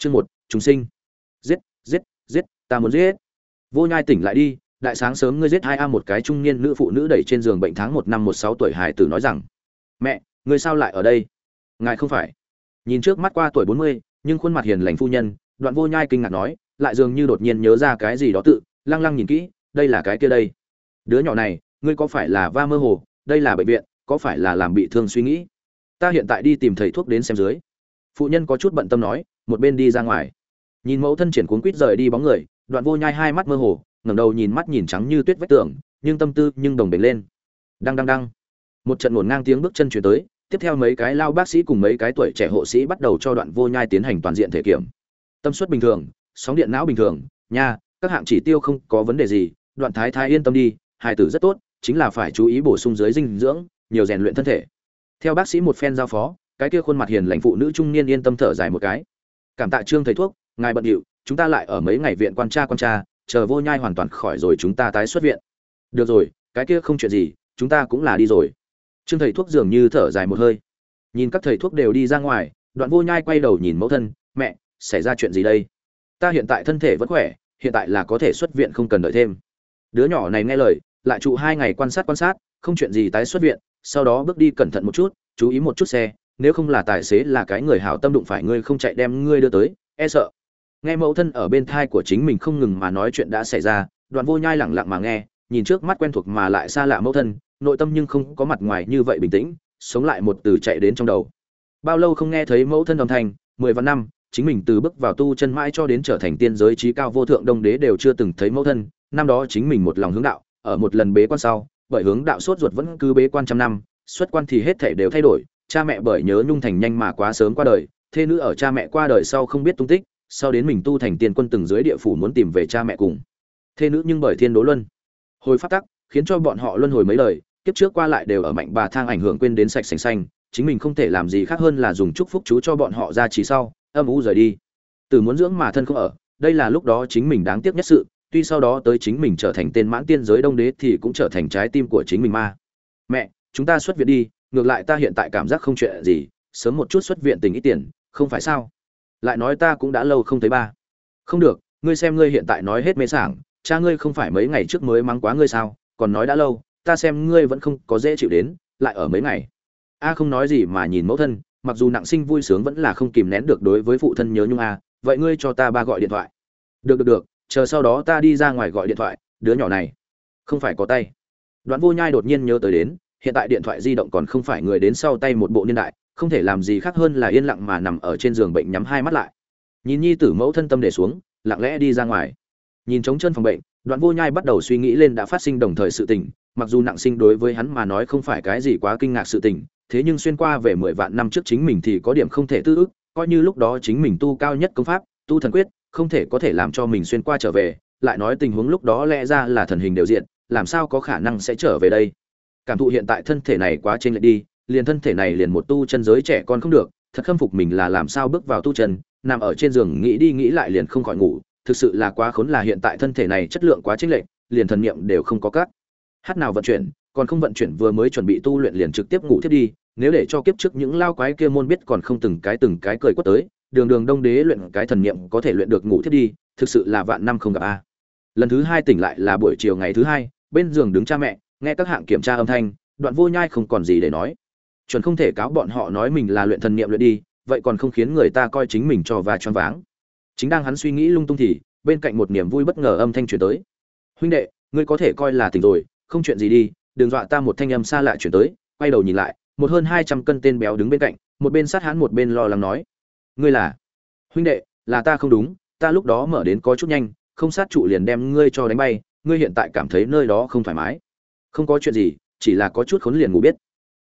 chương một, chúng sinh. Giết giết giết, ta muốn giết. Vô nhai tỉnh lại đi, đại sáng sớm ngươi giết hai a một cái trung niên nữ phụ nữ đẩy trên giường bệnh tháng một năm một sáu tuổi hải tử nói rằng, mẹ, ngươi sao lại ở đây? Ngài không phải. Nhìn trước mắt qua tuổi bốn mươi, nhưng khuôn mặt hiền lành phu nhân, đoạn vô nhai kinh ngạc nói, lại dường như đột nhiên nhớ ra cái gì đó tự, lăng lăng nhìn kỹ, đây là cái kia đây. Đứa nhỏ này, ngươi có phải là va mơ hồ? Đây là bệnh viện, có phải là làm bị thương suy nghĩ? Ta hiện tại đi tìm thầy thuốc đến xem dưới. Phụ nhân có chút bận tâm nói một bên đi ra ngoài. Nhìn mẫu thân triển cuốn quýt rời đi bóng người, đoạn vô nhai hai mắt mơ hồ, ngẩng đầu nhìn mắt nhìn trắng như tuyết vách tường, nhưng tâm tư nhưng đồng bền lên. Đăng đăng đăng. Một trận ngổn ngang tiếng bước chân chuyển tới, tiếp theo mấy cái lao bác sĩ cùng mấy cái tuổi trẻ hộ sĩ bắt đầu cho đoạn vô nhai tiến hành toàn diện thể kiểm. Tâm suất bình thường, sóng điện não bình thường, nha, các hạng chỉ tiêu không có vấn đề gì, đoạn thái thái yên tâm đi, hài tử rất tốt, chính là phải chú ý bổ sung dưới dinh dưỡng, nhiều rèn luyện thân thể. Theo bác sĩ một phen giao phó, cái kia khuôn mặt hiền lành phụ nữ trung niên yên tâm thở dài một cái cảm tạ trương thầy thuốc, ngài bận điệu, chúng ta lại ở mấy ngày viện quan tra quan tra, chờ vô nhai hoàn toàn khỏi rồi chúng ta tái xuất viện. Được rồi, cái kia không chuyện gì, chúng ta cũng là đi rồi. Trương thầy thuốc dường như thở dài một hơi. Nhìn các thầy thuốc đều đi ra ngoài, đoạn vô nhai quay đầu nhìn mẫu thân, mẹ, xảy ra chuyện gì đây? Ta hiện tại thân thể vẫn khỏe, hiện tại là có thể xuất viện không cần đợi thêm. Đứa nhỏ này nghe lời, lại trụ hai ngày quan sát quan sát, không chuyện gì tái xuất viện, sau đó bước đi cẩn thận một chút, chú ý một chút xe nếu không là tài xế là cái người hảo tâm đụng phải ngươi không chạy đem ngươi đưa tới e sợ. Nghe mẫu thân ở bên thai của chính mình không ngừng mà nói chuyện đã xảy ra đoàn vô nhai lẳng lặng mà nghe, nhìn trước mắt quen thuộc mà lại xa lạ mẫu thân, nội tâm nhưng không có mặt ngoài như vậy bình tĩnh, sống lại một từ chạy đến trong đầu. Bao lâu không nghe thấy mẫu thân đồng thành mười vạn năm, chính mình từ bước vào tu chân mãi cho đến trở thành tiên giới trí cao vô thượng đông đế đều chưa từng thấy mẫu thân, năm đó chính mình một lòng hướng đạo, ở một lần bế quan sau, bởi hướng đạo sốt ruột vẫn cứ bế quan trăm năm, xuất quan thì hết thể đều thay đổi cha mẹ bởi nhớ nhung thành nhanh mà quá sớm qua đời, thê nữ ở cha mẹ qua đời sau không biết tung tích, sau đến mình tu thành tiên quân từng dưới địa phủ muốn tìm về cha mẹ cùng. Thê nữ nhưng bởi thiên đố luân. Hồi phát tắc, khiến cho bọn họ luân hồi mấy lời kiếp trước qua lại đều ở mạnh bà thang ảnh hưởng quên đến sạch sành xanh, chính mình không thể làm gì khác hơn là dùng chúc phúc chú cho bọn họ ra trí sau, âm u rời đi. Từ muốn dưỡng mà thân không ở, đây là lúc đó chính mình đáng tiếc nhất sự, tuy sau đó tới chính mình trở thành tên mãn tiên giới đông đế thì cũng trở thành trái tim của chính mình ma. Mẹ, chúng ta xuất viện đi ngược lại ta hiện tại cảm giác không chuyện gì, sớm một chút xuất viện tình ít tiền, không phải sao? Lại nói ta cũng đã lâu không thấy ba. Không được, ngươi xem ngươi hiện tại nói hết mê sảng, cha ngươi không phải mấy ngày trước mới mắng quá ngươi sao? Còn nói đã lâu, ta xem ngươi vẫn không có dễ chịu đến, lại ở mấy ngày. A không nói gì mà nhìn mẫu thân, mặc dù nặng sinh vui sướng vẫn là không kìm nén được đối với phụ thân nhớ nhung a, vậy ngươi cho ta ba gọi điện thoại. Được được được, chờ sau đó ta đi ra ngoài gọi điện thoại, đứa nhỏ này. Không phải có tay. Đoạn vô nhai đột nhiên nhớ tới đến hiện tại điện thoại di động còn không phải người đến sau tay một bộ niên đại, không thể làm gì khác hơn là yên lặng mà nằm ở trên giường bệnh nhắm hai mắt lại. Nhìn nhi tử mẫu thân tâm để xuống, lặng lẽ đi ra ngoài. Nhìn trống chân phòng bệnh, đoạn vô nhai bắt đầu suy nghĩ lên đã phát sinh đồng thời sự tình, mặc dù nặng sinh đối với hắn mà nói không phải cái gì quá kinh ngạc sự tình, thế nhưng xuyên qua về mười vạn năm trước chính mình thì có điểm không thể tư ức coi như lúc đó chính mình tu cao nhất công pháp, tu thần quyết, không thể có thể làm cho mình xuyên qua trở về, lại nói tình huống lúc đó lẽ ra là thần hình đều diện, làm sao có khả năng sẽ trở về đây? Cảm thụ hiện tại thân thể này quá chênh lệch đi, liền thân thể này liền một tu chân giới trẻ con không được, thật khâm phục mình là làm sao bước vào tu chân, nằm ở trên giường nghĩ đi nghĩ lại liền không khỏi ngủ, thực sự là quá khốn là hiện tại thân thể này chất lượng quá chênh lệch, liền thần niệm đều không có cắt hát nào vận chuyển, còn không vận chuyển vừa mới chuẩn bị tu luyện liền trực tiếp ngủ thiết đi, nếu để cho kiếp trước những lao quái kia môn biết còn không từng cái từng cái cười quất tới, đường đường đông đế luyện cái thần niệm có thể luyện được ngủ thiết đi, thực sự là vạn năm không gặp a. Lần thứ hai tỉnh lại là buổi chiều ngày thứ hai, bên giường đứng cha mẹ nghe các hạng kiểm tra âm thanh, đoạn vô nhai không còn gì để nói. Chuẩn không thể cáo bọn họ nói mình là luyện thần niệm luyện đi, vậy còn không khiến người ta coi chính mình cho và choáng váng. Chính đang hắn suy nghĩ lung tung thì, bên cạnh một niềm vui bất ngờ âm thanh truyền tới. Huynh đệ, ngươi có thể coi là tỉnh rồi, không chuyện gì đi, đừng dọa ta một thanh âm xa lạ chuyển tới. Quay đầu nhìn lại, một hơn hai trăm cân tên béo đứng bên cạnh, một bên sát hắn một bên lo lắng nói. Ngươi là? Huynh đệ, là ta không đúng, ta lúc đó mở đến có chút nhanh, không sát trụ liền đem ngươi cho đánh bay, ngươi hiện tại cảm thấy nơi đó không thoải mái không có chuyện gì, chỉ là có chút khốn liền ngủ biết.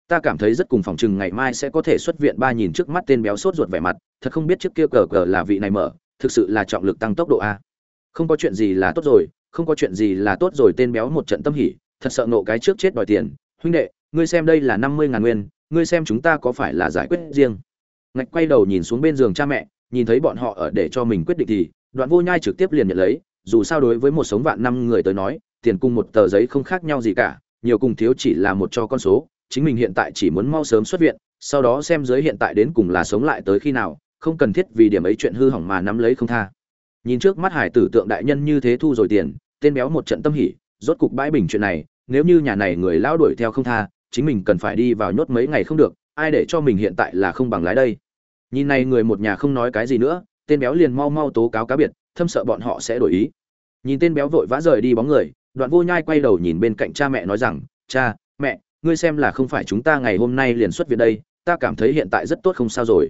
Ta cảm thấy rất cùng phòng chừng ngày mai sẽ có thể xuất viện ba nhìn trước mắt tên béo sốt ruột vẻ mặt, thật không biết trước kia cờ cờ là vị này mở, thực sự là trọng lực tăng tốc độ a. Không có chuyện gì là tốt rồi, không có chuyện gì là tốt rồi tên béo một trận tâm hỉ, thật sợ nộ cái trước chết đòi tiền. Huynh đệ, ngươi xem đây là năm mươi ngàn nguyên, ngươi xem chúng ta có phải là giải quyết riêng? Ngạch quay đầu nhìn xuống bên giường cha mẹ, nhìn thấy bọn họ ở để cho mình quyết định thì, đoạn vô nhai trực tiếp liền nhận lấy, dù sao đối với một sống vạn năm người tới nói tiền cùng một tờ giấy không khác nhau gì cả, nhiều cùng thiếu chỉ là một cho con số, chính mình hiện tại chỉ muốn mau sớm xuất viện, sau đó xem giới hiện tại đến cùng là sống lại tới khi nào, không cần thiết vì điểm ấy chuyện hư hỏng mà nắm lấy không tha. Nhìn trước mắt hải tử tượng đại nhân như thế thu rồi tiền, tên béo một trận tâm hỉ, rốt cục bãi bình chuyện này, nếu như nhà này người lão đuổi theo không tha, chính mình cần phải đi vào nhốt mấy ngày không được, ai để cho mình hiện tại là không bằng lái đây? Nhìn này người một nhà không nói cái gì nữa, tên béo liền mau mau tố cáo cá biệt, thâm sợ bọn họ sẽ đổi ý. Nhìn tên béo vội vã rời đi bóng người đoạn vô nhai quay đầu nhìn bên cạnh cha mẹ nói rằng, cha, mẹ, ngươi xem là không phải chúng ta ngày hôm nay liền xuất viện đây, ta cảm thấy hiện tại rất tốt không sao rồi.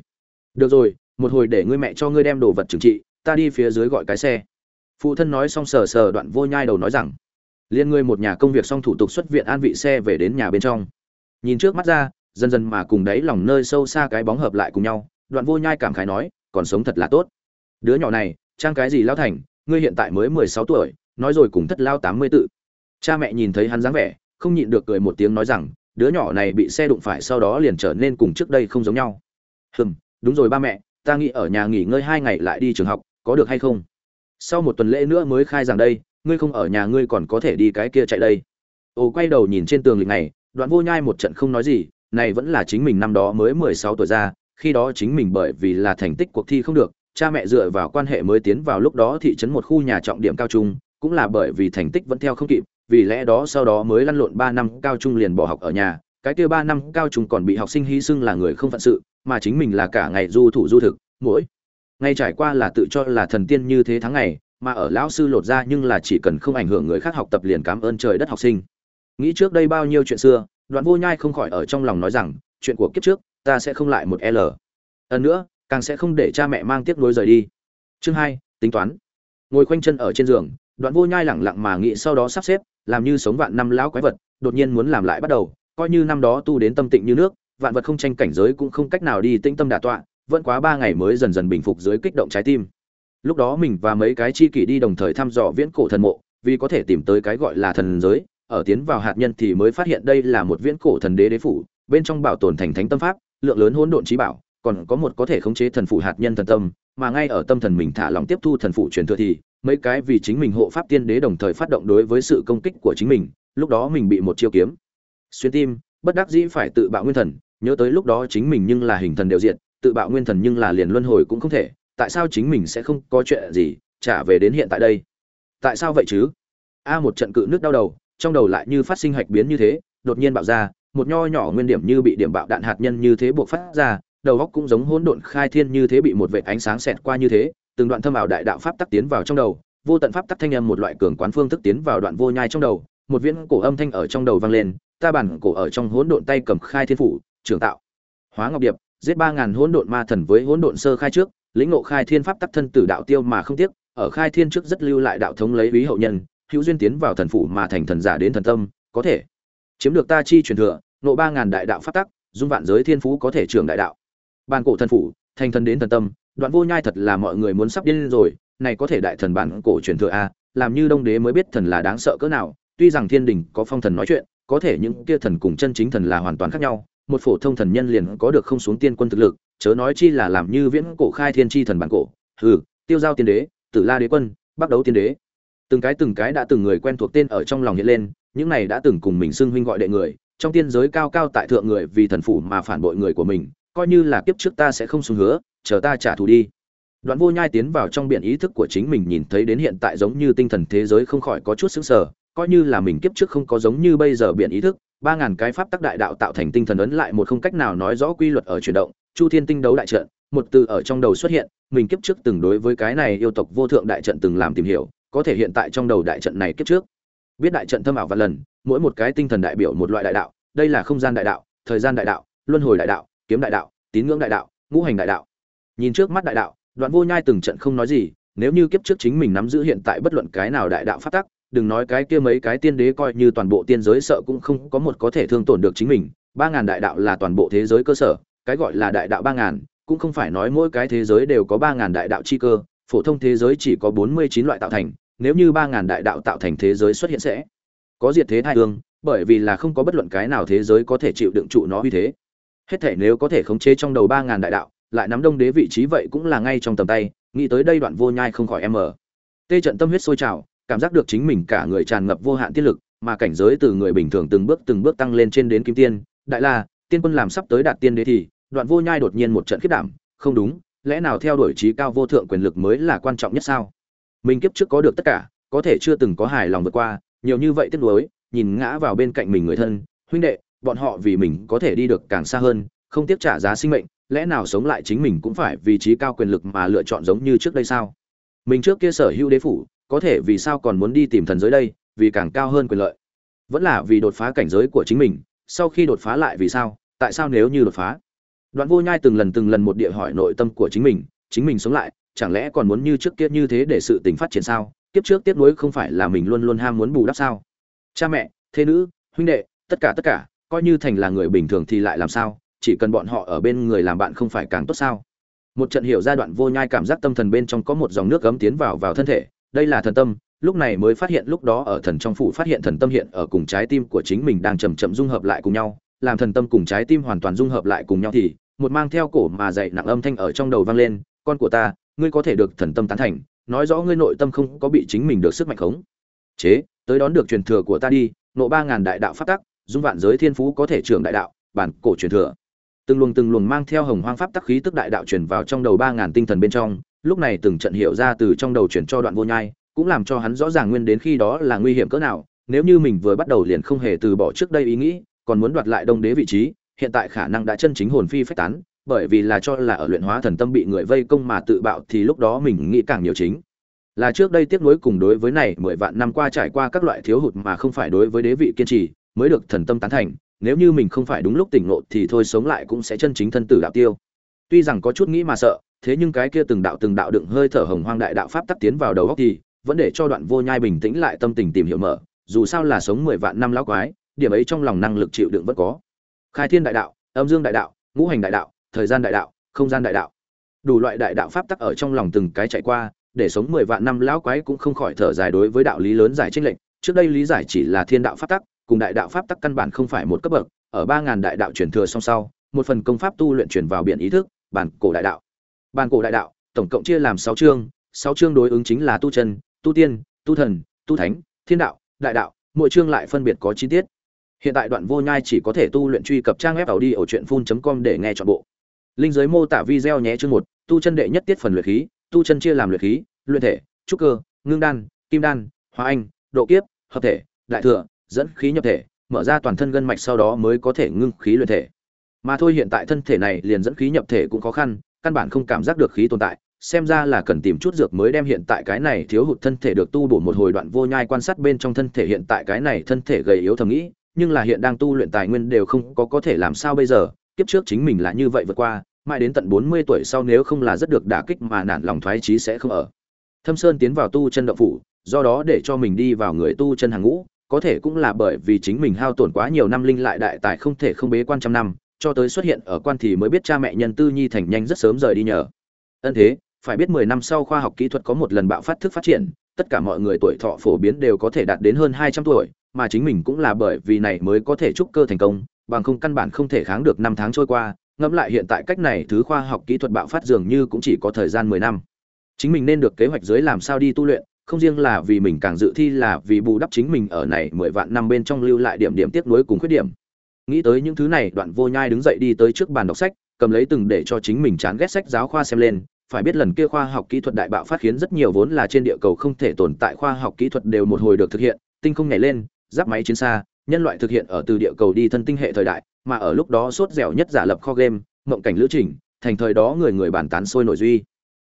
Được rồi, một hồi để ngươi mẹ cho ngươi đem đồ vật trừng trị, ta đi phía dưới gọi cái xe. Phụ thân nói xong sờ sờ đoạn vô nhai đầu nói rằng, liên ngươi một nhà công việc xong thủ tục xuất viện an vị xe về đến nhà bên trong. Nhìn trước mắt ra, dần dần mà cùng đấy lòng nơi sâu xa cái bóng hợp lại cùng nhau, đoạn vô nhai cảm khái nói, còn sống thật là tốt. Đứa nhỏ này, trang cái gì lao thành, ngươi hiện tại mới mười sáu tuổi nói rồi cùng thất lao tám mươi tự. Cha mẹ nhìn thấy hắn dáng vẻ, không nhịn được cười một tiếng nói rằng, đứa nhỏ này bị xe đụng phải sau đó liền trở nên cùng trước đây không giống nhau. Hừm, đúng rồi ba mẹ, ta nghĩ ở nhà nghỉ ngơi hai ngày lại đi trường học, có được hay không? Sau một tuần lễ nữa mới khai rằng đây, ngươi không ở nhà ngươi còn có thể đi cái kia chạy đây. Ồ quay đầu nhìn trên tường lịch này, đoạn vô nhai một trận không nói gì, này vẫn là chính mình năm đó mới mười sáu tuổi ra, khi đó chính mình bởi vì là thành tích cuộc thi không được, cha mẹ dựa vào quan hệ mới tiến vào lúc đó thị trấn một khu nhà trọng điểm cao trung cũng là bởi vì thành tích vẫn theo không kịp, vì lẽ đó sau đó mới lăn lộn ba năm cao trung liền bỏ học ở nhà. Cái kia ba năm cao trung còn bị học sinh hy sinh là người không phận sự, mà chính mình là cả ngày du thủ du thực, mỗi ngày trải qua là tự cho là thần tiên như thế tháng ngày, mà ở lão sư lột ra nhưng là chỉ cần không ảnh hưởng người khác học tập liền cảm ơn trời đất học sinh. Nghĩ trước đây bao nhiêu chuyện xưa, đoạn vô nhai không khỏi ở trong lòng nói rằng, chuyện của kiếp trước, ta sẽ không lại một l. Hơn nữa, càng sẽ không để cha mẹ mang tiếc nuối rời đi. Chương hai, tính toán. Ngồi khoanh chân ở trên giường đoạn vô nhai lẳng lặng mà nghĩ sau đó sắp xếp, làm như sống vạn năm lão quái vật, đột nhiên muốn làm lại bắt đầu, coi như năm đó tu đến tâm tịnh như nước, vạn vật không tranh cảnh giới cũng không cách nào đi tĩnh tâm đả tọa, vẫn quá ba ngày mới dần dần bình phục dưới kích động trái tim. Lúc đó mình và mấy cái chi kỷ đi đồng thời thăm dò viễn cổ thần mộ, vì có thể tìm tới cái gọi là thần giới, ở tiến vào hạt nhân thì mới phát hiện đây là một viễn cổ thần đế đế phủ, bên trong bảo tồn thành thánh tâm pháp, lượng lớn hỗn độn trí bảo, còn có một có thể khống chế thần phủ hạt nhân thần tâm, mà ngay ở tâm thần mình thả lòng tiếp thu thần phủ truyền thừa thì mấy cái vì chính mình hộ pháp tiên đế đồng thời phát động đối với sự công kích của chính mình, lúc đó mình bị một chiêu kiếm. Xuyên tim, bất đắc dĩ phải tự bạo nguyên thần, nhớ tới lúc đó chính mình nhưng là hình thần đều diện tự bạo nguyên thần nhưng là liền luân hồi cũng không thể, tại sao chính mình sẽ không có chuyện gì, trả về đến hiện tại đây? Tại sao vậy chứ? A một trận cự nước đau đầu, trong đầu lại như phát sinh hạch biến như thế, đột nhiên bạo ra, một nho nhỏ nguyên điểm như bị điểm bạo đạn hạt nhân như thế buộc phát ra, đầu góc cũng giống hỗn độn khai thiên như thế bị một vệt ánh sáng xẹt qua như thế từng đoạn thâm ảo đại đạo pháp tắc tiến vào trong đầu, vô tận pháp tắc thanh âm một loại cường quán phương thức tiến vào đoạn vô nhai trong đầu, một viễn cổ âm thanh ở trong đầu vang lên, ta bản cổ ở trong hỗn độn tay cầm khai thiên phủ, trưởng tạo. Hóa ngọc điệp, giết ba ngàn hỗn độn ma thần với hỗn độn sơ khai trước, lĩnh ngộ khai thiên pháp tắc thân tử đạo tiêu mà không tiếc, ở khai thiên trước rất lưu lại đạo thống lấy ví hậu nhân, hữu duyên tiến vào thần phủ mà thành thần giả đến thần tâm, có thể chiếm được ta chi truyền thừa nộ ba ngàn đại đạo pháp tắc, dung vạn giới thiên phú có thể trưởng đại đạo. Bản cổ thần phủ, thành thần đến thần tâm đoạn vô nhai thật là mọi người muốn sắp điên rồi, này có thể đại thần bản cổ truyền thừa a, làm như đông đế mới biết thần là đáng sợ cỡ nào, tuy rằng thiên đình có phong thần nói chuyện, có thể những kia thần cùng chân chính thần là hoàn toàn khác nhau, một phổ thông thần nhân liền có được không xuống tiên quân thực lực, chớ nói chi là làm như viễn cổ khai thiên chi thần bản cổ, hừ, tiêu giao tiên đế, tử la đế quân bắt đấu tiên đế. Từng cái từng cái đã từng người quen thuộc tên ở trong lòng hiện lên, những này đã từng cùng mình xưng huynh gọi đệ người, trong tiên giới cao cao tại thượng người vì thần phủ mà phản bội người của mình coi như là kiếp trước ta sẽ không xuống hứa, chờ ta trả thù đi. Đoạn vô nhai tiến vào trong biển ý thức của chính mình nhìn thấy đến hiện tại giống như tinh thần thế giới không khỏi có chút sững sờ, coi như là mình kiếp trước không có giống như bây giờ biển ý thức, ba ngàn cái pháp tắc đại đạo tạo thành tinh thần ấn lại một không cách nào nói rõ quy luật ở chuyển động, chu thiên tinh đấu đại trận, một từ ở trong đầu xuất hiện, mình kiếp trước từng đối với cái này yêu tộc vô thượng đại trận từng làm tìm hiểu, có thể hiện tại trong đầu đại trận này kiếp trước. Biết đại trận thâm ảo và lần, mỗi một cái tinh thần đại biểu một loại đại đạo, đây là không gian đại đạo, thời gian đại đạo, luân hồi đại đạo kiếm đại đạo, tín ngưỡng đại đạo, ngũ hành đại đạo. Nhìn trước mắt đại đạo, đoạn vô nhai từng trận không nói gì, nếu như kiếp trước chính mình nắm giữ hiện tại bất luận cái nào đại đạo phát tắc, đừng nói cái kia mấy cái tiên đế coi như toàn bộ tiên giới sợ cũng không có một có thể thương tổn được chính mình, ba ngàn đại đạo là toàn bộ thế giới cơ sở, cái gọi là đại đạo ba ngàn, cũng không phải nói mỗi cái thế giới đều có ba ngàn đại đạo chi cơ, phổ thông thế giới chỉ có bốn mươi chín loại tạo thành, nếu như ba ngàn đại đạo tạo thành thế giới xuất hiện sẽ có diệt thế thai hương, bởi vì là không có bất luận cái nào thế giới có thể chịu đựng trụ nó uy thế hết thể nếu có thể khống chế trong đầu ba ngàn đại đạo, lại nắm đông đế vị trí vậy cũng là ngay trong tầm tay, nghĩ tới đây đoạn vô nhai không khỏi em mở tê trận tâm huyết sôi trào, cảm giác được chính mình cả người tràn ngập vô hạn tiết lực, mà cảnh giới từ người bình thường từng bước từng bước tăng lên trên đến kim tiên. Đại la, tiên quân làm sắp tới đạt tiên đế thì, đoạn vô nhai đột nhiên một trận khiết đảm, không đúng, lẽ nào theo đuổi trí cao vô thượng quyền lực mới là quan trọng nhất sao? Mình kiếp trước có được tất cả, có thể chưa từng có hài lòng vượt qua, nhiều như vậy tiếc nuối, nhìn ngã vào bên cạnh mình người thân, huynh đệ bọn họ vì mình có thể đi được càng xa hơn, không tiếp trả giá sinh mệnh, lẽ nào sống lại chính mình cũng phải vì trí cao quyền lực mà lựa chọn giống như trước đây sao? Mình trước kia sở hữu đế phủ, có thể vì sao còn muốn đi tìm thần giới đây, vì càng cao hơn quyền lợi? Vẫn là vì đột phá cảnh giới của chính mình, sau khi đột phá lại vì sao? Tại sao nếu như đột phá? Đoạn vô nhai từng lần từng lần một địa hỏi nội tâm của chính mình chính mình sống lại, chẳng lẽ còn muốn như trước kia như thế để sự tình phát triển sao? Kiếp trước tiếp nối không phải là mình luôn luôn ham muốn bù đắp sao? Cha mẹ thế nữ, huynh đệ, tất cả tất cả coi như thành là người bình thường thì lại làm sao, chỉ cần bọn họ ở bên người làm bạn không phải càng tốt sao? Một trận hiểu giai đoạn vô nhai cảm giác tâm thần bên trong có một dòng nước cấm tiến vào vào thân thể, đây là thần tâm, lúc này mới phát hiện lúc đó ở thần trong phủ phát hiện thần tâm hiện ở cùng trái tim của chính mình đang chậm chậm dung hợp lại cùng nhau, làm thần tâm cùng trái tim hoàn toàn dung hợp lại cùng nhau thì, một mang theo cổ mà dậy nặng âm thanh ở trong đầu vang lên, con của ta, ngươi có thể được thần tâm tán thành, nói rõ ngươi nội tâm không có bị chính mình được sức mạnh khống. Chế, tới đón được truyền thừa của ta đi, nộ ba ngàn đại đạo phát tắc dung vạn giới thiên phú có thể trưởng đại đạo, bản cổ truyền thừa. Từng luồng từng luồng mang theo hồng hoang pháp tắc khí tức đại đạo truyền vào trong đầu ba ngàn tinh thần bên trong, lúc này từng trận hiểu ra từ trong đầu chuyển cho đoạn vô nhai, cũng làm cho hắn rõ ràng nguyên đến khi đó là nguy hiểm cỡ nào, nếu như mình vừa bắt đầu liền không hề từ bỏ trước đây ý nghĩ, còn muốn đoạt lại đông đế vị trí, hiện tại khả năng đã chân chính hồn phi phách tán, bởi vì là cho là ở luyện hóa thần tâm bị người vây công mà tự bạo thì lúc đó mình nghĩ càng nhiều chính. Là trước đây tiếp nối cùng đối với này mười vạn năm qua trải qua các loại thiếu hụt mà không phải đối với đế vị kiên trì mới được thần tâm tán thành, nếu như mình không phải đúng lúc tỉnh ngộ thì thôi sống lại cũng sẽ chân chính thân tử đạo tiêu. Tuy rằng có chút nghĩ mà sợ, thế nhưng cái kia từng đạo từng đạo đựng hơi thở hồng hoang đại đạo pháp tắc tiến vào đầu óc thì vẫn để cho đoạn vô nhai bình tĩnh lại tâm tình tìm hiểu mở, dù sao là sống mười vạn năm lão quái, điểm ấy trong lòng năng lực chịu đựng vẫn có. Khai thiên đại đạo, âm dương đại đạo, ngũ hành đại đạo, thời gian đại đạo, không gian đại đạo. Đủ loại đại đạo pháp tắc ở trong lòng từng cái chạy qua, để sống mười vạn năm lão quái cũng không khỏi thở dài đối với đạo lý lớn giải trinh lệnh trước đây lý giải chỉ là thiên đạo pháp tắc cùng đại đạo pháp tắc căn bản không phải một cấp bậc, ở ba ngàn đại đạo truyền thừa song sau, một phần công pháp tu luyện truyền vào biển ý thức, bản cổ đại đạo. Bản cổ đại đạo, tổng cộng chia làm sáu chương sáu chương đối ứng chính là tu chân, tu tiên, tu thần, tu thánh, thiên đạo, đại đạo, mỗi chương lại phân biệt có chi tiết. Hiện tại đoạn vô nhai chỉ có thể tu luyện truy cập trang web tàu đi ở truyện phun com để nghe chọn bộ. Linh giới mô tả video nhé chương một, tu chân đệ nhất tiết phần luyện khí, tu chân chia làm luyện khí, luyện thể, trúc cơ, ngưng đan, kim đan, hóa anh, độ kiếp, hợp thể, đại thừa dẫn khí nhập thể, mở ra toàn thân gân mạch sau đó mới có thể ngưng khí luyện thể. Mà thôi hiện tại thân thể này liền dẫn khí nhập thể cũng khó khăn, căn bản không cảm giác được khí tồn tại, xem ra là cần tìm chút dược mới đem hiện tại cái này thiếu hụt thân thể được tu bổ một hồi đoạn vô nhai quan sát bên trong thân thể hiện tại cái này thân thể gầy yếu thầm nghĩ, nhưng là hiện đang tu luyện tài nguyên đều không có có thể làm sao bây giờ, kiếp trước chính mình là như vậy vượt qua, mãi đến tận 40 tuổi sau nếu không là rất được đả kích mà nản lòng thoái chí sẽ không ở. Thâm sơn tiến vào tu chân động phủ, do đó để cho mình đi vào người tu chân hàng ngũ có thể cũng là bởi vì chính mình hao tổn quá nhiều năm linh lại đại tài không thể không bế quan trăm năm, cho tới xuất hiện ở quan thì mới biết cha mẹ nhân tư nhi thành nhanh rất sớm rời đi nhờ. Ân thế, phải biết 10 năm sau khoa học kỹ thuật có một lần bạo phát thức phát triển, tất cả mọi người tuổi thọ phổ biến đều có thể đạt đến hơn 200 tuổi, mà chính mình cũng là bởi vì này mới có thể trúc cơ thành công, bằng không căn bản không thể kháng được năm tháng trôi qua, ngẫm lại hiện tại cách này thứ khoa học kỹ thuật bạo phát dường như cũng chỉ có thời gian 10 năm. Chính mình nên được kế hoạch dưới làm sao đi tu luyện không riêng là vì mình càng dự thi là vì bù đắp chính mình ở này mười vạn năm bên trong lưu lại điểm điểm tiếc nuối cùng khuyết điểm nghĩ tới những thứ này, đoạn vô nhai đứng dậy đi tới trước bàn đọc sách, cầm lấy từng để cho chính mình chán ghét sách giáo khoa xem lên phải biết lần kia khoa học kỹ thuật đại bạo phát khiến rất nhiều vốn là trên địa cầu không thể tồn tại khoa học kỹ thuật đều một hồi được thực hiện, tinh không nhảy lên, giáp máy chiến xa, nhân loại thực hiện ở từ địa cầu đi thân tinh hệ thời đại, mà ở lúc đó sốt dẻo nhất giả lập kho game, mộng cảnh lữ trình, thành thời đó người người bàn tán sôi nổi duy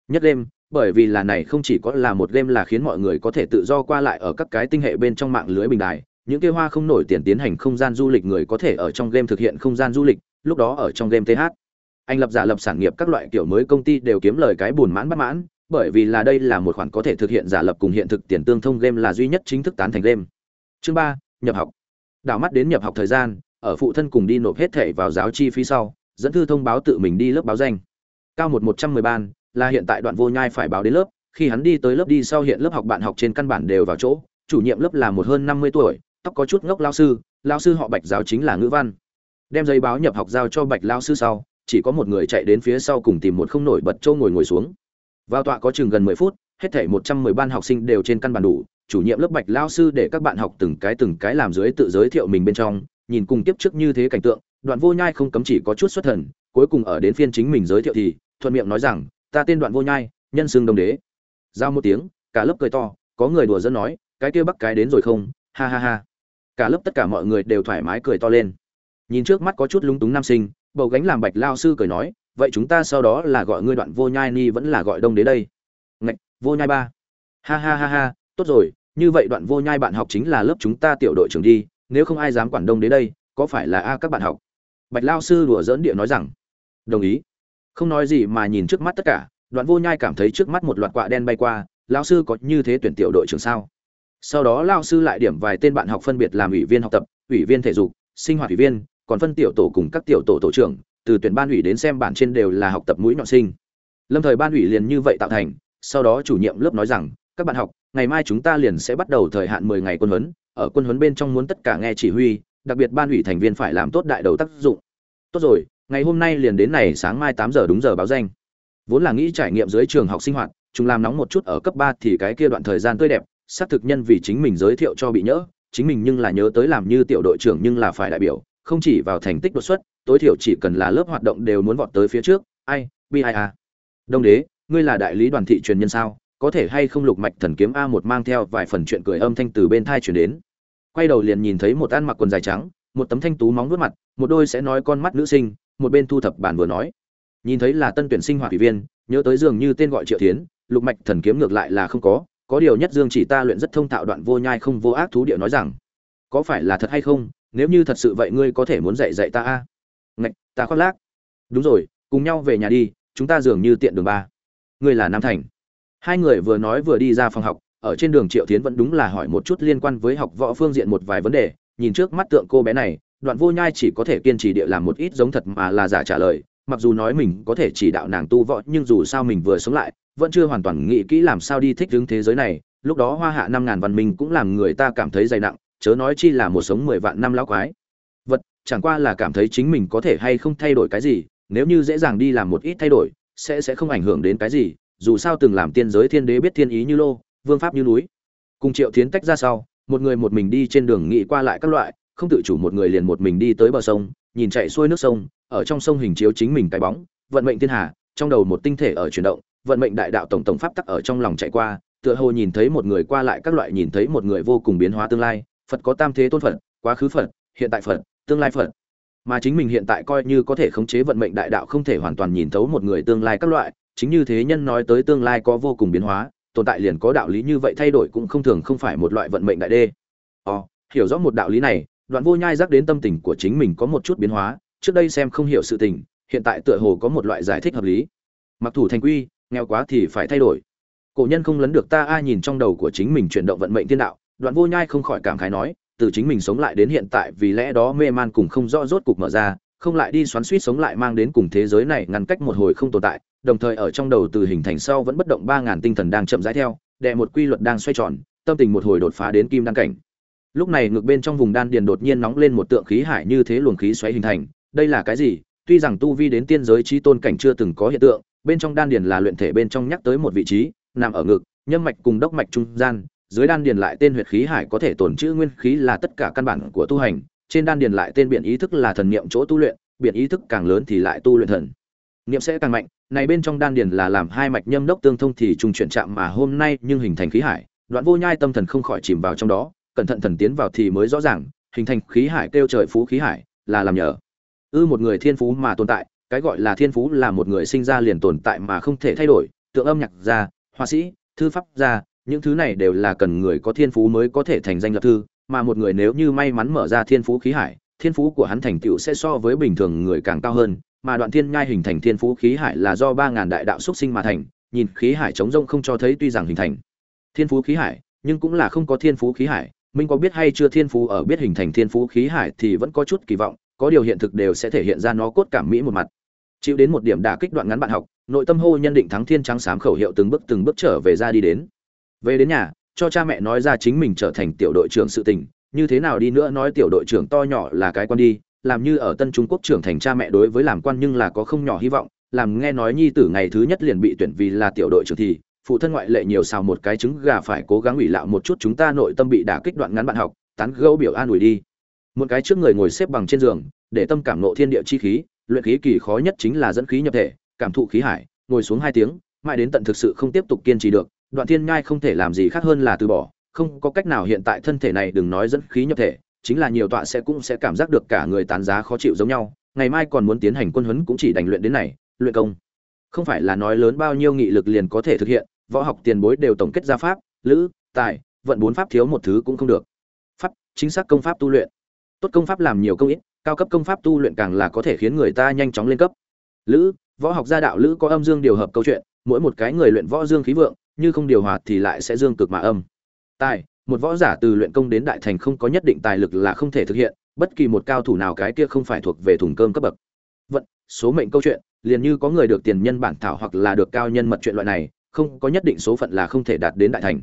nhất đêm bởi vì là này không chỉ có là một game là khiến mọi người có thể tự do qua lại ở các cái tinh hệ bên trong mạng lưới bình đài, những kia hoa không nổi tiền tiến hành không gian du lịch người có thể ở trong game thực hiện không gian du lịch, lúc đó ở trong game th anh lập giả lập sản nghiệp các loại kiểu mới công ty đều kiếm lời cái buồn mãn bất mãn, bởi vì là đây là một khoản có thể thực hiện giả lập cùng hiện thực tiền tương thông game là duy nhất chính thức tán thành game. Chương ba, nhập học. Đảo mắt đến nhập học thời gian, ở phụ thân cùng đi nộp hết thẻ vào giáo chi phí sau, dẫn thư thông báo tự mình đi lớp báo danh. Cao một một trăm mười ban là hiện tại đoạn vô nhai phải báo đến lớp, khi hắn đi tới lớp đi sau hiện lớp học bạn học trên căn bản đều vào chỗ, chủ nhiệm lớp là một hơn năm mươi tuổi, tóc có chút ngốc lao sư lao sư họ bạch giáo chính là ngữ văn. Đem giấy báo nhập học giao cho bạch lao sư sau, chỉ có một người chạy đến phía sau cùng tìm một không nổi bật châu ngồi ngồi xuống. Vào tọa có chừng gần mười phút, hết thảy một trăm mười ban học sinh đều trên căn bản đủ, chủ nhiệm lớp bạch lao sư để các bạn học từng cái từng cái làm dưới tự giới thiệu mình bên trong, nhìn cùng tiếp trước như thế cảnh tượng, đoạn vô nhai không cấm chỉ có chút xuất thần, cuối cùng ở đến phiên chính mình giới thiệu thì, thuận miệng nói rằng ta tên đoạn vô nhai, nhân xương đồng đế. Giao một tiếng, cả lớp cười to, có người đùa dân nói, cái kia bắc cái đến rồi không? Ha ha ha. Cả lớp tất cả mọi người đều thoải mái cười to lên. Nhìn trước mắt có chút lúng túng nam sinh, bầu gánh làm bạch lao sư cười nói, vậy chúng ta sau đó là gọi ngươi đoạn vô nhai ni vẫn là gọi đông đế đây. Ngạch, vô nhai ba. Ha ha ha ha, tốt rồi, như vậy đoạn vô nhai bạn học chính là lớp chúng ta tiểu đội trưởng đi, nếu không ai dám quản đông đế đây, có phải là a các bạn học? Bạch lao sư đùa dỡn địa nói rằng, đồng ý không nói gì mà nhìn trước mắt tất cả, đoạn vô nhai cảm thấy trước mắt một loạt quạ đen bay qua lao sư có như thế tuyển tiểu đội trưởng sao? Sau đó lao sư lại điểm vài tên bạn học phân biệt làm ủy viên học tập, ủy viên thể dục, sinh hoạt ủy viên, còn phân tiểu tổ cùng các tiểu tổ tổ trưởng, từ tuyển ban ủy đến xem bản trên đều là học tập mũi nhọn sinh. Lâm thời ban ủy liền như vậy tạo thành, sau đó chủ nhiệm lớp nói rằng, các bạn học, ngày mai chúng ta liền sẽ bắt đầu thời hạn 10 ngày quân huấn, ở quân huấn bên trong muốn tất cả nghe chỉ huy, đặc biệt ban ủy thành viên phải làm tốt đại đầu tác dụng. Tốt rồi ngày hôm nay liền đến này sáng mai 8 giờ đúng giờ báo danh. Vốn là nghĩ trải nghiệm dưới trường học sinh hoạt chúng làm nóng một chút ở cấp 3 thì cái kia đoạn thời gian tươi đẹp, xác thực nhân vì chính mình giới thiệu cho bị nhỡ chính mình nhưng là nhớ tới làm như tiểu đội trưởng nhưng là phải đại biểu, không chỉ vào thành tích đột xuất, tối thiểu chỉ cần là lớp hoạt động đều muốn vọt tới phía trước, ai, bi ai à. Đông đế, ngươi là đại lý đoàn thị truyền nhân sao, có thể hay không lục mạch thần kiếm a một mang theo vài phần chuyện cười âm thanh từ bên thai chuyển đến. Quay đầu liền nhìn thấy một ăn mặc quần dài trắng, một tấm thanh tú móng vuốt mặt, một đôi sẽ nói con mắt nữ sinh một bên thu thập bản vừa nói. Nhìn thấy là tân tuyển sinh hoạt ủy viên, nhớ tới dường như tên gọi triệu tiến lục mạch thần kiếm ngược lại là không có có điều nhất dương chỉ ta luyện rất thông thạo đoạn vô nhai không vô ác thú điệu nói rằng, có phải là thật hay không? Nếu như thật sự vậy ngươi có thể muốn dạy dạy ta a? Ngạch, ta khoác lác. Đúng rồi, cùng nhau về nhà đi, chúng ta dường như tiện đường ba. Ngươi là nam thành. Hai người vừa nói vừa đi ra phòng học, ở trên đường triệu tiến vẫn đúng là hỏi một chút liên quan với học võ phương diện một vài vấn đề nhìn trước mắt tượng cô bé này, đoạn vô nhai chỉ có thể kiên trì địa làm một ít giống thật mà là giả trả lời, mặc dù nói mình có thể chỉ đạo nàng tu võ, nhưng dù sao mình vừa sống lại, vẫn chưa hoàn toàn nghĩ kỹ làm sao đi thích ứng thế giới này. Lúc đó hoa hạ năm ngàn văn minh cũng làm người ta cảm thấy dày nặng, chớ nói chi là một sống mười vạn năm lão quái. Vật, chẳng qua là cảm thấy chính mình có thể hay không thay đổi cái gì, nếu như dễ dàng đi làm một ít thay đổi, sẽ sẽ không ảnh hưởng đến cái gì. Dù sao từng làm tiên giới thiên đế biết thiên ý như lô, vương pháp như núi. Cùng triệu thiến tách ra sau một người một mình đi trên đường nghị qua lại các loại, không tự chủ một người liền một mình đi tới bờ sông, nhìn chạy xuôi nước sông, ở trong sông hình chiếu chính mình cái bóng, vận mệnh thiên hà, trong đầu một tinh thể ở chuyển động, vận mệnh đại đạo tổng tổng pháp tắc ở trong lòng chạy qua, tựa hồ nhìn thấy một người qua lại các loại, nhìn thấy một người vô cùng biến hóa tương lai, phật có tam thế tôn phật, quá khứ phật, hiện tại phật, tương lai phật. Mà chính mình hiện tại coi như có thể khống chế vận mệnh đại đạo không thể hoàn toàn nhìn thấu một người tương lai các loại, chính như thế nhân nói tới tương lai có vô cùng biến hóa tồn tại liền có đạo lý như vậy thay đổi cũng không thường không phải một loại vận mệnh đại đê. Ồ, hiểu rõ một đạo lý này, đoạn vô nhai giác đến tâm tình của chính mình có một chút biến hóa, trước đây xem không hiểu sự tình, hiện tại tựa hồ có một loại giải thích hợp lý. Mặc thủ thành quy, nghèo quá thì phải thay đổi. Cổ nhân không lấn được ta, ai nhìn trong đầu của chính mình chuyển động vận mệnh thiên đạo, đoạn vô nhai không khỏi cảm khái nói, từ chính mình sống lại đến hiện tại vì lẽ đó mê man cùng không rõ rốt cục mở ra, không lại đi xoắn suýt sống lại mang đến cùng thế giới này ngăn cách một hồi không tồn tại đồng thời ở trong đầu từ hình thành sau vẫn bất động ba ngàn tinh thần đang chậm rãi theo, đệ một quy luật đang xoay tròn, tâm tình một hồi đột phá đến kim đan cảnh. Lúc này ngược bên trong vùng đan điền đột nhiên nóng lên một tượng khí hải như thế luồng khí xoáy hình thành, đây là cái gì? Tuy rằng tu vi đến tiên giới trí tôn cảnh chưa từng có hiện tượng, bên trong đan điền là luyện thể bên trong nhắc tới một vị trí, nằm ở ngực, nhâm mạch cùng đốc mạch trung gian, dưới đan điền lại tên huyệt khí hải có thể tồn trữ nguyên khí là tất cả căn bản của tu hành, trên đan điền lại tên biển ý thức là thần niệm chỗ tu luyện, biển ý thức càng lớn thì lại tu luyện thần. Niệm sẽ càng mạnh này bên trong đan điền là làm hai mạch nhâm đốc tương thông thì trùng chuyển chạm mà hôm nay nhưng hình thành khí hải, đoạn vô nhai tâm thần không khỏi chìm vào trong đó, cẩn thận thần tiến vào thì mới rõ ràng, hình thành khí hải kêu trời phú khí hải, là làm nhờ. Ư một người thiên phú mà tồn tại, cái gọi là thiên phú là một người sinh ra liền tồn tại mà không thể thay đổi, tượng âm nhạc gia, họa sĩ, thư pháp gia, những thứ này đều là cần người có thiên phú mới có thể thành danh lập thư, mà một người nếu như may mắn mở ra thiên phú khí hải, thiên phú của hắn thành tựu sẽ so với bình thường người càng cao hơn mà đoạn thiên nhai hình thành thiên phú khí hải là do ba ngàn đại đạo xuất sinh mà thành, nhìn khí hải chống rông không cho thấy tuy rằng hình thành. Thiên phú khí hải, nhưng cũng là không có thiên phú khí hải. Minh có biết hay chưa thiên phú ở biết hình thành thiên phú khí hải thì vẫn có chút kỳ vọng, có điều hiện thực đều sẽ thể hiện ra nó cốt cảm mỹ một mặt. Chịu đến một điểm đả kích đoạn ngắn bạn học, nội tâm hô nhân định thắng thiên trắng xám khẩu hiệu từng bước từng bước trở về ra đi đến. Về đến nhà, cho cha mẹ nói ra chính mình trở thành tiểu đội trưởng sự tình, như thế nào đi nữa nói tiểu đội trưởng to nhỏ là cái quan đi làm như ở tân trung quốc trưởng thành cha mẹ đối với làm quan nhưng là có không nhỏ hy vọng, làm nghe nói nhi tử ngày thứ nhất liền bị tuyển vì là tiểu đội trưởng thì, phụ thân ngoại lệ nhiều xào một cái trứng gà phải cố gắng ủy lạo một chút chúng ta nội tâm bị đả kích đoạn ngắn bạn học, tán gẫu biểu an ủi đi. Một cái trước người ngồi xếp bằng trên giường, để tâm cảm nộ thiên địa chi khí, luyện khí kỳ khó nhất chính là dẫn khí nhập thể, cảm thụ khí hải, ngồi xuống hai tiếng, mãi đến tận thực sự không tiếp tục kiên trì được, đoạn thiên nhai không thể làm gì khác hơn là từ bỏ, không có cách nào hiện tại thân thể này đừng nói dẫn khí nhập thể chính là nhiều tọa sẽ cũng sẽ cảm giác được cả người tán giá khó chịu giống nhau, ngày mai còn muốn tiến hành quân huấn cũng chỉ đành luyện đến này, luyện công. Không phải là nói lớn bao nhiêu nghị lực liền có thể thực hiện, võ học tiền bối đều tổng kết ra pháp, lữ, tài, vận bốn pháp thiếu một thứ cũng không được. Pháp, chính xác công pháp tu luyện. Tốt công pháp làm nhiều công ít, cao cấp công pháp tu luyện càng là có thể khiến người ta nhanh chóng lên cấp. Lữ, võ học gia đạo lữ có âm dương điều hợp câu chuyện, mỗi một cái người luyện võ dương khí vượng, như không điều hòa thì lại sẽ dương cực mà âm. Tài một võ giả từ luyện công đến đại thành không có nhất định tài lực là không thể thực hiện, bất kỳ một cao thủ nào cái kia không phải thuộc về thùng cơm cấp bậc. Vận, số mệnh câu chuyện, liền như có người được tiền nhân bản thảo hoặc là được cao nhân mật chuyện loại này, không có nhất định số phận là không thể đạt đến đại thành.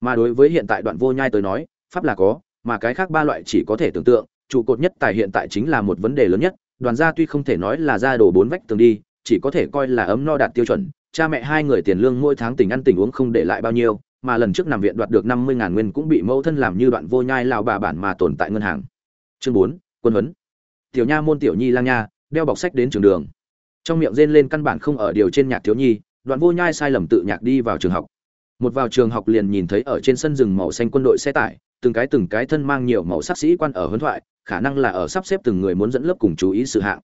Mà đối với hiện tại đoạn vô nhai tới nói, pháp là có, mà cái khác ba loại chỉ có thể tưởng tượng, trụ cột nhất tài hiện tại chính là một vấn đề lớn nhất, đoàn gia tuy không thể nói là ra đổ bốn vách tường đi, chỉ có thể coi là ấm no đạt tiêu chuẩn, cha mẹ hai người tiền lương mỗi tháng tình ăn tình uống không để lại bao nhiêu mà lần trước nằm viện đoạt được năm mươi ngàn nguyên cũng bị mẫu thân làm như đoạn vô nhai lao bà bản mà tồn tại ngân hàng. Chương bốn, quân huấn. Tiểu nha môn tiểu nhi lang nha, đeo bọc sách đến trường đường. Trong miệng rên lên căn bản không ở điều trên nhạc thiếu nhi, đoạn vô nhai sai lầm tự nhạc đi vào trường học. Một vào trường học liền nhìn thấy ở trên sân rừng màu xanh quân đội xe tải, từng cái từng cái thân mang nhiều màu sắc sĩ quan ở huấn thoại, khả năng là ở sắp xếp từng người muốn dẫn lớp cùng chú ý sự hạng.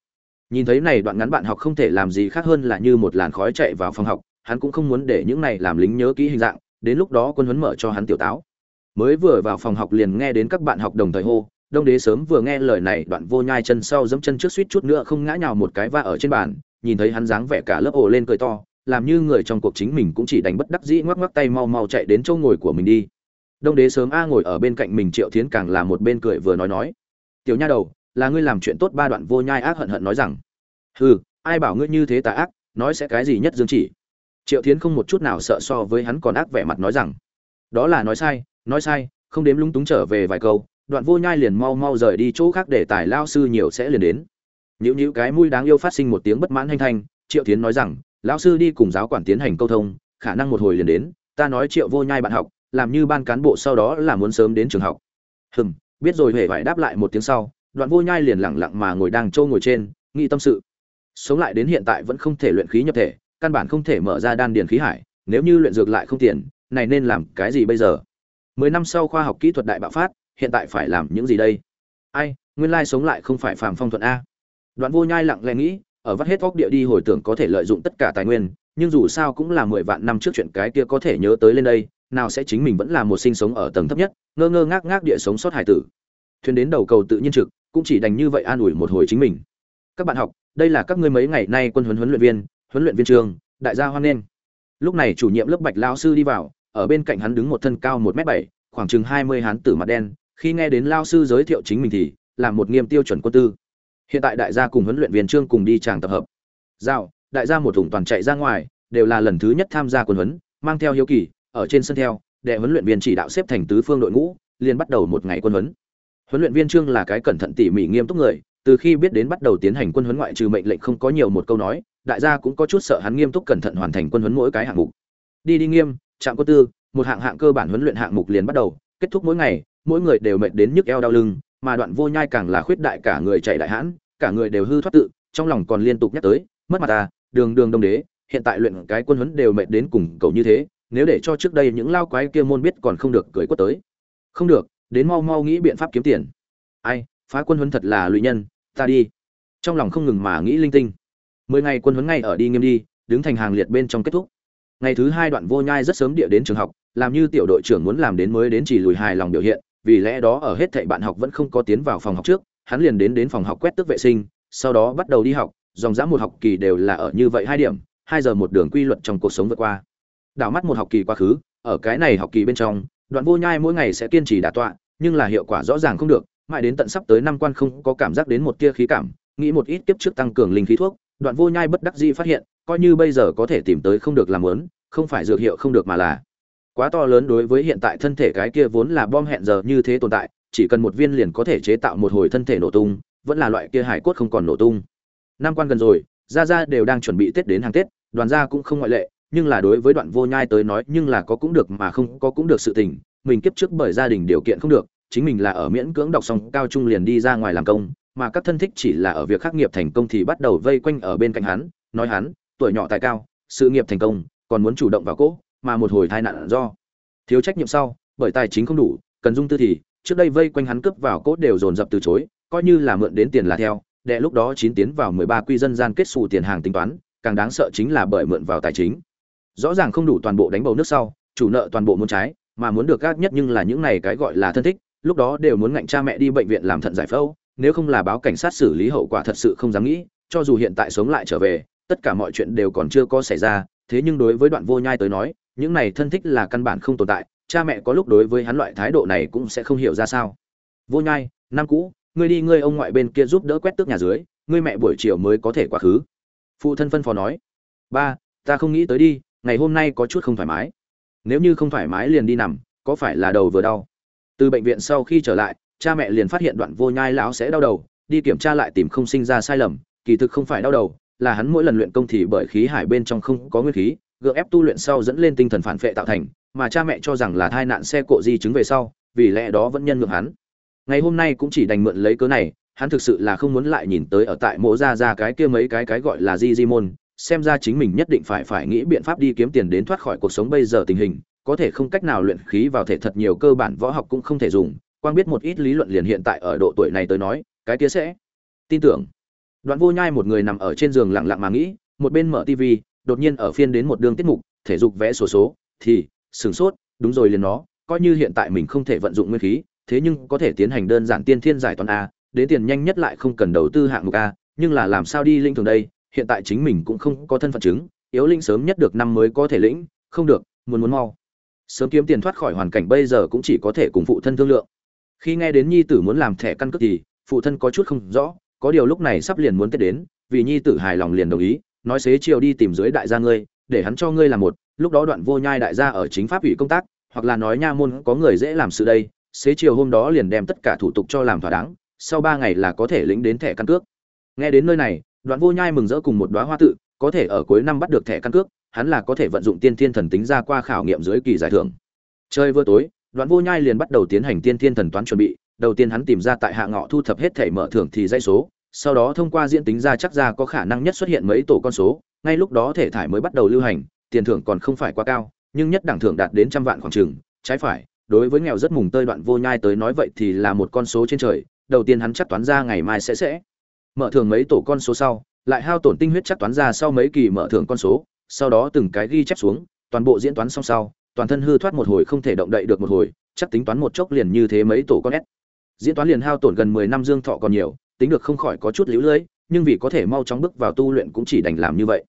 Nhìn thấy này đoạn ngắn bạn học không thể làm gì khác hơn là như một làn khói chạy vào phòng học, hắn cũng không muốn để những này làm lính nhớ kỹ hình dạng đến lúc đó quân huấn mở cho hắn tiểu táo. Mới vừa vào phòng học liền nghe đến các bạn học đồng thời hô, đông đế sớm vừa nghe lời này, đoạn vô nhai chân sau dẫm chân trước suýt chút nữa không ngã nhào một cái va ở trên bàn, nhìn thấy hắn dáng vẻ cả lớp ồ lên cười to, làm như người trong cuộc chính mình cũng chỉ đánh bất đắc dĩ ngoắc ngoắc tay mau mau chạy đến chỗ ngồi của mình đi. Đông đế sớm a ngồi ở bên cạnh mình, triệu thiến càng là một bên cười vừa nói nói, tiểu nha đầu, là ngươi làm chuyện tốt ba đoạn vô nhai ác hận hận nói rằng, hừ, ai bảo ngươi như thế tà ác, nói sẽ cái gì nhất dương chỉ? Triệu thiến không một chút nào sợ so với hắn còn ác vẻ mặt nói rằng, đó là nói sai nói sai, không đếm lúng túng trở về vài câu, đoạn vô nhai liền mau mau rời đi chỗ khác để tài lao sư nhiều sẽ liền đến. Nhữ nhữ cái mũi đáng yêu phát sinh một tiếng bất mãn hanh thanh, triệu thiến nói rằng, lão sư đi cùng giáo quản tiến hành câu thông, khả năng một hồi liền đến, ta nói triệu vô nhai bạn học, làm như ban cán bộ sau đó là muốn sớm đến trường học. Hừm, biết rồi, huệ phải đáp lại một tiếng sau, đoạn vô nhai liền lẳng lặng mà ngồi đang trâu ngồi trên, nghĩ tâm sự. Sống lại đến hiện tại vẫn không thể luyện khí nhập thể căn bản không thể mở ra đan điền khí hải, nếu như luyện dược lại không tiền, này nên làm cái gì bây giờ? Mười năm sau khoa học kỹ thuật đại bạo phát, hiện tại phải làm những gì đây? Ai, nguyên lai sống lại không phải phàm phong thuận a. Đoạn vô nhai lặng lẽ nghĩ, ở vắt hết óc địa đi hồi tưởng có thể lợi dụng tất cả tài nguyên, nhưng dù sao cũng là mười vạn năm trước chuyện cái kia có thể nhớ tới lên đây, nào sẽ chính mình vẫn là một sinh sống ở tầng thấp nhất, ngơ ngơ ngác ngác địa sống sót hải tử. Thuyền đến đầu cầu tự nhiên trực, cũng chỉ đành như vậy an ủi một hồi chính mình. Các bạn học, đây là các ngươi mấy ngày nay quân huấn huấn luyện viên huấn luyện viên trường, đại gia hoan nghênh. Lúc này chủ nhiệm lớp bạch lao sư đi vào, ở bên cạnh hắn đứng một thân cao một m bảy, khoảng chừng hai mươi hán tử mặt đen, khi nghe đến lao sư giới thiệu chính mình thì, là một nghiêm tiêu chuẩn quân tư. Hiện tại đại gia cùng huấn luyện viên trương cùng đi tràng tập hợp. Giao, đại gia một thủng toàn chạy ra ngoài, đều là lần thứ nhất tham gia quân huấn, mang theo hiếu kỳ, ở trên sân theo đệ huấn luyện viên chỉ đạo xếp thành tứ phương đội ngũ, liền bắt đầu một ngày quân huấn. Huấn luyện viên trương là cái cẩn thận tỉ mỉ nghiêm túc người, từ khi biết đến bắt đầu tiến hành quân huấn ngoại trừ mệnh lệnh không có nhiều một câu nói đại gia cũng có chút sợ hắn nghiêm túc cẩn thận hoàn thành quân huấn mỗi cái hạng mục. Đi đi nghiêm, trạm quân tư, một hạng hạng cơ bản huấn luyện hạng mục liền bắt đầu, kết thúc mỗi ngày, mỗi người đều mệt đến nhức eo đau lưng, mà đoạn vô nhai càng là khuyết đại cả người chạy đại hãn, cả người đều hư thoát tự, trong lòng còn liên tục nhắc tới, mất mặt ta, đường đường đông đế, hiện tại luyện cái quân huấn đều mệt đến cùng cậu như thế, nếu để cho trước đây những lao quái kia môn biết còn không được cười quất tới. Không được, đến mau mau nghĩ biện pháp kiếm tiền. Ai, phá quân huấn thật là lụy nhân, ta đi. Trong lòng không ngừng mà nghĩ linh tinh mười ngày quân huấn ngay ở đi nghiêm đi, đứng thành hàng liệt bên trong kết thúc. Ngày thứ hai đoạn vô nhai rất sớm địa đến trường học, làm như tiểu đội trưởng muốn làm đến mới đến chỉ lùi hài lòng biểu hiện, vì lẽ đó ở hết thảy bạn học vẫn không có tiến vào phòng học trước, hắn liền đến đến phòng học quét tước vệ sinh, sau đó bắt đầu đi học, dòng dã một học kỳ đều là ở như vậy hai điểm, hai giờ một đường quy luật trong cuộc sống vượt qua. Đảo mắt một học kỳ quá khứ, ở cái này học kỳ bên trong, đoạn vô nhai mỗi ngày sẽ kiên trì đả tọa, nhưng là hiệu quả rõ ràng không được, mãi đến tận sắp tới năm quan không có cảm giác đến một tia khí cảm, nghĩ một ít kiếp trước tăng cường linh khí thuốc đoạn vô nhai bất đắc dĩ phát hiện, coi như bây giờ có thể tìm tới không được làm lớn, không phải dược hiệu không được mà là quá to lớn đối với hiện tại thân thể cái kia vốn là bom hẹn giờ như thế tồn tại, chỉ cần một viên liền có thể chế tạo một hồi thân thể nổ tung, vẫn là loại kia hải cốt không còn nổ tung. Năm quan gần rồi, gia gia đều đang chuẩn bị tết đến hàng tết, đoàn gia cũng không ngoại lệ, nhưng là đối với đoạn vô nhai tới nói, nhưng là có cũng được mà không có cũng được sự tình, mình kiếp trước bởi gia đình điều kiện không được, chính mình là ở miễn cưỡng đọc xong cao trung liền đi ra ngoài làm công mà các thân thích chỉ là ở việc khắc nghiệp thành công thì bắt đầu vây quanh ở bên cạnh hắn, nói hắn, tuổi nhỏ tài cao, sự nghiệp thành công, còn muốn chủ động vào cỗ, mà một hồi tai nạn do. Thiếu trách nhiệm sau, bởi tài chính không đủ, cần dung tư thì, trước đây vây quanh hắn cướp vào cốt đều dồn dập từ chối, coi như là mượn đến tiền là theo đệ lúc đó chín tiến vào mười ba quy dân gian kết sù tiền hàng tính toán, càng đáng sợ chính là bởi mượn vào tài chính. Rõ ràng không đủ toàn bộ đánh bầu nước sau, chủ nợ toàn bộ muốn trái, mà muốn được gác nhất nhưng là những này cái gọi là thân thích, lúc đó đều muốn ngạnh cha mẹ đi bệnh viện làm thận giải phẫu nếu không là báo cảnh sát xử lý hậu quả thật sự không dám nghĩ, cho dù hiện tại sống lại trở về, tất cả mọi chuyện đều còn chưa có xảy ra, thế nhưng đối với đoạn vô nhai tới nói, những này thân thích là căn bản không tồn tại, cha mẹ có lúc đối với hắn loại thái độ này cũng sẽ không hiểu ra sao. Vô nhai, năm cũ, ngươi đi ngươi ông ngoại bên kia giúp đỡ quét tước nhà dưới, ngươi mẹ buổi chiều mới có thể quá khứ. Phụ thân phân phó nói, ba, ta không nghĩ tới đi, ngày hôm nay có chút không thoải mái. Nếu như không thoải mái liền đi nằm, có phải là đầu vừa đau? Từ bệnh viện sau khi trở lại cha mẹ liền phát hiện đoạn vô nhai lão sẽ đau đầu, đi kiểm tra lại tìm không sinh ra sai lầm, kỳ thực không phải đau đầu, là hắn mỗi lần luyện công thì bởi khí hải bên trong không có nguyên khí, gượng ép tu luyện sau dẫn lên tinh thần phản phệ tạo thành, mà cha mẹ cho rằng là tai nạn xe cộ di chứng về sau, vì lẽ đó vẫn nhân ngược hắn. Ngày hôm nay cũng chỉ đành mượn lấy cớ này, hắn thực sự là không muốn lại nhìn tới ở tại mộ ra ra cái kia mấy cái cái gọi là di di môn, xem ra chính mình nhất định phải phải nghĩ biện pháp đi kiếm tiền đến thoát khỏi cuộc sống bây giờ tình hình, có thể không cách nào luyện khí vào thể thật nhiều cơ bản võ học cũng không thể dùng quang biết một ít lý luận liền hiện tại ở độ tuổi này tới nói cái kia sẽ tin tưởng. Đoạn vô nhai một người nằm ở trên giường lặng lặng mà nghĩ một bên mở tv đột nhiên ở phiên đến một đường tiết mục thể dục vẽ sổ số, số thì sửng sốt đúng rồi liền nó coi như hiện tại mình không thể vận dụng nguyên khí thế nhưng có thể tiến hành đơn giản tiên thiên giải toán a đến tiền nhanh nhất lại không cần đầu tư hạng mục a nhưng là làm sao đi linh thường đây hiện tại chính mình cũng không có thân phận chứng yếu linh sớm nhất được năm mới có thể lĩnh không được muốn muốn mau. Sớm kiếm tiền thoát khỏi hoàn cảnh bây giờ cũng chỉ có thể cùng phụ thân thương lượng khi nghe đến nhi tử muốn làm thẻ căn cước thì, phụ thân có chút không rõ, có điều lúc này sắp liền muốn tết đến, vì nhi tử hài lòng liền đồng ý, nói xế chiều đi tìm dưới đại gia ngươi, để hắn cho ngươi làm một, lúc đó đoạn vô nhai đại gia ở chính pháp ủy công tác, hoặc là nói nha môn có người dễ làm sự đây, xế chiều hôm đó liền đem tất cả thủ tục cho làm thỏa đáng, sau ba ngày là có thể lĩnh đến thẻ căn cước. Nghe đến nơi này, đoạn vô nhai mừng rỡ cùng một đoá hoa tự, có thể ở cuối năm bắt được thẻ căn cước, hắn là có thể vận dụng tiên thiên thần tính ra qua khảo nghiệm dưới kỳ giải thưởng. Chơi vừa tối đoạn vô nhai liền bắt đầu tiến hành tiên thiên thần toán chuẩn bị, đầu tiên hắn tìm ra tại hạ ngọ thu thập hết thể mở thưởng thì dãy số, sau đó thông qua diễn tính ra chắc ra có khả năng nhất xuất hiện mấy tổ con số, ngay lúc đó thể thải mới bắt đầu lưu hành, tiền thưởng còn không phải quá cao, nhưng nhất đẳng thưởng đạt đến trăm vạn khoảng chừng, trái phải, đối với nghèo rất mùng tơi đoạn vô nhai tới nói vậy thì là một con số trên trời, đầu tiên hắn chắc toán ra ngày mai sẽ sẽ mở thưởng mấy tổ con số sau, lại hao tổn tinh huyết chắc toán ra sau mấy kỳ mở thưởng con số, sau đó từng cái ghi chép xuống, toàn bộ diễn toán xong sau toàn thân hư thoát một hồi không thể động đậy được một hồi, chắc tính toán một chốc liền như thế mấy tổ con ép diễn toán liền hao tổn gần mười năm dương thọ còn nhiều, tính được không khỏi có chút lũ lưỡi nhưng vì có thể mau chóng bước vào tu luyện cũng chỉ đành làm như vậy.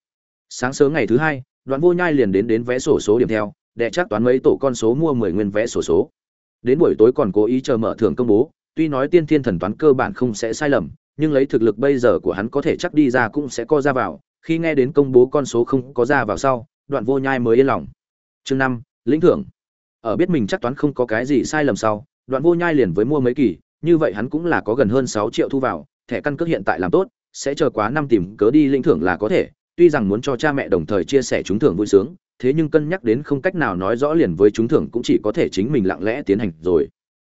Sáng sớm ngày thứ hai, đoạn vô nhai liền đến đến vé sổ số điểm theo đệ chắc toán mấy tổ con số mua mười nguyên vé sổ số. Đến buổi tối còn cố ý chờ mở thưởng công bố, tuy nói tiên thiên thần toán cơ bản không sẽ sai lầm, nhưng lấy thực lực bây giờ của hắn có thể chắc đi ra cũng sẽ co ra vào, khi nghe đến công bố con số không có ra vào sau, đoạn vô nhai mới yên lòng. Chương năm lĩnh thưởng. Ở biết mình chắc toán không có cái gì sai lầm sau, đoạn vô nhai liền với mua mấy kỳ, như vậy hắn cũng là có gần hơn sáu triệu thu vào, thẻ căn cước hiện tại làm tốt, sẽ chờ quá năm tìm cớ đi lĩnh thưởng là có thể, tuy rằng muốn cho cha mẹ đồng thời chia sẻ chúng thưởng vui sướng, thế nhưng cân nhắc đến không cách nào nói rõ liền với chúng thưởng cũng chỉ có thể chính mình lặng lẽ tiến hành rồi.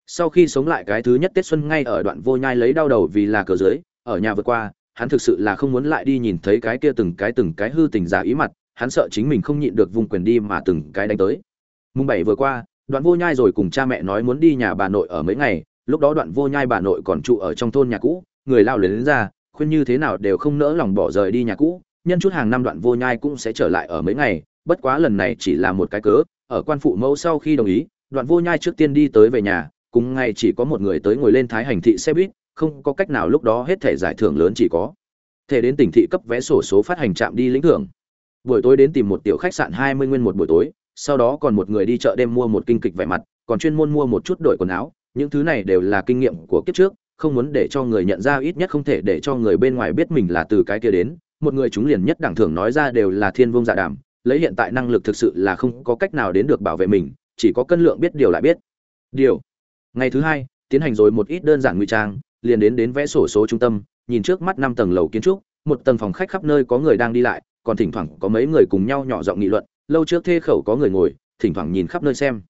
Sau khi sống lại cái thứ nhất tết xuân ngay ở đoạn vô nhai lấy đau đầu vì là cờ dưới, ở nhà vượt qua, hắn thực sự là không muốn lại đi nhìn thấy cái kia từng cái từng cái hư tình giả ý mặt, hắn sợ chính mình không nhịn được vùng quyền đi mà từng cái đánh tới mùng bảy vừa qua, đoạn vô nhai rồi cùng cha mẹ nói muốn đi nhà bà nội ở mấy ngày, lúc đó đoạn vô nhai bà nội còn trụ ở trong thôn nhà cũ, người lao lên ra, khuyên như thế nào đều không nỡ lòng bỏ rời đi nhà cũ, nhân chút hàng năm đoạn vô nhai cũng sẽ trở lại ở mấy ngày, bất quá lần này chỉ là một cái cớ, ở quan phụ mẫu sau khi đồng ý, đoạn vô nhai trước tiên đi tới về nhà, cùng ngày chỉ có một người tới ngồi lên thái hành thị xe buýt, không có cách nào lúc đó hết thể giải thưởng lớn chỉ có. Thể đến tỉnh thị cấp vé sổ số phát hành trạm đi lĩnh thưởng. Buổi tối đến tìm một tiểu khách sạn hai mươi nguyên một buổi tối sau đó còn một người đi chợ đêm mua một kinh kịch vẻ mặt, còn chuyên môn mua một chút đổi quần áo, những thứ này đều là kinh nghiệm của kiếp trước, không muốn để cho người nhận ra, ít nhất không thể để cho người bên ngoài biết mình là từ cái kia đến. Một người chúng liền nhất đẳng thưởng nói ra đều là thiên vương dạ đàm, lấy hiện tại năng lực thực sự là không có cách nào đến được bảo vệ mình, chỉ có cân lượng biết điều lại biết. Điều. Ngày thứ hai, tiến hành rồi một ít đơn giản ngụy trang, liền đến đến vẽ sổ số trung tâm, nhìn trước mắt năm tầng lầu kiến trúc, một tầng phòng khách khắp nơi có người đang đi lại, còn thỉnh thoảng có mấy người cùng nhau nhỏ giọng nghị luận lâu trước thê khẩu có người ngồi, thỉnh thoảng nhìn khắp nơi xem.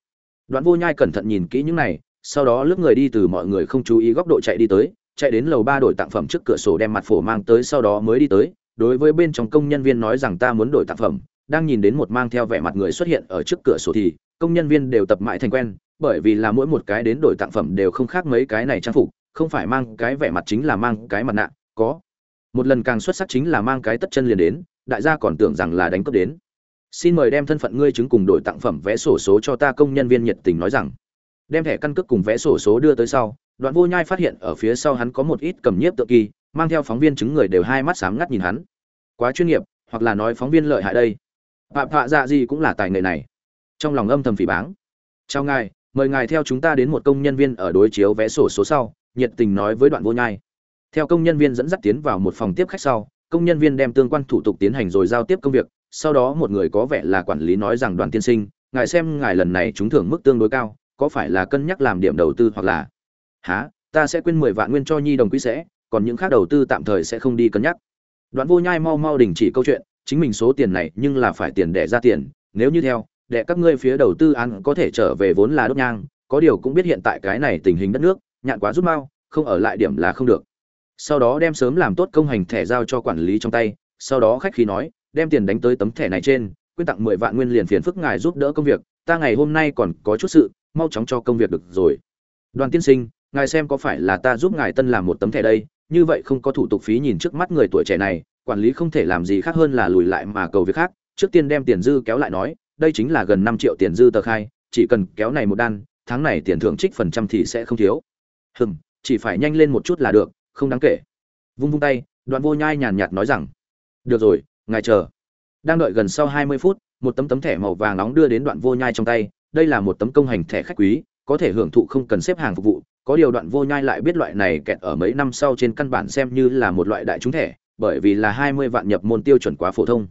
Đoạn vô nhai cẩn thận nhìn kỹ những này, sau đó lướt người đi từ mọi người không chú ý góc độ chạy đi tới, chạy đến lầu ba đổi tặng phẩm trước cửa sổ đem mặt phổ mang tới sau đó mới đi tới. Đối với bên trong công nhân viên nói rằng ta muốn đổi tặng phẩm, đang nhìn đến một mang theo vẻ mặt người xuất hiện ở trước cửa sổ thì, công nhân viên đều tập mãi thành quen, bởi vì là mỗi một cái đến đổi tặng phẩm đều không khác mấy cái này trang phục, không phải mang cái vẻ mặt chính là mang cái mặt nạ, có. Một lần càng xuất sắc chính là mang cái tất chân liền đến, đại gia còn tưởng rằng là đánh cướp đến xin mời đem thân phận ngươi chứng cùng đổi tặng phẩm vé sổ số cho ta công nhân viên nhiệt tình nói rằng. Đem thẻ căn cước cùng vé sổ số đưa tới sau, đoạn vô nhai phát hiện ở phía sau hắn có một ít cầm nhiếp tự kỳ, mang theo phóng viên chứng người đều hai mắt sáng ngắt nhìn hắn. Quá chuyên nghiệp, hoặc là nói phóng viên lợi hại đây. Phạm phạ dạ gì cũng là tài nghệ này. Trong lòng âm thầm phỉ báng. Chào ngài, mời ngài theo chúng ta đến một công nhân viên ở đối chiếu vé sổ số sau, nhiệt tình nói với đoạn vô nhai. Theo công nhân viên dẫn dắt tiến vào một phòng tiếp khách sau, công nhân viên đem tương quan thủ tục tiến hành rồi giao tiếp công việc sau đó một người có vẻ là quản lý nói rằng đoàn tiên sinh, ngài xem ngài lần này trúng thưởng mức tương đối cao, có phải là cân nhắc làm điểm đầu tư hoặc là? Há ta sẽ quên mười vạn nguyên cho nhi đồng quý sẽ, còn những khác đầu tư tạm thời sẽ không đi cân nhắc. Đoạn vô nhai mau mau đình chỉ câu chuyện, chính mình số tiền này nhưng là phải tiền để ra tiền, nếu như theo để các ngươi phía đầu tư ăn có thể trở về vốn là đốt nhang, có điều cũng biết hiện tại cái này tình hình đất nước, nhạn quá rút mau, không ở lại điểm là không được. Sau đó đem sớm làm tốt công hành thẻ giao cho quản lý trong tay, sau đó khách khí nói đem tiền đánh tới tấm thẻ này trên, quyên tặng mười vạn nguyên liền phiền phức ngài giúp đỡ công việc, ta ngày hôm nay còn có chút sự, mau chóng cho công việc được rồi. Đoàn tiên sinh, ngài xem có phải là ta giúp ngài tân làm một tấm thẻ đây? Như vậy không có thủ tục phí nhìn trước mắt người tuổi trẻ này, quản lý không thể làm gì khác hơn là lùi lại mà cầu việc khác. Trước tiên đem tiền dư kéo lại nói, đây chính là gần năm triệu tiền dư tờ khai, chỉ cần kéo này một đan, tháng này tiền thưởng trích phần trăm thì sẽ không thiếu. Hừm, chỉ phải nhanh lên một chút là được, không đáng kể. Vung vung tay, đoạn vô nhai nhàn nhạt nói rằng, được rồi ngài chờ. Đang đợi gần sau hai mươi phút, một tấm tấm thẻ màu vàng nóng đưa đến đoạn vô nhai trong tay. Đây là một tấm công hành thẻ khách quý, có thể hưởng thụ không cần xếp hàng phục vụ. Có điều đoạn vô nhai lại biết loại này kẹt ở mấy năm sau trên căn bản xem như là một loại đại chúng thẻ, bởi vì là hai mươi vạn nhập môn tiêu chuẩn quá phổ thông.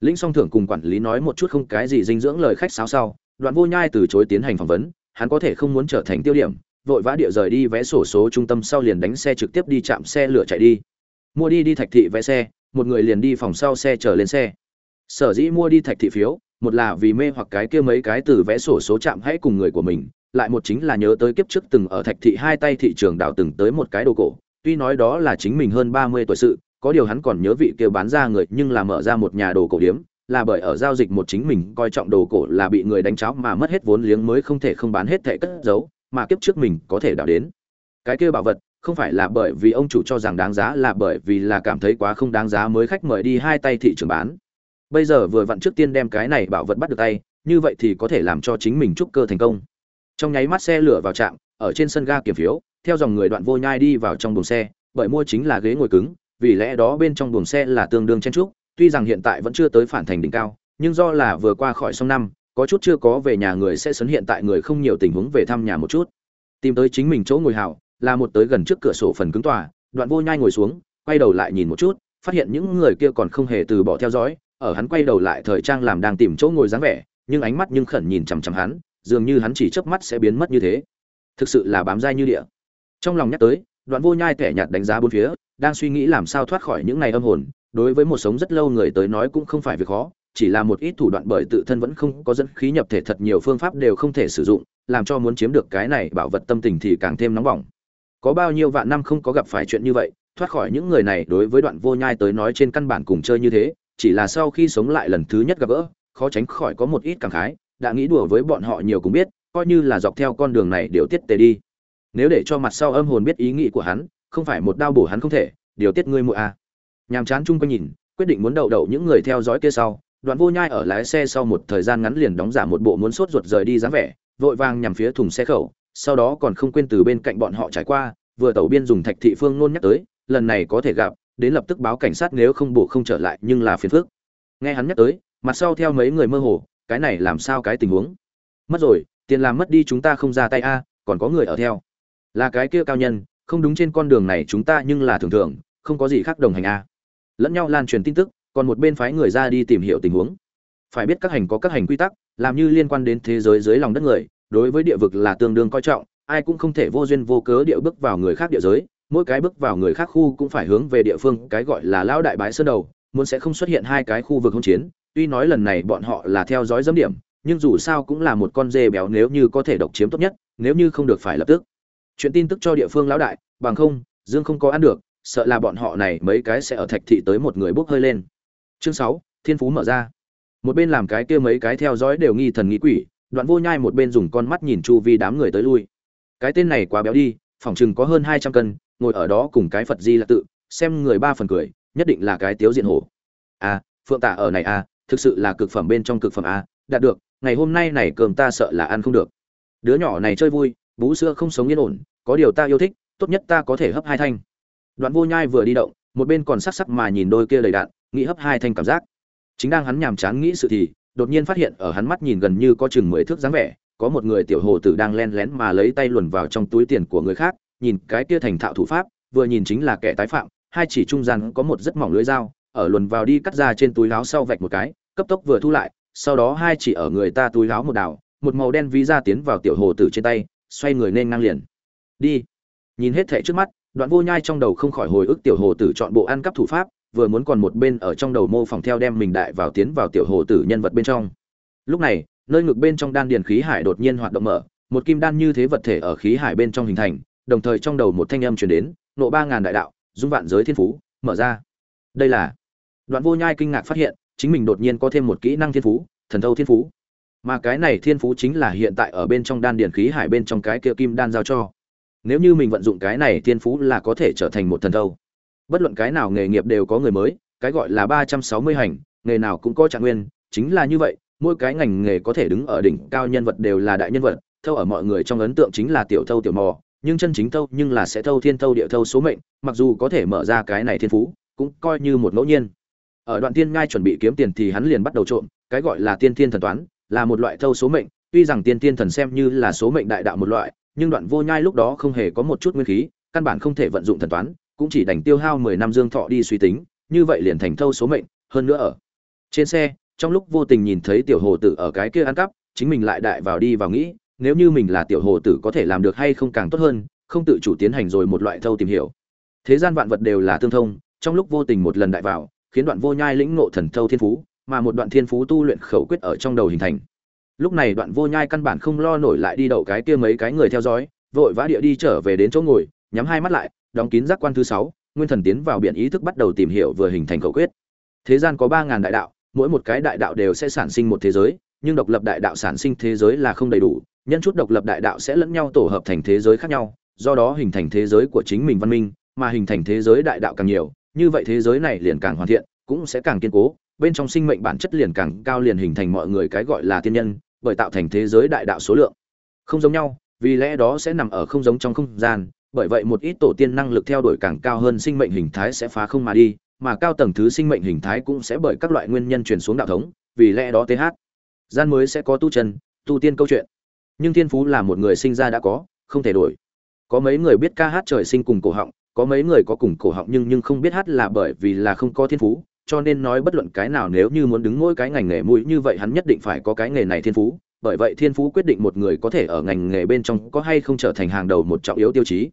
Lĩnh song thưởng cùng quản lý nói một chút không cái gì dinh dưỡng lời khách sáo sau. Đoạn vô nhai từ chối tiến hành phỏng vấn, hắn có thể không muốn trở thành tiêu điểm, vội vã địa rời đi vé sổ số trung tâm sau liền đánh xe trực tiếp đi chạm xe lửa chạy đi. Mua đi đi thạch thị vé xe một người liền đi phòng sau xe chờ lên xe. Sở dĩ mua đi thạch thị phiếu, một là vì mê hoặc cái kia mấy cái từ vẽ sổ số chạm hãy cùng người của mình, lại một chính là nhớ tới kiếp trước từng ở thạch thị hai tay thị trường đảo từng tới một cái đồ cổ, tuy nói đó là chính mình hơn ba mươi tuổi sự, có điều hắn còn nhớ vị kia bán ra người nhưng là mở ra một nhà đồ cổ điếm, là bởi ở giao dịch một chính mình coi trọng đồ cổ là bị người đánh cháo mà mất hết vốn liếng mới không thể không bán hết thẻ cất giấu, mà kiếp trước mình có thể đào đến. Cái kia bảo vật không phải là bởi vì ông chủ cho rằng đáng giá là bởi vì là cảm thấy quá không đáng giá mới khách mời đi hai tay thị trường bán. Bây giờ vừa vặn trước tiên đem cái này bảo vật bắt được tay, như vậy thì có thể làm cho chính mình trúc cơ thành công. Trong nháy mắt xe lửa vào trạm, ở trên sân ga kiểm phiếu, theo dòng người đoạn vô nhai đi vào trong buồng xe, bởi mua chính là ghế ngồi cứng, vì lẽ đó bên trong buồng xe là tương đương chen trúc, tuy rằng hiện tại vẫn chưa tới phản thành đỉnh cao, nhưng do là vừa qua khỏi sông năm, có chút chưa có về nhà người sẽ sấn hiện tại người không nhiều tình huống về thăm nhà một chút. Tìm tới chính mình chỗ ngồi hảo là một tới gần trước cửa sổ phần cứng tòa, đoạn vô nhai ngồi xuống, quay đầu lại nhìn một chút, phát hiện những người kia còn không hề từ bỏ theo dõi, ở hắn quay đầu lại thời trang làm đang tìm chỗ ngồi dáng vẻ, nhưng ánh mắt nhưng khẩn nhìn chằm chằm hắn, dường như hắn chỉ chớp mắt sẽ biến mất như thế. Thực sự là bám dai như địa. Trong lòng nhắc tới, đoạn vô nhai kẻ nhạt đánh giá bốn phía, đang suy nghĩ làm sao thoát khỏi những này âm hồn, đối với một sống rất lâu người tới nói cũng không phải việc khó, chỉ là một ít thủ đoạn bởi tự thân vẫn không có dẫn khí nhập thể thật nhiều phương pháp đều không thể sử dụng, làm cho muốn chiếm được cái này bảo vật tâm tình thì càng thêm nóng bỏng có bao nhiêu vạn năm không có gặp phải chuyện như vậy, thoát khỏi những người này đối với đoạn vô nhai tới nói trên căn bản cùng chơi như thế, chỉ là sau khi sống lại lần thứ nhất gặp gỡ, khó tránh khỏi có một ít cảm khái, đã nghĩ đùa với bọn họ nhiều cũng biết, coi như là dọc theo con đường này điều tiết tề đi nếu để cho mặt sau âm hồn biết ý nghĩ của hắn, không phải một đao bổ hắn không thể, điều tiết ngươi muội a à. nhàm chán chung quanh nhìn, quyết định muốn đậu đậu những người theo dõi kia sau, đoạn vô nhai ở lái xe sau một thời gian ngắn liền đóng giả một bộ muốn sốt ruột rời đi dáng vẻ, vội vàng nhằm phía thùng xe khẩu sau đó còn không quên từ bên cạnh bọn họ trải qua, vừa tàu biên dùng thạch thị phương nôn nhắc tới, lần này có thể gặp, đến lập tức báo cảnh sát nếu không bổ không trở lại, nhưng là phiền phức. Nghe hắn nhắc tới, mặt sau theo mấy người mơ hồ, cái này làm sao cái tình huống? Mất rồi, tiền làm mất đi chúng ta không ra tay a, còn có người ở theo. Là cái kia cao nhân, không đúng trên con đường này chúng ta nhưng là thường thường, không có gì khác đồng hành a. Lẫn nhau lan truyền tin tức, còn một bên phái người ra đi tìm hiểu tình huống. Phải biết các hành có các hành quy tắc, làm như liên quan đến thế giới dưới lòng đất người đối với địa vực là tương đương coi trọng, ai cũng không thể vô duyên vô cớ địa bước vào người khác địa giới, mỗi cái bước vào người khác khu cũng phải hướng về địa phương, cái gọi là lão đại bái sơn đầu, muốn sẽ không xuất hiện hai cái khu vực hỗn chiến, tuy nói lần này bọn họ là theo dõi giám điểm, nhưng dù sao cũng là một con dê béo nếu như có thể độc chiếm tốt nhất, nếu như không được phải lập tức. Chuyện tin tức cho địa phương lão đại, bằng không, dương không có ăn được, sợ là bọn họ này mấy cái sẽ ở thạch thị tới một người bốc hơi lên. Chương sáu, thiên phú mở ra. Một bên làm cái kia mấy cái theo dõi đều nghi thần nghi quỷ đoạn vô nhai một bên dùng con mắt nhìn chu vi đám người tới lui. Cái tên này quá béo đi phỏng chừng có hơn hai trăm cân, ngồi ở đó cùng cái phật di là tự, xem người ba phần cười, nhất định là cái tiếu diện hổ. À phượng tả ở này à thực sự là cực phẩm bên trong cực phẩm à đạt được, ngày hôm nay này cơm ta sợ là ăn không được. Đứa nhỏ này chơi vui, bú sữa không sống yên ổn, có điều ta yêu thích, tốt nhất ta có thể hấp hai thanh. Đoạn vô nhai vừa đi động, một bên còn sắc sắc mà nhìn đôi kia đầy đạn, nghĩ hấp hai thanh cảm giác. Chính đang hắn nhàm chán nghĩ sự thì đột nhiên phát hiện ở hắn mắt nhìn gần như có chừng mười thước dáng vẻ, có một người tiểu hồ tử đang len lén mà lấy tay luồn vào trong túi tiền của người khác, nhìn cái kia thành thạo thủ pháp, vừa nhìn chính là kẻ tái phạm, hai chỉ trung gian có một rất mỏng lưới dao, ở luồn vào đi cắt ra trên túi áo sau vạch một cái, cấp tốc vừa thu lại, sau đó hai chỉ ở người ta túi áo một đảo, một màu đen ví ra tiến vào tiểu hồ tử trên tay, xoay người nên ngang liền. Đi. Nhìn hết thệ trước mắt, đoạn vô nhai trong đầu không khỏi hồi ức tiểu hồ tử chọn bộ ăn cắp thủ pháp vừa muốn còn một bên ở trong đầu mô phỏng theo đem mình đại vào tiến vào tiểu hồ tử nhân vật bên trong. Lúc này, nơi ngực bên trong đan điền khí hải đột nhiên hoạt động mở, một kim đan như thế vật thể ở khí hải bên trong hình thành, đồng thời trong đầu một thanh âm truyền đến, nộ ba ngàn đại đạo, dung vạn giới thiên phú, mở ra. Đây là đoạn vô nhai kinh ngạc phát hiện, chính mình đột nhiên có thêm một kỹ năng thiên phú, thần thâu thiên phú. Mà cái này thiên phú chính là hiện tại ở bên trong đan điển khí hải bên trong cái kia kim đan giao cho. Nếu như mình vận dụng cái này thiên phú là có thể trở thành một thần thâu bất luận cái nào nghề nghiệp đều có người mới, cái gọi là ba trăm sáu mươi hành, nghề nào cũng có trạng nguyên, chính là như vậy, mỗi cái ngành nghề có thể đứng ở đỉnh cao nhân vật đều là đại nhân vật, thâu ở mọi người trong ấn tượng chính là tiểu thâu tiểu mò, nhưng chân chính thâu nhưng là sẽ thâu thiên thâu địa thâu số mệnh, mặc dù có thể mở ra cái này thiên phú, cũng coi như một ngẫu nhiên. Ở đoạn tiên ngai chuẩn bị kiếm tiền thì hắn liền bắt đầu trộm, cái gọi là tiên thiên thần toán, là một loại thâu số mệnh, tuy rằng tiên thiên thần xem như là số mệnh đại đạo một loại, nhưng đoạn vô nhai lúc đó không hề có một chút nguyên khí, căn bản không thể vận dụng thần toán cũng chỉ đành tiêu hao mười năm dương thọ đi suy tính, như vậy liền thành thâu số mệnh, hơn nữa ở trên xe, trong lúc vô tình nhìn thấy tiểu hồ tử ở cái kia ăn cắp, chính mình lại đại vào đi vào nghĩ, nếu như mình là tiểu hồ tử có thể làm được hay không càng tốt hơn, không tự chủ tiến hành rồi một loại thâu tìm hiểu. Thế gian vạn vật đều là tương thông, trong lúc vô tình một lần đại vào, khiến đoạn vô nhai lĩnh ngộ thần thâu thiên phú, mà một đoạn thiên phú tu luyện khẩu quyết ở trong đầu hình thành. Lúc này đoạn vô nhai căn bản không lo nổi lại đi đậu cái kia mấy cái người theo dõi, vội vã địa đi trở về đến chỗ ngồi, nhắm hai mắt lại đóng kín giác quan thứ sáu, nguyên thần tiến vào biển ý thức bắt đầu tìm hiểu vừa hình thành khẩu quyết. Thế gian có ba ngàn đại đạo, mỗi một cái đại đạo đều sẽ sản sinh một thế giới, nhưng độc lập đại đạo sản sinh thế giới là không đầy đủ, nhân chút độc lập đại đạo sẽ lẫn nhau tổ hợp thành thế giới khác nhau, do đó hình thành thế giới của chính mình văn minh, mà hình thành thế giới đại đạo càng nhiều, như vậy thế giới này liền càng hoàn thiện, cũng sẽ càng kiên cố, bên trong sinh mệnh bản chất liền càng cao liền hình thành mọi người cái gọi là tiên nhân, bởi tạo thành thế giới đại đạo số lượng. Không giống nhau, vì lẽ đó sẽ nằm ở không giống trong không gian bởi vậy một ít tổ tiên năng lực theo đuổi càng cao hơn sinh mệnh hình thái sẽ phá không mà đi, mà cao tầng thứ sinh mệnh hình thái cũng sẽ bởi các loại nguyên nhân truyền xuống đạo thống, vì lẽ đó th gian mới sẽ có tu chân, tu tiên câu chuyện. Nhưng thiên phú là một người sinh ra đã có, không thể đổi. Có mấy người biết ca hát trời sinh cùng cổ họng, có mấy người có cùng cổ họng nhưng nhưng không biết hát là bởi vì là không có thiên phú, cho nên nói bất luận cái nào nếu như muốn đứng mỗi cái ngành nghề mũi như vậy hắn nhất định phải có cái nghề này thiên phú, bởi vậy thiên phú quyết định một người có thể ở ngành nghề bên trong có hay không trở thành hàng đầu một trọng yếu tiêu chí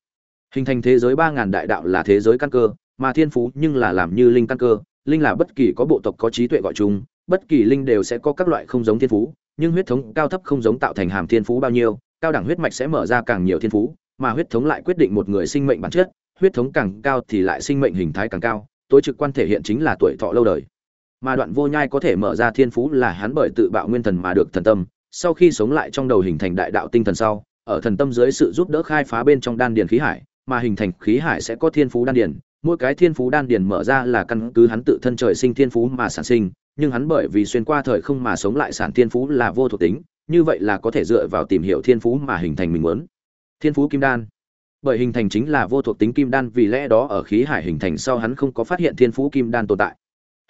hình thành thế giới ba ngàn đại đạo là thế giới căn cơ, mà thiên phú nhưng là làm như linh căn cơ. Linh là bất kỳ có bộ tộc có trí tuệ gọi chung, bất kỳ linh đều sẽ có các loại không giống thiên phú, nhưng huyết thống cao thấp không giống tạo thành hàm thiên phú bao nhiêu, cao đẳng huyết mạch sẽ mở ra càng nhiều thiên phú, mà huyết thống lại quyết định một người sinh mệnh bản chất. Huyết thống càng cao thì lại sinh mệnh hình thái càng cao, tối trực quan thể hiện chính là tuổi thọ lâu đời. Mà đoạn vô nhai có thể mở ra thiên phú là hắn bởi tự bạo nguyên thần mà được thần tâm, sau khi sống lại trong đầu hình thành đại đạo tinh thần sau, ở thần tâm dưới sự giúp đỡ khai phá bên trong đan điền khí hải mà hình thành khí hải sẽ có thiên phú đan điền. Mỗi cái thiên phú đan điền mở ra là căn cứ hắn tự thân trời sinh thiên phú mà sản sinh, nhưng hắn bởi vì xuyên qua thời không mà sống lại sản thiên phú là vô thuộc tính, như vậy là có thể dựa vào tìm hiểu thiên phú mà hình thành mình muốn. Thiên phú kim đan. Bởi hình thành chính là vô thuộc tính kim đan, vì lẽ đó ở khí hải hình thành sau hắn không có phát hiện thiên phú kim đan tồn tại.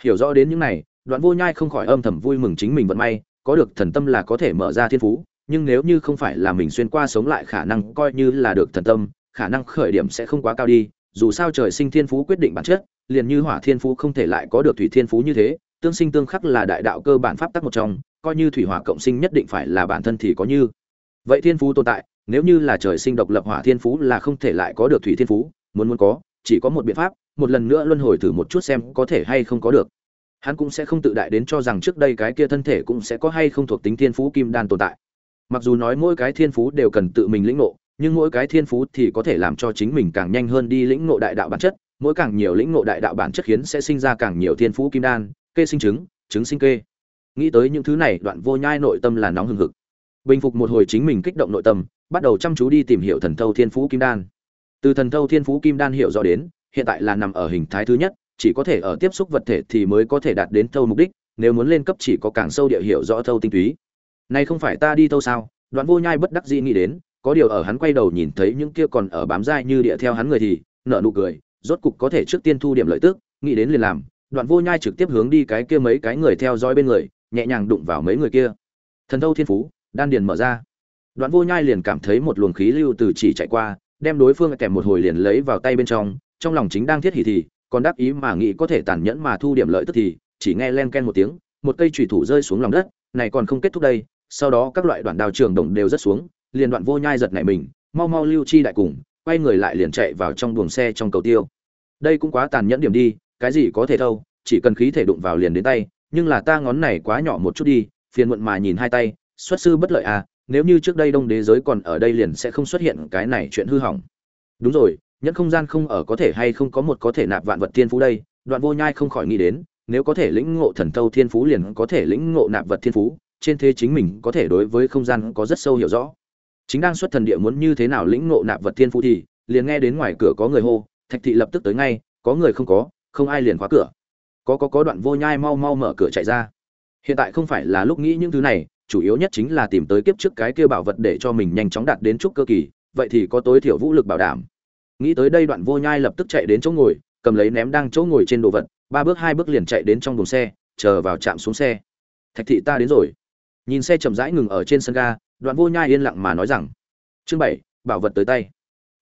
Hiểu rõ đến những này, đoạn vô nhai không khỏi âm thầm vui mừng chính mình vận may, có được thần tâm là có thể mở ra thiên phú, nhưng nếu như không phải là mình xuyên qua sống lại khả năng coi như là được thần tâm khả năng khởi điểm sẽ không quá cao đi, dù sao trời sinh thiên phú quyết định bản chất, liền như hỏa thiên phú không thể lại có được thủy thiên phú như thế, tương sinh tương khắc là đại đạo cơ bản pháp tắc một trong, coi như thủy hỏa cộng sinh nhất định phải là bản thân thì có như. Vậy thiên phú tồn tại, nếu như là trời sinh độc lập hỏa thiên phú là không thể lại có được thủy thiên phú, muốn muốn có, chỉ có một biện pháp, một lần nữa luân hồi thử một chút xem có thể hay không có được. Hắn cũng sẽ không tự đại đến cho rằng trước đây cái kia thân thể cũng sẽ có hay không thuộc tính thiên phú kim đan tồn tại. Mặc dù nói mỗi cái thiên phú đều cần tự mình lĩnh ngộ nhưng mỗi cái thiên phú thì có thể làm cho chính mình càng nhanh hơn đi lĩnh ngộ đại đạo bản chất, mỗi càng nhiều lĩnh ngộ đại đạo bản chất khiến sẽ sinh ra càng nhiều thiên phú kim đan, kê sinh trứng trứng sinh kê. Nghĩ tới những thứ này, đoạn vô nhai nội tâm là nóng hừng hực. Bình phục một hồi chính mình kích động nội tâm, bắt đầu chăm chú đi tìm hiểu thần thâu thiên phú kim đan. Từ thần thâu thiên phú kim đan hiểu rõ đến, hiện tại là nằm ở hình thái thứ nhất, chỉ có thể ở tiếp xúc vật thể thì mới có thể đạt đến thâu mục đích, nếu muốn lên cấp chỉ có càng sâu địa hiểu rõ thâu tinh túy. Này không phải ta đi thâu sao? Đoạn vô nhai bất đắc dĩ nghĩ đến có điều ở hắn quay đầu nhìn thấy những kia còn ở bám dai như địa theo hắn người thì, nở nụ cười, rốt cục có thể trước tiên thu điểm lợi tức, nghĩ đến liền làm, đoạn vô nhai trực tiếp hướng đi cái kia mấy cái người theo dõi bên người, nhẹ nhàng đụng vào mấy người kia. Thần thâu thiên phú, đan điền mở ra. Đoạn vô nhai liền cảm thấy một luồng khí lưu từ chỉ chạy qua, đem đối phương kèm một hồi liền lấy vào tay bên trong trong lòng chính đang thiết hỉ thì, còn đáp ý mà nghĩ có thể tàn nhẫn mà thu điểm lợi tức thì, chỉ nghe len ken một tiếng, một cây chủy thủ rơi xuống lòng đất, này còn không kết thúc đây, sau đó các loại đoạn đào trường đồng đều rất xuống liền đoạn vô nhai giật nảy mình, mau mau lưu chi đại cùng, quay người lại liền chạy vào trong buồng xe trong cầu tiêu. Đây cũng quá tàn nhẫn điểm đi, cái gì có thể đâu, chỉ cần khí thể đụng vào liền đến tay, nhưng là ta ngón này quá nhỏ một chút đi, phiền muộn mà nhìn hai tay, xuất sư bất lợi à nếu như trước đây đông đế giới còn ở đây liền sẽ không xuất hiện cái này chuyện hư hỏng. Đúng rồi nhất không gian không ở có thể hay không có một có thể nạp vạn vật thiên phú đây, đoạn vô nhai không khỏi nghĩ đến, nếu có thể lĩnh ngộ thần tâu thiên phú liền có thể lĩnh ngộ nạp vật thiên phú, trên thế chính mình có thể đối với không gian có rất sâu hiểu rõ chính đang xuất thần địa muốn như thế nào lĩnh ngộ nạp vật thiên phú thì, liền nghe đến ngoài cửa có người hô, thạch thị lập tức tới ngay, có người không có, không ai liền khóa cửa. Có có có đoạn vô nhai mau mau mở cửa chạy ra. Hiện tại không phải là lúc nghĩ những thứ này, chủ yếu nhất chính là tìm tới kiếp trước cái kia bảo vật để cho mình nhanh chóng đạt đến chút cơ kỳ, vậy thì có tối thiểu vũ lực bảo đảm. Nghĩ tới đây đoạn vô nhai lập tức chạy đến chỗ ngồi, cầm lấy ném đang chỗ ngồi trên đồ vật, ba bước hai bước liền chạy đến trong đồn xe, chờ vào trạm xuống xe. Thạch thị ta đến rồi. Nhìn xe chậm rãi ngừng ở trên sân ga đoạn vô nhai yên lặng mà nói rằng, chương bảy, bảo vật tới tay.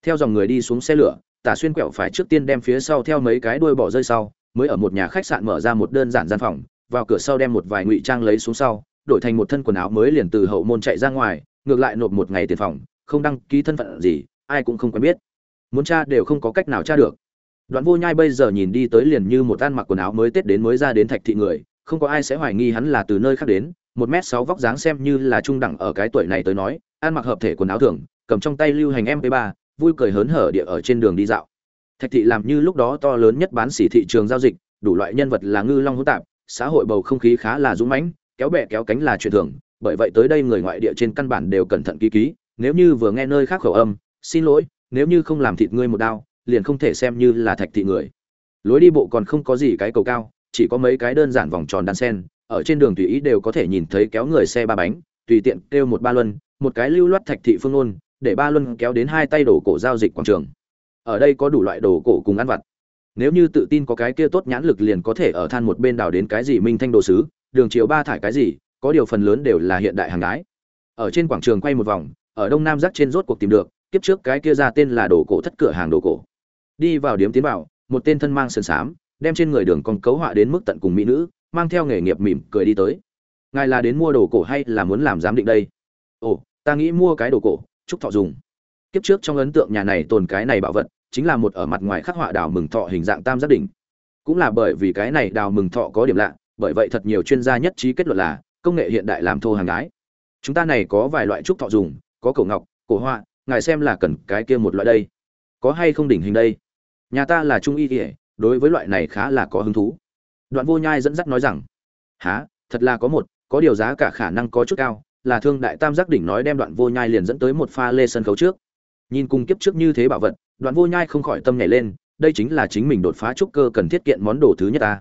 Theo dòng người đi xuống xe lửa, tả xuyên quẹo phải trước tiên đem phía sau theo mấy cái đuôi bỏ rơi sau, mới ở một nhà khách sạn mở ra một đơn giản gian phòng, vào cửa sau đem một vài ngụy trang lấy xuống sau, đổi thành một thân quần áo mới liền từ hậu môn chạy ra ngoài, ngược lại nộp một ngày tiền phòng, không đăng ký thân phận gì, ai cũng không quen biết. Muốn tra đều không có cách nào tra được. Đoạn vô nhai bây giờ nhìn đi tới liền như một ăn mặc quần áo mới tết đến mới ra đến thạch thị người, không có ai sẽ hoài nghi hắn là từ nơi khác đến một m sáu vóc dáng xem như là trung đẳng ở cái tuổi này tới nói, ăn mặc hợp thể quần áo thường, cầm trong tay lưu hành mp 3 vui cười hớn hở địa ở trên đường đi dạo. Thạch thị làm như lúc đó to lớn nhất bán xỉ thị trường giao dịch, đủ loại nhân vật là ngư long hỗn tạp, xã hội bầu không khí khá là dũng mãnh, kéo bè kéo cánh là chuyện thường, bởi vậy tới đây người ngoại địa trên căn bản đều cẩn thận ký ký, nếu như vừa nghe nơi khác khẩu âm, xin lỗi, nếu như không làm thịt ngươi một đao, liền không thể xem như là thạch thị người. Lối đi bộ còn không có gì cái cầu cao, chỉ có mấy cái đơn giản vòng tròn đan sen ở trên đường tùy ý đều có thể nhìn thấy kéo người xe ba bánh, tùy tiện kêu một ba luân, một cái lưu loát thạch thị phương ôn để ba luân kéo đến hai tay đổ cổ giao dịch quảng trường. Ở đây có đủ loại đồ cổ cùng ăn vặt. Nếu như tự tin có cái kia tốt nhãn lực liền có thể ở than một bên đào đến cái gì minh thanh đồ sứ, đường chiều ba thải cái gì, có điều phần lớn đều là hiện đại hàng đái ở trên quảng trường quay một vòng, ở đông nam giác trên rốt cuộc tìm được, kiếp trước cái kia ra tên là đồ cổ thất cửa hàng đồ cổ. Đi vào điếm tiến vào, một tên thân mang sườn xám, đem trên người đường con cấu họa đến mức tận cùng mỹ nữ mang theo nghề nghiệp mỉm cười đi tới. Ngài là đến mua đồ cổ hay là muốn làm giám định đây? Ồ ta nghĩ mua cái đồ cổ chúc thọ dùng. Kiếp trước trong ấn tượng nhà này tồn cái này bảo vật chính là một ở mặt ngoài khắc họa đào mừng thọ hình dạng tam giác đỉnh. Cũng là bởi vì cái này đào mừng thọ có điểm lạ bởi vậy thật nhiều chuyên gia nhất trí kết luận là công nghệ hiện đại làm thô hàng gái. Chúng ta này có vài loại trúc thọ dùng có cổ ngọc cổ hoa, ngài xem là cần cái kia một loại đây. Có hay không đỉnh hình đây? Nhà ta là trung y kỉa đối với loại này khá là có hứng thú đoạn vô nhai dẫn dắt nói rằng há thật là có một có điều giá cả khả năng có chút cao là thương đại tam giác đỉnh nói đem đoạn vô nhai liền dẫn tới một pha lê sân khấu trước. Nhìn cùng kiếp trước như thế bảo vật đoạn vô nhai không khỏi tâm nhảy lên đây chính là chính mình đột phá trúc cơ cần thiết kiện món đồ thứ nhất ta.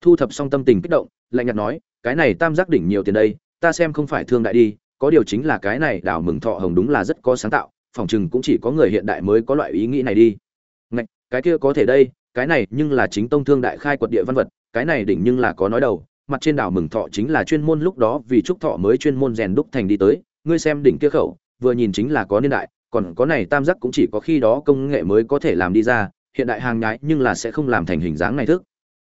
Thu thập xong tâm tình kích động lạnh nhạt nói cái này tam giác đỉnh nhiều tiền đây ta xem không phải thương đại đi có điều chính là cái này đào mừng thọ hồng đúng là rất có sáng tạo phòng chừng cũng chỉ có người hiện đại mới có loại ý nghĩ này đi. Ngạch, cái kia có thể đây cái này nhưng là chính tông thương đại khai quật địa văn vật, cái này đỉnh nhưng là có nói đầu, mặt trên đảo mừng thọ chính là chuyên môn lúc đó vì trúc thọ mới chuyên môn rèn đúc thành đi tới, ngươi xem đỉnh kia khẩu, vừa nhìn chính là có niên đại, còn có này tam giác cũng chỉ có khi đó công nghệ mới có thể làm đi ra, hiện đại hàng nhái nhưng là sẽ không làm thành hình dáng này thức.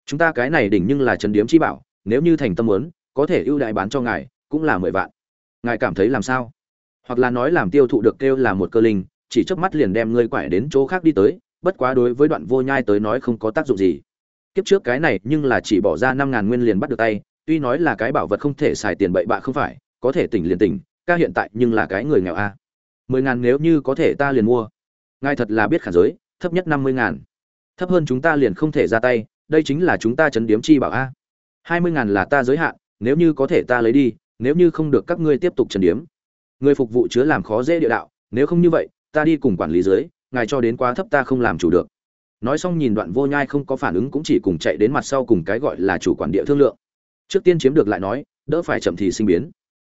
Chúng ta cái này đỉnh nhưng là trần điếm chi bảo, nếu như thành tâm muốn, có thể ưu đại bán cho ngài, cũng là mười vạn. Ngài cảm thấy làm sao? Hoặc là nói làm tiêu thụ được kêu là một cơ linh, chỉ chớp mắt liền đem ngươi quải đến chỗ khác đi tới bất quá đối với đoạn vô nhai tới nói không có tác dụng gì. Kiếp trước cái này nhưng là chỉ bỏ ra năm ngàn nguyên liền bắt được tay, tuy nói là cái bảo vật không thể xài tiền bậy bạ không phải, có thể tỉnh liền tỉnh, ca hiện tại nhưng là cái người nghèo a. Mười ngàn nếu như có thể ta liền mua. Ngài thật là biết khả giới, thấp nhất năm mươi ngàn. Thấp hơn chúng ta liền không thể ra tay, đây chính là chúng ta chấn điếm chi bảo a. Hai mươi ngàn là ta giới hạn, nếu như có thể ta lấy đi, nếu như không được các ngươi tiếp tục trần điếm. Người phục vụ chứa làm khó dễ địa đạo, nếu không như vậy, ta đi cùng quản lý dưới ngài cho đến quá thấp ta không làm chủ được. Nói xong nhìn đoạn vô nhai không có phản ứng cũng chỉ cùng chạy đến mặt sau cùng cái gọi là chủ quản địa thương lượng. Trước tiên chiếm được lại nói, đỡ phải chậm thì sinh biến.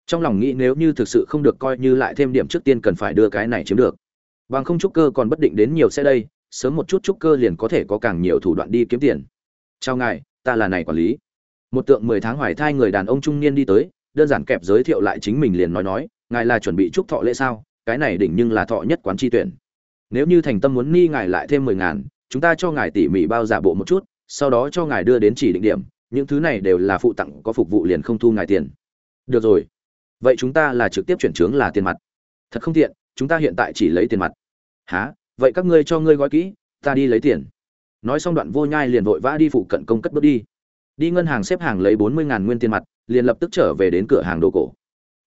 Trong lòng nghĩ nếu như thực sự không được coi như lại thêm điểm trước tiên cần phải đưa cái này chiếm được. Bằng không trúc cơ còn bất định đến nhiều xe đây, sớm một chút trúc cơ liền có thể có càng nhiều thủ đoạn đi kiếm tiền. Chào ngài, ta là này quản lý. Một tượng mười tháng hoài thai người đàn ông trung niên đi tới, đơn giản kẹp giới thiệu lại chính mình liền nói nói, ngài là chuẩn bị trúc thọ lễ sao? Cái này đỉnh nhưng là thọ nhất quán tri tuyển nếu như thành tâm muốn ni ngài lại thêm mười ngàn, chúng ta cho ngài tỉ mỉ bao giả bộ một chút, sau đó cho ngài đưa đến chỉ định điểm, những thứ này đều là phụ tặng, có phục vụ liền không thu ngài tiền. Được rồi. Vậy chúng ta là trực tiếp chuyển trướng là tiền mặt. Thật không tiện, chúng ta hiện tại chỉ lấy tiền mặt. Há vậy các ngươi cho ngươi gói kỹ, ta đi lấy tiền. Nói xong đoạn vô nhai liền vội vã đi phụ cận công cất bước đi. Đi ngân hàng xếp hàng lấy bốn mươi ngàn nguyên tiền mặt, liền lập tức trở về đến cửa hàng đồ cổ.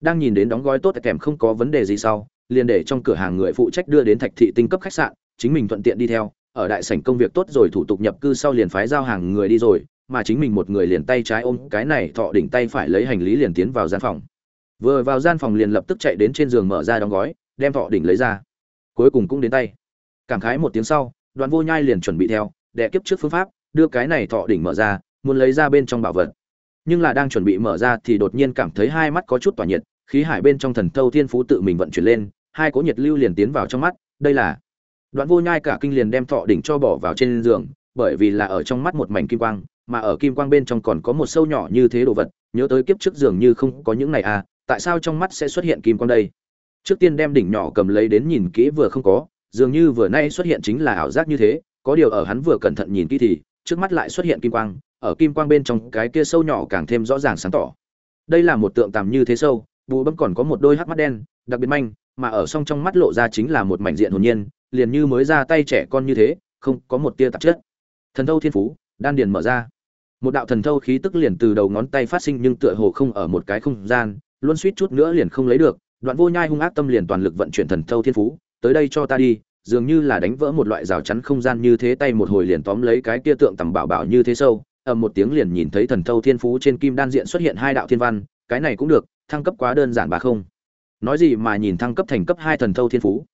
Đang nhìn đến đóng gói tốt kèm không có vấn đề gì sau liền để trong cửa hàng người phụ trách đưa đến thạch thị tinh cấp khách sạn, chính mình thuận tiện đi theo. Ở đại sảnh công việc tốt rồi thủ tục nhập cư sau liền phái giao hàng người đi rồi, mà chính mình một người liền tay trái ôm cái này, thọ đỉnh tay phải lấy hành lý liền tiến vào gian phòng. Vừa vào gian phòng liền lập tức chạy đến trên giường mở ra đóng gói, đem thọ đỉnh lấy ra. Cuối cùng cũng đến tay. Cảm khái một tiếng sau, đoàn vô nhai liền chuẩn bị theo, đệ kiếp trước phương pháp, đưa cái này thọ đỉnh mở ra, muốn lấy ra bên trong bảo vật. Nhưng là đang chuẩn bị mở ra thì đột nhiên cảm thấy hai mắt có chút tỏa nhiệt khí hải bên trong thần thâu thiên phú tự mình vận chuyển lên, hai cỗ nhiệt lưu liền tiến vào trong mắt, đây là đoạn vô nhai cả kinh liền đem thọ đỉnh cho bỏ vào trên giường, bởi vì là ở trong mắt một mảnh kim quang, mà ở kim quang bên trong còn có một sâu nhỏ như thế đồ vật, nhớ tới kiếp trước giường như không có những này à tại sao trong mắt sẽ xuất hiện kim quang đây? Trước tiên đem đỉnh nhỏ cầm lấy đến nhìn kỹ vừa không có, dường như vừa nay xuất hiện chính là ảo giác như thế, có điều ở hắn vừa cẩn thận nhìn kỹ thì, trước mắt lại xuất hiện kim quang, ở kim quang bên trong cái kia sâu nhỏ càng thêm rõ ràng sáng tỏ. Đây là một tượng tàm như thế sâu bù bấm còn có một đôi hắc mắt đen, đặc biệt manh, mà ở song trong mắt lộ ra chính là một mảnh diện hồn nhiên, liền như mới ra tay trẻ con như thế, không có một tia tạp chất. Thần thâu thiên phú, đan điền mở ra. Một đạo thần thâu khí tức liền từ đầu ngón tay phát sinh nhưng tựa hồ không ở một cái không gian luôn suýt chút nữa liền không lấy được, đoạn vô nhai hung ác tâm liền toàn lực vận chuyển thần thâu thiên phú, tới đây cho ta đi, dường như là đánh vỡ một loại rào chắn không gian như thế tay một hồi liền tóm lấy cái kia tượng tầm bảo bảo như thế sâu. Ầm một tiếng liền nhìn thấy thần thâu thiên phú trên kim đan diện xuất hiện hai đạo thiên văn, cái này cũng được thăng cấp quá đơn giản bà không? Nói gì mà nhìn thăng cấp thành cấp hai thần thâu thiên phú?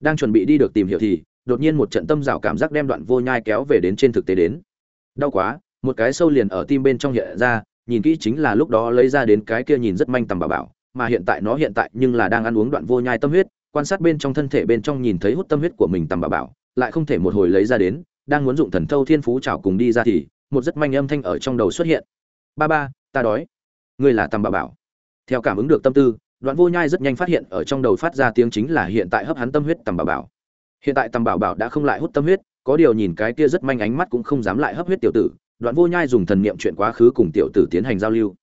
Đang chuẩn bị đi được tìm hiểu thì, đột nhiên một trận tâm rào cảm giác đem đoạn vô nhai kéo về đến trên thực tế đến. Đau quá, một cái sâu liền ở tim bên trong hiện ra, nhìn kỹ chính là lúc đó lấy ra đến cái kia nhìn rất manh tầm bà bảo, mà hiện tại nó hiện tại nhưng là đang ăn uống đoạn vô nhai tâm huyết, quan sát bên trong thân thể bên trong nhìn thấy hút tâm huyết của mình tầm bà bảo, lại không thể một hồi lấy ra đến, đang muốn dụng thần thâu thiên phú chảo cùng đi ra thì, một rất manh âm thanh ở trong đầu xuất hiện. Ba ba, ta đói. Ngươi là tầm bà bảo theo cảm ứng được tâm tư, đoạn vô nhai rất nhanh phát hiện ở trong đầu phát ra tiếng chính là hiện tại hấp hắn tâm huyết tầm bảo bảo. Hiện tại tầm bảo bảo đã không lại hút tâm huyết, có điều nhìn cái kia rất manh ánh mắt cũng không dám lại hấp huyết tiểu tử, đoạn vô nhai dùng thần niệm chuyện quá khứ cùng tiểu tử tiến hành giao lưu.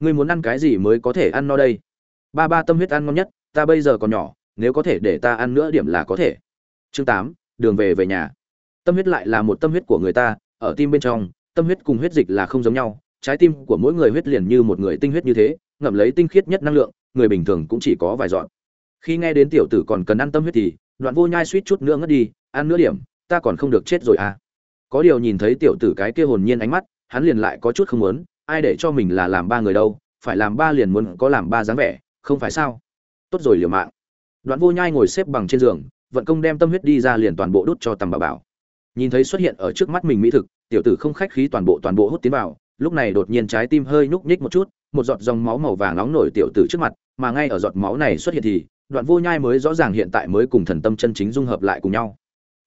Ngươi muốn ăn cái gì mới có thể ăn no đây? Ba ba tâm huyết ăn ngon nhất, ta bây giờ còn nhỏ, nếu có thể để ta ăn nữa điểm là có thể. Chương tám, đường về về nhà. Tâm huyết lại là một tâm huyết của người ta, ở tim bên trong, tâm huyết cùng huyết dịch là không giống nhau, trái tim của mỗi người huyết liền như một người tinh huyết như thế ngậm lấy tinh khiết nhất năng lượng, người bình thường cũng chỉ có vài dọn. Khi nghe đến tiểu tử còn cần ăn tâm huyết thì, đoạn vô nhai suýt chút nữa ngất đi, ăn nửa điểm, ta còn không được chết rồi à. Có điều nhìn thấy tiểu tử cái kia hồn nhiên ánh mắt, hắn liền lại có chút không muốn, ai để cho mình là làm ba người đâu, phải làm ba liền muốn có làm ba dáng vẻ, không phải sao? Tốt rồi liều mạng. Đoạn vô nhai ngồi xếp bằng trên giường, vận công đem tâm huyết đi ra liền toàn bộ đút cho tầm bà bảo. Nhìn thấy xuất hiện ở trước mắt mình mỹ thực, tiểu tử không khách khí toàn bộ toàn bộ hút tiến vào, lúc này đột nhiên trái tim hơi nhúc nhích một chút một giọt dòng máu màu vàng nóng nổi tiểu tử trước mặt, mà ngay ở giọt máu này xuất hiện thì, đoạn vô nhai mới rõ ràng hiện tại mới cùng thần tâm chân chính dung hợp lại cùng nhau.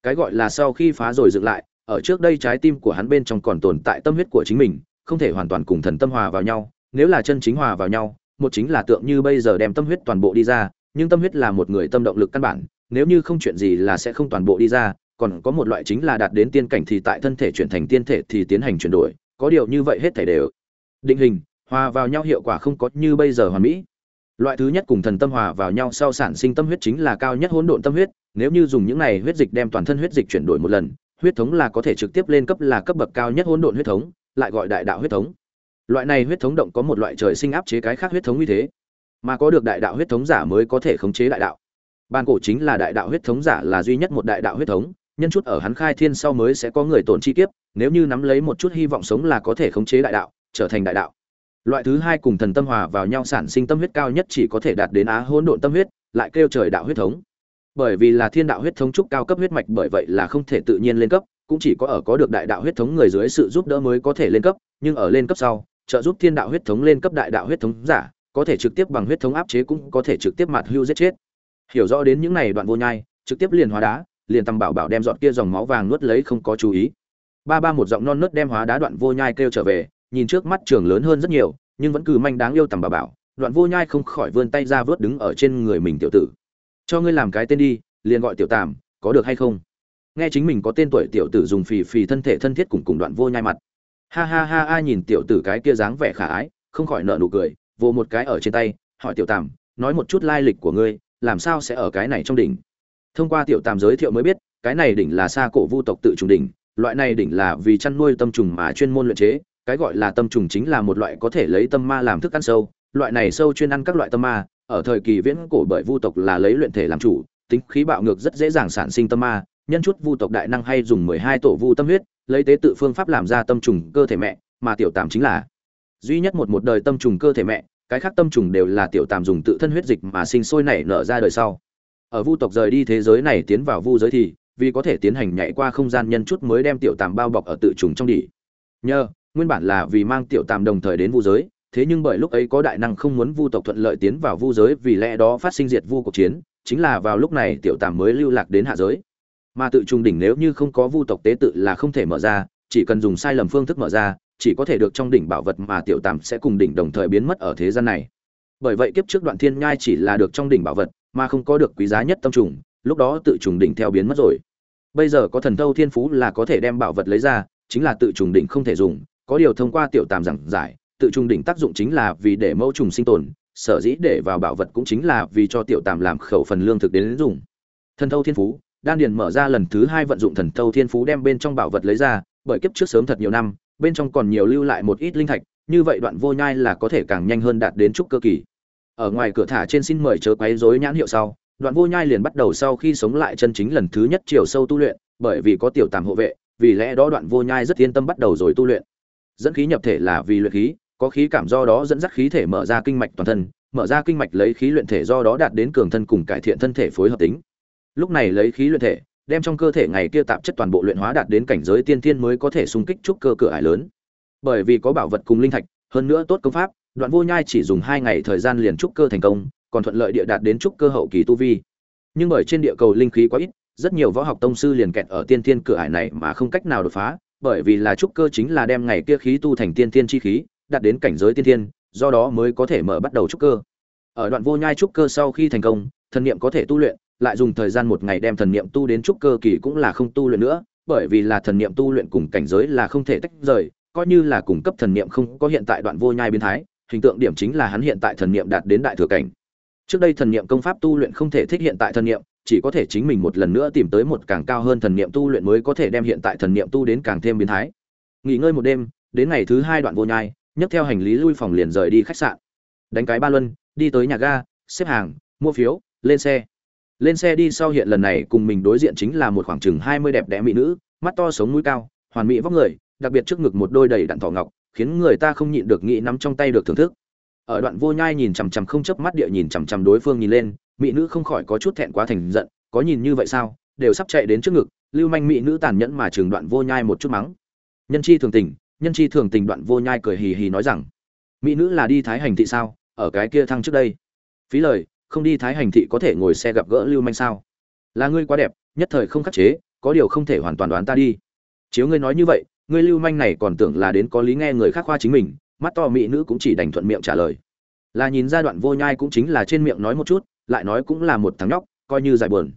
Cái gọi là sau khi phá rồi dựng lại, ở trước đây trái tim của hắn bên trong còn tồn tại tâm huyết của chính mình, không thể hoàn toàn cùng thần tâm hòa vào nhau, nếu là chân chính hòa vào nhau, một chính là tượng như bây giờ đem tâm huyết toàn bộ đi ra, nhưng tâm huyết là một người tâm động lực căn bản, nếu như không chuyện gì là sẽ không toàn bộ đi ra, còn có một loại chính là đạt đến tiên cảnh thì tại thân thể chuyển thành tiên thể thì tiến hành chuyển đổi, có điều như vậy hết thể đều định hình hòa vào nhau hiệu quả không có như bây giờ hoàn mỹ. Loại thứ nhất cùng thần tâm hòa vào nhau sau sản sinh tâm huyết chính là cao nhất hỗn độn tâm huyết, nếu như dùng những này huyết dịch đem toàn thân huyết dịch chuyển đổi một lần, huyết thống là có thể trực tiếp lên cấp là cấp bậc cao nhất hỗn độn huyết thống, lại gọi đại đạo huyết thống. Loại này huyết thống động có một loại trời sinh áp chế cái khác huyết thống như thế, mà có được đại đạo huyết thống giả mới có thể khống chế đại đạo. Ban cổ chính là đại đạo huyết thống giả là duy nhất một đại đạo huyết thống, nhân chút ở hắn khai thiên sau mới sẽ có người tổn chi kiếp, nếu như nắm lấy một chút hy vọng sống là có thể khống chế đại đạo, trở thành đại đạo loại thứ hai cùng thần tâm hòa vào nhau sản sinh tâm huyết cao nhất chỉ có thể đạt đến á hỗn độn tâm huyết, lại kêu trời đạo huyết thống. Bởi vì là thiên đạo huyết thống trúc cao cấp huyết mạch bởi vậy là không thể tự nhiên lên cấp, cũng chỉ có ở có được đại đạo huyết thống người dưới sự giúp đỡ mới có thể lên cấp, nhưng ở lên cấp sau, trợ giúp thiên đạo huyết thống lên cấp đại đạo huyết thống giả, có thể trực tiếp bằng huyết thống áp chế cũng có thể trực tiếp mặt hưu giết chết. Hiểu rõ đến những này đoạn vô nhai, trực tiếp liền hóa đá, liền tầm bảo bảo đem dọn kia dòng máu vàng nuốt lấy không có chú ý. Ba ba một giọng non nớt đem hóa đá đoạn vô nhai kêu trở về nhìn trước mắt trường lớn hơn rất nhiều, nhưng vẫn cứ manh đáng yêu tầm bà bảo, đoạn vô nhai không khỏi vươn tay ra vớt đứng ở trên người mình tiểu tử. Cho ngươi làm cái tên đi, liền gọi tiểu tàm, có được hay không? Nghe chính mình có tên tuổi tiểu tử dùng phì phì thân thể thân thiết cùng cùng đoạn vô nhai mặt. Ha ha ha a nhìn tiểu tử cái kia dáng vẻ khả ái, không khỏi nợ nụ cười, vồ một cái ở trên tay, hỏi tiểu tàm, nói một chút lai lịch của ngươi, làm sao sẽ ở cái này trong đỉnh? Thông qua tiểu tàm giới thiệu mới biết, cái này đỉnh là xa cổ vu tộc tự trùng đỉnh, loại này đỉnh là vì chăn nuôi tâm trùng mà chuyên môn luyện chế cái gọi là tâm trùng chính là một loại có thể lấy tâm ma làm thức ăn sâu, loại này sâu chuyên ăn các loại tâm ma, ở thời kỳ viễn cổ bởi vu tộc là lấy luyện thể làm chủ, tính khí bạo ngược rất dễ dàng sản sinh tâm ma, nhân chút vu tộc đại năng hay dùng mười hai tổ vu tâm huyết, lấy tế tự phương pháp làm ra tâm trùng cơ thể mẹ, mà tiểu tàm chính là duy nhất một một đời tâm trùng cơ thể mẹ, cái khác tâm trùng đều là tiểu tàm dùng tự thân huyết dịch mà sinh sôi nảy nở ra đời sau. Ở vu tộc rời đi thế giới này tiến vào vu giới thì, vì có thể tiến hành nhảy qua không gian nhân chút mới đem tiểu tàm bao bọc ở tự trùng trong đỉ. Nhờ nguyên bản là vì mang tiểu tàm đồng thời đến vu giới, thế nhưng bởi lúc ấy có đại năng không muốn vu tộc thuận lợi tiến vào vu giới vì lẽ đó phát sinh diệt vu cuộc chiến, chính là vào lúc này tiểu tàm mới lưu lạc đến hạ giới. Mà tự Trung đỉnh nếu như không có vu tộc tế tự là không thể mở ra, chỉ cần dùng sai lầm phương thức mở ra, chỉ có thể được trong đỉnh bảo vật mà tiểu tàm sẽ cùng đỉnh đồng thời biến mất ở thế gian này. Bởi vậy kiếp trước đoạn thiên nhai chỉ là được trong đỉnh bảo vật, mà không có được quý giá nhất tâm trùng, lúc đó tự trùng đỉnh theo biến mất rồi. Bây giờ có thần thâu thiên phú là có thể đem bảo vật lấy ra, chính là tự trùng đỉnh không thể dùng có điều thông qua tiểu tàm giảng giải, tự trung đỉnh tác dụng chính là vì để mẫu trùng sinh tồn, sở dĩ để vào bảo vật cũng chính là vì cho tiểu tàm làm khẩu phần lương thực đến dùng. Thần thâu thiên phú, đan điền mở ra lần thứ hai vận dụng thần thâu thiên phú đem bên trong bảo vật lấy ra, bởi kiếp trước sớm thật nhiều năm, bên trong còn nhiều lưu lại một ít linh thạch, như vậy đoạn vô nhai là có thể càng nhanh hơn đạt đến trúc cơ kỳ. Ở ngoài cửa thả trên xin mời chớ quấy rối nhãn hiệu sau, đoạn vô nhai liền bắt đầu sau khi sống lại chân chính lần thứ nhất chiều sâu tu luyện, bởi vì có tiểu tàm hộ vệ, vì lẽ đó đoạn vô nhai rất yên tâm bắt đầu rồi tu luyện dẫn khí nhập thể là vì luyện khí, có khí cảm do đó dẫn dắt khí thể mở ra kinh mạch toàn thân, mở ra kinh mạch lấy khí luyện thể do đó đạt đến cường thân cùng cải thiện thân thể phối hợp tính. Lúc này lấy khí luyện thể, đem trong cơ thể ngày kia tạp chất toàn bộ luyện hóa đạt đến cảnh giới tiên thiên mới có thể xung kích trúc cơ cửa ải lớn. Bởi vì có bảo vật cùng linh thạch, hơn nữa tốt công pháp, đoạn vô nhai chỉ dùng hai ngày thời gian liền trúc cơ thành công, còn thuận lợi địa đạt đến trúc cơ hậu kỳ tu vi. Nhưng bởi trên địa cầu linh khí quá ít, rất nhiều võ học tông sư liền kẹt ở tiên thiên cửa ải này mà không cách nào đột phá bởi vì là trúc cơ chính là đem ngày kia khí tu thành tiên thiên chi khí, đạt đến cảnh giới tiên thiên, do đó mới có thể mở bắt đầu trúc cơ. Ở đoạn vô nhai trúc cơ sau khi thành công, thần niệm có thể tu luyện, lại dùng thời gian một ngày đem thần niệm tu đến trúc cơ kỳ cũng là không tu luyện nữa, bởi vì là thần niệm tu luyện cùng cảnh giới là không thể tách rời, coi như là cung cấp thần niệm không có hiện tại đoạn vô nhai biến thái, hình tượng điểm chính là hắn hiện tại thần niệm đạt đến đại thừa cảnh. Trước đây thần niệm công pháp tu luyện không thể thích hiện tại thần niệm chỉ có thể chính mình một lần nữa tìm tới một càng cao hơn thần niệm tu luyện mới có thể đem hiện tại thần niệm tu đến càng thêm biến thái. Nghỉ ngơi một đêm, đến ngày thứ hai đoạn vô nhai, nhấc theo hành lý lui phòng liền rời đi khách sạn. Đánh cái ba luân, đi tới nhà ga, xếp hàng, mua phiếu, lên xe. Lên xe đi sau hiện lần này cùng mình đối diện chính là một khoảng chừng hai mươi đẹp đẽ mỹ nữ, mắt to sống mũi cao, hoàn mỹ vóc người, đặc biệt trước ngực một đôi đầy đặn thỏ ngọc, khiến người ta không nhịn được nghĩ nắm trong tay được thưởng thức ở đoạn vô nhai nhìn chằm chằm không chớp mắt địa nhìn chằm chằm đối phương nhìn lên, mỹ nữ không khỏi có chút thẹn quá thành giận, có nhìn như vậy sao? Đều sắp chạy đến trước ngực, lưu manh mỹ nữ tàn nhẫn mà trường đoạn vô nhai một chút mắng. Nhân chi thường tình, nhân chi thường tình đoạn vô nhai cười hì hì nói rằng, mỹ nữ là đi thái hành thị sao? Ở cái kia thăng trước đây. Phí lời, không đi thái hành thị có thể ngồi xe gặp gỡ lưu manh sao? Là ngươi quá đẹp, nhất thời không khắc chế, có điều không thể hoàn toàn đoán ta đi. Chiếu ngươi nói như vậy, ngươi lưu manh này còn tưởng là đến có lý nghe người khác khoa chính mình mắt to mỹ nữ cũng chỉ đành thuận miệng trả lời. Là nhìn ra đoạn vô nhai cũng chính là trên miệng nói một chút, lại nói cũng là một thằng nhóc, coi như dài buồn.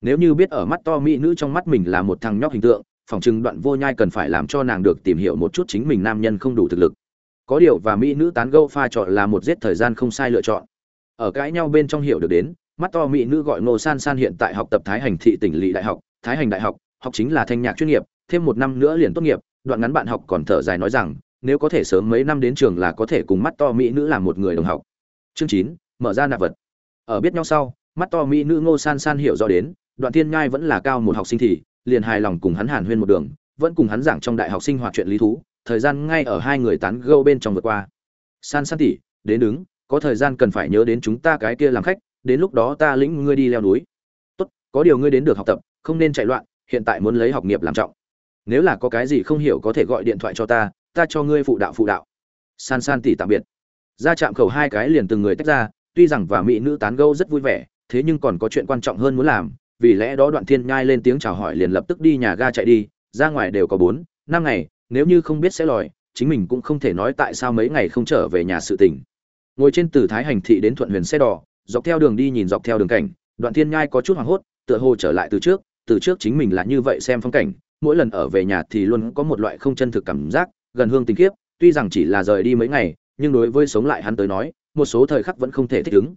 Nếu như biết ở mắt to mỹ nữ trong mắt mình là một thằng nhóc hình tượng, phỏng chừng đoạn vô nhai cần phải làm cho nàng được tìm hiểu một chút chính mình nam nhân không đủ thực lực. Có điều và mỹ nữ tán gẫu pha trộn là một giết thời gian không sai lựa chọn. Ở cãi nhau bên trong hiểu được đến, mắt to mỹ nữ gọi ngô san san hiện tại học tập thái hành thị tỉnh lỵ đại học, thái hành đại học học chính là thanh nhạc chuyên nghiệp, thêm một năm nữa liền tốt nghiệp, đoạn ngắn bạn học còn thở dài nói rằng nếu có thể sớm mấy năm đến trường là có thể cùng mắt to mỹ nữ làm một người đồng học. Chương chín, mở ra nạp vật. Ở biết nhau sau, mắt to mỹ nữ ngô san san hiểu rõ đến, đoạn thiên nhai vẫn là cao một học sinh thì, liền hài lòng cùng hắn hàn huyên một đường, vẫn cùng hắn giảng trong đại học sinh hoạt chuyện lý thú, thời gian ngay ở hai người tán gẫu bên trong vượt qua. San san tỉ đến đứng, có thời gian cần phải nhớ đến chúng ta cái kia làm khách, đến lúc đó ta lĩnh ngươi đi leo núi. Tốt, có điều ngươi đến được học tập, không nên chạy loạn, hiện tại muốn lấy học nghiệp làm trọng. Nếu là có cái gì không hiểu có thể gọi điện thoại cho ta ta cho ngươi phụ đạo phụ đạo. San san tỉ tạm biệt. Ra chạm khẩu hai cái liền từng người tách ra, tuy rằng và mỹ nữ tán gẫu rất vui vẻ, thế nhưng còn có chuyện quan trọng hơn muốn làm, vì lẽ đó đoạn thiên nhai lên tiếng chào hỏi liền lập tức đi nhà ga chạy đi, ra ngoài đều có bốn, năm ngày, nếu như không biết sẽ lòi, chính mình cũng không thể nói tại sao mấy ngày không trở về nhà sự tình. Ngồi trên từ thái hành thị đến thuận huyền xe đỏ dọc theo đường đi nhìn dọc theo đường cảnh, đoạn thiên nhai có chút hoảng hốt, tựa hồ trở lại từ trước từ trước chính mình là như vậy xem phong cảnh, mỗi lần ở về nhà thì luôn có một loại không chân thực cảm giác gần hương tình kiếp tuy rằng chỉ là rời đi mấy ngày, nhưng đối với sống lại hắn tới nói, một số thời khắc vẫn không thể thích ứng.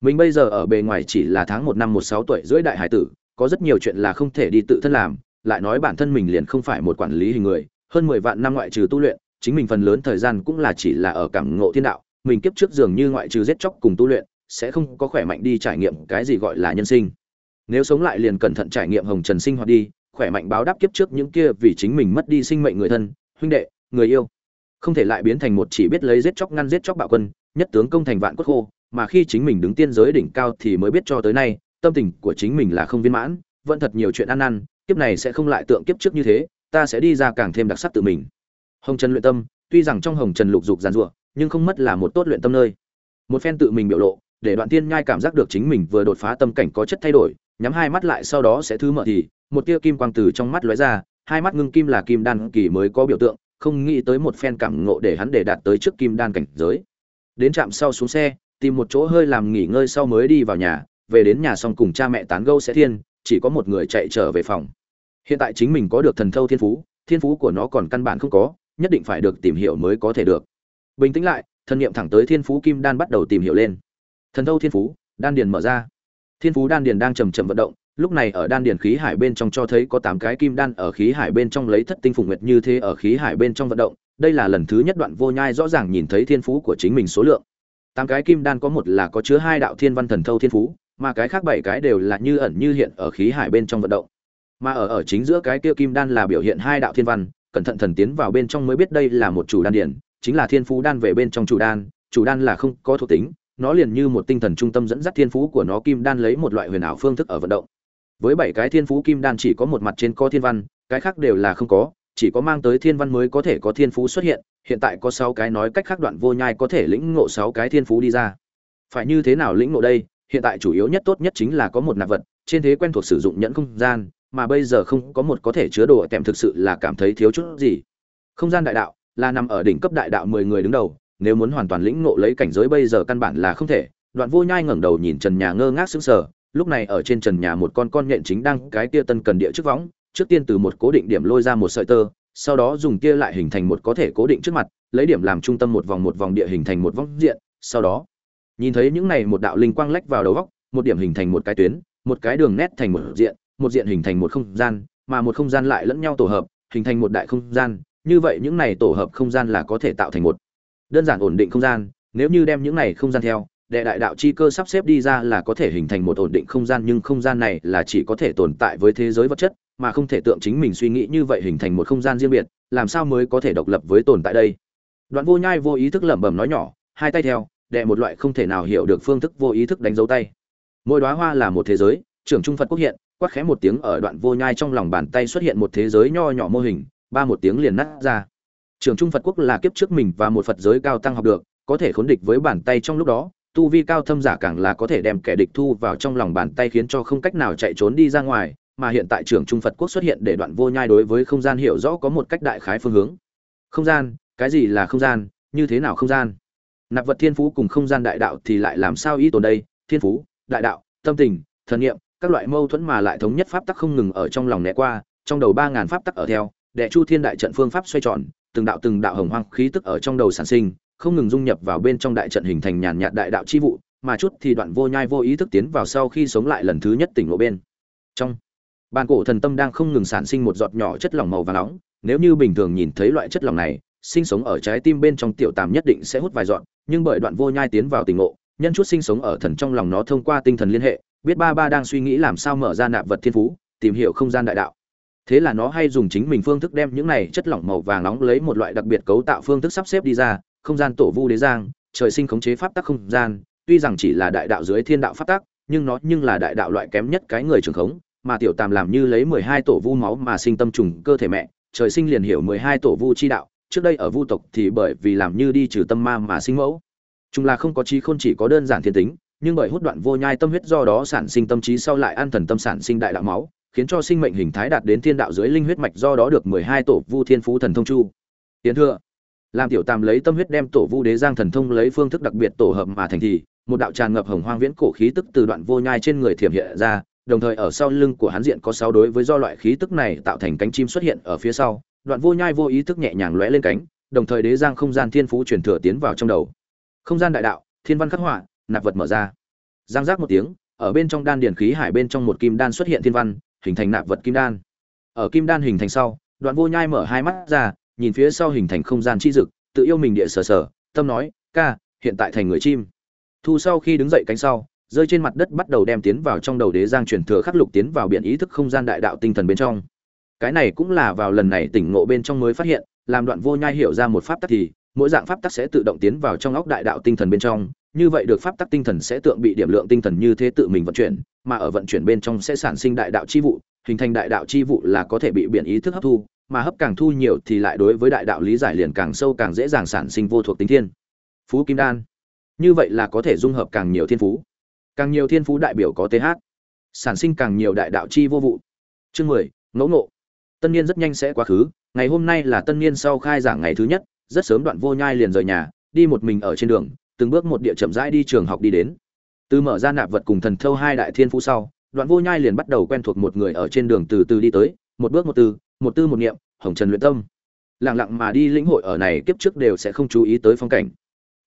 Mình bây giờ ở bề ngoài chỉ là tháng một năm một sáu tuổi rưỡi đại hải tử, có rất nhiều chuyện là không thể đi tự thân làm, lại nói bản thân mình liền không phải một quản lý hình người, hơn mười vạn năm ngoại trừ tu luyện, chính mình phần lớn thời gian cũng là chỉ là ở cảm ngộ thiên đạo, mình kiếp trước dường như ngoại trừ giết chóc cùng tu luyện, sẽ không có khỏe mạnh đi trải nghiệm cái gì gọi là nhân sinh. Nếu sống lại liền cẩn thận trải nghiệm hồng trần sinh hoạt đi, khỏe mạnh báo đáp kiếp trước những kia vì chính mình mất đi sinh mệnh người thân, huynh đệ người yêu. Không thể lại biến thành một chỉ biết lấy giết chóc ngăn giết chóc bạo quân, nhất tướng công thành vạn quốc khô, mà khi chính mình đứng tiên giới đỉnh cao thì mới biết cho tới nay, tâm tình của chính mình là không viên mãn, vẫn thật nhiều chuyện ăn ăn kiếp này sẽ không lại tượng kiếp trước như thế, ta sẽ đi ra càng thêm đặc sắc tự mình. Hồng trần luyện tâm, tuy rằng trong hồng trần lục dục giàn rủa nhưng không mất là một tốt luyện tâm nơi. Một phen tự mình biểu lộ, để đoạn tiên nhai cảm giác được chính mình vừa đột phá tâm cảnh có chất thay đổi, nhắm hai mắt lại sau đó sẽ thứ mở thì, một tia kim quang từ trong mắt lóe ra, hai mắt ngưng kim là kim đan kỳ mới có biểu tượng không nghĩ tới một phen cảm ngộ để hắn để đạt tới trước kim đan cảnh giới. Đến trạm sau xuống xe, tìm một chỗ hơi làm nghỉ ngơi sau mới đi vào nhà, về đến nhà xong cùng cha mẹ tán gẫu sẽ thiên, chỉ có một người chạy trở về phòng. Hiện tại chính mình có được thần thâu thiên phú thiên phú của nó còn căn bản không có, nhất định phải được tìm hiểu mới có thể được. Bình tĩnh lại, thần niệm thẳng tới thiên phú kim đan bắt đầu tìm hiểu lên. Thần thâu thiên phú, đan điền mở ra. Thiên phú đan điền đang chậm chậm vận động lúc này ở đan điền khí hải bên trong cho thấy có tám cái kim đan ở khí hải bên trong lấy thất tinh phùng nguyệt như thế ở khí hải bên trong vận động. Đây là lần thứ nhất đoạn vô nhai rõ ràng nhìn thấy thiên phú của chính mình số lượng. Tám cái kim đan có một là có chứa hai đạo thiên văn thần thâu thiên phú, mà cái khác bảy cái đều là như ẩn như hiện ở khí hải bên trong vận động. Mà ở ở chính giữa cái kia kim đan là biểu hiện hai đạo thiên văn, cẩn thận thần tiến vào bên trong mới biết đây là một chủ đan điển chính là thiên phú đan về bên trong chủ đan chủ đan là không có thuộc tính, nó liền như một tinh thần trung tâm dẫn dắt thiên phú của nó, kim đan lấy một loại huyền ảo phương thức ở vận động với bảy cái thiên phú kim đan chỉ có một mặt trên có thiên văn, cái khác đều là không có, chỉ có mang tới thiên văn mới có thể có thiên phú xuất hiện hiện tại có sáu cái nói cách khác đoạn vô nhai có thể lĩnh ngộ sáu cái thiên phú đi ra. Phải như thế nào lĩnh ngộ đây? Hiện tại chủ yếu nhất tốt nhất chính là có một nạp vật, trên thế quen thuộc sử dụng nhẫn không gian, mà bây giờ không có một có thể chứa đồ tèm thực sự là cảm thấy thiếu chút gì. Không gian đại đạo là nằm ở đỉnh cấp đại đạo mười người đứng đầu, nếu muốn hoàn toàn lĩnh ngộ lấy cảnh giới bây giờ căn bản là không thể. Đoạn vô nhai ngẩng đầu nhìn trần nhà ngơ ngác sững sờ lúc này ở trên trần nhà một con con nhện chính đang cái kia tân cần địa trước võng, trước tiên từ một cố định điểm lôi ra một sợi tơ, sau đó dùng kia lại hình thành một có thể cố định trước mặt, lấy điểm làm trung tâm một vòng một vòng địa hình thành một vong diện, sau đó, nhìn thấy những này một đạo linh quang lách vào đầu góc, một điểm hình thành một cái tuyến, một cái đường nét thành một diện một diện hình thành một không gian, mà một không gian lại lẫn nhau tổ hợp, hình thành một đại không gian, như vậy những này tổ hợp không gian là có thể tạo thành một đơn giản ổn định không gian, nếu như đem những này không gian theo đệ đại đạo chi cơ sắp xếp đi ra là có thể hình thành một ổn định không gian, nhưng không gian này là chỉ có thể tồn tại với thế giới vật chất, mà không thể tượng chính mình suy nghĩ như vậy hình thành một không gian riêng biệt, làm sao mới có thể độc lập với tồn tại đây? Đoạn vô nhai vô ý thức lẩm bẩm nói nhỏ, hai tay theo, đệ một loại không thể nào hiểu được phương thức vô ý thức đánh dấu tay. Mỗi đóa hoa là một thế giới, trưởng trung phật quốc hiện, quát khẽ một tiếng ở đoạn vô nhai trong lòng bàn tay xuất hiện một thế giới nho nhỏ mô hình, ba một tiếng liền nát ra. Trưởng trung phật quốc là kiếp trước mình và một phật giới cao tăng học được, có thể khốn địch với bàn tay trong lúc đó tu vi cao thâm giả càng là có thể đem kẻ địch thu vào trong lòng bàn tay khiến cho không cách nào chạy trốn đi ra ngoài, mà hiện tại trường trung phật quốc xuất hiện để đoạn vô nhai đối với không gian hiểu rõ có một cách đại khái phương hướng. Không gian, cái gì là không gian, như thế nào không gian? Nạp vật thiên phú cùng không gian đại đạo thì lại làm sao ý tồn đây? Thiên phú, đại đạo, tâm tình, thần nghiệm các loại mâu thuẫn mà lại thống nhất pháp tắc không ngừng ở trong lòng né qua, trong đầu ba ngàn pháp tắc ở theo, đệ chu thiên đại trận phương pháp xoay tròn, từng đạo từng đạo hồng hoang khí tức ở trong đầu sản sinh không ngừng dung nhập vào bên trong đại trận hình thành nhàn nhạt đại đạo chi vụ, mà chút thì đoạn vô nhai vô ý thức tiến vào sau khi sống lại lần thứ nhất tỉnh lộ bên. Trong, bàn cổ thần tâm đang không ngừng sản sinh một giọt nhỏ chất lỏng màu vàng nóng, nếu như bình thường nhìn thấy loại chất lỏng này, sinh sống ở trái tim bên trong tiểu tàm nhất định sẽ hút vài giọt, nhưng bởi đoạn vô nhai tiến vào tỉnh ngộ, nhân chút sinh sống ở thần trong lòng nó thông qua tinh thần liên hệ, biết ba ba đang suy nghĩ làm sao mở ra nạp vật thiên phú, tìm hiểu không gian đại đạo. Thế là nó hay dùng chính mình phương thức đem những này chất lỏng màu vàng nóng lấy một loại đặc biệt cấu tạo phương thức sắp xếp đi ra không gian tổ vu đế giang, trời sinh khống chế pháp tắc không gian, tuy rằng chỉ là đại đạo dưới thiên đạo pháp tắc, nhưng nó nhưng là đại đạo loại kém nhất cái người trường khống, mà tiểu tam làm như lấy mười hai tổ vu máu mà sinh tâm trùng cơ thể mẹ, trời sinh liền hiểu mười hai tổ vu chi đạo, trước đây ở vu tộc thì bởi vì làm như đi trừ tâm ma mà sinh mẫu. Chúng là không có trí khôn chỉ có đơn giản thiên tính, nhưng bởi hút đoạn vô nhai tâm huyết do đó sản sinh tâm trí sau lại an thần tâm sản sinh đại đạo máu, khiến cho sinh mệnh hình thái đạt đến thiên đạo dưới linh huyết mạch do đó được mười hai tổ vu thiên phú thần thông chu. Tiến thừa làm tiểu tam lấy tâm huyết đem tổ vu đế giang thần thông lấy phương thức đặc biệt tổ hợp mà thành thì, một đạo tràn ngập hồng hoang viễn cổ khí tức từ đoạn vô nhai trên người thiểm hiện ra, đồng thời ở sau lưng của hắn diện có sáu đối với do loại khí tức này tạo thành cánh chim xuất hiện ở phía sau. Đoạn vô nhai vô ý thức nhẹ nhàng lóe lên cánh, đồng thời đế giang không gian thiên phú truyền thừa tiến vào trong đầu. Không gian đại đạo, thiên văn khắc họa, nạp vật mở ra. Giang giác một tiếng, ở bên trong đan điền khí hải bên trong một kim đan xuất hiện thiên văn, hình thành nạp vật kim đan. Ở kim đan hình thành sau, đoạn vô nhai mở hai mắt ra nhìn phía sau hình thành không gian chi dực, tự yêu mình địa sở sở tâm nói, ca, hiện tại thành người chim. Thu sau khi đứng dậy cánh sau, rơi trên mặt đất bắt đầu đem tiến vào trong đầu đế giang truyền thừa khắc lục tiến vào biển ý thức không gian đại đạo tinh thần bên trong. Cái này cũng là vào lần này tỉnh ngộ bên trong mới phát hiện, làm đoạn vô nhai hiểu ra một pháp tắc thì, mỗi dạng pháp tắc sẽ tự động tiến vào trong óc đại đạo tinh thần bên trong, như vậy được pháp tắc tinh thần sẽ tượng bị điểm lượng tinh thần như thế tự mình vận chuyển, mà ở vận chuyển bên trong sẽ sản sinh đại đạo chi vụ, hình thành đại đạo chi vụ là có thể bị biển ý thức hấp thu mà hấp càng thu nhiều thì lại đối với đại đạo lý giải liền càng sâu càng dễ dàng sản sinh vô thuộc tính thiên. Phú kim đan. Như vậy là có thể dung hợp càng nhiều thiên phú. Càng nhiều thiên phú đại biểu có th sản sinh càng nhiều đại đạo chi vô vụ. Chương mười, ngẫu ngộ. Tân niên rất nhanh sẽ quá khứ, ngày hôm nay là tân niên sau khai giảng ngày thứ nhất, rất sớm đoạn vô nhai liền rời nhà, đi một mình ở trên đường, từng bước một địa chậm rãi đi trường học đi đến. Từ mở ra nạp vật cùng thần thâu hai đại thiên phú sau, đoạn vô nhai liền bắt đầu quen thuộc một người ở trên đường từ từ đi tới, một bước một từ một tư một niệm, hồng trần luyện tâm. Lặng lặng mà đi lĩnh hội ở này kiếp trước đều sẽ không chú ý tới phong cảnh.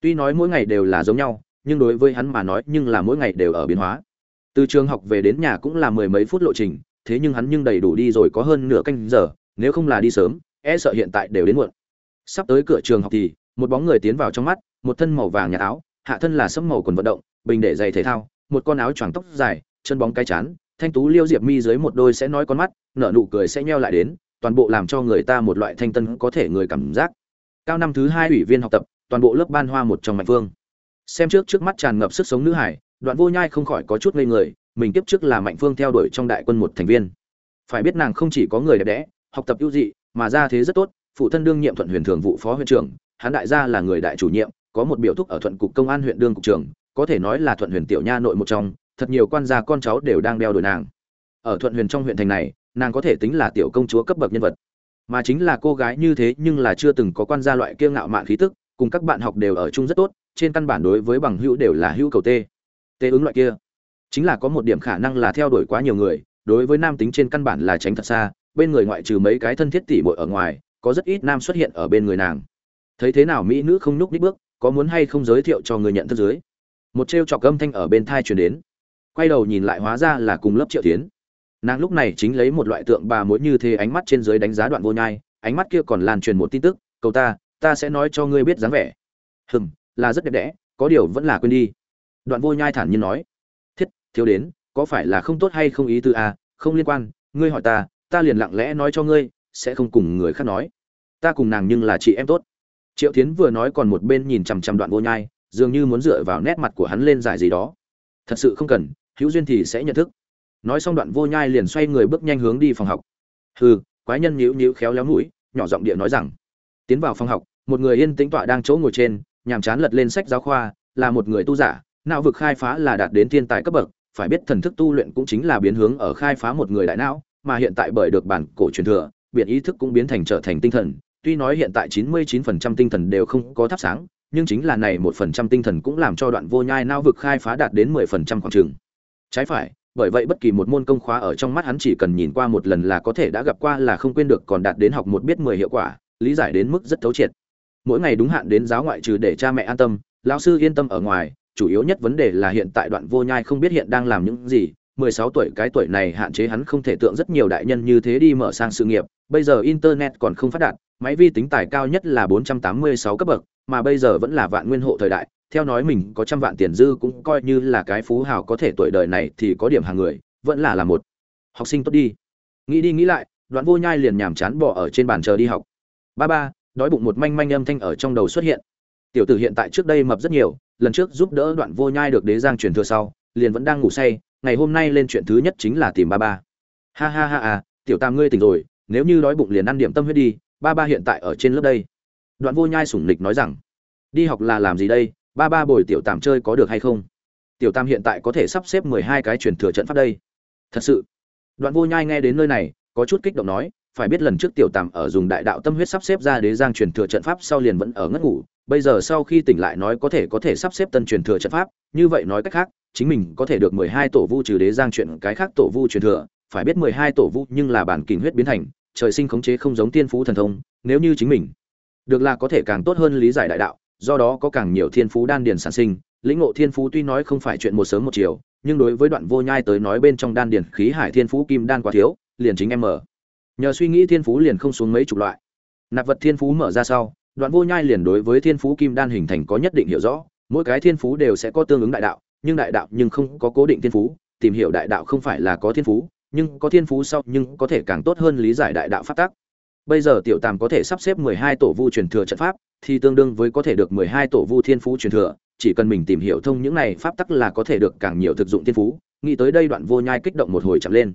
Tuy nói mỗi ngày đều là giống nhau, nhưng đối với hắn mà nói nhưng là mỗi ngày đều ở biến hóa. Từ trường học về đến nhà cũng là mười mấy phút lộ trình, thế nhưng hắn nhưng đầy đủ đi rồi có hơn nửa canh giờ, nếu không là đi sớm e sợ hiện tại đều đến muộn. Sắp tới cửa trường học thì, một bóng người tiến vào trong mắt, một thân màu vàng nhà áo, hạ thân là sẫm màu quần vận động, bình để giày thể thao, một con áo choàng tóc dài, chân bóng cái chán thanh tú liêu diệp mi dưới một đôi sẽ nói con mắt, nở nụ cười sẽ nheo lại đến, toàn bộ làm cho người ta một loại thanh tân có thể người cảm giác. Cao năm thứ hai ủy viên học tập, toàn bộ lớp ban hoa một trong mạnh phương. Xem trước trước mắt tràn ngập sức sống nữ hải, đoạn vô nhai không khỏi có chút ngây người, mình tiếp trước là mạnh phương theo đuổi trong đại quân một thành viên. Phải biết nàng không chỉ có người đẹp đẽ, học tập ưu dị, mà ra thế rất tốt, phụ thân đương nhiệm thuận huyền thường vụ phó huyện trưởng hán đại gia là người đại chủ nhiệm, có một biểu thúc ở thuận cục công an huyện đương cục trưởng, có thể nói là thuận huyền tiểu nha nội một trong thật nhiều quan gia con cháu đều đang đeo đuổi nàng. Ở thuận huyền trong huyện thành này, nàng có thể tính là tiểu công chúa cấp bậc nhân vật. Mà chính là cô gái như thế nhưng là chưa từng có quan gia loại kiêu ngạo mạn khí tức, cùng các bạn học đều ở chung rất tốt, trên căn bản đối với bằng hữu đều là hữu cầu tê. Tê ứng loại kia. Chính là có một điểm khả năng là theo đuổi quá nhiều người, đối với nam tính trên căn bản là tránh thật xa, bên người ngoại trừ mấy cái thân thiết tỉ bội ở ngoài, có rất ít nam xuất hiện ở bên người nàng. Thấy thế nào mỹ nữ không nhúc đích bước, có muốn hay không giới thiệu cho người nhận thức dưới. Một t r âm thanh ở bên thai truyền đến quay đầu nhìn lại hóa ra là cùng lớp triệu tiến nàng lúc này chính lấy một loại tượng bà mối như thế ánh mắt trên dưới đánh giá đoạn vô nhai ánh mắt kia còn lan truyền một tin tức cầu ta ta sẽ nói cho ngươi biết dáng vẻ. Hừm là rất đẹp đẽ có điều vẫn là quên đi. Đoạn vô nhai thản nhiên nói. Thiết thiếu đến có phải là không tốt hay không ý tư à, không liên quan ngươi hỏi ta ta liền lặng lẽ nói cho ngươi sẽ không cùng người khác nói. Ta cùng nàng nhưng là chị em tốt. Triệu tiến vừa nói còn một bên nhìn chằm chằm đoạn vô nhai dường như muốn dựa vào nét mặt của hắn lên giải gì đó. Thật sự không cần hữu duyên thì sẽ nhận thức. Nói xong đoạn vô nhai liền xoay người bước nhanh hướng đi phòng học. Hừ, quái nhân nhíu nhíu khéo léo mũi, nhỏ giọng địa nói rằng, tiến vào phòng học, một người yên tĩnh tọa đang chỗ ngồi trên, nhàm chán lật lên sách giáo khoa, là một người tu giả, não vực khai phá là đạt đến thiên tài cấp bậc, phải biết thần thức tu luyện cũng chính là biến hướng ở khai phá một người đại não, mà hiện tại bởi được bản cổ truyền thừa biện ý thức cũng biến thành trở thành tinh thần, tuy nói hiện tại 99% tinh thần đều không có thắp sáng, nhưng chính là này một phần trăm tinh thần cũng làm cho đoạn vô nhai não vực khai phá đạt đến 10% khoảng trường trái phải, bởi vậy bất kỳ một môn công khóa ở trong mắt hắn chỉ cần nhìn qua một lần là có thể đã gặp qua là không quên được còn đạt đến học một biết mười hiệu quả, lý giải đến mức rất thấu triệt. Mỗi ngày đúng hạn đến giáo ngoại trừ để cha mẹ an tâm, lão sư yên tâm ở ngoài, chủ yếu nhất vấn đề là hiện tại đoạn vô nhai không biết hiện đang làm những gì 16 tuổi cái tuổi này hạn chế hắn không thể tượng rất nhiều đại nhân như thế đi mở sang sự nghiệp, bây giờ internet còn không phát đạt, máy vi tính tài cao nhất là 486 cấp bậc, mà bây giờ vẫn là vạn nguyên hộ thời đại theo nói mình có trăm vạn tiền dư cũng coi như là cái phú hào có thể tuổi đời này thì có điểm hàng người, vẫn là là một học sinh tốt đi. Nghĩ đi nghĩ lại, đoạn vô nhai liền nhàm chán bỏ ở trên bàn chờ đi học. Ba ba, đói bụng một manh manh âm thanh ở trong đầu xuất hiện. Tiểu tử hiện tại trước đây mập rất nhiều, lần trước giúp đỡ đoạn vô nhai được đế giang truyền thừa sau, liền vẫn đang ngủ say, ngày hôm nay lên chuyện thứ nhất chính là tìm ba ba. Ha ha ha à tiểu tam ngươi tỉnh rồi, nếu như đói bụng liền ăn điểm tâm huyết đi, ba ba hiện tại ở trên lớp đây. Đoạn vô nhai sủng nịch nói rằng, đi học là làm gì đây? Ba ba bồi tiểu tam chơi có được hay không? Tiểu tam hiện tại có thể sắp xếp mười hai cái truyền thừa trận pháp đây. Thật sự. Đoạn vô nhai nghe đến nơi này, có chút kích động nói, phải biết lần trước tiểu tam ở dùng đại đạo tâm huyết sắp xếp ra đế giang truyền thừa trận pháp sau liền vẫn ở ngất ngủ, bây giờ sau khi tỉnh lại nói có thể có thể sắp xếp tân truyền thừa trận pháp, như vậy nói cách khác, chính mình có thể được mười hai tổ vu trừ đế giang chuyện cái khác tổ vu truyền thừa, phải biết mười hai tổ vu nhưng là bản kình huyết biến thành, trời sinh khống chế không giống tiên phú thần thông, nếu như chính mình, được là có thể càng tốt hơn lý giải đại đạo do đó có càng nhiều thiên phú đan điền sản sinh. Lĩnh ngộ thiên phú tuy nói không phải chuyện một sớm một chiều, nhưng đối với đoạn vô nhai tới nói bên trong đan điền khí hải thiên phú kim đan quá thiếu, liền chính em mở. Nhờ suy nghĩ thiên phú liền không xuống mấy chục loại. Nạp vật thiên phú mở ra sau, đoạn vô nhai liền đối với thiên phú kim đan hình thành có nhất định hiểu rõ. Mỗi cái thiên phú đều sẽ có tương ứng đại đạo, nhưng đại đạo nhưng không có cố định thiên phú. Tìm hiểu đại đạo không phải là có thiên phú, nhưng có thiên phú sau nhưng có thể càng tốt hơn lý giải đại đạo pháp tắc. Bây giờ tiểu tàm có thể sắp xếp mười hai tổ vu truyền thừa trận pháp thì tương đương với có thể được mười hai tổ vu thiên phú truyền thừa, chỉ cần mình tìm hiểu thông những này pháp tắc là có thể được càng nhiều thực dụng thiên phú. Nghĩ tới đây đoạn vô nhai kích động một hồi chậm lên.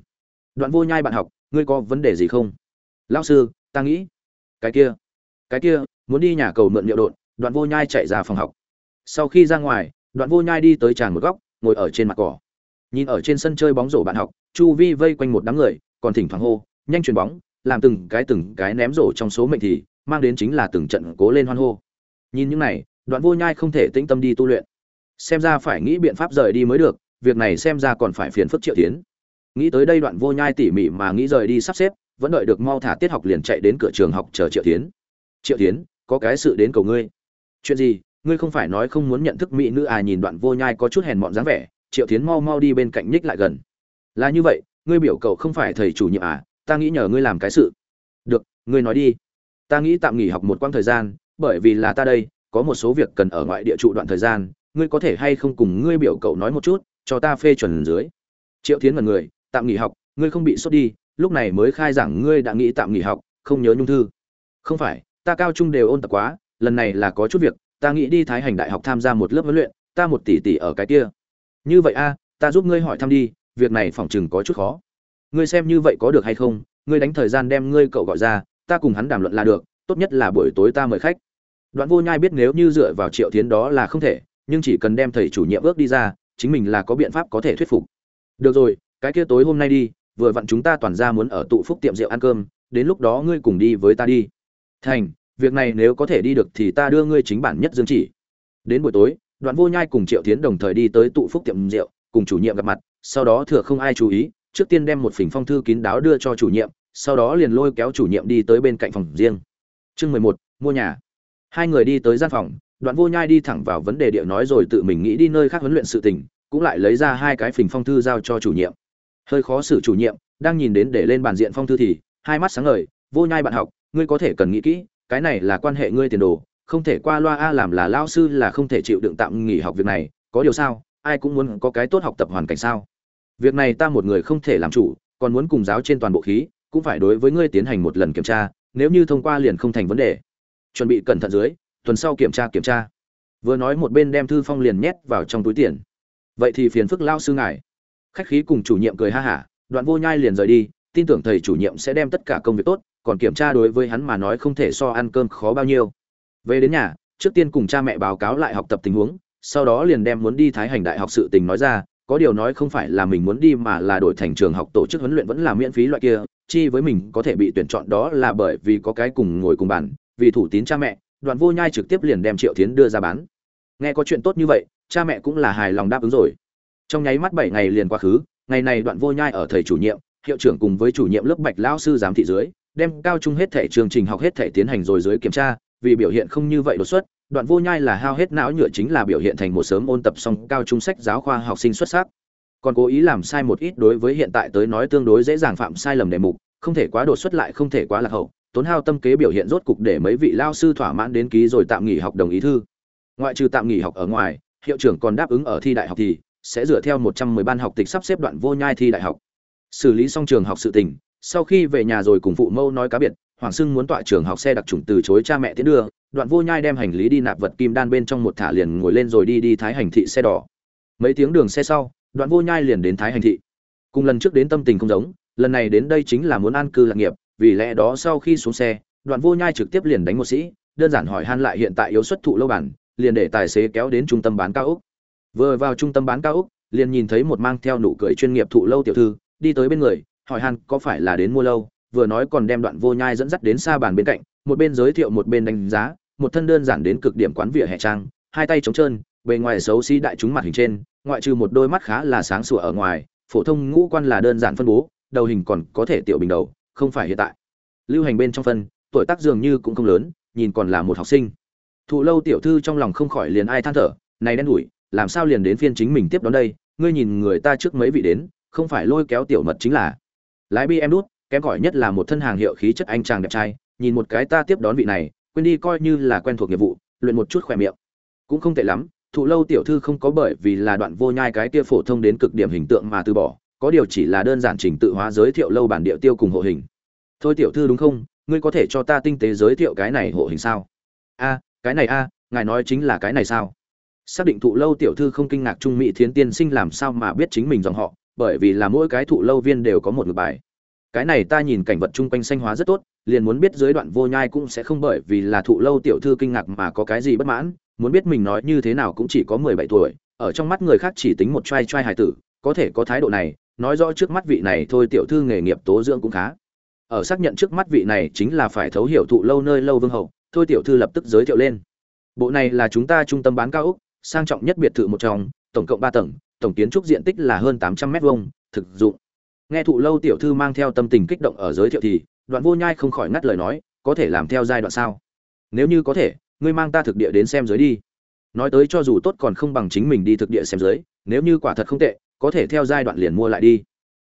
Đoạn vô nhai bạn học, ngươi có vấn đề gì không? Lão sư, ta nghĩ. Cái kia. Cái kia, muốn đi nhà cầu mượn liệu đột đoạn vô nhai chạy ra phòng học. Sau khi ra ngoài, đoạn vô nhai đi tới tràn một góc, ngồi ở trên mặt cỏ. Nhìn ở trên sân chơi bóng rổ bạn học, chu vi vây quanh một đám người, còn thỉnh thoảng hô, nhanh chuyền bóng, làm từng cái từng cái ném rổ trong số mệnh thì mang đến chính là từng trận cố lên hoan hô. Nhìn những này, đoạn vô nhai không thể tĩnh tâm đi tu luyện. Xem ra phải nghĩ biện pháp rời đi mới được, việc này xem ra còn phải phiền phức triệu tiến nghĩ tới đây đoạn vô nhai tỉ mỉ mà nghĩ rời đi sắp xếp, vẫn đợi được mau thả tiết học liền chạy đến cửa trường học chờ triệu tiến triệu tiến có cái sự đến cầu ngươi. Chuyện gì? Ngươi không phải nói không muốn nhận thức mỹ nữ à? Nhìn đoạn vô nhai có chút hèn mọn dáng vẻ, triệu tiến mau mau đi bên cạnh nhích lại gần. Là như vậy, ngươi biểu cậu không phải thầy chủ nhiệm à? Ta nghĩ nhờ ngươi làm cái sự. Được, ngươi nói đi ta nghĩ tạm nghỉ học một quãng thời gian, bởi vì là ta đây, có một số việc cần ở ngoại địa trụ đoạn thời gian, ngươi có thể hay không cùng ngươi biểu cậu nói một chút, cho ta phê chuẩn dưới. Triệu tiến mật người, tạm nghỉ học, ngươi không bị sốt đi, lúc này mới khai giảng ngươi đã nghĩ tạm nghỉ học, không nhớ nhung thư. Không phải, ta cao trung đều ôn tập quá, lần này là có chút việc, ta nghĩ đi thái hành đại học tham gia một lớp huấn luyện, ta một tỷ tỷ ở cái kia. Như vậy a, ta giúp ngươi hỏi thăm đi, việc này phỏng chừng có chút khó. Ngươi xem như vậy có được hay không, ngươi đánh thời gian đem ngươi cậu gọi ra ta cùng hắn đàm luận là được, tốt nhất là buổi tối ta mời khách. Đoạn vô nhai biết nếu như dựa vào triệu tiến đó là không thể, nhưng chỉ cần đem thầy chủ nhiệm ước đi ra, chính mình là có biện pháp có thể thuyết phục. Được rồi, cái kia tối hôm nay đi, vừa vặn chúng ta toàn ra muốn ở tụ phúc tiệm rượu ăn cơm, đến lúc đó ngươi cùng đi với ta đi. Thành, việc này nếu có thể đi được thì ta đưa ngươi chính bản nhất dương chỉ. Đến buổi tối, đoạn vô nhai cùng triệu tiến đồng thời đi tới tụ phúc tiệm rượu, cùng chủ nhiệm gặp mặt, sau đó thừa không ai chú ý, trước tiên đem một phỉnh phong thư kín đáo đưa cho chủ nhiệm sau đó liền lôi kéo chủ nhiệm đi tới bên cạnh phòng riêng. Chương mười một, mua nhà. Hai người đi tới gian phòng, đoạn vô nhai đi thẳng vào vấn đề địa nói rồi tự mình nghĩ đi nơi khác huấn luyện sự tình, cũng lại lấy ra hai cái phình phong thư giao cho chủ nhiệm. Hơi khó xử chủ nhiệm, đang nhìn đến để lên bàn diện phong thư thì, hai mắt sáng ngời, vô nhai bạn học, ngươi có thể cần nghĩ kỹ, cái này là quan hệ ngươi tiền đồ, không thể qua loa a làm là lao sư là không thể chịu đựng tạm nghỉ học việc này, có điều sao, ai cũng muốn có cái tốt học tập hoàn cảnh sao? Việc này ta một người không thể làm chủ, còn muốn cùng giáo trên toàn bộ khí cũng phải đối với ngươi tiến hành một lần kiểm tra, nếu như thông qua liền không thành vấn đề. Chuẩn bị cẩn thận dưới, tuần sau kiểm tra kiểm tra. Vừa nói một bên đem thư phong liền nhét vào trong túi tiền. Vậy thì phiền phức lao sư ngài. Khách khí cùng chủ nhiệm cười ha hả, đoạn vô nhai liền rời đi, tin tưởng thầy chủ nhiệm sẽ đem tất cả công việc tốt, còn kiểm tra đối với hắn mà nói không thể so ăn cơm khó bao nhiêu. Về đến nhà, trước tiên cùng cha mẹ báo cáo lại học tập tình huống, sau đó liền đem muốn đi thái hành đại học sự tình nói ra, có điều nói không phải là mình muốn đi mà là đổi thành trường học tổ chức huấn luyện vẫn là miễn phí loại kia chi với mình có thể bị tuyển chọn đó là bởi vì có cái cùng ngồi cùng bàn, vì thủ tín cha mẹ, đoạn vô nhai trực tiếp liền đem triệu tiến đưa ra bán. Nghe có chuyện tốt như vậy, cha mẹ cũng là hài lòng đáp ứng rồi. Trong nháy mắt bảy ngày liền quá khứ, ngày này đoạn vô nhai ở thầy chủ nhiệm, hiệu trưởng cùng với chủ nhiệm lớp bạch lao sư giám thị dưới, đem cao trung hết thể chương trình học hết thể tiến hành rồi dưới kiểm tra, vì biểu hiện không như vậy đột xuất, đoạn vô nhai là hao hết não nhựa chính là biểu hiện thành một sớm ôn tập xong cao trung sách giáo khoa học sinh xuất sắc còn cố ý làm sai một ít đối với hiện tại tới nói tương đối dễ dàng phạm sai lầm đề mục, không thể quá đột xuất lại không thể quá lạc hậu, tốn hao tâm kế biểu hiện rốt cục để mấy vị lao sư thỏa mãn đến ký rồi tạm nghỉ học đồng ý thư. Ngoại trừ tạm nghỉ học ở ngoài, hiệu trưởng còn đáp ứng ở thi đại học thì sẽ dựa theo một trăm mười ban học tịch sắp xếp đoạn vô nhai thi đại học. Xử lý xong trường học sự tình, sau khi về nhà rồi cùng phụ mâu nói cá biệt, hoàng sưng muốn tọa trường học xe đặc trùng từ chối cha mẹ tiến đưa, đoạn vô nhai đem hành lý đi nạp vật kim đan bên trong một thả liền ngồi lên rồi đi đi thái hành thị xe đỏ. Mấy tiếng đường xe sau đoạn vô nhai liền đến thái hành thị. Cùng lần trước đến tâm tình không giống, lần này đến đây chính là muốn an cư lạc nghiệp, vì lẽ đó sau khi xuống xe, đoạn vô nhai trực tiếp liền đánh một sĩ, đơn giản hỏi han lại hiện tại yếu xuất thụ lâu bản, liền để tài xế kéo đến trung tâm bán cao úc. Vừa vào trung tâm bán cao úc, liền nhìn thấy một mang theo nụ cười chuyên nghiệp thụ lâu tiểu thư, đi tới bên người, hỏi han có phải là đến mua lâu, vừa nói còn đem đoạn vô nhai dẫn dắt đến xa bàn bên cạnh, một bên giới thiệu một bên đánh giá, một thân đơn giản đến cực điểm quán vỉa hè trang, hai tay trống trơn, bề ngoài xấu xí đại chúng mặt hình trên ngoại trừ một đôi mắt khá là sáng sủa ở ngoài, phổ thông ngũ quan là đơn giản phân bố, đầu hình còn có thể tiểu bình đầu, không phải hiện tại. Lưu hành bên trong phân, tuổi tác dường như cũng không lớn, nhìn còn là một học sinh. Thụ lâu tiểu thư trong lòng không khỏi liền ai than thở, này đen đủi, làm sao liền đến phiên chính mình tiếp đón đây? Ngươi nhìn người ta trước mấy vị đến, không phải lôi kéo tiểu mật chính là. Lái bi em đút, kém gọi nhất là một thân hàng hiệu khí chất anh chàng đẹp trai, nhìn một cái ta tiếp đón vị này, quên đi coi như là quen thuộc nghiệp vụ, luyện một chút khỏe miệng. Cũng không tệ lắm thụ lâu tiểu thư không có bởi vì là đoạn vô nhai cái kia phổ thông đến cực điểm hình tượng mà từ bỏ, có điều chỉ là đơn giản trình tự hóa giới thiệu lâu bản địa tiêu cùng hộ hình. Thôi tiểu thư đúng không? Ngươi có thể cho ta tinh tế giới thiệu cái này hộ hình sao? A, cái này a, ngài nói chính là cái này sao? Xác định thụ lâu tiểu thư không kinh ngạc trung mỹ thiến tiên sinh làm sao mà biết chính mình dòng họ, bởi vì là mỗi cái thụ lâu viên đều có một ngược bài. Cái này ta nhìn cảnh vật chung quanh xanh hóa rất tốt, liền muốn biết dưới đoạn vô nhai cũng sẽ không bởi vì là thụ lâu tiểu thư kinh ngạc mà có cái gì bất mãn muốn biết mình nói như thế nào cũng chỉ có mười bảy tuổi, ở trong mắt người khác chỉ tính một trai trai hài tử, có thể có thái độ này, nói rõ trước mắt vị này thôi tiểu thư nghề nghiệp tố dưỡng cũng khá. Ở xác nhận trước mắt vị này chính là phải thấu hiểu thụ lâu nơi lâu vương hậu, thôi tiểu thư lập tức giới thiệu lên. Bộ này là chúng ta trung tâm bán cao ốc sang trọng nhất biệt thự một trong, tổng cộng ba tầng, tổng kiến trúc diện tích là hơn tám trăm m vuông, thực dụng. Nghe thụ lâu tiểu thư mang theo tâm tình kích động ở giới thiệu thì, đoạn vô nhai không khỏi ngắt lời nói, có thể làm theo giai đoạn sao? Nếu như có thể ngươi mang ta thực địa đến xem giới đi. Nói tới cho dù tốt còn không bằng chính mình đi thực địa xem giới, nếu như quả thật không tệ, có thể theo giai đoạn liền mua lại đi.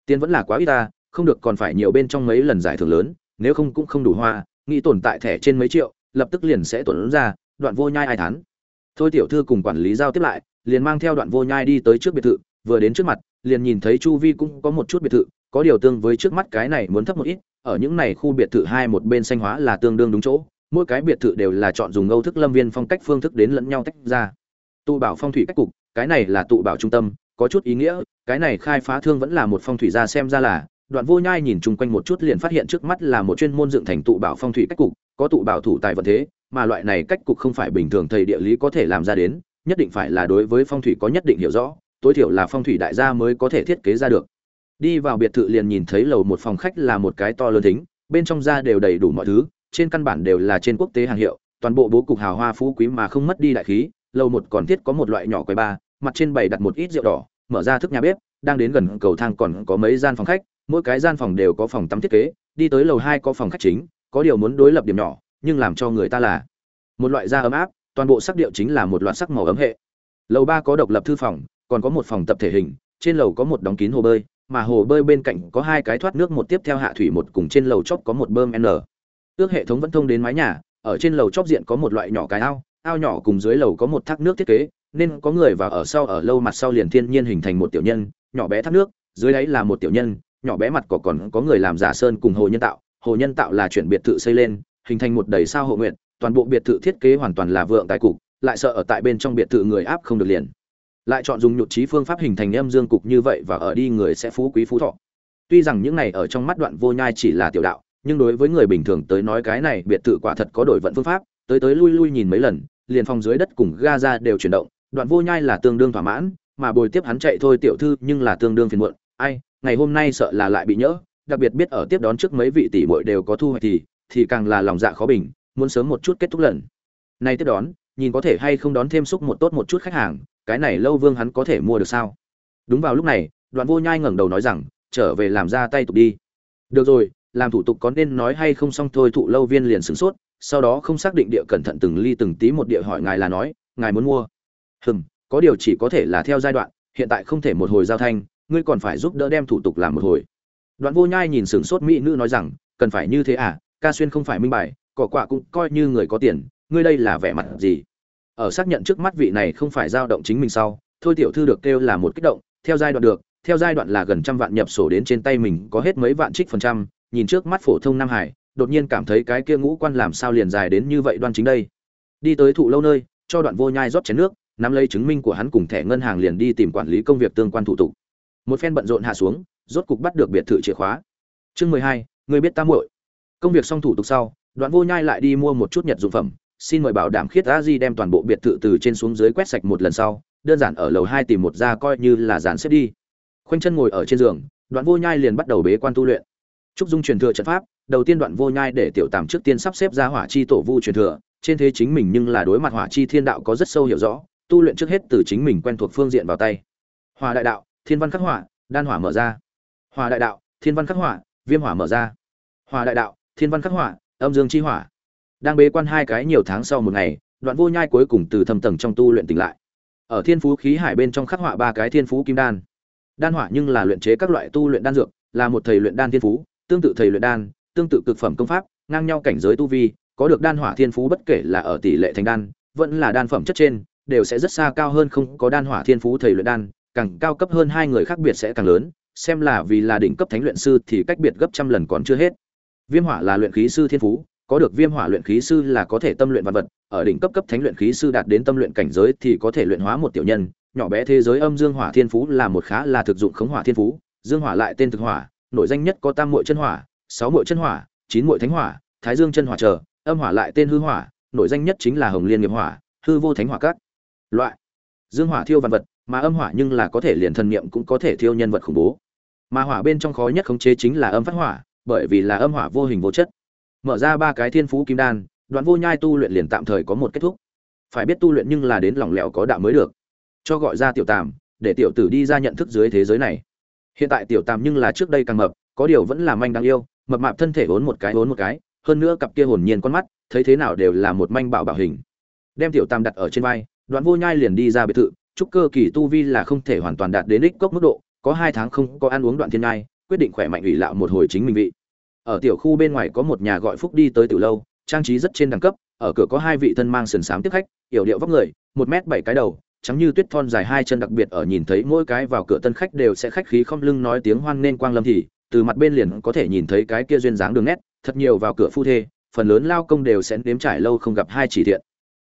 Tiền vẫn là quá ít ta, không được còn phải nhiều bên trong mấy lần giải thưởng lớn, nếu không cũng không đủ hoa, nghĩ tồn tại thẻ trên mấy triệu, lập tức liền sẽ tổn ra, đoạn vô nhai ai thán. Thôi tiểu thư cùng quản lý giao tiếp lại, liền mang theo đoạn vô nhai đi tới trước biệt thự, vừa đến trước mặt, liền nhìn thấy chu vi cũng có một chút biệt thự, có điều tương với trước mắt cái này muốn thấp một ít, ở những này khu biệt thự hai một bên xanh hóa là tương đương đúng chỗ mỗi cái biệt thự đều là chọn dùng âu thức lâm viên phong cách phương thức đến lẫn nhau tách ra. Tụ bảo phong thủy cách cục, cái này là tụ bảo trung tâm, có chút ý nghĩa, cái này khai phá thương vẫn là một phong thủy ra xem ra là, đoạn vô nhai nhìn chung quanh một chút liền phát hiện trước mắt là một chuyên môn dựng thành tụ bảo phong thủy cách cục, có tụ bảo thủ tài vận thế, mà loại này cách cục không phải bình thường thầy địa lý có thể làm ra đến, nhất định phải là đối với phong thủy có nhất định hiểu rõ, tối thiểu là phong thủy đại gia mới có thể thiết kế ra được. Đi vào biệt thự liền nhìn thấy lầu một phòng khách là một cái to lớn thính, bên trong ra đều đầy đủ mọi thứ trên căn bản đều là trên quốc tế hàng hiệu, toàn bộ bố cục hào hoa phú quý mà không mất đi đại khí, lầu một còn thiết có một loại nhỏ quầy ba, mặt trên bày đặt một ít rượu đỏ, mở ra thức nhà bếp, đang đến gần cầu thang còn có mấy gian phòng khách, mỗi cái gian phòng đều có phòng tắm thiết kế, đi tới lầu hai có phòng khách chính, có điều muốn đối lập điểm nhỏ, nhưng làm cho người ta là một loại da ấm áp, toàn bộ sắc điệu chính là một loạt sắc màu ấm hệ. Lầu ba có độc lập thư phòng, còn có một phòng tập thể hình, trên lầu có một đóng kín hồ bơi, mà hồ bơi bên cạnh có hai cái thoát nước, một tiếp theo hạ thủy một cùng trên lầu chóp có một bơm n ước hệ thống vẫn thông đến mái nhà, ở trên lầu chóp diện có một loại nhỏ cái ao ao nhỏ cùng dưới lầu có một thác nước thiết kế, nên có người vào ở sau, ở lâu mặt sau liền thiên nhiên hình thành một tiểu nhân, nhỏ bé thác nước, dưới đáy là một tiểu nhân, nhỏ bé mặt cỏ còn có người làm giả sơn cùng hồ nhân tạo, hồ nhân tạo là chuyển biệt thự xây lên, hình thành một đầy sao hộ nguyện toàn bộ biệt thự thiết kế hoàn toàn là vượng tài cục, lại sợ ở tại bên trong biệt thự người áp không được liền. Lại chọn dùng nhụt trí phương pháp hình thành âm dương cục như vậy và ở đi người sẽ phú quý phú thọ. Tuy rằng những này ở trong mắt đoạn vô nhai chỉ là tiểu đạo nhưng đối với người bình thường tới nói cái này biệt thự quả thật có đổi vận phương pháp, tới tới lui lui nhìn mấy lần, liền phòng dưới đất cùng ga ra đều chuyển động, đoạn vô nhai là tương đương thỏa mãn, mà bồi tiếp hắn chạy thôi tiểu thư nhưng là tương đương phiền muộn, ai, ngày hôm nay sợ là lại bị nhỡ, đặc biệt biết ở tiếp đón trước mấy vị tỷ muội đều có thu hoạch thì thì càng là lòng dạ khó bình, muốn sớm một chút kết thúc lần. Nay tiếp đón, nhìn có thể hay không đón thêm xúc một tốt một chút khách hàng, cái này lâu vương hắn có thể mua được sao? Đúng vào lúc này, đoạn vô nhai ngẩng đầu nói rằng, trở về làm ra tay tục đi. Được rồi làm thủ tục có nên nói hay không xong thôi, thụ lâu viên liền sửng sốt, sau đó không xác định địa cẩn thận từng ly từng tí một địa hỏi ngài là nói, ngài muốn mua? Hừm, có điều chỉ có thể là theo giai đoạn, hiện tại không thể một hồi giao thanh, ngươi còn phải giúp đỡ đem thủ tục làm một hồi. Đoạn vô nhai nhìn sửng sốt mỹ nữ nói rằng, cần phải như thế à? Ca xuyên không phải minh bài, cỏ quạ cũng coi như người có tiền, ngươi đây là vẻ mặt gì? Ở xác nhận trước mắt vị này không phải dao động chính mình sau, thôi tiểu thư được kêu là một kích động, theo giai đoạn được, theo giai đoạn là gần trăm vạn nhập sổ đến trên tay mình, có hết mấy vạn trích phần trăm nhìn trước mắt phổ thông nam hải, đột nhiên cảm thấy cái kia ngũ quan làm sao liền dài đến như vậy đoan chính đây. Đi tới thụ lâu nơi, cho đoạn vô nhai rót chén nước, nắm lấy chứng minh của hắn cùng thẻ ngân hàng liền đi tìm quản lý công việc tương quan thủ tục. Một phen bận rộn hạ xuống, rốt cục bắt được biệt thự chìa khóa. Chương mười hai, người biết ta muội. Công việc xong thủ tục sau, đoạn vô nhai lại đi mua một chút nhật dụng phẩm, xin mời bảo đảm khiết a di đem toàn bộ biệt thự từ trên xuống dưới quét sạch một lần sau, đơn giản ở lầu hai tìm một ra coi như là dàn xếp đi. Khoanh chân ngồi ở trên giường, đoạn vô nhai liền bắt đầu bế quan tu luyện trúc dung truyền thừa trận pháp, đầu tiên đoạn vô nhai để tiểu tàm trước tiên sắp xếp ra hỏa chi tổ vu truyền thừa, trên thế chính mình nhưng là đối mặt hỏa chi thiên đạo có rất sâu hiểu rõ, tu luyện trước hết từ chính mình quen thuộc phương diện vào tay. Hỏa đại đạo, thiên văn khắc hỏa đan hỏa mở ra. Hỏa đại đạo, thiên văn khắc hỏa viêm hỏa mở ra. Hỏa đại đạo, thiên văn khắc hỏa âm dương chi hỏa. Đang bế quan hai cái nhiều tháng sau một ngày, đoạn vô nhai cuối cùng từ thâm tầng trong tu luyện tỉnh lại. Ở thiên phú khí hải bên trong khắc họa ba cái thiên phú kim đan. Đan hỏa nhưng là luyện chế các loại tu luyện đan dược, là một thầy luyện đan thiên phú tương tự thầy luyện đan, tương tự cực phẩm công pháp, ngang nhau cảnh giới tu vi, có được đan hỏa thiên phú bất kể là ở tỷ lệ thành đan, vẫn là đan phẩm chất trên, đều sẽ rất xa cao hơn không có đan hỏa thiên phú thầy luyện đan, càng cao cấp hơn hai người khác biệt sẽ càng lớn, xem là vì là đỉnh cấp thánh luyện sư thì cách biệt gấp trăm lần còn chưa hết. Viêm hỏa là luyện khí sư thiên phú, có được viêm hỏa luyện khí sư là có thể tâm luyện vật vật, ở đỉnh cấp cấp thánh luyện khí sư đạt đến tâm luyện cảnh giới thì có thể luyện hóa một tiểu nhân, nhỏ bé thế giới âm dương hỏa thiên phú là một khá là thực dụng khống hỏa thiên phú, dương hỏa lại tên thực hỏa nổi danh nhất có tam muội chân hỏa, sáu muội chân hỏa, chín muội thánh hỏa, thái dương chân hỏa chờ, âm hỏa lại tên hư hỏa, nổi danh nhất chính là hồng liên nghiệp hỏa, hư vô thánh hỏa các loại. Dương hỏa thiêu vật vật, mà âm hỏa nhưng là có thể liền thần niệm cũng có thể thiêu nhân vật khủng bố. Mà hỏa bên trong khó nhất khống chế chính là âm phát hỏa, bởi vì là âm hỏa vô hình vô chất. Mở ra ba cái thiên phú kim đan, đoạn vô nhai tu luyện liền tạm thời có một kết thúc. Phải biết tu luyện nhưng là đến lỏng lẻo có đạo mới được. Cho gọi ra tiểu tạm để tiểu tử đi ra nhận thức dưới thế giới này hiện tại tiểu tam nhưng là trước đây càng mập, có điều vẫn là manh đáng yêu, mập mạp thân thể vốn một cái vốn một cái, hơn nữa cặp kia hồn nhiên con mắt, thấy thế nào đều là một manh bảo bảo hình. Đem tiểu tam đặt ở trên vai, đoạn vô nhai liền đi ra biệt thự, chúc cơ kỳ tu vi là không thể hoàn toàn đạt đến đích cốc mức độ, có hai tháng không có ăn uống đoạn thiên nhai, quyết định khỏe mạnh ủy lạo một hồi chính mình vị. Ở tiểu khu bên ngoài có một nhà gọi phúc đi tới từ lâu, trang trí rất trên đẳng cấp, ở cửa có hai vị thân mang sườn xám tiếp khách, yểu điệu vóc người, một mét bảy cái đầu trắng như tuyết thon dài hai chân đặc biệt ở nhìn thấy mỗi cái vào cửa tân khách đều sẽ khách khí không lưng nói tiếng hoan nên quang lâm thì, từ mặt bên liền có thể nhìn thấy cái kia duyên dáng đường nét, thật nhiều vào cửa phu thê, phần lớn lao công đều sẽ nếm trải lâu không gặp hai chỉ thiện.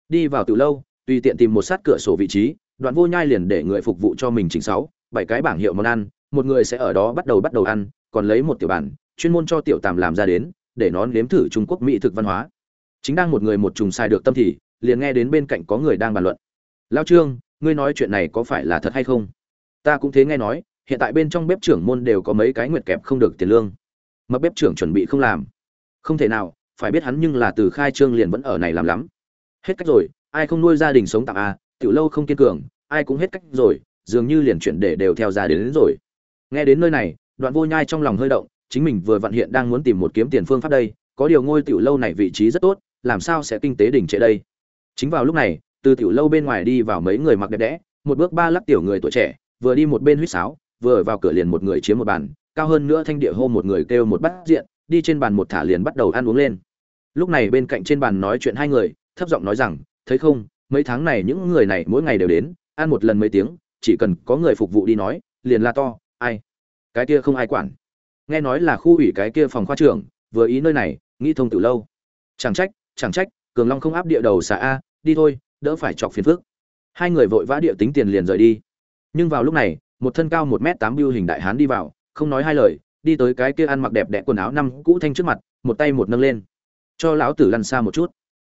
Đi vào từ lâu, tùy tiện tìm một sát cửa sổ vị trí, đoạn vô nhai liền để người phục vụ cho mình chính sáu, bảy cái bảng hiệu món ăn, một người sẽ ở đó bắt đầu bắt đầu ăn, còn lấy một tiểu bản chuyên môn cho tiểu tàm làm ra đến, để nó nếm thử trung quốc mỹ thực văn hóa. Chính đang một người một trùng sai được tâm thì, liền nghe đến bên cạnh có người đang bàn luận. Lao trương ngươi nói chuyện này có phải là thật hay không? Ta cũng thế nghe nói hiện tại bên trong bếp trưởng môn đều có mấy cái nguyệt kẹp không được tiền lương. Mà bếp trưởng chuẩn bị không làm. Không thể nào phải biết hắn nhưng là từ khai trương liền vẫn ở này làm lắm. Hết cách rồi ai không nuôi gia đình sống tạm à tiểu lâu không kiên cường ai cũng hết cách rồi dường như liền chuyển để đều theo ra đến, đến rồi. Nghe đến nơi này đoạn vô nhai trong lòng hơi động chính mình vừa vận hiện đang muốn tìm một kiếm tiền phương pháp đây có điều ngôi tiểu lâu này vị trí rất tốt làm sao sẽ kinh tế đỉnh trệ đây? Chính vào lúc này từ tiểu lâu bên ngoài đi vào mấy người mặc đẹp đẽ, một bước ba lắc tiểu người tuổi trẻ, vừa đi một bên huýt sáo, vừa vào cửa liền một người chiếm một bàn, cao hơn nữa thanh địa hô một người kêu một bát diện, đi trên bàn một thả liền bắt đầu ăn uống lên. Lúc này bên cạnh trên bàn nói chuyện hai người, thấp giọng nói rằng, thấy không, mấy tháng này những người này mỗi ngày đều đến, ăn một lần mấy tiếng, chỉ cần có người phục vụ đi nói, liền la to, ai? Cái kia không ai quản. Nghe nói là khu ủy cái kia phòng khoa trưởng, vừa ý nơi này, nghĩ thông từ lâu. Chẳng trách chẳng trách, cường long không áp địa đầu xả a, đi thôi đỡ phải chọc phiền phức. Hai người vội vã địa tính tiền liền rời đi. Nhưng vào lúc này, một thân cao một m tám biêu hình đại hán đi vào, không nói hai lời, đi tới cái kia ăn mặc đẹp đẽ quần áo năm cũ thanh trước mặt, một tay một nâng lên. Cho lão tử lăn xa một chút.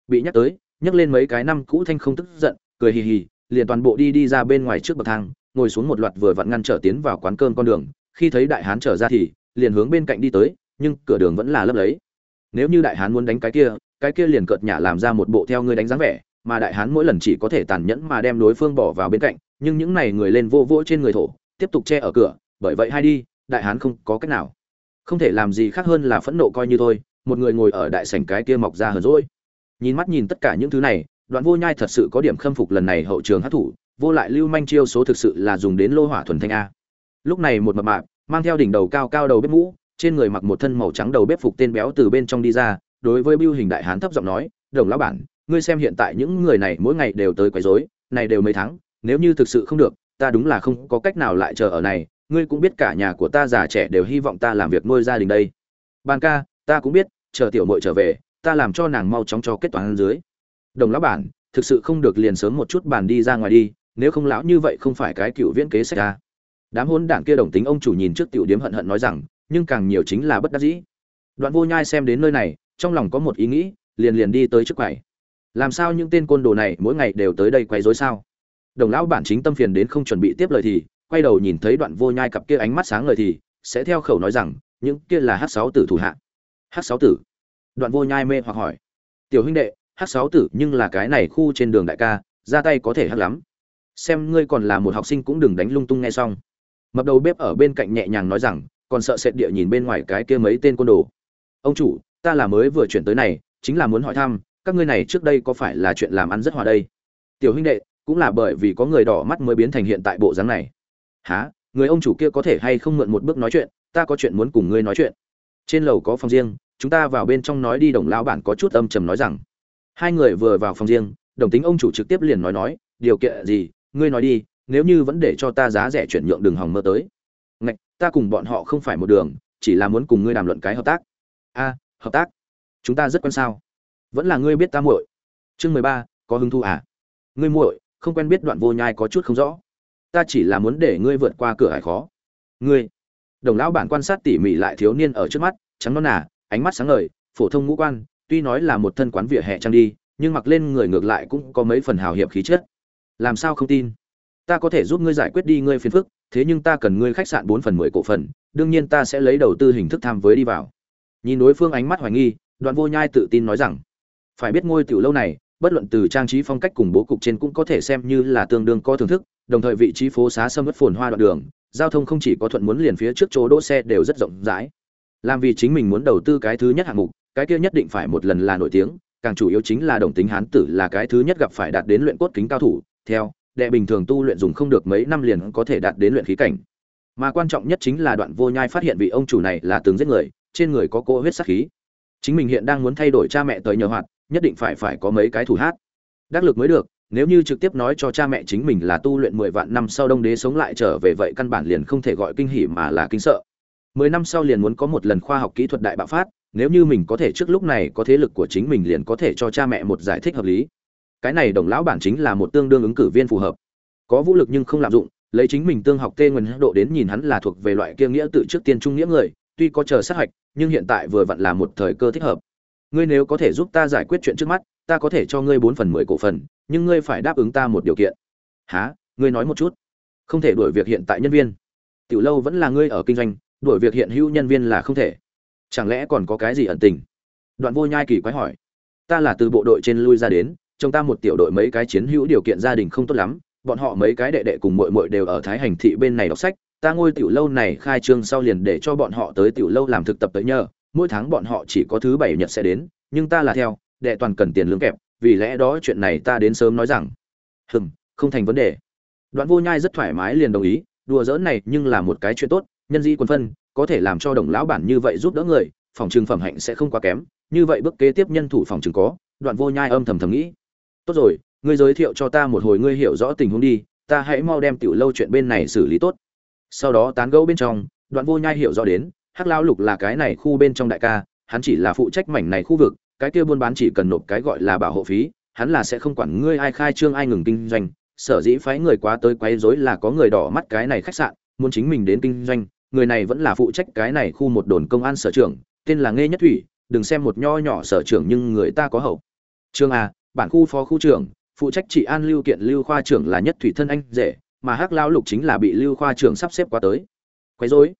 Bị nhắc tới, nhấc lên mấy cái năm cũ thanh không tức giận, cười hì hì, liền toàn bộ đi đi ra bên ngoài trước bậc thang, ngồi xuống một loạt vừa vặn ngăn trở tiến vào quán cơm con đường. Khi thấy đại hán trở ra thì, liền hướng bên cạnh đi tới, nhưng cửa đường vẫn là lấp lấy nếu như đại hán muốn đánh cái kia cái kia liền cợt nhả làm ra một bộ theo ngươi đánh dáng vẻ mà đại hán mỗi lần chỉ có thể tàn nhẫn mà đem đối phương bỏ vào bên cạnh, nhưng những này người lên vô vỗ trên người thổ, tiếp tục che ở cửa, bởi vậy hai đi, đại hán không có cách nào. Không thể làm gì khác hơn là phẫn nộ coi như thôi, một người ngồi ở đại sảnh cái kia mọc ra hờ rỗi nhìn mắt nhìn tất cả những thứ này, đoạn vô nhai thật sự có điểm khâm phục lần này hậu trường hát thủ vô lại lưu manh chiêu số thực sự là dùng đến lô hỏa thuần thanh a. Lúc này một mập mạp, mang theo đỉnh đầu cao cao đầu bếp mũ, trên người mặc một thân màu trắng đầu bếp phục tên béo từ bên trong đi ra, đối với biêu hình đại hán thấp giọng nói, đồng lão bản ngươi xem hiện tại những người này mỗi ngày đều tới quấy rối, này đều mấy tháng, nếu như thực sự không được, ta đúng là không có cách nào lại chờ ở này, ngươi cũng biết cả nhà của ta già trẻ đều hy vọng ta làm việc nuôi gia đình đây. Ban ca, ta cũng biết, chờ tiểu muội trở về, ta làm cho nàng mau chóng cho kết toán dưới. Đồng lão bản, thực sự không được liền sớm một chút bàn đi ra ngoài đi, nếu không lão như vậy không phải cái cựu viễn kế sách ra đám hôn đảng kia đồng tính ông chủ nhìn trước tiểu điếm hận hận nói rằng, nhưng càng nhiều chính là bất đắc dĩ. Đoạn vô nhai xem đến nơi này, trong lòng có một ý nghĩ, liền liền đi tới trước quầy làm sao những tên côn đồ này mỗi ngày đều tới đây quấy rối sao? Đồng lão bản chính tâm phiền đến không chuẩn bị tiếp lời thì, quay đầu nhìn thấy đoạn vô nhai cặp kia ánh mắt sáng lời thì, sẽ theo khẩu nói rằng, những kia là hát sáu tử thủ hạ. Hát sáu tử? Đoạn vô nhai mê hoặc hỏi. Tiểu huynh đệ, hát sáu tử nhưng là cái này khu trên đường đại ca, ra tay có thể hát lắm. Xem ngươi còn là một học sinh cũng đừng đánh lung tung nghe xong. Mập đầu bếp ở bên cạnh nhẹ nhàng nói rằng, còn sợ sệt địa nhìn bên ngoài cái kia mấy tên côn đồ. Ông chủ, ta là mới vừa chuyển tới này, chính là muốn hỏi thăm các ngươi này trước đây có phải là chuyện làm ăn rất hòa đây? Tiểu huynh đệ, cũng là bởi vì có người đỏ mắt mới biến thành hiện tại bộ dáng này. Há người ông chủ kia có thể hay không mượn một bước nói chuyện? Ta có chuyện muốn cùng ngươi nói chuyện. Trên lầu có phòng riêng, chúng ta vào bên trong nói đi, đồng lão bản có chút âm trầm nói rằng. Hai người vừa vào phòng riêng, đồng tính ông chủ trực tiếp liền nói nói, điều kiện gì? Ngươi nói đi, nếu như vẫn để cho ta giá rẻ chuyển nhượng đường hòng mơ tới. Ngạch, ta cùng bọn họ không phải một đường, chỉ là muốn cùng ngươi đàm luận cái hợp tác. A, hợp tác? Chúng ta rất quen sao? Vẫn là ngươi biết ta muội. Chương mười ba, có hứng thú à? Ngươi muội, không quen biết đoạn vô nhai có chút không rõ. Ta chỉ là muốn để ngươi vượt qua cửa hải khó. Ngươi, đồng lão bản quan sát tỉ mỉ lại thiếu niên ở trước mắt, trắng non nà, ánh mắt sáng ngời, phổ thông ngũ quan, tuy nói là một thân quán vỉa hè trang đi, nhưng mặc lên người ngược lại cũng có mấy phần hào hiệp khí chất. Làm sao không tin? Ta có thể giúp ngươi giải quyết đi ngươi phiền phức, thế nhưng ta cần ngươi khách sạn bốn phần mười cổ phần, đương nhiên ta sẽ lấy đầu tư hình thức tham với đi vào. Nhìn đối phương ánh mắt hoài nghi, đoạn vô nhai tự tin nói rằng phải biết ngôi tiểu lâu này, bất luận từ trang trí phong cách cùng bố cục trên cũng có thể xem như là tương đương có thưởng thức, đồng thời vị trí phố xá sâm mất phồn hoa đoạn đường, giao thông không chỉ có thuận muốn liền phía trước chỗ đỗ xe đều rất rộng rãi. Làm vì chính mình muốn đầu tư cái thứ nhất hạng mục, cái kia nhất định phải một lần là nổi tiếng, càng chủ yếu chính là đồng tính hán tử là cái thứ nhất gặp phải đạt đến luyện cốt kính cao thủ, theo, đệ bình thường tu luyện dùng không được mấy năm liền có thể đạt đến luyện khí cảnh. Mà quan trọng nhất chính là đoạn vô nhai phát hiện vị ông chủ này là tướng giết người, trên người có cỗ huyết sắc khí. Chính mình hiện đang muốn thay đổi cha mẹ tới nhờ hoạt nhất định phải phải có mấy cái thủ hát. Đắc lực mới được, nếu như trực tiếp nói cho cha mẹ chính mình là tu luyện mười vạn năm sau đông đế sống lại trở về vậy căn bản liền không thể gọi kinh hỉ mà là kinh sợ. Mười năm sau liền muốn có một lần khoa học kỹ thuật đại bạo phát, nếu như mình có thể trước lúc này có thế lực của chính mình liền có thể cho cha mẹ một giải thích hợp lý. Cái này đồng lão bản chính là một tương đương ứng cử viên phù hợp. Có vũ lực nhưng không lạm dụng, lấy chính mình tương học tê nguyên độ đến nhìn hắn là thuộc về loại kia nghĩa tự trước tiên trung nghĩa người, tuy có chờ sát hạch, nhưng hiện tại vừa vặn là một thời cơ thích hợp ngươi nếu có thể giúp ta giải quyết chuyện trước mắt, ta có thể cho ngươi bốn phần mười cổ phần, nhưng ngươi phải đáp ứng ta một điều kiện. Há ngươi nói một chút. Không thể đuổi việc hiện tại nhân viên. Tiểu lâu vẫn là ngươi ở kinh doanh, đuổi việc hiện hữu nhân viên là không thể. Chẳng lẽ còn có cái gì ẩn tình? Đoạn vô nhai kỳ quái hỏi. Ta là từ bộ đội trên lui ra đến trong ta một tiểu đội mấy cái chiến hữu điều kiện gia đình không tốt lắm, bọn họ mấy cái đệ đệ cùng muội muội đều ở thái hành thị bên này đọc sách, ta ngôi tiểu lâu này khai trương sau liền để cho bọn họ tới tiểu lâu làm thực tập tới nhờ mỗi tháng bọn họ chỉ có thứ bảy nhật sẽ đến, nhưng ta là theo, đệ toàn cần tiền lương kẹp, vì lẽ đó chuyện này ta đến sớm nói rằng, hừm, không thành vấn đề. Đoạn vô nhai rất thoải mái liền đồng ý, đùa giỡn này nhưng là một cái chuyện tốt, nhân di quân phân, có thể làm cho đồng lão bản như vậy giúp đỡ người, phòng trường phẩm hạnh sẽ không quá kém. Như vậy bước kế tiếp nhân thủ phòng trường có, đoạn vô nhai âm thầm thầm nghĩ, tốt rồi, ngươi giới thiệu cho ta một hồi ngươi hiểu rõ tình huống đi, ta hãy mau đem tiểu lâu chuyện bên này xử lý tốt. Sau đó tán gẫu bên trong, đoạn vô nhai hiểu rõ đến hắc lao lục là cái này khu bên trong đại ca, hắn chỉ là phụ trách mảnh này khu vực, cái kia buôn bán chỉ cần nộp cái gọi là bảo hộ phí, hắn là sẽ không quản ngươi ai khai trương ai ngừng kinh doanh. Sở dĩ phái người quá tới quấy rối là có người đỏ mắt cái này khách sạn, muốn chính mình đến kinh doanh. Người này vẫn là phụ trách cái này khu một đồn công an sở trưởng, tên là nghe nhất thủy, đừng xem một nho nhỏ sở trưởng nhưng người ta có hậu. Trương a, bản khu phó khu trưởng, phụ trách trị an lưu kiện lưu khoa trưởng là nhất thủy thân anh rể, mà hắc lao lục chính là bị lưu khoa trưởng sắp xếp qua tới. Quấy rối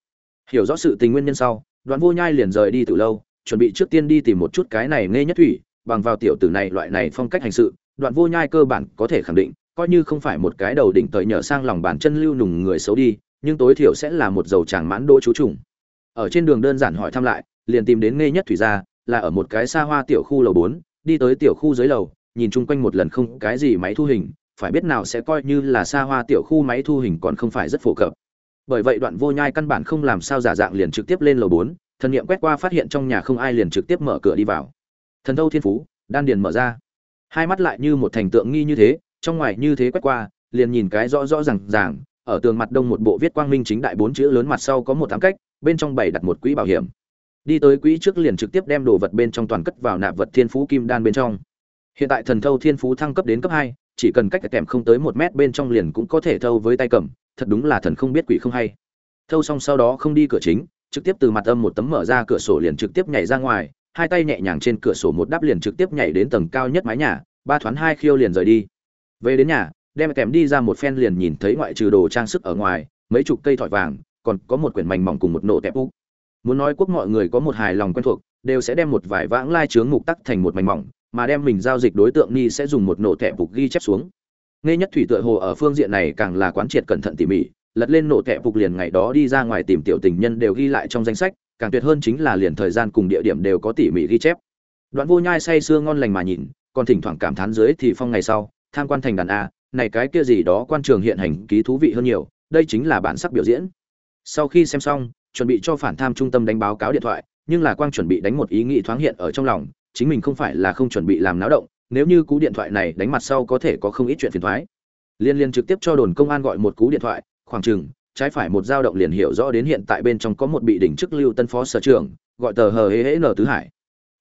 hiểu rõ sự tình nguyên nhân sau đoàn vô nhai liền rời đi từ lâu, chuẩn bị trước tiên đi tìm một chút cái này nghe nhất thủy, bằng vào tiểu tử này loại này phong cách hành sự, đoạn vô nhai cơ bản có thể khẳng định, coi như không phải một cái đầu đỉnh tời nhở sang lòng bàn chân lưu nùng người xấu đi, nhưng tối thiểu sẽ là một dầu chàng mãn đỗ chú trùng. Ở trên đường đơn giản hỏi thăm lại, liền tìm đến nghe nhất thủy gia là ở một cái xa hoa tiểu khu lầu bốn, đi tới tiểu khu dưới lầu, nhìn chung quanh một lần không cái gì máy thu hình, phải biết nào sẽ coi như là xa hoa tiểu khu máy thu hình còn không phải rất phổ cập bởi vậy đoạn vô nhai căn bản không làm sao giả dạng liền trực tiếp lên lầu bốn, thần niệm quét qua phát hiện trong nhà không ai liền trực tiếp mở cửa đi vào. Thần thâu thiên phú, đan điền mở ra. Hai mắt lại như một thành tượng nghi như thế, trong ngoài như thế quét qua, liền nhìn cái rõ rõ ràng ràng, ở tường mặt đông một bộ viết quang minh chính đại bốn chữ lớn mặt sau có một tám cách, bên trong bảy đặt một quỹ bảo hiểm. Đi tới quỹ trước liền trực tiếp đem đồ vật bên trong toàn cất vào nạp vật thiên phú kim đan bên trong. Hiện tại thần thâu thiên phú thăng cấp đến cấp hai, chỉ cần cách kèm không tới một mét bên trong liền cũng có thể thâu với tay cầm thật đúng là thần không biết quỷ không hay. Thâu xong sau đó không đi cửa chính, trực tiếp từ mặt âm một tấm mở ra cửa sổ liền trực tiếp nhảy ra ngoài, hai tay nhẹ nhàng trên cửa sổ một đáp liền trực tiếp nhảy đến tầng cao nhất mái nhà, ba thoáng hai khiêu liền rời đi. Về đến nhà, đem kèm đi ra một phen liền nhìn thấy ngoại trừ đồ trang sức ở ngoài, mấy chục cây thỏi vàng, còn có một quyển mảnh mỏng cùng một nổ tẹp úc. Muốn nói quốc mọi người có một hài lòng quen thuộc, đều sẽ đem một vài vãng lai chướng mục tắc thành một mảnh mỏng, mà đem mình giao dịch đối tượng ni sẽ dùng một nổ tẹp ục ghi chép xuống nghe nhất thủy tựa hồ ở phương diện này càng là quán triệt cẩn thận tỉ mỉ, lật lên nổ tệ phục liền ngày đó đi ra ngoài tìm tiểu tình nhân đều ghi lại trong danh sách, càng tuyệt hơn chính là liền thời gian cùng địa điểm đều có tỉ mỉ ghi chép. Đoạn vô nhai say sưa ngon lành mà nhìn, còn thỉnh thoảng cảm thán dưới thì phong ngày sau, tham quan thành đàn a, này cái kia gì đó quan trường hiện hành ký thú vị hơn nhiều, đây chính là bản sắc biểu diễn. Sau khi xem xong, chuẩn bị cho phản tham trung tâm đánh báo cáo điện thoại, nhưng là quang chuẩn bị đánh một ý nghĩ thoáng hiện ở trong lòng, chính mình không phải là không chuẩn bị làm náo động nếu như cú điện thoại này đánh mặt sau có thể có không ít chuyện phiền thoái. Liên liên trực tiếp cho đồn công an gọi một cú điện thoại, khoảng chừng, trái phải một dao động liền hiểu rõ đến hiện tại bên trong có một bị đỉnh chức lưu tân phó sở trưởng, gọi tờ hờ hế hế n tứ hải.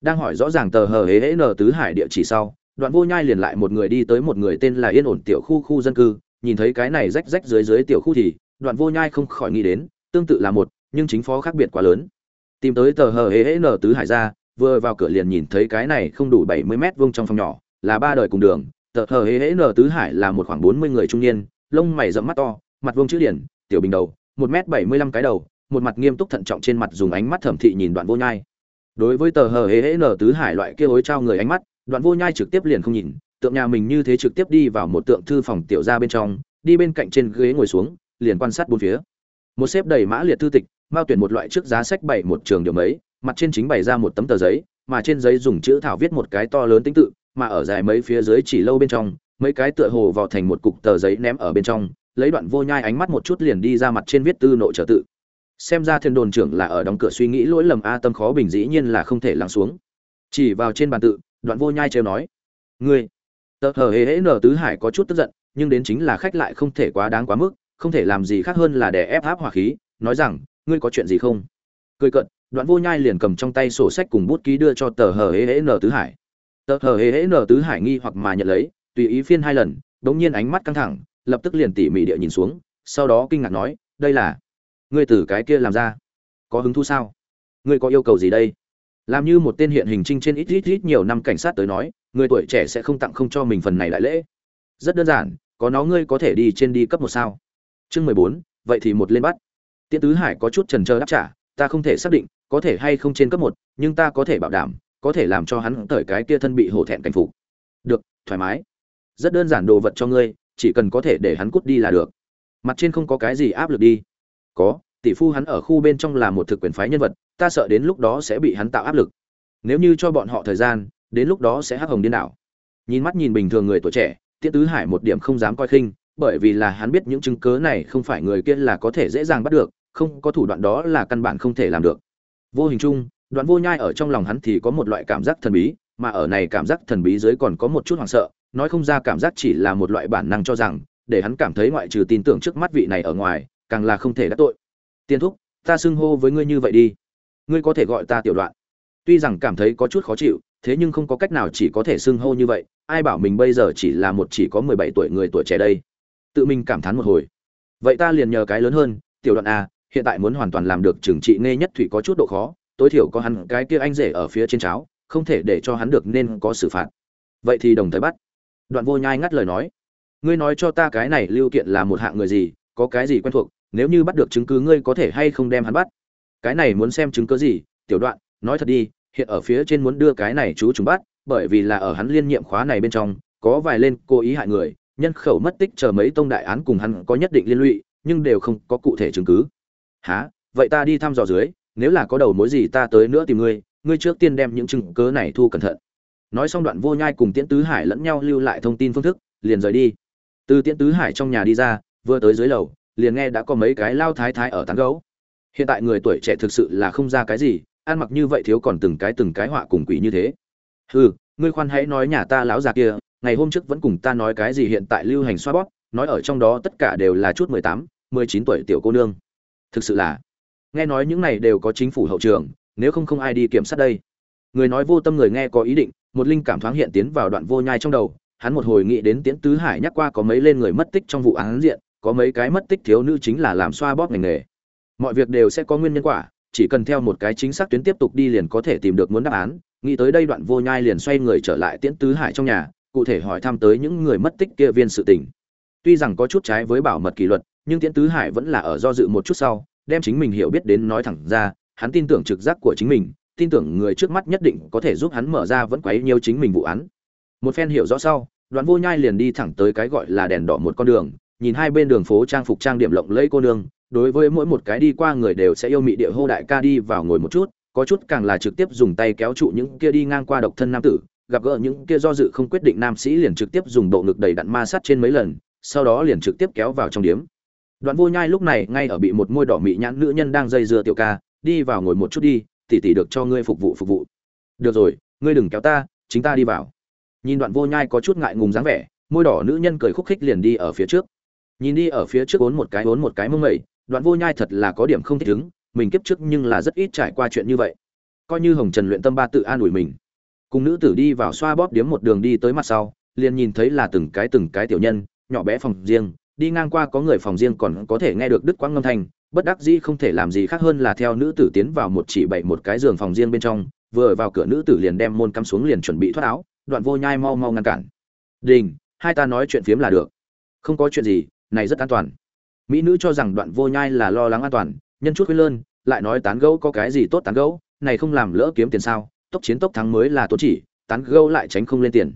Đang hỏi rõ ràng tờ hờ hế hế n tứ hải địa chỉ sau, đoạn vô nhai liền lại một người đi tới một người tên là yên ổn tiểu khu khu dân cư, nhìn thấy cái này rách rách dưới dưới tiểu khu thì, đoạn vô nhai không khỏi nghĩ đến, tương tự là một, nhưng chính phó khác biệt quá lớn. Tìm tới tờ hờ hế hế n tứ hải ra vừa vào cửa liền nhìn thấy cái này không đủ bảy mươi mét vuông trong phòng nhỏ, là ba đời cùng đường, tờ hờ hế hế nở tứ hải là một khoảng bốn mươi người trung niên, lông mày rậm mắt to, mặt vuông chữ điển, tiểu bình đầu, một m bảy mươi lăm cái đầu, một mặt nghiêm túc thận trọng trên mặt dùng ánh mắt thẩm thị nhìn đoạn vô nhai. Đối với tờ hờ hế hế nở tứ hải loại kia hối trao người ánh mắt, đoạn vô nhai trực tiếp liền không nhìn, tượng nhà mình như thế trực tiếp đi vào một tượng thư phòng tiểu ra bên trong, đi bên cạnh trên ghế ngồi xuống, liền quan sát bốn phía. Một xếp đầy mã liệt thư tịch, mao tuyển một loại trước giá sách bảy một trường điều mấy mặt trên chính bày ra một tấm tờ giấy, mà trên giấy dùng chữ thảo viết một cái to lớn tính tự, mà ở dài mấy phía dưới chỉ lâu bên trong, mấy cái tựa hồ vào thành một cục tờ giấy ném ở bên trong, lấy đoạn vô nhai ánh mắt một chút liền đi ra mặt trên viết tư nội trở tự. Xem ra thiên đồn trưởng là ở đóng cửa suy nghĩ lỗi lầm a, tâm khó bình dĩ nhiên là không thể lắng xuống. Chỉ vào trên bàn tự, đoạn vô nhai trêu nói, ngươi. Tờ hờ hễ hễ nở tứ hải có chút tức giận, nhưng đến chính là khách lại không thể quá đáng quá mức, không thể làm gì khác hơn là để ép áp hỏa khí, nói rằng, ngươi có chuyện gì không? Cười cận đoạn vô nhai liền cầm trong tay sổ sách cùng bút ký đưa cho tờ hờ hễ hễ n tứ hải. Tờ hờ hễ hễ n tứ hải nghi hoặc mà nhận lấy, tùy ý phiên hai lần, đống nhiên ánh mắt căng thẳng, lập tức liền tỉ mỉ địa nhìn xuống, sau đó kinh ngạc nói, đây là, ngươi từ cái kia làm ra, có hứng thú sao? Ngươi có yêu cầu gì đây? Làm như một tên hiện hình trinh trên ít ít ít nhiều năm cảnh sát tới nói, người tuổi trẻ sẽ không tặng không cho mình phần này đại lễ. Rất đơn giản, có nó ngươi có thể đi trên đi cấp một sao? Chương mười bốn, vậy thì một lên bắt. Tiễn tứ hải có chút trần trơ đáp trả, ta không thể xác định có thể hay không trên cấp một, nhưng ta có thể bảo đảm, có thể làm cho hắn cởi cái kia thân bị hổ thẹn cảnh phục. Được, thoải mái. Rất đơn giản đồ vật cho ngươi, chỉ cần có thể để hắn cút đi là được. Mặt trên không có cái gì áp lực đi. Có, tỷ phu hắn ở khu bên trong là một thực quyền phái nhân vật, ta sợ đến lúc đó sẽ bị hắn tạo áp lực. Nếu như cho bọn họ thời gian, đến lúc đó sẽ hắc hồng điên đảo. Nhìn mắt nhìn bình thường người tuổi trẻ, tiễn tứ hải một điểm không dám coi khinh, bởi vì là hắn biết những chứng cớ này không phải người kia là có thể dễ dàng bắt được, không có thủ đoạn đó là căn bản không thể làm được vô hình chung, đoạn vô nhai ở trong lòng hắn thì có một loại cảm giác thần bí, mà ở này cảm giác thần bí dưới còn có một chút hoảng sợ, nói không ra cảm giác chỉ là một loại bản năng cho rằng, để hắn cảm thấy ngoại trừ tin tưởng trước mắt vị này ở ngoài, càng là không thể đắc tội. Tiên thúc, ta xưng hô với ngươi như vậy đi. Ngươi có thể gọi ta tiểu đoạn. Tuy rằng cảm thấy có chút khó chịu, thế nhưng không có cách nào chỉ có thể xưng hô như vậy, ai bảo mình bây giờ chỉ là một chỉ có mười bảy tuổi người tuổi trẻ đây. Tự mình cảm thán một hồi. Vậy ta liền nhờ cái lớn hơn, tiểu đoạn à hiện tại muốn hoàn toàn làm được trừng trị nghe nhất thủy có chút độ khó, tối thiểu có hắn cái kia anh rể ở phía trên cháo, không thể để cho hắn được nên có xử phạt. Vậy thì đồng thời bắt. Đoạn vô nhai ngắt lời nói. Ngươi nói cho ta cái này lưu kiện là một hạng người gì, có cái gì quen thuộc, nếu như bắt được chứng cứ ngươi có thể hay không đem hắn bắt? Cái này muốn xem chứng cứ gì, tiểu đoạn, nói thật đi, hiện ở phía trên muốn đưa cái này chú chúng bắt, bởi vì là ở hắn liên nhiệm khóa này bên trong, có vài lên cố ý hại người, nhân khẩu mất tích chờ mấy tông đại án cùng hắn có nhất định liên lụy, nhưng đều không có cụ thể chứng cứ há, vậy ta đi thăm dò dưới, nếu là có đầu mối gì ta tới nữa tìm ngươi ngươi trước tiên đem những chứng cứ này thu cẩn thận. Nói xong đoạn vô nhai cùng tiễn tứ hải lẫn nhau lưu lại thông tin phương thức, liền rời đi. Từ tiễn tứ hải trong nhà đi ra, vừa tới dưới lầu, liền nghe đã có mấy cái lao thái thái ở tán gấu hiện tại người tuổi trẻ thực sự là không ra cái gì, ăn mặc như vậy thiếu còn từng cái từng cái họa cùng quỷ như thế. Ừ ngươi khoan hãy nói nhà ta lão già kia, ngày hôm trước vẫn cùng ta nói cái gì hiện tại lưu hành xoa bóp, nói ở trong đó tất cả đều là chút mười tám, mười chín tuổi tiểu cô nương thực sự là. Nghe nói những này đều có chính phủ hậu trường, nếu không không ai đi kiểm sát đây. Người nói vô tâm người nghe có ý định, một linh cảm thoáng hiện tiến vào đoạn vô nhai trong đầu, hắn một hồi nghĩ đến tiễn tứ hải nhắc qua có mấy lên người mất tích trong vụ án diện, có mấy cái mất tích thiếu nữ chính là làm xoa bóp ngành nghề. Mọi việc đều sẽ có nguyên nhân quả, chỉ cần theo một cái chính xác tuyến tiếp tục đi liền có thể tìm được muốn đáp án. Nghĩ tới đây đoạn vô nhai liền xoay người trở lại tiễn tứ hải trong nhà, cụ thể hỏi thăm tới những người mất tích kia viên sự tình. Tuy rằng có chút trái với bảo mật kỷ luật nhưng tiễn tứ hải vẫn là ở do dự một chút sau, đem chính mình hiểu biết đến nói thẳng ra, hắn tin tưởng trực giác của chính mình, tin tưởng người trước mắt nhất định có thể giúp hắn mở ra vẫn quấy nhiều chính mình vụ án. Một phen hiểu rõ sau Đoàn vô nhai liền đi thẳng tới cái gọi là đèn đỏ một con đường, nhìn hai bên đường phố trang phục trang điểm lộng lẫy cô nương, đối với mỗi một cái đi qua người đều sẽ yêu mị địa hô đại ca đi vào ngồi một chút, có chút càng là trực tiếp dùng tay kéo trụ những kia đi ngang qua độc thân nam tử, gặp gỡ những kia do dự không quyết định nam sĩ liền trực tiếp dùng bộ ngực đầy đặn ma sát trên mấy lần, sau đó liền trực tiếp kéo vào trong điếm đoạn vô nhai lúc này ngay ở bị một môi đỏ mị nhãn nữ nhân đang dây dưa tiểu ca, đi vào ngồi một chút đi tỷ tỷ được cho ngươi phục vụ phục vụ. Được rồi, ngươi đừng kéo ta, chính ta đi vào. Nhìn đoạn vô nhai có chút ngại ngùng dáng vẻ, môi đỏ nữ nhân cười khúc khích liền đi ở phía trước. Nhìn đi ở phía trước uốn một cái uốn một cái mông mẩy đoạn vô nhai thật là có điểm không thích ứng, mình kiếp trước nhưng là rất ít trải qua chuyện như vậy. Coi như hồng trần luyện tâm ba tự an ủi mình. Cùng nữ tử đi vào xoa bóp điếm một đường đi tới mặt sau, liền nhìn thấy là từng cái từng cái tiểu nhân, nhỏ bé phòng riêng đi ngang qua có người phòng riêng còn có thể nghe được đứt quãng ngâm thanh, bất đắc dĩ không thể làm gì khác hơn là theo nữ tử tiến vào một chỉ bảy một cái giường phòng riêng bên trong, vừa vào cửa nữ tử liền đem môn cắm xuống liền chuẩn bị thoát áo, đoạn vô nhai mau mau ngăn cản. Đình, hai ta nói chuyện phiếm là được. Không có chuyện gì, này rất an toàn. Mỹ nữ cho rằng đoạn vô nhai là lo lắng an toàn, nhân chút khuyên lơn, lại nói tán gẫu có cái gì tốt tán gẫu, này không làm lỡ kiếm tiền sao, tốc chiến tốc thắng mới là tốt chỉ, tán gẫu lại tránh không lên tiền.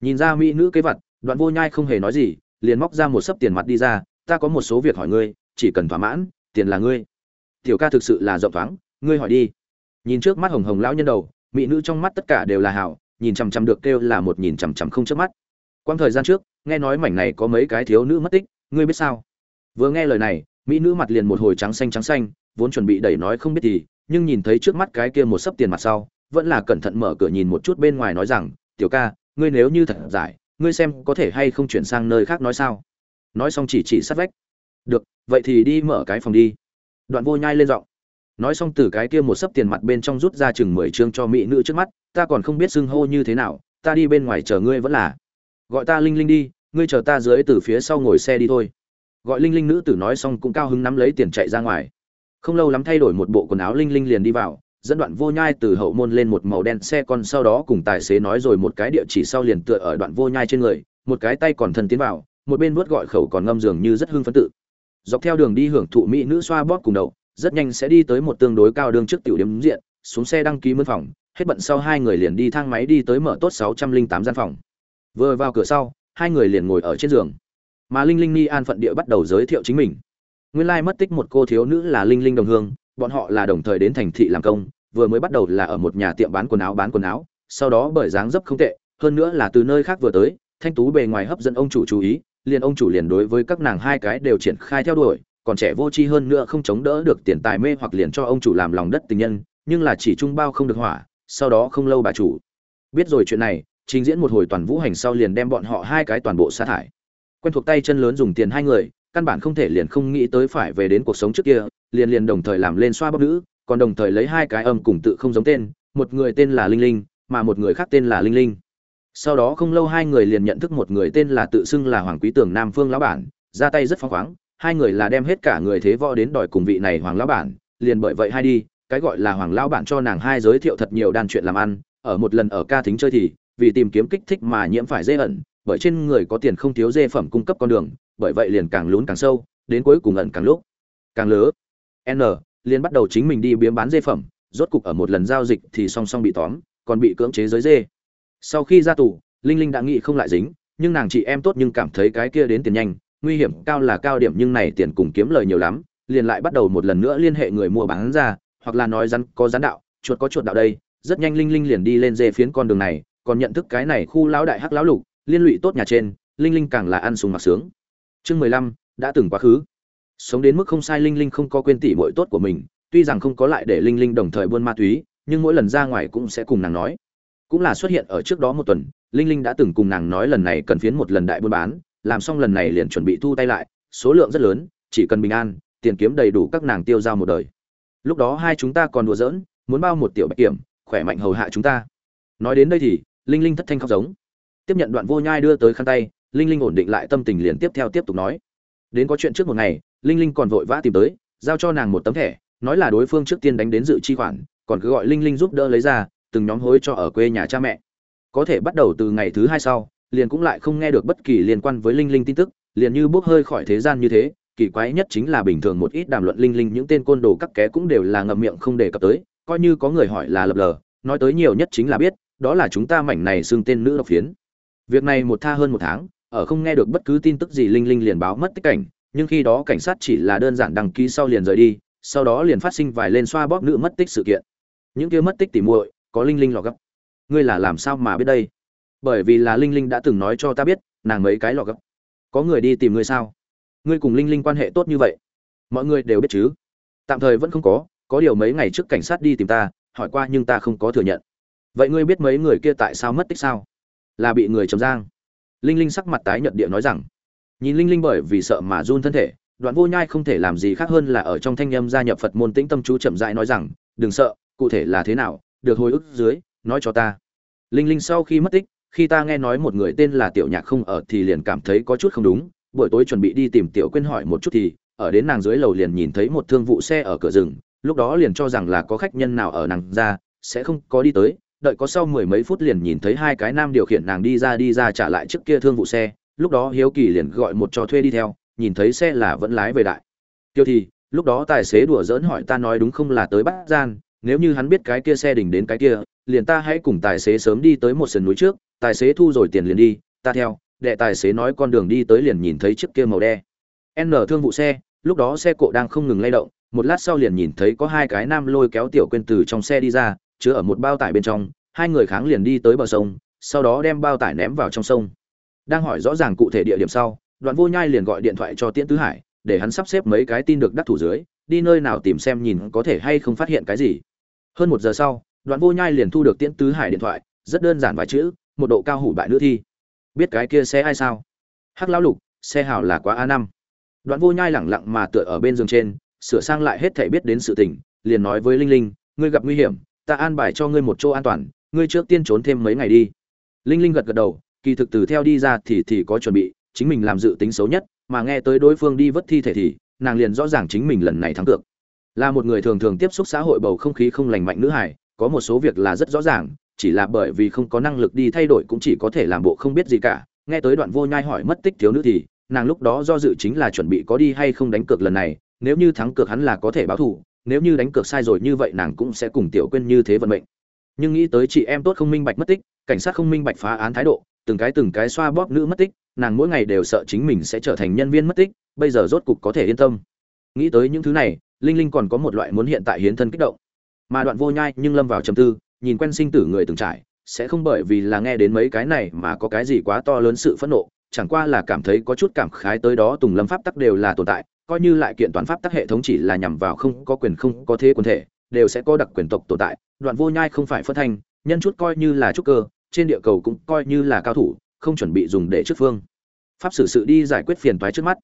Nhìn ra mỹ nữ kế vật, đoạn vô nhai không hề nói gì liền móc ra một sấp tiền mặt đi ra, ta có một số việc hỏi ngươi, chỉ cần thỏa mãn, tiền là ngươi. Tiểu ca thực sự là rộng thoáng, ngươi hỏi đi. Nhìn trước mắt hồng hồng lão nhân đầu, mỹ nữ trong mắt tất cả đều là hảo nhìn chằm chằm được kêu là một nhìn chằm chằm không chớp mắt. Quang thời gian trước, nghe nói mảnh này có mấy cái thiếu nữ mất tích, ngươi biết sao? Vừa nghe lời này, mỹ nữ mặt liền một hồi trắng xanh trắng xanh, vốn chuẩn bị đẩy nói không biết gì nhưng nhìn thấy trước mắt cái kia một sấp tiền mặt sau, vẫn là cẩn thận mở cửa nhìn một chút bên ngoài nói rằng, tiểu ca, ngươi nếu như thật giải ngươi xem có thể hay không chuyển sang nơi khác nói sao? Nói xong chỉ chỉ sát vách. Được, vậy thì đi mở cái phòng đi. Đoạn vô nhai lên giọng. Nói xong từ cái kia một sấp tiền mặt bên trong rút ra chừng mười chương cho mỹ nữ trước mắt, ta còn không biết xưng hô như thế nào, ta đi bên ngoài chờ ngươi vẫn là. Gọi ta linh linh đi, ngươi chờ ta dưới từ phía sau ngồi xe đi thôi. Gọi linh linh nữ tử nói xong cũng cao hứng nắm lấy tiền chạy ra ngoài. Không lâu lắm thay đổi một bộ quần áo linh linh liền đi vào dẫn đoạn vô nhai từ hậu môn lên một màu đen xe con sau đó cùng tài xế nói rồi một cái địa chỉ sau liền tựa ở đoạn vô nhai trên người, một cái tay còn thân tiến vào, một bên vuốt gọi khẩu còn ngâm dường như rất hưng phấn tự. Dọc theo đường đi hưởng thụ mỹ nữ xoa bóp cùng đầu rất nhanh sẽ đi tới một tương đối cao đường trước tiểu điểm diện, xuống xe đăng ký mân phòng, hết bận sau hai người liền đi thang máy đi tới mở tốt sáu trăm linh tám gian phòng. Vừa vào cửa sau, hai người liền ngồi ở trên giường. Mà linh linh ni an phận địa bắt đầu giới thiệu chính mình. Nguyên lai mất tích một cô thiếu nữ là linh linh đồng hương bọn họ là đồng thời đến thành thị làm công, vừa mới bắt đầu là ở một nhà tiệm bán quần áo, bán quần áo, sau đó bởi dáng dấp không tệ, hơn nữa là từ nơi khác vừa tới, thanh tú bề ngoài hấp dẫn ông chủ chú ý, liền ông chủ liền đối với các nàng hai cái đều triển khai theo đuổi, còn trẻ vô tri hơn nữa không chống đỡ được tiền tài mê hoặc liền cho ông chủ làm lòng đất tình nhân, nhưng là chỉ trung bao không được hỏa, sau đó không lâu bà chủ. Biết rồi chuyện này, trình diễn một hồi toàn vũ hành sau liền đem bọn họ hai cái toàn bộ sa thải. Quen thuộc tay chân lớn dùng tiền hai người căn bản không thể liền không nghĩ tới phải về đến cuộc sống trước kia, liền liền đồng thời làm lên xoa bóp nữ, còn đồng thời lấy hai cái âm cùng tự không giống tên, một người tên là linh linh, mà một người khác tên là linh linh. Sau đó không lâu hai người liền nhận thức một người tên là tự xưng là hoàng quý tường nam phương lão bản, ra tay rất phăng khoáng, hai người là đem hết cả người thế võ đến đòi cùng vị này hoàng lão bản, liền bởi vậy hai đi, cái gọi là hoàng lão bản cho nàng hai giới thiệu thật nhiều đan chuyện làm ăn, ở một lần ở ca thính chơi thì, vì tìm kiếm kích thích mà nhiễm phải dê ẩn, bởi trên người có tiền không thiếu dê phẩm cung cấp con đường bởi vậy liền càng lún càng sâu, đến cuối cùng ẩn càng lúc, càng lớ. N, liền bắt đầu chính mình đi biếm bán dê phẩm, rốt cục ở một lần giao dịch thì song song bị tóm, còn bị cưỡng chế giới dê. Sau khi ra tù, linh linh đã nghĩ không lại dính, nhưng nàng chị em tốt nhưng cảm thấy cái kia đến tiền nhanh, nguy hiểm cao là cao điểm nhưng này tiền cùng kiếm lời nhiều lắm, liền lại bắt đầu một lần nữa liên hệ người mua bán ra, hoặc là nói rắn có rắn đạo, chuột có chuột đạo đây. Rất nhanh linh linh liền đi lên dê phiến con đường này, còn nhận thức cái này khu lão đại hắc lão lục, liên lụy tốt nhà trên, linh linh càng là ăn sùng mặc sướng chương mười lăm, đã từng quá khứ. Sống đến mức không sai linh linh không có quên tỉ muội tốt của mình, tuy rằng không có lại để linh linh đồng thời buôn ma túy, nhưng mỗi lần ra ngoài cũng sẽ cùng nàng nói. Cũng là xuất hiện ở trước đó một tuần, linh linh đã từng cùng nàng nói lần này cần phiến một lần đại buôn bán, làm xong lần này liền chuẩn bị thu tay lại, số lượng rất lớn, chỉ cần bình an, tiền kiếm đầy đủ các nàng tiêu dao một đời. Lúc đó hai chúng ta còn đùa giỡn, muốn bao một tiểu bạch kiểm, khỏe mạnh hầu hạ chúng ta. Nói đến đây thì, linh linh thất thanh khóc giống. Tiếp nhận đoạn vô nhai đưa tới khăn tay linh linh ổn định lại tâm tình liền tiếp theo tiếp tục nói. Đến có chuyện trước một ngày, linh linh còn vội vã tìm tới, giao cho nàng một tấm thẻ, nói là đối phương trước tiên đánh đến dự chi khoản, còn cứ gọi linh linh giúp đỡ lấy ra, từng nhóm hối cho ở quê nhà cha mẹ. Có thể bắt đầu từ ngày thứ hai sau, liền cũng lại không nghe được bất kỳ liên quan với linh linh tin tức, liền như bốc hơi khỏi thế gian như thế, kỳ quái nhất chính là bình thường một ít đàm luận linh linh những tên côn đồ các ké cũng đều là ngậm miệng không đề cập tới, coi như có người hỏi là lập lờ, nói tới nhiều nhất chính là biết, đó là chúng ta mảnh này xưng tên nữ độc phiến. Việc này một tha hơn một tháng ở không nghe được bất cứ tin tức gì, linh linh liền báo mất tích cảnh. Nhưng khi đó cảnh sát chỉ là đơn giản đăng ký sau liền rời đi, sau đó liền phát sinh vài lên xoa bóp nữ mất tích sự kiện. Những kia mất tích tỉ muội, có linh linh lò gấp. Ngươi là làm sao mà biết đây? Bởi vì là linh linh đã từng nói cho ta biết, nàng mấy cái lọ gấp. Có người đi tìm ngươi sao? Ngươi cùng linh linh quan hệ tốt như vậy. Mọi người đều biết chứ? Tạm thời vẫn không có có điều mấy ngày trước cảnh sát đi tìm ta, hỏi qua nhưng ta không có thừa nhận. Vậy ngươi biết mấy người kia tại sao mất tích sao? Là bị người chấm giang? Linh linh sắc mặt tái nhợt địa nói rằng, nhìn linh linh bởi vì sợ mà run thân thể, đoạn vô nhai không thể làm gì khác hơn là ở trong thanh âm gia nhập phật môn tĩnh tâm chú chậm rãi nói rằng, đừng sợ, cụ thể là thế nào, được hồi ức dưới, nói cho ta. Linh linh sau khi mất tích, khi ta nghe nói một người tên là tiểu nhạc không ở thì liền cảm thấy có chút không đúng. Buổi tối chuẩn bị đi tìm tiểu quên hỏi một chút thì, ở đến nàng dưới lầu liền nhìn thấy một thương vụ xe ở cửa rừng, lúc đó liền cho rằng là có khách nhân nào ở nàng ra, sẽ không có đi tới đợi có sau mười mấy phút liền nhìn thấy hai cái nam điều khiển nàng đi ra đi ra trả lại trước kia thương vụ xe, lúc đó hiếu kỳ liền gọi một trò thuê đi theo, nhìn thấy xe là vẫn lái về đại. Tiêu thì, lúc đó tài xế đùa giỡn hỏi ta nói đúng không là tới bắt gian, nếu như hắn biết cái kia xe đỉnh đến cái kia, liền ta hãy cùng tài xế sớm đi tới một sườn núi trước, tài xế thu rồi tiền liền đi, ta theo đệ tài xế nói con đường đi tới liền nhìn thấy chiếc kia màu đen. N thương vụ xe, lúc đó xe cộ đang không ngừng lay động, một lát sau liền nhìn thấy có hai cái nam lôi kéo tiểu quên từ trong xe đi ra chứa ở một bao tải bên trong, hai người kháng liền đi tới bờ sông, sau đó đem bao tải ném vào trong sông. Đang hỏi rõ ràng cụ thể địa điểm sau, đoạn vô nhai liền gọi điện thoại cho tiễn tứ hải, để hắn sắp xếp mấy cái tin được đắc thủ dưới, đi nơi nào tìm xem nhìn có thể hay không phát hiện cái gì. Hơn một giờ sau, đoạn vô nhai liền thu được tiễn tứ hải điện thoại, rất đơn giản vài chữ, một độ cao hủ bại nữ thi. Biết cái kia xe ai sao? Hắc lão lục, xe hào là quá a năm. Đoạn vô nhai lẳng lặng mà tựa ở bên giường trên, sửa sang lại hết thể biết đến sự tình, liền nói với linh linh, ngươi gặp nguy hiểm ta an bài cho ngươi một chỗ an toàn, ngươi trước tiên trốn thêm mấy ngày đi. Linh linh gật gật đầu, kỳ thực từ theo đi ra thì thì có chuẩn bị, chính mình làm dự tính xấu nhất, mà nghe tới đối phương đi vất thi thể thì, nàng liền rõ ràng chính mình lần này thắng cược. Là một người thường thường tiếp xúc xã hội bầu không khí không lành mạnh nữ hải có một số việc là rất rõ ràng, chỉ là bởi vì không có năng lực đi thay đổi cũng chỉ có thể làm bộ không biết gì cả. Nghe tới đoạn vô nhai hỏi mất tích thiếu nữ thì, nàng lúc đó do dự chính là chuẩn bị có đi hay không đánh cược lần này, nếu như thắng cược hắn là có thể báo thù nếu như đánh cược sai rồi như vậy nàng cũng sẽ cùng tiểu quên như thế vận mệnh. Nhưng nghĩ tới chị em tốt không minh bạch mất tích, cảnh sát không minh bạch phá án thái độ, từng cái từng cái xoa bóp nữ mất tích, nàng mỗi ngày đều sợ chính mình sẽ trở thành nhân viên mất tích, bây giờ rốt cục có thể yên tâm. Nghĩ tới những thứ này, linh linh còn có một loại muốn hiện tại hiến thân kích động. Mà đoạn vô nhai nhưng lâm vào trầm tư, nhìn quen sinh tử người từng trải, sẽ không bởi vì là nghe đến mấy cái này mà có cái gì quá to lớn sự phẫn nộ chẳng qua là cảm thấy có chút cảm khái tới đó tùng lâm pháp tắc đều là tồn tại, coi như lại kiện toán pháp tắc hệ thống chỉ là nhằm vào không có quyền không có thế quân thể, đều sẽ có đặc quyền tộc tồn tại, đoạn vô nhai không phải phân thanh, nhân chút coi như là trúc cơ, trên địa cầu cũng coi như là cao thủ, không chuẩn bị dùng để trước phương. Pháp xử sự đi giải quyết phiền toái trước mắt.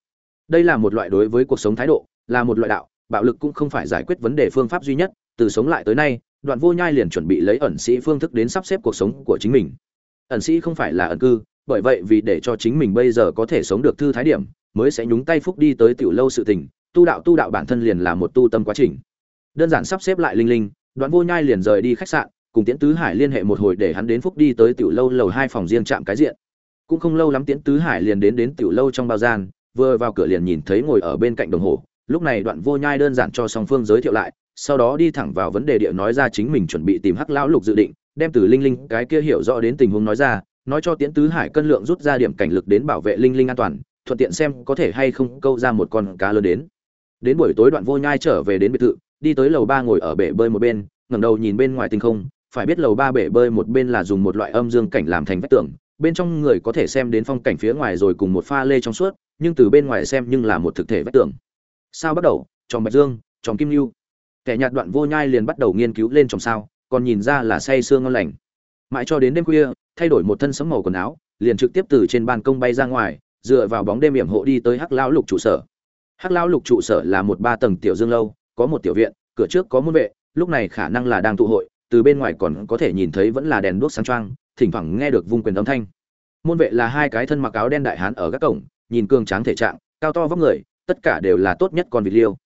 Đây là một loại đối với cuộc sống thái độ, là một loại đạo, bạo lực cũng không phải giải quyết vấn đề phương pháp duy nhất, từ sống lại tới nay, đoạn vô nhai liền chuẩn bị lấy ẩn sĩ phương thức đến sắp xếp cuộc sống của chính mình. Ẩn sĩ không phải là ẩn cư bởi vậy vì để cho chính mình bây giờ có thể sống được thư thái điểm, mới sẽ nhúng tay phúc đi tới tiểu lâu sự tình, tu đạo tu đạo bản thân liền là một tu tâm quá trình. Đơn giản sắp xếp lại linh linh, đoạn vô nhai liền rời đi khách sạn, cùng tiễn tứ hải liên hệ một hồi để hắn đến phúc đi tới tiểu lâu lầu hai phòng riêng chạm cái diện. Cũng không lâu lắm tiễn tứ hải liền đến đến tiểu lâu trong bao gian, vừa vào cửa liền nhìn thấy ngồi ở bên cạnh đồng hồ, lúc này đoạn vô nhai đơn giản cho song phương giới thiệu lại, sau đó đi thẳng vào vấn đề địa nói ra chính mình chuẩn bị tìm hắc lão lục dự định, đem từ linh linh cái kia hiểu rõ đến tình huống nói ra nói cho tiễn tứ hải cân lượng rút ra điểm cảnh lực đến bảo vệ linh linh an toàn, thuận tiện xem có thể hay không câu ra một con cá lớn đến. Đến buổi tối đoạn vô nhai trở về đến biệt thự, đi tới lầu ba ngồi ở bể bơi một bên, ngẩng đầu nhìn bên ngoài tinh không, phải biết lầu ba bể bơi một bên là dùng một loại âm dương cảnh làm thành vách tường, bên trong người có thể xem đến phong cảnh phía ngoài rồi cùng một pha lê trong suốt, nhưng từ bên ngoài xem nhưng là một thực thể vách tường. Sao bắt đầu? Tròn bạch dương tròn kim lưu kẻ nhạt đoạn vô nhai liền bắt đầu nghiên cứu lên trong sao, còn nhìn ra là say sương ngon lành. Mãi cho đến đêm khuya thay đổi một thân sấm màu quần áo, liền trực tiếp từ trên ban công bay ra ngoài, dựa vào bóng đêm hiểm hộ đi tới hắc lão lục trụ sở. Hắc lão lục trụ sở là một ba tầng tiểu dương lâu, có một tiểu viện, cửa trước có môn vệ, lúc này khả năng là đang tụ hội, từ bên ngoài còn có thể nhìn thấy vẫn là đèn đuốc sáng trang thỉnh thoảng nghe được vung quyền âm thanh. Môn vệ là hai cái thân mặc áo đen đại hán ở các cổng, nhìn cường tráng thể trạng, cao to vóc người, tất cả đều là tốt nhất con vịt liêu.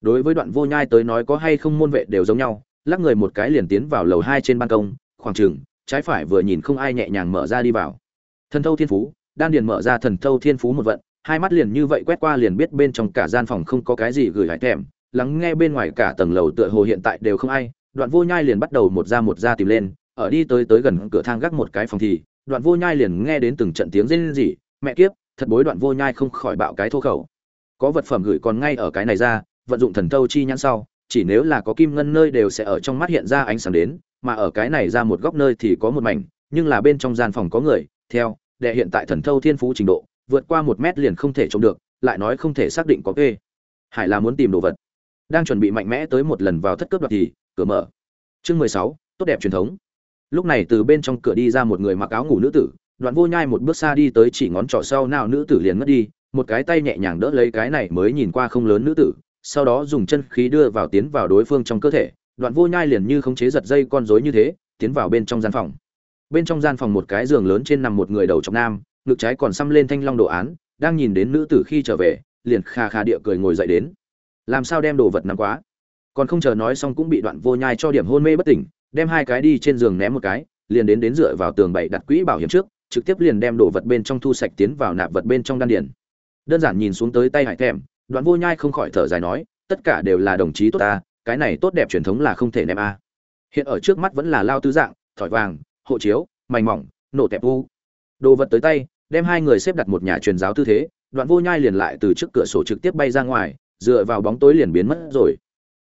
Đối với đoạn vô nhai tới nói có hay không môn vệ đều giống nhau, lắc người một cái liền tiến vào lầu hai trên ban công, khoảng chừng trái phải vừa nhìn không ai nhẹ nhàng mở ra đi vào. Thần thâu thiên phú, đan điền mở ra thần thâu thiên phú một vận, hai mắt liền như vậy quét qua liền biết bên trong cả gian phòng không có cái gì gửi hải thèm, lắng nghe bên ngoài cả tầng lầu tựa hồ hiện tại đều không ai, đoạn vô nhai liền bắt đầu một ra một ra tìm lên, ở đi tới tới gần cửa thang gác một cái phòng thì, đoạn vô nhai liền nghe đến từng trận tiếng rên rỉ, mẹ kiếp, thật bối đoạn vô nhai không khỏi bạo cái thô khẩu. Có vật phẩm gửi còn ngay ở cái này ra, vận dụng thần thâu chi nhãn sau, chỉ nếu là có kim ngân nơi đều sẽ ở trong mắt hiện ra ánh sáng đến mà ở cái này ra một góc nơi thì có một mảnh, nhưng là bên trong gian phòng có người, theo, đệ hiện tại thần thâu thiên phú trình độ, vượt qua một mét liền không thể trông được, lại nói không thể xác định có kê. Hải là muốn tìm đồ vật. Đang chuẩn bị mạnh mẽ tới một lần vào thất cướp đoạt thì, cửa mở. Chương mười sáu, tốt đẹp truyền thống. Lúc này từ bên trong cửa đi ra một người mặc áo ngủ nữ tử, đoạn vô nhai một bước xa đi tới chỉ ngón trỏ sau nào nữ tử liền mất đi, một cái tay nhẹ nhàng đỡ lấy cái này mới nhìn qua không lớn nữ tử, sau đó dùng chân khí đưa vào tiến vào đối phương trong cơ thể đoạn vô nhai liền như khống chế giật dây con rối như thế, tiến vào bên trong gian phòng. Bên trong gian phòng một cái giường lớn trên nằm một người đầu trọc nam, ngực trái còn xăm lên thanh long đồ án, đang nhìn đến nữ tử khi trở về, liền kha kha địa cười ngồi dậy đến. Làm sao đem đồ vật nằm quá? Còn không chờ nói xong cũng bị đoạn vô nhai cho điểm hôn mê bất tỉnh, đem hai cái đi trên giường ném một cái, liền đến đến dựa vào tường bậy đặt quỹ bảo hiểm trước, trực tiếp liền đem đồ vật bên trong thu sạch tiến vào nạp vật bên trong đan điền. Đơn giản nhìn xuống tới tay hải thèm, đoạn vô nhai không khỏi thở dài nói, tất cả đều là đồng chí tốt ta cái này tốt đẹp truyền thống là không thể ném a. Hiện ở trước mắt vẫn là lao tứ dạng, thỏi vàng, hộ chiếu, mảnh mỏng, nổ tẹp u. Đồ vật tới tay, đem hai người xếp đặt một nhà truyền giáo tư thế, đoạn vô nhai liền lại từ trước cửa sổ trực tiếp bay ra ngoài, dựa vào bóng tối liền biến mất rồi.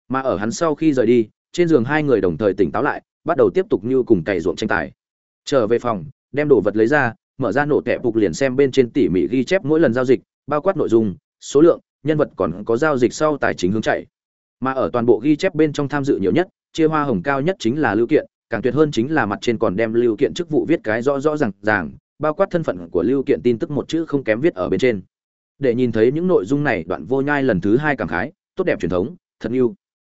Mà ở hắn sau khi rời đi, trên giường hai người đồng thời tỉnh táo lại, bắt đầu tiếp tục như cùng cày ruộng tranh tài. Trở về phòng, đem đồ vật lấy ra, mở ra nổ tẹp phục liền xem bên trên tỉ mỉ ghi chép mỗi lần giao dịch, bao quát nội dung, số lượng, nhân vật còn có giao dịch sau tài chính hướng chạy mà ở toàn bộ ghi chép bên trong tham dự nhiều nhất, chia hoa hồng cao nhất chính là lưu kiện, càng tuyệt hơn chính là mặt trên còn đem lưu kiện chức vụ viết cái rõ rõ ràng ràng, bao quát thân phận của lưu kiện tin tức một chữ không kém viết ở bên trên. Để nhìn thấy những nội dung này, đoạn vô nhai lần thứ hai cảm khái, tốt đẹp truyền thống, thật yêu.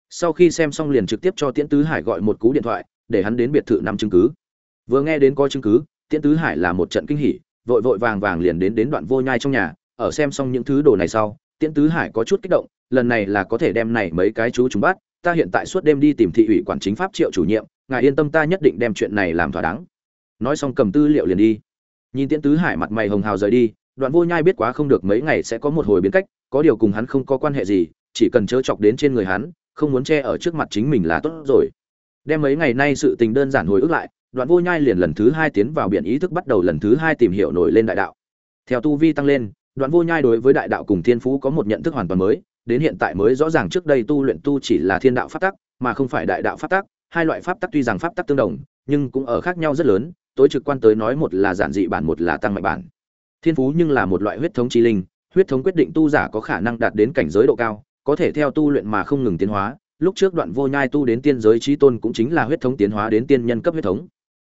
Sau khi xem xong liền trực tiếp cho tiễn tứ hải gọi một cú điện thoại, để hắn đến biệt thự nắm chứng cứ. Vừa nghe đến có chứng cứ, tiễn tứ hải là một trận kinh hỉ, vội vội vàng vàng liền đến đến đoạn vô nhai trong nhà. Ở xem xong những thứ đồ này sau, tiễn tứ hải có chút kích động lần này là có thể đem này mấy cái chú chúng bắt, ta hiện tại suốt đêm đi tìm thị ủy quản chính pháp triệu chủ nhiệm, ngài yên tâm ta nhất định đem chuyện này làm thỏa đáng. Nói xong cầm tư liệu liền đi. Nhìn tiễn tứ hải mặt mày hồng hào rời đi, đoạn vô nhai biết quá không được mấy ngày sẽ có một hồi biến cách, có điều cùng hắn không có quan hệ gì, chỉ cần chớ chọc đến trên người hắn, không muốn che ở trước mặt chính mình là tốt rồi. Đem mấy ngày nay sự tình đơn giản hồi ức lại, đoạn vô nhai liền lần thứ hai tiến vào biển ý thức bắt đầu lần thứ hai tìm hiểu nổi lên đại đạo. Theo tu vi tăng lên, đoạn vô nhai đối với đại đạo cùng thiên phú có một nhận thức hoàn toàn mới đến hiện tại mới rõ ràng trước đây tu luyện tu chỉ là thiên đạo pháp tắc, mà không phải đại đạo pháp tắc. Hai loại pháp tắc tuy rằng pháp tắc tương đồng, nhưng cũng ở khác nhau rất lớn, tối trực quan tới nói một là giản dị bản, một là tăng mạnh bản. Thiên phú nhưng là một loại huyết thống chi linh, huyết thống quyết định tu giả có khả năng đạt đến cảnh giới độ cao, có thể theo tu luyện mà không ngừng tiến hóa. Lúc trước đoạn vô nhai tu đến tiên giới trí tôn cũng chính là huyết thống tiến hóa đến tiên nhân cấp huyết thống.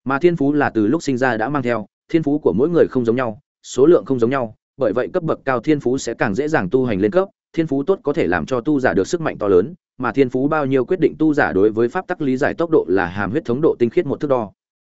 Mà thiên phú là từ lúc sinh ra đã mang theo, thiên phú của mỗi người không giống nhau, số lượng không giống nhau, bởi vậy cấp bậc cao thiên phú sẽ càng dễ dàng tu hành lên cấp thiên phú tốt có thể làm cho tu giả được sức mạnh to lớn, mà thiên phú bao nhiêu quyết định tu giả đối với pháp tắc lý giải tốc độ là hàm huyết thống độ tinh khiết một thước đo.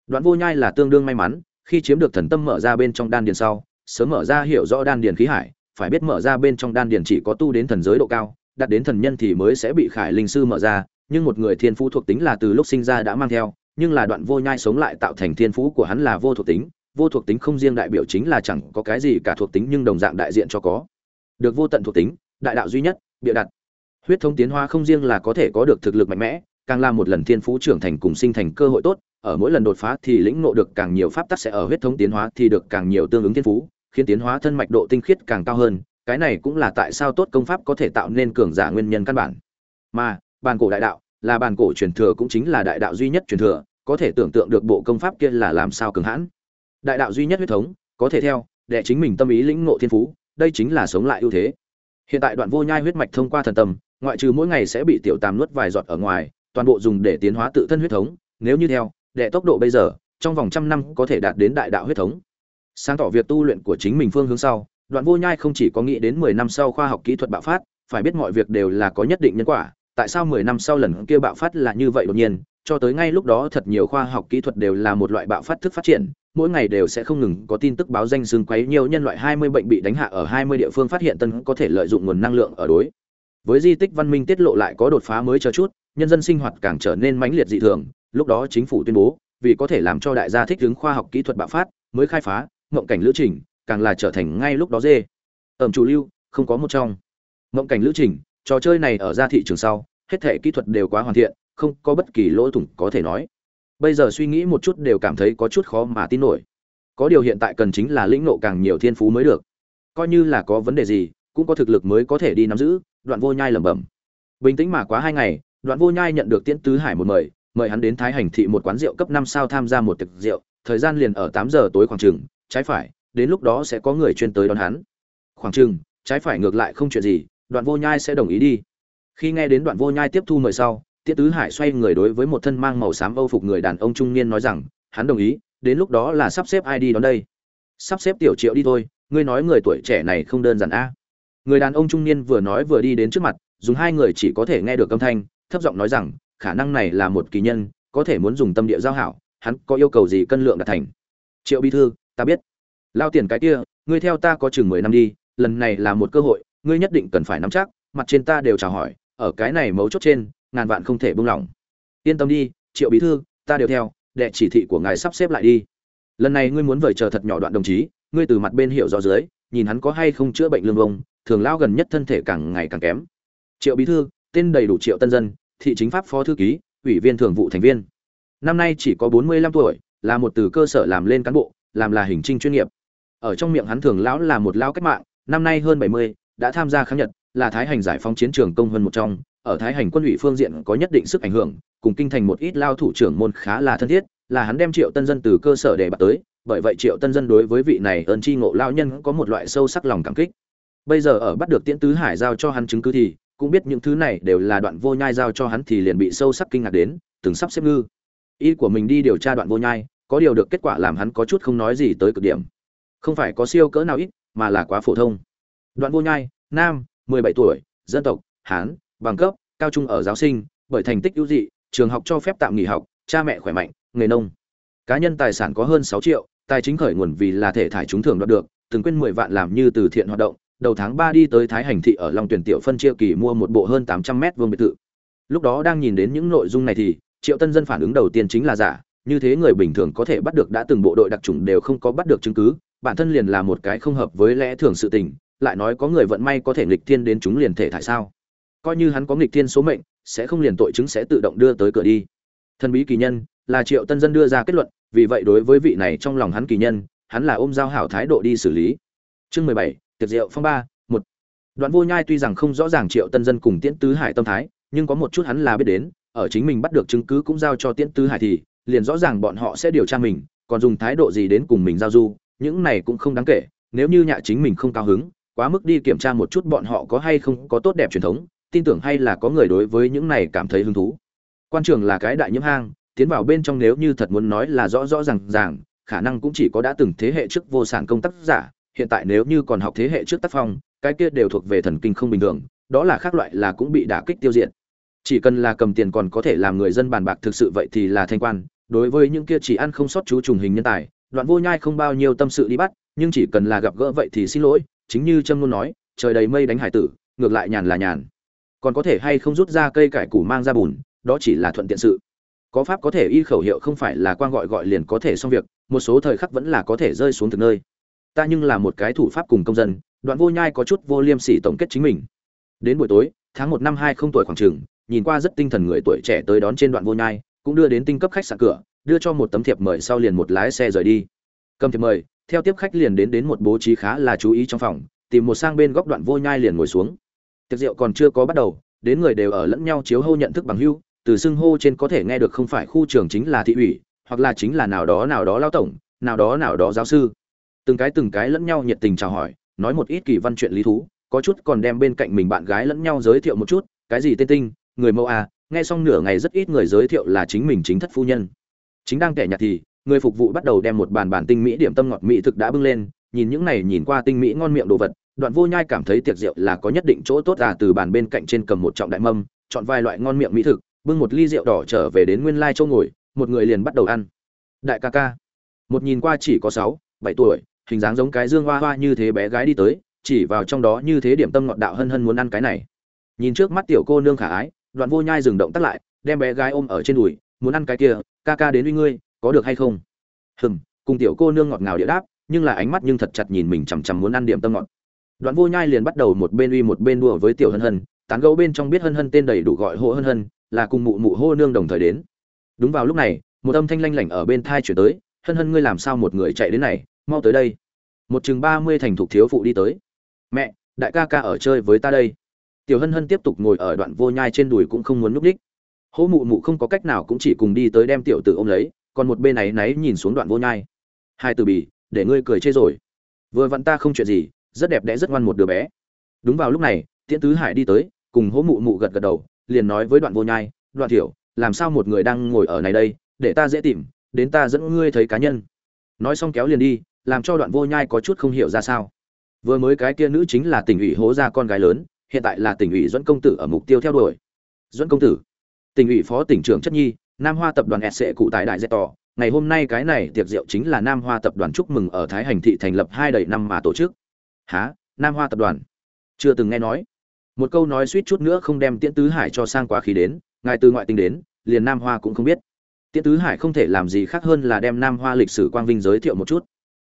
Đoạn vô nhai là tương đương may mắn, khi chiếm được thần tâm mở ra bên trong đan điền sau, sớm mở ra hiểu rõ đan điền khí hải, phải biết mở ra bên trong đan điền chỉ có tu đến thần giới độ cao, đạt đến thần nhân thì mới sẽ bị khải linh sư mở ra, nhưng một người thiên phú thuộc tính là từ lúc sinh ra đã mang theo, nhưng là đoạn vô nhai sống lại tạo thành thiên phú của hắn là vô thuộc tính, vô thuộc tính không riêng đại biểu chính là chẳng có cái gì cả thuộc tính nhưng đồng dạng đại diện cho có. Được vô tận thuộc tính đại đạo duy nhất, bịa đặt. Huyết thống tiến hóa không riêng là có thể có được thực lực mạnh mẽ, càng là một lần thiên phú trưởng thành cùng sinh thành cơ hội tốt, ở mỗi lần đột phá thì lĩnh ngộ được càng nhiều pháp tắc sẽ ở huyết thống tiến hóa thì được càng nhiều tương ứng thiên phú, khiến tiến hóa thân mạch độ tinh khiết càng cao hơn, cái này cũng là tại sao tốt công pháp có thể tạo nên cường giả nguyên nhân căn bản. Mà bàn cổ đại đạo, là bàn cổ truyền thừa cũng chính là đại đạo duy nhất truyền thừa, có thể tưởng tượng được bộ công pháp kia là làm sao cường hãn. Đại đạo duy nhất huyết thống, có thể theo, để chính mình tâm ý lĩnh ngộ thiên phú, đây chính là sống lại ưu thế hiện tại đoạn vô nhai huyết mạch thông qua thần tâm, ngoại trừ mỗi ngày sẽ bị tiểu tam nuốt vài giọt ở ngoài, toàn bộ dùng để tiến hóa tự thân huyết thống. Nếu như theo, đệ tốc độ bây giờ, trong vòng trăm năm có thể đạt đến đại đạo huyết thống. Sáng tỏ việc tu luyện của chính mình phương hướng sau, đoạn vô nhai không chỉ có nghĩ đến mười năm sau khoa học kỹ thuật bạo phát, phải biết mọi việc đều là có nhất định nhân quả. Tại sao mười năm sau lần kia bạo phát là như vậy đột nhiên? Cho tới ngay lúc đó thật nhiều khoa học kỹ thuật đều là một loại bạo phát thức phát triển mỗi ngày đều sẽ không ngừng có tin tức báo danh xương quấy, nhiều nhân loại 20 bệnh bị đánh hạ ở 20 địa phương phát hiện tân có thể lợi dụng nguồn năng lượng ở đối. Với di tích văn minh tiết lộ lại có đột phá mới cho chút, nhân dân sinh hoạt càng trở nên mãnh liệt dị thường, lúc đó chính phủ tuyên bố, vì có thể làm cho đại gia thích ứng khoa học kỹ thuật bạo phát, mới khai phá ngộng cảnh lữ trình, càng là trở thành ngay lúc đó dê. Ẩm chủ lưu, không có một trong. Ngộng cảnh lữ trình, trò chơi này ở ra thị trường sau, hết thể kỹ thuật đều quá hoàn thiện, không có bất kỳ lỗ thủng có thể nói bây giờ suy nghĩ một chút đều cảm thấy có chút khó mà tin nổi. Có điều hiện tại cần chính là lĩnh nộ càng nhiều thiên phú mới được. Coi như là có vấn đề gì, cũng có thực lực mới có thể đi nắm giữ, đoạn vô nhai lẩm bẩm. Bình tĩnh mà quá hai ngày, đoạn vô nhai nhận được tiễn tứ hải một mời mời hắn đến thái hành thị một quán rượu cấp năm sao tham gia một tiệc rượu, thời gian liền ở tám giờ tối khoảng chừng, trái phải, đến lúc đó sẽ có người chuyên tới đón hắn. Khoảng chừng, trái phải ngược lại không chuyện gì, đoạn vô nhai sẽ đồng ý đi. Khi nghe đến đoạn vô nhai tiếp thu mời sau Tiết tứ hải xoay người đối với một thân mang màu xám âu phục người đàn ông trung niên nói rằng, hắn đồng ý, đến lúc đó là sắp xếp ai đi đón đây? Sắp xếp tiểu triệu đi thôi, ngươi nói người tuổi trẻ này không đơn giản a. Người đàn ông trung niên vừa nói vừa đi đến trước mặt, dùng hai người chỉ có thể nghe được âm thanh, thấp giọng nói rằng, khả năng này là một kỳ nhân, có thể muốn dùng tâm địa giao hảo, hắn có yêu cầu gì cân lượng đạt thành? Triệu bí thư, ta biết. Lao tiền cái kia, ngươi theo ta có chừng mười năm đi, lần này là một cơ hội, ngươi nhất định cần phải nắm chắc, mặt trên ta đều chào hỏi, ở cái này mấu chốt trên ngàn vạn không thể buông lỏng. Yên tâm đi, triệu bí thư, ta đều theo, đệ chỉ thị của ngài sắp xếp lại đi. Lần này ngươi muốn vời chờ thật nhỏ đoạn đồng chí, ngươi từ mặt bên hiểu rõ dưới, nhìn hắn có hay không chữa bệnh lương vông thường lao gần nhất thân thể càng ngày càng kém. Triệu bí thư, tên đầy đủ triệu tân dân, thị chính pháp phó thư ký, ủy viên thường vụ thành viên. Năm nay chỉ có bốn mươi lăm tuổi, là một từ cơ sở làm lên cán bộ, làm là hình trinh chuyên nghiệp. Ở trong miệng hắn thường lão là một lao cách mạng, năm nay hơn bảy mươi, đã tham gia kháng nhật, là thái hành giải phóng chiến trường công hơn một trong ở thái hành quân ủy phương diện có nhất định sức ảnh hưởng, cùng kinh thành một ít lao thủ trưởng môn khá là thân thiết, là hắn đem triệu tân dân từ cơ sở để bắt tới, bởi vậy triệu tân dân đối với vị này ơn tri ngộ lao nhân có một loại sâu sắc lòng cảm kích. Bây giờ ở bắt được tiễn tứ hải giao cho hắn chứng cứ thì, cũng biết những thứ này đều là đoạn vô nhai giao cho hắn thì liền bị sâu sắc kinh ngạc đến, từng sắp xếp ngư. Ý của mình đi điều tra đoạn vô nhai, có điều được kết quả làm hắn có chút không nói gì tới cực điểm. Không phải có siêu cỡ nào ít, mà là quá phổ thông. Đoạn vô nhai, nam, mười bảy tuổi, dân tộc, hán bằng cấp, cao trung ở giáo sinh, bởi thành tích ưu dị, trường học cho phép tạm nghỉ học, cha mẹ khỏe mạnh, nghề nông. Cá nhân tài sản có hơn sáu triệu, tài chính khởi nguồn vì là thể thải chúng thường đoạt được, từng quên mười vạn làm như từ thiện hoạt động, đầu tháng ba đi tới thái hành thị ở long tuyển tiểu phân chia kỳ mua một bộ hơn tám trăm mét vuông biệt thự. Lúc đó đang nhìn đến những nội dung này thì, triệu tân dân phản ứng đầu tiên chính là giả, như thế người bình thường có thể bắt được đã từng bộ đội đặc trùng đều không có bắt được chứng cứ, bản thân liền là một cái không hợp với lẽ thường sự tình, lại nói có người vận may có thể nghịch thiên đến chúng liền thể thải sao? Coi như hắn có nghịch thiên số mệnh, sẽ không liền tội chứng sẽ tự động đưa tới cửa đi. Thần bí kỳ nhân là triệu tân dân đưa ra kết luận, vì vậy đối với vị này trong lòng hắn kỳ nhân, hắn là ôm giao hảo thái độ đi xử lý. Chương mười bảy, tiệc rượu phong ba, một. Đoạn vô nhai tuy rằng không rõ ràng triệu tân dân cùng tiễn tứ hải tâm thái, nhưng có một chút hắn là biết đến, ở chính mình bắt được chứng cứ cũng giao cho tiễn tứ hải thì, liền rõ ràng bọn họ sẽ điều tra mình, còn dùng thái độ gì đến cùng mình giao du, những này cũng không đáng kể, nếu như nhạ chính mình không cao hứng, quá mức đi kiểm tra một chút bọn họ có hay không có tốt đẹp truyền thống tin tưởng hay là có người đối với những này cảm thấy hứng thú. Quan trường là cái đại nhiễm hang, tiến vào bên trong nếu như thật muốn nói là rõ rõ ràng ràng, khả năng cũng chỉ có đã từng thế hệ trước vô sản công tác giả, hiện tại nếu như còn học thế hệ trước tác phong, cái kia đều thuộc về thần kinh không bình thường, đó là khác loại là cũng bị đả kích tiêu diệt. Chỉ cần là cầm tiền còn có thể làm người dân bàn bạc thực sự vậy thì là thanh quan, đối với những kia chỉ ăn không sót chú trùng hình nhân tài, đoạn vô nhai không bao nhiêu tâm sự đi bắt, nhưng chỉ cần là gặp gỡ vậy thì xin lỗi, chính như trâm luôn nói, trời đầy mây đánh hải tử, ngược lại nhàn là nhàn còn có thể hay không rút ra cây cải củ mang ra bùn, đó chỉ là thuận tiện sự. Có pháp có thể y khẩu hiệu không phải là quang gọi gọi liền có thể xong việc, một số thời khắc vẫn là có thể rơi xuống từ nơi. Ta nhưng là một cái thủ pháp cùng công dân, đoạn vô nhai có chút vô liêm sỉ tổng kết chính mình. Đến buổi tối, tháng một năm hai không tuổi khoảng trường, nhìn qua rất tinh thần người tuổi trẻ tới đón trên đoạn vô nhai, cũng đưa đến tinh cấp khách sạn cửa, đưa cho một tấm thiệp mời sau liền một lái xe rời đi. Cầm thiệp mời, theo tiếp khách liền đến đến một bố trí khá là chú ý trong phòng, tìm một sang bên góc đoạn vô nhai liền ngồi xuống tiệc rượu còn chưa có bắt đầu, đến người đều ở lẫn nhau chiếu hô nhận thức bằng hưu, từ xưng hô trên có thể nghe được không phải khu trường chính là thị ủy, hoặc là chính là nào đó nào đó lao tổng, nào đó nào đó giáo sư. Từng cái từng cái lẫn nhau nhiệt tình chào hỏi, nói một ít kỳ văn chuyện lý thú, có chút còn đem bên cạnh mình bạn gái lẫn nhau giới thiệu một chút, cái gì tên tinh, người mẫu à nghe xong nửa ngày rất ít người giới thiệu là chính mình chính thất phu nhân. Chính đang kẻ nhạt thì, người phục vụ bắt đầu đem một bàn bàn tinh mỹ điểm tâm ngọt mỹ thực đã bưng lên, nhìn những này nhìn qua tinh mỹ ngon miệng đồ vật đoạn vô nhai cảm thấy tiệc rượu là có nhất định chỗ tốt à từ bàn bên cạnh trên cầm một trọng đại mâm, chọn vài loại ngon miệng mỹ thực, bưng một ly rượu đỏ trở về đến nguyên lai châu ngồi, một người liền bắt đầu ăn. Đại ca ca, một nhìn qua chỉ có sáu, bảy tuổi, hình dáng giống cái dương hoa hoa như thế bé gái đi tới, chỉ vào trong đó như thế điểm tâm ngọt đạo hân hân muốn ăn cái này. Nhìn trước mắt tiểu cô nương khả ái, đoạn vô nhai dừng động tắt lại, đem bé gái ôm ở trên đùi, muốn ăn cái kia, ca ca đến uy ngươi, có được hay không? Hừm, cùng tiểu cô nương ngọt ngào địa đáp, nhưng là ánh mắt nhưng thật chặt nhìn mình chằm chằm muốn ăn điểm tâm ngọt đoạn vô nhai liền bắt đầu một bên uy một bên đùa với tiểu hân hân, tán gấu bên trong biết hân hân tên đầy đủ gọi Hồ hân hân, là cùng mụ mụ hô nương đồng thời đến. Đúng vào lúc này, một âm thanh lanh lảnh ở bên thai chuyển tới, hân hân ngươi làm sao một người chạy đến này, mau tới đây. Một chừng ba mươi thành thục thiếu phụ đi tới. Mẹ, đại ca ca ở chơi với ta đây. Tiểu hân hân tiếp tục ngồi ở đoạn vô nhai trên đùi cũng không muốn núp đích hố mụ mụ không có cách nào cũng chỉ cùng đi tới đem tiểu tử ôm lấy, còn một bên này náy nhìn xuống đoạn vô nhai. Hai từ bì, để ngươi cười chê rồi. Vừa vặn ta không chuyện gì rất đẹp đẽ, rất ngoan một đứa bé. Đúng vào lúc này, tiễn tứ hải đi tới, cùng hố mụ mụ gật gật đầu, liền nói với đoạn vô nhai, đoạn thiểu, làm sao một người đang ngồi ở này đây, để ta dễ tìm, đến ta dẫn ngươi thấy cá nhân. Nói xong kéo liền đi, làm cho đoạn vô nhai có chút không hiểu ra sao. Vừa mới cái kia nữ chính là tỉnh ủy hố ra con gái lớn, hiện tại là tỉnh ủy dẫn công tử ở mục tiêu theo đuổi. Dẫn công tử, tỉnh ủy phó tỉnh trưởng chất nhi, nam hoa tập đoàn sệ cụ tại đại dẹp tỏ. Ngày hôm nay cái này tiệc rượu chính là nam hoa tập đoàn chúc mừng ở thái hành thị thành lập hai đầy năm mà tổ chức há nam hoa tập đoàn? Chưa từng nghe nói. Một câu nói suýt chút nữa không đem tiễn tứ hải cho sang quá khí đến, ngài từ ngoại tình đến, liền nam hoa cũng không biết. Tiễn tứ hải không thể làm gì khác hơn là đem nam hoa lịch sử quang vinh giới thiệu một chút.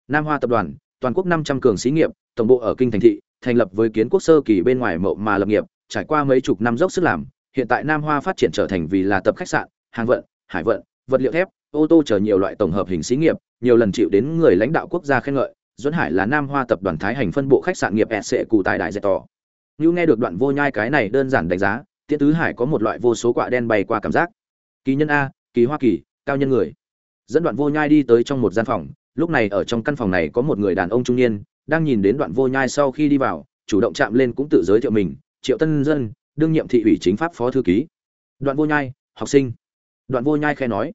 Nam hoa tập đoàn, toàn quốc năm trăm cường xí nghiệp, tổng bộ ở kinh thành thị, thành lập với kiến quốc sơ kỳ bên ngoài mậu mà lập nghiệp, trải qua mấy chục năm dốc sức làm, hiện tại nam hoa phát triển trở thành vì là tập khách sạn, hàng vận, hải vận, vật liệu thép, ô tô chở nhiều loại tổng hợp hình xí nghiệp, nhiều lần chịu đến người lãnh đạo quốc gia khen ngợi Duẫn Hải là Nam Hoa tập đoàn Thái Hành phân bộ khách sạn nghiệp SC cụ tại đại dệt tỏ. Nhu nghe được đoạn vô nhai cái này đơn giản đánh giá, Tiễn Tứ Hải có một loại vô số quạ đen bay qua cảm giác. Kỳ nhân a, kỳ hoa kỳ, cao nhân người. Dẫn đoạn vô nhai đi tới trong một gian phòng, lúc này ở trong căn phòng này có một người đàn ông trung niên, đang nhìn đến đoạn vô nhai sau khi đi vào, chủ động chạm lên cũng tự giới thiệu mình, Triệu Tân Dân, đương nhiệm thị ủy chính pháp phó thư ký. Đoạn vô nhai, học sinh. Đoạn vô nhai khẽ nói.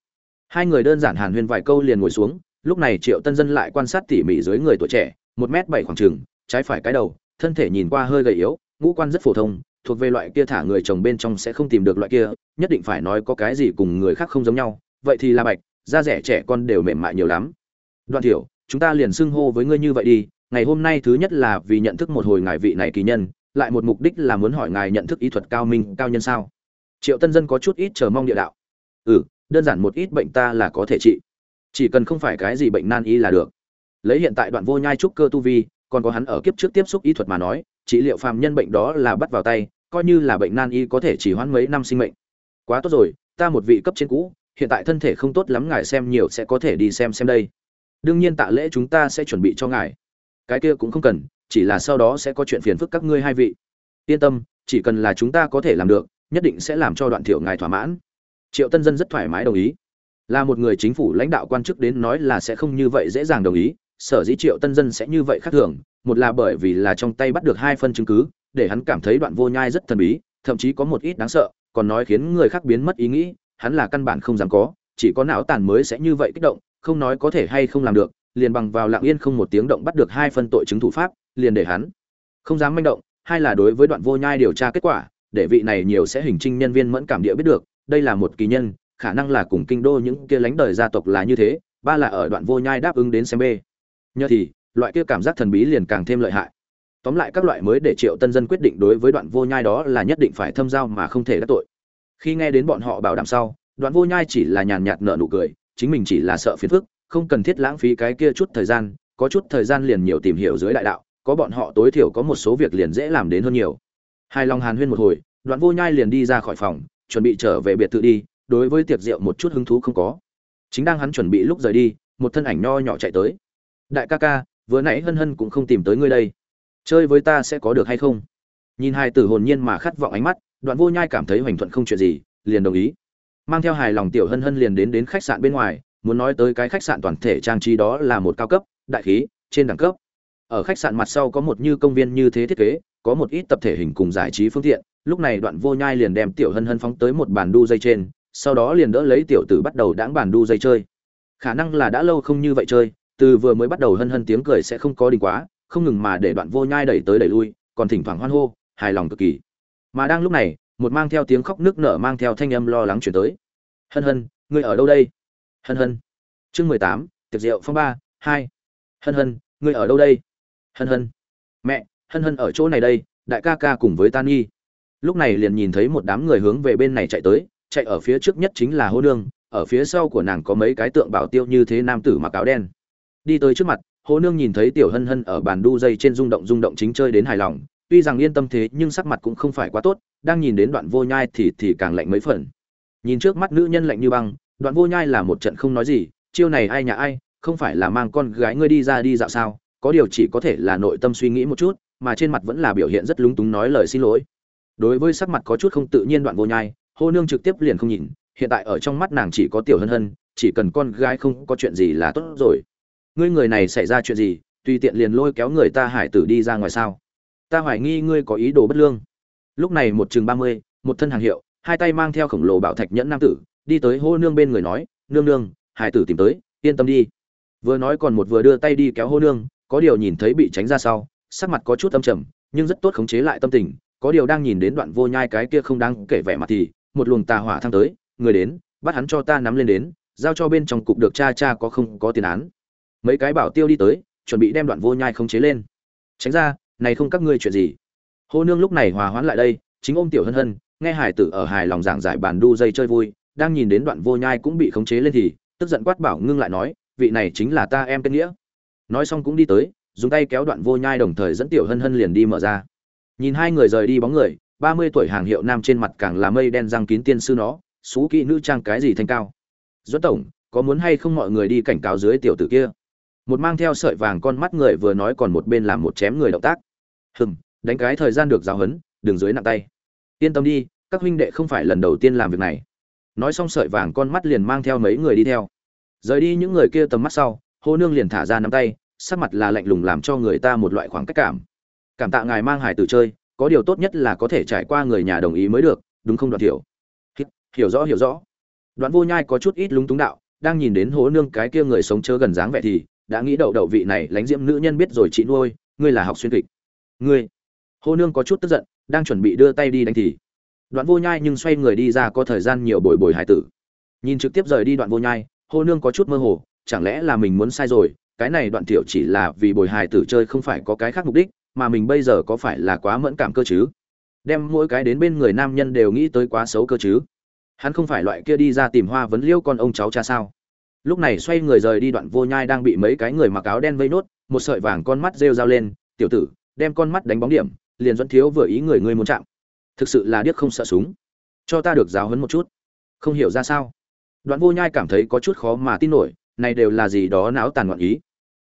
Hai người đơn giản hàn huyên vài câu liền ngồi xuống, lúc này triệu tân dân lại quan sát tỉ mỉ dưới người tuổi trẻ, một m bảy khoảng trừng trái phải cái đầu, thân thể nhìn qua hơi gầy yếu, ngũ quan rất phổ thông, thuộc về loại kia thả người chồng bên trong sẽ không tìm được loại kia, nhất định phải nói có cái gì cùng người khác không giống nhau, vậy thì là bạch, da rẻ trẻ con đều mềm mại nhiều lắm. Đoạn thiểu, chúng ta liền xưng hô với ngươi như vậy đi, ngày hôm nay thứ nhất là vì nhận thức một hồi ngài vị này kỳ nhân, lại một mục đích là muốn hỏi ngài nhận thức ý thuật cao minh, cao nhân sao? Triệu tân dân có chút ít chờ mong địa đạo. Ừ đơn giản một ít bệnh ta là có thể trị chỉ cần không phải cái gì bệnh nan y là được. Lấy hiện tại đoạn vô nhai trúc cơ tu vi, còn có hắn ở kiếp trước tiếp xúc y thuật mà nói, trị liệu phàm nhân bệnh đó là bắt vào tay, coi như là bệnh nan y có thể chỉ hoãn mấy năm sinh mệnh. Quá tốt rồi, ta một vị cấp trên cũ, hiện tại thân thể không tốt lắm ngài xem nhiều sẽ có thể đi xem xem đây. Đương nhiên tạ lễ chúng ta sẽ chuẩn bị cho ngài. Cái kia cũng không cần, chỉ là sau đó sẽ có chuyện phiền phức các ngươi hai vị. Yên tâm, chỉ cần là chúng ta có thể làm được, nhất định sẽ làm cho đoạn thiểu ngài thỏa mãn. Triệu tân dân rất thoải mái đồng ý là một người chính phủ lãnh đạo quan chức đến nói là sẽ không như vậy dễ dàng đồng ý, sở dĩ triệu tân dân sẽ như vậy khác thường, một là bởi vì là trong tay bắt được hai phân chứng cứ, để hắn cảm thấy đoạn vô nhai rất thần bí, thậm chí có một ít đáng sợ, còn nói khiến người khác biến mất ý nghĩ, hắn là căn bản không dám có, chỉ có não tàn mới sẽ như vậy kích động, không nói có thể hay không làm được, liền bằng vào lặng yên không một tiếng động bắt được hai phân tội chứng thủ pháp, liền để hắn không dám manh động, hai là đối với đoạn vô nhai điều tra kết quả, để vị này nhiều sẽ hình trinh nhân viên mẫn cảm địa biết được, đây là một kỳ nhân khả năng là cùng kinh đô những kia lánh đời gia tộc là như thế, ba là ở đoạn vô nhai đáp ứng đến xem b nhờ thì, loại kia cảm giác thần bí liền càng thêm lợi hại. Tóm lại các loại mới để triệu tân dân quyết định đối với đoạn vô nhai đó là nhất định phải thâm giao mà không thể đắc tội. Khi nghe đến bọn họ bảo đảm sau, đoạn vô nhai chỉ là nhàn nhạt nợ nụ cười, chính mình chỉ là sợ phiền phức, không cần thiết lãng phí cái kia chút thời gian, có chút thời gian liền nhiều tìm hiểu dưới đại đạo, có bọn họ tối thiểu có một số việc liền dễ làm đến hơn nhiều. Hai lòng hàn huyên một hồi, đoạn vô nhai liền đi ra khỏi phòng, chuẩn bị trở về biệt thự đi đối với tiệc rượu một chút hứng thú không có. Chính đang hắn chuẩn bị lúc rời đi, một thân ảnh nho nhỏ chạy tới. Đại ca ca, vừa nãy hân hân cũng không tìm tới ngươi đây. Chơi với ta sẽ có được hay không? Nhìn hai tử hồn nhiên mà khát vọng ánh mắt, đoạn vô nhai cảm thấy hoành thuận không chuyện gì, liền đồng ý. Mang theo hài lòng tiểu hân hân liền đến đến khách sạn bên ngoài, muốn nói tới cái khách sạn toàn thể trang trí đó là một cao cấp, đại khí, trên đẳng cấp. Ở khách sạn mặt sau có một như công viên như thế thiết kế, có một ít tập thể hình cùng giải trí phương tiện, lúc này đoạn vô nhai liền đem tiểu hân hân phóng tới một bàn đu dây trên sau đó liền đỡ lấy tiểu tử bắt đầu đãng bàn đu dây chơi. Khả năng là đã lâu không như vậy chơi, từ vừa mới bắt đầu hân hân tiếng cười sẽ không có đình quá, không ngừng mà để đoạn vô nhai đẩy tới đẩy lui, còn thỉnh thoảng hoan hô, hài lòng cực kỳ. Mà đang lúc này, một mang theo tiếng khóc nước nở mang theo thanh âm lo lắng chuyển tới. Hân hân, ngươi ở đâu đây? Hân hân. Chương mười tám, tiệc rượu phong ba, hai. Hân hân, ngươi ở đâu đây? Hân hân. Mẹ, hân hân ở chỗ này đây, đại ca ca cùng với tan nhi. Lúc này liền nhìn thấy một đám người hướng về bên này chạy tới chạy ở phía trước nhất chính là hô nương, ở phía sau của nàng có mấy cái tượng bảo tiêu như thế nam tử mặc áo đen. Đi tới trước mặt, hô nương nhìn thấy tiểu hân hân ở bàn đu dây trên rung động rung động chính chơi đến hài lòng, tuy rằng yên tâm thế nhưng sắc mặt cũng không phải quá tốt, đang nhìn đến đoạn vô nhai thì thì càng lạnh mấy phần. Nhìn trước mắt nữ nhân lạnh như băng, đoạn vô nhai là một trận không nói gì, chiêu này ai nhà ai, không phải là mang con gái ngươi đi ra đi dạo sao, có điều chỉ có thể là nội tâm suy nghĩ một chút, mà trên mặt vẫn là biểu hiện rất lúng túng nói lời xin lỗi. Đối với sắc mặt có chút không tự nhiên đoạn vô nhai hô nương trực tiếp liền không nhìn, hiện tại ở trong mắt nàng chỉ có tiểu hân hân, chỉ cần con gái không có chuyện gì là tốt rồi. Ngươi người này xảy ra chuyện gì, tùy tiện liền lôi kéo người ta hải tử đi ra ngoài sao? Ta hoài nghi ngươi có ý đồ bất lương. Lúc này một chừng ba mươi, một thân hàng hiệu, hai tay mang theo khổng lồ bảo thạch nhẫn nam tử, đi tới hô nương bên người nói, nương nương, hải tử tìm tới, yên tâm đi. Vừa nói còn một vừa đưa tay đi kéo hô nương, có điều nhìn thấy bị tránh ra sau, sắc mặt có chút âm trầm, nhưng rất tốt khống chế lại tâm tình, có điều đang nhìn đến đoạn vô nhai cái kia không đáng kể vẻ mặt thì một luồng tà hỏa thăng tới, người đến, bắt hắn cho ta nắm lên đến, giao cho bên trong cục được cha cha có không có tiền án. Mấy cái bảo tiêu đi tới, chuẩn bị đem đoạn vô nhai không chế lên. Tránh ra, này không các ngươi chuyện gì. Hô nương lúc này hòa hoãn lại đây, chính ôm tiểu hân hân, nghe hải tử ở hài lòng giảng giải bàn đu dây chơi vui, đang nhìn đến đoạn vô nhai cũng bị khống chế lên thì, tức giận quát bảo ngưng lại nói, vị này chính là ta em kết nghĩa. Nói xong cũng đi tới, dùng tay kéo đoạn vô nhai đồng thời dẫn tiểu hân hân liền đi mở ra. Nhìn hai người rời đi bóng người ba mươi tuổi hàng hiệu nam trên mặt càng là mây đen răng kín tiên sư nó xú kỹ nữ trang cái gì thanh cao. Duẫn tổng có muốn hay không mọi người đi cảnh cáo dưới tiểu tử kia? Một mang theo sợi vàng con mắt người vừa nói còn một bên làm một chém người động tác. Hừm, đánh cái thời gian được giáo huấn, đừng dưới nặng tay. Yên tâm đi các huynh đệ không phải lần đầu tiên làm việc này. Nói xong sợi vàng con mắt liền mang theo mấy người đi theo. Rời đi những người kia tầm mắt sau hô nương liền thả ra nắm tay sắc mặt là lạnh lùng làm cho người ta một loại khoảng cách cảm. Cảm tạ ngài mang hải tử chơi có điều tốt nhất là có thể trải qua người nhà đồng ý mới được, đúng không đoạn hiểu hiểu rõ hiểu rõ. Đoạn vô nhai có chút ít lúng túng đạo, đang nhìn đến hố nương cái kia người sống chớ gần dáng vẻ thì, đã nghĩ đậu đậu vị này lánh diễm nữ nhân biết rồi chị nuôi, ngươi là học xuyên kịch. Ngươi. Hô nương có chút tức giận, đang chuẩn bị đưa tay đi đánh thì. Đoạn vô nhai nhưng xoay người đi ra có thời gian nhiều bồi bồi hải tử. Nhìn trực tiếp rời đi đoạn vô nhai hô nương có chút mơ hồ, chẳng lẽ là mình muốn sai rồi, cái này đoạn tiểu chỉ là vì bồi hài tử chơi không phải có cái khác mục đích mà mình bây giờ có phải là quá mẫn cảm cơ chứ? Đem mỗi cái đến bên người nam nhân đều nghĩ tới quá xấu cơ chứ? Hắn không phải loại kia đi ra tìm hoa vấn liêu con ông cháu cha sao? Lúc này xoay người rời đi đoạn vô nhai đang bị mấy cái người mặc áo đen vây nốt, một sợi vàng con mắt rêu dao lên, tiểu tử, đem con mắt đánh bóng điểm, liền dẫn thiếu vừa ý người ngươi muốn chạm. Thực sự là điếc không sợ súng. Cho ta được giáo hấn một chút. Không hiểu ra sao. Đoạn vô nhai cảm thấy có chút khó mà tin nổi, này đều là gì đó náo tàn loạn ý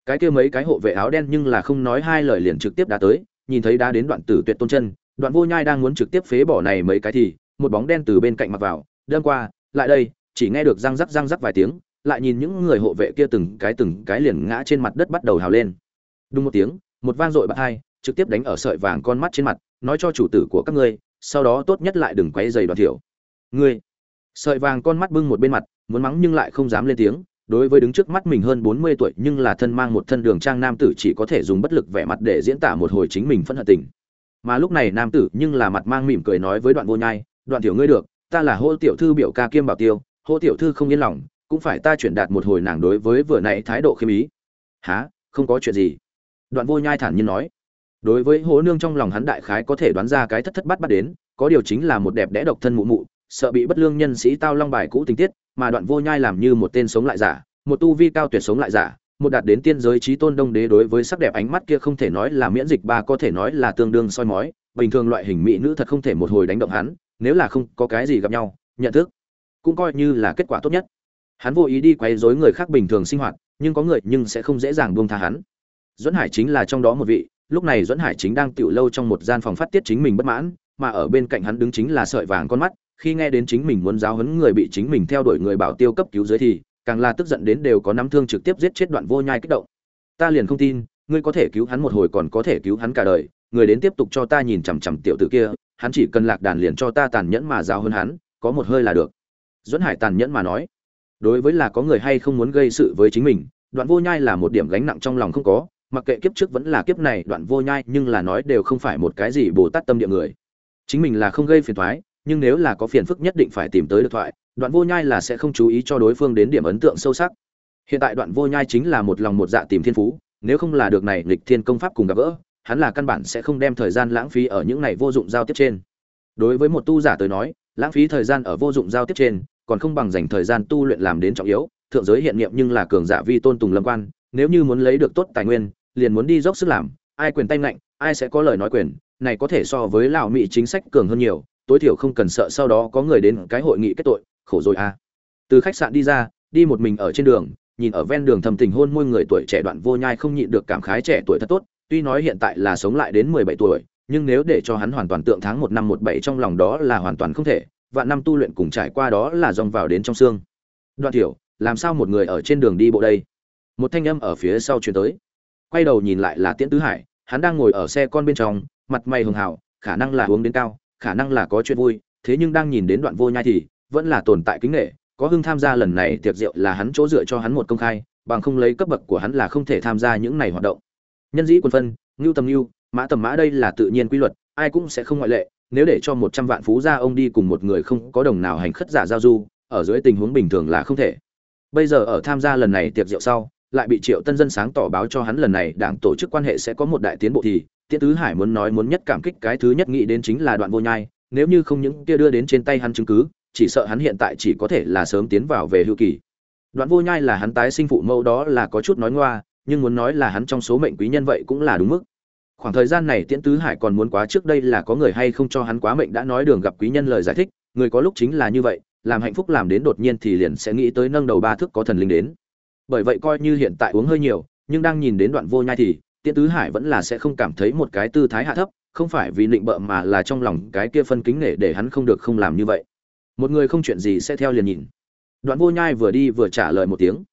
cái kia mấy cái hộ vệ áo đen nhưng là không nói hai lời liền trực tiếp đá tới, nhìn thấy đá đến đoạn tử tuyệt tôn chân, đoạn vô nhai đang muốn trực tiếp phế bỏ này mấy cái thì, một bóng đen từ bên cạnh mặc vào đâm qua, lại đây. Chỉ nghe được răng rắc răng rắc vài tiếng, lại nhìn những người hộ vệ kia từng cái từng cái liền ngã trên mặt đất bắt đầu hào lên. Đúng một tiếng, một vang dội bạc hai, trực tiếp đánh ở sợi vàng con mắt trên mặt, nói cho chủ tử của các ngươi, sau đó tốt nhất lại đừng quấy giày đoàn thiểu. Ngươi? Sợi vàng con mắt bưng một bên mặt, muốn mắng nhưng lại không dám lên tiếng đối với đứng trước mắt mình hơn bốn mươi tuổi nhưng là thân mang một thân đường trang nam tử chỉ có thể dùng bất lực vẻ mặt để diễn tả một hồi chính mình phẫn hận tình. Mà lúc này nam tử nhưng là mặt mang mỉm cười nói với đoạn vô nhai, đoạn tiểu ngươi được, ta là hô tiểu thư biểu ca kiêm bảo tiêu, hô tiểu thư không yên lòng, cũng phải ta chuyển đạt một hồi nàng đối với vừa nãy thái độ khiêm ý. Há không có chuyện gì. Đoạn vô nhai thản nhiên nói. Đối với Hỗ nương trong lòng hắn đại khái có thể đoán ra cái thất thất bắt bắt đến, có điều chính là một đẹp đẽ độc thân mụ mụ sợ bị bất lương nhân sĩ tao long bài cũ tình tiết, mà đoạn vô nhai làm như một tên sống lại giả, một tu vi cao tuyệt sống lại giả, một đạt đến tiên giới trí tôn đông đế đối với sắc đẹp ánh mắt kia không thể nói là miễn dịch ba có thể nói là tương đương soi mói, bình thường loại hình mỹ nữ thật không thể một hồi đánh động hắn, nếu là không có cái gì gặp nhau, nhận thức, cũng coi như là kết quả tốt nhất. Hắn vô ý đi quấy rối người khác bình thường sinh hoạt, nhưng có người nhưng sẽ không dễ dàng buông tha hắn. Duẫn hải chính là trong đó một vị, lúc này duẫn hải chính đang tiểu lâu trong một gian phòng phát tiết chính mình bất mãn, mà ở bên cạnh hắn đứng chính là sợi vàng con mắt khi nghe đến chính mình muốn giáo huấn người bị chính mình theo đuổi người bảo tiêu cấp cứu dưới thì, càng là tức giận đến đều có nắm thương trực tiếp giết chết đoạn vô nhai kích động. Ta liền không tin, ngươi có thể cứu hắn một hồi còn có thể cứu hắn cả đời, người đến tiếp tục cho ta nhìn chằm chằm tiểu tử kia, hắn chỉ cần lạc đàn liền cho ta tàn nhẫn mà giáo hơn hắn, có một hơi là được. Duẫn hải tàn nhẫn mà nói, đối với là có người hay không muốn gây sự với chính mình, đoạn vô nhai là một điểm gánh nặng trong lòng không có, mặc kệ kiếp trước vẫn là kiếp này, đoạn vô nhai nhưng là nói đều không phải một cái gì bồ tát tâm địa người. Chính mình là không gây phiền thoái nhưng nếu là có phiền phức nhất định phải tìm tới được thoại, đoạn vô nhai là sẽ không chú ý cho đối phương đến điểm ấn tượng sâu sắc. Hiện tại đoạn vô nhai chính là một lòng một dạ tìm thiên phú, nếu không là được này lịch thiên công pháp cùng gặp gỡ, hắn là căn bản sẽ không đem thời gian lãng phí ở những này vô dụng giao tiếp trên. Đối với một tu giả tới nói, lãng phí thời gian ở vô dụng giao tiếp trên, còn không bằng dành thời gian tu luyện làm đến trọng yếu, thượng giới hiện niệm nhưng là cường giả vi tôn tùng lâm quan, nếu như muốn lấy được tốt tài nguyên, liền muốn đi dốc sức làm, ai quyền tay lạnh ai sẽ có lời nói quyền, này có thể so với lão mỹ chính sách cường hơn nhiều tối thiểu không cần sợ sau đó có người đến cái hội nghị kết tội, khổ rồi à. Từ khách sạn đi ra, đi một mình ở trên đường, nhìn ở ven đường thầm tình hôn môi người tuổi trẻ đoạn vô nhai không nhịn được cảm khái trẻ tuổi thật tốt, tuy nói hiện tại là sống lại đến mười bảy tuổi, nhưng nếu để cho hắn hoàn toàn tượng tháng một năm một bảy trong lòng đó là hoàn toàn không thể, vạn năm tu luyện cùng trải qua đó là dòng vào đến trong xương. Đoạn tiểu làm sao một người ở trên đường đi bộ đây? Một thanh âm ở phía sau chuyển tới. Quay đầu nhìn lại là tiễn tứ hải, hắn đang ngồi ở xe con bên trong, mặt mày hường hào khả năng là uống đến cao khả năng là có chuyện vui, thế nhưng đang nhìn đến đoạn vô nhai thì vẫn là tồn tại kính nghệ có hưng tham gia lần này tiệc rượu là hắn chỗ dựa cho hắn một công khai, bằng không lấy cấp bậc của hắn là không thể tham gia những này hoạt động. Nhân dĩ quân phân, ngưu tầm ngưu, mã tầm mã đây là tự nhiên quy luật, ai cũng sẽ không ngoại lệ, nếu để cho một trăm vạn phú gia ông đi cùng một người không có đồng nào hành khất giả giao du, ở dưới tình huống bình thường là không thể. Bây giờ ở tham gia lần này tiệc rượu sau lại bị triệu tân dân sáng tỏ báo cho hắn lần này, đảng tổ chức quan hệ sẽ có một đại tiến bộ thì, tiễn tứ hải muốn nói muốn nhất cảm kích cái thứ nhất nghĩ đến chính là đoạn vô nhai, nếu như không những kia đưa đến trên tay hắn chứng cứ, chỉ sợ hắn hiện tại chỉ có thể là sớm tiến vào về hưu kỳ. Đoạn vô nhai là hắn tái sinh phụ mẫu đó là có chút nói ngoa, nhưng muốn nói là hắn trong số mệnh quý nhân vậy cũng là đúng mức. Khoảng thời gian này tiễn tứ hải còn muốn quá trước đây là có người hay không cho hắn quá mệnh đã nói đường gặp quý nhân lời giải thích, người có lúc chính là như vậy, làm hạnh phúc làm đến đột nhiên thì liền sẽ nghĩ tới nâng đầu ba thước có thần linh đến bởi vậy coi như hiện tại uống hơi nhiều, nhưng đang nhìn đến đoạn vô nhai thì, tiễn tứ hải vẫn là sẽ không cảm thấy một cái tư thái hạ thấp, không phải vì nịnh bợ mà là trong lòng cái kia phân kính nể để hắn không được không làm như vậy. Một người không chuyện gì sẽ theo liền nhìn. Đoạn vô nhai vừa đi vừa trả lời một tiếng.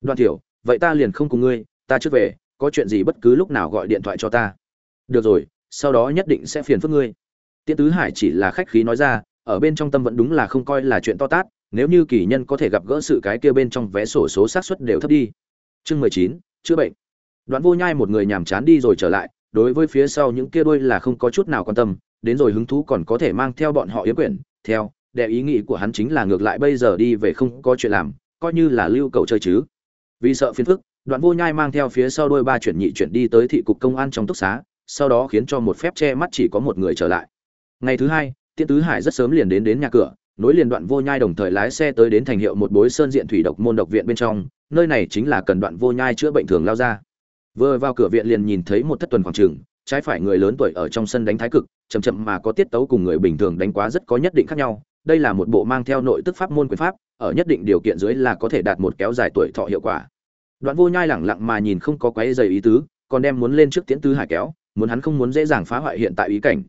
Đoạn tiểu vậy ta liền không cùng ngươi, ta trước về, có chuyện gì bất cứ lúc nào gọi điện thoại cho ta. Được rồi, sau đó nhất định sẽ phiền phức ngươi. Tiễn tứ hải chỉ là khách khí nói ra, ở bên trong tâm vẫn đúng là không coi là chuyện to tát nếu như kỳ nhân có thể gặp gỡ sự cái kia bên trong vé sổ số xác suất đều thấp đi. Chương mười chín, chữa bệnh. Đoạn vô nhai một người nhàm chán đi rồi trở lại, đối với phía sau những kia đuôi là không có chút nào quan tâm, đến rồi hứng thú còn có thể mang theo bọn họ yếm quyển. Theo đệ ý nghĩ của hắn chính là ngược lại bây giờ đi về không có chuyện làm, coi như là lưu cầu chơi chứ. Vì sợ phiền phức, đoạn vô nhai mang theo phía sau đôi ba chuyển nhị chuyển đi tới thị cục công an trong túc xá, sau đó khiến cho một phép che mắt chỉ có một người trở lại. Ngày thứ hai, tiễn tứ hải rất sớm liền đến đến nhà cửa nối liền đoạn vô nhai đồng thời lái xe tới đến thành hiệu một bối sơn diện thủy độc môn độc viện bên trong, nơi này chính là cần đoạn vô nhai chữa bệnh thường lao ra. Vừa vào cửa viện liền nhìn thấy một thất tuần khoảng trường, trái phải người lớn tuổi ở trong sân đánh thái cực, chậm chậm mà có tiết tấu cùng người bình thường đánh quá rất có nhất định khác nhau. Đây là một bộ mang theo nội tức pháp môn quyền pháp, ở nhất định điều kiện dưới là có thể đạt một kéo dài tuổi thọ hiệu quả. Đoạn vô nhai lẳng lặng mà nhìn không có quấy dày ý tứ, còn đem muốn lên trước tiễn tứ hải kéo, muốn hắn không muốn dễ dàng phá hoại hiện tại ý cảnh.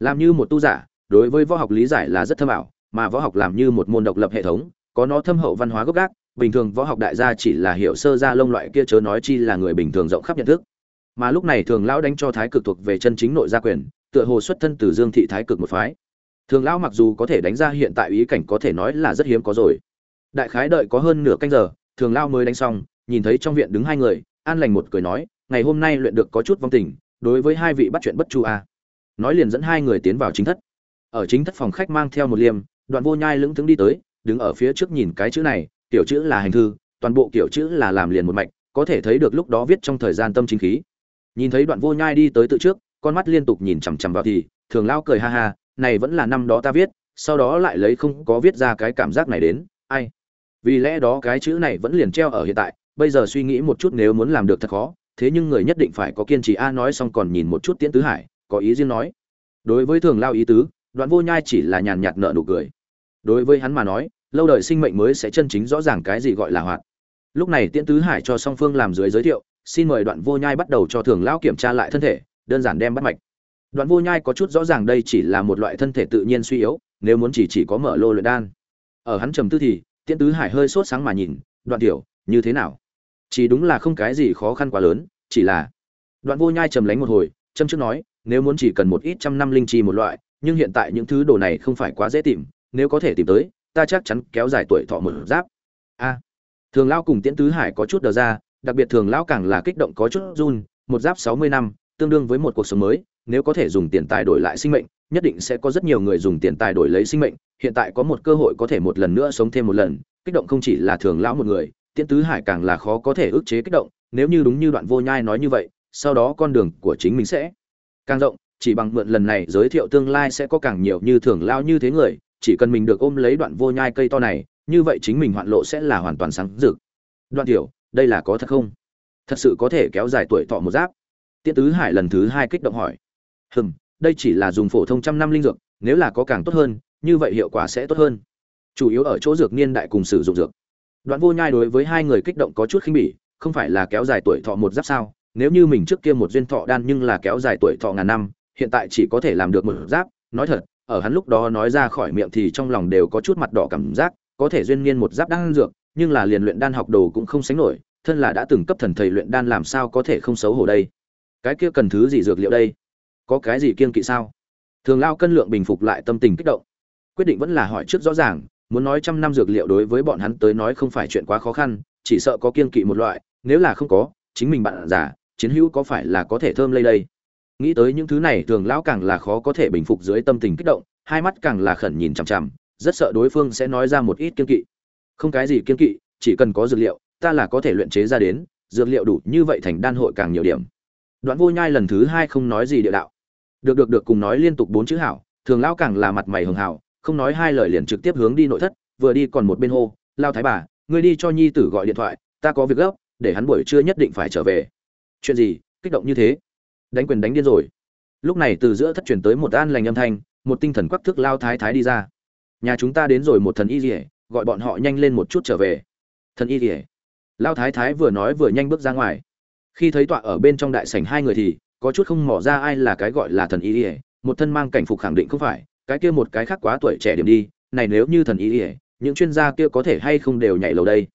Làm như một tu giả, đối với võ học lý giải là rất thâm ảo mà võ học làm như một môn độc lập hệ thống, có nó thâm hậu văn hóa gốc gác. Bình thường võ học đại gia chỉ là hiểu sơ ra lông loại kia chớ nói chi là người bình thường rộng khắp nhận thức. Mà lúc này thường lão đánh cho thái cực thuộc về chân chính nội gia quyền, tựa hồ xuất thân từ dương thị thái cực một phái. Thường lão mặc dù có thể đánh ra hiện tại ý cảnh có thể nói là rất hiếm có rồi. Đại khái đợi có hơn nửa canh giờ, thường lão mới đánh xong, nhìn thấy trong viện đứng hai người, an lành một cười nói, ngày hôm nay luyện được có chút vong tình, đối với hai vị bắt chuyện bất chu a. Nói liền dẫn hai người tiến vào chính thất. Ở chính thất phòng khách mang theo một liêm đoạn vô nhai lững thững đi tới, đứng ở phía trước nhìn cái chữ này, tiểu chữ là hành thư, toàn bộ kiểu chữ là làm liền một mạch, có thể thấy được lúc đó viết trong thời gian tâm chính khí. Nhìn thấy đoạn vô nhai đi tới tự trước, con mắt liên tục nhìn chằm chằm vào thì, thường lao cười ha ha, này vẫn là năm đó ta viết, sau đó lại lấy không có viết ra cái cảm giác này đến, ai? Vì lẽ đó cái chữ này vẫn liền treo ở hiện tại, bây giờ suy nghĩ một chút nếu muốn làm được thật khó, thế nhưng người nhất định phải có kiên trì. A nói xong còn nhìn một chút tiễn tứ hải, có ý riêng nói. Đối với thường lao ý tứ đoạn vô nhai chỉ là nhàn nhạt nợ nụ cười. Đối với hắn mà nói, lâu đời sinh mệnh mới sẽ chân chính rõ ràng cái gì gọi là hoạt. Lúc này tiễn tứ hải cho song phương làm dưới giới thiệu, xin mời đoạn vô nhai bắt đầu cho thường lao kiểm tra lại thân thể, đơn giản đem bắt mạch. Đoạn vô nhai có chút rõ ràng đây chỉ là một loại thân thể tự nhiên suy yếu, nếu muốn chỉ chỉ có mở lô luyện đan. Ở hắn trầm tư thì, tiễn tứ hải hơi sốt sáng mà nhìn, đoạn tiểu, như thế nào? Chỉ đúng là không cái gì khó khăn quá lớn, chỉ là đoạn vô nhai trầm lánh một hồi, châm trước nói, nếu muốn chỉ cần một ít trăm năm linh chi một loại nhưng hiện tại những thứ đồ này không phải quá dễ tìm, nếu có thể tìm tới, ta chắc chắn kéo dài tuổi thọ một giáp. A. Thường lão cùng tiễn tứ hải có chút đờ ra, đặc biệt thường lão càng là kích động có chút run, một giáp sáu mươi năm, tương đương với một cuộc sống mới, nếu có thể dùng tiền tài đổi lại sinh mệnh, nhất định sẽ có rất nhiều người dùng tiền tài đổi lấy sinh mệnh, hiện tại có một cơ hội có thể một lần nữa sống thêm một lần, kích động không chỉ là thường lão một người, tiễn tứ hải càng là khó có thể ức chế kích động, nếu như đúng như đoạn vô nhai nói như vậy, sau đó con đường của chính mình sẽ càng rộng chỉ bằng mượn lần này giới thiệu tương lai sẽ có càng nhiều như thường lao như thế người, chỉ cần mình được ôm lấy đoạn vô nhai cây to này, như vậy chính mình hoạn lộ sẽ là hoàn toàn sáng rực. Đoạn tiểu, đây là có thật không? Thật sự có thể kéo dài tuổi thọ một giáp. Tiễn tứ hải lần thứ hai kích động hỏi. Hừm, đây chỉ là dùng phổ thông trăm năm linh dược, nếu là có càng tốt hơn, như vậy hiệu quả sẽ tốt hơn. Chủ yếu ở chỗ dược niên đại cùng sử dụng dược. Đoạn vô nhai đối với hai người kích động có chút khinh bỉ, không phải là kéo dài tuổi thọ một giáp sao? Nếu như mình trước kia một duyên thọ đan nhưng là kéo dài tuổi thọ ngàn năm hiện tại chỉ có thể làm được một giáp, nói thật, ở hắn lúc đó nói ra khỏi miệng thì trong lòng đều có chút mặt đỏ cảm giác, có thể duyên niên một giáp đan dược, nhưng là liền luyện đan học đồ cũng không sánh nổi, thân là đã từng cấp thần thầy luyện đan làm sao có thể không xấu hổ đây? Cái kia cần thứ gì dược liệu đây? Có cái gì kiên kỵ sao? Thường lao cân lượng bình phục lại tâm tình kích động. Quyết định vẫn là hỏi trước rõ ràng, muốn nói trăm năm dược liệu đối với bọn hắn tới nói không phải chuyện quá khó khăn, chỉ sợ có kiên kỵ một loại, nếu là không có, chính mình bạn giả chiến hữu có phải là có thể thơm lây đây? Nghĩ tới những thứ này, thường lão càng là khó có thể bình phục dưới tâm tình kích động, hai mắt càng là khẩn nhìn chằm chằm, rất sợ đối phương sẽ nói ra một ít kiên kỵ. Không cái gì kiên kỵ, chỉ cần có dược liệu, ta là có thể luyện chế ra đến, dược liệu đủ như vậy thành đan hội càng nhiều điểm. Đoạn vô nhai lần thứ hai không nói gì địa đạo. Được được được, cùng nói liên tục bốn chữ hảo, thường lão càng là mặt mày hường hảo, không nói hai lời liền trực tiếp hướng đi nội thất, vừa đi còn một bên hô, lao thái bà, ngươi đi cho nhi tử gọi điện thoại, ta có việc gấp, để hắn buổi trưa nhất định phải trở về. Chuyện gì, kích động như thế? Đánh quyền đánh điên rồi. Lúc này từ giữa thất truyền tới một an lành âm thanh, một tinh thần quắc thước lao thái thái đi ra. Nhà chúng ta đến rồi một thần y rỉa gọi bọn họ nhanh lên một chút trở về. Thần y rỉa lao thái thái vừa nói vừa nhanh bước ra ngoài. Khi thấy tọa ở bên trong đại sảnh hai người thì, có chút không mỏ ra ai là cái gọi là thần y rỉa một thân mang cảnh phục khẳng định không phải, cái kia một cái khác quá tuổi trẻ điểm đi, này nếu như thần y rỉa những chuyên gia kia có thể hay không đều nhảy lầu đây.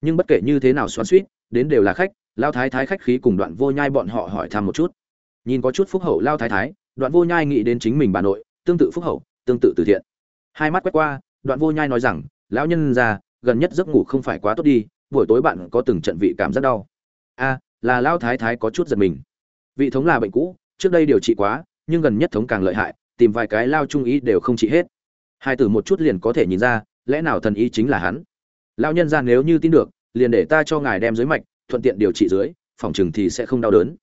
Nhưng bất kể như thế nào xoắn suýt đến đều là khách, lao thái thái khách khí cùng đoạn vô nhai bọn họ hỏi thăm một chút nhìn có chút phúc hậu lao thái thái, đoạn vô nhai nghĩ đến chính mình bà nội, tương tự phúc hậu, tương tự từ thiện. Hai mắt quét qua, đoạn vô nhai nói rằng, lão nhân già, gần nhất giấc ngủ không phải quá tốt đi, buổi tối bạn có từng trận vị cảm rất đau. A, là lao thái thái có chút giật mình. Vị thống là bệnh cũ, trước đây điều trị quá, nhưng gần nhất thống càng lợi hại, tìm vài cái lao trung ý đều không trị hết. Hai từ một chút liền có thể nhìn ra, lẽ nào thần y chính là hắn? Lao nhân ra nếu như tin được, liền để ta cho ngài đem dưới mạch, thuận tiện điều trị dưới, phòng chừng thì sẽ không đau đớn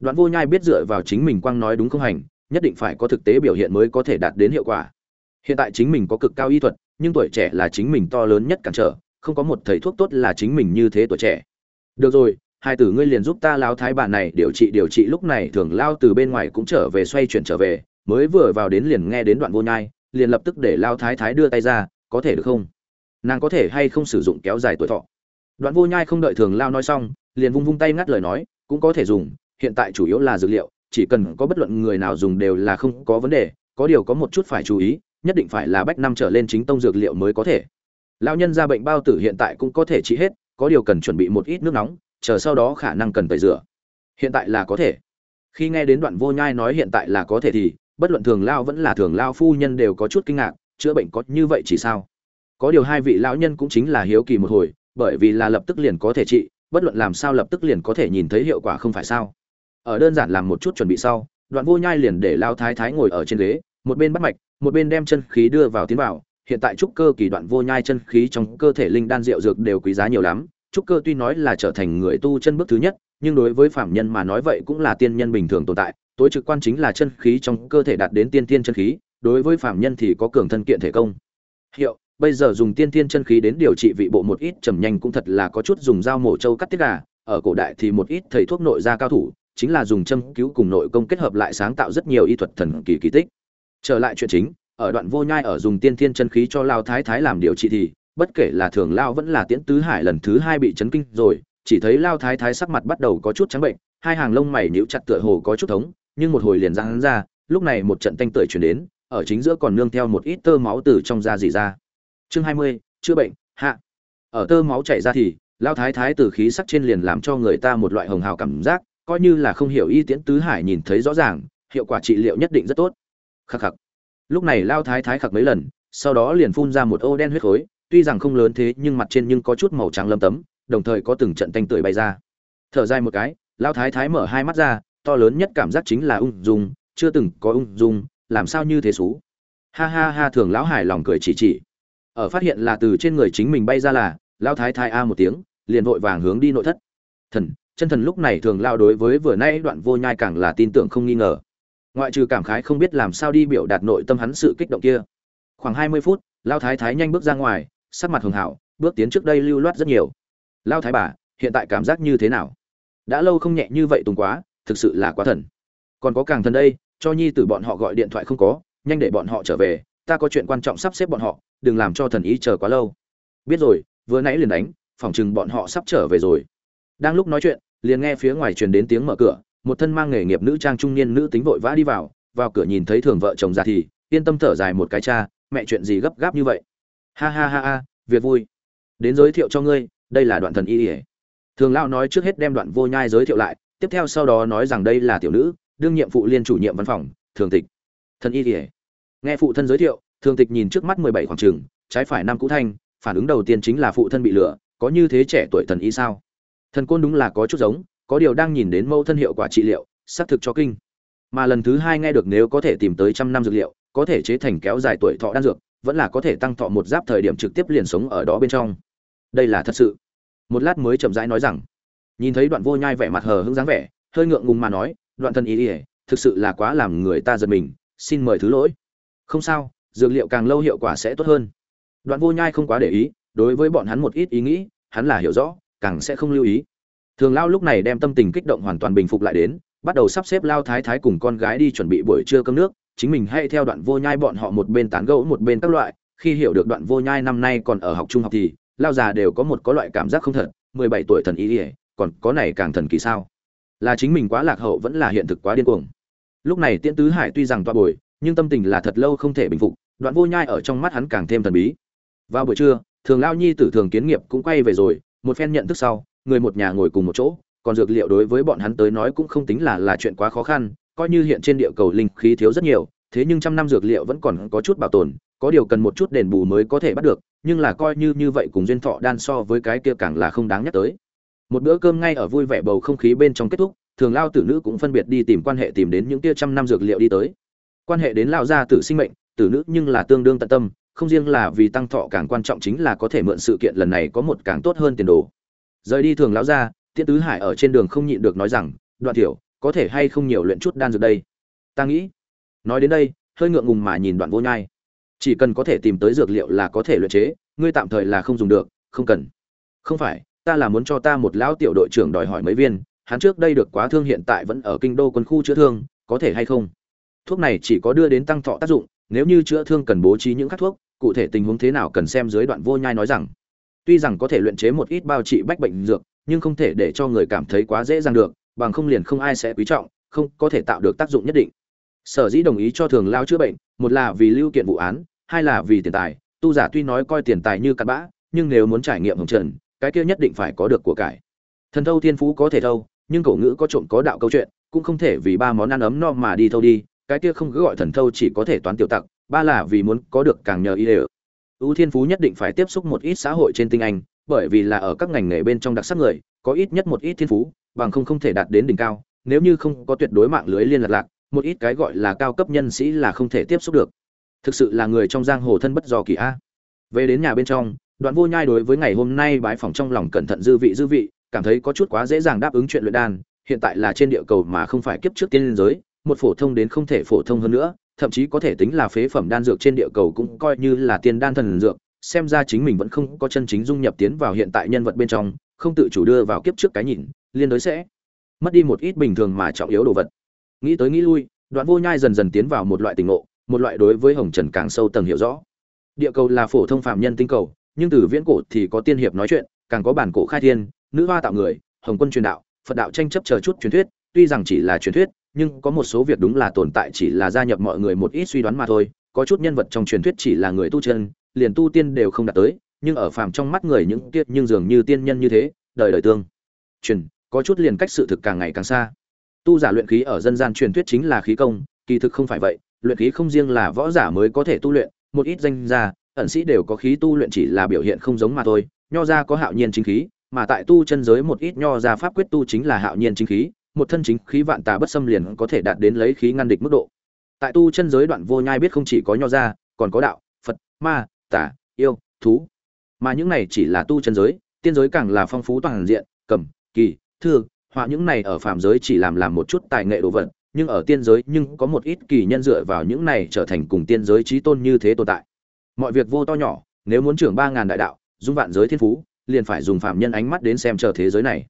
đoạn vô nhai biết dựa vào chính mình quang nói đúng không hành, nhất định phải có thực tế biểu hiện mới có thể đạt đến hiệu quả. Hiện tại chính mình có cực cao y thuật, nhưng tuổi trẻ là chính mình to lớn nhất cản trở, không có một thầy thuốc tốt là chính mình như thế tuổi trẻ. Được rồi, hai tử ngươi liền giúp ta lao thái bà này điều trị điều trị lúc này, thường lao từ bên ngoài cũng trở về xoay chuyển trở về, mới vừa vào đến liền nghe đến đoạn vô nhai, liền lập tức để lao thái thái đưa tay ra, có thể được không? Nàng có thể hay không sử dụng kéo dài tuổi thọ? Đoạn vô nhai không đợi thường lao nói xong, liền vung vung tay ngắt lời nói, cũng có thể dùng hiện tại chủ yếu là dược liệu, chỉ cần có bất luận người nào dùng đều là không có vấn đề, có điều có một chút phải chú ý, nhất định phải là bách năm trở lên chính tông dược liệu mới có thể. Lao nhân ra bệnh bao tử hiện tại cũng có thể trị hết, có điều cần chuẩn bị một ít nước nóng, chờ sau đó khả năng cần tẩy rửa. Hiện tại là có thể. Khi nghe đến đoạn vô nhai nói hiện tại là có thể thì, bất luận thường lao vẫn là thường lao phu nhân đều có chút kinh ngạc, chữa bệnh có như vậy chỉ sao? Có điều hai vị lão nhân cũng chính là hiếu kỳ một hồi, bởi vì là lập tức liền có thể trị, bất luận làm sao lập tức liền có thể nhìn thấy hiệu quả không phải sao? Ở đơn giản làm một chút chuẩn bị sau, đoạn vô nhai liền để lao thái thái ngồi ở trên ghế, một bên bắt mạch, một bên đem chân khí đưa vào tiến vào. Hiện tại trúc cơ kỳ đoạn vô nhai chân khí trong cơ thể linh đan rượu dược đều quý giá nhiều lắm. Trúc cơ tuy nói là trở thành người tu chân bước thứ nhất, nhưng đối với phạm nhân mà nói vậy cũng là tiên nhân bình thường tồn tại. Tối trực quan chính là chân khí trong cơ thể đạt đến tiên tiên chân khí, đối với phạm nhân thì có cường thân kiện thể công. Hiệu, bây giờ dùng tiên tiên chân khí đến điều trị vị bộ một ít trầm nhanh cũng thật là có chút dùng dao mổ trâu cắt tiết gà, ở cổ đại thì một ít thầy thuốc nội gia cao thủ chính là dùng châm cứu cùng nội công kết hợp lại sáng tạo rất nhiều y thuật thần kỳ kỳ tích. Trở lại chuyện chính, ở đoạn vô nhai ở dùng tiên thiên chân khí cho lao thái thái làm điều trị thì, bất kể là thường lao vẫn là tiễn tứ hải lần thứ hai bị chấn kinh rồi, chỉ thấy lao thái thái sắc mặt bắt đầu có chút trắng bệnh, hai hàng lông mày nhíu chặt tựa hồ có chút thống, nhưng một hồi liền giãn ra, lúc này một trận tanh tưởi truyền đến, ở chính giữa còn nương theo một ít tơ máu từ trong da rỉ ra. Chương hai mươi, chữa bệnh, hạ. Ở tơ máu chảy ra thì, lao thái thái từ khí sắc trên liền làm cho người ta một loại hồng hào cảm giác coi như là không hiểu y tiễn tứ hải nhìn thấy rõ ràng, hiệu quả trị liệu nhất định rất tốt. Khắc khắc. Lúc này lao thái thái khắc mấy lần, sau đó liền phun ra một ô đen huyết khối, tuy rằng không lớn thế nhưng mặt trên nhưng có chút màu trắng lâm tấm, đồng thời có từng trận tanh tưởi bay ra. Thở dài một cái, lao thái thái mở hai mắt ra, to lớn nhất cảm giác chính là ung dung, chưa từng có ung dung, làm sao như thế xú. Ha ha ha, thường lão hải lòng cười chỉ chỉ. Ở phát hiện là từ trên người chính mình bay ra là lão thái thái a một tiếng, liền vội vàng hướng đi nội thất. Thần chân thần lúc này thường lao đối với vừa nay đoạn vô nhai càng là tin tưởng không nghi ngờ. Ngoại trừ cảm khái không biết làm sao đi biểu đạt nội tâm hắn sự kích động kia. Khoảng hai mươi phút, lao thái thái nhanh bước ra ngoài, sắc mặt hường hảo, bước tiến trước đây lưu loát rất nhiều. Lao thái bà, hiện tại cảm giác như thế nào? Đã lâu không nhẹ như vậy tùng quá, thực sự là quá thần. Còn có càng thần đây, cho nhi tử bọn họ gọi điện thoại không có, nhanh để bọn họ trở về, ta có chuyện quan trọng sắp xếp bọn họ, đừng làm cho thần ý chờ quá lâu. Biết rồi, vừa nãy liền đánh phỏng chừng bọn họ sắp trở về rồi. Đang lúc nói chuyện liền nghe phía ngoài truyền đến tiếng mở cửa, một thân mang nghề nghiệp nữ trang trung niên nữ tính vội vã đi vào vào cửa nhìn thấy thường vợ chồng ra thì, yên tâm thở dài một cái cha, mẹ chuyện gì gấp gáp như vậy? Ha ha ha ha, việc vui. Đến giới thiệu cho ngươi, đây là đoạn thần y ỉa thường lão nói trước hết đem đoạn vô nhai giới thiệu lại, tiếp theo sau đó nói rằng đây là tiểu nữ, đương nhiệm phụ liên chủ nhiệm văn phòng, thường tịch. Thần y ỉa nghe phụ thân giới thiệu, thường tịch nhìn trước mắt mười bảy khoảng trường, trái phải năm cũ thanh, phản ứng đầu tiên chính là phụ thân bị lừa, có như thế trẻ tuổi thần y sao? Thần côn đúng là có chút giống, có điều đang nhìn đến mẫu thân hiệu quả trị liệu, xác thực cho kinh. Mà lần thứ hai nghe được nếu có thể tìm tới trăm năm dược liệu, có thể chế thành kéo dài tuổi thọ đan dược, vẫn là có thể tăng thọ một giáp thời điểm trực tiếp liền sống ở đó bên trong. Đây là thật sự. Một lát mới chậm rãi nói rằng, nhìn thấy đoạn vô nhai vẻ mặt hờ hững dáng vẻ, hơi ngượng ngùng mà nói, đoạn thân ý ỉa thực sự là quá làm người ta giật mình, xin mời thứ lỗi. Không sao, dược liệu càng lâu hiệu quả sẽ tốt hơn. Đoạn vô nhai không quá để ý, đối với bọn hắn một ít ý nghĩ, hắn là hiểu rõ càng sẽ không lưu ý. Thường lao lúc này đem tâm tình kích động hoàn toàn bình phục lại đến, bắt đầu sắp xếp lao thái thái cùng con gái đi chuẩn bị buổi trưa cơm nước. Chính mình hay theo đoạn vô nhai bọn họ một bên tán gẫu một bên các loại. Khi hiểu được đoạn vô nhai năm nay còn ở học trung học thì, lao già đều có một có loại cảm giác không thật. Mười bảy tuổi thần ý ỉa còn có này càng thần kỳ sao? Là chính mình quá lạc hậu vẫn là hiện thực quá điên cuồng. Lúc này tiễn tứ hải tuy rằng toa bồi, nhưng tâm tình là thật lâu không thể bình phục, đoạn vô nhai ở trong mắt hắn càng thêm thần bí. Vào buổi trưa, thường lao nhi tử thường kiến nghiệp cũng quay về rồi một phen nhận thức sau, người một nhà ngồi cùng một chỗ, còn dược liệu đối với bọn hắn tới nói cũng không tính là là chuyện quá khó khăn, coi như hiện trên địa cầu linh khí thiếu rất nhiều, thế nhưng trăm năm dược liệu vẫn còn có chút bảo tồn, có điều cần một chút đền bù mới có thể bắt được, nhưng là coi như như vậy cùng duyên thọ đan so với cái kia càng là không đáng nhắc tới. Một bữa cơm ngay ở vui vẻ bầu không khí bên trong kết thúc, thường lao tử nữ cũng phân biệt đi tìm quan hệ tìm đến những tia trăm năm dược liệu đi tới. Quan hệ đến lao gia tử sinh mệnh, tử nữ nhưng là tương đương tận tâm không riêng là vì tăng thọ càng quan trọng chính là có thể mượn sự kiện lần này có một càng tốt hơn tiền đồ. Rời đi thường lão ra tiễn tứ hải ở trên đường không nhịn được nói rằng, đoạn tiểu có thể hay không nhiều luyện chút đan dược đây? Ta nghĩ. Nói đến đây, hơi ngượng ngùng mà nhìn đoạn vô nhai. Chỉ cần có thể tìm tới dược liệu là có thể luyện chế, ngươi tạm thời là không dùng được, không cần. Không phải, ta là muốn cho ta một lão tiểu đội trưởng đòi hỏi mấy viên, hắn trước đây được quá thương hiện tại vẫn ở kinh đô quân khu chữa thương, có thể hay không? Thuốc này chỉ có đưa đến tăng thọ tác dụng, nếu như chữa thương cần bố trí những các thuốc cụ thể tình huống thế nào cần xem dưới đoạn vô nhai nói rằng. Tuy rằng có thể luyện chế một ít bao trị bách bệnh dược, nhưng không thể để cho người cảm thấy quá dễ dàng được, bằng không liền không ai sẽ quý trọng, không có thể tạo được tác dụng nhất định. Sở dĩ đồng ý cho thường lao chữa bệnh, một là vì lưu kiện vụ án, hai là vì tiền tài. Tu giả tuy nói coi tiền tài như cặn bã, nhưng nếu muốn trải nghiệm hồng trần, cái kia nhất định phải có được của cải. Thần thâu thiên phú có thể thâu, nhưng cổ ngữ có trộm có đạo câu chuyện, cũng không thể vì ba món ăn ấm no mà đi thâu đi, cái kia không cứ gọi thần thâu chỉ có thể toán tiểu tặc ba là vì muốn có được càng nhờ y đều ưu thiên phú nhất định phải tiếp xúc một ít xã hội trên tinh anh, bởi vì là ở các ngành nghề bên trong đặc sắc người, có ít nhất một ít thiên phú, bằng không không thể đạt đến đỉnh cao, nếu như không có tuyệt đối mạng lưới liên lạc lạc, một ít cái gọi là cao cấp nhân sĩ là không thể tiếp xúc được. Thực sự là người trong giang hồ thân bất do kỳ a. Về đến nhà bên trong, đoạn vô nhai đối với ngày hôm nay bái phòng trong lòng cẩn thận dư vị dư vị, cảm thấy có chút quá dễ dàng đáp ứng chuyện luyện đan, hiện tại là trên địa cầu mà không phải kiếp trước tiên liên giới, một phổ thông đến không thể phổ thông hơn nữa thậm chí có thể tính là phế phẩm đan dược trên địa cầu cũng coi như là tiên đan thần dược, xem ra chính mình vẫn không có chân chính dung nhập tiến vào hiện tại nhân vật bên trong, không tự chủ đưa vào kiếp trước cái nhìn, liên đối sẽ mất đi một ít bình thường mà trọng yếu đồ vật. Nghĩ tới nghĩ lui, đoạn vô nhai dần dần tiến vào một loại tình ngộ, một loại đối với hồng trần càng sâu tầng hiểu rõ. Địa cầu là phổ thông phạm nhân tinh cầu, nhưng từ viễn cổ thì có tiên hiệp nói chuyện, càng có bản cổ khai thiên, nữ hoa tạo người, hồng quân truyền đạo, phật đạo tranh chấp chờ chút truyền thuyết, tuy rằng chỉ là truyền thuyết nhưng có một số việc đúng là tồn tại chỉ là gia nhập mọi người một ít suy đoán mà thôi, có chút nhân vật trong truyền thuyết chỉ là người tu chân, liền tu tiên đều không đạt tới, nhưng ở phàm trong mắt người những tiết nhưng dường như tiên nhân như thế, đời đời tương truyền, có chút liền cách sự thực càng ngày càng xa. Tu giả luyện khí ở dân gian truyền thuyết chính là khí công, kỳ thực không phải vậy, luyện khí không riêng là võ giả mới có thể tu luyện, một ít danh gia, ẩn sĩ đều có khí tu luyện chỉ là biểu hiện không giống mà thôi, nho gia có hạo nhiên chính khí, mà tại tu chân giới một ít nho gia pháp quyết tu chính là hạo nhiên chính khí một thân chính khí vạn tà bất xâm liền có thể đạt đến lấy khí ngăn địch mức độ. Tại tu chân giới đoạn vô nhai biết không chỉ có nho gia, còn có đạo, phật, ma, tà, yêu, thú. Mà những này chỉ là tu chân giới, tiên giới càng là phong phú toàn diện cầm kỳ, thư, họa những này ở phàm giới chỉ làm làm một chút tài nghệ đồ vật, nhưng ở tiên giới nhưng có một ít kỳ nhân dựa vào những này trở thành cùng tiên giới trí tôn như thế tồn tại. Mọi việc vô to nhỏ, nếu muốn trưởng ba ngàn đại đạo, dung vạn giới thiên phú, liền phải dùng phạm nhân ánh mắt đến xem chờ thế giới này.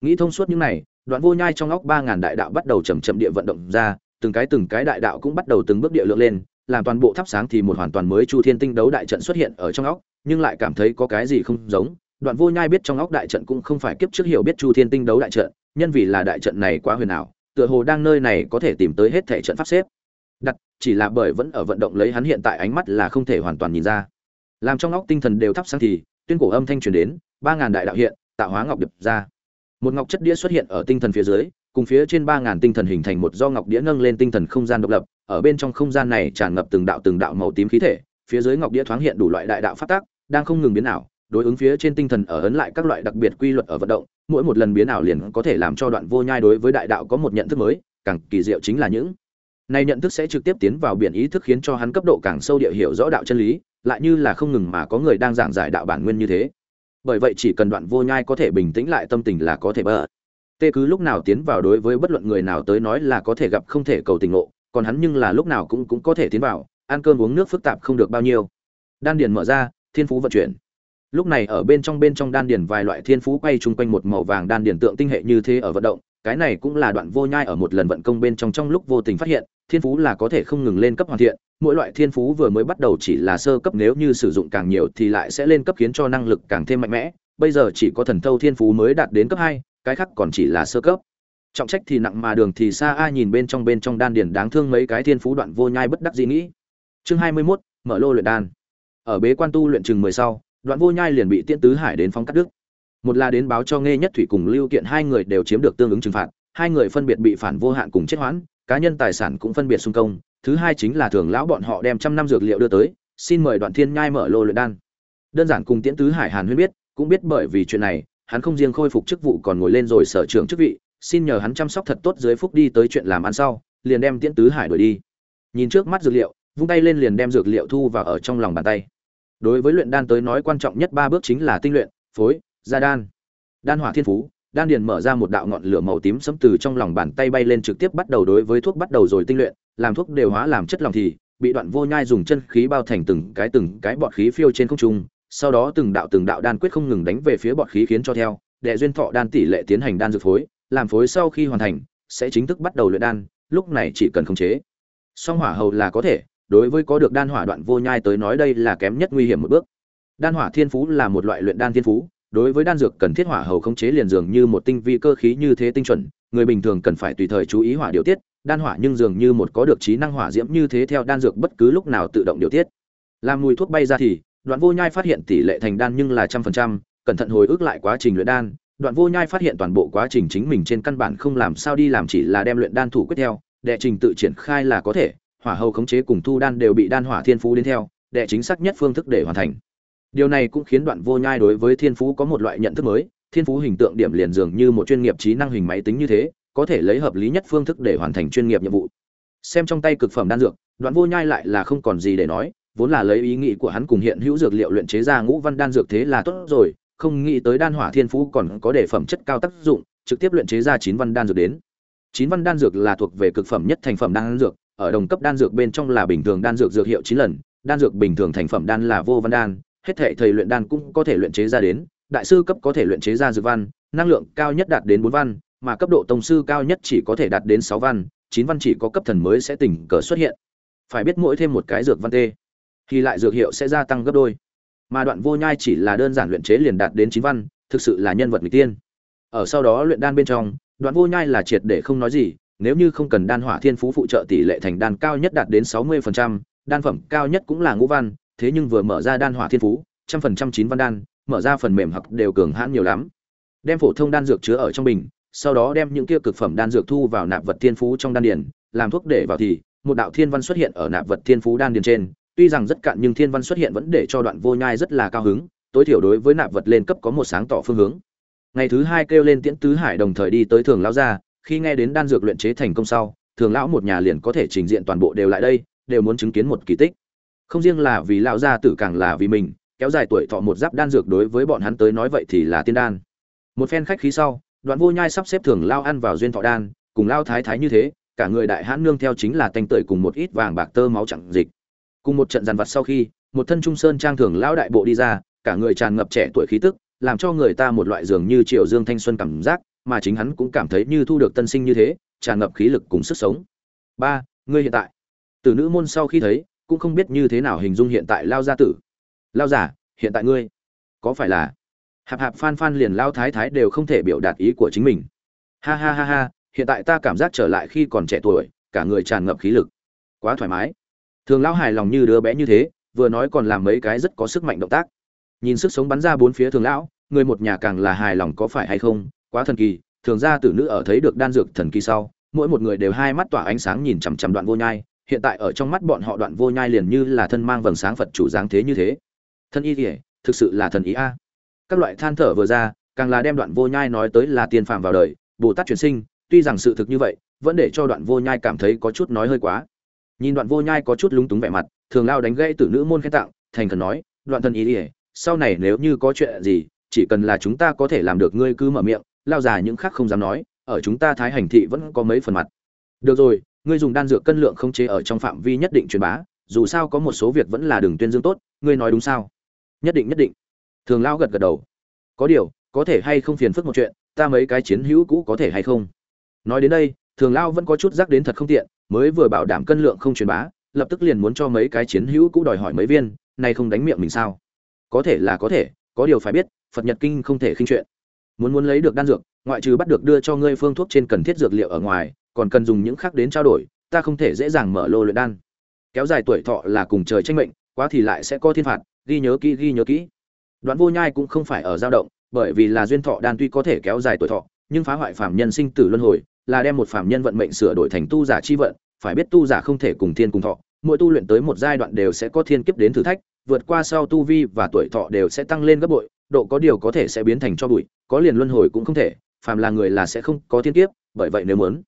Nghĩ thông suốt những này đoạn vô nhai trong óc ba ngàn đại đạo bắt đầu chậm chậm địa vận động ra, từng cái từng cái đại đạo cũng bắt đầu từng bước địa lượng lên, làm toàn bộ thắp sáng thì một hoàn toàn mới chu thiên tinh đấu đại trận xuất hiện ở trong óc, nhưng lại cảm thấy có cái gì không giống. Đoạn vô nhai biết trong óc đại trận cũng không phải kiếp trước hiểu biết chu thiên tinh đấu đại trận, nhân vì là đại trận này quá huyền ảo, tựa hồ đang nơi này có thể tìm tới hết thể trận pháp xếp. Đặt, chỉ là bởi vẫn ở vận động lấy hắn hiện tại ánh mắt là không thể hoàn toàn nhìn ra. Làm trong óc tinh thần đều thắp sáng thì, tuyên cổ âm thanh truyền đến, ba ngàn đại đạo hiện, tạo hóa ngọc điệp ra một ngọc chất đĩa xuất hiện ở tinh thần phía dưới, cùng phía trên ba ngàn tinh thần hình thành một do ngọc đĩa nâng lên tinh thần không gian độc lập, ở bên trong không gian này tràn ngập từng đạo từng đạo màu tím khí thể, phía dưới ngọc đĩa thoáng hiện đủ loại đại đạo phát tác đang không ngừng biến ảo, đối ứng phía trên tinh thần ở ấn lại các loại đặc biệt quy luật ở vận động, mỗi một lần biến ảo liền có thể làm cho đoạn vô nhai đối với đại đạo có một nhận thức mới, càng kỳ diệu chính là những này nhận thức sẽ trực tiếp tiến vào biển ý thức khiến cho hắn cấp độ càng sâu địa hiểu rõ đạo chân lý, lại như là không ngừng mà có người đang giảng giải đạo bản nguyên như thế bởi vậy chỉ cần đoạn vô nhai có thể bình tĩnh lại tâm tình là có thể bỡ. Tê cứ lúc nào tiến vào đối với bất luận người nào tới nói là có thể gặp không thể cầu tình ngộ, còn hắn nhưng là lúc nào cũng cũng có thể tiến vào, ăn cơm uống nước phức tạp không được bao nhiêu. Đan điền mở ra, thiên phú vận chuyển. Lúc này ở bên trong bên trong đan điền vài loại thiên phú quay chung quanh một màu vàng đan điền tượng tinh hệ như thế ở vận động, cái này cũng là đoạn vô nhai ở một lần vận công bên trong trong lúc vô tình phát hiện thiên phú là có thể không ngừng lên cấp hoàn thiện mỗi loại thiên phú vừa mới bắt đầu chỉ là sơ cấp nếu như sử dụng càng nhiều thì lại sẽ lên cấp khiến cho năng lực càng thêm mạnh mẽ. Bây giờ chỉ có thần thâu thiên phú mới đạt đến cấp hai cái khác còn chỉ là sơ cấp. Trọng trách thì nặng mà đường thì xa ai nhìn bên trong bên trong đan điền đáng thương mấy cái thiên phú đoạn vô nhai bất đắc dĩ nghĩ. Chương hai mươi 21, mở lô luyện đan. Ở bế quan tu luyện chừng mười sau đoạn vô nhai liền bị tiễn tứ hải đến phóng cắt đức một là đến báo cho nghe nhất thủy cùng lưu kiện hai người đều chiếm được tương ứng trừng phạt hai người phân biệt bị phản vô hạn cùng chết hoãn cá nhân tài sản cũng phân biệt xung công, thứ hai chính là thường lão bọn họ đem trăm năm dược liệu đưa tới, xin mời đoạn thiên nhai mở lô luyện đan. Đơn giản cùng tiễn tứ hải hàn huyên biết, cũng biết bởi vì chuyện này, hắn không riêng khôi phục chức vụ còn ngồi lên rồi sở trưởng chức vị, xin nhờ hắn chăm sóc thật tốt dưới phúc đi tới chuyện làm ăn sau, liền đem tiễn tứ hải đuổi đi. Nhìn trước mắt dược liệu, vung tay lên liền đem dược liệu thu vào ở trong lòng bàn tay. Đối với luyện đan tới nói quan trọng nhất ba bước chính là tinh luyện, phối, gia đan. Đan hỏa thiên phú đan điền mở ra một đạo ngọn lửa màu tím sấm từ trong lòng bàn tay bay lên trực tiếp bắt đầu đối với thuốc bắt đầu rồi tinh luyện, làm thuốc đều hóa làm chất lòng thì, bị đoạn vô nhai dùng chân khí bao thành từng cái từng cái bọt khí phiêu trên không trung, sau đó từng đạo từng đạo đan quyết không ngừng đánh về phía bọt khí khiến cho theo đệ duyên thọ đan tỷ lệ tiến hành đan dược phối, làm phối sau khi hoàn thành, sẽ chính thức bắt đầu luyện đan, lúc này chỉ cần khống chế. Song hỏa hầu là có thể, đối với có được đan hỏa đoạn vô nhai tới nói đây là kém nhất nguy hiểm một bước. Đan hỏa thiên phú là một loại luyện đan thiên phú đối với đan dược cần thiết hỏa hầu khống chế liền dường như một tinh vi cơ khí như thế tinh chuẩn, người bình thường cần phải tùy thời chú ý hỏa điều tiết, đan hỏa nhưng dường như một có được trí năng hỏa diễm như thế theo đan dược bất cứ lúc nào tự động điều tiết. Làm mùi thuốc bay ra thì, đoạn vô nhai phát hiện tỷ lệ thành đan nhưng là trăm phần trăm, cẩn thận hồi ức lại quá trình luyện đan, đoạn vô nhai phát hiện toàn bộ quá trình chính mình trên căn bản không làm sao đi làm chỉ là đem luyện đan thủ quyết theo, đệ trình tự triển khai là có thể, hỏa hầu khống chế cùng thu đan đều bị đan hỏa thiên phú đến theo, đệ chính xác nhất phương thức để hoàn thành điều này cũng khiến đoạn vô nhai đối với thiên phú có một loại nhận thức mới, thiên phú hình tượng điểm liền dường như một chuyên nghiệp trí năng hình máy tính như thế, có thể lấy hợp lý nhất phương thức để hoàn thành chuyên nghiệp nhiệm vụ. Xem trong tay cực phẩm đan dược, đoạn vô nhai lại là không còn gì để nói, vốn là lấy ý nghĩ của hắn cùng hiện hữu dược liệu luyện chế ra ngũ văn đan dược thế là tốt rồi, không nghĩ tới đan hỏa thiên phú còn có đề phẩm chất cao tác dụng, trực tiếp luyện chế ra chín văn đan dược đến. Chín văn đan dược là thuộc về cực phẩm nhất thành phẩm đan dược, ở đồng cấp đan dược bên trong là bình thường đan dược dược hiệu chín lần, đan dược bình thường thành phẩm đan là vô văn đan hết thể thầy luyện đan cũng có thể luyện chế ra đến đại sư cấp có thể luyện chế ra dược văn năng lượng cao nhất đạt đến bốn văn mà cấp độ tông sư cao nhất chỉ có thể đạt đến sáu văn chín văn chỉ có cấp thần mới sẽ tỉnh cờ xuất hiện. Phải biết mỗi thêm một cái dược văn tê thì lại dược hiệu sẽ gia tăng gấp đôi. Mà đoạn vô nhai chỉ là đơn giản luyện chế liền đạt đến chín văn thực sự là nhân vật mỹ tiên. Ở sau đó luyện đan bên trong đoạn vô nhai là triệt để không nói gì nếu như không cần đan hỏa thiên phú phụ trợ tỷ lệ thành đan cao nhất đạt đến sáu mươi phần trăm, đan phẩm cao nhất cũng là ngũ văn thế nhưng vừa mở ra đan hỏa thiên phú, trăm phần trăm chín văn đan, mở ra phần mềm hoặc đều cường hãn nhiều lắm. Đem phổ thông đan dược chứa ở trong bình, sau đó đem những kia cực phẩm đan dược thu vào nạp vật thiên phú trong đan điền, làm thuốc để vào thì, một đạo thiên văn xuất hiện ở nạp vật thiên phú đan điền trên. Tuy rằng rất cạn nhưng thiên văn xuất hiện vẫn để cho đoạn vô nhai rất là cao hứng, tối thiểu đối với nạp vật lên cấp có một sáng tỏ phương hướng. Ngày thứ hai kêu lên tiễn tứ hải đồng thời đi tới thường lão gia, khi nghe đến đan dược luyện chế thành công sau, thường lão một nhà liền có thể trình diện toàn bộ đều lại đây, đều muốn chứng kiến một kỳ tích không riêng là vì lão gia tử càng là vì mình, kéo dài tuổi thọ một giáp đan dược đối với bọn hắn tới nói vậy thì là tiên đan. Một phen khách khí sau, đoạn vô nhai sắp xếp thường lao ăn vào duyên thọ đan, cùng lao thái thái như thế, cả người đại hãn nương theo chính là tanh tưởi cùng một ít vàng bạc tơ máu chẳng dịch. Cùng một trận dàn vặt sau khi, một thân trung sơn trang thường lão đại bộ đi ra, cả người tràn ngập trẻ tuổi khí tức, làm cho người ta một loại dường như triệu dương thanh xuân cảm giác, mà chính hắn cũng cảm thấy như thu được tân sinh như thế, tràn ngập khí lực cùng sức sống. Ba, ngươi hiện tại. Từ nữ môn sau khi thấy cũng không biết như thế nào hình dung hiện tại lao gia tử. Lao giả, hiện tại ngươi, có phải là? Hạp hạp phan phan liền lao thái thái đều không thể biểu đạt ý của chính mình. Ha ha ha ha, hiện tại ta cảm giác trở lại khi còn trẻ tuổi, cả người tràn ngập khí lực. Quá thoải mái. Thường lão hài lòng như đứa bé như thế, vừa nói còn làm mấy cái rất có sức mạnh động tác. Nhìn sức sống bắn ra bốn phía thường lão, người một nhà càng là hài lòng có phải hay không? Quá thần kỳ, thường ra tử nữ ở thấy được đan dược thần kỳ sau, mỗi một người đều hai mắt tỏa ánh sáng nhìn chằm chằm đoạn vô nhai hiện tại ở trong mắt bọn họ đoạn vô nhai liền như là thân mang vầng sáng phật chủ dáng thế như thế. Thân y kỉa thực sự là thần ý a. Các loại than thở vừa ra, càng là đem đoạn vô nhai nói tới là tiền phàm vào đời, bồ tát truyền sinh, tuy rằng sự thực như vậy, vẫn để cho đoạn vô nhai cảm thấy có chút nói hơi quá. Nhìn đoạn vô nhai có chút lúng túng vẻ mặt, thường lao đánh gãy tử nữ môn khen tặng, thành cần nói, đoạn thân ý ỉa sau này nếu như có chuyện gì, chỉ cần là chúng ta có thể làm được ngươi cứ mở miệng, lao già những khác không dám nói, ở chúng ta thái hành thị vẫn có mấy phần mặt. Được rồi ngươi dùng đan dược cân lượng không chế ở trong phạm vi nhất định truyền bá, dù sao có một số việc vẫn là đường tuyên dương tốt, ngươi nói đúng sao? Nhất định nhất định. Thường lao gật gật đầu. Có điều, có thể hay không phiền phức một chuyện, ta mấy cái chiến hữu cũ có thể hay không? Nói đến đây, thường lao vẫn có chút rắc đến thật không tiện, mới vừa bảo đảm cân lượng không truyền bá, lập tức liền muốn cho mấy cái chiến hữu cũ đòi hỏi mấy viên, nay không đánh miệng mình sao? Có thể là có thể, có điều phải biết, phật nhật kinh không thể khinh chuyện. Muốn muốn lấy được đan dược, ngoại trừ bắt được đưa cho ngươi phương thuốc trên cần thiết dược liệu ở ngoài còn cần dùng những khác đến trao đổi, ta không thể dễ dàng mở lô luyện đan. Kéo dài tuổi thọ là cùng trời tranh mệnh, quá thì lại sẽ có thiên phạt, ghi nhớ kỹ, ghi nhớ kỹ. Đoạn vô nhai cũng không phải ở dao động, bởi vì là duyên thọ đan tuy có thể kéo dài tuổi thọ, nhưng phá hoại phàm nhân sinh tử luân hồi, là đem một phàm nhân vận mệnh sửa đổi thành tu giả chi vận, phải biết tu giả không thể cùng thiên cùng thọ, mỗi tu luyện tới một giai đoạn đều sẽ có thiên kiếp đến thử thách, vượt qua sau tu vi và tuổi thọ đều sẽ tăng lên gấp bội, độ có điều có thể sẽ biến thành cho bụi, có liền luân hồi cũng không thể, phàm là người là sẽ không có thiên kiếp, bởi vậy nếu muốn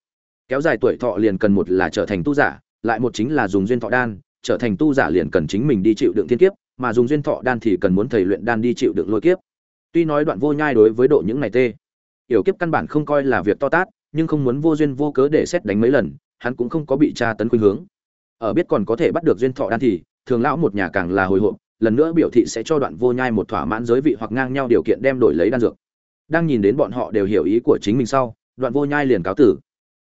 kéo dài tuổi thọ liền cần một là trở thành tu giả, lại một chính là dùng duyên thọ đan, trở thành tu giả liền cần chính mình đi chịu đựng thiên kiếp, mà dùng duyên thọ đan thì cần muốn thầy luyện đan đi chịu đựng lôi kiếp. Tuy nói đoạn vô nhai đối với độ những này tê hiểu kiếp căn bản không coi là việc to tát, nhưng không muốn vô duyên vô cớ để xét đánh mấy lần, hắn cũng không có bị tra tấn khuynh hướng. Ở biết còn có thể bắt được duyên thọ đan thì, thường lão một nhà càng là hồi hộp, lần nữa biểu thị sẽ cho đoạn vô nhai một thỏa mãn giới vị hoặc ngang nhau điều kiện đem đổi lấy đan dược. Đang nhìn đến bọn họ đều hiểu ý của chính mình sau, đoạn vô nhai liền cáo tử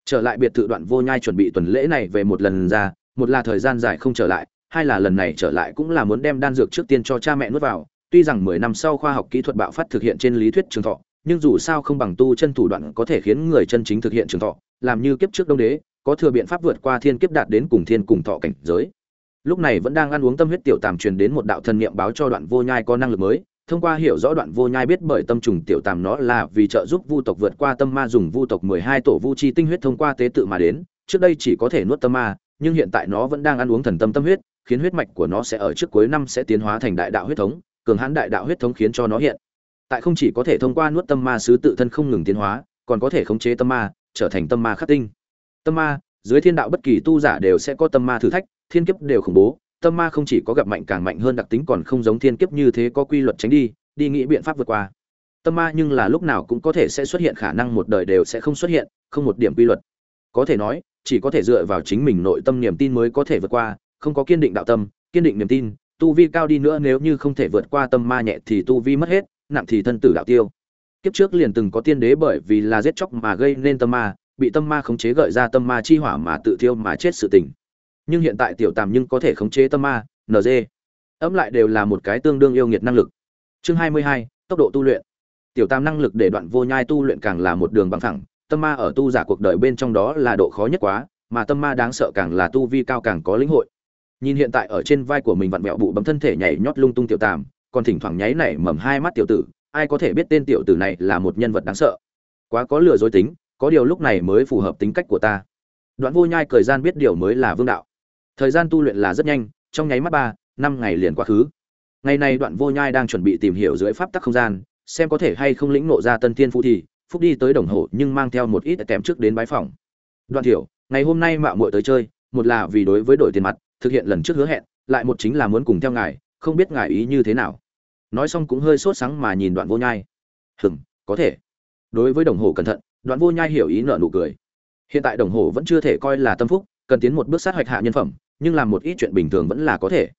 trở lại biệt thự đoạn vô nhai chuẩn bị tuần lễ này về một lần ra, một là thời gian dài không trở lại, hai là lần này trở lại cũng là muốn đem đan dược trước tiên cho cha mẹ nuốt vào. Tuy rằng mười năm sau khoa học kỹ thuật bạo phát thực hiện trên lý thuyết trường thọ, nhưng dù sao không bằng tu chân thủ đoạn có thể khiến người chân chính thực hiện trường thọ, làm như kiếp trước đông đế, có thừa biện pháp vượt qua thiên kiếp đạt đến cùng thiên cùng thọ cảnh giới. Lúc này vẫn đang ăn uống tâm huyết tiểu tàm truyền đến một đạo thần niệm báo cho đoạn vô nhai có năng lực mới thông qua hiểu rõ đoạn vô nhai biết bởi tâm trùng tiểu tàm nó là vì trợ giúp vu tộc vượt qua tâm ma dùng vu tộc mười hai tổ vu chi tinh huyết thông qua tế tự mà đến. Trước đây chỉ có thể nuốt tâm ma, nhưng hiện tại nó vẫn đang ăn uống thần tâm tâm huyết, khiến huyết mạch của nó sẽ ở trước cuối năm sẽ tiến hóa thành đại đạo huyết thống, cường hãn đại đạo huyết thống khiến cho nó hiện. Tại không chỉ có thể thông qua nuốt tâm ma sứ tự thân không ngừng tiến hóa, còn có thể khống chế tâm ma, trở thành tâm ma khắc tinh. Tâm ma, dưới thiên đạo bất kỳ tu giả đều sẽ có tâm ma thử thách, thiên kiếp đều khủng bố tâm ma không chỉ có gặp mạnh càng mạnh hơn đặc tính còn không giống thiên kiếp như thế có quy luật tránh đi đi nghĩ biện pháp vượt qua. Tâm ma nhưng là lúc nào cũng có thể sẽ xuất hiện, khả năng một đời đều sẽ không xuất hiện, không một điểm quy luật. Có thể nói, chỉ có thể dựa vào chính mình nội tâm niềm tin mới có thể vượt qua, không có kiên định đạo tâm, kiên định niềm tin, tu vi cao đi nữa nếu như không thể vượt qua tâm ma nhẹ thì tu vi mất hết, nặng thì thân tử đạo tiêu. Kiếp trước liền từng có tiên đế bởi vì là giết chóc mà gây nên tâm ma, bị tâm ma khống chế gợi ra tâm ma chi hỏa mà tự thiêu mà chết sự tình nhưng hiện tại tiểu tàm nhưng có thể khống chế tâm ma nd ấm lại đều là một cái tương đương yêu nghiệt năng lực. Chương hai mươi hai, tốc độ tu luyện. Tiểu tam năng lực để đoạn vô nhai tu luyện càng là một đường bằng thẳng, tâm ma ở tu giả cuộc đời bên trong đó là độ khó nhất quá, mà tâm ma đáng sợ càng là tu vi cao càng có lĩnh hội. Nhìn hiện tại ở trên vai của mình vặn vẹo bụ bấm thân thể nhảy nhót lung tung tiểu tàm, còn thỉnh thoảng nháy nảy mầm hai mắt tiểu tử, ai có thể biết tên tiểu tử này là một nhân vật đáng sợ. Quá có lừa dối tính, có điều lúc này mới phù hợp tính cách của ta. Đoạn vô nhai thời gian biết điều mới là vương đạo thời gian tu luyện là rất nhanh, trong nháy mắt ba, năm ngày liền quá khứ. Ngày này đoạn vô nhai đang chuẩn bị tìm hiểu dưới pháp tắc không gian, xem có thể hay không lĩnh nộ ra tân thiên phú thì, phúc đi tới đồng hồ nhưng mang theo một ít tém trước đến bái phòng. Đoạn thiểu, ngày hôm nay mạo muội tới chơi, một là vì đối với đổi tiền mặt, thực hiện lần trước hứa hẹn, lại một chính là muốn cùng theo ngài, không biết ngài ý như thế nào. Nói xong cũng hơi sốt sáng mà nhìn đoạn vô nhai. Hừm có thể. Đối với đồng hồ cẩn thận, đoạn vô nhai hiểu ý nợ nụ cười. Hiện tại đồng hồ vẫn chưa thể coi là tâm phúc, cần tiến một bước sát hoạch hạ nhân phẩm nhưng làm một ít chuyện bình thường vẫn là có thể.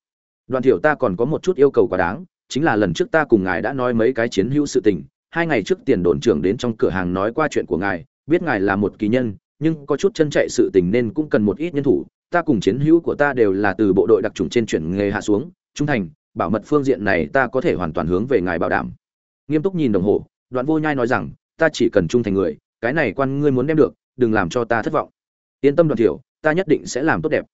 Đoàn thiểu ta còn có một chút yêu cầu quá đáng, chính là lần trước ta cùng ngài đã nói mấy cái chiến hữu sự tình, hai ngày trước tiền đồn trưởng đến trong cửa hàng nói qua chuyện của ngài, biết ngài là một kỳ nhân, nhưng có chút chân chạy sự tình nên cũng cần một ít nhân thủ, ta cùng chiến hữu của ta đều là từ bộ đội đặc trùng trên chuyển nghề hạ xuống, trung thành, bảo mật phương diện này ta có thể hoàn toàn hướng về ngài bảo đảm. Nghiêm túc nhìn đồng hồ, đoạn vô nhai nói rằng, ta chỉ cần trung thành người, cái này quan ngươi muốn đem được, đừng làm cho ta thất vọng. Yên tâm Đoàn thiểu, ta nhất định sẽ làm tốt đẹp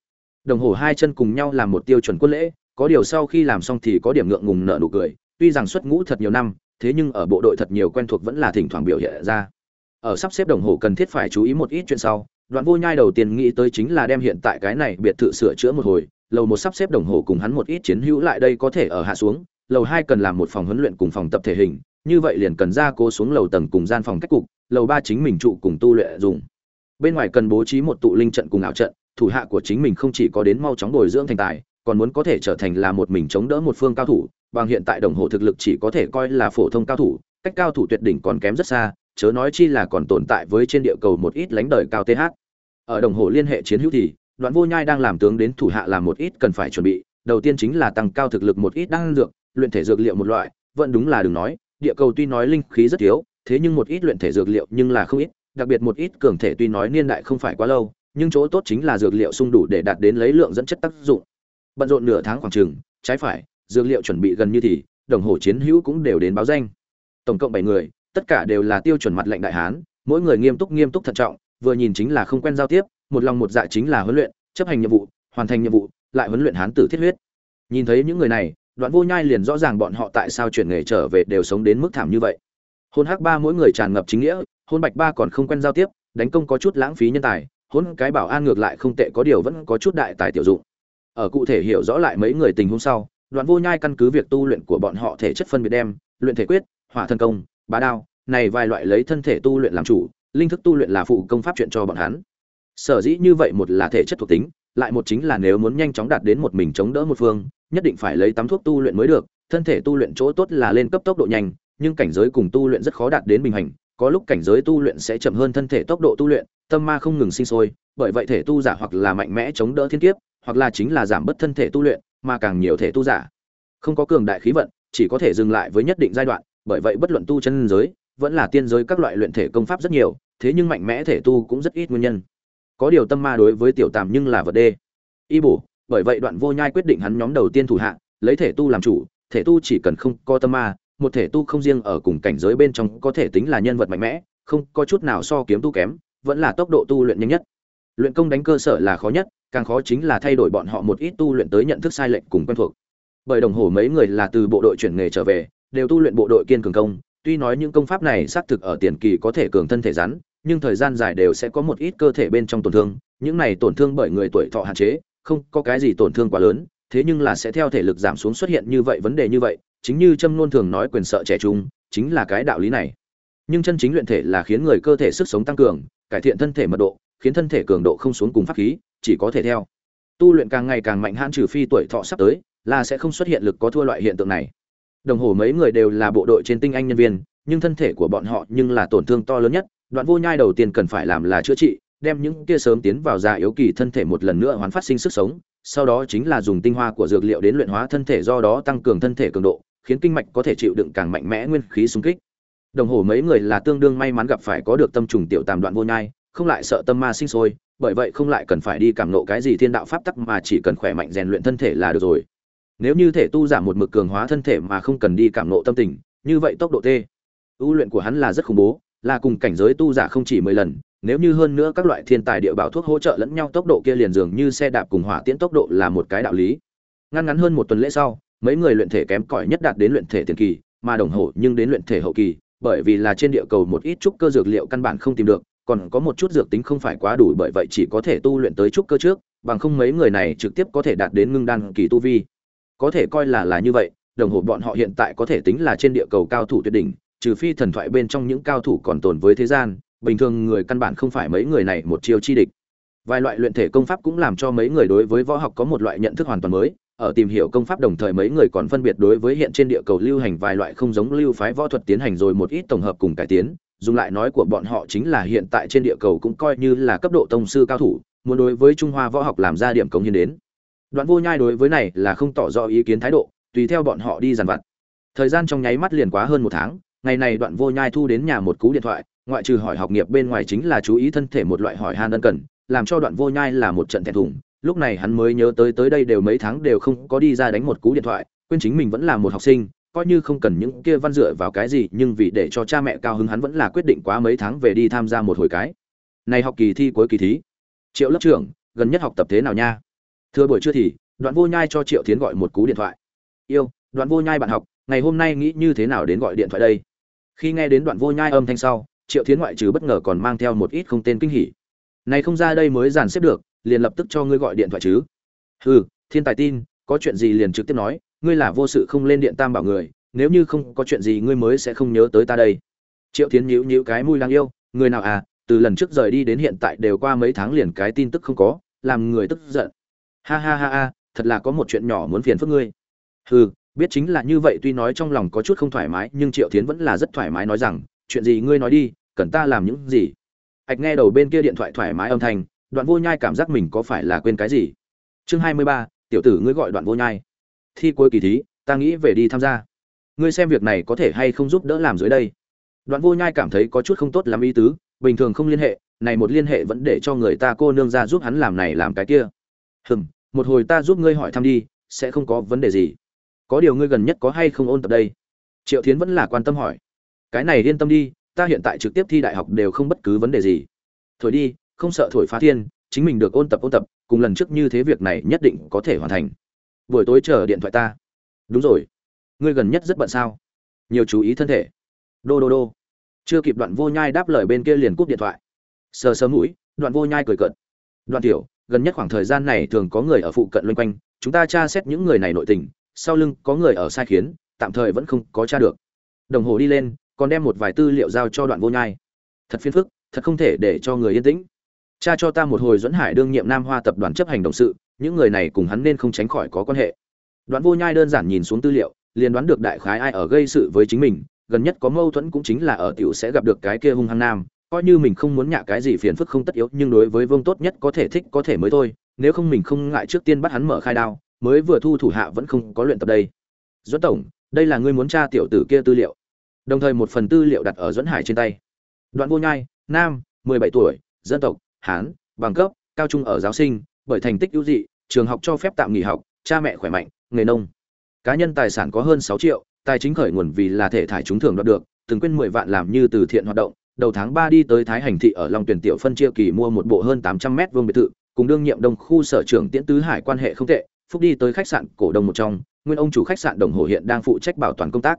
đồng hồ hai chân cùng nhau làm một tiêu chuẩn quân lễ, có điều sau khi làm xong thì có điểm ngượng ngùng nợ nụ cười, tuy rằng xuất ngũ thật nhiều năm, thế nhưng ở bộ đội thật nhiều quen thuộc vẫn là thỉnh thoảng biểu hiện ra. Ở sắp xếp đồng hồ cần thiết phải chú ý một ít chuyện sau, đoạn vô nhai đầu tiên nghĩ tới chính là đem hiện tại cái này biệt thự sửa chữa một hồi, lầu một sắp xếp đồng hồ cùng hắn một ít chiến hữu lại đây có thể ở hạ xuống, lầu hai cần làm một phòng huấn luyện cùng phòng tập thể hình, như vậy liền cần ra cố xuống lầu tầng cùng gian phòng cách cục, lầu ba chính mình trụ cùng tu luyện dùng. Bên ngoài cần bố trí một tụ linh trận cùng ảo trận thủ hạ của chính mình không chỉ có đến mau chóng bồi dưỡng thành tài, còn muốn có thể trở thành là một mình chống đỡ một phương cao thủ, bằng hiện tại đồng hồ thực lực chỉ có thể coi là phổ thông cao thủ, cách cao thủ tuyệt đỉnh còn kém rất xa, chớ nói chi là còn tồn tại với trên địa cầu một ít lãnh đời cao th ở đồng hồ liên hệ chiến hữu thì, đoạn vô nhai đang làm tướng đến thủ hạ làm một ít cần phải chuẩn bị, đầu tiên chính là tăng cao thực lực một ít đang dược, luyện thể dược liệu một loại, vẫn đúng là đừng nói, địa cầu tuy nói linh khí rất thiếu thế nhưng một ít luyện thể dược liệu nhưng là không ít, đặc biệt một ít cường thể tuy nói niên đại không phải quá lâu nhưng chỗ tốt chính là dược liệu sung đủ để đạt đến lấy lượng dẫn chất tác dụng. Bận rộn nửa tháng khoảng chừng, trái phải, dược liệu chuẩn bị gần như thì, đồng hồ chiến hữu cũng đều đến báo danh. Tổng cộng bảy người, tất cả đều là tiêu chuẩn mặt lệnh đại hán, mỗi người nghiêm túc nghiêm túc thận trọng, vừa nhìn chính là không quen giao tiếp, một lòng một dạ chính là huấn luyện, chấp hành nhiệm vụ, hoàn thành nhiệm vụ, lại huấn luyện hán tử thiết huyết. Nhìn thấy những người này, đoạn vô nhai liền rõ ràng bọn họ tại sao chuyển nghề trở về đều sống đến mức thảm như vậy. Hôn hắc ba mỗi người tràn ngập chính nghĩa, hôn bạch ba còn không quen giao tiếp, đánh công có chút lãng phí nhân tài hôn cái bảo an ngược lại không tệ, có điều vẫn có chút đại tài tiểu dụng. Ở cụ thể hiểu rõ lại mấy người tình huống sau, đoạn vô nhai căn cứ việc tu luyện của bọn họ thể chất phân biệt đem, luyện thể quyết, hỏa thân công, bá đao, này vài loại lấy thân thể tu luyện làm chủ, linh thức tu luyện là phụ công pháp chuyện cho bọn hắn. Sở dĩ như vậy một là thể chất thuộc tính, lại một chính là nếu muốn nhanh chóng đạt đến một mình chống đỡ một phương, nhất định phải lấy tắm thuốc tu luyện mới được, thân thể tu luyện chỗ tốt là lên cấp tốc độ nhanh, nhưng cảnh giới cùng tu luyện rất khó đạt đến bình hành có lúc cảnh giới tu luyện sẽ chậm hơn thân thể tốc độ tu luyện, tâm ma không ngừng sinh sôi, bởi vậy thể tu giả hoặc là mạnh mẽ chống đỡ thiên kiếp, hoặc là chính là giảm bớt thân thể tu luyện, mà càng nhiều thể tu giả. Không có cường đại khí vận, chỉ có thể dừng lại với nhất định giai đoạn, bởi vậy bất luận tu chân giới, vẫn là tiên giới các loại luyện thể công pháp rất nhiều, thế nhưng mạnh mẽ thể tu cũng rất ít nguyên nhân. Có điều tâm ma đối với tiểu tàm nhưng là vật đê. Y bổ, bởi vậy đoạn vô nhai quyết định hắn nhóm đầu tiên thủ hạ, lấy thể tu làm chủ, thể tu chỉ cần không có tâm ma một thể tu không riêng ở cùng cảnh giới bên trong có thể tính là nhân vật mạnh mẽ, không có chút nào so kiếm tu kém, vẫn là tốc độ tu luyện nhanh nhất. Luyện công đánh cơ sở là khó nhất, càng khó chính là thay đổi bọn họ một ít tu luyện tới nhận thức sai lệch cùng quen thuộc. Bởi đồng hồ mấy người là từ bộ đội chuyển nghề trở về, đều tu luyện bộ đội kiên cường công, tuy nói những công pháp này xác thực ở tiền kỳ có thể cường thân thể rắn, nhưng thời gian dài đều sẽ có một ít cơ thể bên trong tổn thương, những này tổn thương bởi người tuổi thọ hạn chế, không có cái gì tổn thương quá lớn, thế nhưng là sẽ theo thể lực giảm xuống xuất hiện như vậy vấn đề như vậy chính như trâm luôn thường nói quyền sợ trẻ trung, chính là cái đạo lý này. Nhưng chân chính luyện thể là khiến người cơ thể sức sống tăng cường, cải thiện thân thể mật độ, khiến thân thể cường độ không xuống cùng pháp khí, chỉ có thể theo. Tu luyện càng ngày càng mạnh hãn trừ phi tuổi thọ sắp tới, là sẽ không xuất hiện lực có thua loại hiện tượng này. Đồng hồ mấy người đều là bộ đội trên tinh anh nhân viên, nhưng thân thể của bọn họ nhưng là tổn thương to lớn nhất, đoạn vô nhai đầu tiên cần phải làm là chữa trị, đem những kia sớm tiến vào già yếu kỳ thân thể một lần nữa hoán phát sinh sức sống, sau đó chính là dùng tinh hoa của dược liệu đến luyện hóa thân thể do đó tăng cường thân thể cường độ khiến kinh mạch có thể chịu đựng càng mạnh mẽ nguyên khí xung kích. Đồng hồ mấy người là tương đương may mắn gặp phải có được tâm trùng tiểu tàm đoạn vô nhai, không lại sợ tâm ma sinh sôi, bởi vậy không lại cần phải đi cảm nộ cái gì thiên đạo pháp tắc mà chỉ cần khỏe mạnh rèn luyện thân thể là được rồi. Nếu như thể tu giảm một mực cường hóa thân thể mà không cần đi cảm nộ tâm tình, như vậy tốc độ t ưu luyện của hắn là rất khủng bố, là cùng cảnh giới tu giả không chỉ mười lần, nếu như hơn nữa các loại thiên tài địa bảo thuốc hỗ trợ lẫn nhau tốc độ kia liền dường như xe đạp cùng hỏa tiễn tốc độ là một cái đạo lý. Ngăn ngắn hơn một tuần lễ sau mấy người luyện thể kém cỏi nhất đạt đến luyện thể tiền kỳ, mà đồng hồ nhưng đến luyện thể hậu kỳ, bởi vì là trên địa cầu một ít trúc cơ dược liệu căn bản không tìm được, còn có một chút dược tính không phải quá đủ bởi vậy chỉ có thể tu luyện tới trúc cơ trước, bằng không mấy người này trực tiếp có thể đạt đến ngưng đan kỳ tu vi. Có thể coi là là như vậy, đồng hồ bọn họ hiện tại có thể tính là trên địa cầu cao thủ tuyệt đỉnh, trừ phi thần thoại bên trong những cao thủ còn tồn với thế gian, bình thường người căn bản không phải mấy người này một chiêu chi địch. Vài loại luyện thể công pháp cũng làm cho mấy người đối với võ học có một loại nhận thức hoàn toàn mới ở tìm hiểu công pháp đồng thời mấy người còn phân biệt đối với hiện trên địa cầu lưu hành vài loại không giống lưu phái võ thuật tiến hành rồi một ít tổng hợp cùng cải tiến. Dùng lại nói của bọn họ chính là hiện tại trên địa cầu cũng coi như là cấp độ tông sư cao thủ, muốn đối với trung hoa võ học làm ra điểm cống hiến đến. Đoạn vô nhai đối với này là không tỏ rõ ý kiến thái độ, tùy theo bọn họ đi dàn vặt. Thời gian trong nháy mắt liền quá hơn một tháng, ngày này đoạn vô nhai thu đến nhà một cú điện thoại, ngoại trừ hỏi học nghiệp bên ngoài chính là chú ý thân thể một loại hỏi han ân cần, làm cho đoạn vô nhai là một trận thẹn thùng lúc này hắn mới nhớ tới tới đây đều mấy tháng đều không có đi ra đánh một cú điện thoại, quên chính mình vẫn là một học sinh, coi như không cần những kia văn dựa vào cái gì, nhưng vì để cho cha mẹ cao hứng hắn vẫn là quyết định quá mấy tháng về đi tham gia một hồi cái. Này học kỳ thi cuối kỳ thí. Triệu lớp trưởng, gần nhất học tập thế nào nha? Thưa buổi trưa thì, đoạn vô nhai cho triệu tiến gọi một cú điện thoại. Yêu, đoạn vô nhai bạn học, ngày hôm nay nghĩ như thế nào đến gọi điện thoại đây? Khi nghe đến đoạn vô nhai âm thanh sau, triệu tiến ngoại trừ bất ngờ còn mang theo một ít không tên kinh hỉ. Này không ra đây mới dàn xếp được liền lập tức cho ngươi gọi điện thoại chứ. Hừ, thiên tài tin, có chuyện gì liền trực tiếp nói, ngươi là vô sự không lên điện tam bảo người, nếu như không có chuyện gì ngươi mới sẽ không nhớ tới ta đây. Triệu tiến nhíu nhíu cái mũi lang yêu, người nào à từ lần trước rời đi đến hiện tại đều qua mấy tháng liền cái tin tức không có, làm người tức giận. Ha ha ha ha, thật là có một chuyện nhỏ muốn phiền phức ngươi. Hừ, biết chính là như vậy tuy nói trong lòng có chút không thoải mái, nhưng triệu tiến vẫn là rất thoải mái nói rằng, chuyện gì ngươi nói đi, cần ta làm những gì? Ạch nghe đầu bên kia điện thoại thoải mái âm thanh đoạn vô nhai cảm giác mình có phải là quên cái gì? Chương hai mươi ba, tiểu tử ngươi gọi đoạn vô nhai. Thi cuối kỳ thí, ta nghĩ về đi tham gia. Ngươi xem việc này có thể hay không giúp đỡ làm dưới đây? Đoạn vô nhai cảm thấy có chút không tốt lắm ý tứ, bình thường không liên hệ, này một liên hệ vẫn để cho người ta cô nương ra giúp hắn làm này làm cái kia. Hừm, một hồi ta giúp ngươi hỏi thăm đi, sẽ không có vấn đề gì. Có điều ngươi gần nhất có hay không ôn tập đây? Triệu thiến vẫn là quan tâm hỏi. Cái này yên tâm đi, ta hiện tại trực tiếp thi đại học đều không bất cứ vấn đề gì. Thổi đi không sợ thổi phá thiên, chính mình được ôn tập ôn tập, cùng lần trước như thế việc này nhất định có thể hoàn thành. Buổi tối chờ điện thoại ta. Đúng rồi. Ngươi gần nhất rất bận sao? Nhiều chú ý thân thể. Đô đô đô. Chưa kịp đoạn vô nhai đáp lời bên kia liền cúp điện thoại. Sờ sờ mũi, đoạn vô nhai cười cận đoạn tiểu, gần nhất khoảng thời gian này thường có người ở phụ cận loanh quanh, chúng ta tra xét những người này nội tình, sau lưng có người ở sai khiến, tạm thời vẫn không có tra được. Đồng hồ đi lên, còn đem một vài tư liệu giao cho đoạn vô nhai. Thật phiền phức, thật không thể để cho người yên tĩnh cha cho ta một hồi dẫn hải đương nhiệm nam hoa tập đoàn chấp hành động sự, những người này cùng hắn nên không tránh khỏi có quan hệ. Đoạn vô nhai đơn giản nhìn xuống tư liệu, liền đoán được đại khái ai ở gây sự với chính mình, gần nhất có mâu thuẫn cũng chính là ở tiểu sẽ gặp được cái kia hung hăng nam, coi như mình không muốn nhạ cái gì phiền phức không tất yếu, nhưng đối với vương tốt nhất có thể thích có thể mới thôi, nếu không mình không ngại trước tiên bắt hắn mở khai đao, mới vừa thu thủ hạ vẫn không có luyện tập đây. Dẫn tổng, đây là ngươi muốn tra tiểu tử kia tư liệu. Đồng thời một phần tư liệu đặt ở dẫn hải trên tay. Đoạn vô nhai, nam, mười bảy tuổi, dân tộc hán, bằng cấp, cao trung ở giáo sinh, bởi thành tích ưu dị, trường học cho phép tạm nghỉ học, cha mẹ khỏe mạnh, nghề nông. Cá nhân tài sản có hơn sáu triệu, tài chính khởi nguồn vì là thể thải trúng thưởng đoạt được, từng quên mười vạn làm như từ thiện hoạt động. Đầu tháng ba đi tới thái hành thị ở long tuyển tiểu phân chia kỳ mua một bộ hơn tám trăm mét vuông biệt thự, cùng đương nhiệm đông khu sở trưởng tiễn tứ hải quan hệ không tệ, phúc đi tới khách sạn cổ đông một trong, nguyên ông chủ khách sạn đồng hồ hiện đang phụ trách bảo toàn công tác.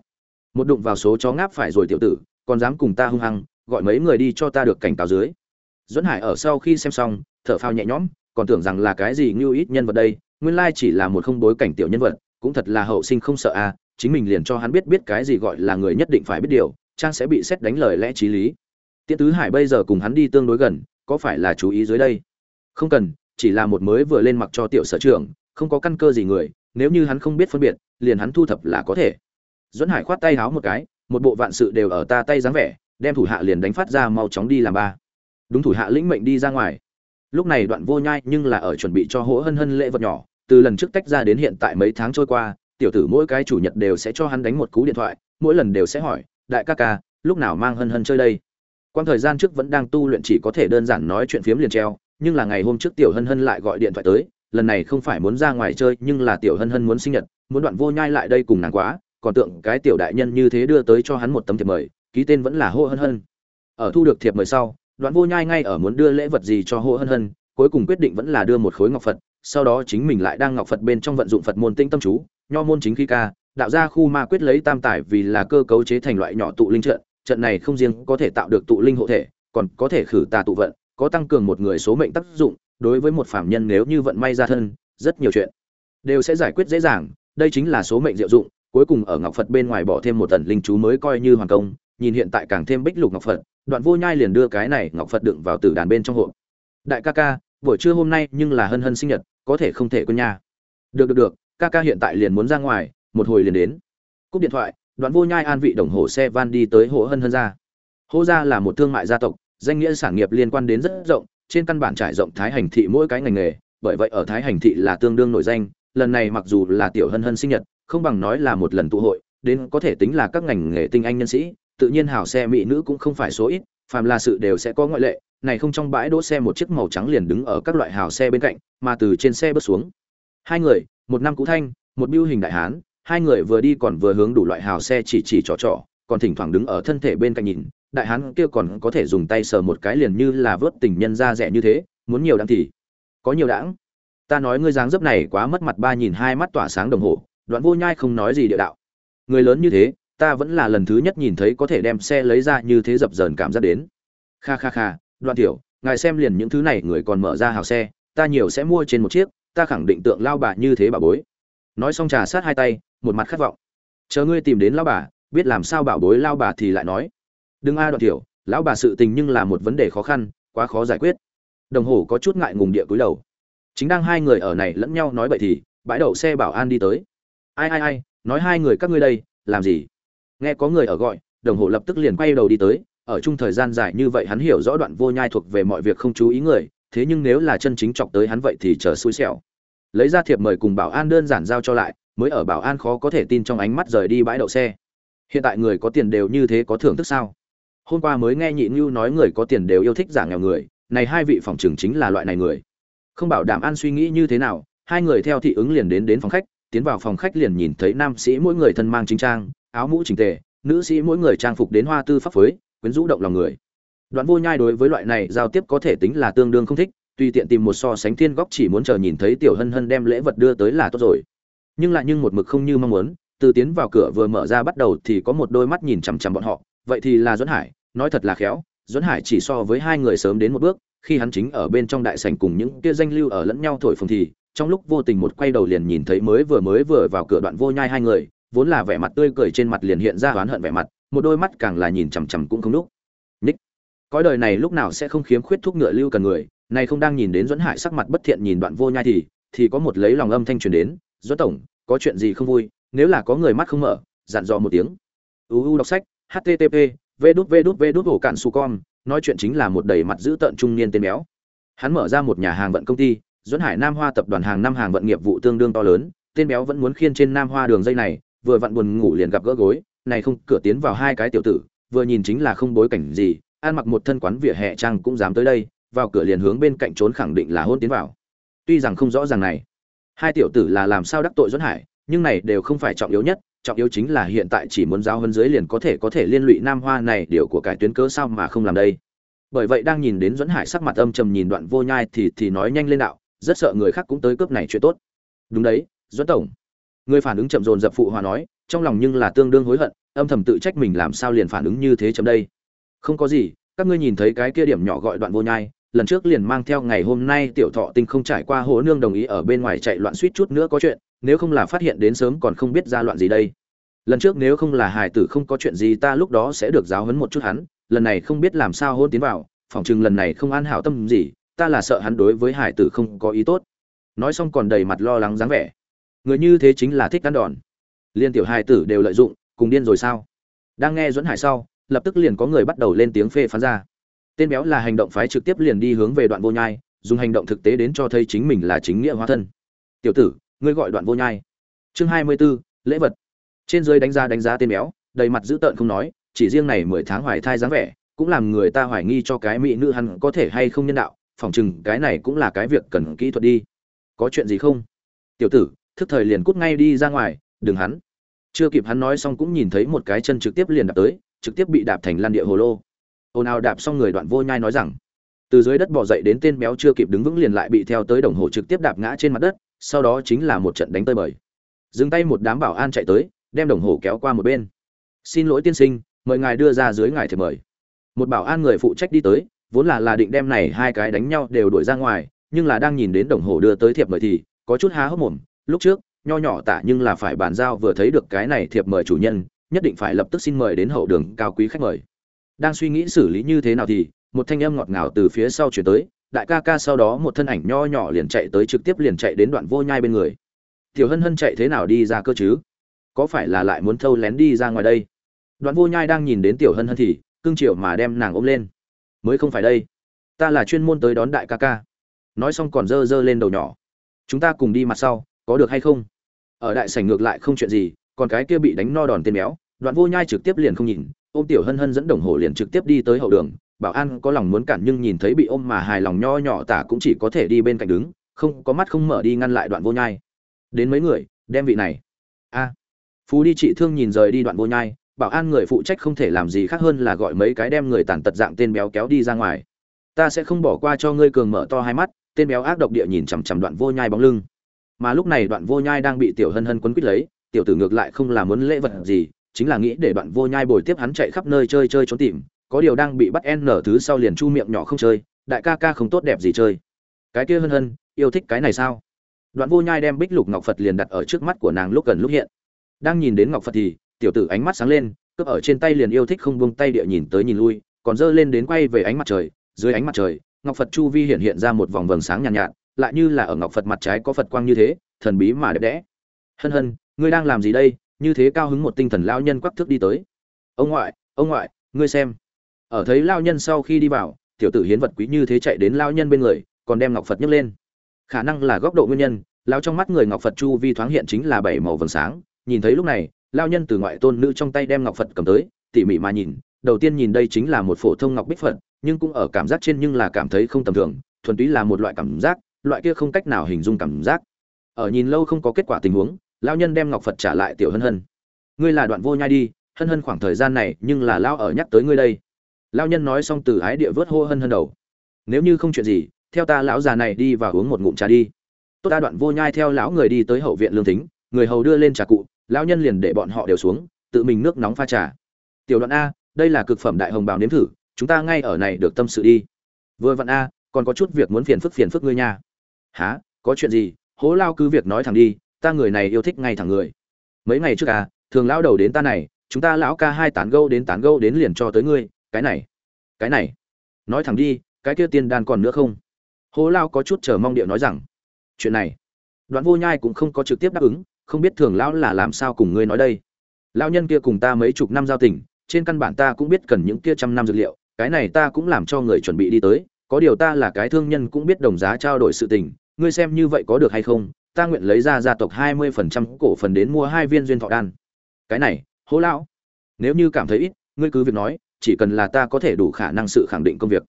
Một đụng vào số chó ngáp phải rồi tiểu tử, còn dám cùng ta hung hăng, gọi mấy người đi cho ta được cảnh cáo dưới. Duẫn Hải ở sau khi xem xong, thở phào nhẹ nhõm, còn tưởng rằng là cái gì như ít nhân vật đây, nguyên lai chỉ là một không bối cảnh tiểu nhân vật, cũng thật là hậu sinh không sợ a, à, chính mình liền cho hắn biết biết cái gì gọi là người nhất định phải biết điều, trang sẽ bị xét đánh lời lẽ trí lý. Tiễn Tứ Hải bây giờ cùng hắn đi tương đối gần, có phải là chú ý dưới đây? Không cần, chỉ là một mới vừa lên mặc cho tiểu sở trưởng, không có căn cơ gì người, nếu như hắn không biết phân biệt, liền hắn thu thập là có thể. Duẫn Hải khoát tay háo một cái, một bộ vạn sự đều ở ta tay dáng vẻ, đem thủ hạ liền đánh phát ra mau chóng đi làm ba đúng thủ hạ lĩnh mệnh đi ra ngoài. Lúc này đoạn vô nhai nhưng là ở chuẩn bị cho hỗ hân hân lễ vật nhỏ, từ lần trước tách ra đến hiện tại mấy tháng trôi qua, tiểu tử mỗi cái chủ nhật đều sẽ cho hắn đánh một cú điện thoại, mỗi lần đều sẽ hỏi, đại ca ca, lúc nào mang hân hân chơi đây? Quan thời gian trước vẫn đang tu luyện chỉ có thể đơn giản nói chuyện phiếm liền treo, nhưng là ngày hôm trước tiểu hân hân lại gọi điện thoại tới, lần này không phải muốn ra ngoài chơi, nhưng là tiểu hân hân muốn sinh nhật, muốn đoạn vô nhai lại đây cùng nàng quá, còn tượng cái tiểu đại nhân như thế đưa tới cho hắn một tấm thiệp mời, ký tên vẫn là hô hân hân. Ở thu được thiệp mời sau đoạn vô nhai ngay ở muốn đưa lễ vật gì cho Hồ hân hân, cuối cùng quyết định vẫn là đưa một khối ngọc phật, sau đó chính mình lại đang ngọc phật bên trong vận dụng phật môn tinh tâm chú, nho môn chính khí ca, đạo ra khu ma quyết lấy tam tải vì là cơ cấu chế thành loại nhỏ tụ linh trận trận này không riêng có thể tạo được tụ linh hộ thể, còn có thể khử tà tụ vận, có tăng cường một người số mệnh tác dụng, đối với một phạm nhân nếu như vận may ra thân, rất nhiều chuyện đều sẽ giải quyết dễ dàng. Đây chính là số mệnh diệu dụng, cuối cùng ở ngọc phật bên ngoài bỏ thêm một tần linh chú mới coi như hoàn công nhìn hiện tại càng thêm bích lục ngọc phật, đoạn vô nhai liền đưa cái này ngọc phật đựng vào tử đàn bên trong hộp. Đại ca ca, buổi trưa hôm nay nhưng là hân hân sinh nhật, có thể không thể quên nha. Được được được, ca ca hiện tại liền muốn ra ngoài, một hồi liền đến. Cúp điện thoại, đoạn vô nhai an vị đồng hồ xe van đi tới hộ hân hân ra hô gia là một thương mại gia tộc, danh nghĩa sản nghiệp liên quan đến rất rộng, trên căn bản trải rộng thái hành thị mỗi cái ngành nghề, bởi vậy ở thái hành thị là tương đương nổi danh, lần này mặc dù là tiểu hân hân sinh nhật, không bằng nói là một lần tụ hội, đến có thể tính là các ngành nghề tinh anh nhân sĩ tự nhiên hảo xe mỹ nữ cũng không phải số ít, phàm là sự đều sẽ có ngoại lệ, này không trong bãi đỗ xe một chiếc màu trắng liền đứng ở các loại hào xe bên cạnh, mà từ trên xe bước xuống hai người, một năm cũ thanh, một biêu hình đại hán, hai người vừa đi còn vừa hướng đủ loại hào xe chỉ chỉ trò trò, còn thỉnh thoảng đứng ở thân thể bên cạnh nhìn, đại hán kia còn có thể dùng tay sờ một cái liền như là vớt tình nhân ra rẻ như thế, muốn nhiều đáng thì có nhiều đáng. ta nói ngươi dáng dấp này quá mất mặt ba nhìn hai mắt tỏa sáng đồng hồ, đoạn vô nhai không nói gì địa đạo người lớn như thế ta vẫn là lần thứ nhất nhìn thấy có thể đem xe lấy ra như thế dập dờn cảm giác đến. Kha kha kha, đoạn tiểu, ngài xem liền những thứ này người còn mở ra hào xe, ta nhiều sẽ mua trên một chiếc, ta khẳng định tượng lao bà như thế bà bối. Nói xong trà sát hai tay, một mặt khát vọng. Chờ ngươi tìm đến lao bà, biết làm sao bảo bối lao bà thì lại nói. Đừng a, đoạn tiểu, lão bà sự tình nhưng là một vấn đề khó khăn, quá khó giải quyết. Đồng hồ có chút ngại ngùng địa cúi đầu. Chính đang hai người ở này lẫn nhau nói bậy thì, bãi đậu xe bảo an đi tới. Ai ai ai, nói hai người các ngươi đây, làm gì? Nghe có người ở gọi, đồng hồ lập tức liền quay đầu đi tới, ở chung thời gian dài như vậy hắn hiểu rõ đoạn vô nhai thuộc về mọi việc không chú ý người, thế nhưng nếu là chân chính chọc tới hắn vậy thì chờ xui xẻo. Lấy ra thiệp mời cùng bảo an đơn giản giao cho lại, mới ở bảo an khó có thể tin trong ánh mắt rời đi bãi đậu xe. Hiện tại người có tiền đều như thế có thưởng thức sao? Hôm qua mới nghe nhị ngưu nói người có tiền đều yêu thích giả nghèo người, này hai vị phòng trưởng chính là loại này người. Không bảo đảm an suy nghĩ như thế nào, hai người theo thị ứng liền đến đến phòng khách, tiến vào phòng khách liền nhìn thấy nam sĩ mỗi người thân mang chính trang áo mũ chỉnh tề, nữ sĩ mỗi người trang phục đến hoa tư pháp phối, quyến rũ động lòng người. Đoạn vô nhai đối với loại này giao tiếp có thể tính là tương đương không thích, tùy tiện tìm một so sánh thiên góc chỉ muốn chờ nhìn thấy tiểu hân hân đem lễ vật đưa tới là tốt rồi. Nhưng lại nhưng một mực không như mong muốn, từ tiến vào cửa vừa mở ra bắt đầu thì có một đôi mắt nhìn chằm chằm bọn họ, vậy thì là duẫn hải, nói thật là khéo, duẫn hải chỉ so với hai người sớm đến một bước, khi hắn chính ở bên trong đại sảnh cùng những kia danh lưu ở lẫn nhau thổi phồng thì, trong lúc vô tình một quay đầu liền nhìn thấy mới vừa mới vừa vào cửa đoạn vô nhai hai người vốn là vẻ mặt tươi cười trên mặt liền hiện ra oán hận vẻ mặt một đôi mắt càng là nhìn chằm chằm cũng không lúc Nick, cõi đời này lúc nào sẽ không khiếm khuyết thuốc ngựa lưu cần người này không đang nhìn đến duẫn hải sắc mặt bất thiện nhìn đoạn vô nhai thì thì có một lấy lòng âm thanh truyền đến "Duẫn tổng có chuyện gì không vui? Nếu là có người mắt không mở dặn dò một tiếng. Uu đọc sách http v đút nói chuyện chính là một đầy mặt giữ tợn trung niên tên béo. Hắn mở ra một nhà hàng vận công ty duẫn hải nam hoa tập đoàn hàng năm hàng vận nghiệp vụ tương đương to lớn tên béo vẫn muốn khiên trên nam hoa đường dây này vừa vặn buồn ngủ liền gặp gỡ gối, này không, cửa tiến vào hai cái tiểu tử, vừa nhìn chính là không bối cảnh gì, ăn mặc một thân quán vỉa hè trang cũng dám tới đây, vào cửa liền hướng bên cạnh trốn khẳng định là hôn tiến vào. Tuy rằng không rõ ràng này, hai tiểu tử là làm sao đắc tội dẫn hải, nhưng này đều không phải trọng yếu nhất, trọng yếu chính là hiện tại chỉ muốn giáo hơn dưới liền có thể có thể liên lụy nam hoa này, điều của cải tuyến cớ sao mà không làm đây. Bởi vậy đang nhìn đến dẫn hải sắc mặt âm trầm nhìn đoạn vô nhai thì thì nói nhanh lên đạo, rất sợ người khác cũng tới cướp này chuyện tốt. Đúng đấy dẫn tổng người phản ứng chậm dồn dập phụ hòa nói, trong lòng nhưng là tương đương hối hận, âm thầm tự trách mình làm sao liền phản ứng như thế chấm đây. Không có gì, các ngươi nhìn thấy cái kia điểm nhỏ gọi đoạn vô nhai, lần trước liền mang theo ngày hôm nay tiểu thọ tinh không trải qua hố nương đồng ý ở bên ngoài chạy loạn suýt chút nữa có chuyện, nếu không là phát hiện đến sớm còn không biết ra loạn gì đây. Lần trước nếu không là hài tử không có chuyện gì ta lúc đó sẽ được giáo huấn một chút hắn, lần này không biết làm sao hôn tiến vào, phỏng chừng lần này không an hảo tâm gì, ta là sợ hắn đối với hải tử không có ý tốt. Nói xong còn đầy mặt lo lắng dáng vẻ người như thế chính là thích ăn đòn. Liên tiểu hài tử đều lợi dụng cùng điên rồi sao? Đang nghe dẫn hải sau lập tức liền có người bắt đầu lên tiếng phê phán ra. Tên béo là hành động phái trực tiếp liền đi hướng về đoạn vô nhai dùng hành động thực tế đến cho thấy chính mình là chính nghĩa hóa thân. Tiểu tử ngươi gọi đoạn vô nhai. Chương hai mươi 24, lễ vật. Trên dưới đánh giá đánh giá tên béo đầy mặt dữ tợn không nói chỉ riêng này mười tháng hoài thai dáng vẻ cũng làm người ta hoài nghi cho cái mỹ nữ hắn có thể hay không nhân đạo phỏng chừng cái này cũng là cái việc cần kỹ thuật đi. Có chuyện gì không? Tiểu tử thức thời liền cút ngay đi ra ngoài, đừng hắn. Chưa kịp hắn nói xong cũng nhìn thấy một cái chân trực tiếp liền đạp tới, trực tiếp bị đạp thành lan địa hồ lô. Ồn ào đạp xong người đoạn vô nhai nói rằng, từ dưới đất bỏ dậy đến tên béo chưa kịp đứng vững liền lại bị theo tới đồng hồ trực tiếp đạp ngã trên mặt đất, sau đó chính là một trận đánh tơi bời. Dừng tay một đám bảo an chạy tới, đem đồng hồ kéo qua một bên. Xin lỗi tiên sinh, mời ngài đưa ra dưới ngài thì mời. Một bảo an người phụ trách đi tới, vốn là là định đem này hai cái đánh nhau đều đuổi ra ngoài, nhưng là đang nhìn đến đồng hồ đưa tới thiệp mời thì có chút há hốc mồm lúc trước, nho nhỏ tạ nhưng là phải bàn giao vừa thấy được cái này thiệp mời chủ nhân, nhất định phải lập tức xin mời đến hậu đường cao quý khách mời. Đang suy nghĩ xử lý như thế nào thì, một thanh âm ngọt ngào từ phía sau chuyển tới, đại ca ca sau đó một thân ảnh nho nhỏ liền chạy tới trực tiếp liền chạy đến đoạn vô nhai bên người. Tiểu hân hân chạy thế nào đi ra cơ chứ? Có phải là lại muốn thâu lén đi ra ngoài đây? Đoạn vô nhai đang nhìn đến tiểu hân hân thì cưng chiều mà đem nàng ôm lên. Mới không phải đây. Ta là chuyên môn tới đón đại ca ca. Nói xong còn dơ dơ lên đầu nhỏ. Chúng ta cùng đi mặt sau có được hay không? Ở đại sảnh ngược lại không chuyện gì, còn cái kia bị đánh no đòn tên béo, đoạn vô nhai trực tiếp liền không nhìn, ôm tiểu hân hân dẫn đồng hồ liền trực tiếp đi tới hậu đường, bảo an có lòng muốn cản nhưng nhìn thấy bị ôm mà hài lòng nho nhỏ tả cũng chỉ có thể đi bên cạnh đứng, không, có mắt không mở đi ngăn lại đoạn vô nhai. Đến mấy người, đem vị này. A. Phú đi trị thương nhìn rời đi đoạn vô nhai, bảo an người phụ trách không thể làm gì khác hơn là gọi mấy cái đem người tàn tật dạng tên béo kéo đi ra ngoài. Ta sẽ không bỏ qua cho ngươi cường mở to hai mắt, tên béo ác độc địa nhìn chằm chằm đoạn vô nhai bóng lưng mà lúc này đoạn vô nhai đang bị tiểu hân hân quấn quýt lấy tiểu tử ngược lại không là muốn lễ vật gì chính là nghĩ để đoạn vô nhai bồi tiếp hắn chạy khắp nơi chơi chơi trốn tìm có điều đang bị bắt n thứ sau liền chu miệng nhỏ không chơi đại ca ca không tốt đẹp gì chơi. Cái kia hân hân yêu thích cái này sao? Đoạn vô nhai đem bích lục ngọc phật liền đặt ở trước mắt của nàng lúc gần lúc hiện. Đang nhìn đến ngọc phật thì tiểu tử ánh mắt sáng lên cướp ở trên tay liền yêu thích không buông tay địa nhìn tới nhìn lui còn giơ lên đến quay về ánh mặt trời dưới ánh mặt trời ngọc phật chu vi hiện hiện ra một vòng vầng sáng nhàn nhạt, nhạt lại như là ở ngọc phật mặt trái có phật quang như thế, thần bí mà đẹp đẽ. Hân hân, ngươi đang làm gì đây? Như thế cao hứng một tinh thần lao nhân quắc thước đi tới. Ông ngoại ông ngoại, ngươi xem. Ở thấy lao nhân sau khi đi vào, tiểu tử hiến vật quý như thế chạy đến lao nhân bên người, còn đem ngọc phật nhấc lên. Khả năng là góc độ nguyên nhân lao trong mắt người ngọc phật chu vi thoáng hiện chính là bảy màu vầng sáng. Nhìn thấy lúc này lao nhân từ ngoại tôn nữ trong tay đem ngọc phật cầm tới, tỉ mỉ mà nhìn, đầu tiên nhìn đây chính là một phổ thông ngọc bích phật, nhưng cũng ở cảm giác trên nhưng là cảm thấy không tầm thường, thuần túy là một loại cảm giác loại kia không cách nào hình dung cảm giác. Ở nhìn lâu không có kết quả tình huống lao nhân đem ngọc phật trả lại tiểu hân hân. Ngươi là đoạn vô nhai đi, hân hân khoảng thời gian này nhưng là lao ở nhắc tới ngươi đây. Lao nhân nói xong từ ái địa vớt hô hân hân đầu. Nếu như không chuyện gì, theo ta lão già này đi và uống một ngụm trà đi. Tốt ta đoạn vô nhai theo lão người đi tới hậu viện lương thính, người hầu đưa lên trà cụ, lão nhân liền để bọn họ đều xuống, tự mình nước nóng pha trà. Tiểu đoạn a, đây là cực phẩm đại hồng bào nếm thử, chúng ta ngay ở này được tâm sự đi. Vừa vặn a, còn có chút việc muốn phiền phức phiền phức ngươi nha há có chuyện gì? Hố lao cứ việc nói thẳng đi, ta người này yêu thích ngay thẳng người. Mấy ngày trước à thường lão đầu đến ta này, chúng ta lão ca hai tán gâu đến tán gâu đến liền cho tới ngươi, cái này cái này. Nói thẳng đi, cái kia tiên đan còn nữa không? Hố lao có chút chờ mong điệu nói rằng, chuyện này, đoạn vô nhai cũng không có trực tiếp đáp ứng, không biết thường lão là làm sao cùng ngươi nói đây. Lão nhân kia cùng ta mấy chục năm giao tình, trên căn bản ta cũng biết cần những kia trăm năm dược liệu, cái này ta cũng làm cho người chuẩn bị đi tới, có điều ta là cái thương nhân cũng biết đồng giá trao đổi sự tình ngươi xem như vậy có được hay không, ta nguyện lấy ra gia tộc hai mươi phần trăm cổ phần đến mua hai viên duyên thọ đan. Cái này hố lão. Nếu như cảm thấy ít, ngươi cứ việc nói, chỉ cần là ta có thể đủ khả năng sự khẳng định công việc.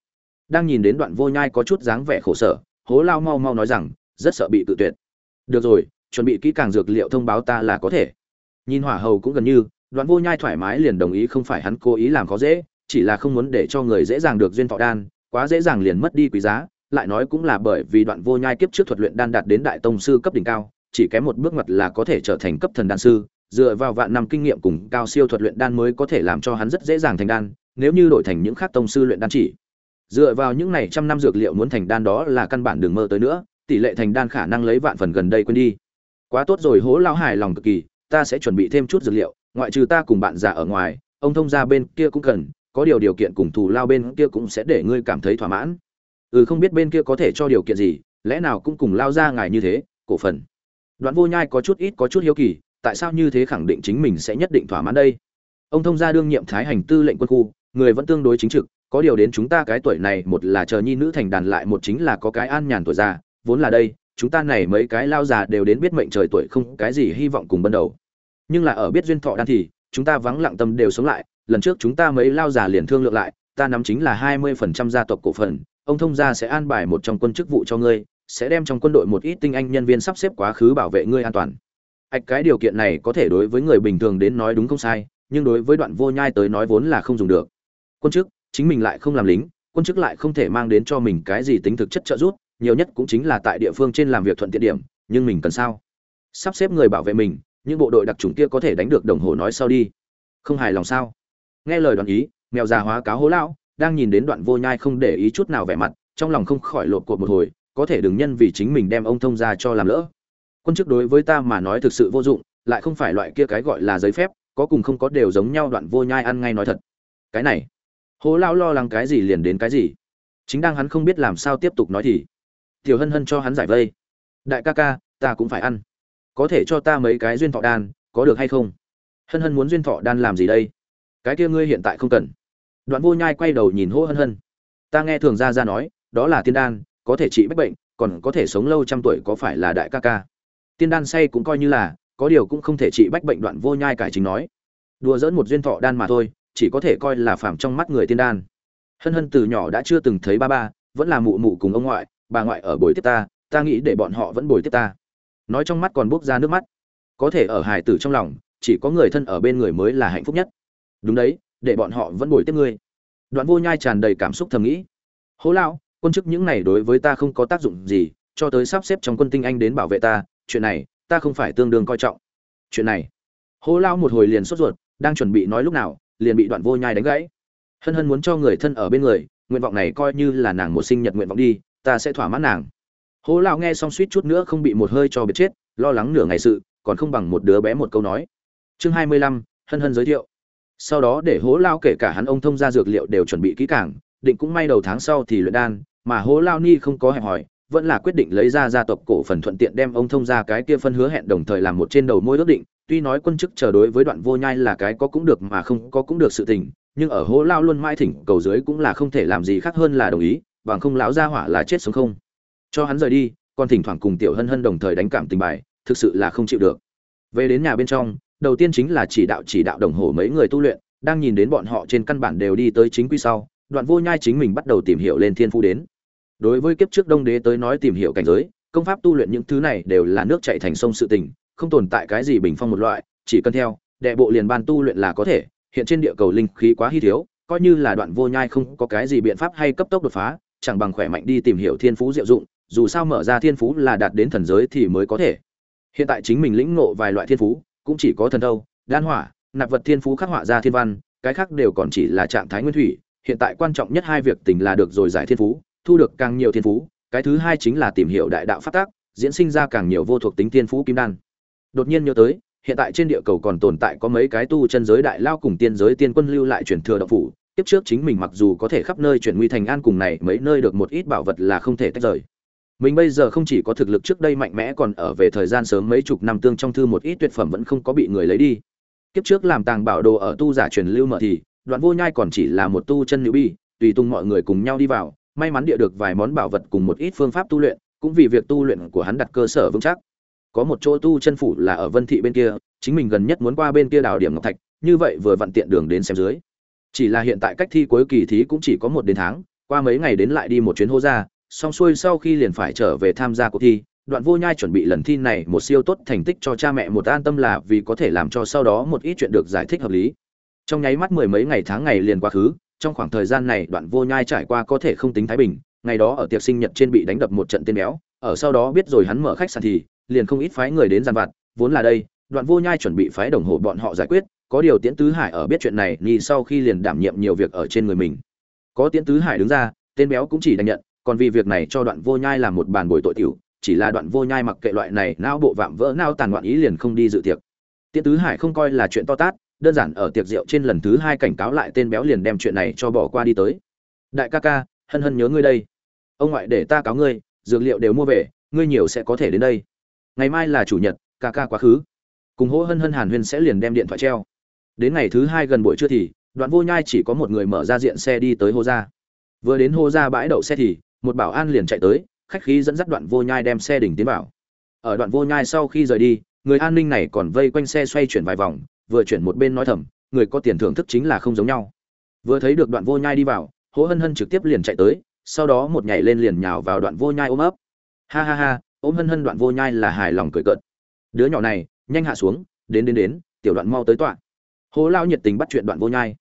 Đang nhìn đến đoạn vô nhai có chút dáng vẻ khổ sở hố lao mau mau nói rằng, rất sợ bị tự tuyệt. Được rồi, chuẩn bị kỹ càng dược liệu thông báo ta là có thể. Nhìn hỏa hầu cũng gần như, đoạn vô nhai thoải mái liền đồng ý không phải hắn cố ý làm khó dễ, chỉ là không muốn để cho người dễ dàng được duyên thọ đan, quá dễ dàng liền mất đi quý giá lại nói cũng là bởi vì đoạn vô nhai kiếp trước thuật luyện đan đạt đến đại tông sư cấp đỉnh cao, chỉ kém một bước ngoặt là có thể trở thành cấp thần đan sư, dựa vào vạn năm kinh nghiệm cùng cao siêu thuật luyện đan mới có thể làm cho hắn rất dễ dàng thành đan, nếu như đổi thành những khác tông sư luyện đan chỉ. Dựa vào những này trăm năm dược liệu muốn thành đan đó là căn bản đừng mơ tới nữa, tỷ lệ thành đan khả năng lấy vạn phần gần đây quên đi. Quá tốt rồi, hố lão hài lòng cực kỳ, ta sẽ chuẩn bị thêm chút dược liệu, ngoại trừ ta cùng bạn già ở ngoài, ông thông gia bên kia cũng cần, có điều điều kiện cùng thù lao bên kia cũng sẽ để ngươi cảm thấy thỏa mãn ừ không biết bên kia có thể cho điều kiện gì, lẽ nào cũng cùng lao ra ngài như thế, cổ phần. Đoạn vô nhai có chút ít, có chút hiếu kỳ, tại sao như thế khẳng định chính mình sẽ nhất định thỏa mãn đây? Ông thông gia đương nhiệm thái hành tư lệnh quân khu, người vẫn tương đối chính trực, có điều đến chúng ta cái tuổi này, một là chờ nhi nữ thành đàn lại, một chính là có cái an nhàn tuổi già, vốn là đây, chúng ta này mấy cái lao già đều đến biết mệnh trời tuổi không cái gì hy vọng cùng ban đầu. Nhưng là ở biết duyên thọ đan thì, chúng ta vắng lặng tâm đều sống lại, lần trước chúng ta mấy lao già liền thương lượng lại, ta nắm chính là hai mươi phần trăm gia tộc cổ phần ông thông gia sẽ an bài một trong quân chức vụ cho ngươi, sẽ đem trong quân đội một ít tinh anh nhân viên sắp xếp quá khứ bảo vệ ngươi an toàn. Ạch cái điều kiện này có thể đối với người bình thường đến nói đúng không sai, nhưng đối với đoạn vô nhai tới nói vốn là không dùng được. Quân chức, chính mình lại không làm lính, quân chức lại không thể mang đến cho mình cái gì tính thực chất trợ giúp, nhiều nhất cũng chính là tại địa phương trên làm việc thuận tiện điểm, nhưng mình cần sao? Sắp xếp người bảo vệ mình, những bộ đội đặc trùng kia có thể đánh được đồng hồ nói sau đi. Không hài lòng sao? Nghe lời đoàn ý, mèo già hóa cáo hố lão đang nhìn đến đoạn vô nhai không để ý chút nào vẻ mặt, trong lòng không khỏi lột cột một hồi, có thể đừng nhân vì chính mình đem ông thông ra cho làm lỡ. Quân chức đối với ta mà nói thực sự vô dụng, lại không phải loại kia cái gọi là giấy phép, có cùng không có đều giống nhau đoạn vô nhai ăn ngay nói thật. Cái này, hố lao lo lắng cái gì liền đến cái gì. Chính đang hắn không biết làm sao tiếp tục nói thì, tiểu hân hân cho hắn giải vây. Đại ca ca, ta cũng phải ăn. Có thể cho ta mấy cái duyên thọ đan, có được hay không? Hân hân muốn duyên thọ đan làm gì đây? Cái kia ngươi hiện tại không cần đoạn vô nhai quay đầu nhìn hô hân hân. Ta nghe thường ra ra nói, đó là tiên đan, có thể trị bách bệnh, còn có thể sống lâu trăm tuổi có phải là đại ca ca? Tiên đan say cũng coi như là, có điều cũng không thể trị bách bệnh, đoạn vô nhai cải chính nói. Đùa dỡn một duyên thọ đan mà thôi, chỉ có thể coi là phàm trong mắt người tiên đan. Hân hân từ nhỏ đã chưa từng thấy ba ba, vẫn là mụ mụ cùng ông ngoại, bà ngoại ở bồi tiếp ta ta nghĩ để bọn họ vẫn bồi tiếp ta. Nói trong mắt còn bốc ra nước mắt. Có thể ở hài tử trong lòng, chỉ có người thân ở bên người mới là hạnh phúc nhất. Đúng đấy để bọn họ vẫn bồi tiếp ngươi. Đoạn vô nhai tràn đầy cảm xúc thầm nghĩ. Hố lão, quân chức những này đối với ta không có tác dụng gì, cho tới sắp xếp trong quân tinh anh đến bảo vệ ta, chuyện này, ta không phải tương đương coi trọng. Chuyện này. Hố lão một hồi liền sốt ruột, đang chuẩn bị nói lúc nào, liền bị đoạn vô nhai đánh gãy. Hân hân muốn cho người thân ở bên người, nguyện vọng này coi như là nàng một sinh nhật nguyện vọng đi, ta sẽ thỏa mãn nàng. Hố lão nghe xong suýt chút nữa không bị một hơi cho biết chết, lo lắng nửa ngày sự, còn không bằng một đứa bé một câu nói. Chương hai mươi lăm, hân hân giới thiệu sau đó để hố lao kể cả hắn ông thông gia dược liệu đều chuẩn bị kỹ càng, định cũng may đầu tháng sau thì luyện đan, mà hố lao ni không có hẹn hỏi vẫn là quyết định lấy ra gia tộc cổ phần thuận tiện đem ông thông ra cái kia phân hứa hẹn đồng thời làm một trên đầu môi ước định, tuy nói quân chức chờ đối với đoạn vô nhai là cái có cũng được mà không có cũng được sự tình, nhưng ở hố lao luôn mãi thỉnh cầu dưới cũng là không thể làm gì khác hơn là đồng ý, bằng không lão gia hỏa là chết sống không. Cho hắn rời đi còn thỉnh thoảng cùng tiểu hân hân đồng thời đánh cảm tình bài, thực sự là không chịu được. Về đến nhà bên trong đầu tiên chính là chỉ đạo chỉ đạo đồng hồ mấy người tu luyện, đang nhìn đến bọn họ trên căn bản đều đi tới chính quy sau, đoạn vô nhai chính mình bắt đầu tìm hiểu lên thiên phu đến. Đối với kiếp trước đông đế tới nói tìm hiểu cảnh giới, công pháp tu luyện những thứ này đều là nước chảy thành sông sự tình, không tồn tại cái gì bình phong một loại, chỉ cần theo, đệ bộ liền ban tu luyện là có thể, hiện trên địa cầu linh khí quá hy thiếu, coi như là đoạn vô nhai không có cái gì biện pháp hay cấp tốc đột phá, chẳng bằng khỏe mạnh đi tìm hiểu thiên phú diệu dụng, dù sao mở ra thiên phú là đạt đến thần giới thì mới có thể. Hiện tại chính mình lĩnh ngộ vài loại thiên phú cũng chỉ có thần đâu đan hỏa, nạp vật thiên phú khắc họa ra thiên văn, cái khác đều còn chỉ là trạng thái nguyên thủy. Hiện tại quan trọng nhất hai việc tình là được rồi giải thiên phú, thu được càng nhiều thiên phú, cái thứ hai chính là tìm hiểu đại đạo phát tác diễn sinh ra càng nhiều vô thuộc tính thiên phú kim đan. Đột nhiên nhớ tới, hiện tại trên địa cầu còn tồn tại có mấy cái tu chân giới đại lao cùng tiên giới tiên quân lưu lại truyền thừa đạo phủ. Tiếp trước chính mình mặc dù có thể khắp nơi chuyển nguy thành an cùng này, mấy nơi được một ít bảo vật là không thể tách rời mình bây giờ không chỉ có thực lực trước đây mạnh mẽ còn ở về thời gian sớm mấy chục năm tương trong thư một ít tuyệt phẩm vẫn không có bị người lấy đi. Kiếp trước làm tàng bảo đồ ở tu giả truyền lưu mở thì, đoạn vô nhai còn chỉ là một tu chân nữ bi, tùy tung mọi người cùng nhau đi vào, may mắn địa được vài món bảo vật cùng một ít phương pháp tu luyện, cũng vì việc tu luyện của hắn đặt cơ sở vững chắc. Có một chỗ tu chân phủ là ở vân thị bên kia, chính mình gần nhất muốn qua bên kia đào điểm ngọc thạch, như vậy vừa vặn tiện đường đến xem dưới. Chỉ là hiện tại cách thi cuối kỳ thí cũng chỉ có một đến tháng, qua mấy ngày đến lại đi một chuyến hô ra xong xuôi sau khi liền phải trở về tham gia cuộc thi, đoạn vô nhai chuẩn bị lần thi này một siêu tốt thành tích cho cha mẹ một an tâm là vì có thể làm cho sau đó một ít chuyện được giải thích hợp lý. Trong nháy mắt mười mấy ngày tháng ngày liền quá khứ, trong khoảng thời gian này đoạn vô nhai trải qua có thể không tính thái bình, ngày đó ở tiệc sinh nhật trên bị đánh đập một trận tên béo, ở sau đó biết rồi hắn mở khách sạn thì, liền không ít phái người đến gian vặt, vốn là đây, đoạn vô nhai chuẩn bị phái đồng hồ bọn họ giải quyết, có điều tiễn tứ hải ở biết chuyện này ni sau khi liền đảm nhiệm nhiều việc ở trên người mình. Có tiễn tứ hải đứng ra, tên béo cũng chỉ đành nhận còn vì việc này cho đoạn vô nhai làm một bàn bồi tội tiểu, chỉ là đoạn vô nhai mặc kệ loại này não bộ vạm vỡ não tàn loạn ý liền không đi dự tiệc. Tiễn tứ hải không coi là chuyện to tát, đơn giản ở tiệc rượu trên lần thứ hai cảnh cáo lại tên béo liền đem chuyện này cho bỏ qua đi tới. Đại ca ca, hân hân nhớ ngươi đây. Ông ngoại để ta cáo ngươi, dược liệu đều mua về, ngươi nhiều sẽ có thể đến đây. Ngày mai là chủ nhật, ca ca quá khứ. Cùng hỗ hân hân hàn huyên sẽ liền đem điện thoại treo. Đến ngày thứ hai gần buổi trưa thì, đoạn vô nhai chỉ có một người mở ra diện xe đi tới hô ra vừa đến hô ra bãi đậu xe thì một bảo an liền chạy tới, khách khí dẫn dắt đoạn vô nhai đem xe đỉnh tiến vào. Ở đoạn vô nhai sau khi rời đi, người an ninh này còn vây quanh xe xoay chuyển vài vòng, vừa chuyển một bên nói thầm, người có tiền thưởng thức chính là không giống nhau. Vừa thấy được đoạn vô nhai đi vào Hố hân hân trực tiếp liền chạy tới, sau đó một nhảy lên liền nhào vào đoạn vô nhai ôm ấp. Ha ha ha, ôm hân hân đoạn vô nhai là hài lòng cười cợt. Đứa nhỏ này, nhanh hạ xuống, đến đến đến, tiểu đoạn mau tới tọa. Hố lao nhiệt tình bắt chuyện đoạn vô nhai.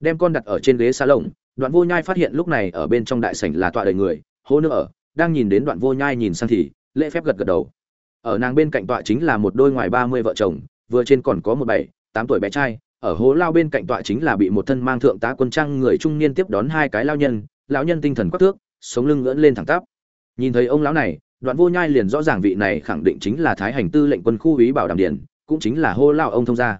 Đem con đặt ở trên ghế xa lồng đoạn vô nhai phát hiện lúc này ở bên trong đại sảnh là tọa đầy người, Hô nữa ở, đang nhìn đến đoạn vô nhai nhìn sang thì, lễ phép gật gật đầu. Ở nàng bên cạnh tọa chính là một đôi ngoài ba mươi vợ chồng, vừa trên còn có một bảy, tám tuổi bé trai, ở hố lao bên cạnh tọa chính là bị một thân mang thượng tá quân trang người trung niên tiếp đón hai cái lao nhân, lão nhân tinh thần quắc thước, sống lưng ngưỡn lên thẳng tắp. Nhìn thấy ông lão này, đoạn vô nhai liền rõ ràng vị này khẳng định chính là thái hành tư lệnh quân khu ý bảo đảm điển cũng chính là hô lao ông thông gia.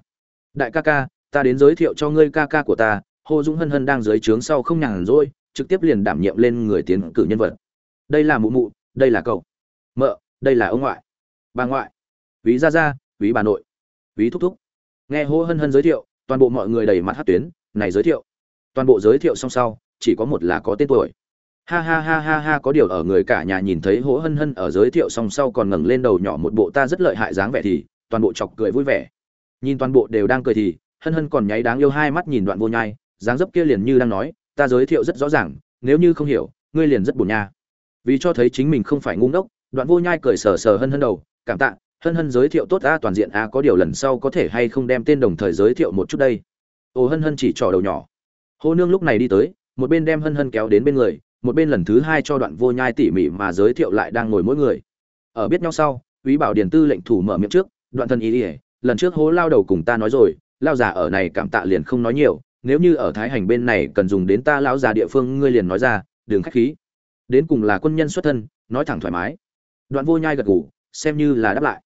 Đại ca ca, ta đến giới thiệu cho ngươi ca ca của ta hồ Dung hân hân đang dưới trướng sau không nhàn rỗi trực tiếp liền đảm nhiệm lên người tiến cử nhân vật. Đây là mụ mụ đây là cậu. Mợ đây là ông ngoại. Bà ngoại. Quý gia gia, quý bà nội. Quý thúc thúc. Nghe Hồ hân hân giới thiệu toàn bộ mọi người đầy mặt hát tuyến này giới thiệu. Toàn bộ giới thiệu xong sau chỉ có một là có tên tuổi. Ha ha ha ha ha có điều ở người cả nhà nhìn thấy Hồ hân hân ở giới thiệu xong sau còn ngẩng lên đầu nhỏ một bộ ta rất lợi hại dáng vẻ thì toàn bộ chọc cười vui vẻ. Nhìn toàn bộ đều đang cười thì hân hân còn nháy đáng yêu hai mắt nhìn đoạn vô nhai dáng dấp kia liền như đang nói, ta giới thiệu rất rõ ràng, nếu như không hiểu, ngươi liền rất buồn nha. Vì cho thấy chính mình không phải ngu ngốc, đoạn vô nhai cười sờ sờ hân hân đầu, cảm tạ, hân hân giới thiệu tốt a, toàn diện a, có điều lần sau có thể hay không đem tên đồng thời giới thiệu một chút đây? Ồ hân hân chỉ trỏ đầu nhỏ. Hô nương lúc này đi tới, một bên đem hân hân kéo đến bên người, một bên lần thứ hai cho đoạn vô nhai tỉ mỉ mà giới thiệu lại đang ngồi mỗi người. Ở biết nhau sau, quý bảo điền tư lệnh thủ mở miệng trước, đoạn thân ý ỉa lần trước hố lao đầu cùng ta nói rồi, lao giả ở này cảm tạ liền không nói nhiều nếu như ở thái hành bên này cần dùng đến ta lão già địa phương, ngươi liền nói ra đường khách khí. Đến cùng là quân nhân xuất thân, nói thẳng thoải mái. Đoạn vô nhai gật gù, xem như là đáp lại.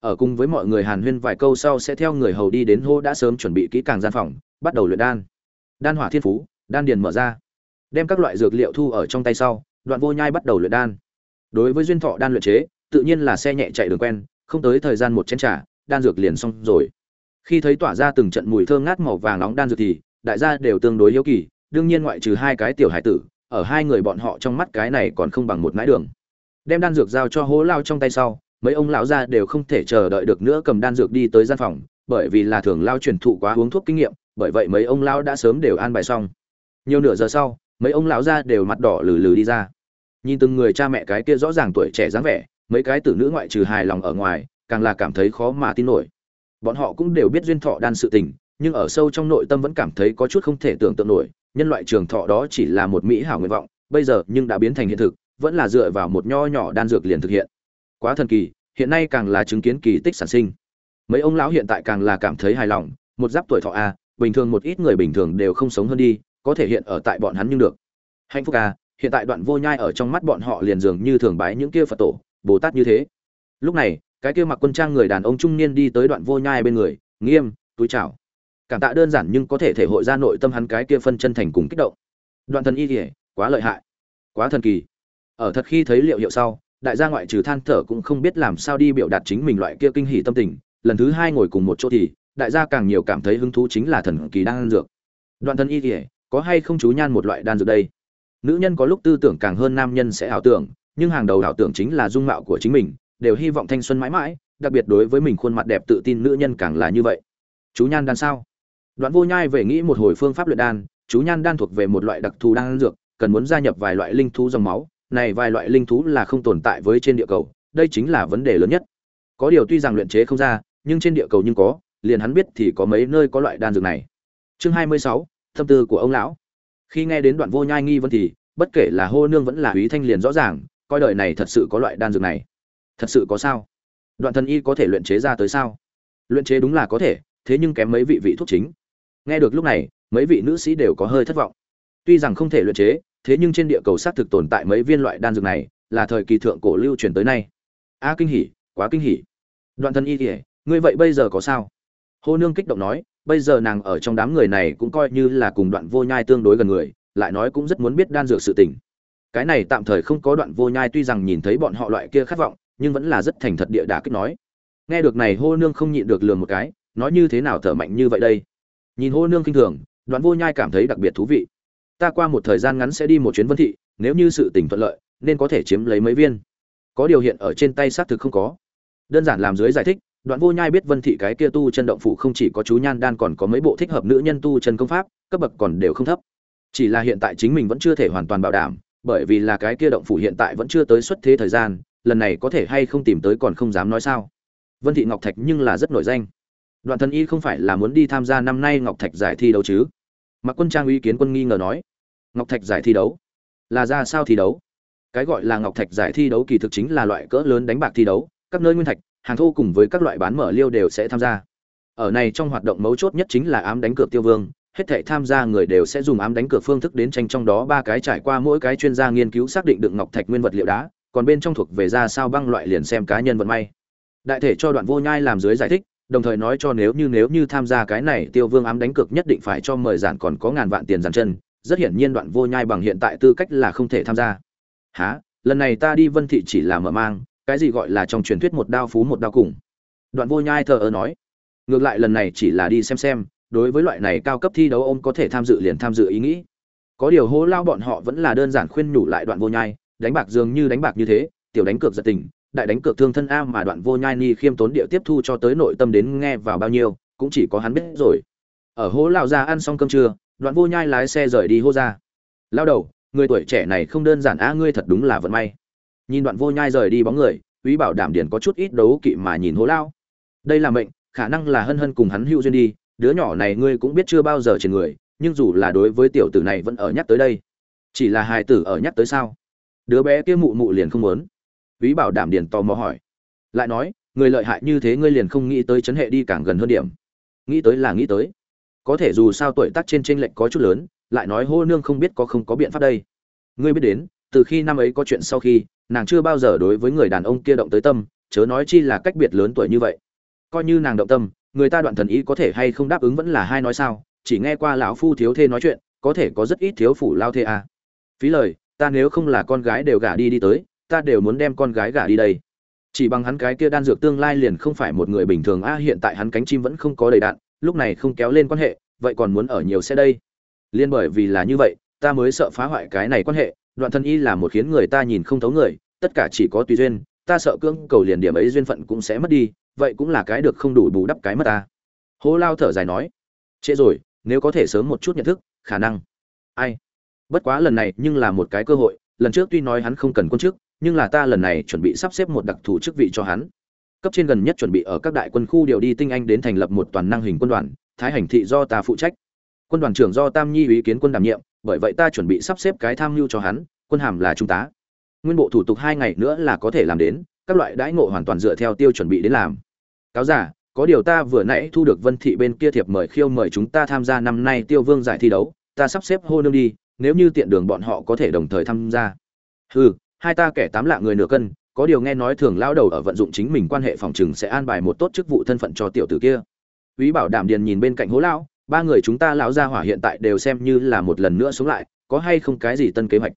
Ở cùng với mọi người hàn huyên vài câu sau sẽ theo người hầu đi đến hô đã sớm chuẩn bị kỹ càng gian phòng, bắt đầu luyện đan. Đan hỏa thiên phú, đan điền mở ra. Đem các loại dược liệu thu ở trong tay sau, đoạn vô nhai bắt đầu luyện đan. Đối với duyên thọ đan luyện chế, tự nhiên là xe nhẹ chạy đường quen, không tới thời gian một chén trà, đan dược liền xong rồi. Khi thấy tỏa ra từng trận mùi thơm ngát màu vàng nóng đan dược thì đại gia đều tương đối hiếu kỳ, đương nhiên ngoại trừ hai cái tiểu hải tử, ở hai người bọn họ trong mắt cái này còn không bằng một mái đường. Đem đan dược giao cho hố lao trong tay sau, mấy ông lão gia đều không thể chờ đợi được nữa cầm đan dược đi tới gian phòng, bởi vì là thường lao truyền thụ quá uống thuốc kinh nghiệm, bởi vậy mấy ông lão đã sớm đều an bài xong. Nhiều nửa giờ sau, mấy ông lão gia đều mặt đỏ lừ lừ đi ra. Nhìn từng người cha mẹ cái kia rõ ràng tuổi trẻ dáng vẻ, mấy cái tử nữ ngoại trừ hài lòng ở ngoài, càng là cảm thấy khó mà tin nổi. Bọn họ cũng đều biết duyên thọ đan sự tình nhưng ở sâu trong nội tâm vẫn cảm thấy có chút không thể tưởng tượng nổi, nhân loại trường thọ đó chỉ là một mỹ hảo nguyện vọng, bây giờ nhưng đã biến thành hiện thực, vẫn là dựa vào một nho nhỏ đan dược liền thực hiện. Quá thần kỳ, hiện nay càng là chứng kiến kỳ tích sản sinh. Mấy ông lão hiện tại càng là cảm thấy hài lòng, một giáp tuổi thọ a, bình thường một ít người bình thường đều không sống hơn đi, có thể hiện ở tại bọn hắn nhưng được. Hạnh phúc a, hiện tại đoạn vô nhai ở trong mắt bọn họ liền dường như thường bái những kia phật tổ, bồ tát như thế. Lúc này, cái kia mặc quân trang người đàn ông trung niên đi tới đoạn vô nhai bên người, nghiêm, túi chào cảm tạ đơn giản nhưng có thể thể hội ra nội tâm hắn cái kia phân chân thành cùng kích động. Đoạn thần y kỉa quá lợi hại, quá thần kỳ. Ở thật khi thấy liệu hiệu sau, đại gia ngoại trừ than thở cũng không biết làm sao đi biểu đạt chính mình loại kia kinh hỉ tâm tình, lần thứ hai ngồi cùng một chỗ thì, đại gia càng nhiều cảm thấy hứng thú chính là thần kỳ đang ăn dược. Đoạn thần y kỉa có hay không chú nhan một loại đan dược đây? Nữ nhân có lúc tư tưởng càng hơn nam nhân sẽ ảo tưởng, nhưng hàng đầu ảo tưởng chính là dung mạo của chính mình, đều hy vọng thanh xuân mãi mãi, đặc biệt đối với mình khuôn mặt đẹp tự tin nữ nhân càng là như vậy. Chú nhan đan sao? Đoạn vô nhai về nghĩ một hồi phương pháp luyện đan, chú nhan đan thuộc về một loại đặc thù đan dược, cần muốn gia nhập vài loại linh thú dòng máu. Này vài loại linh thú là không tồn tại với trên địa cầu, đây chính là vấn đề lớn nhất. Có điều tuy rằng luyện chế không ra, nhưng trên địa cầu nhưng có, liền hắn biết thì có mấy nơi có loại đan dược này. Chương hai mươi sáu tâm tư của ông lão. Khi nghe đến đoạn vô nhai nghi vấn thì, bất kể là hô nương vẫn là úy thanh liền rõ ràng, coi đời này thật sự có loại đan dược này. Thật sự có sao? Đoạn thần y có thể luyện chế ra tới sao? Luyện chế đúng là có thể, thế nhưng kém mấy vị vị thuốc chính nghe được lúc này, mấy vị nữ sĩ đều có hơi thất vọng. Tuy rằng không thể luyện chế, thế nhưng trên địa cầu xác thực tồn tại mấy viên loại đan dược này, là thời kỳ thượng cổ lưu truyền tới nay. A kinh hỉ, quá kinh hỉ. Đoạn thân y kể ngươi vậy bây giờ có sao? Hô nương kích động nói, bây giờ nàng ở trong đám người này cũng coi như là cùng đoạn vô nhai tương đối gần người, lại nói cũng rất muốn biết đan dược sự tình. Cái này tạm thời không có đoạn vô nhai tuy rằng nhìn thấy bọn họ loại kia khát vọng, nhưng vẫn là rất thành thật địa đà kích nói. Nghe được này hô nương không nhịn được lường một cái, nói như thế nào thở mạnh như vậy đây? Nhìn hô nương kinh thường, đoạn vô nhai cảm thấy đặc biệt thú vị. Ta qua một thời gian ngắn sẽ đi một chuyến vân thị, nếu như sự tình thuận lợi, nên có thể chiếm lấy mấy viên. Có điều hiện ở trên tay xác thực không có. Đơn giản làm dưới giải thích, đoạn vô nhai biết vân thị cái kia tu chân động phủ không chỉ có chú nhan đan còn có mấy bộ thích hợp nữ nhân tu chân công pháp, cấp bậc còn đều không thấp. Chỉ là hiện tại chính mình vẫn chưa thể hoàn toàn bảo đảm, bởi vì là cái kia động phủ hiện tại vẫn chưa tới xuất thế thời gian, lần này có thể hay không tìm tới còn không dám nói sao. Vân thị ngọc thạch nhưng là rất nổi danh đoạn thần y không phải là muốn đi tham gia năm nay ngọc thạch giải thi đấu chứ? Mặc quân trang ý kiến quân nghi ngờ nói. Ngọc thạch giải thi đấu? Là ra sao thi đấu? Cái gọi là ngọc thạch giải thi đấu kỳ thực chính là loại cỡ lớn đánh bạc thi đấu, các nơi nguyên thạch, hàng thô cùng với các loại bán mở liêu đều sẽ tham gia. Ở này trong hoạt động mấu chốt nhất chính là ám đánh cược tiêu vương, hết thể tham gia người đều sẽ dùng ám đánh cược phương thức đến tranh trong đó ba cái trải qua mỗi cái chuyên gia nghiên cứu xác định được ngọc thạch nguyên vật liệu đá, còn bên trong thuộc về ra sao băng loại liền xem cá nhân vận may. Đại thể cho đoạn vô nhai làm dưới giải thích đồng thời nói cho nếu như nếu như tham gia cái này, tiêu vương ám đánh cược nhất định phải cho mời giản còn có ngàn vạn tiền giản chân. Rất hiển nhiên đoạn vô nhai bằng hiện tại tư cách là không thể tham gia. Há lần này ta đi vân thị chỉ là mở mang, cái gì gọi là trong truyền thuyết một đao phú một đao cùng. Đoạn vô nhai thờ ơ nói. Ngược lại lần này chỉ là đi xem xem, đối với loại này cao cấp thi đấu ông có thể tham dự liền tham dự ý nghĩ. Có điều hố lao bọn họ vẫn là đơn giản khuyên nhủ lại đoạn vô nhai, đánh bạc dường như đánh bạc như thế, tiểu đánh cược giật tình đại đánh cược thương thân a mà đoạn vô nhai ni khiêm tốn địa tiếp thu cho tới nội tâm đến nghe vào bao nhiêu, cũng chỉ có hắn biết rồi. Ở hố lao ra ăn xong cơm trưa, đoạn vô nhai lái xe rời đi hô ra. Lao đầu, người tuổi trẻ này không đơn giản a, ngươi thật đúng là vận may. Nhìn đoạn vô nhai rời đi bóng người quý bảo đảm điển có chút ít đấu kỵ mà nhìn hố lao đây là mệnh, khả năng là hân hân cùng hắn hữu duyên đi, đứa nhỏ này ngươi cũng biết chưa bao giờ trên người, nhưng dù là đối với tiểu tử này vẫn ở nhắc tới đây. Chỉ là hài tử ở nhắc tới sao? Đứa bé kia mụ mụ liền không muốn ý bảo đảm điền tò mò hỏi. Lại nói, người lợi hại như thế ngươi liền không nghĩ tới chấn hệ đi càng gần hơn điểm. Nghĩ tới là nghĩ tới. Có thể dù sao tuổi tác trên t r ê n lệch có chút lớn, lại nói hô nương không biết có không có biện pháp đây. Ngươi biết đến, từ khi năm ấy có chuyện sau khi, nàng chưa bao giờ đối với người đàn ông kia động tới tâm, chớ nói chi là cách biệt lớn tuổi như vậy. Coi như nàng động tâm, người ta đoạn thần ý có thể hay không đáp ứng vẫn là hai nói sao, chỉ nghe qua lão phu thiếu thê nói chuyện, có thể có rất ít thiếu phủ lao thê à. phí lời, ta nếu không là con gái đều gả đi đi tới ta đều muốn đem con gái gả đi đây. Chỉ bằng hắn cái kia đan dược tương lai liền không phải một người bình thường a, hiện tại hắn cánh chim vẫn không có đầy đạn, lúc này không kéo lên quan hệ, vậy còn muốn ở nhiều xe đây? Liên bởi vì là như vậy, ta mới sợ phá hoại cái này quan hệ, đoạn thân y là một khiến người ta nhìn không thấu người, tất cả chỉ có tùy duyên, ta sợ cưỡng cầu liền điểm ấy duyên phận cũng sẽ mất đi, vậy cũng là cái được không đủ bù đắp cái mất ta. Hô lao thở dài nói, trễ rồi, nếu có thể sớm một chút nhận thức, khả năng. Ai? Bất quá lần này nhưng là một cái cơ hội, lần trước tuy nói hắn không cần quân chức nhưng là ta lần này chuẩn bị sắp xếp một đặc thù chức vị cho hắn. Cấp trên gần nhất chuẩn bị ở các đại quân khu điều đi tinh anh đến thành lập một toàn năng hình quân đoàn, thái hành thị do ta phụ trách. Quân đoàn trưởng do tam nhi ý kiến quân đảm nhiệm, bởi vậy ta chuẩn bị sắp xếp cái tham mưu cho hắn, quân hàm là trung tá. Nguyên bộ thủ tục hai ngày nữa là có thể làm đến, các loại đãi ngộ hoàn toàn dựa theo tiêu chuẩn bị đến làm. Cáo giả có điều ta vừa nãy thu được vân thị bên kia thiệp mời khiêu mời chúng ta tham gia năm nay tiêu vương giải thi đấu, ta sắp xếp hô nương đi, nếu như tiện đường bọn họ có thể đồng thời tham gia. Hừ hai ta kẻ tám lạ người nửa cân có điều nghe nói thường lao đầu ở vận dụng chính mình quan hệ phòng chừng sẽ an bài một tốt chức vụ thân phận cho tiểu tử kia ý Bảo Đảm Điền nhìn bên cạnh Hố lão, ba người chúng ta lão gia hỏa hiện tại đều xem như là một lần nữa sống lại, có hay không cái gì tân kế hoạch?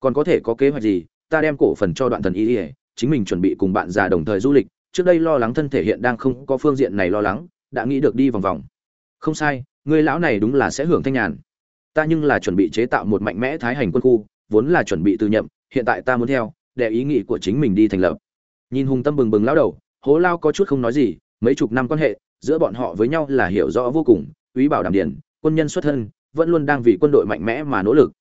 Còn có thể có kế hoạch gì? Ta đem cổ phần cho Đoạn Thần Y, chính mình chuẩn bị cùng bạn già đồng thời du lịch, trước đây lo lắng thân thể hiện đang không có phương diện này lo lắng, đã nghĩ được đi vòng vòng. Không sai, người lão này đúng là sẽ hưởng thanh nhàn. Ta nhưng là chuẩn bị chế tạo một mạnh mẽ thái hành quân khu, vốn là chuẩn bị từ nhậm, hiện tại ta muốn theo, để ý nghĩ của chính mình đi thành lập. Nhìn hùng tâm bừng bừng lão đầu, Hố Lao có chút không nói gì, mấy chục năm quan hệ, giữa bọn họ với nhau là hiểu rõ vô cùng úy bảo đảm điển quân nhân xuất thân vẫn luôn đang vì quân đội mạnh mẽ mà nỗ lực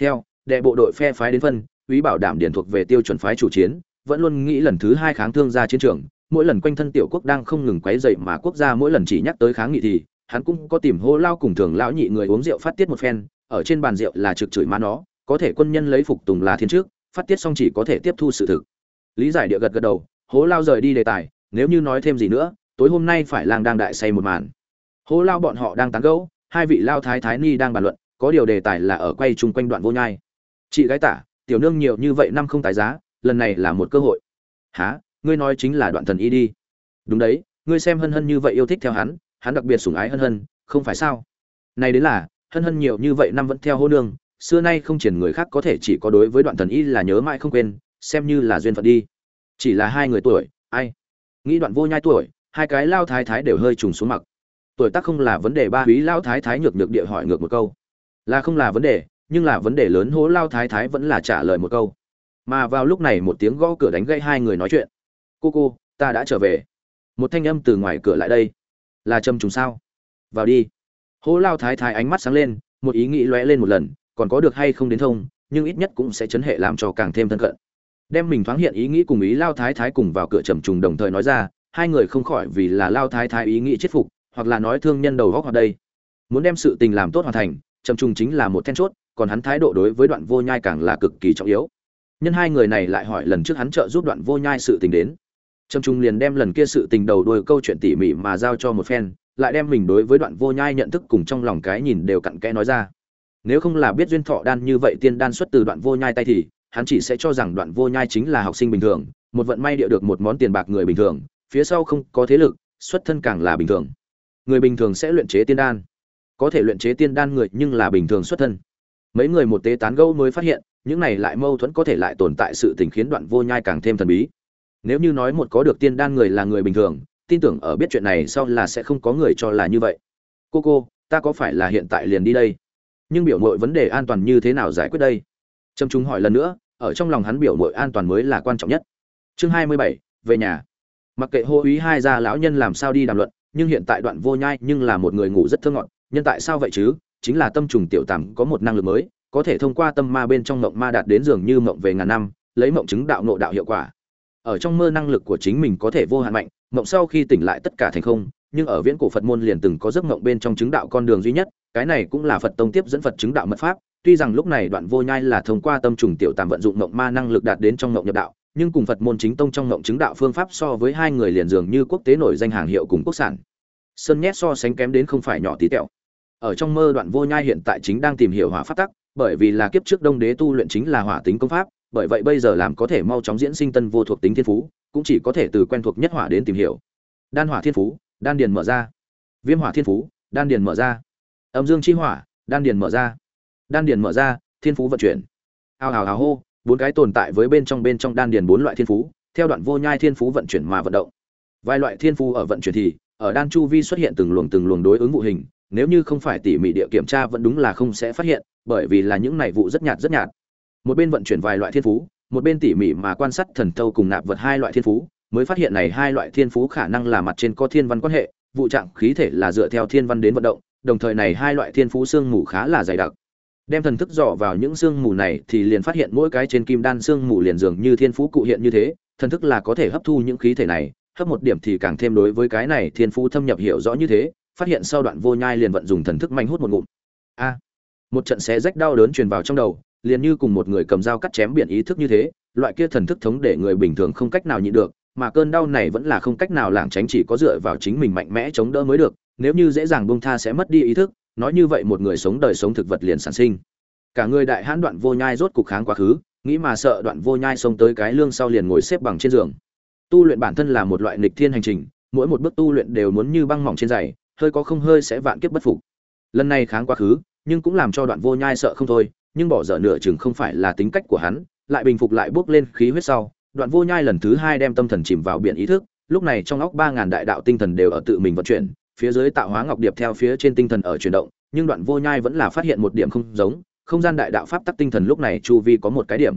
theo đệ bộ đội phe phái đến phân úy bảo đảm điển thuộc về tiêu chuẩn phái chủ chiến vẫn luôn nghĩ lần thứ hai kháng thương ra chiến trường mỗi lần quanh thân tiểu quốc đang không ngừng quấy dậy mà quốc gia mỗi lần chỉ nhắc tới kháng nghị thì hắn cũng có tìm hô lao cùng thường lão nhị người uống rượu phát tiết một phen ở trên bàn rượu là trực chửi má nó có thể quân nhân lấy phục tùng là thiên trước phát tiết xong chỉ có thể tiếp thu sự thực. Lý giải địa gật gật đầu, hố lao rời đi đề tài, nếu như nói thêm gì nữa, tối hôm nay phải lang đang đại say một màn. Hố lao bọn họ đang tán gẫu, hai vị lao thái thái ni đang bàn luận, có điều đề tài là ở quay chung quanh đoạn vô nhai. Chị gái tả, tiểu nương nhiều như vậy năm không tái giá, lần này là một cơ hội. Há ngươi nói chính là đoạn thần y đi. Đúng đấy, ngươi xem hân hân như vậy yêu thích theo hắn hắn đặc biệt sủng ái hân hân, không phải sao? Này đến là, hân hân nhiều như vậy năm vẫn theo hô nương xưa nay không triển người khác có thể chỉ có đối với đoạn thần y là nhớ mãi không quên, xem như là duyên phận đi. Chỉ là hai người tuổi, ai? Nghĩ đoạn vô nhai tuổi, hai cái lao thái thái đều hơi trùng xuống mặc tuổi tác không là vấn đề, ba quý lao thái thái nhược nhược địa hỏi ngược một câu. Là không là vấn đề, nhưng là vấn đề lớn hố lao thái thái vẫn là trả lời một câu. Mà vào lúc này một tiếng gõ cửa đánh gây hai người nói chuyện. Cô cô, ta đã trở về. Một thanh âm từ ngoài cửa lại đây. Là trầm trùng sao? Vào đi. Hố lao thái thái ánh mắt sáng lên, một ý nghĩ lóe lên một lần còn có được hay không đến thông, nhưng ít nhất cũng sẽ chấn hệ làm cho càng thêm thân cận. Đem mình thoáng hiện ý nghĩ cùng ý lao thái thái cùng vào cửa trầm trùng đồng thời nói ra, hai người không khỏi vì là lao thái thái ý nghĩ chết phục, hoặc là nói thương nhân đầu góc hoặc đây. Muốn đem sự tình làm tốt hoàn thành, trầm trùng chính là một then chốt, còn hắn thái độ đối với đoạn vô nhai càng là cực kỳ trọng yếu. Nhân hai người này lại hỏi lần trước hắn trợ giúp đoạn vô nhai sự tình đến. Trầm trùng liền đem lần kia sự tình đầu đuôi câu chuyện tỉ mỉ mà giao cho một phen, lại đem mình đối với đoạn vô nhai nhận thức cùng trong lòng cái nhìn đều cặn kẽ nói ra nếu không là biết duyên thọ đan như vậy tiên đan xuất từ đoạn vô nhai tay thì, hắn chỉ sẽ cho rằng đoạn vô nhai chính là học sinh bình thường, một vận may địa được một món tiền bạc người bình thường, phía sau không có thế lực, xuất thân càng là bình thường. Người bình thường sẽ luyện chế tiên đan. Có thể luyện chế tiên đan người nhưng là bình thường xuất thân. Mấy người một tế tán gẫu mới phát hiện, những này lại mâu thuẫn có thể lại tồn tại sự tình khiến đoạn vô nhai càng thêm thần bí. Nếu như nói một có được tiên đan người là người bình thường, tin tưởng ở biết chuyện này sau là sẽ không có người cho là như vậy. Cô cô, ta có phải là hiện tại liền đi đây? Nhưng biểu mội vấn đề an toàn như thế nào giải quyết đây? Trâm chúng hỏi lần nữa, ở trong lòng hắn biểu mội an toàn mới là quan trọng nhất. Chương hai mươi bảy, về nhà. Mặc kệ hô úy hai gia lão nhân làm sao đi đàm luận, nhưng hiện tại đoạn vô nhai nhưng là một người ngủ rất thơ ngọt, nhân tại sao vậy chứ? Chính là tâm trùng tiểu tằm có một năng lực mới, có thể thông qua tâm ma bên trong mộng ma đạt đến dường như mộng về ngàn năm, lấy mộng chứng đạo nộ đạo hiệu quả. Ở trong mơ năng lực của chính mình có thể vô hạn mạnh, mộng sau khi tỉnh lại tất cả thành không nhưng ở viễn cổ phật môn liền từng có giấc mộng bên trong chứng đạo con đường duy nhất, cái này cũng là phật tông tiếp dẫn phật chứng đạo mật pháp. Tuy rằng lúc này đoạn vô nhai là thông qua tâm trùng tiểu tàm vận dụng mộng ma năng lực đạt đến trong mộng nhập đạo, nhưng cùng phật môn chính tông trong mộng chứng đạo phương pháp so với hai người liền dường như quốc tế nổi danh hàng hiệu cùng quốc sản. Sơn nhét so sánh kém đến không phải nhỏ tí tẹo. Ở trong mơ đoạn vô nhai hiện tại chính đang tìm hiểu hỏa pháp tắc, bởi vì là kiếp trước đông đế tu luyện chính là hỏa tính công pháp, bởi vậy bây giờ làm có thể mau chóng diễn sinh tân vô thuộc tính thiên phú, cũng chỉ có thể từ quen thuộc nhất hỏa đến tìm hiểu. Đan hỏa thiên phú đan điền mở ra. Viêm hỏa thiên phú, đan điền mở ra. Âm dương chi hỏa, đan điền mở ra. Đan điền mở ra, thiên phú vận chuyển. Hào hào hào hô, bốn cái tồn tại với bên trong bên trong đan điền bốn loại thiên phú, theo đoạn vô nhai thiên phú vận chuyển mà vận động. Vài loại thiên phú ở vận chuyển thì, ở đan chu vi xuất hiện từng luồng từng luồng đối ứng vụ hình, nếu như không phải tỉ mỉ địa kiểm tra vẫn đúng là không sẽ phát hiện, bởi vì là những này vụ rất nhạt rất nhạt. Một bên vận chuyển vài loại thiên phú, một bên tỉ mỉ mà quan sát thần thâu cùng nạp vật hai loại thiên phú mới phát hiện này hai loại thiên phú khả năng là mặt trên có thiên văn quan hệ, vụ trạng khí thể là dựa theo thiên văn đến vận động, đồng thời này hai loại thiên phú xương mù khá là dày đặc. Đem thần thức dò vào những xương mù này thì liền phát hiện mỗi cái trên kim đan xương mù liền dường như thiên phú cụ hiện như thế, thần thức là có thể hấp thu những khí thể này, hấp một điểm thì càng thêm đối với cái này thiên phú thâm nhập hiểu rõ như thế, phát hiện sau đoạn vô nhai liền vận dùng thần thức manh hút một ngụm. A, một trận xé rách đau đớn truyền vào trong đầu, liền như cùng một người cầm dao cắt chém biển ý thức như thế, loại kia thần thức thống để người bình thường không cách nào nhịn được mà cơn đau này vẫn là không cách nào lảng tránh, chỉ có dựa vào chính mình mạnh mẽ chống đỡ mới được. Nếu như dễ dàng buông tha sẽ mất đi ý thức, nói như vậy một người sống đời sống thực vật liền sản sinh. Cả người đại hãn đoạn vô nhai rốt cục kháng quá khứ, nghĩ mà sợ đoạn vô nhai xông tới cái lương sau liền ngồi xếp bằng trên giường. Tu luyện bản thân là một loại nghịch thiên hành trình, mỗi một bước tu luyện đều muốn như băng mỏng trên giày, hơi có không hơi sẽ vạn kiếp bất phục. Lần này kháng quá khứ, nhưng cũng làm cho đoạn vô nhai sợ không thôi, nhưng bỏ dở nửa chừng không phải là tính cách của hắn, lại bình phục lại bước lên khí huyết sau đoạn vô nhai lần thứ hai đem tâm thần chìm vào biển ý thức, lúc này trong óc ba ngàn đại đạo tinh thần đều ở tự mình vận chuyển, phía dưới tạo hóa ngọc điệp theo phía trên tinh thần ở chuyển động, nhưng đoạn vô nhai vẫn là phát hiện một điểm không giống, không gian đại đạo pháp tắc tinh thần lúc này chu vi có một cái điểm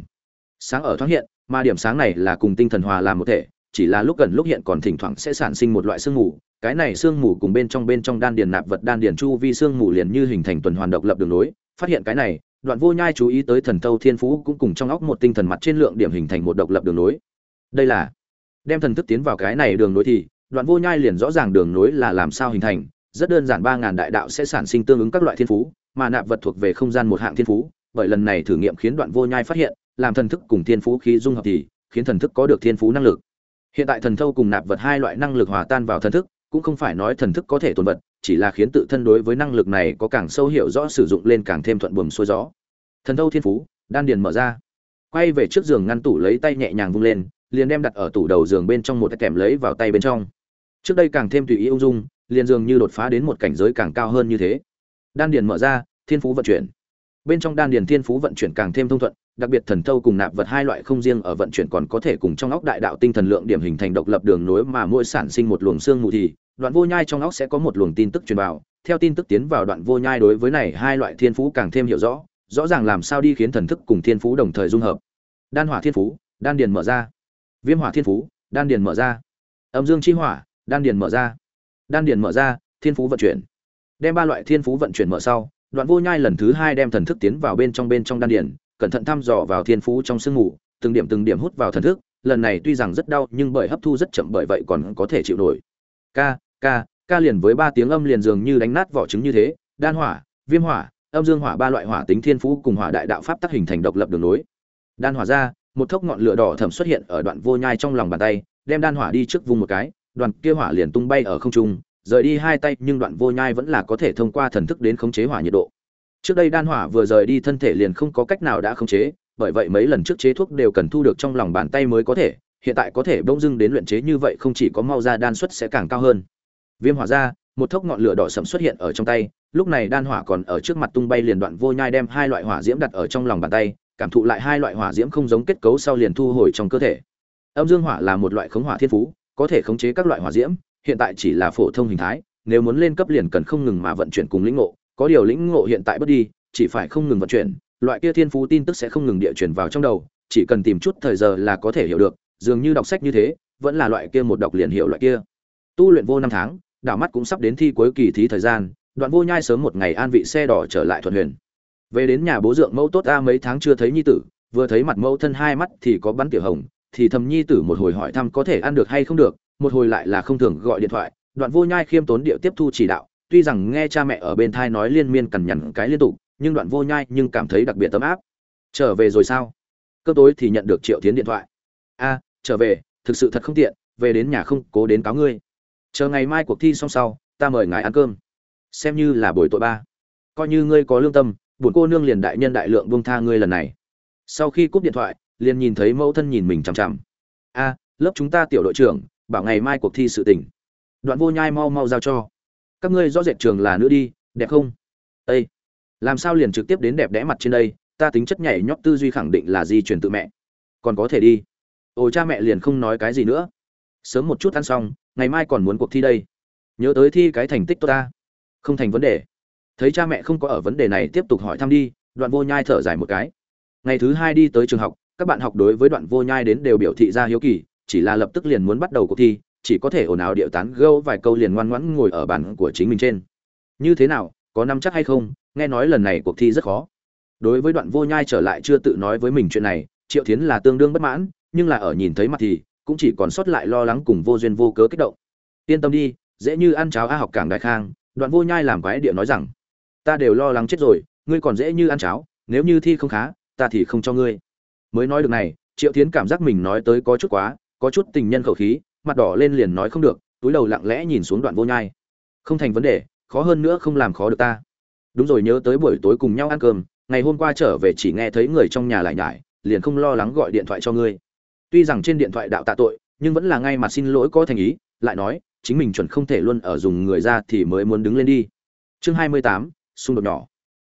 sáng ở thoáng hiện, mà điểm sáng này là cùng tinh thần hòa làm một thể, chỉ là lúc gần lúc hiện còn thỉnh thoảng sẽ sản sinh một loại sương mù, cái này sương mù cùng bên trong bên trong đan điền nạp vật đan điền chu vi sương mù liền như hình thành tuần hoàn độc lập đường lối. phát hiện cái này đoạn vô nhai chú ý tới thần thâu thiên phú cũng cùng trong óc một tinh thần mặt trên lượng điểm hình thành một độc lập đường nối. Đây là, đem thần thức tiến vào cái này đường nối thì, đoạn vô nhai liền rõ ràng đường nối là làm sao hình thành. Rất đơn giản, ba ngàn đại đạo sẽ sản sinh tương ứng các loại thiên phú, mà nạp vật thuộc về không gian một hạng thiên phú. Bởi lần này thử nghiệm khiến đoạn vô nhai phát hiện, làm thần thức cùng thiên phú khí dung hợp thì, khiến thần thức có được thiên phú năng lực. Hiện tại thần thâu cùng nạp vật hai loại năng lực hòa tan vào thần thức cũng không phải nói thần thức có thể tồn vật, chỉ là khiến tự thân đối với năng lực này có càng sâu hiểu rõ sử dụng lên càng thêm thuận buồm xuôi gió. Thần thâu thiên phú, đan điền mở ra. Quay về trước giường ngăn tủ lấy tay nhẹ nhàng vung lên, liền đem đặt ở tủ đầu giường bên trong một cái kèm lấy vào tay bên trong. Trước đây càng thêm tùy ý ung dung, liền dường như đột phá đến một cảnh giới càng cao hơn như thế. Đan điền mở ra, thiên phú vận chuyển. Bên trong đan điền thiên phú vận chuyển càng thêm thông thuận đặc biệt thần thâu cùng nạp vật hai loại không riêng ở vận chuyển còn có thể cùng trong óc đại đạo tinh thần lượng điểm hình thành độc lập đường nối mà mỗi sản sinh một luồng xương mù thì, đoạn vô nhai trong óc sẽ có một luồng tin tức truyền vào. Theo tin tức tiến vào đoạn vô nhai đối với này hai loại thiên phú càng thêm hiểu rõ rõ ràng làm sao đi khiến thần thức cùng thiên phú đồng thời dung hợp. Đan hỏa thiên phú, đan điền mở ra. Viêm hỏa thiên phú, đan điền mở ra. Âm dương chi hỏa, đan điền mở ra. Đan điền mở ra, thiên phú vận chuyển. Đem ba loại thiên phú vận chuyển mở sau, đoạn vô nhai lần thứ hai đem thần thức tiến vào bên trong bên trong đan điền cẩn thận thăm dò vào thiên phú trong sương mù, từng điểm từng điểm hút vào thần thức, lần này tuy rằng rất đau nhưng bởi hấp thu rất chậm bởi vậy còn có thể chịu nổi. Ca ca ca liền với ba tiếng âm liền dường như đánh nát vỏ trứng như thế, đan hỏa, viêm hỏa, âm dương hỏa ba loại hỏa tính thiên phú cùng hỏa đại đạo pháp tác hình thành độc lập đường nối đan hỏa ra, một thốc ngọn lửa đỏ thẩm xuất hiện ở đoạn vô nhai trong lòng bàn tay, đem đan hỏa đi trước vùng một cái, đoàn kia hỏa liền tung bay ở không trung, rời đi hai tay nhưng đoạn vô nhai vẫn là có thể thông qua thần thức đến khống chế hỏa nhiệt độ trước đây đan hỏa vừa rời đi thân thể liền không có cách nào đã khống chế, bởi vậy mấy lần trước chế thuốc đều cần thu được trong lòng bàn tay mới có thể, hiện tại có thể bỗng dưng đến luyện chế như vậy không chỉ có mau ra đan suất sẽ càng cao hơn. Viêm hỏa ra, một thốc ngọn lửa đỏ sẫm xuất hiện ở trong tay, lúc này đan hỏa còn ở trước mặt tung bay liền đoạn vô nhai đem hai loại hỏa diễm đặt ở trong lòng bàn tay, cảm thụ lại hai loại hỏa diễm không giống kết cấu sau liền thu hồi trong cơ thể. Âm dương hỏa là một loại khống hỏa thiên phú, có thể khống chế các loại hỏa diễm, hiện tại chỉ là phổ thông hình thái, nếu muốn lên cấp liền cần không ngừng mà vận chuyển cùng lĩnh ngộ có điều lĩnh ngộ hiện tại bất đi, chỉ phải không ngừng vận chuyển, loại kia thiên phú tin tức sẽ không ngừng địa chuyển vào trong đầu, chỉ cần tìm chút thời giờ là có thể hiểu được, dường như đọc sách như thế, vẫn là loại kia một đọc liền hiểu loại kia. Tu luyện vô năm tháng, đảo mắt cũng sắp đến thi cuối kỳ thí thời gian, đoạn vô nhai sớm một ngày an vị xe đỏ trở lại thuận huyền. Về đến nhà bố dượng mẫu tốt a mấy tháng chưa thấy nhi tử, vừa thấy mặt mẫu thân hai mắt thì có bắn tiểu hồng, thì thầm nhi tử một hồi hỏi thăm có thể ăn được hay không được, một hồi lại là không thường gọi điện thoại, đoạn vô nhai khiêm tốn điệu tiếp thu chỉ đạo tuy rằng nghe cha mẹ ở bên thai nói liên miên cằn nhằn cái liên tục, nhưng đoạn vô nhai nhưng cảm thấy đặc biệt tấm áp. Trở về rồi sao? Cơ tối thì nhận được triệu tiến điện thoại. A, trở về, thực sự thật không tiện, về đến nhà không cố đến cáo ngươi. Chờ ngày mai cuộc thi xong sau, ta mời ngài ăn cơm. Xem như là buổi tội ba. Coi như ngươi có lương tâm, buồn cô nương liền đại nhân đại lượng buông tha ngươi lần này. Sau khi cúp điện thoại, liền nhìn thấy mẫu thân nhìn mình chằm chằm. A, lớp chúng ta tiểu đội trưởng, bảo ngày mai cuộc thi sự tình. Đoạn vô nhai mau mau giao cho các ngươi rõ rệt trường là nữ đi, đẹp không? Ây làm sao liền trực tiếp đến đẹp đẽ mặt trên đây, ta tính chất nhảy nhót tư duy khẳng định là di truyền tự mẹ. Còn có thể đi. Ồ, cha mẹ liền không nói cái gì nữa. Sớm một chút ăn xong, ngày mai còn muốn cuộc thi đây. Nhớ tới thi cái thành tích tốt ta. Không thành vấn đề. Thấy cha mẹ không có ở vấn đề này tiếp tục hỏi thăm đi, đoạn vô nhai thở dài một cái. Ngày thứ hai đi tới trường học, các bạn học đối với đoạn vô nhai đến đều biểu thị ra hiếu kỳ, chỉ là lập tức liền muốn bắt đầu cuộc thi chỉ có thể ồn ào điệu tán gâu vài câu liền ngoan ngoãn ngồi ở bàn của chính mình trên. Như thế nào, có năm chắc hay không? Nghe nói lần này cuộc thi rất khó. Đối với đoạn vô nhai trở lại chưa tự nói với mình chuyện này, triệu thiến là tương đương bất mãn, nhưng là ở nhìn thấy mặt thì, cũng chỉ còn sót lại lo lắng cùng vô duyên vô cớ kích động. Yên tâm đi, dễ như ăn cháo a học cảng đại khang, đoạn vô nhai làm quái địa nói rằng, ta đều lo lắng chết rồi, ngươi còn dễ như ăn cháo, nếu như thi không khá, ta thì không cho ngươi. Mới nói được này, triệu tiến cảm giác mình nói tới có chút quá, có chút tình nhân khẩu khí mặt đỏ lên liền nói không được, túi đầu lặng lẽ nhìn xuống đoạn vô nhai. Không thành vấn đề, khó hơn nữa không làm khó được ta. Đúng rồi, nhớ tới buổi tối cùng nhau ăn cơm, ngày hôm qua trở về chỉ nghe thấy người trong nhà lại nhải, liền không lo lắng gọi điện thoại cho ngươi. Tuy rằng trên điện thoại đạo tạ tội, nhưng vẫn là ngay mặt xin lỗi có thành ý, lại nói, chính mình chuẩn không thể luôn ở dùng người ra thì mới muốn đứng lên đi. Chương hai mươi tám, xung đột nhỏ.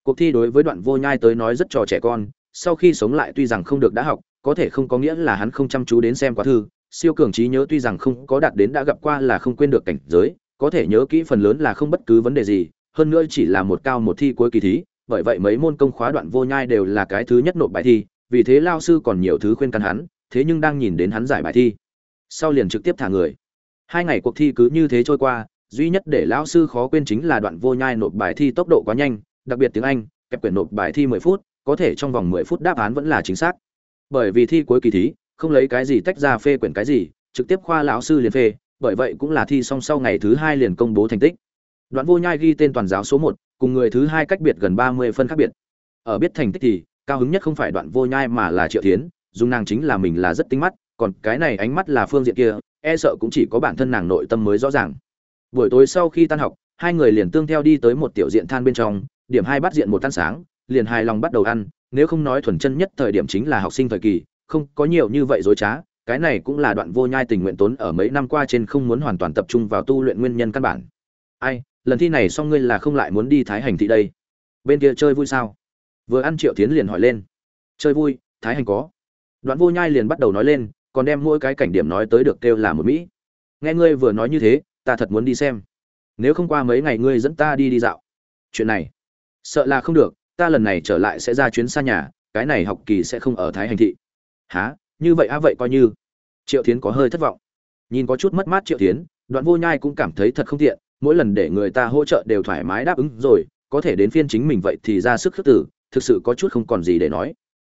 Cuộc thi đối với đoạn vô nhai tới nói rất trò trẻ con, sau khi sống lại tuy rằng không được đã học, có thể không có nghĩa là hắn không chăm chú đến xem quá thư siêu cường trí nhớ tuy rằng không có đạt đến đã gặp qua là không quên được cảnh giới, có thể nhớ kỹ phần lớn là không bất cứ vấn đề gì, hơn nữa chỉ là một cao một thi cuối kỳ thí, bởi vậy mấy môn công khóa đoạn vô nhai đều là cái thứ nhất nộp bài thi, vì thế lao sư còn nhiều thứ khuyên căn hắn, thế nhưng đang nhìn đến hắn giải bài thi. Sau liền trực tiếp thả người. Hai ngày cuộc thi cứ như thế trôi qua, duy nhất để lão sư khó quên chính là đoạn vô nhai nộp bài thi tốc độ quá nhanh, đặc biệt tiếng anh, kẹp quyển nộp bài thi mười phút, có thể trong vòng mười phút đáp án vẫn là chính xác. Bởi vì thi cuối kỳ thí không lấy cái gì tách ra phê quyển cái gì, trực tiếp khoa lão sư liền phê, bởi vậy cũng là thi xong sau ngày thứ hai liền công bố thành tích. Đoạn vô nhai ghi tên toàn giáo số một, cùng người thứ hai cách biệt gần ba mươi phân khác biệt. Ở biết thành tích thì, cao hứng nhất không phải đoạn vô nhai mà là triệu tiến dùng nàng chính là mình là rất tinh mắt, còn cái này ánh mắt là phương diện kia e sợ cũng chỉ có bản thân nàng nội tâm mới rõ ràng. Buổi tối sau khi tan học, hai người liền tương theo đi tới một tiểu diện than bên trong, điểm hai bát diện một tan sáng, liền hài lòng bắt đầu ăn, nếu không nói thuần chân nhất thời điểm chính là học sinh thời kỳ không có nhiều như vậy dối trá, cái này cũng là đoạn vô nhai tình nguyện tốn ở mấy năm qua trên không muốn hoàn toàn tập trung vào tu luyện nguyên nhân căn bản. Ai, lần thi này xong ngươi là không lại muốn đi thái hành thị đây. Bên kia chơi vui sao? Vừa ăn triệu tiến liền hỏi lên. Chơi vui, thái hành có. Đoạn vô nhai liền bắt đầu nói lên, còn đem mỗi cái cảnh điểm nói tới được kêu là một mỹ. Nghe ngươi vừa nói như thế, ta thật muốn đi xem. Nếu không qua mấy ngày ngươi dẫn ta đi đi dạo. Chuyện này, sợ là không được, ta lần này trở lại sẽ ra chuyến xa nhà, cái này học kỳ sẽ không ở thái hành thị há như vậy á, vậy coi như. Triệu tiến có hơi thất vọng. Nhìn có chút mất mát triệu tiến đoạn vô nhai cũng cảm thấy thật không tiện, mỗi lần để người ta hỗ trợ đều thoải mái đáp ứng rồi, có thể đến phiên chính mình vậy thì ra sức khước tử thực sự có chút không còn gì để nói.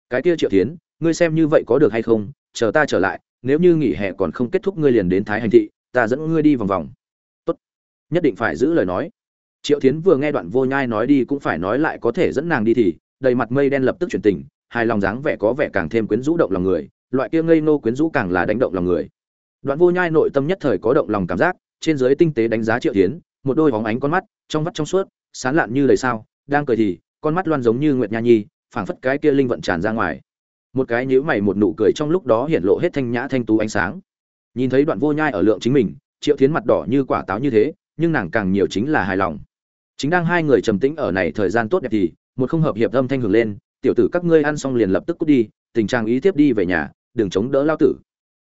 Cái kia triệu tiến ngươi xem như vậy có được hay không? Chờ ta trở lại, nếu như nghỉ hè còn không kết thúc ngươi liền đến thái hành thị, ta dẫn ngươi đi vòng vòng. Tốt. Nhất định phải giữ lời nói. Triệu tiến vừa nghe đoạn vô nhai nói đi cũng phải nói lại có thể dẫn nàng đi thì, đầy mặt mây đen lập tức chuyển tình hài lòng dáng vẻ có vẻ càng thêm quyến rũ động lòng người, loại kia ngây nô quyến rũ càng là đánh động lòng người. Đoạn vô nhai nội tâm nhất thời có động lòng cảm giác, trên giới tinh tế đánh giá triệu tiến một đôi bóng ánh con mắt, trong vắt trong suốt, sán lạn như lời sao, đang cười thì, con mắt loan giống như nguyệt nha nhi, phảng phất cái kia linh vận tràn ra ngoài. Một cái nhíu mày một nụ cười trong lúc đó hiện lộ hết thanh nhã thanh tú ánh sáng. Nhìn thấy đoạn vô nhai ở lượng chính mình, triệu tiến mặt đỏ như quả táo như thế, nhưng nàng càng nhiều chính là hài lòng. Chính đang hai người trầm tĩnh ở này thời gian tốt đẹp thì, một không hợp hiệp âm thanh hưởng lên tiểu tử các ngươi ăn xong liền lập tức cút đi, tình trạng ý tiếp đi về nhà, đừng chống đỡ lao tử.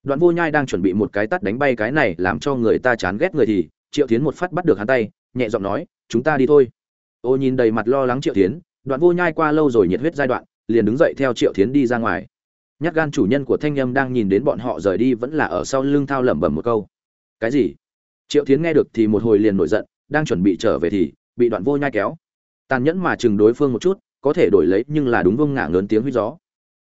Đoạn vô nhai đang chuẩn bị một cái tắt đánh bay cái này làm cho người ta chán ghét người thì, triệu tiến một phát bắt được hắn tay, nhẹ giọng nói, chúng ta đi thôi. Ô nhìn đầy mặt lo lắng triệu tiến đoạn vô nhai qua lâu rồi nhiệt huyết giai đoạn, liền đứng dậy theo triệu tiến đi ra ngoài. Nhát gan chủ nhân của thanh âm đang nhìn đến bọn họ rời đi vẫn là ở sau lưng thao lẩm bẩm một câu. Cái gì? Triệu tiến nghe được thì một hồi liền nổi giận, đang chuẩn bị trở về thì bị đoạn vô nhai kéo. Tàn nhẫn mà chừng đối phương một chút có thể đổi lấy nhưng là đúng vông ngả lớn tiếng huy gió.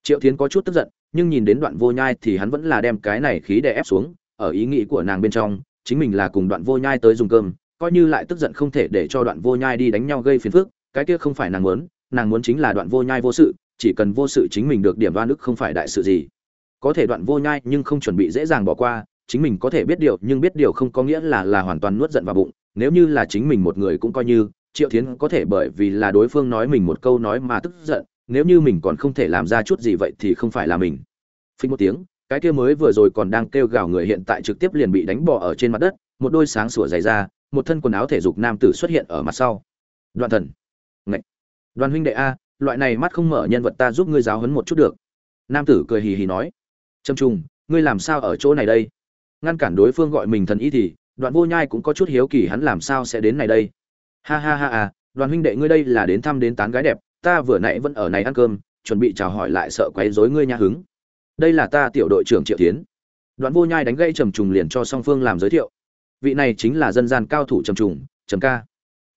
Triệu tiến có chút tức giận, nhưng nhìn đến đoạn vô nhai thì hắn vẫn là đem cái này khí đè ép xuống, ở ý nghĩ của nàng bên trong, chính mình là cùng đoạn vô nhai tới dùng cơm, coi như lại tức giận không thể để cho đoạn vô nhai đi đánh nhau gây phiền phức, cái kia không phải nàng muốn nàng muốn chính là đoạn vô nhai vô sự, chỉ cần vô sự chính mình được điểm đoan ức không phải đại sự gì. Có thể đoạn vô nhai nhưng không chuẩn bị dễ dàng bỏ qua, chính mình có thể biết điều, nhưng biết điều không có nghĩa là là hoàn toàn nuốt giận vào bụng, nếu như là chính mình một người cũng coi như triệu thiến có thể bởi vì là đối phương nói mình một câu nói mà tức giận, nếu như mình còn không thể làm ra chút gì vậy thì không phải là mình. Phình một tiếng, cái kia mới vừa rồi còn đang kêu gào người hiện tại trực tiếp liền bị đánh bỏ ở trên mặt đất, một đôi sáng sủa dày ra, một thân quần áo thể dục nam tử xuất hiện ở mặt sau. Đoạn thần. Ngậy. đoàn huynh đệ a, loại này mắt không mở nhân vật ta giúp ngươi giáo huấn một chút được. Nam tử cười hì hì nói. Trâm trung, ngươi làm sao ở chỗ này đây? Ngăn cản đối phương gọi mình thần y thì, đoạn vô nhai cũng có chút hiếu kỳ hắn làm sao sẽ đến này đây? Ha ha ha à đoàn huynh đệ ngươi đây là đến thăm đến tán gái đẹp, ta vừa nãy vẫn ở này ăn cơm, chuẩn bị chào hỏi lại sợ quấy rối ngươi nha hứng. Đây là ta tiểu đội trưởng triệu tiến đoạn vô nhai đánh gây trầm trùng liền cho song phương làm giới thiệu. Vị này chính là dân gian cao thủ trầm trùng, trầm ca.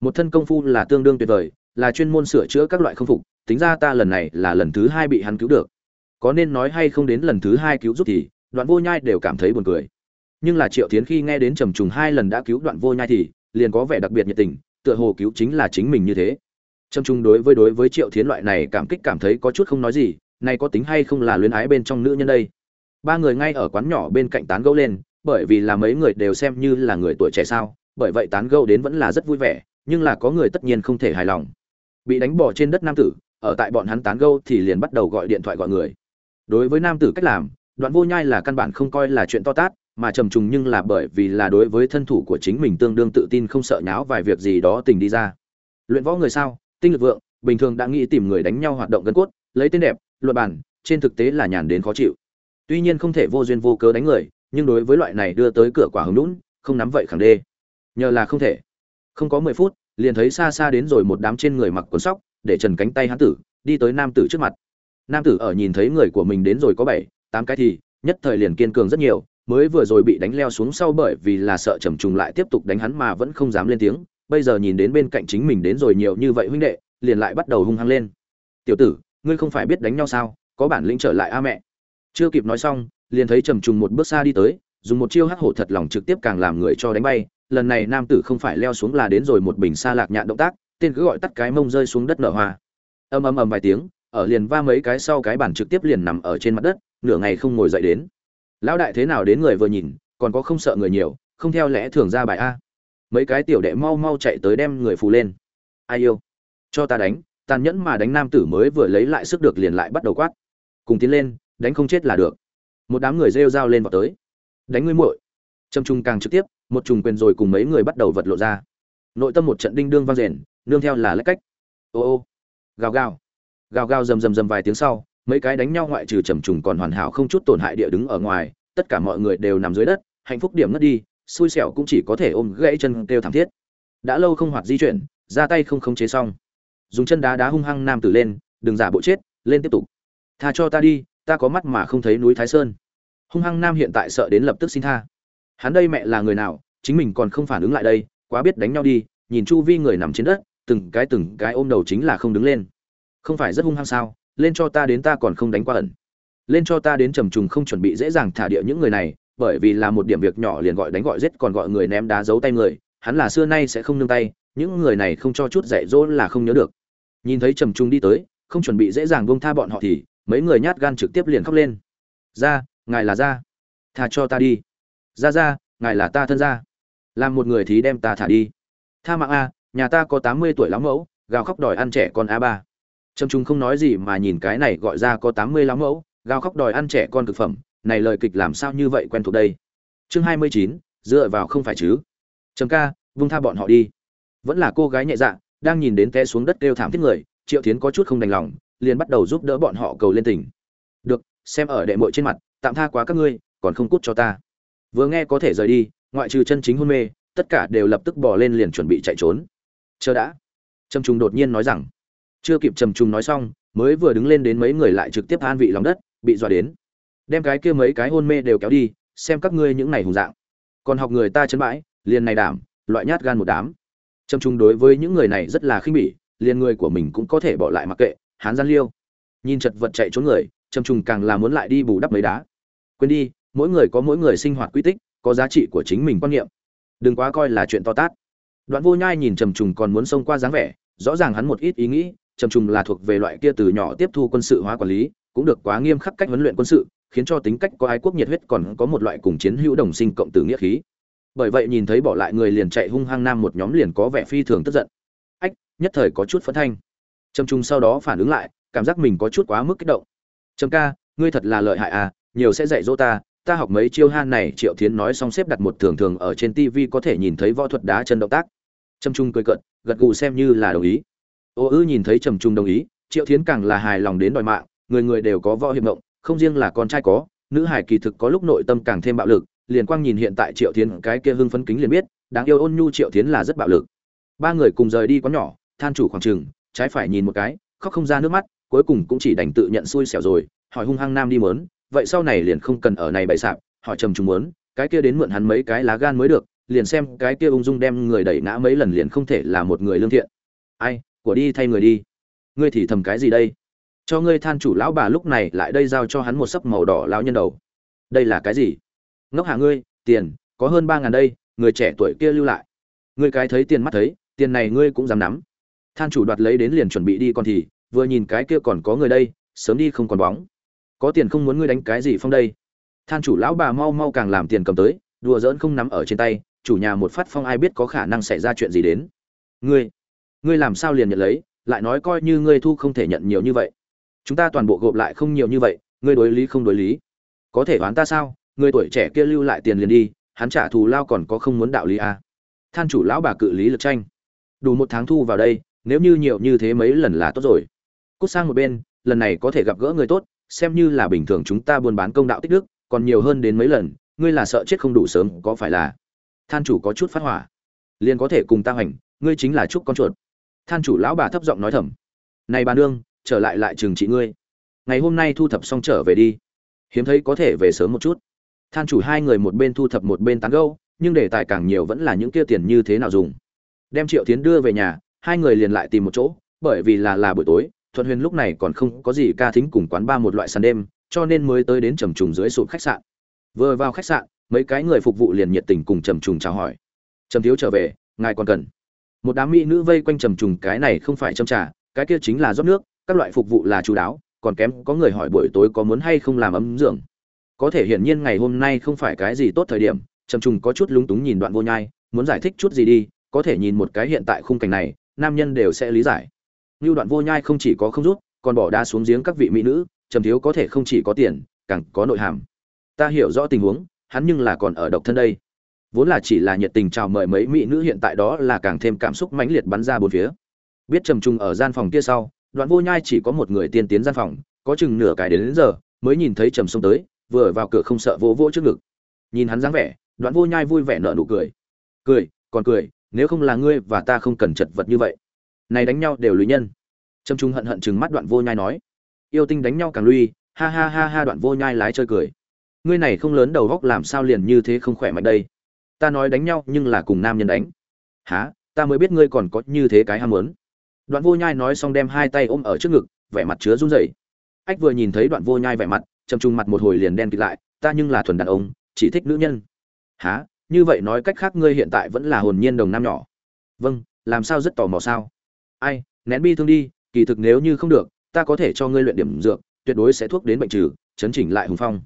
Một thân công phu là tương đương tuyệt vời, là chuyên môn sửa chữa các loại không phục, tính ra ta lần này là lần thứ hai bị hắn cứu được. Có nên nói hay không đến lần thứ hai cứu giúp thì, đoạn vô nhai đều cảm thấy buồn cười. Nhưng là triệu tiến khi nghe đến trầm trùng hai lần đã cứu đoạn vô nhai thì, liền có vẻ đặc biệt nhiệt tình tựa hồ cứu chính là chính mình như thế. Trâm trung đối với đối với triệu thiến loại này cảm kích cảm thấy có chút không nói gì, này có tính hay không là luyến ái bên trong nữ nhân đây? Ba người ngay ở quán nhỏ bên cạnh tán gẫu lên, bởi vì là mấy người đều xem như là người tuổi trẻ sao, bởi vậy tán gẫu đến vẫn là rất vui vẻ, nhưng là có người tất nhiên không thể hài lòng. Bị đánh bỏ trên đất nam tử, ở tại bọn hắn tán gẫu thì liền bắt đầu gọi điện thoại gọi người. Đối với nam tử cách làm, đoạn vô nhai là căn bản không coi là chuyện to tát mà trầm trùng nhưng là bởi vì là đối với thân thủ của chính mình tương đương tự tin không sợ nháo vài việc gì đó tình đi ra. Luyện võ người sao? Tinh lực vượng, bình thường đã nghĩ tìm người đánh nhau hoạt động gân cốt, lấy tên đẹp luật bản trên thực tế là nhàn đến khó chịu. Tuy nhiên không thể vô duyên vô cớ đánh người, nhưng đối với loại này đưa tới cửa quả hứng lũn không nắm vậy khẳng đê. Nhờ là không thể. Không có mười phút, liền thấy xa xa đến rồi một đám trên người mặc quần sóc, để trần cánh tay hán tử, đi tới nam tử trước mặt. Nam tử ở nhìn thấy người của mình đến rồi có bảy, tám cái thì, nhất thời liền kiên cường rất nhiều mới vừa rồi bị đánh leo xuống sau bởi vì là sợ trầm trùng lại tiếp tục đánh hắn mà vẫn không dám lên tiếng, bây giờ nhìn đến bên cạnh chính mình đến rồi nhiều như vậy huynh đệ, liền lại bắt đầu hung hăng lên. Tiểu tử, ngươi không phải biết đánh nhau sao, có bản lĩnh trở lại a mẹ. Chưa kịp nói xong, liền thấy trầm trùng một bước xa đi tới, dùng một chiêu hắc hổ thật lòng trực tiếp càng làm người cho đánh bay. Lần này nam tử không phải leo xuống là đến rồi một bình xa lạc nhạn động tác, tên cứ gọi tắt cái mông rơi xuống đất nở hoa. Ầm ầm ầm vài tiếng, ở liền va mấy cái sau cái bản trực tiếp liền nằm ở trên mặt đất, nửa ngày không ngồi dậy đến lão đại thế nào đến người vừa nhìn, còn có không sợ người nhiều, không theo lẽ thường ra bài a. Mấy cái tiểu đệ mau mau chạy tới đem người phù lên. Ai yêu? Cho ta đánh, tàn nhẫn mà đánh nam tử mới vừa lấy lại sức được liền lại bắt đầu quát. Cùng tiến lên, đánh không chết là được. Một đám người rêu rao lên vào tới. Đánh ngươi muội. Trầm trung càng trực tiếp, một trùng quyền rồi cùng mấy người bắt đầu vật lộ ra. Nội tâm một trận đinh đương vang rền nương theo là lách cách. Ô ô. Gào gào. Gào gào rầm rầm rầm vài tiếng sau mấy cái đánh nhau ngoại trừ trầm trùng còn hoàn hảo không chút tổn hại địa đứng ở ngoài, tất cả mọi người đều nằm dưới đất, hạnh phúc điểm ngất đi, xui xẻo cũng chỉ có thể ôm gãy chân kêu thảm thiết. Đã lâu không hoạt di chuyển, ra tay không khống chế xong. Dùng chân đá đá hung hăng nam tử lên, đừng giả bộ chết, lên tiếp tục. Tha cho ta đi, ta có mắt mà không thấy núi thái sơn. Hung hăng nam hiện tại sợ đến lập tức xin tha. Hắn đây mẹ là người nào, chính mình còn không phản ứng lại đây, quá biết đánh nhau đi, nhìn chu vi người nằm trên đất, từng cái từng cái ôm đầu chính là không đứng lên. Không phải rất hung hăng sao? Lên cho ta đến ta còn không đánh qua ẩn. Lên cho ta đến trầm trùng không chuẩn bị dễ dàng thả địa những người này, bởi vì là một điểm việc nhỏ liền gọi đánh gọi giết, còn gọi người ném đá giấu tay người, hắn là xưa nay sẽ không nương tay, những người này không cho chút dạy dỗ là không nhớ được. Nhìn thấy trầm trùng đi tới, không chuẩn bị dễ dàng buông tha bọn họ thì mấy người nhát gan trực tiếp liền khóc lên. Ra, ngài là ra. Thả cho ta đi. Ra ra, ngài là ta thân ra. Làm một người thì đem ta thả đi. Tha mạng a, nhà ta có tám mươi tuổi lắm mẫu, gào khóc đòi ăn trẻ con a ba trầm trung không nói gì mà nhìn cái này gọi ra có tám mươi lắm mẫu, gào khóc đòi ăn trẻ con thực phẩm, này lời kịch làm sao như vậy quen thuộc đây? Chương hai mươi chín, dựa vào không phải chứ? Trầm ca, vung tha bọn họ đi. Vẫn là cô gái nhẹ dạ đang nhìn đến té xuống đất kêu thảm thiết người, triệu tiến có chút không đành lòng, liền bắt đầu giúp đỡ bọn họ cầu lên tỉnh. Được, xem ở đệ mội trên mặt, tạm tha quá các ngươi, còn không cút cho ta. Vừa nghe có thể rời đi, ngoại trừ chân chính hôn mê, tất cả đều lập tức bỏ lên liền chuẩn bị chạy trốn. Chờ đã. Trầm trung đột nhiên nói rằng chưa kịp trầm trùng nói xong, mới vừa đứng lên đến mấy người lại trực tiếp an vị lòng đất, bị dọa đến. Đem cái kia mấy cái hôn mê đều kéo đi, xem các ngươi những này hùng dạng. Còn học người ta chấn bãi, liền này đảm, loại nhát gan một đám. Trầm trùng đối với những người này rất là khinh bỉ, liền người của mình cũng có thể bỏ lại mặc kệ, hán gian liêu. Nhìn chật vật chạy trốn người, trầm trùng càng là muốn lại đi bù đắp mấy đá. Quên đi, mỗi người có mỗi người sinh hoạt quy tích, có giá trị của chính mình quan niệm. Đừng quá coi là chuyện to tát. Đoạn vô nhai nhìn trầm trùng còn muốn xông qua dáng vẻ, rõ ràng hắn một ít ý nghĩ trầm trùng là thuộc về loại kia từ nhỏ tiếp thu quân sự hóa quản lý, cũng được quá nghiêm khắc cách huấn luyện quân sự, khiến cho tính cách có ái quốc nhiệt huyết còn có một loại cùng chiến hữu đồng sinh cộng tử nghĩa khí. Bởi vậy nhìn thấy bỏ lại người liền chạy hung hăng nam một nhóm liền có vẻ phi thường tức giận. Ách, nhất thời có chút phẫn thanh. Trầm trùng sau đó phản ứng lại, cảm giác mình có chút quá mức kích động. Trầm ca, ngươi thật là lợi hại à nhiều sẽ dạy dỗ ta ta học mấy chiêu han này, triệu thiến nói xong xếp đặt một thường thường ở trên tv có thể nhìn thấy võ thuật đá chân động tác. Trầm trung cười cận gật gù xem như là đồng ý ô ư nhìn thấy trầm trung đồng ý, triệu thiến càng là hài lòng đến đòi mạng, người người đều có võ hiệp mộng, không riêng là con trai có, nữ hải kỳ thực có lúc nội tâm càng thêm bạo lực, liền quang nhìn hiện tại triệu thiến, cái kia hưng phấn kính liền biết, đáng yêu ôn nhu triệu thiến là rất bạo lực. Ba người cùng rời đi quán nhỏ, than chủ khoảng chừng, trái phải nhìn một cái, khóc không ra nước mắt, cuối cùng cũng chỉ đành tự nhận xui xẻo rồi, hỏi hung hăng nam đi mớn, vậy sau này liền không cần ở này bày sạp, hỏi trầm trùng muốn cái kia đến mượn hắn mấy cái lá gan mới được, liền xem cái kia ung dung đem người đẩy ngã mấy lần liền không thể là một người lương thiện. Ai của đi thay người đi. Ngươi thì thầm cái gì đây? Cho ngươi than chủ lão bà lúc này lại đây giao cho hắn một sấp màu đỏ lão nhân đầu. Đây là cái gì? Ngốc hạ ngươi? Tiền, có hơn ba ngàn đây, người trẻ tuổi kia lưu lại. Ngươi cái thấy tiền mắt thấy, tiền này ngươi cũng dám nắm. Than chủ đoạt lấy đến liền chuẩn bị đi còn thì, vừa nhìn cái kia còn có người đây, sớm đi không còn bóng. Có tiền không muốn ngươi đánh cái gì phong đây? Than chủ lão bà mau mau càng làm tiền cầm tới, đùa giỡn không nắm ở trên tay, chủ nhà một phát phong ai biết có khả năng xảy ra chuyện gì đến. Ngươi ngươi làm sao liền nhận lấy, lại nói coi như ngươi thu không thể nhận nhiều như vậy. Chúng ta toàn bộ gộp lại không nhiều như vậy, ngươi đối lý không đối lý. Có thể đoán ta sao? Người tuổi trẻ kia lưu lại tiền liền đi, hắn trả thù lao còn có không muốn đạo lý à. than chủ lão bà cự lý lực tranh. Đủ một tháng thu vào đây, nếu như nhiều như thế mấy lần là tốt rồi. Cút sang một bên, lần này có thể gặp gỡ người tốt, xem như là bình thường chúng ta buôn bán công đạo tích đức, còn nhiều hơn đến mấy lần, ngươi là sợ chết không đủ sớm, có phải là? Than chủ có chút phát hỏa. Liền có thể cùng ta hoành, ngươi chính là chúc con chuột than chủ lão bà thấp giọng nói thầm, này bà nương, trở lại lại trường trị ngươi. Ngày hôm nay thu thập xong trở về đi. Hiếm thấy có thể về sớm một chút. Than chủ hai người một bên thu thập một bên tán gâu nhưng đề tài càng nhiều vẫn là những kia tiền như thế nào dùng. Đem triệu tiến đưa về nhà, hai người liền lại tìm một chỗ, bởi vì là là buổi tối, thuận huyền lúc này còn không có gì ca thính cùng quán ba một loại sàn đêm, cho nên mới tới đến trầm trùng dưới sụp khách sạn. Vừa vào khách sạn, mấy cái người phục vụ liền nhiệt tình cùng trầm trùng chào hỏi. Trầm thiếu trở về, ngài còn cần một đám mỹ nữ vây quanh trầm trùng, cái này không phải châm trà, cái kia chính là rót nước, các loại phục vụ là chú đáo, còn kém có người hỏi buổi tối có muốn hay không làm ấm dưỡng có thể hiển nhiên ngày hôm nay không phải cái gì tốt thời điểm, trầm trùng có chút lúng túng nhìn đoạn vô nhai, muốn giải thích chút gì đi, có thể nhìn một cái hiện tại khung cảnh này, nam nhân đều sẽ lý giải. Như đoạn vô nhai không chỉ có không rút, còn bỏ đa xuống giếng các vị mỹ nữ, trầm thiếu có thể không chỉ có tiền, càng có nội hàm. Ta hiểu rõ tình huống, hắn nhưng là còn ở độc thân đây vốn là chỉ là nhiệt tình chào mời mấy mỹ nữ hiện tại đó là càng thêm cảm xúc mãnh liệt bắn ra bốn phía. Biết trầm trung ở gian phòng kia sau đoạn vô nhai chỉ có một người tiên tiến gian phòng có chừng nửa cái đến, đến giờ mới nhìn thấy trầm xông tới vừa vào cửa không sợ vỗ vỗ trước ngực. Nhìn hắn dáng vẻ đoạn vô nhai vui vẻ nở nụ cười. Cười còn cười nếu không là ngươi và ta không cần chật vật như vậy. Này đánh nhau đều lùi nhân. Trầm trung hận hận chừng mắt đoạn vô nhai nói. Yêu tinh đánh nhau càng lui ha ha ha ha đoạn vô nhai lái chơi cười. Ngươi này không lớn đầu góc làm sao liền như thế không khỏe mạnh đây? Ta nói đánh nhau nhưng là cùng nam nhân đánh. Há ta mới biết ngươi còn có như thế cái ham muốn. Đoạn vô nhai nói xong đem hai tay ôm ở trước ngực, vẻ mặt chứa run rẩy. Ách vừa nhìn thấy đoạn vô nhai vẻ mặt, trầm trung mặt một hồi liền đen kịt lại, ta nhưng là thuần đàn ông, chỉ thích nữ nhân. Há như vậy nói cách khác ngươi hiện tại vẫn là hồn nhiên đồng nam nhỏ. Vâng làm sao rất tò mò sao? Ai, nén bi thương đi, kỳ thực nếu như không được, ta có thể cho ngươi luyện điểm dược, tuyệt đối sẽ thuốc đến bệnh trừ, chấn chỉnh lại hùng phong.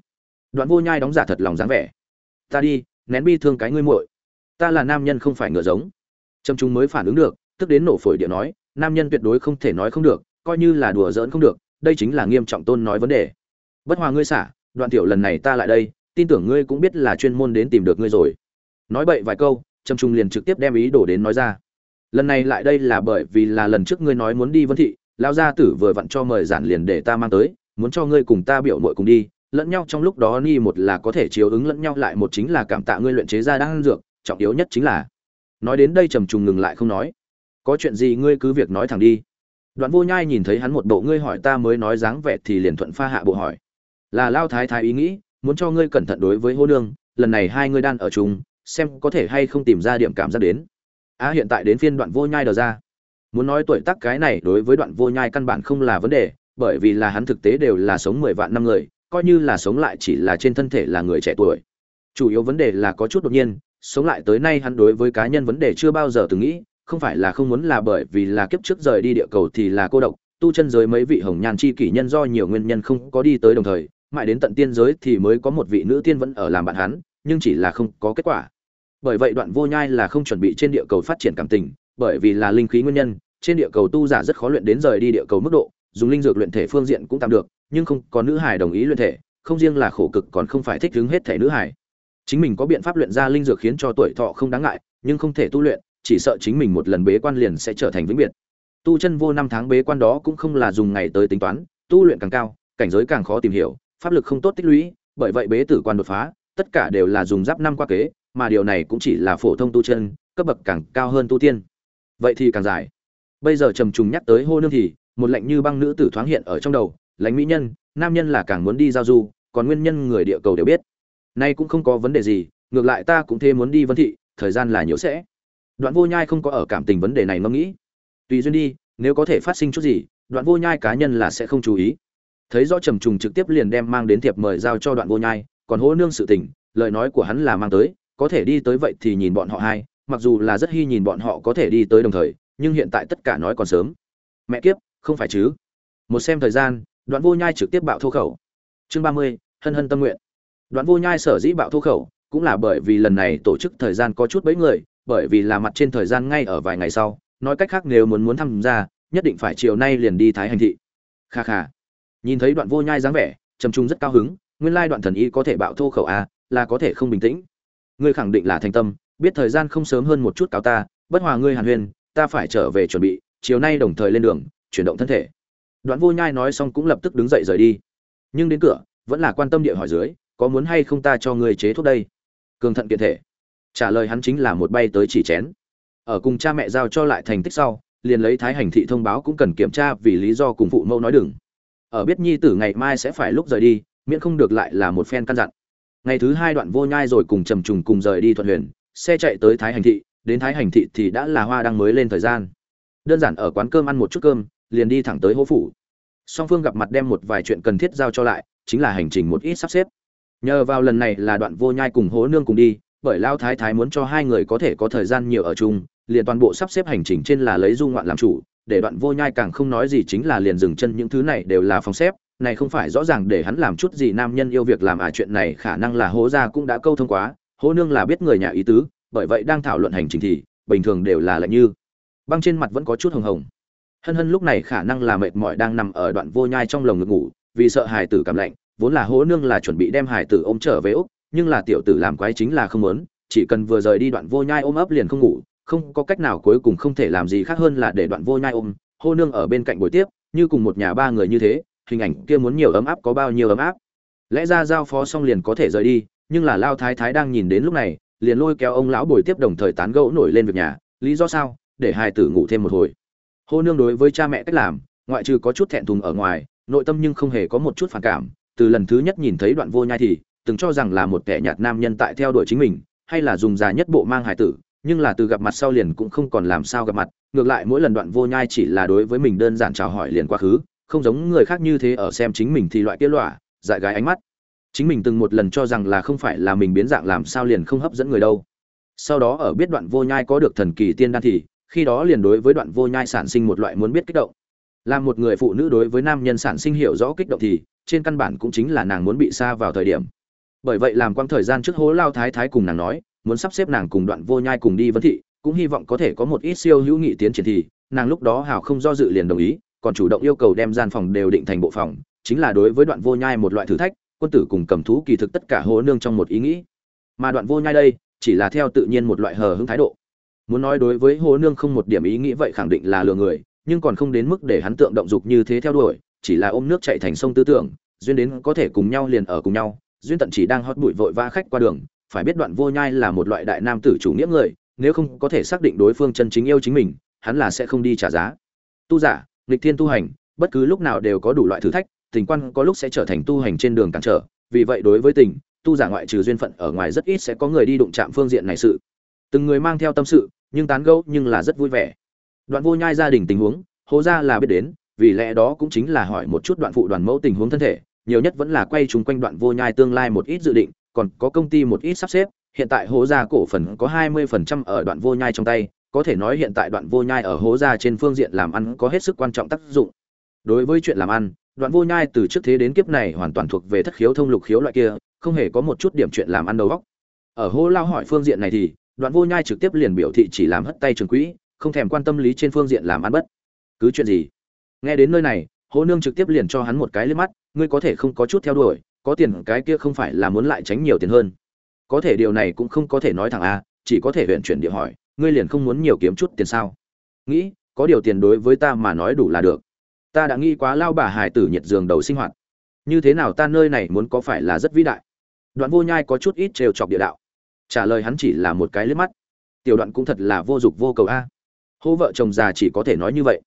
Đoạn vô nhai đóng giả thật lòng dáng vẻ. Ta đi nén bi thương cái ngươi muội. Ta là nam nhân không phải ngựa giống. Trầm trung mới phản ứng được, tức đến nổ phổi địa nói, nam nhân tuyệt đối không thể nói không được, coi như là đùa giỡn không được, đây chính là nghiêm trọng tôn nói vấn đề. Bất hòa ngươi xả, đoạn tiểu lần này ta lại đây, tin tưởng ngươi cũng biết là chuyên môn đến tìm được ngươi rồi. Nói bậy vài câu, trầm trung liền trực tiếp đem ý đồ đến nói ra. Lần này lại đây là bởi vì là lần trước ngươi nói muốn đi vân thị, lão gia tử vừa vặn cho mời giản liền để ta mang tới, muốn cho ngươi cùng ta biểu muội cùng đi lẫn nhau trong lúc đó ni một là có thể chiếu ứng lẫn nhau lại, một chính là cảm tạ ngươi luyện chế ra đang dược, trọng yếu nhất chính là. Nói đến đây trầm trùng ngừng lại không nói. Có chuyện gì ngươi cứ việc nói thẳng đi. Đoạn vô nhai nhìn thấy hắn một bộ ngươi hỏi ta mới nói dáng vẻ thì liền thuận pha hạ bộ hỏi. Là lao thái thái ý nghĩ, muốn cho ngươi cẩn thận đối với hô nương, lần này hai ngươi đan ở chung, xem có thể hay không tìm ra điểm cảm giác đến. Á à, hiện tại đến phiên đoạn vô nhai đờ ra. Muốn nói tuổi tác cái này đối với đoạn vô nhai căn bản không là vấn đề, bởi vì là hắn thực tế đều là sống mười vạn năm người coi như là sống lại chỉ là trên thân thể là người trẻ tuổi. Chủ yếu vấn đề là có chút đột nhiên, sống lại tới nay hắn đối với cá nhân vấn đề chưa bao giờ từng nghĩ, không phải là không muốn là bởi vì là kiếp trước rời đi địa cầu thì là cô độc, tu chân giới mấy vị hồng nhan chi kỷ nhân do nhiều nguyên nhân không có đi tới đồng thời, mãi đến tận tiên giới thì mới có một vị nữ tiên vẫn ở làm bạn hắn, nhưng chỉ là không có kết quả. Bởi vậy đoạn vô nhai là không chuẩn bị trên địa cầu phát triển cảm tình, bởi vì là linh khí nguyên nhân, trên địa cầu tu giả rất khó luyện đến rời đi địa cầu mức độ dùng linh dược luyện thể phương diện cũng tạm được, nhưng không có nữ hải đồng ý luyện thể, không riêng là khổ cực còn không phải thích ứng hết thể nữ hải chính mình có biện pháp luyện ra linh dược khiến cho tuổi thọ không đáng ngại, nhưng không thể tu luyện, chỉ sợ chính mình một lần bế quan liền sẽ trở thành vĩnh biệt. Tu chân vô năm tháng bế quan đó cũng không là dùng ngày tới tính toán, tu luyện càng cao, cảnh giới càng khó tìm hiểu, pháp lực không tốt tích lũy, bởi vậy bế tử quan đột phá, tất cả đều là dùng giáp năm qua kế, mà điều này cũng chỉ là phổ thông tu chân, cấp bậc càng cao hơn tu tiên. Vậy thì càng dài. Bây giờ trầm trùng nhắc tới hô nương thì một lệnh như băng nữ tử thoáng hiện ở trong đầu, lãnh mỹ nhân, nam nhân là càng muốn đi giao du, còn nguyên nhân người địa cầu đều biết. Nay cũng không có vấn đề gì, ngược lại ta cũng thế muốn đi vân thị, thời gian là nhiều sẽ. Đoạn vô nhai không có ở cảm tình vấn đề này ngẫm nghĩ. Tùy duyên đi, nếu có thể phát sinh chút gì, đoạn vô nhai cá nhân là sẽ không chú ý. Thấy rõ trầm trùng trực tiếp liền đem mang đến thiệp mời giao cho đoạn vô nhai, còn hỗ nương sự tình, lời nói của hắn là mang tới, có thể đi tới vậy thì nhìn bọn họ hai, mặc dù là rất hy nhìn bọn họ có thể đi tới đồng thời, nhưng hiện tại tất cả nói còn sớm. Mẹ kiếp không phải chứ? Một xem thời gian, đoạn vô nhai trực tiếp bạo thô khẩu. Chương ba mươi, hân hân tâm nguyện. Đoạn vô nhai sở dĩ bạo thô khẩu, cũng là bởi vì lần này tổ chức thời gian có chút bấy người, bởi vì là mặt trên thời gian ngay ở vài ngày sau, nói cách khác nếu muốn muốn tham gia, nhất định phải chiều nay liền đi thái hành thị. Kha kha. Nhìn thấy đoạn vô nhai dáng vẻ, trầm trung rất cao hứng, nguyên lai đoạn thần y có thể bạo thô khẩu a là có thể không bình tĩnh. Ngươi khẳng định là thành tâm, biết thời gian không sớm hơn một chút cáo ta, bất hòa ngươi hàn huyên, ta phải trở về chuẩn bị, chiều nay đồng thời lên đường chuyển động thân thể. Đoạn vô nhai nói xong cũng lập tức đứng dậy rời đi. Nhưng đến cửa, vẫn là quan tâm địa hỏi dưới, có muốn hay không ta cho ngươi chế thuốc đây? Cường thận kiện thể. Trả lời hắn chính là một bay tới chỉ chén. Ở cùng cha mẹ giao cho lại thành tích sau, liền lấy thái hành thị thông báo cũng cần kiểm tra vì lý do cùng phụ mẫu nói đừng. Ở biết nhi tử ngày mai sẽ phải lúc rời đi, miễn không được lại là một phen căn dặn. Ngày thứ hai đoạn vô nhai rồi cùng trầm trùng cùng rời đi thuận huyền, xe chạy tới thái hành thị, đến thái hành thị thì đã là hoa đang mới lên thời gian. Đơn giản ở quán cơm ăn một chút cơm liền đi thẳng tới hố phủ. Song phương gặp mặt đem một vài chuyện cần thiết giao cho lại, chính là hành trình một ít sắp xếp. Nhờ vào lần này là đoạn vô nhai cùng hố nương cùng đi, bởi lao thái thái muốn cho hai người có thể có thời gian nhiều ở chung, liền toàn bộ sắp xếp hành trình trên là lấy du ngoạn làm chủ, để đoạn vô nhai càng không nói gì chính là liền dừng chân những thứ này đều là phòng xếp, này không phải rõ ràng để hắn làm chút gì nam nhân yêu việc làm à chuyện này khả năng là hố gia cũng đã câu thông quá, hố nương là biết người nhà ý tứ, bởi vậy đang thảo luận hành trình thì, bình thường đều là lạnh như. Băng trên mặt vẫn có chút hồng hồng hân hân lúc này khả năng là mệt mỏi đang nằm ở đoạn vô nhai trong lồng ngực ngủ, vì sợ Hải tử cảm lạnh, vốn là hố nương là chuẩn bị đem Hải tử ôm trở về úc, nhưng là tiểu tử làm quái chính là không muốn, chỉ cần vừa rời đi đoạn vô nhai ôm ấp liền không ngủ, không có cách nào cuối cùng không thể làm gì khác hơn là để đoạn vô nhai ôm, hô nương ở bên cạnh buổi tiếp, như cùng một nhà ba người như thế, hình ảnh kia muốn nhiều ấm áp có bao nhiêu ấm áp. Lẽ ra giao phó xong liền có thể rời đi, nhưng là lao thái thái đang nhìn đến lúc này, liền lôi kéo ông lão bồi tiếp đồng thời tán gẫu nổi lên việc nhà, lý do sao, để hai tử ngủ thêm một hồi hô nương đối với cha mẹ cách làm, ngoại trừ có chút thẹn thùng ở ngoài, nội tâm nhưng không hề có một chút phản cảm. Từ lần thứ nhất nhìn thấy đoạn vô nhai thì, từng cho rằng là một kẻ nhạt nam nhân tại theo đuổi chính mình, hay là dùng già nhất bộ mang hài tử, nhưng là từ gặp mặt sau liền cũng không còn làm sao gặp mặt. Ngược lại mỗi lần đoạn vô nhai chỉ là đối với mình đơn giản chào hỏi liền quá khứ, không giống người khác như thế ở xem chính mình thì loại kia lọa, dại gái ánh mắt. Chính mình từng một lần cho rằng là không phải là mình biến dạng làm sao liền không hấp dẫn người đâu. Sau đó ở biết đoạn vô nhai có được thần kỳ tiên đan thì khi đó liền đối với đoạn vô nhai sản sinh một loại muốn biết kích động. Là một người phụ nữ đối với nam nhân sản sinh hiểu rõ kích động thì, trên căn bản cũng chính là nàng muốn bị xa vào thời điểm. Bởi vậy làm quang thời gian trước hố lao thái thái cùng nàng nói, muốn sắp xếp nàng cùng đoạn vô nhai cùng đi vấn thị, cũng hy vọng có thể có một ít siêu hữu nghị tiến triển thì, nàng lúc đó hào không do dự liền đồng ý, còn chủ động yêu cầu đem gian phòng đều định thành bộ phòng, chính là đối với đoạn vô nhai một loại thử thách, quân tử cùng cầm thú kỳ thực tất cả hố nương trong một ý nghĩ. Mà đoạn vô nhai đây, chỉ là theo tự nhiên một loại hờ hững thái độ muốn nói đối với hồ nương không một điểm ý nghĩ vậy khẳng định là lừa người, nhưng còn không đến mức để hắn tượng động dục như thế theo đuổi, chỉ là ôm nước chạy thành sông tư tưởng, duyên đến có thể cùng nhau liền ở cùng nhau, duyên tận chỉ đang hót bụi vội vã khách qua đường, phải biết đoạn vô nhai là một loại đại nam tử chủ nghĩa người, nếu không có thể xác định đối phương chân chính yêu chính mình, hắn là sẽ không đi trả giá. Tu giả, nghịch thiên tu hành, bất cứ lúc nào đều có đủ loại thử thách, tình quan có lúc sẽ trở thành tu hành trên đường cản trở, vì vậy đối với tình, tu giả ngoại trừ duyên phận ở ngoài rất ít sẽ có người đi đụng chạm phương diện này sự. Từng người mang theo tâm sự nhưng tán gẫu nhưng là rất vui vẻ. Đoạn vô nhai gia đình tình huống, hố Gia là biết đến, vì lẽ đó cũng chính là hỏi một chút đoạn phụ đoàn mẫu tình huống thân thể, nhiều nhất vẫn là quay chúng quanh đoạn vô nhai tương lai một ít dự định, còn có công ty một ít sắp xếp, hiện tại hố gia cổ phần có 20% ở đoạn vô nhai trong tay, có thể nói hiện tại đoạn vô nhai ở hố gia trên phương diện làm ăn có hết sức quan trọng tác dụng. Đối với chuyện làm ăn, đoạn vô nhai từ trước thế đến kiếp này hoàn toàn thuộc về thất khiếu thông lục khiếu loại kia, không hề có một chút điểm chuyện làm ăn đầu óc. Ở hố lao hỏi phương diện này thì đoạn vô nhai trực tiếp liền biểu thị chỉ làm hất tay trường quỹ, không thèm quan tâm lý trên phương diện làm ăn bất. Cứ chuyện gì? Nghe đến nơi này, hố nương trực tiếp liền cho hắn một cái lên mắt, ngươi có thể không có chút theo đuổi, có tiền cái kia không phải là muốn lại tránh nhiều tiền hơn. Có thể điều này cũng không có thể nói thẳng a chỉ có thể huyện chuyển địa hỏi, ngươi liền không muốn nhiều kiếm chút tiền sao? Nghĩ, có điều tiền đối với ta mà nói đủ là được. Ta đã nghĩ quá lao bà hải tử nhiệt giường đầu sinh hoạt. Như thế nào ta nơi này muốn có phải là rất vĩ đại? Đoạn vô nhai có chút ít trêu chọc địa đạo trả lời hắn chỉ là một cái liếc mắt. Tiểu đoạn cũng thật là vô dục vô cầu a. Hô vợ chồng già chỉ có thể nói như vậy.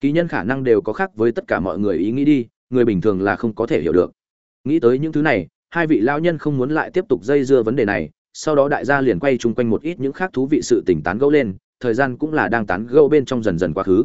Ký nhân khả năng đều có khác với tất cả mọi người ý nghĩ đi, người bình thường là không có thể hiểu được. Nghĩ tới những thứ này, hai vị lao nhân không muốn lại tiếp tục dây dưa vấn đề này, sau đó đại gia liền quay chung quanh một ít những khác thú vị sự tỉnh tán gẫu lên, thời gian cũng là đang tán gẫu bên trong dần dần quá khứ.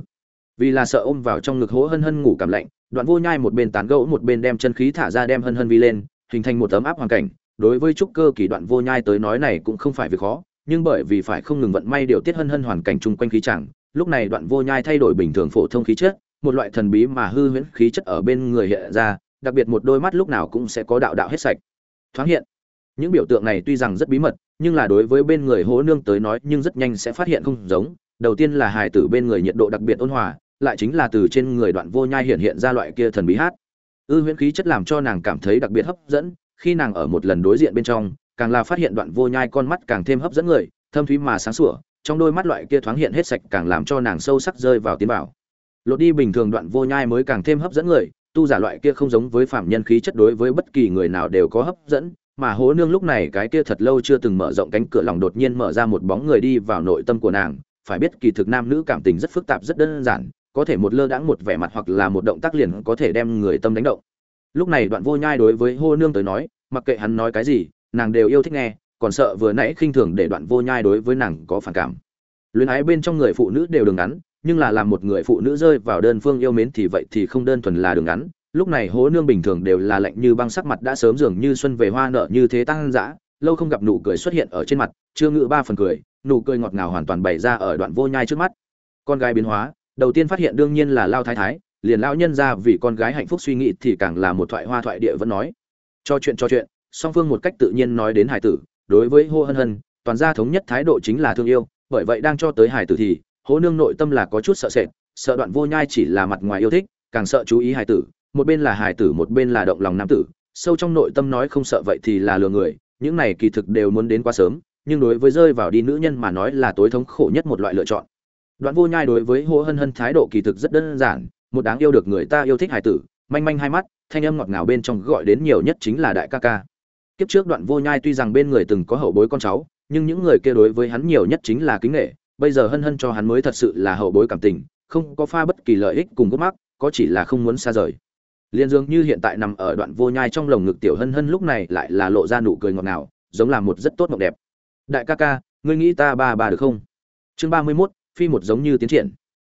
Vì là sợ ôm vào trong ngực hố hân hân ngủ cảm lạnh, đoạn vô nhai một bên tán gẫu một bên đem chân khí thả ra đem hân hân vi lên, hình thành một tấm áp hoàn cảnh đối với trúc cơ kỳ đoạn vô nhai tới nói này cũng không phải việc khó, nhưng bởi vì phải không ngừng vận may điều tiết hân hân hoàn cảnh chung quanh khí chẳng, lúc này đoạn vô nhai thay đổi bình thường phổ thông khí chất, một loại thần bí mà hư huyễn khí chất ở bên người hiện ra, đặc biệt một đôi mắt lúc nào cũng sẽ có đạo đạo hết sạch. Thoáng hiện, những biểu tượng này tuy rằng rất bí mật, nhưng là đối với bên người hố nương tới nói nhưng rất nhanh sẽ phát hiện không giống. Đầu tiên là hài tử bên người nhiệt độ đặc biệt ôn hòa, lại chính là từ trên người đoạn vô nhai hiện hiện ra loại kia thần bí hát. Ư huyễn khí chất làm cho nàng cảm thấy đặc biệt hấp dẫn khi nàng ở một lần đối diện bên trong, càng là phát hiện đoạn vô nhai con mắt càng thêm hấp dẫn người, thâm thúy mà sáng sủa, trong đôi mắt loại kia thoáng hiện hết sạch càng làm cho nàng sâu sắc rơi vào tiến bảo lột đi bình thường đoạn vô nhai mới càng thêm hấp dẫn người, tu giả loại kia không giống với phạm nhân khí chất đối với bất kỳ người nào đều có hấp dẫn, mà hố nương lúc này cái kia thật lâu chưa từng mở rộng cánh cửa lòng đột nhiên mở ra một bóng người đi vào nội tâm của nàng, phải biết kỳ thực nam nữ cảm tình rất phức tạp rất đơn giản, có thể một lơ đãng một vẻ mặt hoặc là một động tác liền có thể đem người tâm đánh động lúc này đoạn vô nhai đối với hô nương tới nói, mặc kệ hắn nói cái gì, nàng đều yêu thích nghe, còn sợ vừa nãy khinh thường để đoạn vô nhai đối với nàng có phản cảm. Luyến ái bên trong người phụ nữ đều đường ngắn, nhưng là làm một người phụ nữ rơi vào đơn phương yêu mến thì vậy thì không đơn thuần là đường ngắn. Lúc này hố nương bình thường đều là lạnh như băng sắc mặt đã sớm dường như xuân về hoa nợ như thế tăng dã, lâu không gặp nụ cười xuất hiện ở trên mặt, chưa ngự ba phần cười, nụ cười ngọt ngào hoàn toàn bày ra ở đoạn vô nhai trước mắt. Con gái biến hóa, đầu tiên phát hiện đương nhiên là lao thái thái liền lão nhân ra vì con gái hạnh phúc suy nghĩ thì càng là một thoại hoa thoại địa vẫn nói. Cho chuyện cho chuyện, song phương một cách tự nhiên nói đến hải tử, đối với hô hân hân, toàn gia thống nhất thái độ chính là thương yêu, bởi vậy đang cho tới hải tử thì hố nương nội tâm là có chút sợ sệt, sợ đoạn vô nhai chỉ là mặt ngoài yêu thích, càng sợ chú ý hải tử, một bên là hải tử, một bên là động lòng nam tử, sâu trong nội tâm nói không sợ vậy thì là lừa người, những này kỳ thực đều muốn đến quá sớm, nhưng đối với rơi vào đi nữ nhân mà nói là tối thống khổ nhất một loại lựa chọn. Đoạn vô nhai đối với hô hân hân thái độ kỳ thực rất đơn giản một đáng yêu được người ta yêu thích hải tử, manh manh hai mắt, thanh âm ngọt ngào bên trong gọi đến nhiều nhất chính là đại ca ca. Kiếp trước đoạn vô nhai tuy rằng bên người từng có hậu bối con cháu, nhưng những người kia đối với hắn nhiều nhất chính là kính nghệ bây giờ hân hân cho hắn mới thật sự là hậu bối cảm tình, không có pha bất kỳ lợi ích cùng gốc mắc, có chỉ là không muốn xa rời. Liên dương như hiện tại nằm ở đoạn vô nhai trong lồng ngực tiểu hân hân lúc này lại là lộ ra nụ cười ngọt ngào, giống là một rất tốt mộng đẹp. Đại ca ca, ngươi nghĩ ta ba ba được không? Chương ba mươi mốt phi một giống như tiến triển.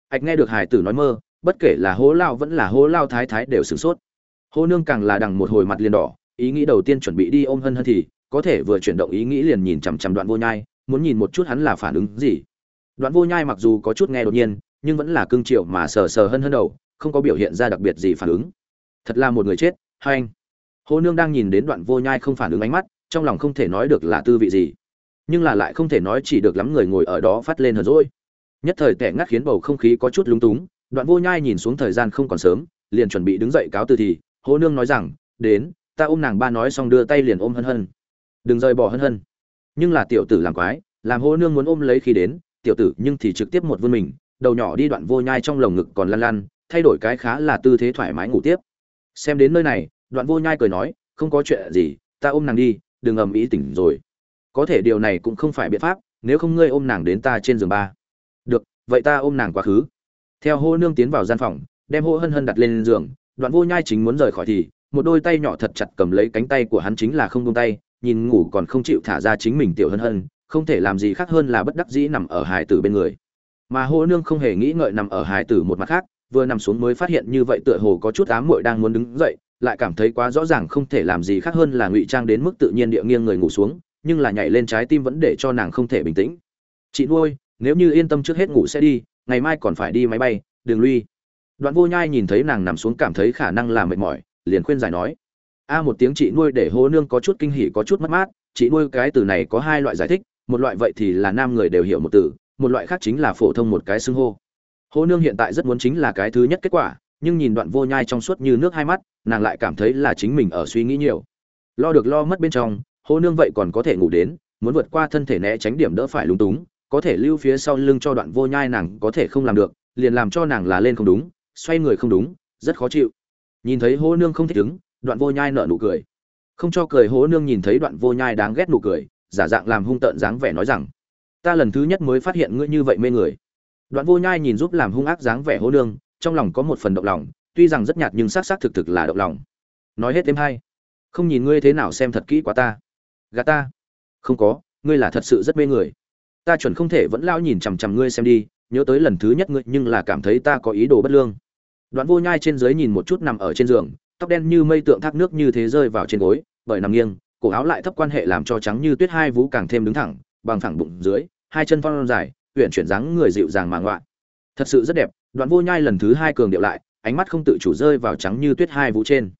Ạch nghe được hải tử nói mơ bất kể là hố lao vẫn là hố lao thái thái đều sửng sốt. Hố nương càng là đằng một hồi mặt liền đỏ, ý nghĩ đầu tiên chuẩn bị đi ôm hân hân thì, có thể vừa chuyển động ý nghĩ liền nhìn chằm chằm đoạn vô nhai, muốn nhìn một chút hắn là phản ứng gì. Đoạn vô nhai mặc dù có chút nghe đột nhiên, nhưng vẫn là cương triệu mà sờ sờ hân hân đầu, không có biểu hiện ra đặc biệt gì phản ứng. Thật là một người chết, hai anh. Hố nương đang nhìn đến đoạn vô nhai không phản ứng ánh mắt, trong lòng không thể nói được là tư vị gì. Nhưng là lại không thể nói chỉ được lắm người ngồi ở đó phát lên hờn rỗi nhất thời tẻ ngắt khiến bầu không khí có chút lúng túng đoạn vô nhai nhìn xuống thời gian không còn sớm, liền chuẩn bị đứng dậy cáo từ thì, hô nương nói rằng, đến, ta ôm nàng ba nói xong đưa tay liền ôm hân hân. Đừng rời bỏ hân hân. Nhưng là tiểu tử làm quái, làm hô nương muốn ôm lấy khi đến, tiểu tử nhưng thì trực tiếp một vươn mình, đầu nhỏ đi đoạn vô nhai trong lồng ngực còn lăn lăn, thay đổi cái khá là tư thế thoải mái ngủ tiếp. Xem đến nơi này, đoạn vô nhai cười nói, không có chuyện gì, ta ôm nàng đi, đừng ầm ĩ tỉnh rồi. Có thể điều này cũng không phải biện pháp, nếu không ngươi ôm nàng đến ta trên giường ba. Được, vậy ta ôm nàng quá khứ theo hô nương tiến vào gian phòng, đem hô hân hân đặt lên giường, đoạn vô nhai chính muốn rời khỏi thì, một đôi tay nhỏ thật chặt cầm lấy cánh tay của hắn chính là không buông tay, nhìn ngủ còn không chịu thả ra chính mình tiểu hân hân, không thể làm gì khác hơn là bất đắc dĩ nằm ở hải tử bên người. Mà hô nương không hề nghĩ ngợi nằm ở hải tử một mặt khác, vừa nằm xuống mới phát hiện như vậy tựa hồ có chút ám muội đang muốn đứng dậy, lại cảm thấy quá rõ ràng không thể làm gì khác hơn là ngụy trang đến mức tự nhiên địa nghiêng người ngủ xuống, nhưng là nhảy lên trái tim vẫn để cho nàng không thể bình tĩnh. Chị nuôi, nếu như yên tâm trước hết ngủ sẽ đi ngày mai còn phải đi máy bay, đường lui. Đoạn vô nhai nhìn thấy nàng nằm xuống cảm thấy khả năng là mệt mỏi, liền khuyên giải nói. A một tiếng chị nuôi để hô nương có chút kinh hỉ, có chút mất mát. Chị nuôi cái từ này có hai loại giải thích, một loại vậy thì là nam người đều hiểu một từ, một loại khác chính là phổ thông một cái xưng hô. Hô nương hiện tại rất muốn chính là cái thứ nhất kết quả, nhưng nhìn đoạn vô nhai trong suốt như nước hai mắt, nàng lại cảm thấy là chính mình ở suy nghĩ nhiều. Lo được lo mất bên trong, hô nương vậy còn có thể ngủ đến, muốn vượt qua thân thể né tránh điểm đỡ phải lúng túng có thể lưu phía sau lưng cho đoạn vô nhai nàng có thể không làm được, liền làm cho nàng là lên không đúng, xoay người không đúng, rất khó chịu. Nhìn thấy hố nương không thích ứng, đoạn vô nhai nở nụ cười. Không cho cười hố nương nhìn thấy đoạn vô nhai đáng ghét nụ cười, giả dạng làm hung tợn dáng vẻ nói rằng, ta lần thứ nhất mới phát hiện ngươi như vậy mê người. Đoạn vô nhai nhìn giúp làm hung ác dáng vẻ hố nương, trong lòng có một phần động lòng, tuy rằng rất nhạt nhưng xác xác thực thực là động lòng. Nói hết thêm hay không nhìn ngươi thế nào xem thật kỹ quá ta. Gà ta. Không có, ngươi là thật sự rất mê người ta chuẩn không thể vẫn lao nhìn chằm chằm ngươi xem đi, nhớ tới lần thứ nhất ngươi nhưng là cảm thấy ta có ý đồ bất lương. Đoạn vô nhai trên dưới nhìn một chút nằm ở trên giường, tóc đen như mây tượng thác nước như thế rơi vào trên gối, bởi nằm nghiêng, cổ áo lại thấp quan hệ làm cho trắng như tuyết hai vú càng thêm đứng thẳng, bằng thẳng bụng dưới, hai chân phong dài, uyển chuyển dáng người dịu dàng mà ngoạn thật sự rất đẹp, đoạn vô nhai lần thứ hai cường điệu lại, ánh mắt không tự chủ rơi vào trắng như tuyết hai vú trên.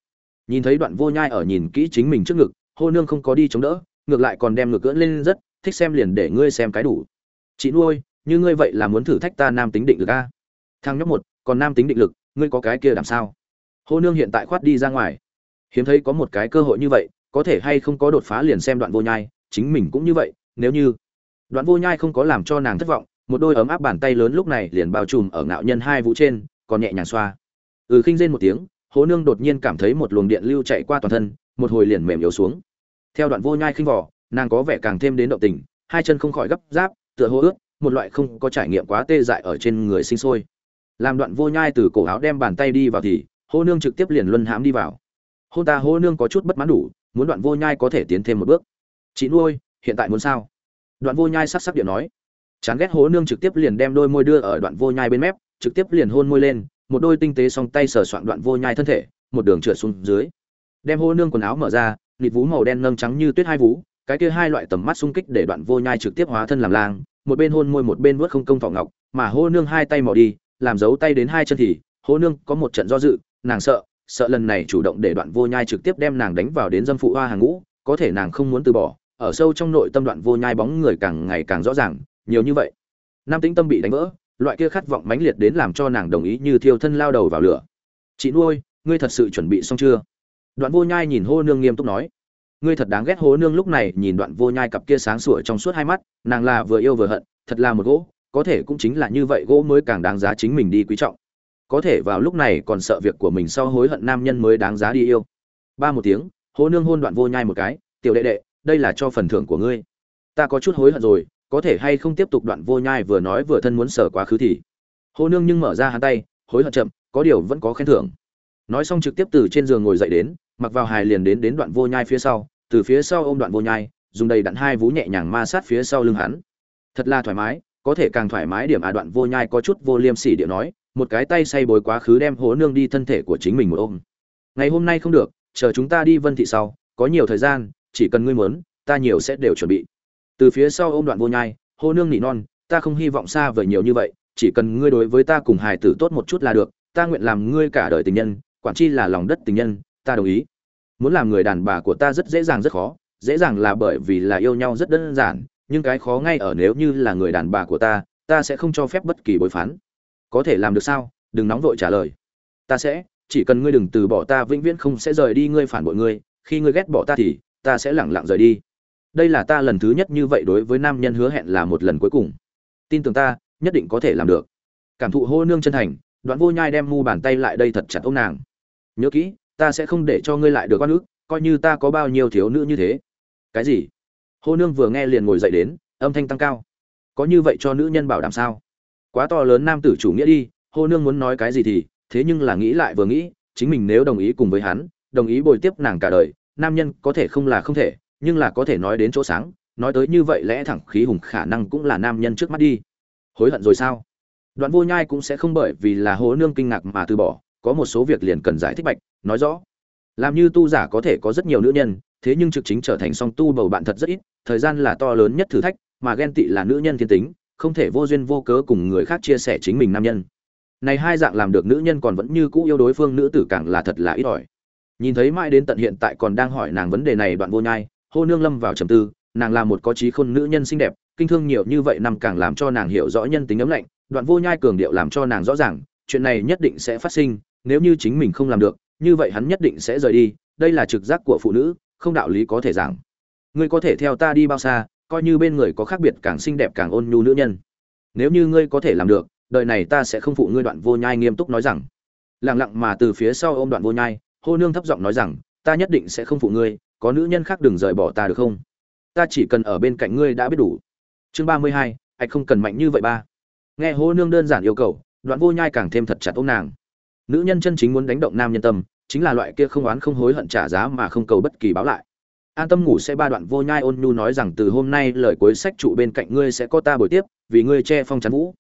Nhìn thấy đoạn vô nhai ở nhìn kỹ chính mình trước ngực, hô nương không có đi chống đỡ, ngược lại còn đem ngực cưỡn lên rất thích xem liền để ngươi xem cái đủ. Chị nuôi, như ngươi vậy là muốn thử thách ta nam tính định lực a? Thằng nhóc một, còn nam tính định lực, ngươi có cái kia làm sao? Hô nương hiện tại khoát đi ra ngoài. Hiếm thấy có một cái cơ hội như vậy, có thể hay không có đột phá liền xem đoạn vô nhai, chính mình cũng như vậy, nếu như. Đoạn vô nhai không có làm cho nàng thất vọng, một đôi ấm áp bàn tay lớn lúc này liền bao trùm ở ngạo nhân hai vũ trên, còn nhẹ nhàng xoa. Ừ khinh rên một tiếng hố nương đột nhiên cảm thấy một luồng điện lưu chạy qua toàn thân, một hồi liền mềm yếu xuống. Theo đoạn vô nhai khinh vỏ nàng có vẻ càng thêm đến động tình, hai chân không khỏi gấp giáp, tựa hô ướt một loại không có trải nghiệm quá tê dại ở trên người sinh sôi. Làm đoạn vô nhai từ cổ áo đem bàn tay đi vào thì, hô nương trực tiếp liền luân hãm đi vào. Hôn ta hô nương có chút bất mãn đủ, muốn đoạn vô nhai có thể tiến thêm một bước. Chị nuôi, hiện tại muốn sao? Đoạn vô nhai sắc sắc điện nói. Chán ghét hố nương trực tiếp liền đem đôi môi đưa ở đoạn vô nhai bên mép, trực tiếp liền hôn môi lên, một đôi tinh tế song tay sờ soạn đoạn vô nhai thân thể, một đường trượt xuống dưới. Đem hô nương quần áo mở ra, nịt vú màu đen nâng trắng như tuyết hai vú cái kia hai loại tầm mắt xung kích để đoạn vô nhai trực tiếp hóa thân làm lang, một bên hôn môi một bên vuốt không công thọ ngọc, mà hô nương hai tay mò đi, làm dấu tay đến hai chân thì, hô nương có một trận do dự, nàng sợ sợ lần này chủ động để đoạn vô nhai trực tiếp đem nàng đánh vào đến dâm phụ hoa hàng ngũ, có thể nàng không muốn từ bỏ, ở sâu trong nội tâm đoạn vô nhai bóng người càng ngày càng rõ ràng, nhiều như vậy. Nam tính tâm bị đánh vỡ, loại kia khát vọng mãnh liệt đến làm cho nàng đồng ý như thiêu thân lao đầu vào lửa. Chị nuôi, ngươi thật sự chuẩn bị xong chưa? Đoạn vô nhai nhìn hô nương nghiêm túc nói ngươi thật đáng ghét hố nương lúc này nhìn đoạn vô nhai cặp kia sáng sủa trong suốt hai mắt, nàng là vừa yêu vừa hận, thật là một gỗ, có thể cũng chính là như vậy gỗ mới càng đáng giá chính mình đi quý trọng. Có thể vào lúc này còn sợ việc của mình sau hối hận nam nhân mới đáng giá đi yêu. Ba một tiếng, hố nương hôn đoạn vô nhai một cái, tiểu đệ đệ, đây là cho phần thưởng của ngươi. Ta có chút hối hận rồi, có thể hay không tiếp tục đoạn vô nhai vừa nói vừa thân muốn sở quá khứ thì? Hô nương nhưng mở ra hắn tay, hối hận chậm, có điều vẫn có khen thưởng. Nói xong trực tiếp từ trên giường ngồi dậy đến mặc vào hài liền đến đến đoạn vô nhai phía sau, từ phía sau ôm đoạn vô nhai, dùng đầy đặn hai vú nhẹ nhàng ma sát phía sau lưng hắn. Thật là thoải mái, có thể càng thoải mái điểm à đoạn vô nhai có chút vô liêm sỉ địa nói, một cái tay say bồi quá khứ đem hố nương đi thân thể của chính mình một ôm. Ngày hôm nay không được, chờ chúng ta đi vân thị sau, có nhiều thời gian, chỉ cần ngươi muốn, ta nhiều sẽ đều chuẩn bị. Từ phía sau ôm đoạn vô nhai hô nương nỉ non, ta không hy vọng xa vời nhiều như vậy, chỉ cần ngươi đối với ta cùng hài tử tốt một chút là được, ta nguyện làm ngươi cả đời tình nhân, quản chi là lòng đất tình nhân ta đồng ý. Muốn làm người đàn bà của ta rất dễ dàng rất khó, dễ dàng là bởi vì là yêu nhau rất đơn giản, nhưng cái khó ngay ở nếu như là người đàn bà của ta ta sẽ không cho phép bất kỳ bối phán. Có thể làm được sao? Đừng nóng vội trả lời. Ta sẽ, chỉ cần ngươi đừng từ bỏ ta vĩnh viễn không sẽ rời đi ngươi phản bội ngươi, khi ngươi ghét bỏ ta thì, ta sẽ lẳng lặng rời đi. Đây là ta lần thứ nhất như vậy đối với nam nhân hứa hẹn là một lần cuối cùng. Tin tưởng ta, nhất định có thể làm được. Cảm thụ hô nương chân thành, đoạn vô nhai đem mu bàn tay lại đây thật chặt ông nàng. Nhớ kỹ ta sẽ không để cho ngươi lại được oan ức, coi như ta có bao nhiêu thiếu nữ như thế. Cái gì? Hô nương vừa nghe liền ngồi dậy đến, âm thanh tăng cao. Có như vậy cho nữ nhân bảo đảm sao? Quá to lớn nam tử chủ nghĩa đi, hô nương muốn nói cái gì thì, thế nhưng là nghĩ lại vừa nghĩ, chính mình nếu đồng ý cùng với hắn, đồng ý bồi tiếp nàng cả đời, nam nhân có thể không là không thể, nhưng là có thể nói đến chỗ sáng, nói tới như vậy lẽ thẳng khí hùng khả năng cũng là nam nhân trước mắt đi. Hối hận rồi sao? Đoạn vô nhai cũng sẽ không bởi vì là hố nương kinh ngạc mà từ bỏ, có một số việc liền cần giải thích bạch nói rõ. Làm như tu giả có thể có rất nhiều nữ nhân, thế nhưng trực chính trở thành song tu bầu bạn thật rất ít, thời gian là to lớn nhất thử thách, mà ghen tị là nữ nhân thiên tính, không thể vô duyên vô cớ cùng người khác chia sẻ chính mình nam nhân. Này hai dạng làm được nữ nhân còn vẫn như cũ yêu đối phương nữ tử càng là thật là ít ỏi. Nhìn thấy mãi đến tận hiện tại còn đang hỏi nàng vấn đề này đoạn vô nhai, hô nương lâm vào trầm tư, nàng là một có trí khôn nữ nhân xinh đẹp, kinh thương nhiều như vậy năm càng làm cho nàng hiểu rõ nhân tính ấm lạnh, đoạn vô nhai cường điệu làm cho nàng rõ ràng, chuyện này nhất định sẽ phát sinh, nếu như chính mình không làm được như vậy hắn nhất định sẽ rời đi, đây là trực giác của phụ nữ, không đạo lý có thể giảng. Ngươi có thể theo ta đi bao xa, coi như bên người có khác biệt càng xinh đẹp càng ôn nhu nữ nhân. Nếu như ngươi có thể làm được, đời này ta sẽ không phụ ngươi đoạn vô nhai nghiêm túc nói rằng. Lặng lặng mà từ phía sau ôm đoạn vô nhai, hô nương thấp giọng nói rằng, ta nhất định sẽ không phụ ngươi, có nữ nhân khác đừng rời bỏ ta được không? Ta chỉ cần ở bên cạnh ngươi đã biết đủ. Chương ba mươi hai anh không cần mạnh như vậy ba. Nghe hô nương đơn giản yêu cầu, đoạn vô nhai càng thêm thật chặt ôm nàng nữ nhân chân chính muốn đánh động nam nhân tâm, chính là loại kia không oán không hối hận trả giá mà không cầu bất kỳ báo lại. An tâm ngủ sẽ ba đoạn, vô nhai ôn nhu nói rằng, từ hôm nay lời cuối sách trụ bên cạnh ngươi sẽ có ta buổi tiếp, vì ngươi che phong chắn vũ.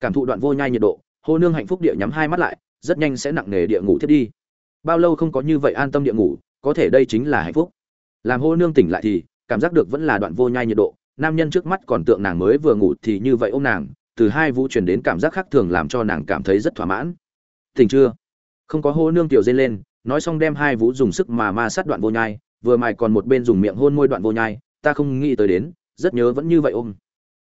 Cảm thụ đoạn vô nhai nhiệt độ hô nương hạnh phúc địa nhắm hai mắt lại, rất nhanh sẽ nặng nề địa ngủ thiết đi. Bao lâu không có như vậy an tâm địa ngủ, có thể đây chính là hạnh phúc. Làm hô nương tỉnh lại thì, cảm giác được vẫn là đoạn vô nhai nhiệt độ, nam nhân trước mắt còn tượng nàng mới vừa ngủ thì như vậy ôm nàng, từ hai vũ truyền đến cảm giác khác thường làm cho nàng cảm thấy rất thỏa mãn tỉnh chưa? Không có hô nương tiểu dên lên, nói xong đem hai vũ dùng sức mà ma sát đoạn vô nhai, vừa mài còn một bên dùng miệng hôn môi đoạn vô nhai, ta không nghĩ tới đến, rất nhớ vẫn như vậy ôm.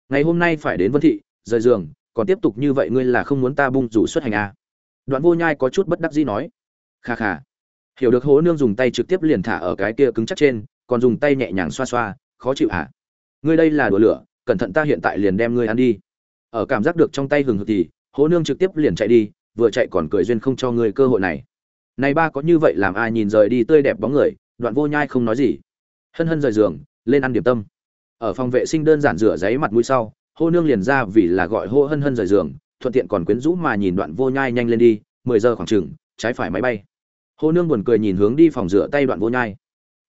Ngày hôm nay phải đến vân thị, rời giường, còn tiếp tục như vậy ngươi là không muốn ta bung rủ xuất hành à. đoạn vô nhai có chút bất đắc dĩ nói. Kha kha. Hiểu được hố nương dùng tay trực tiếp liền thả ở cái kia cứng chắc trên, còn dùng tay nhẹ nhàng xoa xoa, khó chịu hả ngươi đây là đùa lửa, cẩn thận ta hiện tại liền đem ngươi ăn đi. Ở cảm giác được trong tay hừng hực thì, hố nương trực tiếp liền chạy đi vừa chạy còn cười duyên không cho ngươi cơ hội này. Này ba có như vậy làm ai nhìn rời đi tươi đẹp bóng người, đoạn vô nhai không nói gì. Hân hân rời giường, lên ăn điểm tâm. Ở phòng vệ sinh đơn giản rửa giấy mặt mũi sau, hô nương liền ra vì là gọi hô hân hân rời giường, thuận tiện còn quyến rũ mà nhìn đoạn vô nhai nhanh lên đi, mười giờ khoảng chừng, trái phải máy bay. Hô nương buồn cười nhìn hướng đi phòng rửa tay đoạn vô nhai.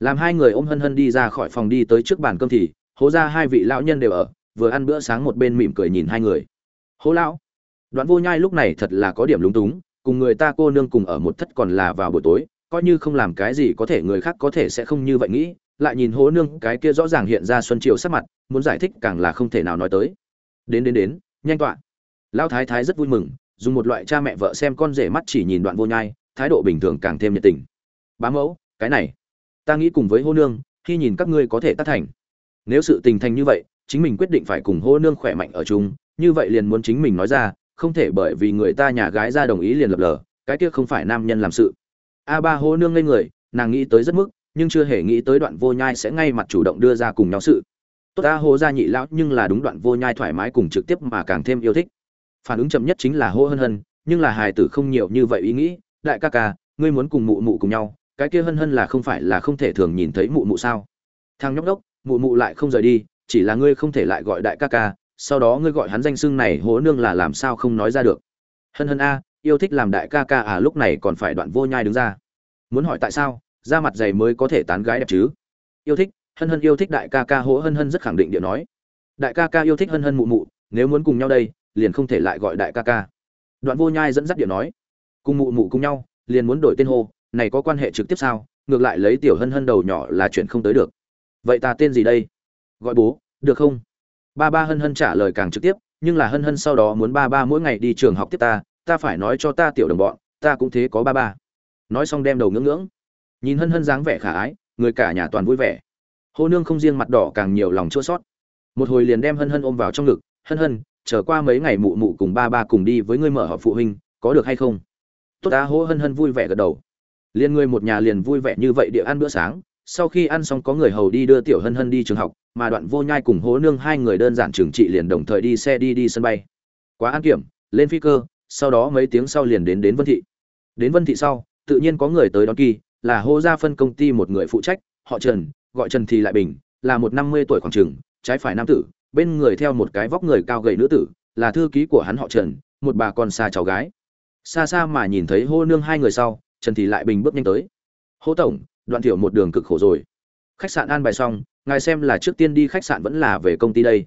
Làm hai người ôm hân hân đi ra khỏi phòng đi tới trước bàn cơm thì, hố ra hai vị lão nhân đều ở, vừa ăn bữa sáng một bên mỉm cười nhìn hai người. Hô lão đoạn vô nhai lúc này thật là có điểm lúng túng, cùng người ta cô nương cùng ở một thất còn là vào buổi tối, coi như không làm cái gì có thể người khác có thể sẽ không như vậy nghĩ, lại nhìn hố nương cái kia rõ ràng hiện ra xuân triều sắc mặt, muốn giải thích càng là không thể nào nói tới. Đến đến đến, nhanh tọa. Lão thái thái rất vui mừng, dùng một loại cha mẹ vợ xem con rể mắt chỉ nhìn đoạn vô nhai, thái độ bình thường càng thêm nhiệt tình. Bá mẫu, cái này, ta nghĩ cùng với hô nương, khi nhìn các ngươi có thể tác thành. Nếu sự tình thành như vậy, chính mình quyết định phải cùng hô nương khỏe mạnh ở chung, như vậy liền muốn chính mình nói ra không thể bởi vì người ta nhà gái ra đồng ý liền lập lờ, cái kia không phải nam nhân làm sự. A ba hô nương lên người, nàng nghĩ tới rất mức, nhưng chưa hề nghĩ tới đoạn vô nhai sẽ ngay mặt chủ động đưa ra cùng nhau sự. Tốt, a hô ra nhị lão, nhưng là đúng đoạn vô nhai thoải mái cùng trực tiếp mà càng thêm yêu thích. Phản ứng chậm nhất chính là hô hân hân, nhưng là hài tử không nhiều như vậy ý nghĩ, đại ca ca, ngươi muốn cùng mụ mụ cùng nhau, cái kia hân hân là không phải là không thể thường nhìn thấy mụ mụ sao? Thằng nhóc đốc mụ mụ lại không rời đi, chỉ là ngươi không thể lại gọi đại ca ca sau đó ngươi gọi hắn danh xưng này hố nương là làm sao không nói ra được. Hân hân a, yêu thích làm đại ca ca à lúc này còn phải đoạn vô nhai đứng ra. Muốn hỏi tại sao, da mặt dày mới có thể tán gái đẹp chứ? Yêu thích, hân hân yêu thích đại ca ca hố hân hân rất khẳng định điện nói. Đại ca ca yêu thích hân hân mụ mụ, nếu muốn cùng nhau đây, liền không thể lại gọi đại ca ca. Đoạn vô nhai dẫn dắt điện nói. Cùng mụ mụ cùng nhau, liền muốn đổi tên hô, này có quan hệ trực tiếp sao? Ngược lại lấy tiểu hân hân đầu nhỏ là chuyện không tới được. Vậy ta tên gì đây? Gọi bố, được không? Ba ba hân hân trả lời càng trực tiếp, nhưng là hân hân sau đó muốn ba ba mỗi ngày đi trường học tiếp ta ta phải nói cho ta tiểu đồng bọn, ta cũng thế có ba ba. Nói xong đem đầu ngưỡng ngưỡng. Nhìn hân hân dáng vẻ khả ái, người cả nhà toàn vui vẻ. Hô nương không riêng mặt đỏ càng nhiều lòng chua sót một hồi liền đem hân hân ôm vào trong ngực, hân hân trở qua mấy ngày mụ mụ cùng ba ba cùng đi với ngươi mở họp phụ huynh, có được hay không? Tốt ta hô hân hân vui vẻ gật đầu. Liền người một nhà liền vui vẻ như vậy địa ăn bữa sáng sau khi ăn xong có người hầu đi đưa tiểu hân hân đi trường học, mà đoạn vô nhai cùng hố nương hai người đơn giản trường trị liền đồng thời đi xe đi đi sân bay. Quá an kiểm, lên phi cơ, sau đó mấy tiếng sau liền đến đến vân thị. Đến vân thị sau, tự nhiên có người tới đón kỳ, là hô gia phân công ty một người phụ trách, họ trần, gọi trần thì lại bình, là một năm mươi tuổi khoảng trường trái phải nam tử, bên người theo một cái vóc người cao gầy nữ tử, là thư ký của hắn họ trần, một bà con xa cháu gái. Xa xa mà nhìn thấy hô nương hai người sau, trần thì lại bình bước nhanh tới. Hô tổng đoạn thiểu một đường cực khổ rồi. Khách sạn an bài xong, ngài xem là trước tiên đi khách sạn vẫn là về công ty đây.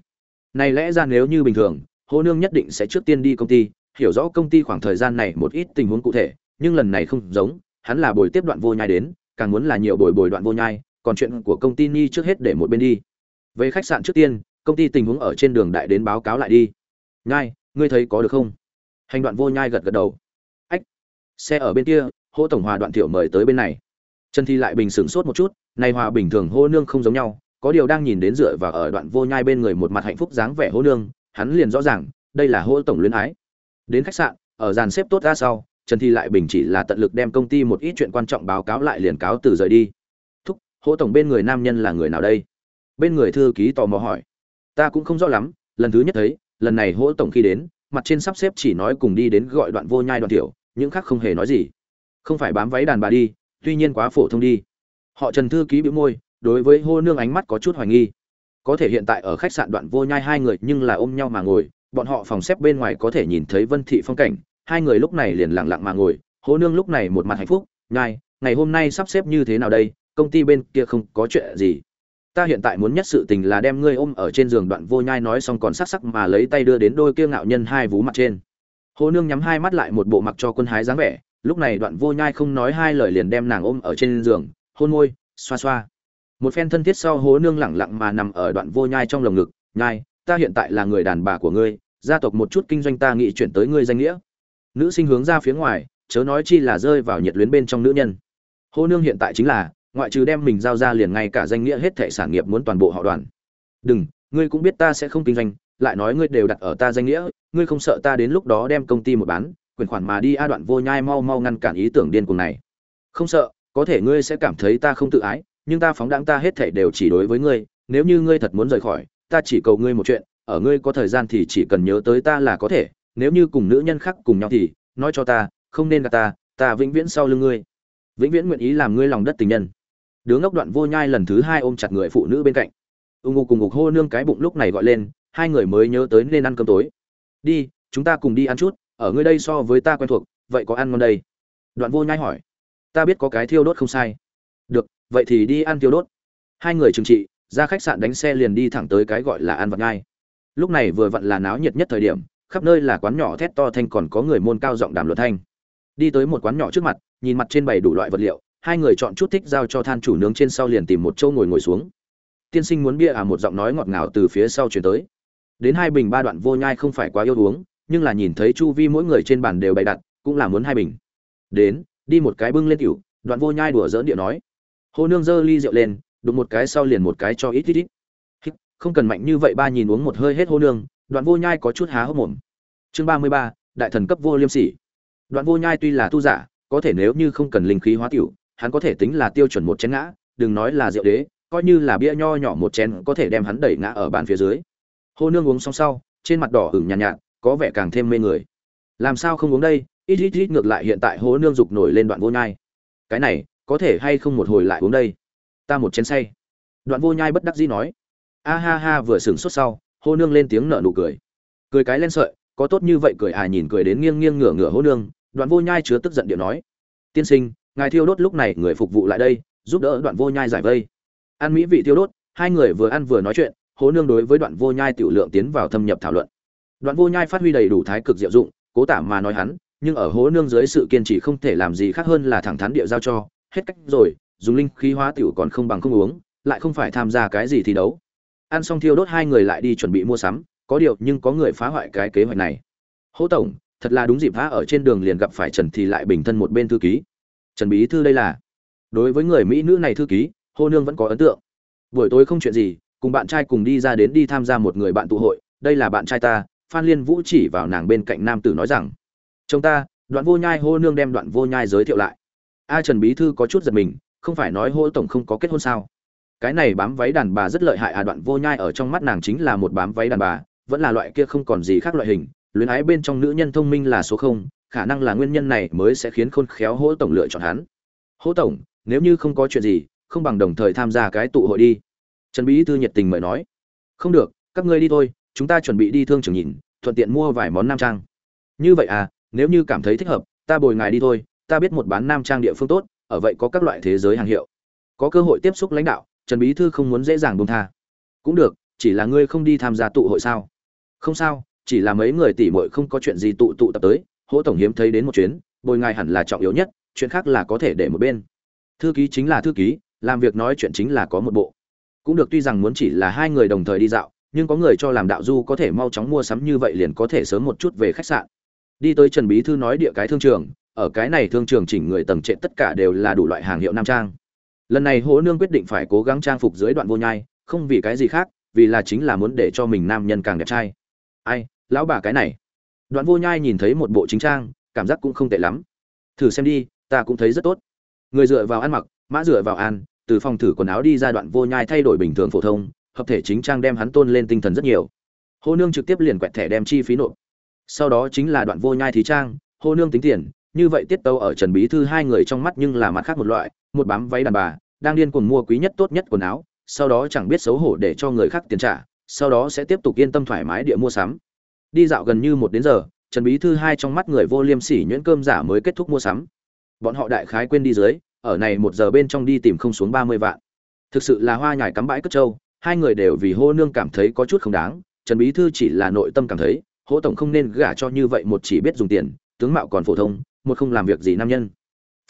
Này lẽ ra nếu như bình thường hô nương nhất định sẽ trước tiên đi công ty, hiểu rõ công ty khoảng thời gian này một ít tình huống cụ thể, nhưng lần này không giống, hắn là bồi tiếp đoạn vô nhai đến, càng muốn là nhiều bồi bồi đoạn vô nhai, còn chuyện của công ty ni trước hết để một bên đi. Về khách sạn trước tiên, công ty tình huống ở trên đường đại đến báo cáo lại đi. Nhai, ngươi thấy có được không? Hành đoạn vô nhai gật gật đầu. Ách, xe ở bên kia hô tổng hòa đoạn tiểu mời tới bên này trần thi lại bình sửng sốt một chút, này hòa bình thường hô nương không giống nhau, có điều đang nhìn đến dựa và ở đoạn vô nhai bên người một mặt hạnh phúc dáng vẻ hô nương, hắn liền rõ ràng, đây là hô tổng luyến ái. Đến khách sạn, ở dàn xếp tốt ra sau, trần thi lại bình chỉ là tận lực đem công ty một ít chuyện quan trọng báo cáo lại liền cáo từ rời đi. Thúc, hô tổng bên người nam nhân là người nào đây? Bên người thư ký tò mò hỏi. Ta cũng không rõ lắm, lần thứ nhất thấy, lần này hô tổng khi đến, mặt trên sắp xếp chỉ nói cùng đi đến gọi đoạn vô nhai đoạn tiểu, những khác không hề nói gì. Không phải bám váy đàn bà đi tuy nhiên quá phổ thông đi. Họ trần thư ký bĩu môi, đối với hô nương ánh mắt có chút hoài nghi. Có thể hiện tại ở khách sạn đoạn vô nhai hai người nhưng là ôm nhau mà ngồi, bọn họ phòng xếp bên ngoài có thể nhìn thấy vân thị phong cảnh, hai người lúc này liền lặng lặng mà ngồi, hô nương lúc này một mặt hạnh phúc, nhai, ngày hôm nay sắp xếp như thế nào đây? Công ty bên kia không có chuyện gì. Ta hiện tại muốn nhất sự tình là đem ngươi ôm ở trên giường đoạn vô nhai nói xong còn sắc sắc mà lấy tay đưa đến đôi kia ngạo nhân hai vú mặt trên. Hồ nương nhắm hai mắt lại một bộ mặc cho quân hái dáng vẻ lúc này đoạn vô nhai không nói hai lời liền đem nàng ôm ở trên giường hôn môi xoa xoa. Một phen thân thiết sau hố nương lẳng lặng mà nằm ở đoạn vô nhai trong lồng ngực nhai ta hiện tại là người đàn bà của ngươi gia tộc một chút kinh doanh ta nghị chuyển tới ngươi danh nghĩa. Nữ sinh hướng ra phía ngoài chớ nói chi là rơi vào nhiệt luyến bên trong nữ nhân. Hô nương hiện tại chính là ngoại trừ đem mình giao ra liền ngay cả danh nghĩa hết thệ sản nghiệp muốn toàn bộ họ đoàn. Đừng, ngươi cũng biết ta sẽ không kinh doanh, lại nói ngươi đều đặt ở ta danh nghĩa, ngươi không sợ ta đến lúc đó đem công ty một bán, quyền khoản mà đi a đoạn vô nhai mau mau ngăn cản ý tưởng điên cuồng này. Không sợ, có thể ngươi sẽ cảm thấy ta không tự ái, nhưng ta phóng đãng ta hết thảy đều chỉ đối với ngươi, nếu như ngươi thật muốn rời khỏi, ta chỉ cầu ngươi một chuyện, ở ngươi có thời gian thì chỉ cần nhớ tới ta là có thể, nếu như cùng nữ nhân khác cùng nhau thì nói cho ta, không nên gạt ta, ta vĩnh viễn sau lưng ngươi. Vĩnh viễn nguyện ý làm ngươi lòng đất tình nhân đứa ngốc đoạn vô nhai lần thứ hai ôm chặt người phụ nữ bên cạnh ung ngục cùng ngục hô nương cái bụng lúc này gọi lên hai người mới nhớ tới nên ăn cơm tối đi chúng ta cùng đi ăn chút ở ngươi đây so với ta quen thuộc, vậy có ăn ngon đây? Đoạn vô nhai hỏi. Ta biết có cái thiêu đốt không sai. Được, vậy thì đi ăn thiêu đốt. Hai người trừng trị, ra khách sạn đánh xe liền đi thẳng tới cái gọi là ăn vặt nhai. Lúc này vừa vặn là náo nhiệt nhất thời điểm, khắp nơi là quán nhỏ thét to thanh còn có người môn cao giọng đàm luận thanh. Đi tới một quán nhỏ trước mặt, nhìn mặt trên bày đủ loại vật liệu, hai người chọn chút thích giao cho than chủ nướng trên sau liền tìm một châu ngồi ngồi xuống. Tiên sinh muốn bia à một giọng nói ngọt ngào từ phía sau chuyển tới. Đến hai bình ba đoạn vô nhai không phải quá yêu uống nhưng là nhìn thấy chu vi mỗi người trên bàn đều bày đặt cũng là muốn hai bình. Đến đi một cái bưng lên tiểu đoạn vô nhai đùa dỡn địa nói. Hồ nương giơ ly rượu lên đụng một cái sau liền một cái cho ít ít ít. Không cần mạnh như vậy ba nhìn uống một hơi hết hô nương đoạn vô nhai có chút há hốc mồm. Chương ba mươi ba đại thần cấp vô liêm sỉ. Đoạn vô nhai tuy là tu giả có thể nếu như không cần linh khí hóa tiểu hắn có thể tính là tiêu chuẩn một chén ngã đừng nói là rượu đế coi như là bia nho nhỏ một chén có thể đem hắn đẩy ngã ở bàn phía dưới. Hô nương uống xong sau trên mặt đỏ hửng nhàn nhạt, nhạt có vẻ càng thêm mê người. Làm sao không uống đây? Ít ít ít ngược lại hiện tại hố nương dục nổi lên đoạn vô nhai. Cái này, có thể hay không một hồi lại uống đây? Ta một chén say. Đoạn vô nhai bất đắc dĩ nói. A ha ha, vừa sửng sốt sau hô nương lên tiếng nở nụ cười. Cười cái lên sợi, có tốt như vậy cười à nhìn cười đến nghiêng nghiêng ngửa ngửa hô nương, đoạn vô nhai chứa tức giận điệu nói. Tiên sinh, ngài thiêu đốt lúc này người phục vụ lại đây, giúp đỡ đoạn vô nhai giải vây. Ăn mỹ vị thiêu đốt, hai người vừa ăn vừa nói chuyện, hố nương đối với đoạn vô nhai tiểu lượng tiến vào thâm nhập thảo luận đoạn vô nhai phát huy đầy đủ thái cực diệu dụng, cố tả mà nói hắn, nhưng ở hố nương dưới sự kiên trì không thể làm gì khác hơn là thẳng thắn địa giao cho, hết cách rồi, dùng linh khí hóa tiểu còn không bằng không uống, lại không phải tham gia cái gì thi đấu. Ăn xong thiêu đốt hai người lại đi chuẩn bị mua sắm, có điều nhưng có người phá hoại cái kế hoạch này. Hỗ tổng, thật là đúng dịp phá ở trên đường liền gặp phải trần thì lại bình thân một bên thư ký. Trần bí thư đây là. Đối với người mỹ nữ này thư ký, hô nương vẫn có ấn tượng. Buổi tối không chuyện gì, cùng bạn trai cùng đi ra đến đi tham gia một người bạn tụ hội, đây là bạn trai ta phan liên vũ chỉ vào nàng bên cạnh nam tử nói rằng, chồng ta, đoạn vô nhai hô nương đem đoạn vô nhai giới thiệu lại. A trần bí thư có chút giật mình, không phải nói hô tổng không có kết hôn sao? Cái này bám váy đàn bà rất lợi hại à đoạn vô nhai ở trong mắt nàng chính là một bám váy đàn bà, vẫn là loại kia không còn gì khác loại hình, luyến ái bên trong nữ nhân thông minh là số không, khả năng là nguyên nhân này mới sẽ khiến khôn khéo hỗ tổng lựa chọn hắn. Hỗ tổng, nếu như không có chuyện gì, không bằng đồng thời tham gia cái tụ hội đi. Trần bí thư nhiệt tình mời nói. Không được, các ngươi đi thôi chúng ta chuẩn bị đi thương trường nhìn, thuận tiện mua vài món nam trang. Như vậy à nếu như cảm thấy thích hợp, ta bồi ngài đi thôi, ta biết một bán nam trang địa phương tốt, ở vậy có các loại thế giới hàng hiệu. Có cơ hội tiếp xúc lãnh đạo, trần bí thư không muốn dễ dàng buông tha. Cũng được, chỉ là ngươi không đi tham gia tụ hội sao? Không sao, chỉ là mấy người tỉ muội không có chuyện gì tụ tụ tập tới, hỗ tổng hiếm thấy đến một chuyến, bồi ngài hẳn là trọng yếu nhất, chuyện khác là có thể để một bên. Thư ký chính là thư ký, làm việc nói chuyện chính là có một bộ. Cũng được, tuy rằng muốn chỉ là hai người đồng thời đi dạo nhưng có người cho làm đạo du có thể mau chóng mua sắm như vậy liền có thể sớm một chút về khách sạn. Đi tới trần bí thư nói địa cái thương trường, ở cái này thương trường chỉnh người tầng trệ tất cả đều là đủ loại hàng hiệu nam trang. Lần này hỗ nương quyết định phải cố gắng trang phục dưới đoạn vô nhai, không vì cái gì khác, vì là chính là muốn để cho mình nam nhân càng đẹp trai. Ai, lão bà cái này. Đoạn vô nhai nhìn thấy một bộ chính trang, cảm giác cũng không tệ lắm. Thử xem đi, ta cũng thấy rất tốt. Người dựa vào ăn mặc, mã dựa vào ăn, từ phòng thử quần áo đi ra đoạn vô nhai thay đổi bình thường phổ thông hợp thể chính trang đem hắn tôn lên tinh thần rất nhiều. Hô nương trực tiếp liền quẹt thẻ đem chi phí nộp. Sau đó chính là đoạn vô nhai thí trang, hô nương tính tiền, như vậy tiết tâu ở trần bí thư hai người trong mắt nhưng là mặt khác một loại, một bám váy đàn bà, đang điên cuồng mua quý nhất tốt nhất quần áo, sau đó chẳng biết xấu hổ để cho người khác tiền trả, sau đó sẽ tiếp tục yên tâm thoải mái địa mua sắm. Đi dạo gần như một đến giờ, trần bí thư hai trong mắt người vô liêm sỉ nhuyễn cơm giả mới kết thúc mua sắm. Bọn họ đại khái quên đi dưới, ở này một giờ bên trong đi tìm không xuống ba mươi vạn. Thực sự là hoa nhải cắm bãi cất trâu hai người đều vì hô nương cảm thấy có chút không đáng, trần bí thư chỉ là nội tâm cảm thấy hỗ tổng không nên gả cho như vậy một chỉ biết dùng tiền, tướng mạo còn phổ thông, một không làm việc gì nam nhân.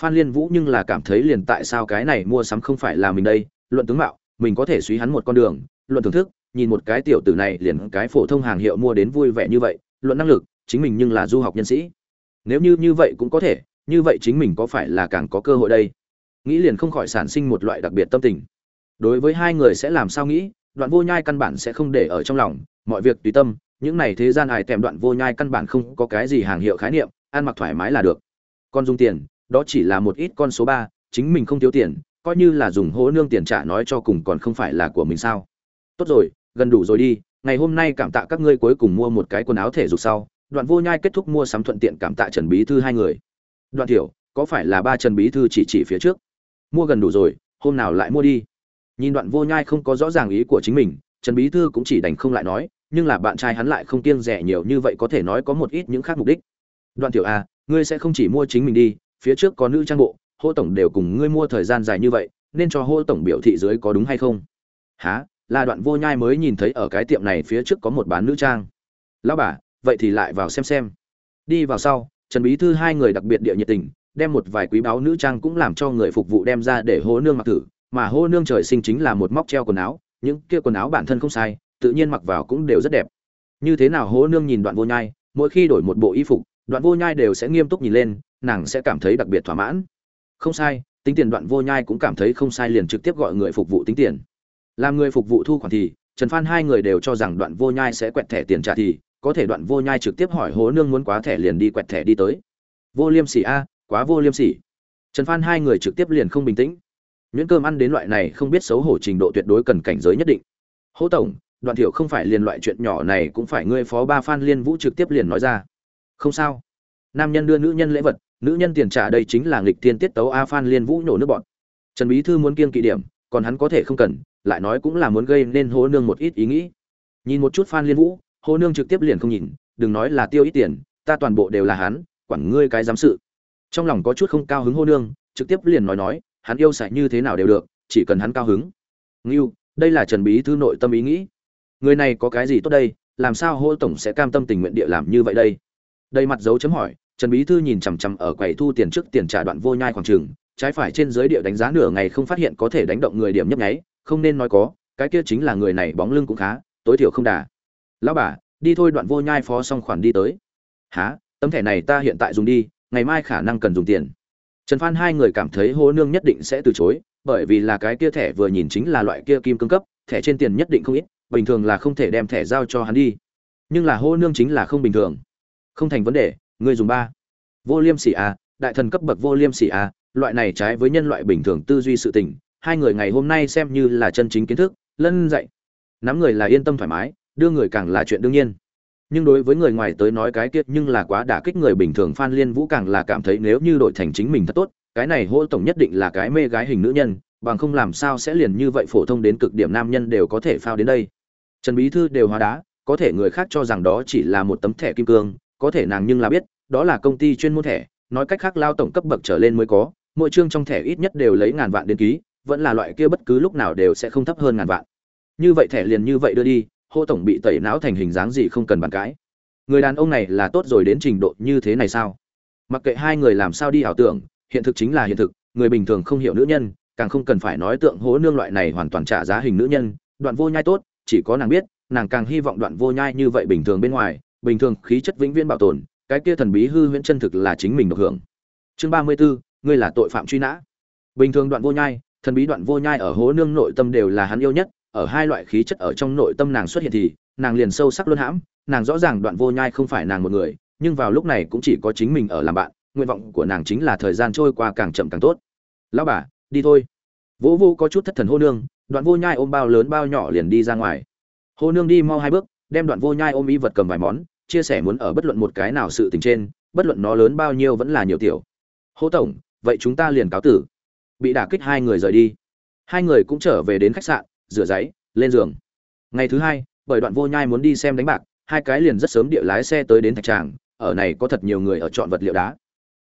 Phan liên vũ nhưng là cảm thấy liền tại sao cái này mua sắm không phải là mình đây, luận tướng mạo, mình có thể suy hắn một con đường, luận thưởng thức, nhìn một cái tiểu tử này liền cái phổ thông hàng hiệu mua đến vui vẻ như vậy, luận năng lực, chính mình nhưng là du học nhân sĩ. Nếu như như vậy cũng có thể, như vậy chính mình có phải là càng có cơ hội đây? Nghĩ liền không khỏi sản sinh một loại đặc biệt tâm tình đối với hai người sẽ làm sao nghĩ, đoạn vô nhai căn bản sẽ không để ở trong lòng, mọi việc tùy tâm, những này thế gian ải tèm đoạn vô nhai căn bản không có cái gì hàng hiệu khái niệm, ăn mặc thoải mái là được. Con dùng tiền, đó chỉ là một ít con số ba, chính mình không thiếu tiền, coi như là dùng hố nương tiền trả nói cho cùng còn không phải là của mình sao. Tốt rồi, gần đủ rồi đi, ngày hôm nay cảm tạ các ngươi cuối cùng mua một cái quần áo thể dục sau, đoạn vô nhai kết thúc mua sắm thuận tiện cảm tạ trần bí thư hai người. Đoạn thiểu, có phải là ba trần bí thư chỉ chỉ phía trước? Mua gần đủ rồi, hôm nào lại mua đi? Nhìn đoạn vô nhai không có rõ ràng ý của chính mình, trần bí thư cũng chỉ đành không lại nói, nhưng là bạn trai hắn lại không kiêng rẻ nhiều như vậy có thể nói có một ít những khác mục đích. Đoạn tiểu a, ngươi sẽ không chỉ mua chính mình đi, phía trước có nữ trang bộ, hô tổng đều cùng ngươi mua thời gian dài như vậy, nên cho hô tổng biểu thị dưới có đúng hay không? Há là đoạn vô nhai mới nhìn thấy ở cái tiệm này phía trước có một bán nữ trang. Lão bà, vậy thì lại vào xem xem. Đi vào sau, trần bí thư hai người đặc biệt địa nhiệt tình, đem một vài quý báo nữ trang cũng làm cho người phục vụ đem ra để hô nương mặc thử mà hô nương trời sinh chính là một móc treo quần áo, những kia quần áo bản thân không sai, tự nhiên mặc vào cũng đều rất đẹp. Như thế nào hô nương nhìn đoạn vô nhai, mỗi khi đổi một bộ y phục, đoạn vô nhai đều sẽ nghiêm túc nhìn lên, nàng sẽ cảm thấy đặc biệt thỏa mãn. Không sai, tính tiền đoạn vô nhai cũng cảm thấy không sai liền trực tiếp gọi người phục vụ tính tiền. Làm người phục vụ thu khoản thì, trần phan hai người đều cho rằng đoạn vô nhai sẽ quẹt thẻ tiền trả thì, có thể đoạn vô nhai trực tiếp hỏi hố nương muốn quá thẻ liền đi quẹt thẻ đi tới. Vô liêm sỉ a, quá vô liêm sỉ. Trần phan hai người trực tiếp liền không bình tĩnh nhuyễn cơm ăn đến loại này không biết xấu hổ trình độ tuyệt đối cần cảnh giới nhất định. Hỗ tổng, đoạn thiệu không phải liền loại chuyện nhỏ này cũng phải ngươi phó ba phan liên vũ trực tiếp liền nói ra. Không sao. Nam nhân đưa nữ nhân lễ vật, nữ nhân tiền trả đây chính là nghịch tiên tiết tấu a phan liên vũ nhổ nước bọn trần bí thư muốn kiêng kỵ điểm, còn hắn có thể không cần, lại nói cũng là muốn gây nên hô nương một ít ý nghĩ. Nhìn một chút phan liên vũ, hô nương trực tiếp liền không nhìn, đừng nói là tiêu ít tiền, ta toàn bộ đều là hắn, quản ngươi cái giám sự. Trong lòng có chút không cao hứng hô nương, trực tiếp liền nói nói hắn yêu sạch như thế nào đều được, chỉ cần hắn cao hứng. Ngưu, đây là trần bí thư nội tâm ý nghĩ. Người này có cái gì tốt đây? Làm sao hô tổng sẽ cam tâm tình nguyện địa làm như vậy đây? Đây mặt dấu chấm hỏi, trần bí thư nhìn chằm chằm ở quầy thu tiền trước tiền trả đoạn vô nhai khoảng trường, trái phải trên dưới địa đánh giá nửa ngày không phát hiện có thể đánh động người điểm nhấp nháy, không nên nói có, cái kia chính là người này bóng lưng cũng khá, tối thiểu không đà. Lão bà, đi thôi đoạn vô nhai phó xong khoản đi tới. Há tấm thẻ này ta hiện tại dùng đi, ngày mai khả năng cần dùng tiền trần phan hai người cảm thấy hô nương nhất định sẽ từ chối bởi vì là cái kia thẻ vừa nhìn chính là loại kia kim cương cấp thẻ trên tiền nhất định không ít bình thường là không thể đem thẻ giao cho hắn đi. Nhưng là hô nương chính là không bình thường. Không thành vấn đề người dùng ba. Vô liêm sỉ à, đại thần cấp bậc vô liêm sỉ à, loại này trái với nhân loại bình thường tư duy sự tình hai người ngày hôm nay xem như là chân chính kiến thức lân dạy. Nắm người là yên tâm thoải mái đưa người càng là chuyện đương nhiên nhưng đối với người ngoài tới nói cái kia nhưng là quá đả kích người bình thường. Phan liên vũ càng là cảm thấy nếu như đổi thành chính mình thật tốt, cái này hô tổng nhất định là cái mê gái hình nữ nhân, bằng không làm sao sẽ liền như vậy phổ thông đến cực điểm nam nhân đều có thể phao đến đây. Trần bí thư đều hóa đá, có thể người khác cho rằng đó chỉ là một tấm thẻ kim cương, có thể nàng nhưng là biết, đó là công ty chuyên môn thẻ, nói cách khác lao tổng cấp bậc trở lên mới có, mỗi chương trong thẻ ít nhất đều lấy ngàn vạn đến ký, vẫn là loại kia bất cứ lúc nào đều sẽ không thấp hơn ngàn vạn. Như vậy thẻ liền như vậy đưa đi hô tổng bị tẩy não thành hình dáng gì không cần bàn cãi. Người đàn ông này là tốt rồi đến trình độ như thế này sao? Mặc kệ hai người làm sao đi ảo tưởng hiện thực chính là hiện thực người bình thường không hiểu nữ nhân càng không cần phải nói tượng hố nương loại này hoàn toàn trả giá hình nữ nhân đoạn vô nhai tốt chỉ có nàng biết nàng càng hy vọng đoạn vô nhai như vậy bình thường bên ngoài bình thường khí chất vĩnh viễn bảo tồn cái kia thần bí hư huyễn chân thực là chính mình được hưởng. Chương ba mươi 34, ngươi là tội phạm truy nã. Bình thường đoạn vô nhai thần bí đoạn vô nhai ở hố nương nội tâm đều là hắn yêu nhất ở hai loại khí chất ở trong nội tâm nàng xuất hiện thì, nàng liền sâu sắc luôn hãm, nàng rõ ràng đoạn vô nhai không phải nàng một người, nhưng vào lúc này cũng chỉ có chính mình ở làm bạn, nguyện vọng của nàng chính là thời gian trôi qua càng chậm càng tốt. Lão bà, đi thôi. Vũ vô có chút thất thần hô nương, đoạn vô nhai ôm bao lớn bao nhỏ liền đi ra ngoài. Hô nương đi mau hai bước, đem đoạn vô nhai ôm y vật cầm vài món, chia sẻ muốn ở bất luận một cái nào sự tình trên, bất luận nó lớn bao nhiêu vẫn là nhiều tiểu. Hô tổng, vậy chúng ta liền cáo tử. Bị đả kích hai người rời đi. Hai người cũng trở về đến khách sạn rửa giấy, lên giường. Ngày thứ hai, bởi đoạn vô nhai muốn đi xem đánh bạc, hai cái liền rất sớm địa lái xe tới đến thạch tràng, ở này có thật nhiều người ở chọn vật liệu đá.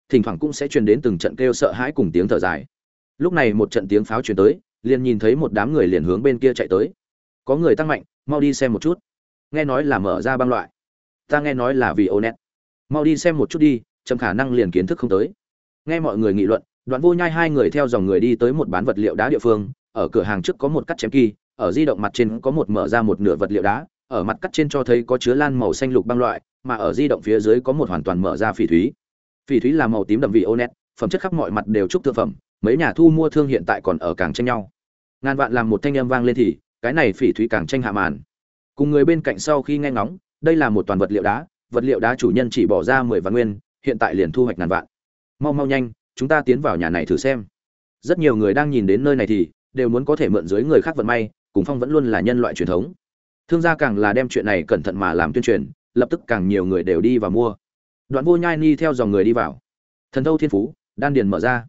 Thỉnh thoảng cũng sẽ truyền đến từng trận kêu sợ hãi cùng tiếng thở dài. Lúc này một trận tiếng pháo truyền tới, liền nhìn thấy một đám người liền hướng bên kia chạy tới. Có người tăng mạnh, mau đi xem một chút. Nghe nói là mở ra băng loại. Ta nghe nói là vì ô nét mau đi xem một chút đi chậm khả năng liền kiến thức không tới. Nghe mọi người nghị luận, đoạn vô nhai hai người theo dòng người đi tới một bán vật liệu đá địa phương ở cửa hàng trước có một cắt chém kỳ, ở di động mặt trên có một mở ra một nửa vật liệu đá, ở mặt cắt trên cho thấy có chứa lan màu xanh lục băng loại, mà ở di động phía dưới có một hoàn toàn mở ra phỉ thúy. Phỉ thúy là màu tím đậm vị ô nét, phẩm chất khắp mọi mặt đều trúc thượng phẩm, mấy nhà thu mua thương hiện tại còn ở càng tranh nhau. Ngàn vạn làm một thanh âm vang lên thì, cái này phỉ thúy càng tranh hạ màn. Cùng người bên cạnh sau khi nghe ngóng, đây là một toàn vật liệu đá, vật liệu đá chủ nhân chỉ bỏ ra mười vạn nguyên, hiện tại liền thu hoạch ngàn vạn. Mau mau nhanh, chúng ta tiến vào nhà này thử xem. Rất nhiều người đang nhìn đến nơi này thì đều muốn có thể mượn dưới người khác vận may, cùng phong vẫn luôn là nhân loại truyền thống. Thương gia càng là đem chuyện này cẩn thận mà làm tuyên truyền, lập tức càng nhiều người đều đi và mua. Đoạn vô nhai ni theo dòng người đi vào. Thần thâu thiên phú, đan điền mở ra.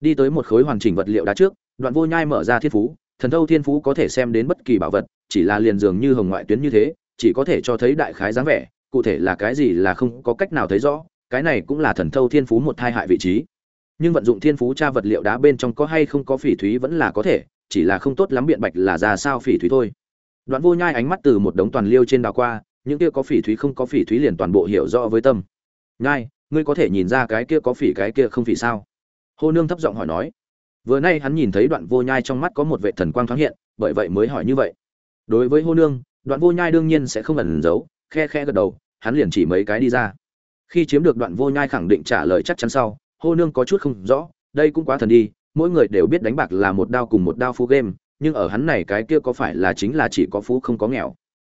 Đi tới một khối hoàn chỉnh vật liệu đá trước, đoạn vô nhai mở ra thiên phú. Thần thâu thiên phú có thể xem đến bất kỳ bảo vật, chỉ là liền dường như hồng ngoại tuyến như thế, chỉ có thể cho thấy đại khái dáng vẻ, cụ thể là cái gì là không có cách nào thấy rõ, cái này cũng là thần thâu thiên phú một thai hại vị trí nhưng vận dụng thiên phú tra vật liệu đá bên trong có hay không có phỉ thúy vẫn là có thể, chỉ là không tốt lắm biện bạch là ra sao phỉ thúy thôi. Đoạn vô nhai ánh mắt từ một đống toàn liêu trên đào qua, những kia có phỉ thúy không có phỉ thúy liền toàn bộ hiểu rõ với tâm. Nhai, ngươi có thể nhìn ra cái kia có phỉ cái kia không phỉ sao? Hô nương thấp giọng hỏi nói. Vừa nay hắn nhìn thấy đoạn vô nhai trong mắt có một vệ thần quang thoáng hiện, bởi vậy mới hỏi như vậy. Đối với hô nương, đoạn vô nhai đương nhiên sẽ không ẩn giấu, khe khe gật đầu, hắn liền chỉ mấy cái đi ra. Khi chiếm được đoạn vô nhai khẳng định trả lời chắc chắn sau hô nương có chút không rõ, đây cũng quá thần đi, mỗi người đều biết đánh bạc là một đao cùng một đao phú game, nhưng ở hắn này cái kia có phải là chính là chỉ có phú không có nghèo.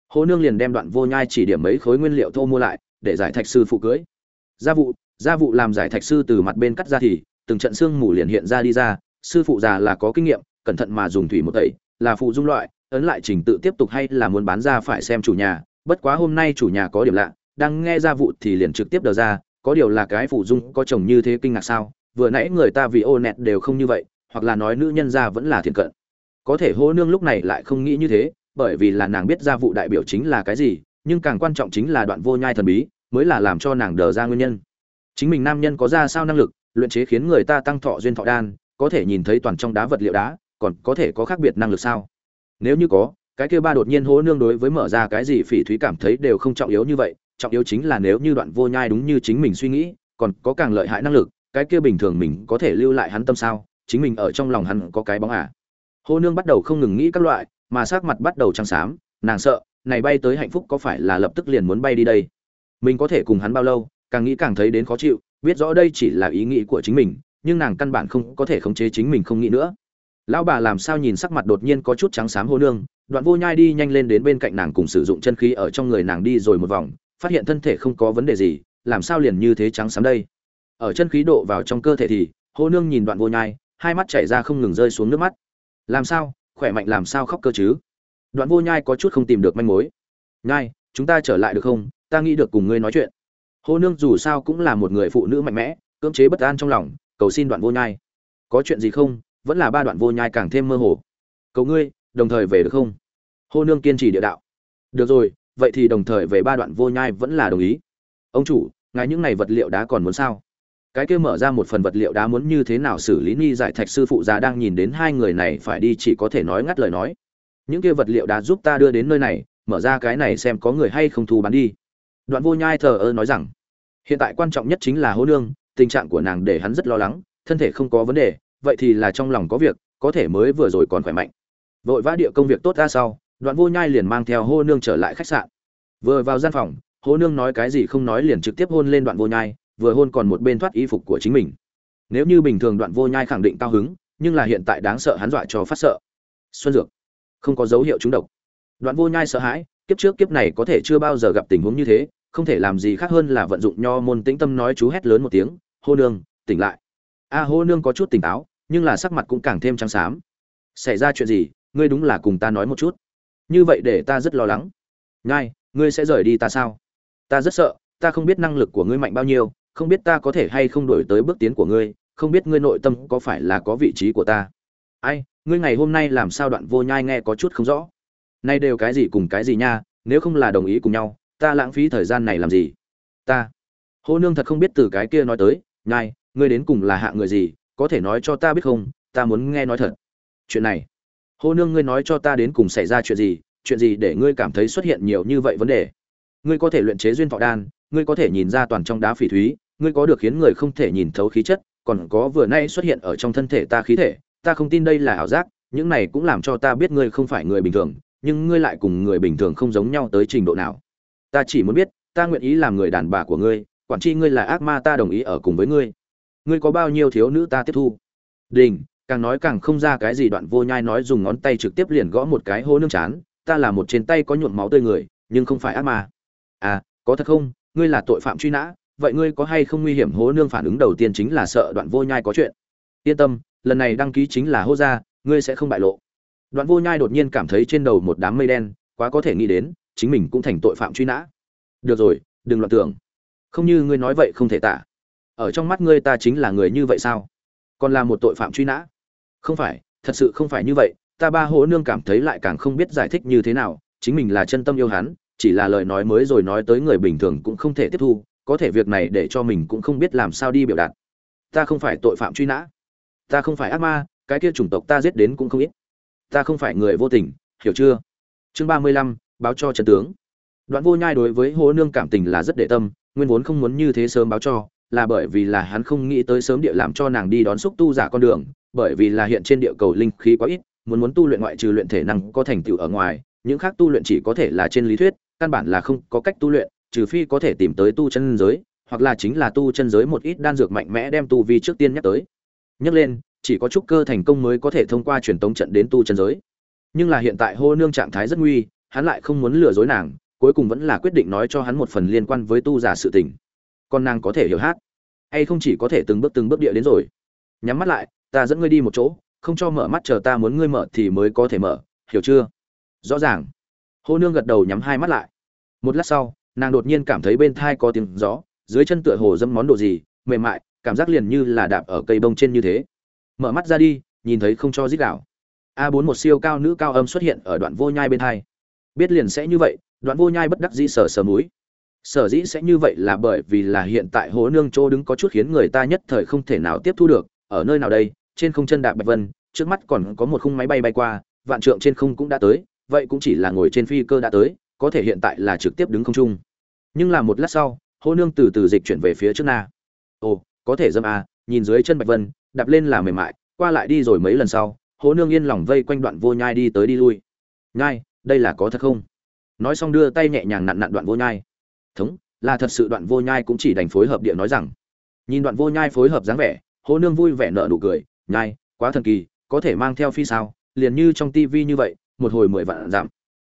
Hô nương liền đem đoạn vô nhai chỉ điểm mấy khối nguyên liệu thô mua lại, để giải thạch sư phụ cưới. Gia vụ gia vụ làm giải thạch sư từ mặt bên cắt ra thì, từng trận xương mù liền hiện ra đi ra, sư phụ già là có kinh nghiệm, cẩn thận mà dùng thủy một tẩy, là phụ dung loại, ấn lại trình tự tiếp tục hay là muốn bán ra phải xem chủ nhà, bất quá hôm nay chủ nhà có điểm lạ, đang nghe gia vụ thì liền trực tiếp đờ ra có điều là cái phụ dung có chồng như thế kinh ngạc sao? Vừa nãy người ta vì ô nẹt đều không như vậy, hoặc là nói nữ nhân ra vẫn là thiện cận. Có thể hô nương lúc này lại không nghĩ như thế, bởi vì là nàng biết ra vụ đại biểu chính là cái gì, nhưng càng quan trọng chính là đoạn vô nhai thần bí, mới là làm cho nàng đờ ra nguyên nhân. Chính mình nam nhân có ra sao năng lực, luyện chế khiến người ta tăng thọ duyên thọ đan, có thể nhìn thấy toàn trong đá vật liệu đá, còn có thể có khác biệt năng lực sao? Nếu như có, cái kia ba đột nhiên hố nương đối với mở ra cái gì phỉ thúy cảm thấy đều không trọng yếu như vậy trọng yếu chính là nếu như đoạn vô nhai đúng như chính mình suy nghĩ, còn có càng lợi hại năng lực, cái kia bình thường mình có thể lưu lại hắn tâm sao? Chính mình ở trong lòng hắn có cái bóng à? Hô nương bắt đầu không ngừng nghĩ các loại, mà sắc mặt bắt đầu trắng xám, nàng sợ, này bay tới hạnh phúc có phải là lập tức liền muốn bay đi đây? Mình có thể cùng hắn bao lâu, càng nghĩ càng thấy đến khó chịu, biết rõ đây chỉ là ý nghĩ của chính mình, nhưng nàng căn bản không có thể khống chế chính mình không nghĩ nữa. Lão bà làm sao nhìn sắc mặt đột nhiên có chút trắng xám hô nương, đoạn vô nhai đi nhanh lên đến bên cạnh nàng cùng sử dụng chân khí ở trong người nàng đi rồi một vòng phát hiện thân thể không có vấn đề gì, làm sao liền như thế trắng xám đây? Ở chân khí độ vào trong cơ thể thì, hô nương nhìn đoạn vô nhai, hai mắt chảy ra không ngừng rơi xuống nước mắt. Làm sao? Khỏe mạnh làm sao khóc cơ chứ? Đoạn vô nhai có chút không tìm được manh mối. Nhai, chúng ta trở lại được không? Ta nghĩ được cùng ngươi nói chuyện. Hô nương dù sao cũng là một người phụ nữ mạnh mẽ, cưỡng chế bất an trong lòng, cầu xin đoạn vô nhai. Có chuyện gì không? Vẫn là ba đoạn vô nhai càng thêm mơ hồ. Cầu ngươi, đồng thời về được không? Hô nương kiên trì địa đạo. Được rồi vậy thì đồng thời về ba đoạn vô nhai vẫn là đồng ý. Ông chủ, ngài những này vật liệu đá còn muốn sao? Cái kia mở ra một phần vật liệu đá muốn như thế nào xử lý ni giải thạch sư phụ già đang nhìn đến hai người này phải đi chỉ có thể nói ngắt lời nói. Những kia vật liệu đá giúp ta đưa đến nơi này, mở ra cái này xem có người hay không thu bán đi. Đoạn vô nhai thờ ơ nói rằng, hiện tại quan trọng nhất chính là hố nương, tình trạng của nàng để hắn rất lo lắng, thân thể không có vấn đề, vậy thì là trong lòng có việc, có thể mới vừa rồi còn khỏe mạnh. Vội vã địa công việc tốt ra sau đoạn vô nhai liền mang theo hô nương trở lại khách sạn. Vừa vào gian phòng, hô nương nói cái gì không nói liền trực tiếp hôn lên đoạn vô nhai, vừa hôn còn một bên thoát y phục của chính mình. Nếu như bình thường đoạn vô nhai khẳng định cao hứng, nhưng là hiện tại đáng sợ hắn dọa cho phát sợ. Xuân dược, không có dấu hiệu trúng độc. Đoạn vô nhai sợ hãi, kiếp trước kiếp này có thể chưa bao giờ gặp tình huống như thế, không thể làm gì khác hơn là vận dụng nho môn tĩnh tâm nói chú hét lớn một tiếng, hô nương, tỉnh lại. A, hô nương có chút tỉnh táo, nhưng là sắc mặt cũng càng thêm trắng xám. Xảy ra chuyện gì? Ngươi đúng là cùng ta nói một chút như vậy để ta rất lo lắng. Nhai ngươi sẽ rời đi ta sao? Ta rất sợ, ta không biết năng lực của ngươi mạnh bao nhiêu, không biết ta có thể hay không đổi tới bước tiến của ngươi, không biết ngươi nội tâm có phải là có vị trí của ta. Ai, ngươi ngày hôm nay làm sao đoạn vô nhai nghe có chút không rõ? Nay đều cái gì cùng cái gì nha, nếu không là đồng ý cùng nhau, ta lãng phí thời gian này làm gì? Ta. Hô nương thật không biết từ cái kia nói tới nhai ngươi đến cùng là hạ người gì, có thể nói cho ta biết không? Ta muốn nghe nói thật. Chuyện này hô nương ngươi nói cho ta đến cùng xảy ra chuyện gì chuyện gì để ngươi cảm thấy xuất hiện nhiều như vậy vấn đề? Ngươi có thể luyện chế duyên thọ đan, ngươi có thể nhìn ra toàn trong đá phỉ thúy, ngươi có được khiến người không thể nhìn thấu khí chất, còn có vừa nay xuất hiện ở trong thân thể ta khí thể, ta không tin đây là ảo giác, những này cũng làm cho ta biết ngươi không phải người bình thường, nhưng ngươi lại cùng người bình thường không giống nhau tới trình độ nào. Ta chỉ muốn biết, ta nguyện ý làm người đàn bà của ngươi, quản tri ngươi là ác ma ta đồng ý ở cùng với ngươi. Ngươi có bao nhiêu thiếu nữ ta tiếp thu? Đình càng nói càng không ra cái gì đoạn vô nhai nói dùng ngón tay trực tiếp liền gõ một cái hô nương chán, ta là một trên tay có nhuộm máu tươi người, nhưng không phải ác ma. À có thật không? Ngươi là tội phạm truy nã, vậy ngươi có hay không nguy hiểm hố nương phản ứng đầu tiên chính là sợ đoạn vô nhai có chuyện? Yên tâm, lần này đăng ký chính là hô gia, ngươi sẽ không bại lộ. Đoạn vô nhai đột nhiên cảm thấy trên đầu một đám mây đen, quá có thể nghĩ đến, chính mình cũng thành tội phạm truy nã. Được rồi, đừng loạn tưởng. Không như ngươi nói vậy không thể tả. Ở trong mắt ngươi ta chính là người như vậy sao? Còn là một tội phạm truy nã không phải, thật sự không phải như vậy, ta ba hố nương cảm thấy lại càng không biết giải thích như thế nào, chính mình là chân tâm yêu hắn, chỉ là lời nói mới rồi nói tới người bình thường cũng không thể tiếp thu, có thể việc này để cho mình cũng không biết làm sao đi biểu đạt. Ta không phải tội phạm truy nã. Ta không phải ác ma, cái kia chủng tộc ta giết đến cũng không ít. Ta không phải người vô tình, hiểu chưa? Chương ba mươi lăm, báo cho trần tướng. Đoạn vô nhai đối với hố nương cảm tình là rất để tâm, nguyên vốn không muốn như thế sớm báo cho, là bởi vì là hắn không nghĩ tới sớm địa làm cho nàng đi đón xúc tu giả con đường bởi vì là hiện trên địa cầu linh khí quá ít, muốn muốn tu luyện ngoại trừ luyện thể năng có thành tựu ở ngoài, những khác tu luyện chỉ có thể là trên lý thuyết, căn bản là không có cách tu luyện, trừ phi có thể tìm tới tu chân giới, hoặc là chính là tu chân giới một ít đan dược mạnh mẽ đem tu vi trước tiên nhắc tới. Nhắc lên, chỉ có trúc cơ thành công mới có thể thông qua truyền tống trận đến tu chân giới. Nhưng là hiện tại hô nương trạng thái rất nguy, hắn lại không muốn lừa dối nàng, cuối cùng vẫn là quyết định nói cho hắn một phần liên quan với tu giả sự tình. Con nàng có thể hiểu hát, hay không chỉ có thể từng bước từng bước địa đến rồi. Nhắm mắt lại ta dẫn ngươi đi một chỗ, không cho mở mắt chờ ta muốn ngươi mở thì mới có thể mở, hiểu chưa? Rõ ràng. Hô nương gật đầu nhắm hai mắt lại. Một lát sau, nàng đột nhiên cảm thấy bên thai có tiếng gió, dưới chân tựa hồ dâm món đồ gì, mềm mại, cảm giác liền như là đạp ở cây bông trên như thế. Mở mắt ra đi, nhìn thấy không cho dít đảo a bốn một siêu cao nữ cao âm xuất hiện ở đoạn vô nhai bên thai. Biết liền sẽ như vậy, đoạn vô nhai bất đắc dĩ sờ sờ múi sở dĩ sẽ như vậy là bởi vì là hiện tại hố nương chỗ đứng có chút khiến người ta nhất thời không thể nào tiếp thu được, ở nơi nào đây trên không chân đạp bạch vân, trước mắt còn có một khung máy bay bay qua, vạn trượng trên không cũng đã tới, vậy cũng chỉ là ngồi trên phi cơ đã tới, có thể hiện tại là trực tiếp đứng không trung. Nhưng là một lát sau, hô nương từ từ dịch chuyển về phía trước na. Ồ, có thể dâm à nhìn dưới chân bạch vân, đạp lên là mềm mại, qua lại đi rồi mấy lần sau hố nương yên lòng vây quanh đoạn vô nhai đi tới đi lui. Nhai, đây là có thật không? Nói xong đưa tay nhẹ nhàng nặn nặn đoạn vô nhai. Thống, là thật sự đoạn vô nhai cũng chỉ đành phối hợp địa nói rằng. Nhìn đoạn vô nhai phối hợp dáng vẻ hố nương vui vẻ nở nụ cười nhai, quá thần kỳ, có thể mang theo phi sao, liền như trong tivi như vậy, một hồi mười vạn giảm.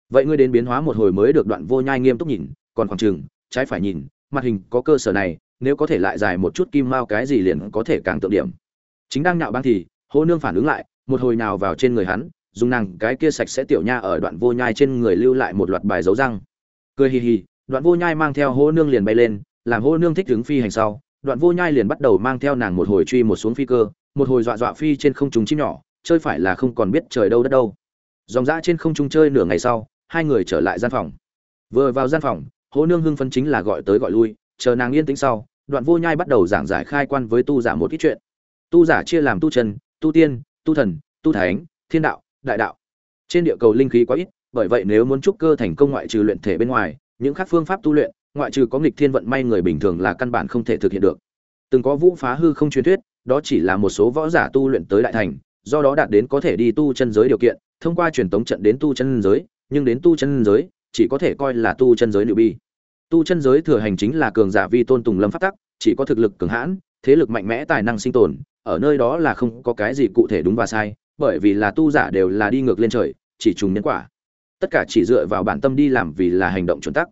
Vậy ngươi đến biến hóa một hồi mới được đoạn vô nhai nghiêm túc nhìn, còn khoảng chừng, trái phải nhìn, mặt hình có cơ sở này, nếu có thể lại dài một chút kim mao cái gì liền có thể càng tượng điểm. Chính đang nhạo băng thì, hô nương phản ứng lại, một hồi nào vào trên người hắn, dùng nàng cái kia sạch sẽ tiểu nha ở đoạn vô nhai trên người lưu lại một loạt bài dấu răng. Cười hì hì, đoạn vô nhai mang theo hô nương liền bay lên, làm hô nương thích đứng phi hành sau đoạn vô nhai liền bắt đầu mang theo nàng một hồi truy một xuống phi cơ, một hồi dọa dọa phi trên không trung chim nhỏ, chơi phải là không còn biết trời đâu đất đâu. Dòng dã trên không trung chơi nửa ngày sau, hai người trở lại gian phòng. Vừa vào gian phòng, hố nương hưng phấn chính là gọi tới gọi lui, chờ nàng yên tĩnh sau, đoạn vô nhai bắt đầu giảng giải khai quan với tu giả một ít chuyện. Tu giả chia làm tu chân, tu tiên, tu thần, tu thánh, thiên đạo, đại đạo. Trên địa cầu linh khí quá ít, bởi vậy nếu muốn trúc cơ thành công ngoại trừ luyện thể bên ngoài, những khác phương pháp tu luyện ngoại trừ có nghịch thiên vận may người bình thường là căn bản không thể thực hiện được. Từng có vũ phá hư không truyền thuyết, đó chỉ là một số võ giả tu luyện tới đại thành, do đó đạt đến có thể đi tu chân giới điều kiện, thông qua truyền tống trận đến tu chân giới, nhưng đến tu chân giới, chỉ có thể coi là tu chân giới nữ bi. Tu chân giới thừa hành chính là cường giả vi tôn tùng lâm pháp tắc, chỉ có thực lực cường hãn, thế lực mạnh mẽ tài năng sinh tồn, ở nơi đó là không có cái gì cụ thể đúng và sai, bởi vì là tu giả đều là đi ngược lên trời, chỉ trùng nhân quả. Tất cả chỉ dựa vào bản tâm đi làm vì là hành động chuẩn tắc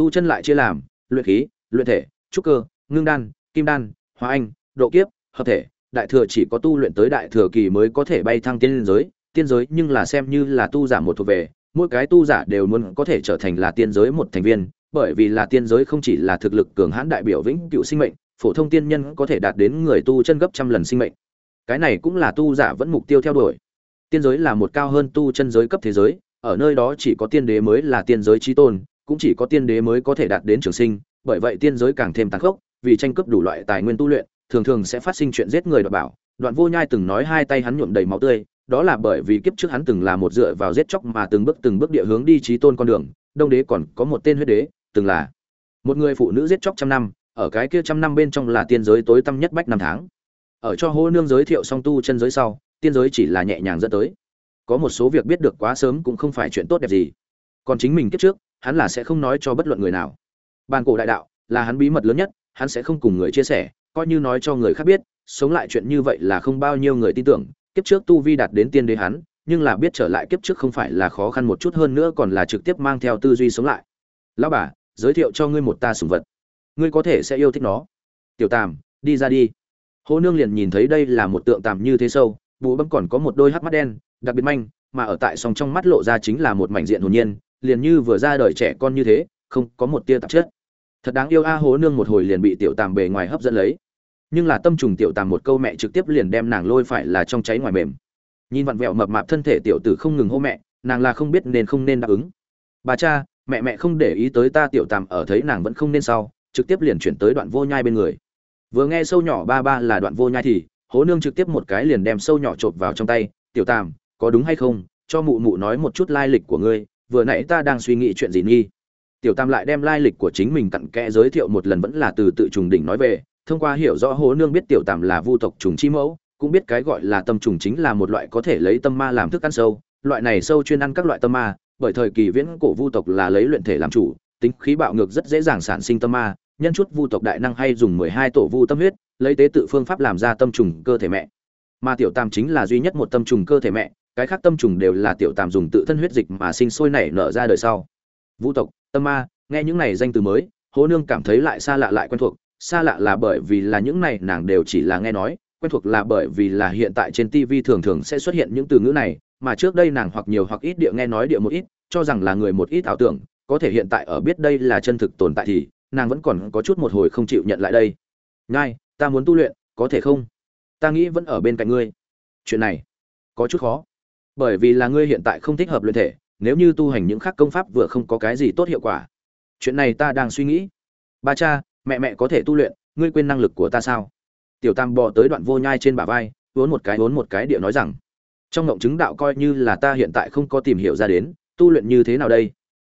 tu chân lại chia làm, luyện khí, luyện thể, trúc cơ, ngưng đan, kim đan, hóa anh, độ kiếp, hợp thể. Đại thừa chỉ có tu luyện tới đại thừa kỳ mới có thể bay thăng tiên giới. Tiên giới nhưng là xem như là tu giả một thuộc về. Mỗi cái tu giả đều muốn có thể trở thành là tiên giới một thành viên. Bởi vì là tiên giới không chỉ là thực lực cường hãn đại biểu vĩnh cựu sinh mệnh, phổ thông tiên nhân có thể đạt đến người tu chân gấp trăm lần sinh mệnh. Cái này cũng là tu giả vẫn mục tiêu theo đuổi. Tiên giới là một cao hơn tu chân giới cấp thế giới, ở nơi đó chỉ có tiên đế mới là tiên giới trí tôn cũng chỉ có tiên đế mới có thể đạt đến trường sinh, bởi vậy tiên giới càng thêm tàn khốc, vì tranh cướp đủ loại tài nguyên tu luyện, thường thường sẽ phát sinh chuyện giết người đoạt bảo. Đoạn vô nhai từng nói hai tay hắn nhuộm đầy máu tươi, đó là bởi vì kiếp trước hắn từng là một dựa vào giết chóc mà từng bước từng bước địa hướng đi trí tôn con đường, đông đế còn có một tên huyết đế, từng là một người phụ nữ giết chóc trăm năm, ở cái kia trăm năm bên trong là tiên giới tối tăm nhất bách năm tháng. Ở cho hô nương giới thiệu song tu chân giới sau, tiên giới chỉ là nhẹ nhàng dẫn tới. Có một số việc biết được quá sớm cũng không phải chuyện tốt đẹp gì còn chính mình kiếp trước, hắn là sẽ không nói cho bất luận người nào. Bàn cổ đại đạo là hắn bí mật lớn nhất, hắn sẽ không cùng người chia sẻ, coi như nói cho người khác biết, sống lại chuyện như vậy là không bao nhiêu người tin tưởng. Kiếp trước tu vi đạt đến tiên đế hắn, nhưng là biết trở lại kiếp trước không phải là khó khăn một chút hơn nữa còn là trực tiếp mang theo tư duy sống lại. Lão bà, giới thiệu cho ngươi một ta sủng vật. Ngươi có thể sẽ yêu thích nó. Tiểu tàm đi ra đi. Hố nương liền nhìn thấy đây là một tượng tàm như thế sâu bụ bấm còn có một đôi hắc mắt đen, đặc biệt manh, mà ở tại song trong mắt lộ ra chính là một mảnh diện hồn nhiên liền như vừa ra đời trẻ con như thế, không có một tia tạp chất. Thật đáng yêu a hố nương một hồi liền bị tiểu tàm bề ngoài hấp dẫn lấy. Nhưng là tâm trùng tiểu tàm một câu mẹ trực tiếp liền đem nàng lôi phải là trong cháy ngoài mềm. Nhìn vặn vẹo mập mạp thân thể tiểu tử không ngừng hô mẹ, nàng là không biết nên không nên đáp ứng. Bà cha, mẹ mẹ không để ý tới ta tiểu tàm ở thấy nàng vẫn không nên sau, trực tiếp liền chuyển tới đoạn vô nhai bên người. Vừa nghe sâu nhỏ ba ba là đoạn vô nhai thì, hố nương trực tiếp một cái liền đem sâu nhỏ chộp vào trong tay. Tiểu tàm, có đúng hay không? Cho mụ mụ nói một chút lai lịch của ngươi vừa nãy ta đang suy nghĩ chuyện gì nghi. Tiểu tam lại đem lai lịch của chính mình cặn kẽ giới thiệu một lần vẫn là từ tự trùng đỉnh nói về, thông qua hiểu rõ hố nương biết tiểu tam là vu tộc trùng chi mẫu, cũng biết cái gọi là tâm trùng chính là một loại có thể lấy tâm ma làm thức ăn sâu, loại này sâu chuyên ăn các loại tâm ma, bởi thời kỳ viễn cổ vu tộc là lấy luyện thể làm chủ, tính khí bạo ngược rất dễ dàng sản sinh tâm ma, nhân chút vu tộc đại năng hay dùng mười hai tổ vu tâm huyết, lấy tế tự phương pháp làm ra tâm trùng cơ thể mẹ. Mà tiểu tam chính là duy nhất một tâm trùng cơ thể mẹ cái khác tâm trùng đều là tiểu tam dùng tự thân huyết dịch mà sinh sôi nảy nở ra đời sau. Vũ tộc, tâm ma, nghe những này danh từ mới, hố nương cảm thấy lại xa lạ lại quen thuộc, xa lạ là bởi vì là những này nàng đều chỉ là nghe nói, quen thuộc là bởi vì là hiện tại trên tv thường thường sẽ xuất hiện những từ ngữ này, mà trước đây nàng hoặc nhiều hoặc ít địa nghe nói địa một ít, cho rằng là người một ít ảo tưởng, có thể hiện tại ở biết đây là chân thực tồn tại thì, nàng vẫn còn có chút một hồi không chịu nhận lại đây. Ngay ta muốn tu luyện, có thể không? Ta nghĩ vẫn ở bên cạnh ngươi. Chuyện này, có chút khó bởi vì là ngươi hiện tại không thích hợp luyện thể, nếu như tu hành những khác công pháp vừa không có cái gì tốt hiệu quả. Chuyện này ta đang suy nghĩ. Ba cha, mẹ mẹ có thể tu luyện, ngươi quên năng lực của ta sao? Tiểu tam bò tới đoạn vô nhai trên bả vai vốn một cái vốn một cái địa nói rằng, trong ngộng chứng đạo coi như là ta hiện tại không có tìm hiểu ra đến, tu luyện như thế nào đây?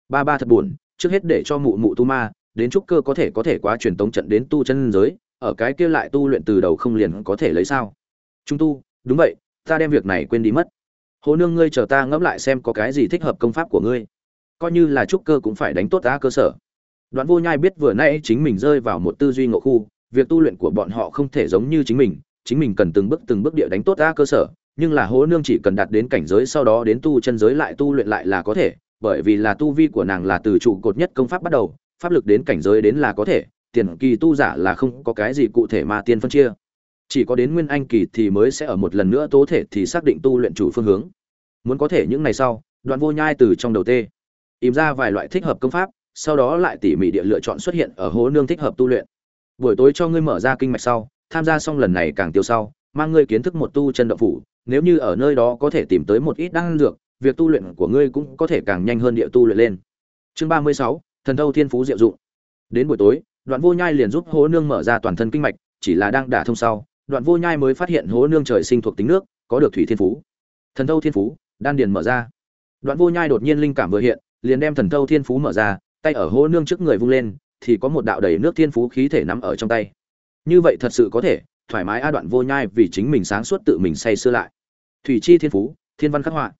Ba ba thật buồn, trước hết để cho mụ mụ tu ma, đến trúc cơ có thể có thể quá truyền tống trận đến tu chân giới, ở cái kia lại tu luyện từ đầu không liền có thể lấy sao? Chúng tu, đúng vậy, ta đem việc này quên đi mất hồ nương ngươi chờ ta ngẫm lại xem có cái gì thích hợp công pháp của ngươi. Coi như là trúc cơ cũng phải đánh tốt ta cơ sở. Đoạn vô nhai biết vừa nay chính mình rơi vào một tư duy ngộ khu, việc tu luyện của bọn họ không thể giống như chính mình chính mình cần từng bước từng bước địa đánh tốt ta cơ sở, nhưng là hố nương chỉ cần đạt đến cảnh giới sau đó đến tu chân giới lại tu luyện lại là có thể, bởi vì là tu vi của nàng là từ trụ cột nhất công pháp bắt đầu, pháp lực đến cảnh giới đến là có thể, tiền kỳ tu giả là không có cái gì cụ thể mà tiên phân chia chỉ có đến nguyên anh kỳ thì mới sẽ ở một lần nữa tố thể thì xác định tu luyện chủ phương hướng. Muốn có thể những ngày sau, đoạn vô nhai từ trong đầu tê, ìm ra vài loại thích hợp công pháp, sau đó lại tỉ mỉ địa lựa chọn xuất hiện ở hố nương thích hợp tu luyện. Buổi tối cho ngươi mở ra kinh mạch sau, tham gia xong lần này càng tiêu sau, mang ngươi kiến thức một tu chân động phủ, nếu như ở nơi đó có thể tìm tới một ít đan dược, việc tu luyện của ngươi cũng có thể càng nhanh hơn địa tu luyện lên. Chương ba mươi sáu, thần thâu thiên phú diệu dụng. Đến buổi tối, đoạn vô nhai liền giúp hố nương mở ra toàn thân kinh mạch, chỉ là đang đả thông sau đoạn vô nhai mới phát hiện hố nương trời sinh thuộc tính nước, có được thủy thiên phú. Thần thâu thiên phú, đan điền mở ra. Đoạn vô nhai đột nhiên linh cảm vừa hiện, liền đem thần thâu thiên phú mở ra, tay ở hố nương trước người vung lên, thì có một đạo đầy nước thiên phú khí thể nắm ở trong tay. Như vậy thật sự có thể, thoải mái a đoạn vô nhai vì chính mình sáng suốt tự mình say sưa lại. Thủy chi thiên phú, thiên văn khắc họa.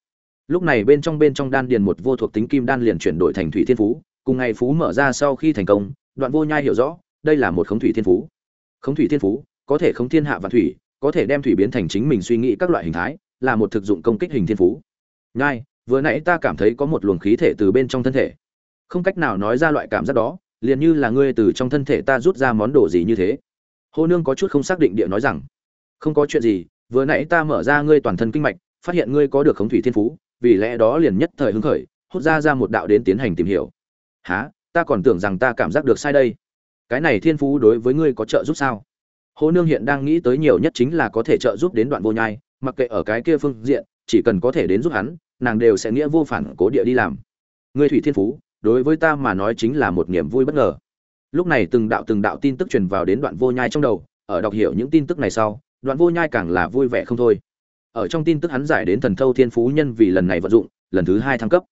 Lúc này bên trong bên trong đan điền một vô thuộc tính kim đan liền chuyển đổi thành thủy thiên phú, cùng ngày phú mở ra sau khi thành công, đoạn vô nhai hiểu rõ, đây là một khống thủy thiên phú. Khống thủy thiên phú có thể khống thiên hạ và thủy có thể đem thủy biến thành chính mình suy nghĩ các loại hình thái là một thực dụng công kích hình thiên phú nhai vừa nãy ta cảm thấy có một luồng khí thể từ bên trong thân thể không cách nào nói ra loại cảm giác đó liền như là ngươi từ trong thân thể ta rút ra món đồ gì như thế Hồ Nương có chút không xác định địa nói rằng, không có chuyện gì, vừa nãy ta mở ra ngươi toàn thân kinh mạch, phát hiện ngươi có được khống thủy thiên phú, vì lẽ đó liền nhất thời hứng khởi, hút ra ra một đạo đến tiến hành tìm hiểu. Hả? Ta còn tưởng rằng ta cảm giác được sai đây. Cái này thiên phú đối với ngươi có trợ giúp sao? Hồ Nương hiện đang nghĩ tới nhiều nhất chính là có thể trợ giúp đến đoạn vô nhai, mặc kệ ở cái kia phương diện, chỉ cần có thể đến giúp hắn, nàng đều sẽ nghĩa vô phản cố địa đi làm. Ngươi thủy thiên phú, đối với ta mà nói chính là một niềm vui bất ngờ. Lúc này từng đạo từng đạo tin tức truyền vào đến đoạn vô nhai trong đầu ở đọc hiểu những tin tức này sau đoạn vô nhai càng là vui vẻ không thôi. Ở trong tin tức hắn giải đến thần thâu thiên phú nhân vì lần này vận dụng lần thứ hai thăng cấp.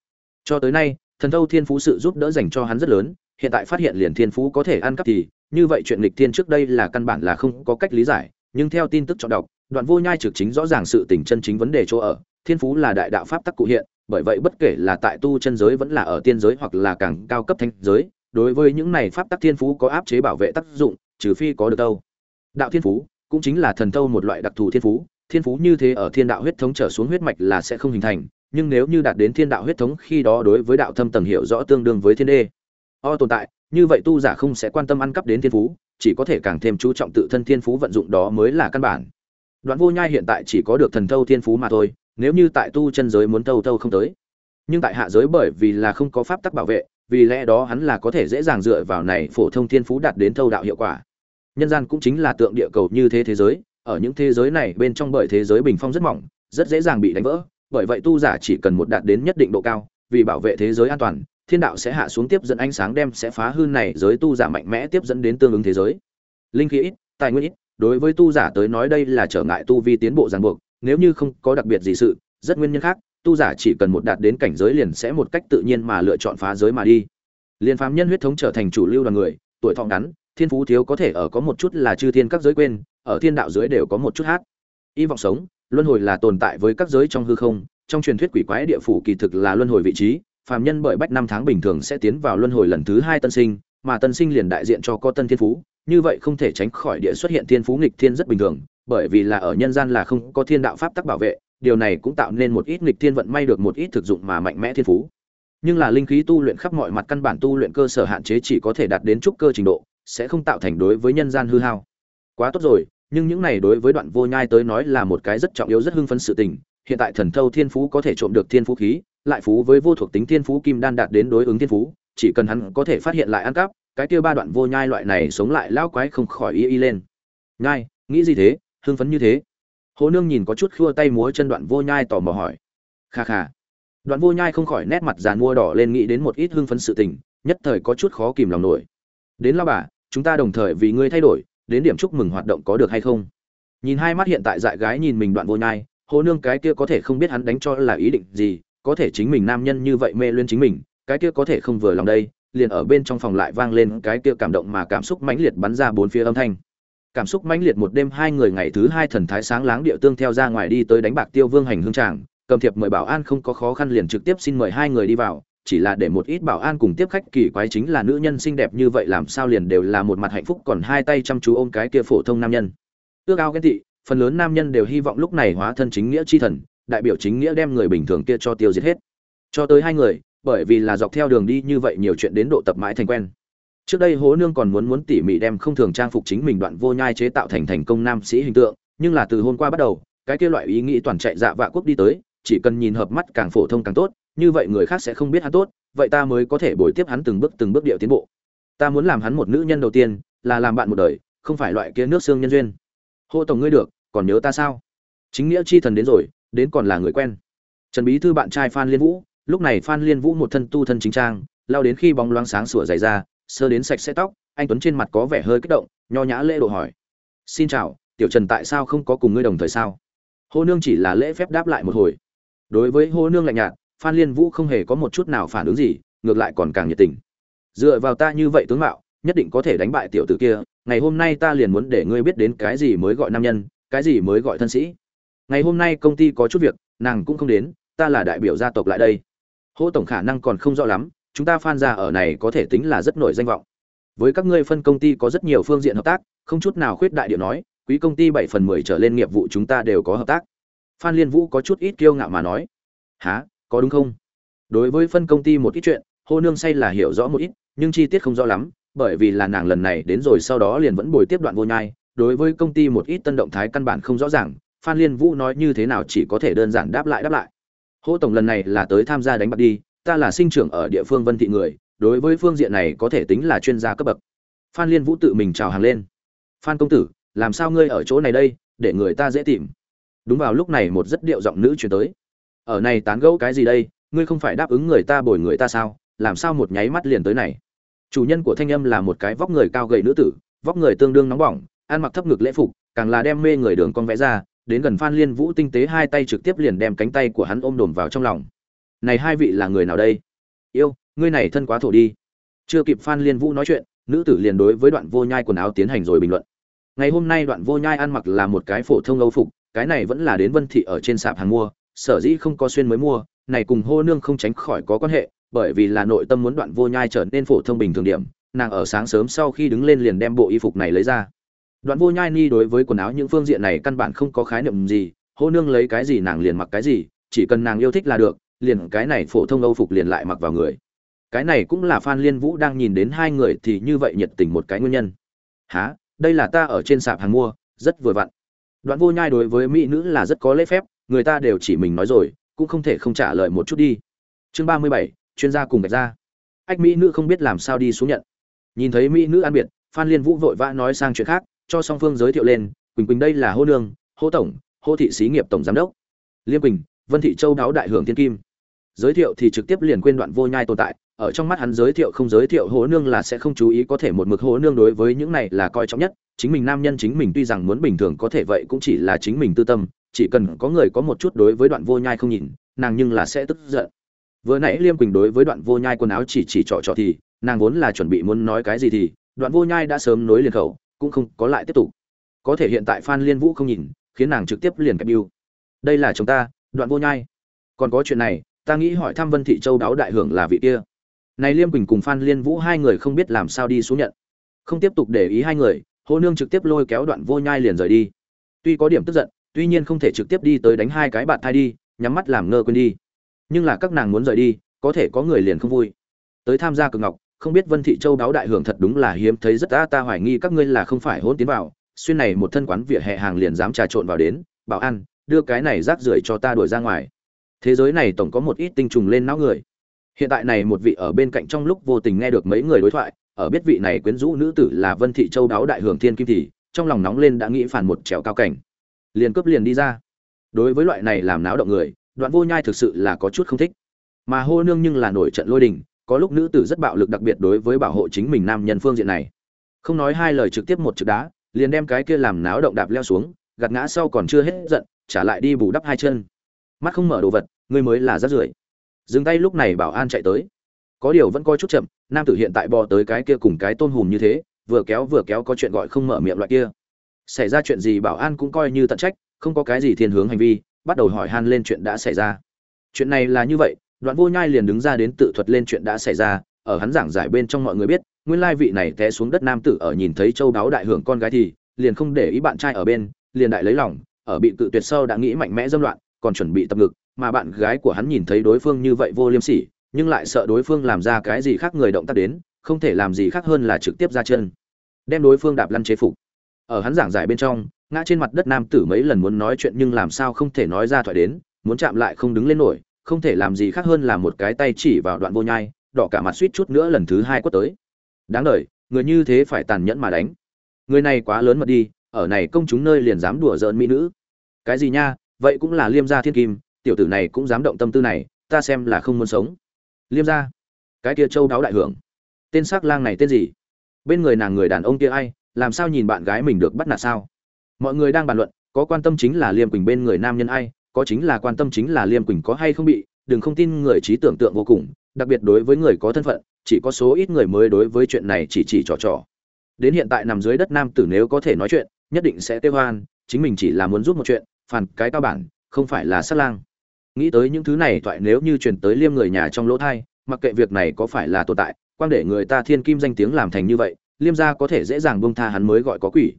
Cho tới nay thần thâu thiên phú sự giúp đỡ dành cho hắn rất lớn hiện tại phát hiện liền thiên phú có thể ăn cắp thì như vậy chuyện lịch thiên trước đây là căn bản là không có cách lý giải nhưng theo tin tức chọn đọc đoạn vô nhai trực chính rõ ràng sự tình chân chính vấn đề chỗ ở thiên phú là đại đạo pháp tắc cụ hiện bởi vậy bất kể là tại tu chân giới vẫn là ở tiên giới hoặc là càng cao cấp thanh giới đối với những này pháp tắc thiên phú có áp chế bảo vệ tác dụng, trừ phi có được đâu Đạo thiên phú cũng chính là thần thâu một loại đặc thù thiên phú, thiên phú như thế ở thiên đạo huyết thống trở xuống huyết mạch là sẽ không hình thành, nhưng nếu như đạt đến thiên đạo huyết thống khi đó đối với đạo thâm tầng hiểu rõ tương đương với thiên đê. O tồn tại, như vậy tu giả không sẽ quan tâm ăn cắp đến thiên phú, chỉ có thể càng thêm chú trọng tự thân thiên phú vận dụng đó mới là căn bản. Đoạn Vô Nhai hiện tại chỉ có được thần thâu thiên phú mà thôi, nếu như tại tu chân giới muốn thâu thâu không tới. Nhưng tại hạ giới bởi vì là không có pháp tắc bảo vệ, vì lẽ đó hắn là có thể dễ dàng dựa vào này phổ thông thiên phú đạt đến thâu đạo hiệu quả nhân gian cũng chính là tượng địa cầu như thế thế giới ở những thế giới này bên trong bởi thế giới bình phong rất mỏng rất dễ dàng bị đánh vỡ bởi vậy tu giả chỉ cần một đạt đến nhất định độ cao vì bảo vệ thế giới an toàn thiên đạo sẽ hạ xuống tiếp dẫn ánh sáng đem sẽ phá hư này giới tu giả mạnh mẽ tiếp dẫn đến tương ứng thế giới linh khí ít tài nguyên ít đối với tu giả tới nói đây là trở ngại tu vi tiến bộ ràng buộc nếu như không có đặc biệt gì sự rất nguyên nhân khác tu giả chỉ cần một đạt đến cảnh giới liền sẽ một cách tự nhiên mà lựa chọn phá giới mà đi. Liên phàm nhân huyết thống trở thành chủ lưu đoàn người, tuổi thọ ngắn, thiên phú thiếu có thể ở có một chút là chư thiên các giới quên, ở thiên đạo giới đều có một chút hát. Y vọng sống, luân hồi là tồn tại với các giới trong hư không, trong truyền thuyết quỷ quái địa phủ kỳ thực là luân hồi vị trí, phàm nhân bởi bách năm tháng bình thường sẽ tiến vào luân hồi lần thứ hai tân sinh, mà tân sinh liền đại diện cho có tân thiên phú, như vậy không thể tránh khỏi địa xuất hiện thiên phú nghịch thiên rất bình thường, bởi vì là ở nhân gian là không có thiên đạo pháp tắc bảo vệ, điều này cũng tạo nên một ít nghịch thiên vận may được một ít thực dụng mà mạnh mẽ thiên phú. Nhưng là linh khí tu luyện khắp mọi mặt căn bản tu luyện cơ sở hạn chế chỉ có thể đạt đến trúc cơ trình độ, sẽ không tạo thành đối với nhân gian hư hao. Quá tốt rồi, nhưng những này đối với đoạn vô nhai tới nói là một cái rất trọng yếu rất hưng phấn sự tình, hiện tại thần thâu thiên phú có thể trộm được thiên phú khí, lại phú với vô thuộc tính thiên phú kim đan đạt đến đối ứng thiên phú, chỉ cần hắn có thể phát hiện lại ăn cắp, cái kia ba đoạn vô nhai loại này sống lại lao quái không khỏi y y lên. Nhai, nghĩ gì thế, hưng phấn như thế? hồ nương nhìn có chút khua tay múa chân đoạn vô nhai tò mò hỏi. Kha kha. Đoạn vô nhai không khỏi nét mặt giàn mua đỏ lên nghĩ đến một ít hưng phấn sự tình nhất thời có chút khó kìm lòng nổi. Đến la bà chúng ta đồng thời vì ngươi thay đổi đến điểm chúc mừng hoạt động có được hay không? Nhìn hai mắt hiện tại dại gái nhìn mình đoạn vô nhai hồ nương cái kia có thể không biết hắn đánh cho là ý định gì có thể chính mình nam nhân như vậy mê luyên chính mình, cái kia có thể không vừa lòng đây, liền ở bên trong phòng lại vang lên cái kia cảm động mà cảm xúc mãnh liệt bắn ra bốn phía âm thanh. Cảm xúc mãnh liệt một đêm hai người ngày thứ hai thần thái sáng láng địa tương theo ra ngoài đi tới đánh bạc tiêu vương hành hương tràng, cầm thiệp mời bảo an không có khó khăn liền trực tiếp xin mời hai người đi vào, chỉ là để một ít bảo an cùng tiếp khách kỳ quái chính là nữ nhân xinh đẹp như vậy làm sao liền đều là một mặt hạnh phúc còn hai tay chăm chú ôm cái kia phổ thông nam nhân. Ước ao ghen tị, phần lớn nam nhân đều hy vọng lúc này hóa thân chính nghĩa chi thần đại biểu chính nghĩa đem người bình thường kia cho tiêu diệt hết. Cho tới hai người, bởi vì là dọc theo đường đi như vậy nhiều chuyện đến độ tập mãi thành quen. Trước đây hố nương còn muốn muốn tỉ mỉ đem không thường trang phục chính mình đoạn vô nhai chế tạo thành thành công nam sĩ hình tượng, nhưng là từ hôm qua bắt đầu, cái kia loại ý nghĩ toàn chạy dạ vạ quốc đi tới, chỉ cần nhìn hợp mắt càng phổ thông càng tốt, như vậy người khác sẽ không biết hắn tốt, vậy ta mới có thể bồi tiếp hắn từng bước từng bước điệu tiến bộ. Ta muốn làm hắn một nữ nhân đầu tiên, là làm bạn một đời, không phải loại kia nước xương nhân duyên. Hô tổng ngươi được, còn nhớ ta sao? Chính nghĩa chi thần đến rồi đến còn là người quen. Trần bí thư bạn trai phan liên vũ, lúc này phan liên vũ một thân tu thân chính trang, lao đến khi bóng loáng sáng sủa dày ra, sơ đến sạch sẽ tóc, anh tuấn trên mặt có vẻ hơi kích động, nho nhã lễ độ hỏi. Xin chào, tiểu trần tại sao không có cùng ngươi đồng thời sao? Hô nương chỉ là lễ phép đáp lại một hồi. Đối với hô nương lạnh nhạt, phan liên vũ không hề có một chút nào phản ứng gì, ngược lại còn càng nhiệt tình. Dựa vào ta như vậy tướng mạo, nhất định có thể đánh bại tiểu tử kia, ngày hôm nay ta liền muốn để ngươi biết đến cái gì mới gọi nam nhân, cái gì mới gọi thân sĩ ngày hôm nay công ty có chút việc, nàng cũng không đến, ta là đại biểu gia tộc lại đây. Hỗ tổng khả năng còn không rõ lắm, chúng ta phan ra ở này có thể tính là rất nổi danh vọng. Với các ngươi phân công ty có rất nhiều phương diện hợp tác, không chút nào khuyết đại điệu nói, quý công ty bảy phần mười trở lên nghiệp vụ chúng ta đều có hợp tác. Phan liên vũ có chút ít kiêu ngạo mà nói. Há có đúng không? Đối với phân công ty một ít chuyện, hô nương say là hiểu rõ một ít, nhưng chi tiết không rõ lắm, bởi vì là nàng lần này đến rồi sau đó liền vẫn bồi tiếp đoạn vô nhai. Đối với công ty một ít tân động thái căn bản không rõ ràng phan liên vũ nói như thế nào chỉ có thể đơn giản đáp lại đáp lại. Hỗ tổng lần này là tới tham gia đánh bạc đi, ta là sinh trưởng ở địa phương vân thị người, đối với phương diện này có thể tính là chuyên gia cấp bậc. Phan liên vũ tự mình chào hàng lên. Phan công tử, làm sao ngươi ở chỗ này đây, để người ta dễ tìm? Đúng vào lúc này một rất điệu giọng nữ chuyển tới. Ở này tán gẫu cái gì đây, ngươi không phải đáp ứng người ta bồi người ta sao, làm sao một nháy mắt liền tới này? Chủ nhân của thanh âm là một cái vóc người cao gầy nữ tử, vóc người tương đương nóng bỏng, ăn mặc thấp ngực lễ phục, càng là đem mê người đường con vẽ ra đến gần phan liên vũ tinh tế hai tay trực tiếp liền đem cánh tay của hắn ôm đồn vào trong lòng. Này hai vị là người nào đây? Yêu, ngươi này thân quá thổ đi. Chưa kịp phan liên vũ nói chuyện, nữ tử liền đối với đoạn vô nhai quần áo tiến hành rồi bình luận. Ngày hôm nay đoạn vô nhai ăn mặc là một cái phổ thông âu phục, cái này vẫn là đến vân thị ở trên sạp hàng mua, sở dĩ không có xuyên mới mua, này cùng hô nương không tránh khỏi có quan hệ, bởi vì là nội tâm muốn đoạn vô nhai trở nên phổ thông bình thường điểm, nàng ở sáng sớm sau khi đứng lên liền đem bộ y phục này lấy ra đoạn vô nhai ni đối với quần áo những phương diện này căn bản không có khái niệm gì hô nương lấy cái gì nàng liền mặc cái gì chỉ cần nàng yêu thích là được liền cái này phổ thông âu phục liền lại mặc vào người. Cái này cũng là phan liên vũ đang nhìn đến hai người thì như vậy nhiệt tình một cái nguyên nhân. Hả, đây là ta ở trên sạp hàng mua rất vừa vặn. Đoạn vô nhai đối với mỹ nữ là rất có lễ phép người ta đều chỉ mình nói rồi cũng không thể không trả lời một chút đi. Chương ba mươi bảy chuyên gia cùng gạch ra. Ách mỹ nữ không biết làm sao đi xuống nhận. Nhìn thấy mỹ nữ an biệt phan liên vũ vội vã nói sang chuyện khác cho song phương giới thiệu lên, quỳnh quỳnh đây là hô nương, hô tổng, hô thị xí nghiệp tổng giám đốc. Liêm quỳnh, vân thị châu đáo đại hưởng thiên kim. Giới thiệu thì trực tiếp liền quên đoạn vô nhai tồn tại, ở trong mắt hắn giới thiệu không giới thiệu hố nương là sẽ không chú ý, có thể một mực hố nương đối với những này là coi trọng nhất, chính mình nam nhân chính mình tuy rằng muốn bình thường có thể vậy cũng chỉ là chính mình tư tâm, chỉ cần có người có một chút đối với đoạn vô nhai không nhìn, nàng nhưng là sẽ tức giận. Vừa nãy liêm quỳnh đối với đoạn vô nhai quần áo chỉ chỉ trọ trọ thì, nàng vốn là chuẩn bị muốn nói cái gì thì, đoạn vô nhai đã sớm nối liền khẩu cũng không có lại tiếp tục. Có thể hiện tại phan liên vũ không nhìn, khiến nàng trực tiếp liền kẹp yêu. đây là chúng ta, đoạn vô nhai. Còn có chuyện này, ta nghĩ hỏi thăm vân thị châu đáo đại hưởng là vị kia. Này liêm quỳnh cùng phan liên vũ hai người không biết làm sao đi xuống nhận. Không tiếp tục để ý hai người, hô nương trực tiếp lôi kéo đoạn vô nhai liền rời đi. Tuy có điểm tức giận, tuy nhiên không thể trực tiếp đi tới đánh hai cái bạn thai đi, nhắm mắt làm ngơ quên đi. Nhưng là các nàng muốn rời đi, có thể có người liền không vui. Tới tham gia cực ngọc không biết vân thị châu đáo đại hưởng thật đúng là hiếm, thấy rất ta ta hoài nghi các ngươi là không phải hôn tiến vào, xuyên này một thân quán vỉa hè hàng liền dám trà trộn vào đến, bảo an, đưa cái này rác rưởi cho ta đuổi ra ngoài. Thế giới này tổng có một ít tinh trùng lên não người. Hiện tại này một vị ở bên cạnh trong lúc vô tình nghe được mấy người đối thoại, ở biết vị này quyến rũ nữ tử là vân thị châu đáo đại hưởng thiên kim thì, trong lòng nóng lên đã nghĩ phản một trèo cao cảnh. Liền cướp liền đi ra. Đối với loại này làm náo động người, đoạn vô nhai thực sự là có chút không thích. Mà hô nương nhưng là nổi trận lôi đình có lúc nữ tử rất bạo lực đặc biệt đối với bảo hộ chính mình nam nhân phương diện này. Không nói hai lời trực tiếp một trực đá, liền đem cái kia làm náo động đạp leo xuống, gạt ngã sau còn chưa hết giận, trả lại đi bù đắp hai chân. Mắt không mở đồ vật ngươi mới là rát rưởi. Dừng tay lúc này bảo an chạy tới. Có điều vẫn coi chút chậm, nam tử hiện tại bò tới cái kia cùng cái tôn hùm như thế, vừa kéo vừa kéo có chuyện gọi không mở miệng loại kia. Xảy ra chuyện gì bảo an cũng coi như tận trách, không có cái gì thiên hướng hành vi, bắt đầu hỏi han lên chuyện đã xảy ra. Chuyện này là như vậy đoạn vô nhai liền đứng ra đến tự thuật lên chuyện đã xảy ra, ở hắn giảng giải bên trong mọi người biết, nguyên lai vị này té xuống đất nam tử ở nhìn thấy châu đáo đại hưởng con gái thì, liền không để ý bạn trai ở bên, liền đại lấy lòng, ở bị cự tuyệt sâu đã nghĩ mạnh mẽ dâm loạn, còn chuẩn bị tập ngực, mà bạn gái của hắn nhìn thấy đối phương như vậy vô liêm sỉ, nhưng lại sợ đối phương làm ra cái gì khác người động tác đến, không thể làm gì khác hơn là trực tiếp ra chân. Đem đối phương đạp lăn chế phục. Ở hắn giảng giải bên trong, ngã trên mặt đất nam tử mấy lần muốn nói chuyện nhưng làm sao không thể nói ra thoại đến, muốn chạm lại không đứng lên nổi không thể làm gì khác hơn là một cái tay chỉ vào đoạn vô nhai, đỏ cả mặt suýt chút nữa lần thứ hai quất tới. Đáng đời, người như thế phải tàn nhẫn mà đánh. Người này quá lớn mật đi, ở này công chúng nơi liền dám đùa giỡn mỹ nữ. Cái gì nha, vậy cũng là liêm gia thiên kim, tiểu tử này cũng dám động tâm tư này, ta xem là không muốn sống. Liêm gia, cái kia châu đáo đại hưởng. Tên s ắ c lang này tên gì? Bên người nàng người đàn ông kia ai, làm sao nhìn bạn gái mình được bắt nạt sao? Mọi người đang bàn luận, có quan tâm chính là liêm quỳnh bên người nam nhân ai có chính là quan tâm chính là liêm quỳnh có hay không bị, đừng không tin người trí tưởng tượng vô cùng, đặc biệt đối với người có thân phận, chỉ có số ít người mới đối với chuyện này chỉ chỉ trò trò. Đến hiện tại nằm dưới đất nam tử nếu có thể nói chuyện, nhất định sẽ kêu hoan chính mình chỉ là muốn giúp một chuyện, phản cái cao bản, không phải là sát lang. Nghĩ tới những thứ này thoại nếu như truyền tới liêm người nhà trong lỗ thai, mặc kệ việc này có phải là tồn tại, quang để người ta thiên kim danh tiếng làm thành như vậy, liêm gia có thể dễ dàng buông tha hắn mới gọi có quỷ.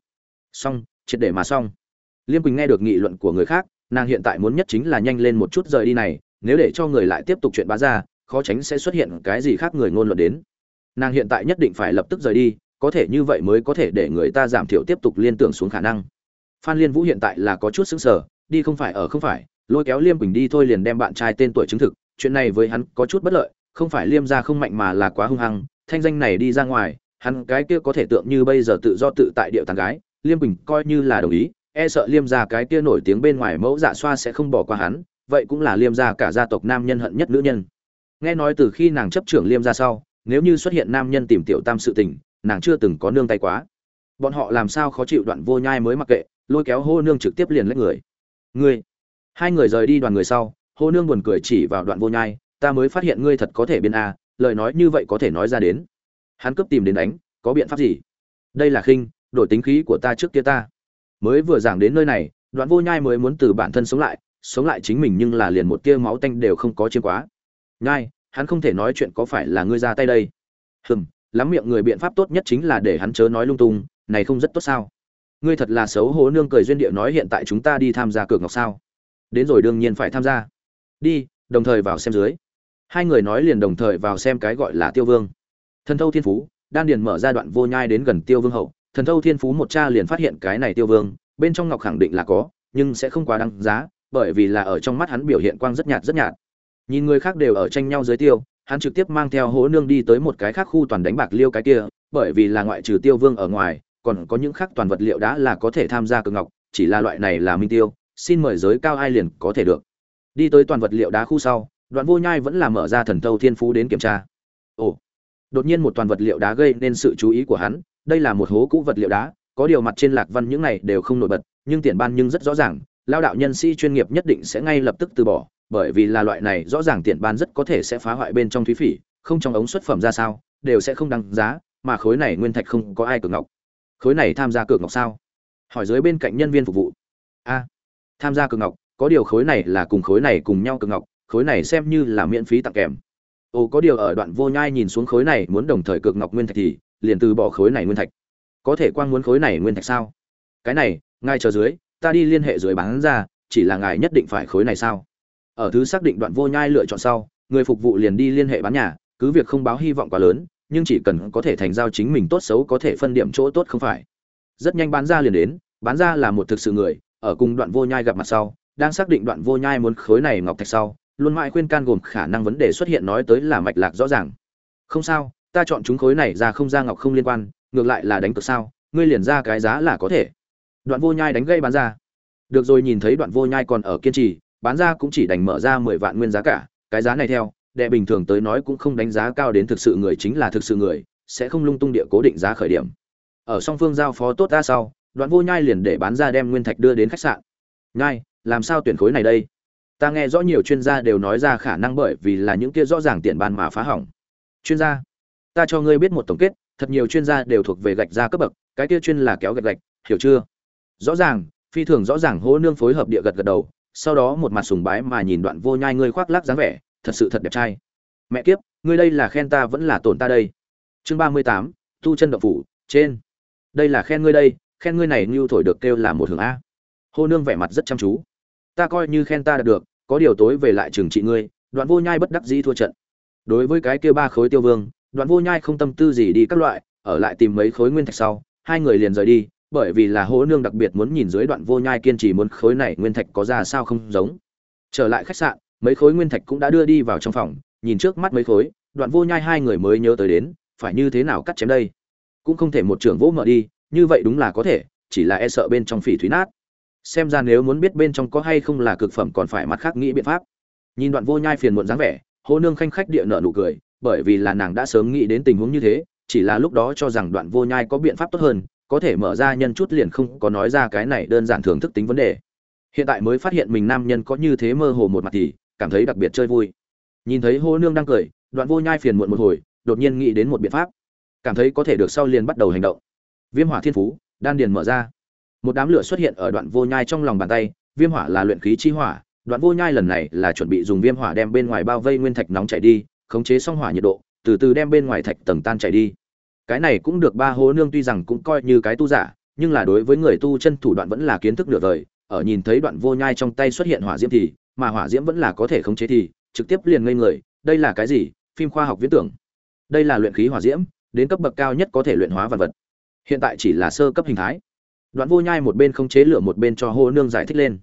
Xong, triệt để mà xong. Liêm quỳnh nghe được nghị luận của người khác nàng hiện tại muốn nhất chính là nhanh lên một chút rời đi này, nếu để cho người lại tiếp tục chuyện bá ra, khó tránh sẽ xuất hiện cái gì khác người ngôn luận đến. Nàng hiện tại nhất định phải lập tức rời đi, có thể như vậy mới có thể để người ta giảm thiểu tiếp tục liên tưởng xuống khả năng. Phan liên vũ hiện tại là có chút xứng sở đi không phải ở không phải, lôi kéo liêm quỳnh đi thôi liền đem bạn trai tên tuổi chứng thực, chuyện này với hắn có chút bất lợi, không phải liêm ra không mạnh mà là quá hung hăng, thanh danh này đi ra ngoài, hắn cái kia có thể tượng như bây giờ tự do tự tại điệu tàn gái, liêm quỳnh coi như là đồng ý e sợ liêm gia cái kia nổi tiếng bên ngoài mẫu dạ xoa sẽ không bỏ qua hắn, vậy cũng là liêm gia cả gia tộc nam nhân hận nhất nữ nhân. Nghe nói từ khi nàng chấp trưởng liêm gia sau, nếu như xuất hiện nam nhân tìm tiểu tam sự tình, nàng chưa từng có nương tay quá. Bọn họ làm sao khó chịu đoạn vô nhai mới mặc kệ, lôi kéo hô nương trực tiếp liền lấy người. Ngươi! Hai người rời đi đoàn người sau, hô nương buồn cười chỉ vào đoạn vô nhai, ta mới phát hiện ngươi thật có thể biên a, lời nói như vậy có thể nói ra đến. Hắn cấp tìm đến đánh, có biện pháp gì? Đây là khinh, đổi tính khí của ta trước kia ta mới vừa giảng đến nơi này, đoạn vô nhai mới muốn từ bản thân sống lại sống lại chính mình nhưng là liền một tia máu tanh đều không có chiếm quá. Nhai, hắn không thể nói chuyện có phải là ngươi ra tay đây? Hừm, lắm miệng người biện pháp tốt nhất chính là để hắn chớ nói lung tung, này không rất tốt sao? Ngươi thật là xấu hổ nương cười duyên địa nói hiện tại chúng ta đi tham gia cược ngọc sao? Đến rồi đương nhiên phải tham gia. Đi, đồng thời vào xem dưới. Hai người nói liền đồng thời vào xem cái gọi là tiêu vương. Thần thâu thiên phú, đan điền mở ra đoạn vô nhai đến gần tiêu vương hậu thần thâu thiên phú một cha liền phát hiện cái này tiêu vương, bên trong ngọc khẳng định là có, nhưng sẽ không quá đăng giá, bởi vì là ở trong mắt hắn biểu hiện quang rất nhạt rất nhạt. Nhìn người khác đều ở tranh nhau dưới tiêu, hắn trực tiếp mang theo hố nương đi tới một cái khác khu toàn đánh bạc liêu cái kia, bởi vì là ngoại trừ tiêu vương ở ngoài, còn có những khác toàn vật liệu đã là có thể tham gia cực ngọc, chỉ là loại này là minh tiêu, xin mời giới cao ai liền có thể được. Đi tới toàn vật liệu đá khu sau, đoạn vô nhai vẫn là mở ra thần thâu thiên phú đến kiểm tra. Ồ, đột nhiên một toàn vật liệu đá gây nên sự chú ý của hắn đây là một hố cũ vật liệu đá, có điều mặt trên lạc văn những này đều không nổi bật, nhưng tiền ban nhưng rất rõ ràng, lao đạo nhân sĩ chuyên nghiệp nhất định sẽ ngay lập tức từ bỏ, bởi vì là loại này rõ ràng tiền ban rất có thể sẽ phá hoại bên trong thúy phỉ, không trong ống xuất phẩm ra sao, đều sẽ không đăng giá, mà khối này nguyên thạch không có ai cược ngọc. Khối này tham gia cược ngọc sao? Hỏi dưới bên cạnh nhân viên phục vụ. A, tham gia cược ngọc, có điều khối này là cùng khối này cùng nhau cược ngọc, khối này xem như là miễn phí tặng kèm. Ồ, có điều ở đoạn vô nhai nhìn xuống khối này muốn đồng thời cược ngọc nguyên thạch thì liền từ bỏ khối này nguyên thạch. Có thể quang muốn khối này nguyên thạch sao? Cái này ngay chờ dưới, ta đi liên hệ dưới bán ra, chỉ là ngài nhất định phải khối này sao? Ở thứ xác định đoạn vô nhai lựa chọn sau, người phục vụ liền đi liên hệ bán nhà, cứ việc không báo hy vọng quá lớn, nhưng chỉ cần có thể thành giao chính mình tốt xấu có thể phân điểm chỗ tốt không phải. Rất nhanh bán ra liền đến, bán ra là một thực sự người, ở cùng đoạn vô nhai gặp mặt sau, đang xác định đoạn vô nhai muốn khối này ngọc thạch sau, luôn mãi khuyên can gồm khả năng vấn đề xuất hiện nói tới là mạch lạc rõ ràng. Không sao ta chọn chúng khối này ra không ra ngọc không liên quan, ngược lại là đánh cược sao, ngươi liền ra cái giá là có thể. Đoạn vô nhai đánh gây bán ra. Được rồi, nhìn thấy đoạn vô nhai còn ở kiên trì, bán ra cũng chỉ đành mở ra mười vạn nguyên giá cả, cái giá này theo, đệ bình thường tới nói cũng không đánh giá cao đến thực sự người chính là thực sự người, sẽ không lung tung địa cố định giá khởi điểm. Ở song phương giao phó tốt ra sau, đoạn vô nhai liền để bán ra đem nguyên thạch đưa đến khách sạn. Nhai, làm sao tuyển khối này đây? Ta nghe rõ nhiều chuyên gia đều nói ra khả năng bởi vì là những kia rõ ràng tiền bàn mà phá hỏng. Chuyên gia ta cho ngươi biết một tổng kết, thật nhiều chuyên gia đều thuộc về gạch ra cấp bậc, cái kia chuyên là kéo gạch gạch, hiểu chưa? Rõ ràng, phi thường rõ ràng hô nương phối hợp địa gật gật đầu, sau đó một mặt sùng bái mà nhìn đoạn vô nhai ngươi khoác lác dáng vẻ, thật sự thật đẹp trai. Mẹ kiếp, ngươi đây là khen ta vẫn là tổn ta đây. Chương ba mươi tám, tu chân động phủ, trên. Đây là khen ngươi đây, khen ngươi này như thổi được kêu là một hưởng a. Hô nương vẻ mặt rất chăm chú. Ta coi như khen ta đạt được, có điều tối về lại trừng trị ngươi, đoạn vô nhai bất đắc dĩ thua trận. Đối với cái kia ba khối tiêu vương đoạn vô nhai không tâm tư gì đi các loại, ở lại tìm mấy khối nguyên thạch sau, hai người liền rời đi, bởi vì là hố nương đặc biệt muốn nhìn dưới đoạn vô nhai kiên trì muốn khối này nguyên thạch có ra sao không giống. Trở lại khách sạn, mấy khối nguyên thạch cũng đã đưa đi vào trong phòng, nhìn trước mắt mấy khối, đoạn vô nhai hai người mới nhớ tới đến, phải như thế nào cắt chém đây? Cũng không thể một trưởng vỗ mở đi, như vậy đúng là có thể, chỉ là e sợ bên trong phỉ thúy nát. Xem ra nếu muốn biết bên trong có hay không là cực phẩm còn phải mặt khác nghĩ biện pháp. Nhìn đoạn vô nhai phiền muộn dáng vẻ, hố nương khanh khách địa nợ nụ cười bởi vì là nàng đã sớm nghĩ đến tình huống như thế, chỉ là lúc đó cho rằng đoạn vô nhai có biện pháp tốt hơn, có thể mở ra nhân chút liền không có nói ra cái này đơn giản thưởng thức tính vấn đề. Hiện tại mới phát hiện mình nam nhân có như thế mơ hồ một mặt thì cảm thấy đặc biệt chơi vui. Nhìn thấy hô nương đang cười, đoạn vô nhai phiền muộn một hồi, đột nhiên nghĩ đến một biện pháp. Cảm thấy có thể được sau liền bắt đầu hành động. Viêm hỏa thiên phú, đan điền mở ra. Một đám lửa xuất hiện ở đoạn vô nhai trong lòng bàn tay, viêm hỏa là luyện khí chi hỏa, đoạn vô nhai lần này là chuẩn bị dùng viêm hỏa đem bên ngoài bao vây nguyên thạch nóng chảy đi khống chế xong hỏa nhiệt độ, từ từ đem bên ngoài thạch tầng tan chảy đi. Cái này cũng được, ba hố nương tuy rằng cũng coi như cái tu giả, nhưng là đối với người tu chân thủ đoạn vẫn là kiến thức nửa vời. Ở nhìn thấy đoạn vô nhai trong tay xuất hiện hỏa diễm thì, mà hỏa diễm vẫn là có thể khống chế thì, trực tiếp liền ngây người, đây là cái gì? Phim khoa học viễn tưởng. Đây là luyện khí hỏa diễm, đến cấp bậc cao nhất có thể luyện hóa vật vật. Hiện tại chỉ là sơ cấp hình thái. Đoạn vô nhai một bên không chế lửa một bên cho hô nương giải thích lên.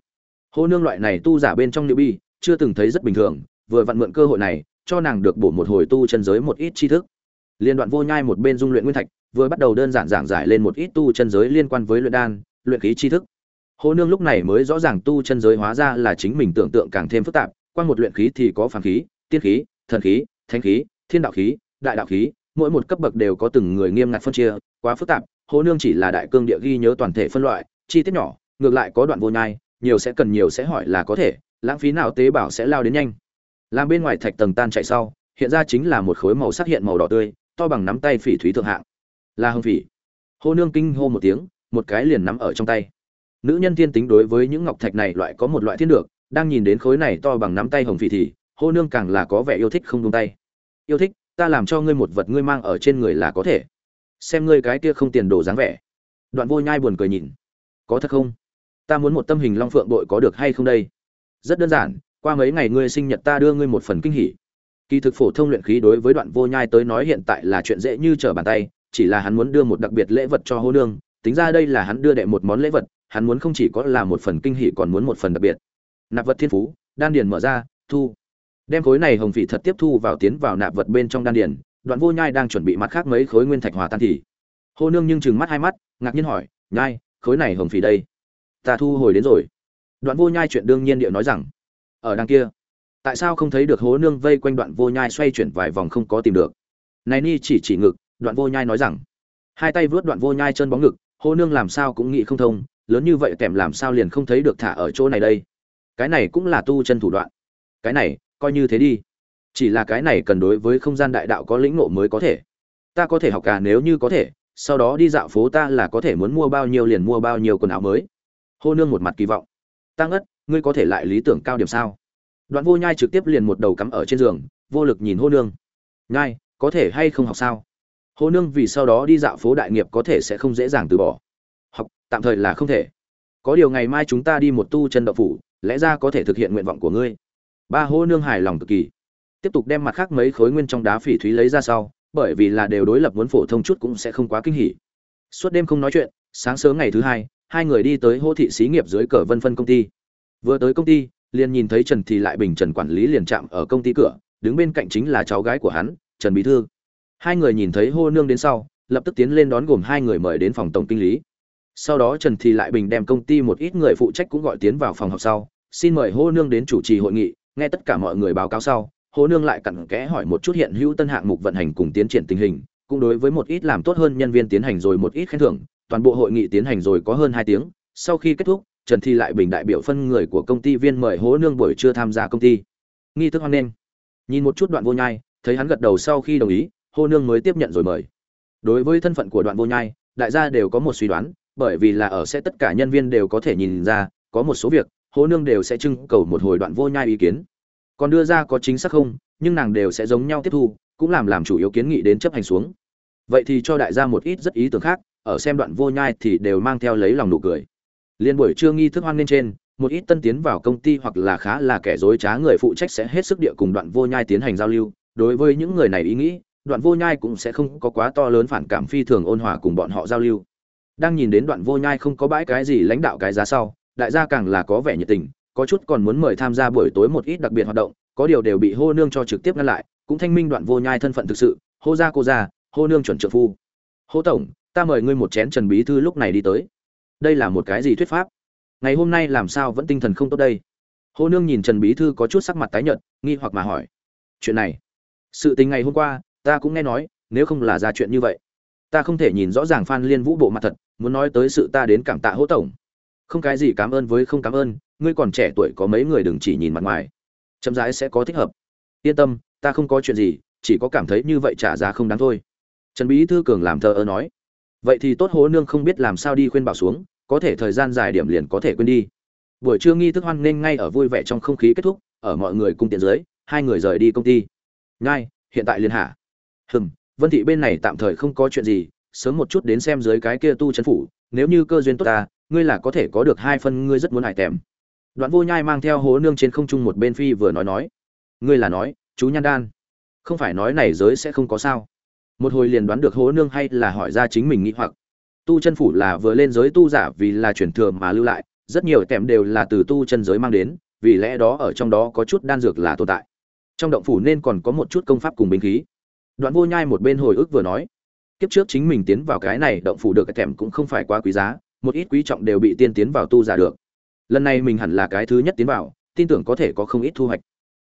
Hô nương loại này tu giả bên trong nữ bi chưa từng thấy rất bình thường, vừa vặn mượn cơ hội này cho nàng được bổ một hồi tu chân giới một ít tri thức liên đoạn vô nhai một bên dung luyện nguyên thạch vừa bắt đầu đơn giản giảng giải lên một ít tu chân giới liên quan với luyện đan luyện khí tri thức Hồ Nương lúc này mới rõ ràng tu chân giới hóa ra là chính mình tưởng tượng càng thêm phức tạp, quan một luyện khí thì có phàm khí, tiên khí, thần khí, thánh khí, thiên đạo khí, đại đạo khí, mỗi một cấp bậc đều có từng người nghiêm ngặt phân chia, quá phức tạp. Hồ Nương chỉ là đại cương địa ghi nhớ toàn thể phân loại, chi tiết nhỏ, ngược lại có đoạn vô nhai, nhiều sẽ cần nhiều sẽ hỏi là có thể, lãng phí nào tế bảo sẽ lao đến nhanh. Làm bên ngoài thạch tầng tan chạy sau, hiện ra chính là một khối màu sắc hiện màu đỏ tươi, to bằng nắm tay phỉ thúy thượng hạng. Là hưng phỉ. hô Nương kinh hô một tiếng, một cái liền nắm ở trong tay. Nữ nhân thiên tính đối với những ngọc thạch này loại có một loại thiên được đang nhìn đến khối này to bằng nắm tay hồng phỉ thì hô nương càng là có vẻ yêu thích không tung tay. Yêu thích ta làm cho ngươi một vật ngươi mang ở trên người là có thể. Xem ngươi cái kia không tiền đồ dáng vẻ. Đoạn vô nhai buồn cười nhìn. Có thật không? Ta muốn một tâm hình long phượng bội có được hay không đây? Rất đơn giản qua mấy ngày ngươi sinh nhật ta đưa ngươi một phần kinh hỉ. Kỳ thực phổ thông luyện khí đối với đoạn vô nhai tới nói hiện tại là chuyện dễ như trở bàn tay, chỉ là hắn muốn đưa một đặc biệt lễ vật cho hô nương, tính ra đây là hắn đưa đệ một món lễ vật, hắn muốn không chỉ có là một phần kinh hỉ còn muốn một phần đặc biệt. Nạp vật thiên phú, đan điền mở ra, thu. Đem khối này hồng vị thật tiếp thu vào tiến vào nạp vật bên trong đan điền, đoạn vô nhai đang chuẩn bị mặt khác mấy khối nguyên thạch hòa tan thì. Hô nương nhưng chừng mắt hai mắt, ngạc nhiên hỏi, nhai, khối này hồng phỉ đây? Ta thu hồi đến rồi. Đoạn vô nhai chuyện đương nhiên điệu nói rằng ở đằng kia. Tại sao không thấy được hố nương vây quanh đoạn vô nhai xoay chuyển vài vòng không có tìm được? Này ni chỉ chỉ ngực, đoạn vô nhai nói rằng, hai tay vớt đoạn vô nhai chân bóng ngực, hố nương làm sao cũng nghĩ không thông, lớn như vậy kèm làm sao liền không thấy được thả ở chỗ này đây? Cái này cũng là tu chân thủ đoạn. Cái này, coi như thế đi. Chỉ là cái này cần đối với không gian đại đạo có lĩnh ngộ mới có thể. Ta có thể học cả nếu như có thể, sau đó đi dạo phố ta là có thể muốn mua bao nhiêu liền mua bao nhiêu quần áo mới. Hô nương một mặt kỳ vọng. Tăng ất ngươi có thể lại lý tưởng cao điểm sao? Đoạn vô nhai trực tiếp liền một đầu cắm ở trên giường, vô lực nhìn hô nương. Nhai, có thể hay không học sao? Hô nương vì sau đó đi dạo phố đại nghiệp có thể sẽ không dễ dàng từ bỏ. Học, tạm thời là không thể. Có điều ngày mai chúng ta đi một tu chân đậu phủ, lẽ ra có thể thực hiện nguyện vọng của ngươi. Ba hô nương hài lòng cực kỳ. Tiếp tục đem mặt khác mấy khối nguyên trong đá phỉ thúy lấy ra sau, bởi vì là đều đối lập muốn phổ thông chút cũng sẽ không quá kinh hỉ. Suốt đêm không nói chuyện, sáng sớm ngày thứ hai hai người đi tới hô thị xí nghiệp dưới cờ vân phân công ty vừa tới công ty, liền nhìn thấy trần thì lại bình trần quản lý liền chạm ở công ty cửa, đứng bên cạnh chính là cháu gái của hắn, trần bí thư. Hai người nhìn thấy hô nương đến sau, lập tức tiến lên đón gồm hai người mời đến phòng tổng kinh lý. Sau đó trần thì lại bình đem công ty một ít người phụ trách cũng gọi tiến vào phòng họp sau, xin mời hô nương đến chủ trì hội nghị, nghe tất cả mọi người báo cáo sau, hô nương lại cặn kẽ hỏi một chút hiện hữu tân hạng mục vận hành cùng tiến triển tình hình, cũng đối với một ít làm tốt hơn nhân viên tiến hành rồi một ít khen thưởng, toàn bộ hội nghị tiến hành rồi có hơn hai tiếng, sau khi kết thúc trần thi lại bình đại biểu phân người của công ty viên mời hố nương buổi trưa tham gia công ty. Nghi thức hoan nghênh. Nhìn một chút đoạn vô nhai, thấy hắn gật đầu sau khi đồng ý hô nương mới tiếp nhận rồi mời. Đối với thân phận của đoạn vô nhai, đại gia đều có một suy đoán, bởi vì là ở sẽ tất cả nhân viên đều có thể nhìn ra, có một số việc, hố nương đều sẽ trưng cầu một hồi đoạn vô nhai ý kiến. Còn đưa ra có chính xác không, nhưng nàng đều sẽ giống nhau tiếp thu, cũng làm làm chủ yếu kiến nghị đến chấp hành xuống. Vậy thì cho đại gia một ít rất ý tưởng khác, ở xem đoạn vô nhai thì đều mang theo lấy lòng nụ cười liên buổi trưa nghi thức hoan lên trên một ít tân tiến vào công ty hoặc là khá là kẻ dối trá người phụ trách sẽ hết sức địa cùng đoạn vô nhai tiến hành giao lưu. Đối với những người này ý nghĩ đoạn vô nhai cũng sẽ không có quá to lớn phản cảm phi thường ôn hòa cùng bọn họ giao lưu. Đang nhìn đến đoạn vô nhai không có bãi cái gì lãnh đạo cái giá sau đại gia càng là có vẻ nhiệt tình có chút còn muốn mời tham gia buổi tối một ít đặc biệt hoạt động có điều đều bị hô nương cho trực tiếp ngăn lại cũng thanh minh đoạn vô nhai thân phận thực sự hô gia cô gia, hô nương chuẩn trợ phu. Hô tổng ta mời ngươi một chén trần bí thư lúc này đi tới đây là một cái gì thuyết pháp? Ngày hôm nay làm sao vẫn tinh thần không tốt đây? Hô nương nhìn trần bí thư có chút sắc mặt tái nhợt, nghi hoặc mà hỏi. Chuyện này, sự tình ngày hôm qua, ta cũng nghe nói, nếu không là ra chuyện như vậy, ta không thể nhìn rõ ràng phan liên vũ bộ mặt thật, muốn nói tới sự ta đến cảm tạ hỗ tổng. Không cái gì cảm ơn với không cảm ơn, ngươi còn trẻ tuổi có mấy người đừng chỉ nhìn mặt ngoài. Chậm rãi sẽ có thích hợp. Yên tâm, ta không có chuyện gì, chỉ có cảm thấy như vậy trả giá không đáng thôi. Trần bí thư cường làm thờ ơ nói vậy thì tốt hố nương không biết làm sao đi khuyên bảo xuống, có thể thời gian dài điểm liền có thể quên đi. Buổi trưa nghi thức hoan nghênh ngay ở vui vẻ trong không khí kết thúc, ở mọi người cung tiện dưới, hai người rời đi công ty. Ngay hiện tại liên hạ hừm, vân thị bên này tạm thời không có chuyện gì, sớm một chút đến xem dưới cái kia tu chân phủ, nếu như cơ duyên tốt ta, ngươi là có thể có được hai phân ngươi rất muốn hải tèm. Đoạn vô nhai mang theo hố nương trên không trung một bên phi vừa nói nói. Ngươi là nói, chú nhan đan. Không phải nói này giới sẽ không có sao một hồi liền đoán được hố nương hay là hỏi ra chính mình nghĩ hoặc. Tu chân phủ là vừa lên giới tu giả vì là chuyển thừa mà lưu lại, rất nhiều tèm đều là từ tu chân giới mang đến, vì lẽ đó ở trong đó có chút đan dược là tồn tại. Trong động phủ nên còn có một chút công pháp cùng binh khí. Đoạn vô nhai một bên hồi ức vừa nói, kiếp trước chính mình tiến vào cái này động phủ được cái tèm cũng không phải quá quý giá, một ít quý trọng đều bị tiên tiến vào tu giả được. Lần này mình hẳn là cái thứ nhất tiến vào, tin tưởng có thể có không ít thu hoạch.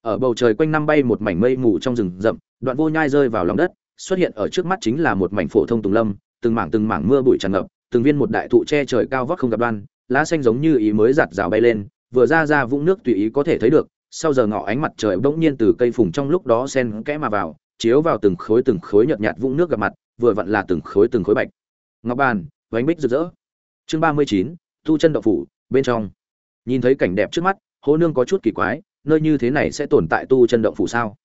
Ở bầu trời quanh năm bay một mảnh mây mù trong rừng rậm, đoạn vô nhai rơi vào lòng đất xuất hiện ở trước mắt chính là một mảnh phổ thông tùng lâm, từng mảng từng mảng mưa bụi tràn ngập, từng viên một đại thụ che trời cao vóc không gặp đoan, lá xanh giống như ý mới giặt rào bay lên, vừa ra ra vũng nước tùy ý có thể thấy được, sau giờ ngọ ánh mặt trời bỗng nhiên từ cây phùng trong lúc đó sen kẽ mà vào, chiếu vào từng khối từng khối nhợt nhạt vũng nước gặp mặt, vừa vặn là từng khối từng khối bạch. Ngọc bàn, vánh bích rực rỡ. Chương ba mươi chín, tu chân đậu phủ, bên trong. Nhìn thấy cảnh đẹp trước mắt hố nương có chút kỳ quái, nơi như thế này sẽ tồn tại tu chân động phủ sao?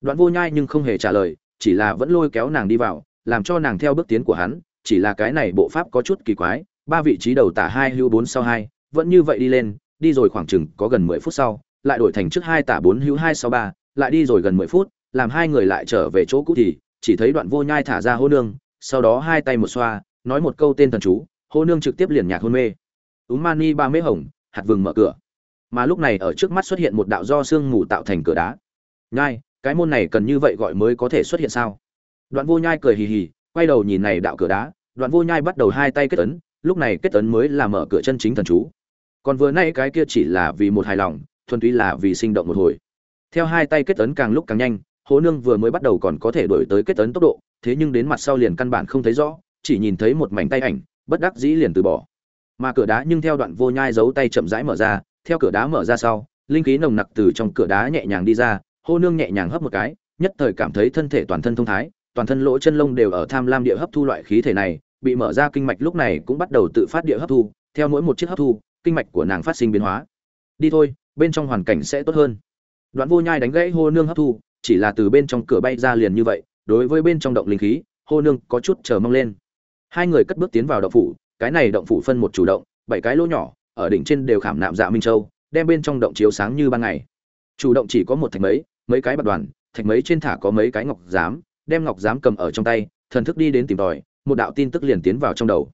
Đoạn vô nhai nhưng không hề trả lời chỉ là vẫn lôi kéo nàng đi vào, làm cho nàng theo bước tiến của hắn, chỉ là cái này bộ pháp có chút kỳ quái, ba vị trí đầu tả hai hữu bốn sau hai, vẫn như vậy đi lên, đi rồi khoảng chừng có gần mười phút sau, lại đổi thành trước hai tả bốn hữu hai sau ba, lại đi rồi gần mười phút, làm hai người lại trở về chỗ cũ thì, chỉ thấy đoạn vô nhai thả ra hô nương, sau đó hai tay một xoa, nói một câu tên thần chú, hô nương trực tiếp liền nhạc hôn mê. Úm mani ba mê hồng, hạt vừng mở cửa. Mà lúc này ở trước mắt xuất hiện một đạo do sương mù tạo thành cửa đá. Nhai cái môn này cần như vậy gọi mới có thể xuất hiện sao? Đoạn vô nhai cười hì hì, quay đầu nhìn này đạo cửa đá, đoạn vô nhai bắt đầu hai tay kết ấn, lúc này kết ấn mới là mở cửa chân chính thần chú. Còn vừa nay cái kia chỉ là vì một hài lòng, thuần túy là vì sinh động một hồi. Theo hai tay kết ấn càng lúc càng nhanh, hố nương vừa mới bắt đầu còn có thể đổi tới kết ấn tốc độ, thế nhưng đến mặt sau liền căn bản không thấy rõ, chỉ nhìn thấy một mảnh tay ảnh, bất đắc dĩ liền từ bỏ. Mà cửa đá nhưng theo đoạn vô nhai giấu tay chậm rãi mở ra, theo cửa đá mở ra sau, linh khí nồng nặc từ trong cửa đá nhẹ nhàng đi ra hô nương nhẹ nhàng hấp một cái, nhất thời cảm thấy thân thể toàn thân thông thái, toàn thân lỗ chân lông đều ở tham lam địa hấp thu loại khí thể này, bị mở ra kinh mạch lúc này cũng bắt đầu tự phát địa hấp thu, theo mỗi một chiếc hấp thu, kinh mạch của nàng phát sinh biến hóa. Đi thôi, bên trong hoàn cảnh sẽ tốt hơn. Đoạn vô nhai đánh gãy hô nương hấp thu, chỉ là từ bên trong cửa bay ra liền như vậy, đối với bên trong động linh khí, hô nương có chút chờ mong lên. Hai người cất bước tiến vào động phủ, cái này động phủ phân một chủ động, bảy cái lỗ nhỏ, ở đỉnh trên đều khảm nạm dạ minh châu, đem bên trong động chiếu sáng như ban ngày. Chủ động chỉ có một thành mấy mấy cái bạc đoàn, thạch mấy trên thả có mấy cái ngọc giám, đem ngọc giám cầm ở trong tay, thần thức đi đến tìm tòi, một đạo tin tức liền tiến vào trong đầu.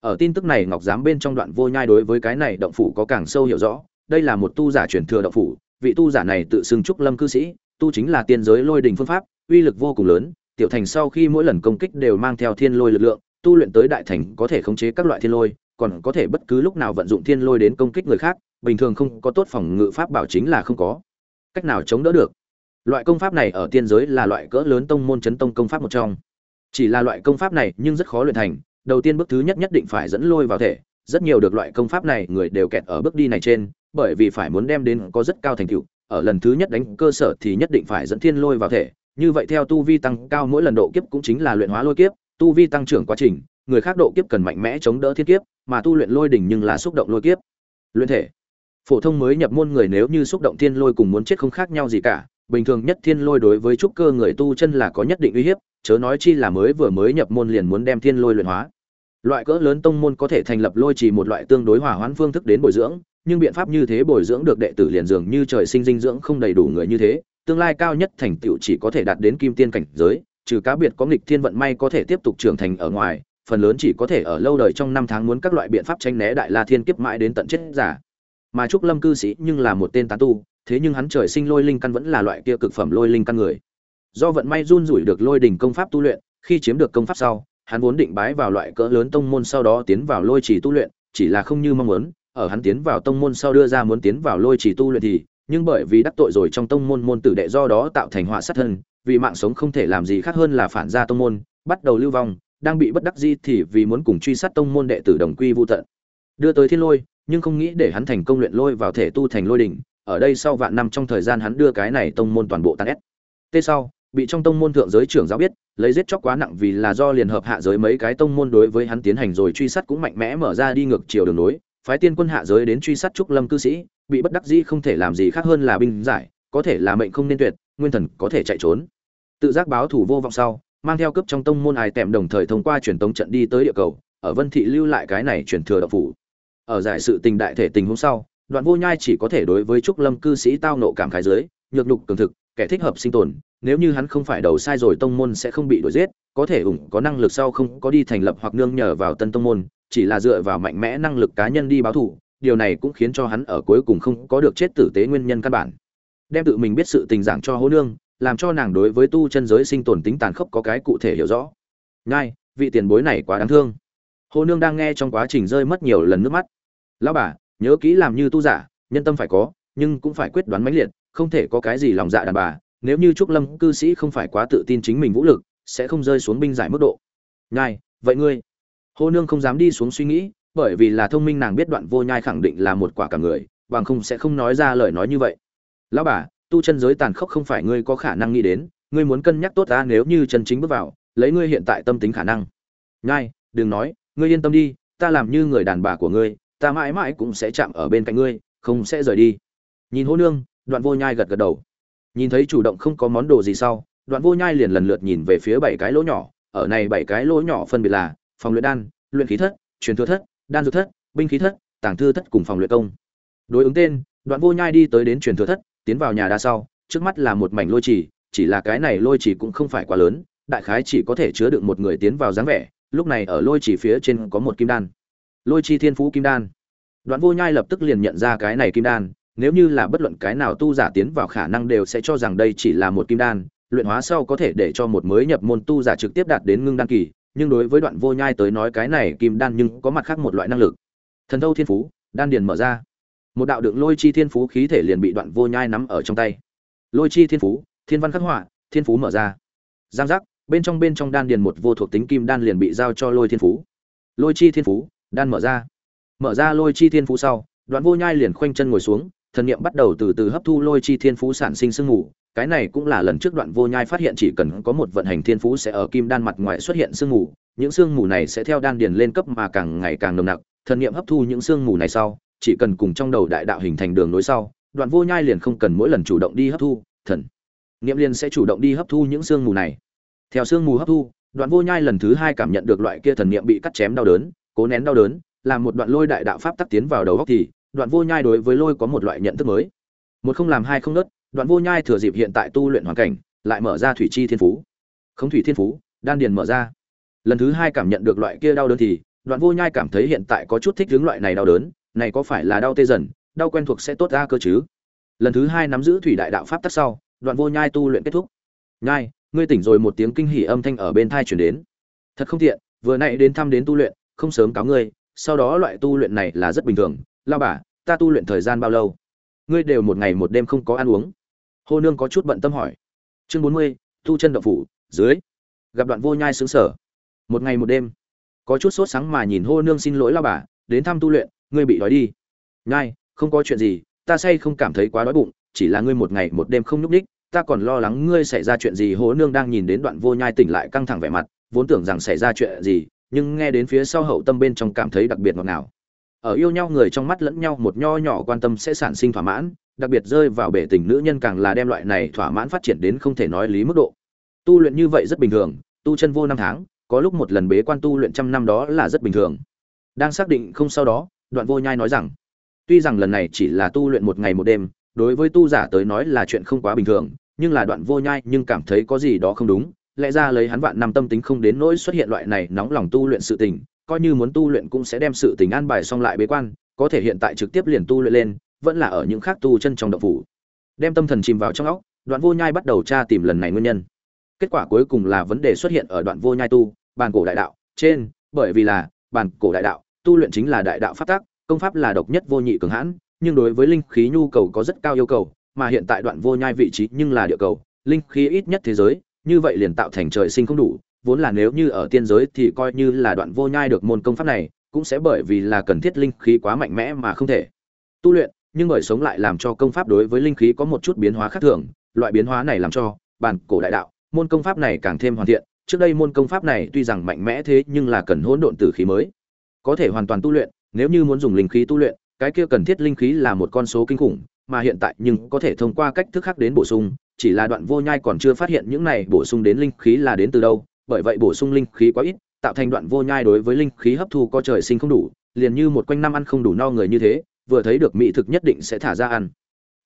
Ở tin tức này ngọc giám bên trong đoạn vô nhai đối với cái này động phủ có càng sâu hiểu rõ, đây là một tu giả truyền thừa động phủ, vị tu giả này tự xưng trúc lâm cư sĩ, tu chính là tiên giới lôi đình phương pháp, uy lực vô cùng lớn, tiểu thành sau khi mỗi lần công kích đều mang theo thiên lôi lực lượng, tu luyện tới đại thành có thể khống chế các loại thiên lôi, còn có thể bất cứ lúc nào vận dụng thiên lôi đến công kích người khác, bình thường không có tốt phòng ngự pháp bảo chính là không có. Cách nào chống đỡ được? Loại công pháp này ở tiên giới là loại cỡ lớn tông môn chấn tông công pháp một trong. Chỉ là loại công pháp này nhưng rất khó luyện thành, đầu tiên bước thứ nhất nhất định phải dẫn lôi vào thể. Rất nhiều được loại công pháp này, người đều kẹt ở bước đi này trên, bởi vì phải muốn đem đến có rất cao thành tựu. Ở lần thứ nhất đánh cơ sở thì nhất định phải dẫn thiên lôi vào thể. Như vậy theo tu vi tăng cao mỗi lần độ kiếp cũng chính là luyện hóa lôi kiếp, tu vi tăng trưởng quá trình, người khác độ kiếp cần mạnh mẽ chống đỡ thiên kiếp, mà tu luyện lôi đỉnh nhưng là xúc động lôi kiếp. Luyện thể. Phổ thông mới nhập môn người nếu như xúc động thiên lôi cùng muốn chết không khác nhau gì cả bình thường nhất thiên lôi đối với trúc cơ người tu chân là có nhất định uy hiếp, chớ nói chi là mới vừa mới nhập môn liền muốn đem thiên lôi luyện hóa. Loại cỡ lớn tông môn có thể thành lập lôi chỉ một loại tương đối hòa hoãn phương thức đến bồi dưỡng, nhưng biện pháp như thế bồi dưỡng được đệ tử liền dường như trời sinh dinh dưỡng không đầy đủ người như thế, tương lai cao nhất thành tựu chỉ có thể đạt đến kim tiên cảnh giới, trừ cá biệt có nghịch thiên vận may có thể tiếp tục trưởng thành ở ngoài, phần lớn chỉ có thể ở lâu đời trong năm tháng muốn các loại biện pháp tranh né đại la thiên kiếp mãi đến tận chết giả. Mà trúc lâm cư sĩ nhưng là một tên tán tu thế nhưng hắn trời sinh lôi linh căn vẫn là loại kia cực phẩm lôi linh căn người. Do vận may run rủi được lôi đỉnh công pháp tu luyện, khi chiếm được công pháp sau, hắn vốn định bái vào loại cỡ lớn tông môn sau đó tiến vào lôi chỉ tu luyện, chỉ là không như mong muốn, ở hắn tiến vào tông môn sau đưa ra muốn tiến vào lôi chỉ tu luyện thì, nhưng bởi vì đắc tội rồi trong tông môn môn tử đệ do đó tạo thành họa sát thân, vì mạng sống không thể làm gì khác hơn là phản ra tông môn, bắt đầu lưu vong, đang bị bất đắc di thì vì muốn cùng truy sát tông môn đệ tử đồng quy vu tận. Đưa tới thiên lôi, nhưng không nghĩ để hắn thành công luyện lôi vào thể tu thành lôi đỉnh ở đây sau vạn năm trong thời gian hắn đưa cái này tông môn toàn bộ tan ép tê sau, bị trong tông môn thượng giới trưởng giáo biết, lấy giết chóc quá nặng vì là do liền hợp hạ giới mấy cái tông môn đối với hắn tiến hành rồi truy sát cũng mạnh mẽ mở ra đi ngược chiều đường nối, phái tiên quân hạ giới đến truy sát trúc lâm cư sĩ, bị bất đắc dĩ không thể làm gì khác hơn là binh giải, có thể là mệnh không nên tuyệt, nguyên thần có thể chạy trốn. Tự giác báo thủ vô vọng sau, mang theo cấp trong tông môn ai tèm đồng thời thông qua truyền tống trận đi tới địa cầu, ở vân thị lưu lại cái này truyền thừa đạo phủ. Ở giải sự tình đại thể tình hôm sau đoạn vô nhai chỉ có thể đối với trúc lâm cư sĩ tao nộ cảm khái dưới, nhược nhục cường thực, kẻ thích hợp sinh tồn, nếu như hắn không phải đầu sai rồi tông môn sẽ không bị đuổi giết, có thể ủng có năng lực sau không có đi thành lập hoặc nương nhờ vào tân tông môn, chỉ là dựa vào mạnh mẽ năng lực cá nhân đi báo thù, điều này cũng khiến cho hắn ở cuối cùng không có được chết tử tế nguyên nhân căn bản. Đem tự mình biết sự tình giảng cho hố nương, làm cho nàng đối với tu chân giới sinh tồn tính tàn khốc có cái cụ thể hiểu rõ. Ngay vị tiền bối này quá đáng thương. Hồ nương đang nghe trong quá trình rơi mất nhiều lần nước mắt. Lão bà nhớ kỹ làm như tu giả, nhân tâm phải có, nhưng cũng phải quyết đoán mãnh liệt, không thể có cái gì lòng dạ đàn bà. Nếu như trúc lâm cư sĩ không phải quá tự tin chính mình vũ lực, sẽ không rơi xuống binh giải mức độ. Nhai, vậy ngươi? Hô nương không dám đi xuống suy nghĩ, bởi vì là thông minh nàng biết đoạn vô nhai khẳng định là một quả cả người, bằng không sẽ không nói ra lời nói như vậy. Lão bà, tu chân giới tàn khốc không phải ngươi có khả năng nghĩ đến, ngươi muốn cân nhắc tốt ta nếu như chân chính bước vào, lấy ngươi hiện tại tâm tính khả năng. Nhai, đừng nói, ngươi yên tâm đi, ta làm như người đàn bà của ngươi ta mãi mãi cũng sẽ chạm ở bên cạnh ngươi, không sẽ rời đi. Nhìn hô nương, đoạn vô nhai gật gật đầu. Nhìn thấy chủ động không có món đồ gì sau, đoạn vô nhai liền lần lượt nhìn về phía bảy cái lỗ nhỏ. Ở này bảy cái lỗ nhỏ phân biệt là phòng luyện đan, luyện khí thất, truyền thừa thất, đan dược thất, binh khí thất, tàng thư thất cùng phòng luyện công. Đối ứng tên, đoạn vô nhai đi tới đến truyền thừa thất, tiến vào nhà đa sau, trước mắt là một mảnh lôi trì, chỉ là cái này lôi trì cũng không phải quá lớn, đại khái chỉ có thể chứa được một người tiến vào dáng vẻ. Lúc này ở lôi trì phía trên có một kim đan lôi chi thiên phú kim đan. Đoạn vô nhai lập tức liền nhận ra cái này kim đan, nếu như là bất luận cái nào tu giả tiến vào khả năng đều sẽ cho rằng đây chỉ là một kim đan, luyện hóa sau có thể để cho một mới nhập môn tu giả trực tiếp đạt đến ngưng đan kỳ, nhưng đối với đoạn vô nhai tới nói cái này kim đan nhưng có mặt khác một loại năng lực. Thần thâu thiên phú, đan điền mở ra. Một đạo đựng lôi chi thiên phú khí thể liền bị đoạn vô nhai nắm ở trong tay. Lôi chi thiên phú, thiên văn khắc họa, thiên phú mở ra. Giang giác, bên trong bên trong đan điền một vô thuộc tính kim đan liền bị giao cho lôi thiên phú. Lôi chi thiên phú đan mở ra. Mở ra lôi chi thiên phú sau, đoạn vô nhai liền khoanh chân ngồi xuống, thần niệm bắt đầu từ từ hấp thu lôi chi thiên phú sản sinh sương mù. Cái này cũng là lần trước đoạn vô nhai phát hiện chỉ cần có một vận hành thiên phú sẽ ở kim đan mặt ngoài xuất hiện sương mù. Những sương mù này sẽ theo đan điền lên cấp mà càng ngày càng nồng nặc. Thần niệm hấp thu những sương mù này sau, chỉ cần cùng trong đầu đại đạo hình thành đường nối sau, đoạn vô nhai liền không cần mỗi lần chủ động đi hấp thu thần niệm liền sẽ chủ động đi hấp thu những sương mù này. Theo sương mù hấp thu, đoạn vô nhai lần thứ hai cảm nhận được loại kia thần niệm bị cắt chém đau đớn cố nén đau đớn, làm một đoạn lôi đại đạo pháp tắc tiến vào đầu góc thì, đoạn vô nhai đối với lôi có một loại nhận thức mới. Một không làm hai không nớt, đoạn vô nhai thừa dịp hiện tại tu luyện hoàn cảnh, lại mở ra thủy chi thiên phú. Không thủy thiên phú, đan điền mở ra. Lần thứ hai cảm nhận được loại kia đau đớn thì, đoạn vô nhai cảm thấy hiện tại có chút thích hướng loại này đau đớn, này có phải là đau tê dần, đau quen thuộc sẽ tốt ra cơ chứ? Lần thứ hai nắm giữ thủy đại đạo pháp tắc sau, đoạn vô nhai tu luyện kết thúc. Nhai, ngươi tỉnh rồi một tiếng kinh hỉ âm thanh ở bên thai chuyển đến. Thật không tiện, vừa nãy đến thăm đến tu luyện không sớm cáo ngươi, sau đó loại tu luyện này là rất bình thường. Lao bà, ta tu luyện thời gian bao lâu? Ngươi đều một ngày một đêm không có ăn uống. Hô nương có chút bận tâm hỏi. Chương bốn mươi, tu chân đậu phủ, dưới. Gặp đoạn vô nhai xứng sở. Một ngày một đêm. Có chút sốt sáng mà nhìn hô nương xin lỗi lao bà, đến thăm tu luyện, ngươi bị đói đi. Nhai, không có chuyện gì, ta say không cảm thấy quá đói bụng, chỉ là ngươi một ngày một đêm không nhúc ních ta còn lo lắng ngươi xảy ra chuyện gì. Hố nương đang nhìn đến đoạn vô nhai tỉnh lại căng thẳng vẻ mặt, vốn tưởng rằng xảy ra chuyện gì nhưng nghe đến phía sau hậu tâm bên trong cảm thấy đặc biệt ngọt ngào. Ở yêu nhau người trong mắt lẫn nhau một nho nhỏ quan tâm sẽ sản sinh thỏa mãn, đặc biệt rơi vào bể tình nữ nhân càng là đem loại này thỏa mãn phát triển đến không thể nói lý mức độ. Tu luyện như vậy rất bình thường, tu chân vô năm tháng, có lúc một lần bế quan tu luyện trăm năm đó là rất bình thường. Đang xác định không sau đó, đoạn vô nhai nói rằng, tuy rằng lần này chỉ là tu luyện một ngày một đêm, đối với tu giả tới nói là chuyện không quá bình thường, nhưng là đoạn vô nhai nhưng cảm thấy có gì đó không đúng lẽ ra lấy hắn vạn năm tâm tính không đến nỗi xuất hiện loại này nóng lòng tu luyện sự tình, coi như muốn tu luyện cũng sẽ đem sự tình an bài xong lại bế quan, có thể hiện tại trực tiếp liền tu luyện lên, vẫn là ở những khác tu chân trong động phủ. Đem tâm thần chìm vào trong óc, Đoạn Vô Nhai bắt đầu tra tìm lần này nguyên nhân. Kết quả cuối cùng là vấn đề xuất hiện ở Đoạn Vô Nhai tu, bàn cổ đại đạo trên, bởi vì là bàn cổ đại đạo, tu luyện chính là đại đạo pháp tắc, công pháp là độc nhất vô nhị cường hãn, nhưng đối với linh khí nhu cầu có rất cao yêu cầu, mà hiện tại Đoạn Vô Nhai vị trí nhưng là địa cầu, linh khí ít nhất thế giới, như vậy liền tạo thành trời sinh không đủ, vốn là nếu như ở tiên giới thì coi như là Đoạn Vô Nhai được môn công pháp này, cũng sẽ bởi vì là cần thiết linh khí quá mạnh mẽ mà không thể tu luyện, nhưng bởi sống lại làm cho công pháp đối với linh khí có một chút biến hóa khác thường, loại biến hóa này làm cho bản cổ đại đạo, môn công pháp này càng thêm hoàn thiện, trước đây môn công pháp này tuy rằng mạnh mẽ thế nhưng là cần hỗn độn tử khí mới có thể hoàn toàn tu luyện, nếu như muốn dùng linh khí tu luyện, cái kia cần thiết linh khí là một con số kinh khủng, mà hiện tại nhưng có thể thông qua cách thức khác đến bổ sung, chỉ là đoạn vô nhai còn chưa phát hiện những này bổ sung đến linh khí là đến từ đâu, bởi vậy bổ sung linh khí quá ít, tạo thành đoạn vô nhai đối với linh khí hấp thu có trời sinh không đủ, liền như một quanh năm ăn không đủ no người như thế, vừa thấy được mỹ thực nhất định sẽ thả ra ăn.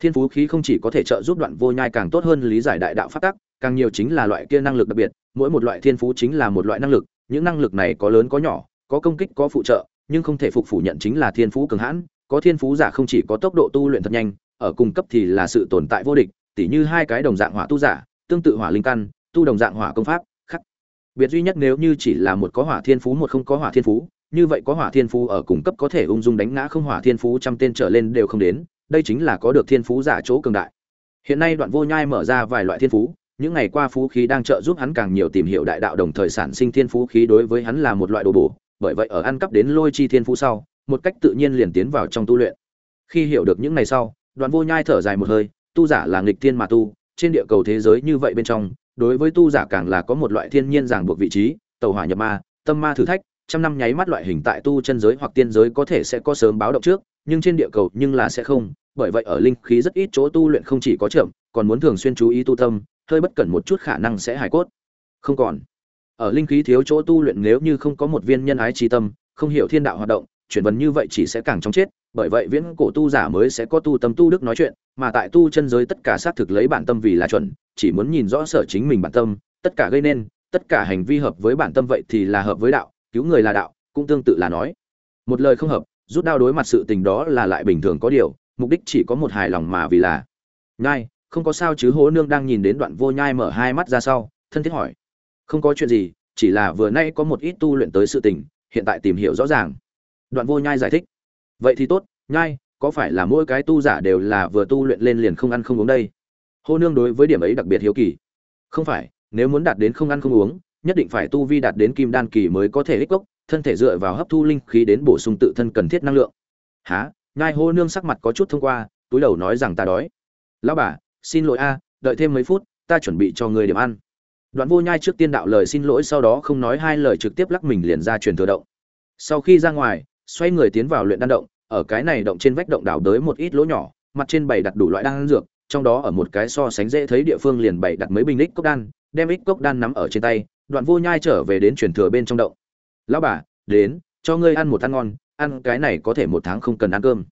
Thiên phú khí không chỉ có thể trợ giúp đoạn vô nhai càng tốt hơn lý giải đại đạo pháp tắc, càng nhiều chính là loại kia năng lực đặc biệt, mỗi một loại thiên phú chính là một loại năng lực, những năng lực này có lớn có nhỏ, có công kích có phụ trợ, nhưng không thể phục phủ nhận chính là thiên phú cường hãn, có thiên phú giả không chỉ có tốc độ tu luyện thật nhanh, ở cùng cấp thì là sự tồn tại vô địch, tỉ như hai cái đồng dạng hỏa tu giả, tương tự hỏa linh căn, tu đồng dạng hỏa công pháp, khắc. Biệt duy nhất nếu như chỉ là một có hỏa thiên phú một không có hỏa thiên phú, như vậy có hỏa thiên phú ở cùng cấp có thể ung dung đánh ngã không hỏa thiên phú trăm tên trở lên đều không đến, đây chính là có được thiên phú giả chỗ cường đại. Hiện nay đoạn vô nhai mở ra vài loại thiên phú, những ngày qua phú khí đang trợ giúp hắn càng nhiều tìm hiểu đại đạo đồng thời sản sinh thiên phú khí đối với hắn là một loại đồ bổ, bởi vậy ở ăn cắp đến lôi chi thiên phú sau, một cách tự nhiên liền tiến vào trong tu luyện. Khi hiểu được những ngày sau, Đoạn Vô Nhai thở dài một hơi, tu giả là nghịch thiên mà tu, trên địa cầu thế giới như vậy bên trong, đối với tu giả càng là có một loại thiên nhiên ràng buộc vị trí, tẩu hỏa nhập ma, tâm ma thử thách, trăm năm nháy mắt loại hình tại tu chân giới hoặc tiên giới có thể sẽ có sớm báo động trước, nhưng trên địa cầu nhưng là sẽ không, bởi vậy ở linh khí rất ít chỗ tu luyện không chỉ có chậm, còn muốn thường xuyên chú ý tu tâm, hơi bất cẩn một chút khả năng sẽ hài cốt. Không còn. Ở linh khí thiếu chỗ tu luyện nếu như không có một viên nhân ái chi tâm, không hiểu thiên đạo hoạt động, chuyển vấn như vậy chỉ sẽ càng trong chết, bởi vậy viễn cổ tu giả mới sẽ có tu tâm tu đức nói chuyện, mà tại tu chân giới tất cả xác thực lấy bản tâm vì là chuẩn, chỉ muốn nhìn rõ sở chính mình bản tâm, tất cả gây nên, tất cả hành vi hợp với bản tâm vậy thì là hợp với đạo, cứu người là đạo, cũng tương tự là nói. Một lời không hợp, rút đao đối mặt sự tình đó là lại bình thường có điều, mục đích chỉ có một hài lòng mà vì là. Nhai, không có sao chứ Hố Nương đang nhìn đến đoạn Vô Nhai mở hai mắt ra sau, thân thiết hỏi. Không có chuyện gì, chỉ là vừa nay có một ít tu luyện tới sự tình, hiện tại tìm hiểu rõ ràng. Đoạn Vô Nhai giải thích. Vậy thì tốt, Nhai, có phải là mỗi cái tu giả đều là vừa tu luyện lên liền không ăn không uống đây? Hô Nương đối với điểm ấy đặc biệt hiếu kỳ. Không phải, nếu muốn đạt đến không ăn không uống, nhất định phải tu vi đạt đến kim đan kỳ mới có thể ích cốc, thân thể dựa vào hấp thu linh khí đến bổ sung tự thân cần thiết năng lượng. Hả? Nhai Hô Nương sắc mặt có chút thông qua, túi đầu nói rằng ta đói. Lão bà, xin lỗi a, đợi thêm mấy phút, ta chuẩn bị cho người điểm ăn. Đoạn Vô Nhai trước tiên đạo lời xin lỗi sau đó không nói hai lời trực tiếp lắc mình liền ra truyền thừa động. Sau khi ra ngoài, xoay người tiến vào luyện đan động, ở cái này động trên vách động đào đới một ít lỗ nhỏ, mặt trên bày đặt đủ loại đan dược, trong đó ở một cái so sánh dễ thấy địa phương liền bày đặt mấy bình lích cốc đan, đem ích cốc đan nắm ở trên tay, Đoạn Vô Nhai trở về đến truyền thừa bên trong động. "Lão bà, đến, cho ngươi ăn một ăn ngon, ăn cái này có thể một tháng không cần ăn cơm."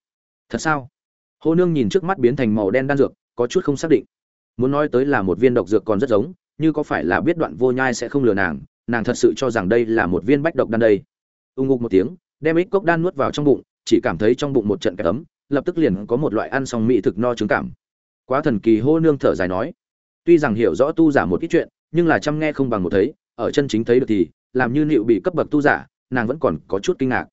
"Thật sao?" Hồ Nương nhìn trước mắt biến thành màu đen đan dược, có chút không xác định. Muốn nói tới là một viên độc dược còn rất giống, như có phải là biết Đoạn Vô Nhai sẽ không lừa nàng, nàng thật sự cho rằng đây là một viên bách độc đan đây. Ung ngục một tiếng, đem ít cốc đan nuốt vào trong bụng, chỉ cảm thấy trong bụng một trận cái ấm, lập tức liền có một loại ăn xong mỹ thực no trứng cảm. Quá thần kỳ hô nương thở dài nói, tuy rằng hiểu rõ tu giả một ít chuyện, nhưng là chăm nghe không bằng một thấy, ở chân chính thấy được thì, làm như liệu bị cấp bậc tu giả, nàng vẫn còn có chút kinh ngạc.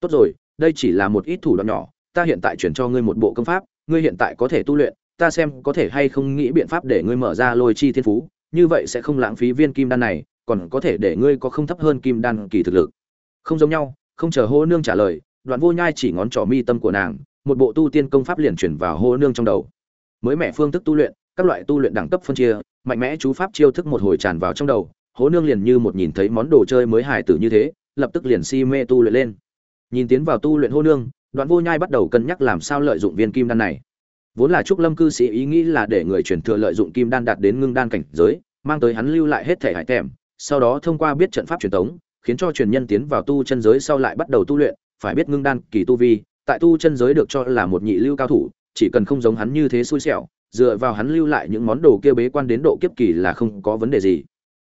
Tốt rồi, đây chỉ là một ít thủ đoạn nhỏ, ta hiện tại chuyển cho ngươi một bộ công pháp, ngươi hiện tại có thể tu luyện, ta xem có thể hay không nghĩ biện pháp để ngươi mở ra lôi chi thiên phú, như vậy sẽ không lãng phí viên kim đan này, còn có thể để ngươi có không thấp hơn kim đan kỳ thực lực. Không giống nhau, không chờ hô nương trả lời, đoạn vô nhai chỉ ngón trỏ mi tâm của nàng một bộ tu tiên công pháp liền chuyển vào hô nương trong đầu. Mới mẹ phương thức tu luyện các loại tu luyện đẳng cấp phân chia mạnh mẽ chú pháp chiêu thức một hồi tràn vào trong đầu hố nương liền như một nhìn thấy món đồ chơi mới hài tử như thế lập tức liền si mê tu luyện lên. Nhìn tiến vào tu luyện hô nương đoạn vô nhai bắt đầu cân nhắc làm sao lợi dụng viên kim đan này. Vốn là trúc lâm cư sĩ ý nghĩ là để người truyền thừa lợi dụng kim đan đạt đến ngưng đan cảnh giới mang tới hắn lưu lại hết thể hải tèm sau đó thông qua biết trận pháp truyền thống khiến cho truyền nhân tiến vào tu chân giới sau lại bắt đầu tu luyện phải biết ngưng đan kỳ tu vi, tại tu chân giới được cho là một nhị lưu cao thủ, chỉ cần không giống hắn như thế xui xẻo, dựa vào hắn lưu lại những món đồ kia bế quan đến độ kiếp kỳ là không có vấn đề gì.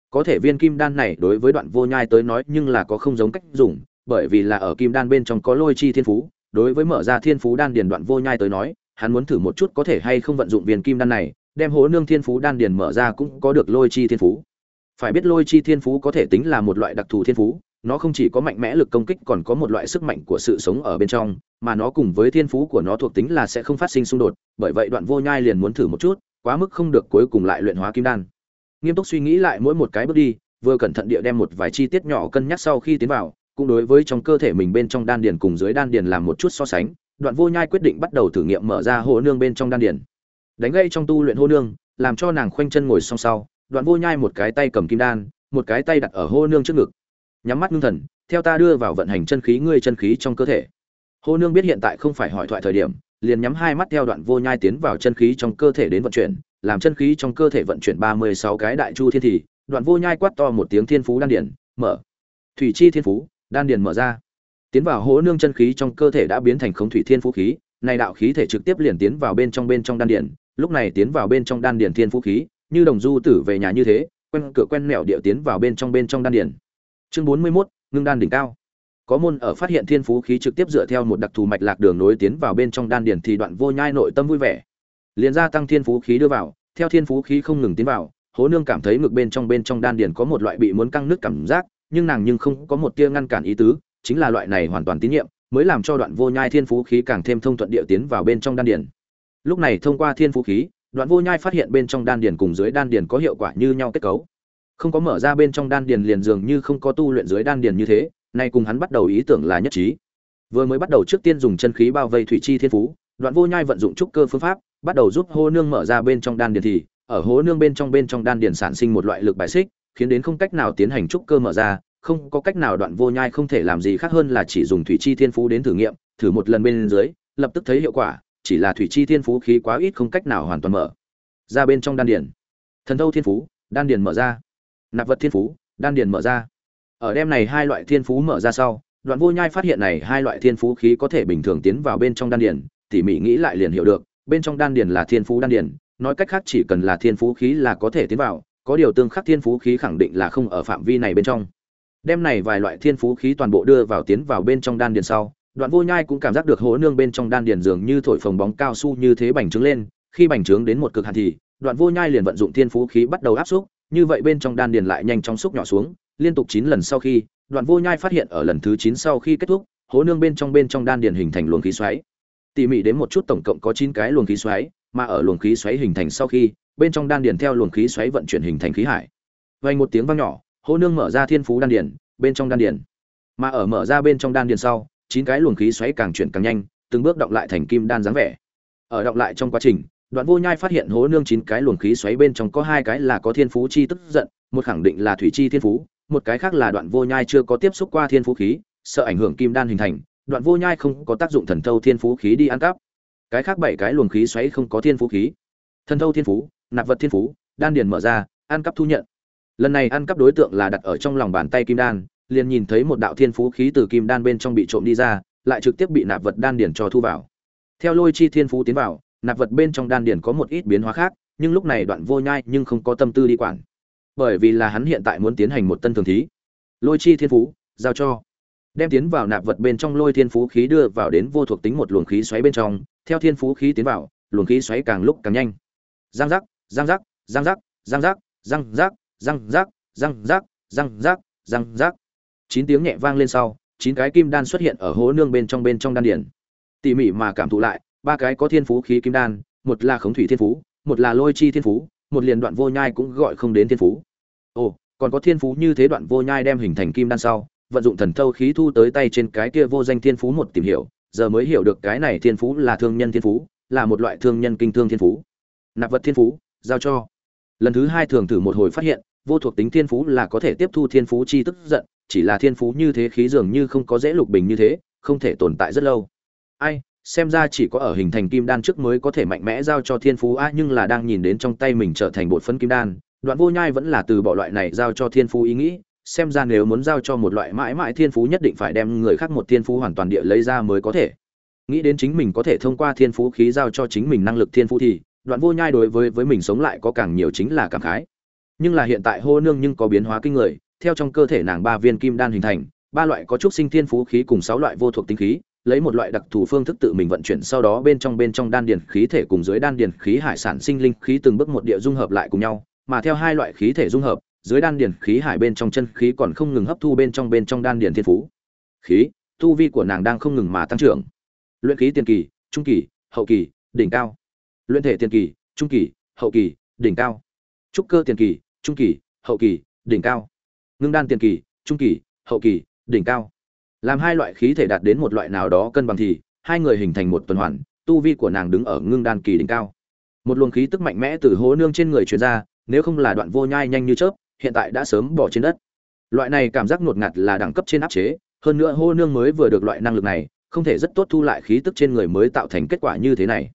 có thể viên kim đan này đối với đoạn vô nhai tới nói nhưng là có không giống cách dùng bởi vì là ở kim đan bên trong có lôi chi thiên phú đối với mở ra thiên phú đan điền đoạn vô nhai tới nói hắn muốn thử một chút có thể hay không vận dụng viên kim đan này đem hố nương thiên phú đan điền mở ra cũng có được lôi chi thiên phú phải biết lôi chi thiên phú có thể tính là một loại đặc thù thiên phú, nó không chỉ có mạnh mẽ lực công kích còn có một loại sức mạnh của sự sống ở bên trong, mà nó cùng với thiên phú của nó thuộc tính là sẽ không phát sinh xung đột, bởi vậy đoạn vô nhai liền muốn thử một chút, quá mức không được cuối cùng lại luyện hóa kim đan. Nghiêm túc suy nghĩ lại mỗi một cái bước đi, vừa cẩn thận địa đem một vài chi tiết nhỏ cân nhắc sau khi tiến vào, cũng đối với trong cơ thể mình bên trong đan điền cùng dưới đan điền làm một chút so sánh, đoạn vô nhai quyết định bắt đầu thử nghiệm mở ra hồ nương bên trong đan điền. Đánh gây trong tu luyện hô nương, làm cho nàng khoanh chân ngồi song sau đoạn vô nhai một cái tay cầm kim đan, một cái tay đặt ở hô nương trước ngực. Nhắm mắt ngưng thần, theo ta đưa vào vận hành chân khí ngươi chân khí trong cơ thể. Hô nương biết hiện tại không phải hỏi thoại thời điểm, liền nhắm hai mắt theo đoạn vô nhai tiến vào chân khí trong cơ thể đến vận chuyển, làm chân khí trong cơ thể vận chuyển ba mươi sáu cái đại chu thiên thì, đoạn vô nhai quát to một tiếng thiên phú đan điển mở. Thủy chi thiên phú, đan điển mở ra. Tiến vào hố nương chân khí trong cơ thể đã biến thành khống thủy thiên phú khí, này đạo khí thể trực tiếp liền tiến vào bên trong bên trong đan điển lúc này tiến vào bên trong đan điển thiên phú khí như đồng du tử về nhà như thế quen cửa quen mẹo địa tiến vào bên trong bên trong đan điển chương bốn mươi 41, ngưng đan đỉnh cao. Có môn ở phát hiện thiên phú khí trực tiếp dựa theo một đặc thù mạch lạc đường nối tiến vào bên trong đan điển thì đoạn vô nhai nội tâm vui vẻ. Liền gia tăng thiên phú khí đưa vào theo thiên phú khí không ngừng tiến vào hố nương cảm thấy ngực bên trong bên trong đan điển có một loại bị muốn căng nứt cảm giác nhưng nàng nhưng không có một tia ngăn cản ý tứ chính là loại này hoàn toàn tín nhiệm mới làm cho đoạn vô nhai thiên phú khí càng thêm thông thuận địa tiến vào bên trong đan điển lúc này thông qua thiên phú khí đoạn vô nhai phát hiện bên trong đan điền cùng dưới đan điền có hiệu quả như nhau kết cấu. Không có mở ra bên trong đan điền liền dường như không có tu luyện dưới đan điền như thế, nay cùng hắn bắt đầu ý tưởng là nhất trí. Vừa mới bắt đầu trước tiên dùng chân khí bao vây thủy chi thiên phú, đoạn vô nhai vận dụng trúc cơ phương pháp, bắt đầu giúp hô nương mở ra bên trong đan điền thì, ở hố nương bên trong bên trong đan điền sản sinh một loại lực bài xích, khiến đến không cách nào tiến hành trúc cơ mở ra, không có cách nào đoạn vô nhai không thể làm gì khác hơn là chỉ dùng thủy chi thiên phú đến thử nghiệm, thử một lần bên dưới, lập tức thấy hiệu quả chỉ là thủy chi thiên phú khí quá ít không cách nào hoàn toàn mở. Ra bên trong đan điền. Thần thâu thiên phú, đan điền mở ra. Nạp vật thiên phú, đan điền mở ra. Ở đêm này hai loại thiên phú mở ra sau, đoạn vô nhai phát hiện này hai loại thiên phú khí có thể bình thường tiến vào bên trong đan điền, tỉ mỉ nghĩ lại liền hiểu được, bên trong đan điền là thiên phú đan điền, nói cách khác chỉ cần là thiên phú khí là có thể tiến vào, có điều tương khắc thiên phú khí khẳng định là không ở phạm vi này bên trong. Đem này vài loại thiên phú khí toàn bộ đưa vào tiến vào bên trong đan điền sau đoạn vô nhai cũng cảm giác được hố nương bên trong đan điền dường như thổi phồng bóng cao su như thế bành trướng lên, khi bành trướng đến một cực hạn thì, đoạn vô nhai liền vận dụng thiên phú khí bắt đầu áp xúc, như vậy bên trong đan điền lại nhanh chóng xúc nhỏ xuống, liên tục chín lần sau khi, đoạn vô nhai phát hiện ở lần thứ chín sau khi kết thúc, hố nương bên trong bên trong đan điền hình thành luồng khí xoáy. Tỉ mỉ đến một chút tổng cộng có chín cái luồng khí xoáy, mà ở luồng khí xoáy hình thành sau khi, bên trong đan điền theo luồng khí xoáy vận chuyển hình thành khí hải. Vang một tiếng vang nhỏ, hố nương mở ra thiên phú đan điền, bên trong đan điền. Mà ở mở ra bên trong đan điền sau chín cái luồng khí xoáy càng chuyển càng nhanh, từng bước động lại thành kim đan dáng vẻ. Ở động lại trong quá trình, đoạn vô nhai phát hiện hố nương chín cái luồng khí xoáy bên trong có hai cái là có thiên phú chi tức giận, một khẳng định là thủy chi thiên phú, một cái khác là đoạn vô nhai chưa có tiếp xúc qua thiên phú khí, sợ ảnh hưởng kim đan hình thành, đoạn vô nhai không có tác dụng thần thâu thiên phú khí đi ăn cắp. Cái khác bảy cái luồng khí xoáy không có thiên phú khí. Thần thâu thiên phú, nạp vật thiên phú, đan điền mở ra, ăn cắp thu nhận. Lần này ăn cắp đối tượng là đặt ở trong lòng bàn tay kim đan liền nhìn thấy một đạo thiên phú khí từ kim đan bên trong bị trộm đi ra, lại trực tiếp bị nạp vật đan điển cho thu vào. Theo lôi chi thiên phú tiến vào, nạp vật bên trong đan điển có một ít biến hóa khác, nhưng lúc này đoạn vô nhai nhưng không có tâm tư đi quản. Bởi vì là hắn hiện tại muốn tiến hành một tân thường thí. Lôi chi thiên phú, giao cho. Đem tiến vào nạp vật bên trong lôi thiên phú khí đưa vào đến vô thuộc tính một luồng khí xoáy bên trong, theo thiên phú khí tiến vào, luồng khí xoáy càng lúc càng nhanh. Giang giác giang giác giang giác giang giác giang giác giang giác giang giác giang giác giang giác chín tiếng nhẹ vang lên sau, chín cái kim đan xuất hiện ở hố nương bên trong bên trong đan điển tỉ mỉ mà cảm thụ lại, ba cái có thiên phú khí kim đan, một là khống thủy thiên phú, một là lôi chi thiên phú, một liền đoạn vô nhai cũng gọi không đến thiên phú. Ồ, còn có thiên phú như thế đoạn vô nhai đem hình thành kim đan sau, vận dụng thần thâu khí thu tới tay trên cái kia vô danh thiên phú một tìm hiểu, giờ mới hiểu được cái này thiên phú là thương nhân thiên phú, là một loại thương nhân kinh thương thiên phú. Nạp vật thiên phú, giao cho. Lần thứ hai thường thử một hồi phát hiện, vô thuộc tính thiên phú là có thể tiếp thu thiên phú chi tức giận chỉ là thiên phú như thế khí dường như không có dễ lục bình như thế, không thể tồn tại rất lâu. Ai, xem ra chỉ có ở hình thành kim đan trước mới có thể mạnh mẽ giao cho thiên phú. A nhưng là đang nhìn đến trong tay mình trở thành bột phân kim đan, đoạn vô nhai vẫn là từ bỏ loại này giao cho thiên phú ý nghĩ. Xem ra nếu muốn giao cho một loại mãi mãi thiên phú nhất định phải đem người khác một thiên phú hoàn toàn địa lấy ra mới có thể. Nghĩ đến chính mình có thể thông qua thiên phú khí giao cho chính mình năng lực thiên phú thì, đoạn vô nhai đối với với mình sống lại có càng nhiều chính là cảm khái. Nhưng là hiện tại hô nương nhưng có biến hóa kinh người theo trong cơ thể nàng ba viên kim đan hình thành, ba loại có trúc sinh thiên phú khí cùng sáu loại vô thuộc tinh khí, lấy một loại đặc thù phương thức tự mình vận chuyển, sau đó bên trong bên trong đan điền khí thể cùng dưới đan điền khí hải sản sinh linh khí từng bước một địa dung hợp lại cùng nhau, mà theo hai loại khí thể dung hợp, dưới đan điền khí hải bên trong chân khí còn không ngừng hấp thu bên trong bên trong đan điền thiên phú. Khí, tu vi của nàng đang không ngừng mà tăng trưởng. Luyện khí tiền kỳ, trung kỳ, hậu kỳ, đỉnh cao. Luyện thể tiền kỳ, trung kỳ, hậu kỳ, đỉnh cao. Trúc cơ tiền kỳ, trung kỳ, hậu kỳ, đỉnh cao ngưng đan tiền kỳ, trung kỳ, hậu kỳ, đỉnh cao. Làm hai loại khí thể đạt đến một loại nào đó cân bằng thì, hai người hình thành một tuần hoàn, tu vi của nàng đứng ở ngưng đan kỳ đỉnh cao. Một luồng khí tức mạnh mẽ từ hố nương trên người truyền ra, nếu không là đoạn vô nhai nhanh như chớp, hiện tại đã sớm bỏ trên đất. Loại này cảm giác ngột ngạt là đẳng cấp trên áp chế, hơn nữa hô nương mới vừa được loại năng lực này, không thể rất tốt thu lại khí tức trên người mới tạo thành kết quả như thế này.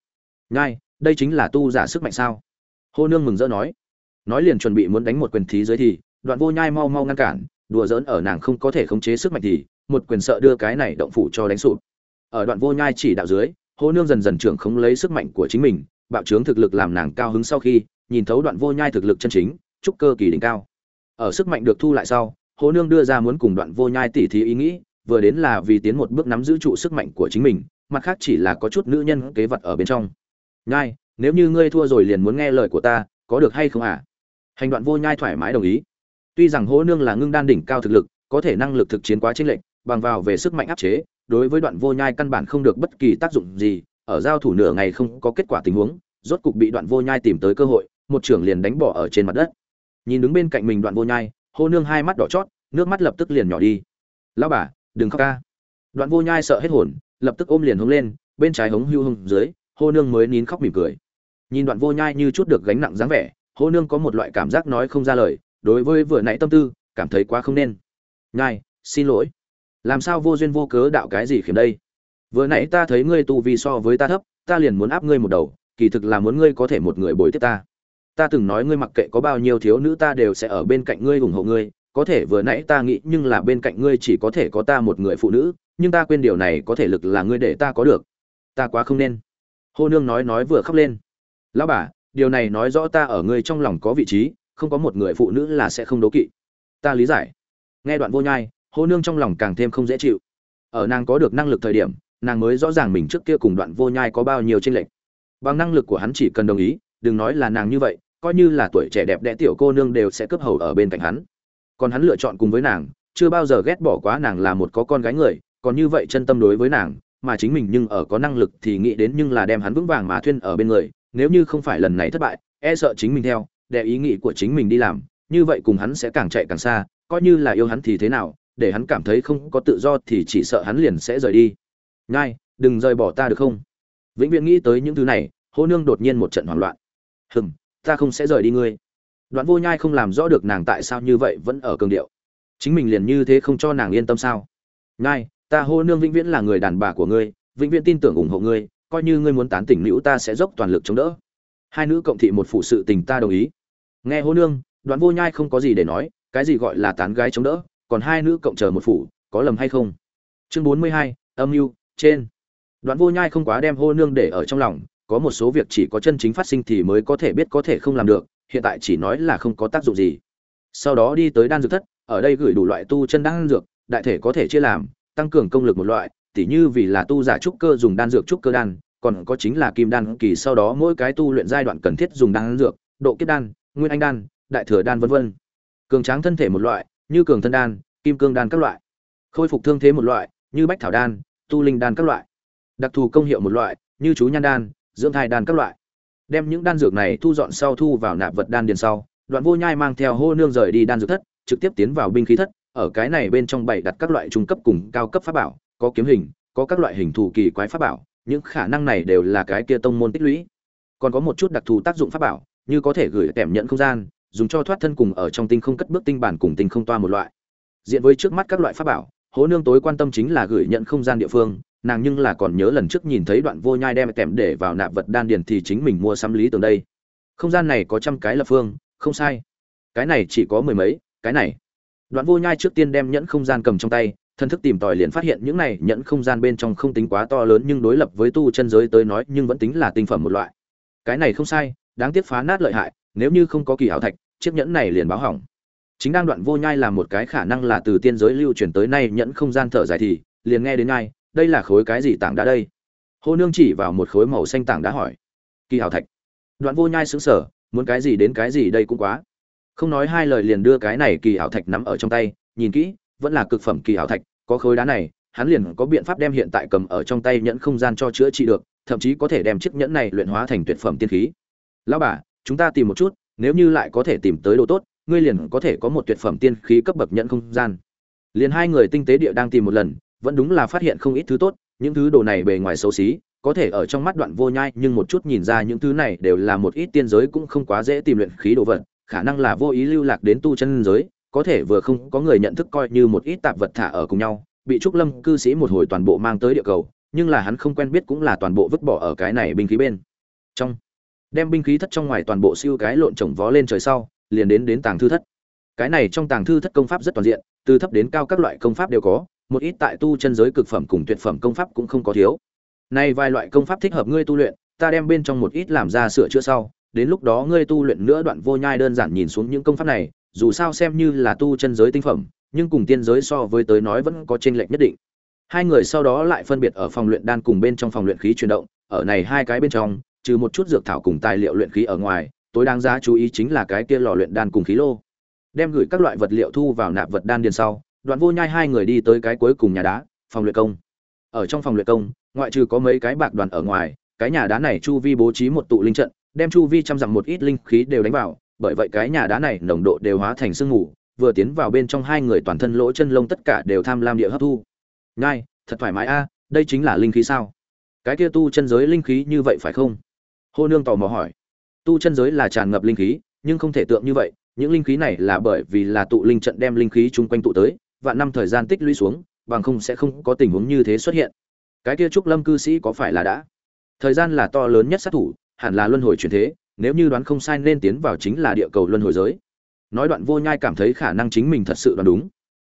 Nhai, đây chính là tu giả sức mạnh sao? Hô nương mừng rỡ nói. Nói liền chuẩn bị muốn đánh một quyền thí dưới thì đoạn vô nhai mau mau ngăn cản, đùa giỡn ở nàng không có thể khống chế sức mạnh thì, một quyền sợ đưa cái này động phủ cho đánh sụp. Ở đoạn vô nhai chỉ đạo dưới, hô nương dần dần trưởng không lấy sức mạnh của chính mình, bạo trướng thực lực làm nàng cao hứng sau khi, nhìn thấu đoạn vô nhai thực lực chân chính trúc cơ kỳ đỉnh cao. Ở sức mạnh được thu lại sau, hô nương đưa ra muốn cùng đoạn vô nhai tỉ thí ý nghĩ, vừa đến là vì tiến một bước nắm giữ trụ sức mạnh của chính mình, mặt khác chỉ là có chút nữ nhân kế vật ở bên trong. Nhai, nếu như ngươi thua rồi liền muốn nghe lời của ta, có được hay không à hành đoạn vô nhai thoải mái đồng ý tuy rằng hỗ nương là ngưng đan đỉnh cao thực lực, có thể năng lực thực chiến quá chênh lệch, bằng vào về sức mạnh áp chế, đối với đoạn vô nhai căn bản không được bất kỳ tác dụng gì, ở giao thủ nửa ngày không có kết quả tình huống, rốt cục bị đoạn vô nhai tìm tới cơ hội, một trưởng liền đánh bỏ ở trên mặt đất. Nhìn đứng bên cạnh mình đoạn vô nhai Hỗ nương hai mắt đỏ chót, nước mắt lập tức liền nhỏ đi. Lão bà, đừng khóc ca. Đoạn vô nhai sợ hết hồn, lập tức ôm liền hướng lên, bên trái hống hưu hùng dưới hô nương mới nín khóc mỉm cười. Nhìn đoạn vô nhai như chút được gánh nặng dáng vẻ hô nương có một loại cảm giác nói không ra lời đối với vừa nãy tâm tư, cảm thấy quá không nên. Ngài, xin lỗi. Làm sao vô duyên vô cớ đạo cái gì khiếm đây? Vừa nãy ta thấy ngươi tu vi so với ta thấp, ta liền muốn áp ngươi một đầu, kỳ thực là muốn ngươi có thể một người bồi tiếp ta. Ta từng nói ngươi mặc kệ có bao nhiêu thiếu nữ ta đều sẽ ở bên cạnh ngươi ủng hộ ngươi, có thể vừa nãy ta nghĩ nhưng là bên cạnh ngươi chỉ có thể có ta một người phụ nữ, nhưng ta quên điều này có thể lực là ngươi để ta có được. Ta quá không nên. Hô nương nói nói vừa khóc lên. Lão bà, điều này nói rõ ta ở ngươi trong lòng có vị trí không có một người phụ nữ là sẽ không đố kỵ. Ta lý giải. Nghe đoạn vô nhai, hô nương trong lòng càng thêm không dễ chịu. Ở nàng có được năng lực thời điểm, nàng mới rõ ràng mình trước kia cùng đoạn vô nhai có bao nhiêu tranh lệch. Bằng năng lực của hắn chỉ cần đồng ý, đừng nói là nàng như vậy, coi như là tuổi trẻ đẹp đẽ tiểu cô nương đều sẽ cướp hầu ở bên cạnh hắn. Còn hắn lựa chọn cùng với nàng, chưa bao giờ ghét bỏ quá nàng là một có con gái người, còn như vậy chân tâm đối với nàng, mà chính mình nhưng ở có năng lực thì nghĩ đến nhưng là đem hắn vững vàng mà thuyên ở bên người, nếu như không phải lần này thất bại e sợ chính mình theo để ý nghĩ của chính mình đi làm như vậy cùng hắn sẽ càng chạy càng xa coi như là yêu hắn thì thế nào để hắn cảm thấy không có tự do thì chỉ sợ hắn liền sẽ rời đi. Ngai, đừng rời bỏ ta được không? Vĩnh viễn nghĩ tới những thứ này hô nương đột nhiên một trận hoảng loạn. Hừm ta không sẽ rời đi ngươi. Đoạn vô nhai không làm rõ được nàng tại sao như vậy vẫn ở cường điệu. Chính mình liền như thế không cho nàng yên tâm sao? Ngai, ta hô nương vĩnh viễn là người đàn bà của ngươi vĩnh viễn tin tưởng ủng hộ ngươi coi như ngươi muốn tán tỉnh nữ ta sẽ dốc toàn lực chống đỡ. Hai nữ cộng thị một phụ sự tình ta đồng ý nghe hô nương đoạn vô nhai không có gì để nói, cái gì gọi là tán gái chống đỡ, còn hai nữ cộng chờ một phủ, có lầm hay không? Chương bốn mươi hai, âm mưu, trên. Đoạn vô nhai không quá đem hô nương để ở trong lòng, có một số việc chỉ có chân chính phát sinh thì mới có thể biết có thể không làm được, hiện tại chỉ nói là không có tác dụng gì. Sau đó đi tới đan dược thất, ở đây gửi đủ loại tu chân đan dược, đại thể có thể chia làm, tăng cường công lực một loại, tỉ như vì là tu giả trúc cơ dùng đan dược trúc cơ đan, còn có chính là kim đan kỳ, sau đó mỗi cái tu luyện giai đoạn cần thiết dùng đan dược, độ kiếp đan nguyên anh đan, đại thừa đan vân vân. Cường tráng thân thể một loại, như cường thân đan, kim cương đan các loại. Khôi phục thương thế một loại, như bách thảo đan, tu linh đan các loại. Đặc thù công hiệu một loại, như chú nhan đan, dưỡng thai đan các loại. Đem những đan dược này thu dọn sau thu vào nạp vật đan điền sau, đoạn vô nhai mang theo hô nương rời đi đan dược thất, trực tiếp tiến vào binh khí thất, ở cái này bên trong bày đặt các loại trung cấp cùng cao cấp pháp bảo, có kiếm hình, có các loại hình thù kỳ quái pháp bảo, những khả năng này đều là cái kia tông môn tích lũy. Còn có một chút đặc thù tác dụng pháp bảo như có thể gửi kèm nhận không gian, dùng cho thoát thân cùng ở trong tinh không cất bước tinh bản cùng tinh không toa một loại. Diện với trước mắt các loại pháp bảo, hố nương tối quan tâm chính là gửi nhận không gian địa phương, nàng nhưng là còn nhớ lần trước nhìn thấy đoạn vô nhai đem kèm để vào nạp vật đan điền thì chính mình mua sắm lý tường đây. Không gian này có trăm cái lập phương, không sai. Cái này chỉ có mười mấy, cái này. Đoạn vô nhai trước tiên đem nhẫn không gian cầm trong tay, thân thức tìm tòi liền phát hiện những này nhẫn không gian bên trong không tính quá to lớn nhưng đối lập với tu chân giới tới nói nhưng vẫn tính là tinh phẩm một loại. Cái này không sai đáng tiếc phá nát lợi hại, nếu như không có kỳ hảo thạch, chiếc nhẫn này liền báo hỏng. Chính đang đoạn vô nhai là một cái khả năng là từ tiên giới lưu truyền tới nay nhẫn không gian thở dài thì, liền nghe đến ngay, đây là khối cái gì tảng đá đây? Hô nương chỉ vào một khối màu xanh tảng đá hỏi. Kỳ hảo thạch. Đoạn vô nhai xứng sở muốn cái gì đến cái gì đây cũng quá. Không nói hai lời liền đưa cái này kỳ hảo thạch nắm ở trong tay, nhìn kỹ, vẫn là cực phẩm kỳ hảo thạch, có khối đá này, hắn liền có biện pháp đem hiện tại cầm ở trong tay nhẫn không gian cho chữa trị được, thậm chí có thể đem chiếc nhẫn này luyện hóa thành tuyệt phẩm tiên khí lão bà, chúng ta tìm một chút, nếu như lại có thể tìm tới đồ tốt, ngươi liền có thể có một tuyệt phẩm tiên khí cấp bậc nhận không gian. Liền hai người tinh tế địa đang tìm một lần, vẫn đúng là phát hiện không ít thứ tốt, những thứ đồ này bề ngoài xấu xí, có thể ở trong mắt đoạn vô nhai, nhưng một chút nhìn ra những thứ này đều là một ít tiên giới cũng không quá dễ tìm luyện khí đồ vật, khả năng là vô ý lưu lạc đến tu chân giới, có thể vừa không có người nhận thức coi như một ít tạp vật thả ở cùng nhau, bị trúc lâm cư sĩ một hồi toàn bộ mang tới địa cầu, nhưng là hắn không quen biết cũng là toàn bộ vứt bỏ ở cái này binh khí bên trong đem binh khí thất trong ngoài toàn bộ siêu cái lộn trồng vó lên trời sau, liền đến đến tàng thư thất. Cái này trong tàng thư thất công pháp rất toàn diện, từ thấp đến cao các loại công pháp đều có, một ít tại tu chân giới cực phẩm cùng tuyệt phẩm công pháp cũng không có thiếu. Nay vài loại công pháp thích hợp ngươi tu luyện, ta đem bên trong một ít làm ra sửa chữa sau, đến lúc đó ngươi tu luyện nữa đoạn vô nhai đơn giản nhìn xuống những công pháp này, dù sao xem như là tu chân giới tinh phẩm, nhưng cùng tiên giới so với tới nói vẫn có chênh lệch nhất định. Hai người sau đó lại phân biệt ở phòng luyện đan cùng bên trong phòng luyện khí chuyển động, ở này hai cái bên trong trừ một chút dược thảo cùng tài liệu luyện khí ở ngoài, tối đáng giá chú ý chính là cái kia lò luyện đan cùng khí lô. Đem gửi các loại vật liệu thu vào nạp vật đan điền sau, đoạn vô nhai hai người đi tới cái cuối cùng nhà đá, phòng luyện công. Ở trong phòng luyện công, ngoại trừ có mấy cái bạc đoàn ở ngoài, cái nhà đá này chu vi bố trí một tụ linh trận, đem chu vi trăm dặm một ít linh khí đều đánh vào, bởi vậy cái nhà đá này nồng độ đều hóa thành sương mù, vừa tiến vào bên trong hai người toàn thân lỗ chân lông tất cả đều tham lam địa hấp thu. Ngay thật thoải mái a, đây chính là linh khí sao? Cái kia tu chân giới linh khí như vậy phải không? Hồ nương tò mò hỏi. Tu chân giới là tràn ngập linh khí, nhưng không thể tượng như vậy, những linh khí này là bởi vì là tụ linh trận đem linh khí chung quanh tụ tới và năm thời gian tích lũy xuống, bằng không sẽ không có tình huống như thế xuất hiện. Cái kia trúc lâm cư sĩ có phải là đã? Thời gian là to lớn nhất sát thủ, hẳn là luân hồi chuyển thế, nếu như đoán không sai nên tiến vào chính là địa cầu luân hồi giới. Nói đoạn vô nhai cảm thấy khả năng chính mình thật sự đoán đúng.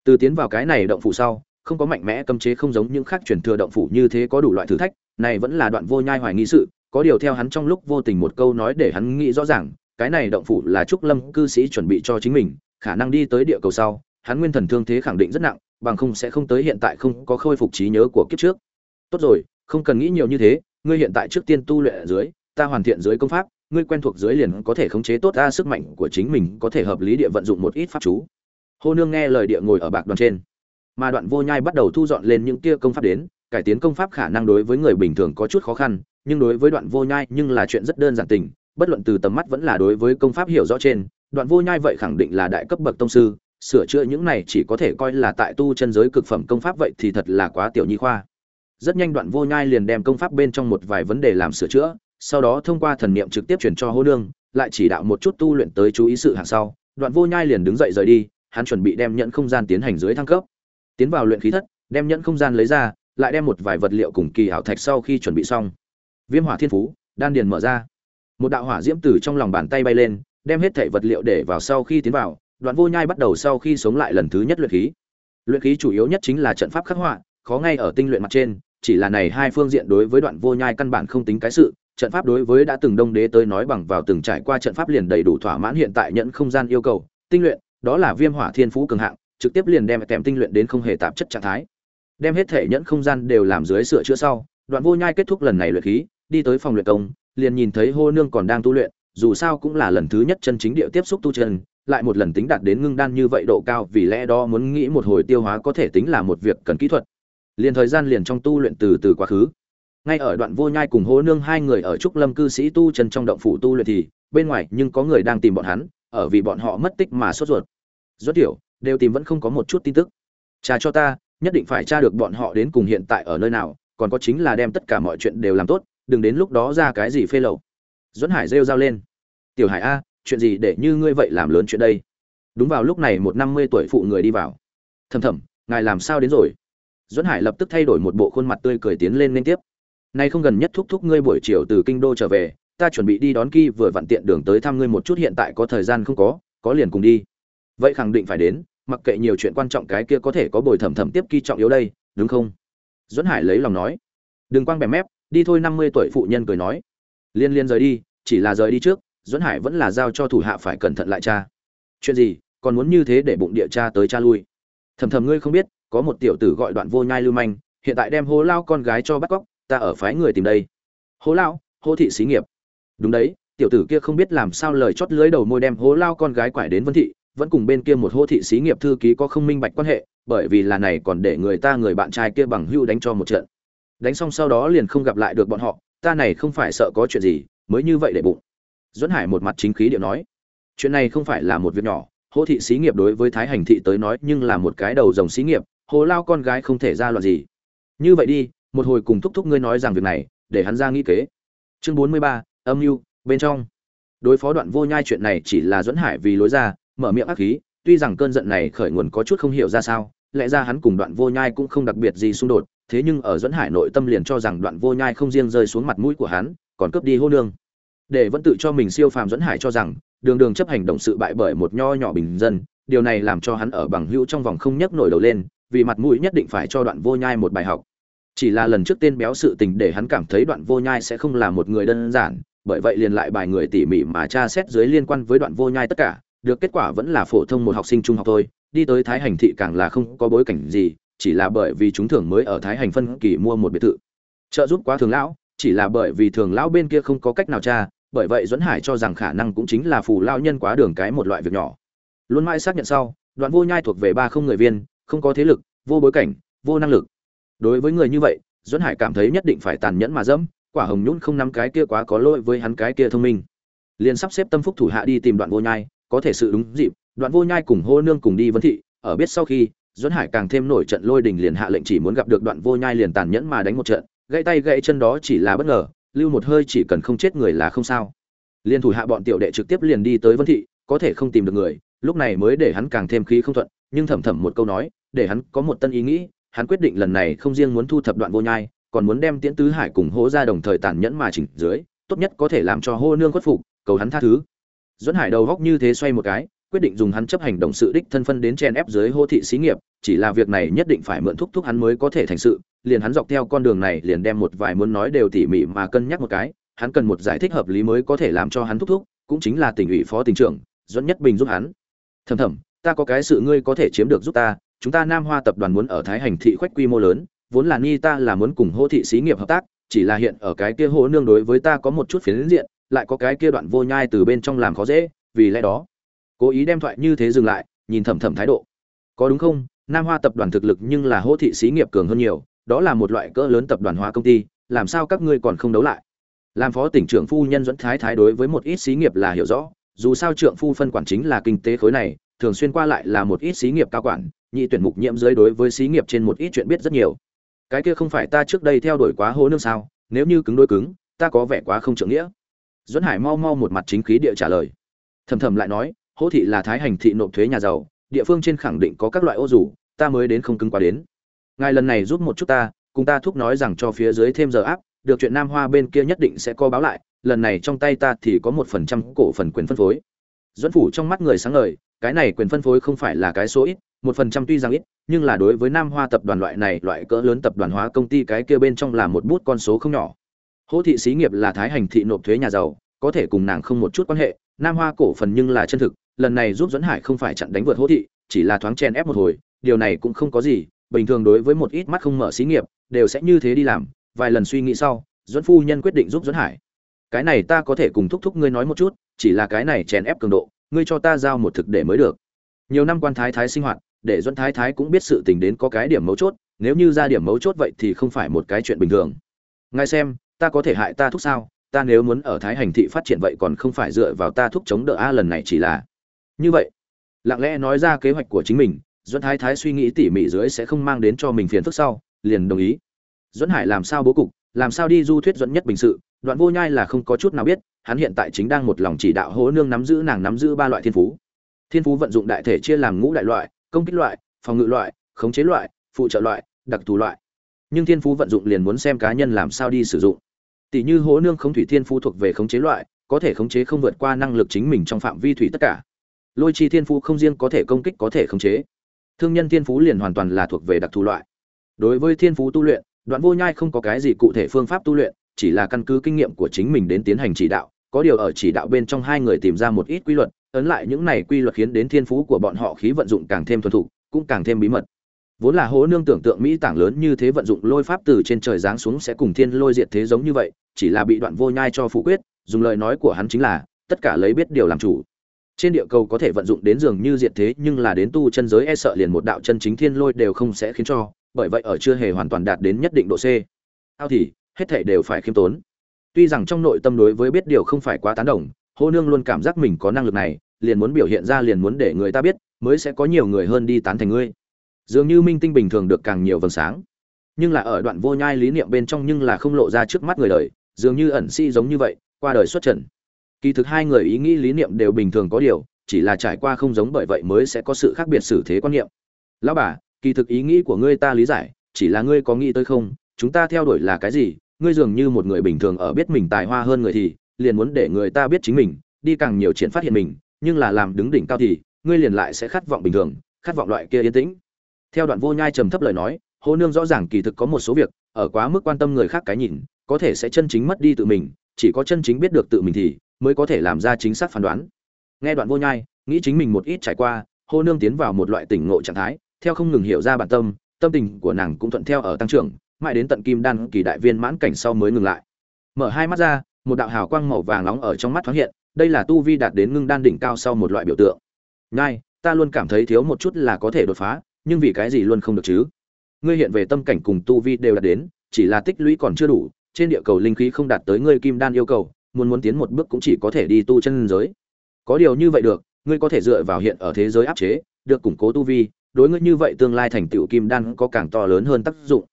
Từ tiến vào cái này động phủ sau, không có mạnh mẽ cấm chế không giống những khác chuyển thừa động phủ như thế có đủ loại thử thách, này vẫn là đoạn vô nhai hoài nghi sự có điều theo hắn trong lúc vô tình một câu nói để hắn nghĩ rõ ràng, cái này động phủ là trúc lâm cư sĩ chuẩn bị cho chính mình, khả năng đi tới địa cầu sau, hắn nguyên thần thương thế khẳng định rất nặng, bằng không sẽ không tới hiện tại không có khôi phục trí nhớ của kiếp trước. Tốt rồi, không cần nghĩ nhiều như thế, ngươi hiện tại trước tiên tu luyện ở dưới, ta hoàn thiện dưới công pháp, ngươi quen thuộc dưới liền có thể khống chế tốt ra sức mạnh của chính mình, có thể hợp lý địa vận dụng một ít pháp chú. Hô nương nghe lời địa ngồi ở bạc đoàn trên. Mà đoạn vô nhai bắt đầu thu dọn lên những kia công pháp đến, cải tiến công pháp khả năng đối với người bình thường có chút khó khăn nhưng đối với đoạn vô nhai nhưng là chuyện rất đơn giản tình, bất luận từ tầm mắt vẫn là đối với công pháp hiểu rõ trên, đoạn vô nhai vậy khẳng định là đại cấp bậc tông sư, sửa chữa những này chỉ có thể coi là tại tu chân giới cực phẩm công pháp vậy thì thật là quá tiểu nhi khoa. Rất nhanh đoạn vô nhai liền đem công pháp bên trong một vài vấn đề làm sửa chữa, sau đó thông qua thần niệm trực tiếp chuyển cho hô nương, lại chỉ đạo một chút tu luyện tới chú ý sự hàng sau, đoạn vô nhai liền đứng dậy rời đi, hắn chuẩn bị đem nhận không gian tiến hành dưới thăng cấp. Tiến vào luyện khí thất, đem nhận không gian lấy ra, lại đem một vài vật liệu cùng kỳ hảo thạch sau khi chuẩn bị xong viêm hỏa thiên phú, đan điền mở ra. Một đạo hỏa diễm từ trong lòng bàn tay bay lên, đem hết thể vật liệu để vào sau khi tiến vào, đoạn vô nhai bắt đầu sau khi sống lại lần thứ nhất luyện khí. Luyện khí chủ yếu nhất chính là trận pháp khắc họa, khó ngay ở tinh luyện mặt trên, chỉ là này hai phương diện đối với đoạn vô nhai căn bản không tính cái sự, trận pháp đối với đã từng đông đế tới nói bằng vào từng trải qua trận pháp liền đầy đủ thỏa mãn hiện tại nhận không gian yêu cầu, tinh luyện, đó là viêm hỏa thiên phú cường hạng, trực tiếp liền đem kèm tinh luyện đến không hề tạp chất trạng thái. Đem hết thể nhẫn không gian đều làm dưới sửa chữa sau, đoạn vô nhai kết thúc lần này luyện khí đi tới phòng luyện công, liền nhìn thấy hô nương còn đang tu luyện, dù sao cũng là lần thứ nhất chân chính địa tiếp xúc tu chân, lại một lần tính đạt đến ngưng đan như vậy độ cao, vì lẽ đó muốn nghĩ một hồi tiêu hóa có thể tính là một việc cần kỹ thuật. Liền thời gian liền trong tu luyện từ từ quá khứ. Ngay ở đoạn vô nhai cùng hô nương hai người ở trúc lâm cư sĩ tu chân trong động phủ tu luyện thì, bên ngoài nhưng có người đang tìm bọn hắn, ở vì bọn họ mất tích mà sốt ruột. Rốt hiểu đều tìm vẫn không có một chút tin tức. Tra cho ta, nhất định phải tra được bọn họ đến cùng hiện tại ở nơi nào, còn có chính là đem tất cả mọi chuyện đều làm tốt đừng đến lúc đó ra cái gì phê lậu. Dẫn hải rêu rao lên. Tiểu hải a, chuyện gì để như ngươi vậy làm lớn chuyện đây? Đúng vào lúc này một năm mươi tuổi phụ người đi vào. Thầm thầm, ngài làm sao đến rồi? Dẫn hải lập tức thay đổi một bộ khuôn mặt tươi cười tiến lên liên tiếp. Nay không gần nhất thúc thúc ngươi buổi chiều từ kinh đô trở về, ta chuẩn bị đi đón ky vừa vặn tiện đường tới thăm ngươi một chút, hiện tại có thời gian không có có liền cùng đi. Vậy khẳng định phải đến, mặc kệ nhiều chuyện quan trọng cái kia có thể có bồi thẩm thẩm tiếp ky trọng yếu đây, đúng không? Duẫn hải lấy lòng nói. Đừng quang bẻ mép đi thôi, năm mươi tuổi phụ nhân cười nói. Liên liên rời đi, chỉ là rời đi trước, duẫn hải vẫn là giao cho thủ hạ phải cẩn thận lại cha. Chuyện gì, còn muốn như thế để bụng địa cha tới cha lui? Thầm thầm ngươi không biết, có một tiểu tử gọi đoạn vô nhai lưu manh, hiện tại đem hố lao con gái cho bắt cóc, ta ở phái người tìm đây. Hố lao hô thị xí nghiệp. Đúng đấy, tiểu tử kia không biết làm sao lời chót lưới đầu môi đem hố lao con gái quải đến vân thị, vẫn cùng bên kia một hô thị xí nghiệp thư ký có không minh bạch quan hệ, bởi vì là này còn để người ta người bạn trai kia bằng hưu đánh cho một trận đánh xong sau đó liền không gặp lại được bọn họ, ta này không phải sợ có chuyện gì, mới như vậy để bụng. Duẫn hải một mặt chính khí điệu nói, chuyện này không phải là một việc nhỏ, hô thị xí nghiệp đối với thái hành thị tới nói nhưng là một cái đầu dòng xí nghiệp, hồ lao con gái không thể ra loạn gì. Như vậy đi, một hồi cùng thúc thúc ngươi nói rằng việc này, để hắn ra nghĩ kế. Chương bốn mươi ba, âm mưu, bên trong. Đối phó đoạn vô nhai chuyện này chỉ là dẫn hải vì lối ra, mở miệng ác khí, tuy rằng cơn giận này khởi nguồn có chút không hiểu ra sao, lẽ ra hắn cùng đoạn vô nhai cũng không đặc biệt gì xung đột thế nhưng ở dẫn hải nội tâm liền cho rằng đoạn vô nhai không riêng rơi xuống mặt mũi của hắn, còn cướp đi hô nương. Để vẫn tự cho mình siêu phàm dẫn hải cho rằng, đường đường chấp hành động sự bại bởi một nho nhỏ bình dân, điều này làm cho hắn ở bằng hữu trong vòng không nhấc nổi đầu lên, vì mặt mũi nhất định phải cho đoạn vô nhai một bài học. Chỉ là lần trước tên béo sự tình để hắn cảm thấy đoạn vô nhai sẽ không là một người đơn giản, bởi vậy liền lại bài người tỉ mỉ mà tra xét dưới liên quan với đoạn vô nhai tất cả, được kết quả vẫn là phổ thông một học sinh trung học thôi, đi tới thái hành thị càng là không có bối cảnh gì chỉ là bởi vì chúng thường mới ở thái hành phân kỳ mua một biệt thự. Trợ giúp quá thường lão, chỉ là bởi vì thường lão bên kia không có cách nào tra, bởi vậy dẫn hải cho rằng khả năng cũng chính là phù lao nhân quá đường cái một loại việc nhỏ. Luôn mãi xác nhận sau, đoạn vô nhai thuộc về ba không người viên, không có thế lực, vô bối cảnh, vô năng lực. Đối với người như vậy dẫn hải cảm thấy nhất định phải tàn nhẫn mà dẫm, quả hồng nhún không nắm cái kia quá có lỗi với hắn cái kia thông minh. Liền sắp xếp tâm phúc thủ hạ đi tìm đoạn vô nhai, có thể sự đúng dịp, đoạn vô nhai cùng hô nương cùng đi vấn thị, ở biết sau khi Duẫn hải càng thêm nổi trận lôi đình liền hạ lệnh chỉ muốn gặp được đoạn vô nhai liền tàn nhẫn mà đánh một trận, gãy tay gãy chân đó chỉ là bất ngờ, lưu một hơi chỉ cần không chết người là không sao. Liên thủ hạ bọn tiểu đệ trực tiếp liền đi tới vân thị, có thể không tìm được người, lúc này mới để hắn càng thêm khí không thuận, nhưng thầm thầm một câu nói, để hắn có một tân ý nghĩ, hắn quyết định lần này không riêng muốn thu thập đoạn vô nhai, còn muốn đem tiễn tứ hải cùng Hỗ ra đồng thời tàn nhẫn mà chỉnh dưới, tốt nhất có thể làm cho hô nương khuất phục, cầu hắn tha thứ. Duẫn hải đầu góc như thế xoay một cái quyết định dùng hắn chấp hành động sự đích thân phân đến chen ép dưới hô thị xí nghiệp, chỉ là việc này nhất định phải mượn thúc thúc hắn mới có thể thành sự, liền hắn dọc theo con đường này liền đem một vài muốn nói đều tỉ mỉ mà cân nhắc một cái, hắn cần một giải thích hợp lý mới có thể làm cho hắn thúc thúc, cũng chính là tỉnh ủy phó tỉnh trưởng dẫn nhất bình giúp hắn. Thầm thầm, ta có cái sự ngươi có thể chiếm được giúp ta, chúng ta nam hoa tập đoàn muốn ở thái hành thị khoách quy mô lớn, vốn là ni ta là muốn cùng hô thị xí nghiệp hợp tác, chỉ là hiện ở cái kia hô nương đối với ta có một chút phiến diện, lại có cái kia đoạn vô nhai từ bên trong làm khó dễ, vì lẽ đó cố ý đem thoại như thế dừng lại, nhìn thầm thầm thái độ. Có đúng không? Nam hoa tập đoàn thực lực nhưng là Hỗ thị xí nghiệp cường hơn nhiều, đó là một loại cỡ lớn tập đoàn hóa công ty, làm sao các ngươi còn không đấu lại? Làm phó tỉnh trưởng phu nhân dẫn thái thái đối với một ít xí nghiệp là hiểu rõ, dù sao trưởng phu phân quản chính là kinh tế khối này, thường xuyên qua lại là một ít xí nghiệp cao quản, nhị tuyển mục nhiễm dưới đối với xí nghiệp trên một ít chuyện biết rất nhiều. Cái kia không phải ta trước đây theo đuổi quá hố nương sao? Nếu như cứng đôi cứng, ta có vẻ quá không trưởng nghĩa. Dẫn hải mau mau một mặt chính khí địa trả lời. Thầm thầm lại nói hỗ thị là thái hành thị nộp thuế nhà giàu, địa phương trên khẳng định có các loại ô rủ, ta mới đến không cứng quá đến. Ngài lần này giúp một chút ta, cùng ta thúc nói rằng cho phía dưới thêm giờ áp, được chuyện nam hoa bên kia nhất định sẽ co báo lại, lần này trong tay ta thì có một phần trăm cổ phần quyền phân phối. Dẫn phủ trong mắt người sáng ngời, cái này quyền phân phối không phải là cái số ít, một phần trăm tuy rằng ít, nhưng là đối với nam hoa tập đoàn loại này, loại cỡ lớn tập đoàn hóa công ty cái kia bên trong là một bút con số không nhỏ. Hỗ thị xí nghiệp là thái hành thị nộp thuế nhà giàu, có thể cùng nàng không một chút quan hệ, nam hoa cổ phần nhưng là chân thực lần này giúp dẫn hải không phải chặn đánh vượt hỗ thị, chỉ là thoáng chen ép một hồi, điều này cũng không có gì, bình thường đối với một ít mắt không mở xí nghiệp, đều sẽ như thế đi làm, vài lần suy nghĩ sau dẫn phu nhân quyết định giúp dẫn hải. Cái này ta có thể cùng thúc thúc ngươi nói một chút, chỉ là cái này chèn ép cường độ, ngươi cho ta giao một thực để mới được. Nhiều năm quan thái thái sinh hoạt, để dẫn thái thái cũng biết sự tình đến có cái điểm mấu chốt, nếu như ra điểm mấu chốt vậy thì không phải một cái chuyện bình thường. Ngài xem, ta có thể hại ta thúc sao? Ta nếu muốn ở thái hành thị phát triển vậy còn không phải dựa vào ta thúc chống đỡ a lần này chỉ là như vậy, lặng lẽ nói ra kế hoạch của chính mình, duẫn thái thái suy nghĩ tỉ mỉ dưới sẽ không mang đến cho mình phiền phức sau, liền đồng ý. Duẫn hải làm sao bố cục, làm sao đi du thuyết duẫn nhất bình sự, đoạn vô nhai là không có chút nào biết, hắn hiện tại chính đang một lòng chỉ đạo hố nương nắm giữ nàng nắm giữ ba loại thiên phú. Thiên phú vận dụng đại thể chia làm ngũ đại loại, công kích loại, phòng ngự loại, khống chế loại, phụ trợ loại, đặc thù loại. Nhưng thiên phú vận dụng liền muốn xem cá nhân làm sao đi sử dụng. Tỷ như hố nương không thủy thiên phú thuộc về khống chế loại, có thể khống chế không vượt qua năng lực chính mình trong phạm vi thủy tất cả lôi chi thiên phú không riêng có thể công kích có thể khống chế. Thương nhân thiên phú liền hoàn toàn là thuộc về đặc thù loại. Đối với thiên phú tu luyện, đoạn vô nhai không có cái gì cụ thể phương pháp tu luyện, chỉ là căn cứ kinh nghiệm của chính mình đến tiến hành chỉ đạo, có điều ở chỉ đạo bên trong hai người tìm ra một ít quy luật, ấn lại những này quy luật khiến đến thiên phú của bọn họ khí vận dụng càng thêm thuần thục, cũng càng thêm bí mật. Vốn là hố nương tưởng tượng mỹ tảng lớn như thế vận dụng lôi pháp từ trên trời giáng xuống sẽ cùng thiên lôi diệt thế giống như vậy, chỉ là bị đoạn vô nhai cho phủ quyết, dùng lời nói của hắn chính là, tất cả lấy biết điều làm chủ trên địa cầu có thể vận dụng đến dường như diệt thế, nhưng là đến tu chân giới e sợ liền một đạo chân chính thiên lôi đều không sẽ khiến cho, bởi vậy ở chưa hề hoàn toàn đạt đến nhất định độ c. Ao thì, hết thể đều phải khiêm tốn. Tuy rằng trong nội tâm đối với biết điều không phải quá tán đồng, hô nương luôn cảm giác mình có năng lực này, liền muốn biểu hiện ra liền muốn để người ta biết, mới sẽ có nhiều người hơn đi tán thành ngươi. Dường như minh tinh bình thường được càng nhiều vầng sáng. Nhưng là ở đoạn vô nhai lý niệm bên trong nhưng là không lộ ra trước mắt người đời, dường như ẩn si giống như vậy, qua đời xuất trần kỳ thực hai người ý nghĩ lý niệm đều bình thường có điều, chỉ là trải qua không giống bởi vậy mới sẽ có sự khác biệt xử thế quan niệm. Lão bà, kỳ thực ý nghĩ của ngươi ta lý giải, chỉ là ngươi có nghĩ tới không? Chúng ta theo đuổi là cái gì? Ngươi dường như một người bình thường ở biết mình tài hoa hơn người thì, liền muốn để người ta biết chính mình, đi càng nhiều chuyện phát hiện mình, nhưng là làm đứng đỉnh cao thì, ngươi liền lại sẽ khát vọng bình thường, khát vọng loại kia yên tĩnh. Theo đoạn vô nhai trầm thấp lời nói, hô nương rõ ràng kỳ thực có một số việc, ở quá mức quan tâm người khác cái nhìn, có thể sẽ chân chính mất đi tự mình, chỉ có chân chính biết được tự mình thì mới có thể làm ra chính xác phán đoán. Nghe đoạn vô nhai, nghĩ chính mình một ít trải qua, hô nương tiến vào một loại tỉnh ngộ trạng thái, theo không ngừng hiểu ra bản tâm tâm tình của nàng cũng thuận theo ở tăng trưởng, mãi đến tận kim đan kỳ đại viên mãn cảnh sau mới ngừng lại. Mở hai mắt ra, một đạo hào quang màu vàng nóng ở trong mắt thoáng hiện, đây là tu vi đạt đến ngưng đan đỉnh cao sau một loại biểu tượng. Nhai, ta luôn cảm thấy thiếu một chút là có thể đột phá, nhưng vì cái gì luôn không được chứ? Ngươi hiện về tâm cảnh cùng tu vi đều đạt đến, chỉ là tích lũy còn chưa đủ, trên địa cầu linh khí không đạt tới ngươi kim đan yêu cầu muốn muốn tiến một bước cũng chỉ có thể đi tu chân giới. Có điều như vậy được, ngươi có thể dựa vào hiện ở thế giới áp chế, được củng cố tu vi, đối ngươi như vậy tương lai thành tựu kim đan có càng to lớn hơn tác dụng.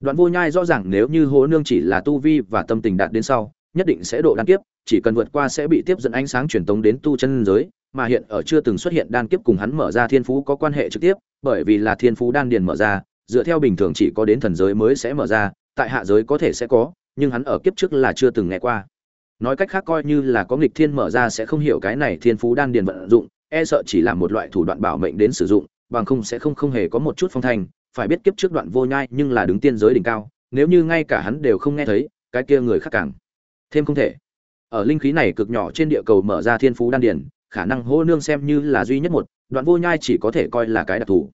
Đoạn vô nhai rõ ràng nếu như hố nương chỉ là tu vi và tâm tình đạt đến sau, nhất định sẽ độ đan kiếp, chỉ cần vượt qua sẽ bị tiếp dẫn ánh sáng truyền tống đến tu chân giới, mà hiện ở chưa từng xuất hiện đan kiếp cùng hắn mở ra thiên phú có quan hệ trực tiếp, bởi vì là thiên phú đan điền mở ra, dựa theo bình thường chỉ có đến thần giới mới sẽ mở ra, tại hạ giới có thể sẽ có, nhưng hắn ở kiếp trước là chưa từng nghe qua nói cách khác coi như là có nghịch thiên mở ra sẽ không hiểu cái này thiên phú đan điền vận dụng e sợ chỉ là một loại thủ đoạn bảo mệnh đến sử dụng, bằng không sẽ không không hề có một chút phong thành phải biết kiếp trước đoạn vô nhai nhưng là đứng tiên giới đỉnh cao, nếu như ngay cả hắn đều không nghe thấy, cái kia người khác càng thêm không thể. Ở linh khí này cực nhỏ trên địa cầu mở ra thiên phú đan điền, khả năng hô nương xem như là duy nhất một, đoạn vô nhai chỉ có thể coi là cái đặc thù.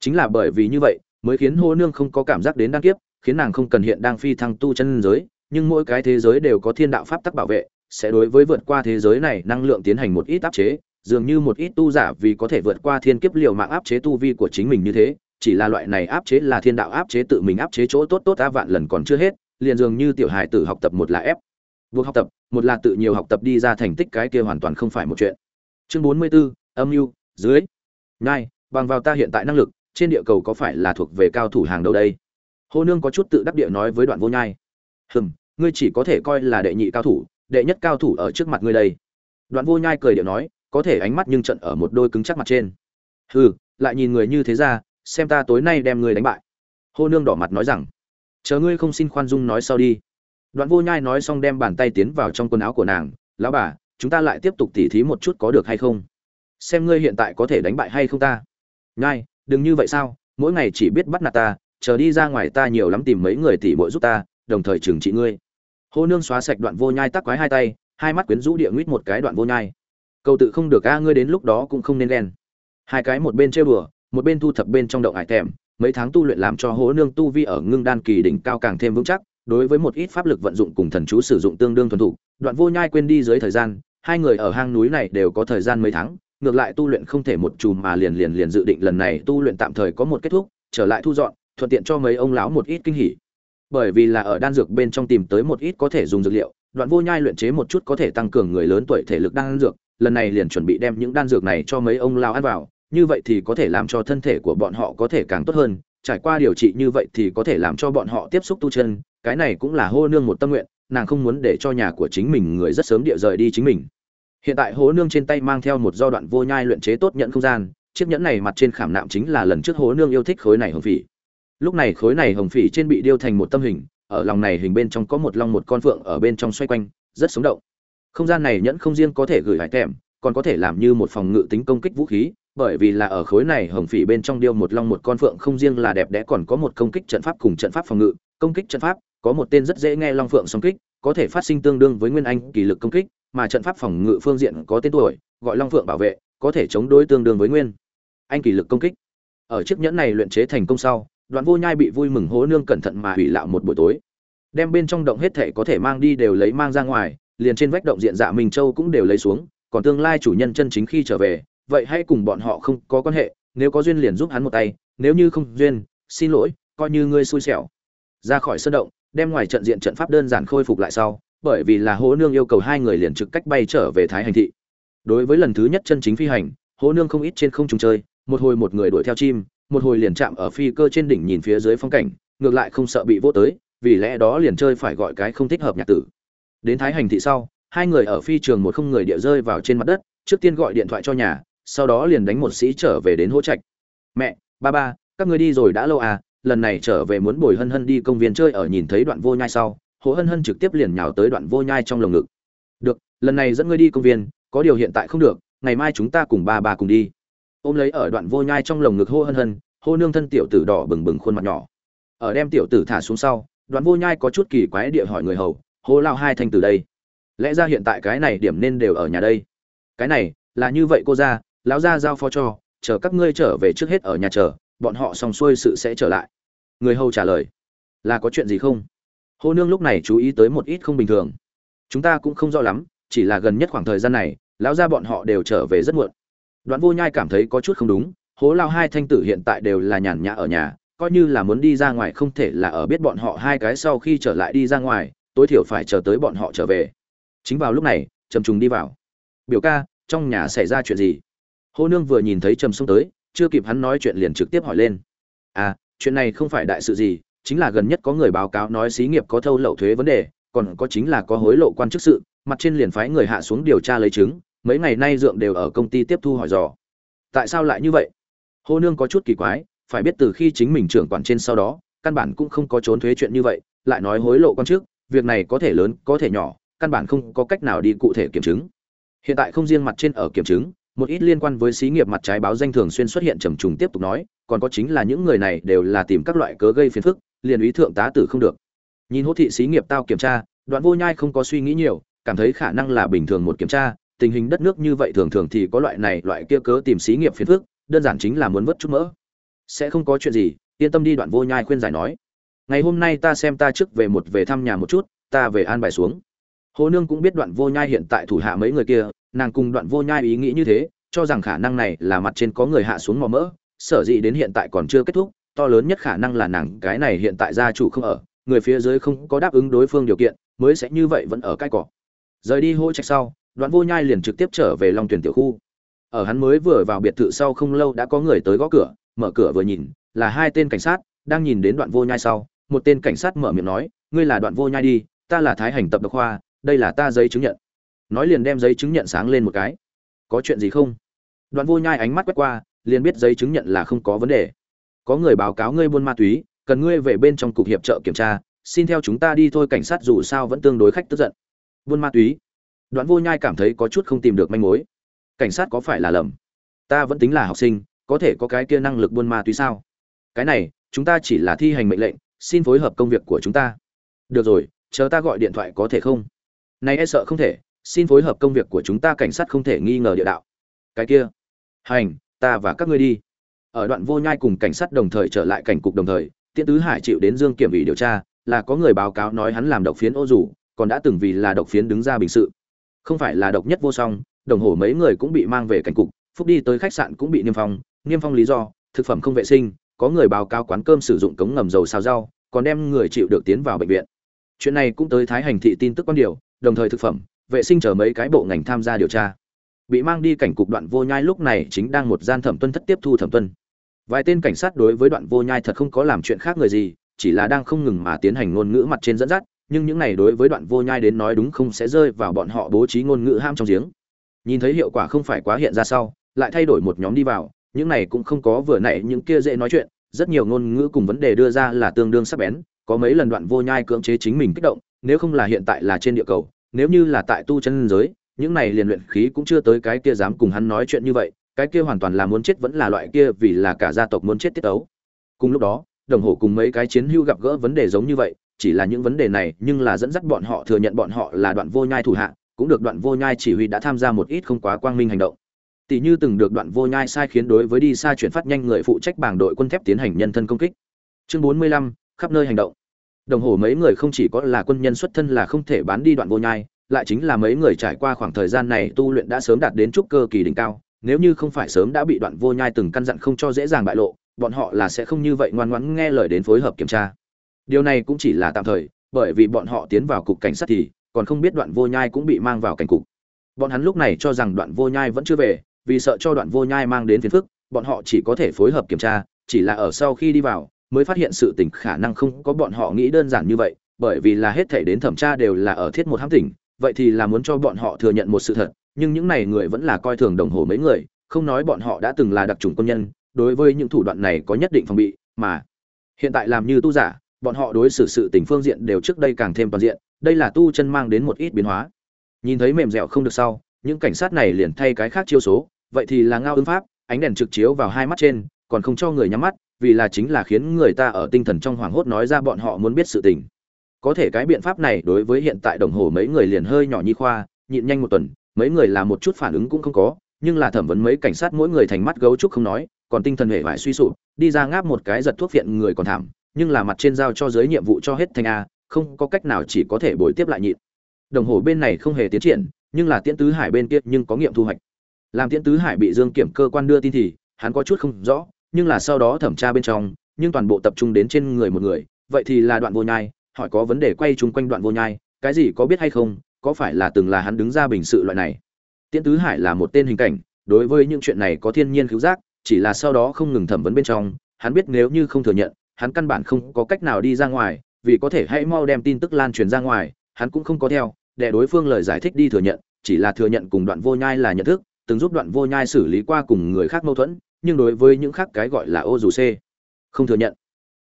Chính là bởi vì như vậy, mới khiến hô nương không có cảm giác đến đan kiếp, khiến nàng không cần hiện đang phi thăng tu chân giới nhưng mỗi cái thế giới đều có thiên đạo pháp tắc bảo vệ sẽ đối với vượt qua thế giới này năng lượng tiến hành một ít áp chế dường như một ít tu giả vì có thể vượt qua thiên kiếp liều mạng áp chế tu vi của chính mình như thế chỉ là loại này áp chế là thiên đạo áp chế tự mình áp chế chỗ tốt tốt ta vạn lần còn chưa hết liền dường như tiểu hài tử học tập một là ép buộc học tập một là tự nhiều học tập đi ra thành tích cái kia hoàn toàn không phải một chuyện. Chương bốn mươi 44, âm u, dưới. Ngay bằng vào ta hiện tại năng lực trên địa cầu có phải là thuộc về cao thủ hàng đầu đây? Hồ nương có chút tự đắc địa nói với đoạn vô nhai. Hừm ngươi chỉ có thể coi là đệ nhị cao thủ, đệ nhất cao thủ ở trước mặt ngươi đây. Đoạn vô nhai cười điệu nói, có thể ánh mắt nhưng trận ở một đôi cứng chắc mặt trên. Hừ, lại nhìn người như thế ra, xem ta tối nay đem ngươi đánh bại. Hô nương đỏ mặt nói rằng, chờ ngươi không xin khoan dung nói sau đi. Đoạn vô nhai nói xong đem bàn tay tiến vào trong quần áo của nàng, lão bà, chúng ta lại tiếp tục tỉ thí một chút có được hay không? Xem ngươi hiện tại có thể đánh bại hay không ta. Nhai, đừng như vậy sao? Mỗi ngày chỉ biết bắt nạt ta, chờ đi ra ngoài ta nhiều lắm tìm mấy người tỉ bội giúp ta, đồng thời trừng trị ngươi hô nương xóa sạch đoạn vô nhai tắc quái hai tay hai mắt quyến rũ địa nguyết một cái đoạn vô nhai. Cầu tự không được a ngươi đến lúc đó cũng không nên ghen. Hai cái một bên chơi bừa một bên thu thập bên trong động hải thèm mấy tháng tu luyện làm cho hố nương tu vi ở ngưng đan kỳ đỉnh cao càng thêm vững chắc đối với một ít pháp lực vận dụng cùng thần chú sử dụng tương đương thuần thủ, đoạn vô nhai quên đi dưới thời gian hai người ở hang núi này đều có thời gian mấy tháng ngược lại tu luyện không thể một chùm mà liền liền liền dự định lần này tu luyện tạm thời có một kết thúc trở lại thu dọn thuận tiện cho mấy ông lão một ít kinh hỉ bởi vì là ở đan dược bên trong tìm tới một ít có thể dùng dược liệu, đoạn vô nhai luyện chế một chút có thể tăng cường người lớn tuổi thể lực đan dược, lần này liền chuẩn bị đem những đan dược này cho mấy ông lão ăn vào, như vậy thì có thể làm cho thân thể của bọn họ có thể càng tốt hơn, trải qua điều trị như vậy thì có thể làm cho bọn họ tiếp xúc tu chân, cái này cũng là hô nương một tâm nguyện, nàng không muốn để cho nhà của chính mình người rất sớm địa rời đi chính mình. Hiện tại hố nương trên tay mang theo một do đoạn vô nhai luyện chế tốt nhận không gian, chiếc nhẫn này mặt trên khảm nạm chính là lần trước hố nương yêu thích khối này hồng phỉ lúc này khối này hồng phỉ trên bị điêu thành một tâm hình, ở lòng này hình bên trong có một long một con phượng ở bên trong xoay quanh, rất sống động. Không gian này nhẫn không riêng có thể gửi hải tèm còn có thể làm như một phòng ngự tính công kích vũ khí, bởi vì là ở khối này hồng phỉ bên trong điêu một long một con phượng không riêng là đẹp đẽ còn có một công kích trận pháp cùng trận pháp phòng ngự. Công kích trận pháp, có một tên rất dễ nghe long phượng song kích, có thể phát sinh tương đương với nguyên anh kỳ lực công kích, mà trận pháp phòng ngự phương diện có tên tuổi, gọi long phượng bảo vệ, có thể chống đối tương đương với nguyên anh kỷ lực công kích. Ở chiếc nhẫn này luyện chế thành công sau đoạn vô nhai bị vui mừng hố nương cẩn thận mà hủy lạo một buổi tối. Đem bên trong động hết thể có thể mang đi đều lấy mang ra ngoài, liền trên vách động diện dạ minh châu cũng đều lấy xuống, còn tương lai chủ nhân chân chính khi trở về, vậy hãy cùng bọn họ không có quan hệ, nếu có duyên liền giúp hắn một tay, nếu như không duyên, xin lỗi, coi như ngươi xui xẻo. Ra khỏi sân động, đem ngoài trận diện trận pháp đơn giản khôi phục lại sau, bởi vì là hố nương yêu cầu hai người liền trực cách bay trở về thái hành thị. Đối với lần thứ nhất chân chính phi hành, hố nương không ít trên không trung chơi, một hồi một người đuổi theo chim một hồi liền chạm ở phi cơ trên đỉnh nhìn phía dưới phong cảnh, ngược lại không sợ bị vô tới, vì lẽ đó liền chơi phải gọi cái không thích hợp nhạc tử. Đến thái hành thị sau, hai người ở phi trường một không người địa rơi vào trên mặt đất, trước tiên gọi điện thoại cho nhà, sau đó liền đánh một sĩ trở về đến hỗ trạch. Mẹ, ba ba, các ngươi đi rồi đã lâu à lần này trở về muốn bồi hân hân đi công viên chơi ở nhìn thấy đoạn vô nhai sau, hồ hân hân trực tiếp liền nhào tới đoạn vô nhai trong lồng ngực. Được, lần này dẫn ngươi đi công viên, có điều hiện tại không được, ngày mai chúng ta cùng ba bà cùng đi ôm lấy ở đoạn vô nhai trong lồng ngực hô hân hân, hô nương thân tiểu tử đỏ bừng bừng khuôn mặt nhỏ. Ở đem tiểu tử thả xuống sau, đoạn vô nhai có chút kỳ quái địa hỏi người hầu, hô lao hai thanh từ đây? Lẽ ra hiện tại cái này điểm nên đều ở nhà đây? Cái này, là như vậy cô ra lão ra giao phó cho, chờ các ngươi trở về trước hết ở nhà chờ, bọn họ xong xuôi sự sẽ trở lại. Người hầu trả lời, là có chuyện gì không? Hô nương lúc này chú ý tới một ít không bình thường. Chúng ta cũng không rõ lắm, chỉ là gần nhất khoảng thời gian này, lão ra bọn họ đều trở về rất muộn đoạn vô nhai cảm thấy có chút không đúng, hố lao hai thanh tử hiện tại đều là nhàn nhã ở nhà, coi như là muốn đi ra ngoài không thể là ở biết bọn họ hai cái sau khi trở lại đi ra ngoài, tối thiểu phải chờ tới bọn họ trở về. Chính vào lúc này, trầm trùng đi vào. Biểu ca, trong nhà xảy ra chuyện gì? Hồ nương vừa nhìn thấy trầm xông tới, chưa kịp hắn nói chuyện liền trực tiếp hỏi lên. À chuyện này không phải đại sự gì, chính là gần nhất có người báo cáo nói xí nghiệp có thâu lậu thuế vấn đề, còn có chính là có hối lộ quan chức sự, mặt trên liền phái người hạ xuống điều tra lấy chứng mấy ngày nay dượng đều ở công ty tiếp thu hỏi dò. Tại sao lại như vậy? Hô nương có chút kỳ quái phải biết từ khi chính mình trưởng quản trên sau đó căn bản cũng không có trốn thuế chuyện như vậy lại nói hối lộ quan trước, việc này có thể lớn có thể nhỏ căn bản không có cách nào đi cụ thể kiểm chứng. Hiện tại không riêng mặt trên ở kiểm chứng một ít liên quan với xí nghiệp mặt trái báo danh thường xuyên xuất hiện trầm trùng tiếp tục nói còn có chính là những người này đều là tìm các loại cớ gây phiền phức liền ý thượng tá tử không được. Nhìn hỗ thị xí nghiệp tao kiểm tra đoạn vô nhai không có suy nghĩ nhiều cảm thấy khả năng là bình thường một kiểm tra tình hình đất nước như vậy thường thường thì có loại này loại kia cớ tìm xí nghiệp phiền phức, đơn giản chính là muốn vớt chút mỡ. Sẽ không có chuyện gì, yên tâm đi đoạn vô nhai khuyên giải nói. Ngày hôm nay ta xem ta trước về một về thăm nhà một chút, ta về an bài xuống. Hồ nương cũng biết đoạn vô nhai hiện tại thủ hạ mấy người kia, nàng cùng đoạn vô nhai ý nghĩ như thế, cho rằng khả năng này là mặt trên có người hạ xuống mò mỡ, sở dĩ đến hiện tại còn chưa kết thúc, to lớn nhất khả năng là nàng cái này hiện tại gia chủ không ở, người phía dưới không có đáp ứng đối phương điều kiện, mới sẽ như vậy vẫn ở cái cỏ. Rời đi hô trạch sau đoạn vô nhai liền trực tiếp trở về long tuyển tiểu khu. Ở hắn mới vừa vào biệt thự sau không lâu đã có người tới gõ cửa, mở cửa vừa nhìn, là hai tên cảnh sát, đang nhìn đến đoạn vô nhai sau. Một tên cảnh sát mở miệng nói, ngươi là đoạn vô nhai đi, ta là thái hành tập độc khoa đây là ta giấy chứng nhận. Nói liền đem giấy chứng nhận sáng lên một cái. Có chuyện gì không? Đoạn vô nhai ánh mắt quét qua, liền biết giấy chứng nhận là không có vấn đề. Có người báo cáo ngươi buôn ma túy, cần ngươi về bên trong cục hiệp trợ kiểm tra, xin theo chúng ta đi thôi, cảnh sát dù sao vẫn tương đối khách tức giận. Buôn ma túy? Đoạn vô nhai cảm thấy có chút không tìm được manh mối. Cảnh sát có phải là lầm? Ta vẫn tính là học sinh có thể có cái kia năng lực buôn ma túy sao? Cái này chúng ta chỉ là thi hành mệnh lệnh xin phối hợp công việc của chúng ta. Được rồi chờ ta gọi điện thoại có thể không? Này e sợ không thể xin phối hợp công việc của chúng ta cảnh sát không thể nghi ngờ địa đạo. Cái kia. Hành ta và các ngươi đi. Ở đoạn vô nhai cùng cảnh sát đồng thời trở lại cảnh cục đồng thời tiễn tứ hải chịu đến dương kiểm ủy điều tra là có người báo cáo nói hắn làm độc phiến ô dù, còn đã từng vì là độc phiến đứng ra bình sự không phải là độc nhất vô song, đồng hồ mấy người cũng bị mang về cảnh cục, phúc đi tới khách sạn cũng bị niêm phong niêm phong lý do, thực phẩm không vệ sinh, có người báo cáo quán cơm sử dụng cống ngầm dầu xào rau, còn đem người chịu được tiến vào bệnh viện. Chuyện này cũng tới thái hành thị tin tức quan điều, đồng thời thực phẩm, vệ sinh chờ mấy cái bộ ngành tham gia điều tra. Bị mang đi cảnh cục đoạn vô nhai lúc này chính đang một gian thẩm tuân thất tiếp thu thẩm tuân. Vài tên cảnh sát đối với đoạn vô nhai thật không có làm chuyện khác người gì, chỉ là đang không ngừng mà tiến hành ngôn ngữ mặt trên dẫn dắt nhưng những này đối với đoạn vô nhai đến nói đúng không sẽ rơi vào bọn họ bố trí ngôn ngữ ham trong giếng. Nhìn thấy hiệu quả không phải quá hiện ra sau, lại thay đổi một nhóm đi vào, những này cũng không có vừa nãy những kia dễ nói chuyện, rất nhiều ngôn ngữ cùng vấn đề đưa ra là tương đương sắc bén, có mấy lần đoạn vô nhai cưỡng chế chính mình kích động, nếu không là hiện tại là trên địa cầu, nếu như là tại tu chân giới, những này liền luyện khí cũng chưa tới cái kia dám cùng hắn nói chuyện như vậy, cái kia hoàn toàn là muốn chết vẫn là loại kia vì là cả gia tộc muốn chết tiết ấu cùng lúc đó, đồng hồ cùng mấy cái chiến hưu gặp gỡ vấn đề giống như vậy chỉ là những vấn đề này, nhưng là dẫn dắt bọn họ thừa nhận bọn họ là đoạn vô nhai thủ hạ, cũng được đoạn vô nhai chỉ huy đã tham gia một ít không quá quang minh hành động. Tỷ như từng được đoạn vô nhai sai khiến đối với đi xa chuyển phát nhanh người phụ trách bảng đội quân thép tiến hành nhân thân công kích. Chương bốn mươi lăm, khắp nơi hành động. Đồng hồ mấy người không chỉ có là quân nhân xuất thân là không thể bán đi đoạn vô nhai, lại chính là mấy người trải qua khoảng thời gian này tu luyện đã sớm đạt đến trúc cơ kỳ đỉnh cao. Nếu như không phải sớm đã bị đoạn vô nhai từng căn dặn không cho dễ dàng bại lộ, bọn họ là sẽ không như vậy ngoan ngoãn nghe lời đến phối hợp kiểm tra điều này cũng chỉ là tạm thời, bởi vì bọn họ tiến vào cục cảnh sát thì còn không biết đoạn vô nhai cũng bị mang vào cảnh cục. Bọn hắn lúc này cho rằng đoạn vô nhai vẫn chưa về, vì sợ cho đoạn vô nhai mang đến phiền phức, bọn họ chỉ có thể phối hợp kiểm tra, chỉ là ở sau khi đi vào mới phát hiện sự tình khả năng không có bọn họ nghĩ đơn giản như vậy, bởi vì là hết thể đến thẩm tra đều là ở thiết một hãm tỉnh, vậy thì là muốn cho bọn họ thừa nhận một sự thật, nhưng những này người vẫn là coi thường đồng hồ mấy người, không nói bọn họ đã từng là đặc trùng công nhân, đối với những thủ đoạn này có nhất định phòng bị, mà hiện tại làm như tu giả bọn họ đối xử sự tình phương diện đều trước đây càng thêm toàn diện, đây là tu chân mang đến một ít biến hóa. Nhìn thấy mềm dẻo không được sau, những cảnh sát này liền thay cái khác chiêu số, vậy thì là ngao ứng pháp, ánh đèn trực chiếu vào hai mắt trên, còn không cho người nhắm mắt, vì là chính là khiến người ta ở tinh thần trong hoảng hốt nói ra bọn họ muốn biết sự tình. Có thể cái biện pháp này đối với hiện tại đồng hồ mấy người liền hơi nhỏ nhi khoa, nhịn nhanh một tuần, mấy người làm một chút phản ứng cũng không có, nhưng là thẩm vấn mấy cảnh sát mỗi người thành mắt gấu trúc không nói, còn tinh thần hệ vải suy sụp, đi ra ngáp một cái giật thuốc viện người còn thảm nhưng là mặt trên giao cho giới nhiệm vụ cho hết thành a, không có cách nào chỉ có thể bồi tiếp lại nhịn. Đồng hồ bên này không hề tiến triển, nhưng là tiễn tứ hải bên kia nhưng có nghiệm thu hoạch. Làm tiễn tứ hải bị dương kiểm cơ quan đưa tin thì, hắn có chút không rõ, nhưng là sau đó thẩm tra bên trong, nhưng toàn bộ tập trung đến trên người một người, vậy thì là đoạn vô nhai, hỏi có vấn đề quay chung quanh đoạn vô nhai, cái gì có biết hay không, có phải là từng là hắn đứng ra bình sự loại này. Tiễn tứ hải là một tên hình cảnh, đối với những chuyện này có thiên nhiên cứu giác, chỉ là sau đó không ngừng thẩm vấn bên trong, hắn biết nếu như không thừa nhận hắn căn bản không có cách nào đi ra ngoài, vì có thể hãy mau đem tin tức lan truyền ra ngoài, hắn cũng không có theo, để đối phương lời giải thích đi thừa nhận, chỉ là thừa nhận cùng đoạn vô nhai là nhận thức, từng giúp đoạn vô nhai xử lý qua cùng người khác mâu thuẫn, nhưng đối với những khác cái gọi là ô dù c không thừa nhận.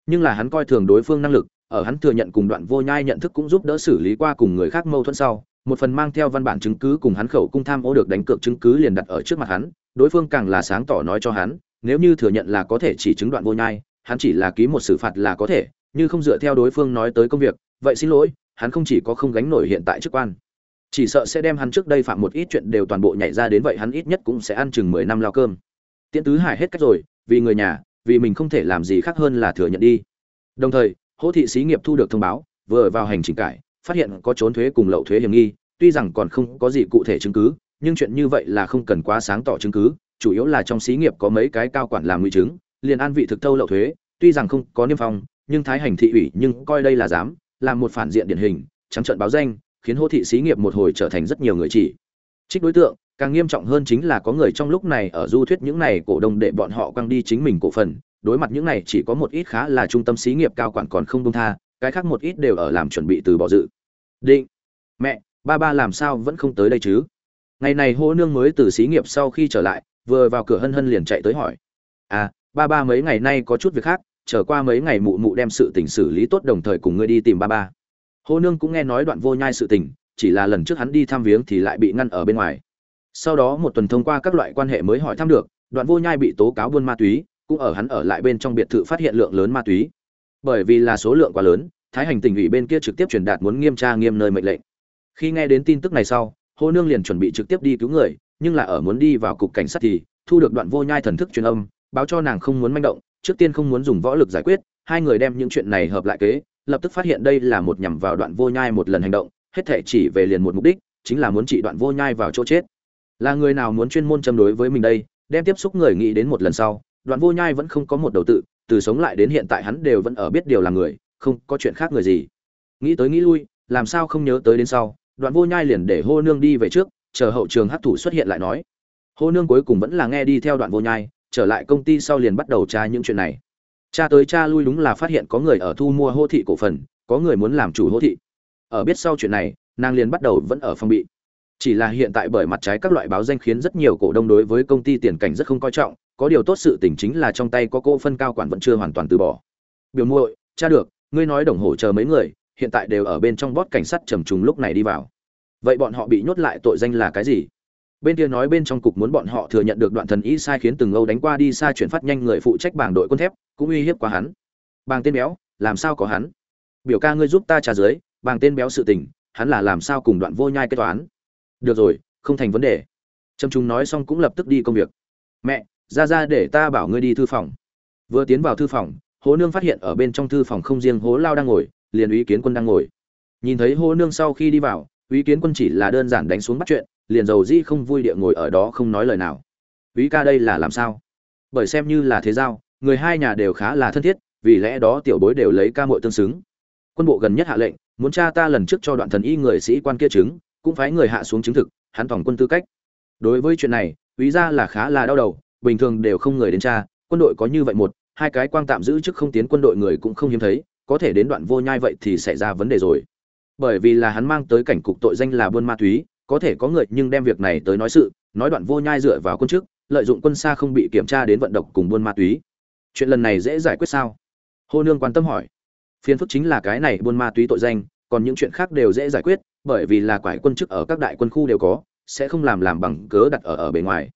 Nhưng là hắn coi thường đối phương năng lực, ở hắn thừa nhận cùng đoạn vô nhai nhận thức cũng giúp đỡ xử lý qua cùng người khác mâu thuẫn sau, một phần mang theo văn bản chứng cứ cùng hắn khẩu cung tham ô được đánh cược chứng cứ liền đặt ở trước mặt hắn, đối phương càng là sáng tỏ nói cho hắn, nếu như thừa nhận là có thể chỉ chứng đoạn vô nhai hắn chỉ là ký một xử phạt là có thể, như không dựa theo đối phương nói tới công việc, vậy xin lỗi, hắn không chỉ có không gánh nổi hiện tại chức quan, chỉ sợ sẽ đem hắn trước đây phạm một ít chuyện đều toàn bộ nhảy ra đến vậy hắn ít nhất cũng sẽ ăn chừng mười năm lao cơm. Tiễn tứ hải hết cách rồi, vì người nhà, vì mình không thể làm gì khác hơn là thừa nhận đi. Đồng thời, hỗ thị xí nghiệp thu được thông báo, vừa vào hành trình cải, phát hiện có trốn thuế cùng lậu thuế hiểm nghi, tuy rằng còn không có gì cụ thể chứng cứ, nhưng chuyện như vậy là không cần quá sáng tỏ chứng cứ, chủ yếu là trong xí nghiệp có mấy cái cao quản làm nguy chứng liền an vị thực thâu lậu thuế, tuy rằng không có niêm phong, nhưng thái hành thị ủy nhưng coi đây là dám làm một phản diện điển hình, trắng trợn báo danh, khiến hô thị xí nghiệp một hồi trở thành rất nhiều người chỉ. Trích đối tượng, càng nghiêm trọng hơn chính là có người trong lúc này ở du thuyết những này cổ đông để bọn họ quăng đi chính mình cổ phần, đối mặt những này chỉ có một ít khá là trung tâm xí nghiệp cao quản còn không công tha, cái khác một ít đều ở làm chuẩn bị từ bỏ dự. Định. Mẹ, ba ba làm sao vẫn không tới đây chứ? Ngày này hô nương mới từ xí nghiệp sau khi trở lại, vừa vào cửa hân hân liền chạy tới hỏi. À ba ba mấy ngày nay có chút việc khác trở qua mấy ngày mụ mụ đem sự tình xử lý tốt đồng thời cùng ngươi đi tìm ba ba. Hô nương cũng nghe nói đoạn vô nhai sự tình, chỉ là lần trước hắn đi thăm viếng thì lại bị ngăn ở bên ngoài. Sau đó một tuần thông qua các loại quan hệ mới hỏi thăm được, đoạn vô nhai bị tố cáo buôn ma túy, cũng ở hắn ở lại bên trong biệt thự phát hiện lượng lớn ma túy. Bởi vì là số lượng quá lớn, thái hành tỉnh ủy bên kia trực tiếp truyền đạt muốn nghiêm tra nghiêm nơi mệnh lệnh. Khi nghe đến tin tức này sau, hô nương liền chuẩn bị trực tiếp đi cứu người, nhưng là ở muốn đi vào cục cảnh sát thì thu được đoạn vô nhai thần thức truyền âm báo cho nàng không muốn manh động, trước tiên không muốn dùng võ lực giải quyết, hai người đem những chuyện này hợp lại kế, lập tức phát hiện đây là một nhằm vào đoạn vô nhai một lần hành động, hết thể chỉ về liền một mục đích, chính là muốn trị đoạn vô nhai vào chỗ chết. Là người nào muốn chuyên môn châm đối với mình đây, đem tiếp xúc người nghĩ đến một lần sau, đoạn vô nhai vẫn không có một đầu tự, từ sống lại đến hiện tại hắn đều vẫn ở biết điều là người, không có chuyện khác người gì. Nghĩ tới nghĩ lui, làm sao không nhớ tới đến sau, đoạn vô nhai liền để hô nương đi về trước, chờ hậu trường hấp thủ xuất hiện lại nói. Hô nương cuối cùng vẫn là nghe đi theo đoạn vô nhai trở lại công ty sau liền bắt đầu tra những chuyện này. Cha tới cha lui đúng là phát hiện có người ở thu mua hô thị cổ phần, có người muốn làm chủ hô thị. Ở biết sau chuyện này, nàng liền bắt đầu vẫn ở phòng bị. Chỉ là hiện tại bởi mặt trái các loại báo danh khiến rất nhiều cổ đông đối với công ty tiền cảnh rất không coi trọng, có điều tốt sự tình chính là trong tay có cô phân cao quản vẫn chưa hoàn toàn từ bỏ. Biểu muội cha được, ngươi nói đồng hồ chờ mấy người, hiện tại đều ở bên trong bót cảnh sát trầm trùng lúc này đi vào. Vậy bọn họ bị nhốt lại tội danh là cái gì? Bên kia nói bên trong cục muốn bọn họ thừa nhận được đoạn thần ý sai khiến từng âu đánh qua đi xa chuyển phát nhanh người phụ trách bảng đội quân thép, cũng uy hiếp qua hắn. Bàng tên béo, làm sao có hắn? Biểu ca ngươi giúp ta trả dưới, bàng tên béo sự tình, hắn là làm sao cùng đoạn vô nhai kế toán? Được rồi, không thành vấn đề. Trâm trung nói xong cũng lập tức đi công việc. Mẹ, ra ra để ta bảo ngươi đi thư phòng. Vừa tiến vào thư phòng hố nương phát hiện ở bên trong thư phòng không riêng hố lao đang ngồi, liền ý kiến quân đang ngồi. Nhìn thấy hố nương sau khi đi vào ý kiến quân chỉ là đơn giản đánh xuống bắt chuyện liền dầu di không vui địa ngồi ở đó không nói lời nào. Ý ca đây là làm sao? Bởi xem như là thế giao, người hai nhà đều khá là thân thiết, vì lẽ đó tiểu bối đều lấy ca mội tương xứng. Quân bộ gần nhất hạ lệnh, muốn cha ta lần trước cho đoạn thần y người sĩ quan kia chứng, cũng phái người hạ xuống chứng thực, hắn tổng quân tư cách. Đối với chuyện này ý ra là khá là đau đầu, bình thường đều không người đến cha quân đội có như vậy một, hai cái quang tạm giữ chức không tiến quân đội người cũng không hiếm thấy, có thể đến đoạn vô nhai vậy thì xảy ra vấn đề rồi. Bởi vì là hắn mang tới cảnh cục tội danh là buôn ma túy có thể có người nhưng đem việc này tới nói sự, nói đoạn vô nhai dựa vào quân chức, lợi dụng quân xa không bị kiểm tra đến vận động cùng buôn ma túy. Chuyện lần này dễ giải quyết sao? Hô nương quan tâm hỏi. Phiền phức chính là cái này buôn ma túy tội danh, còn những chuyện khác đều dễ giải quyết, bởi vì là quải quân chức ở các đại quân khu đều có, sẽ không làm làm bằng cớ đặt ở ở bề ngoài.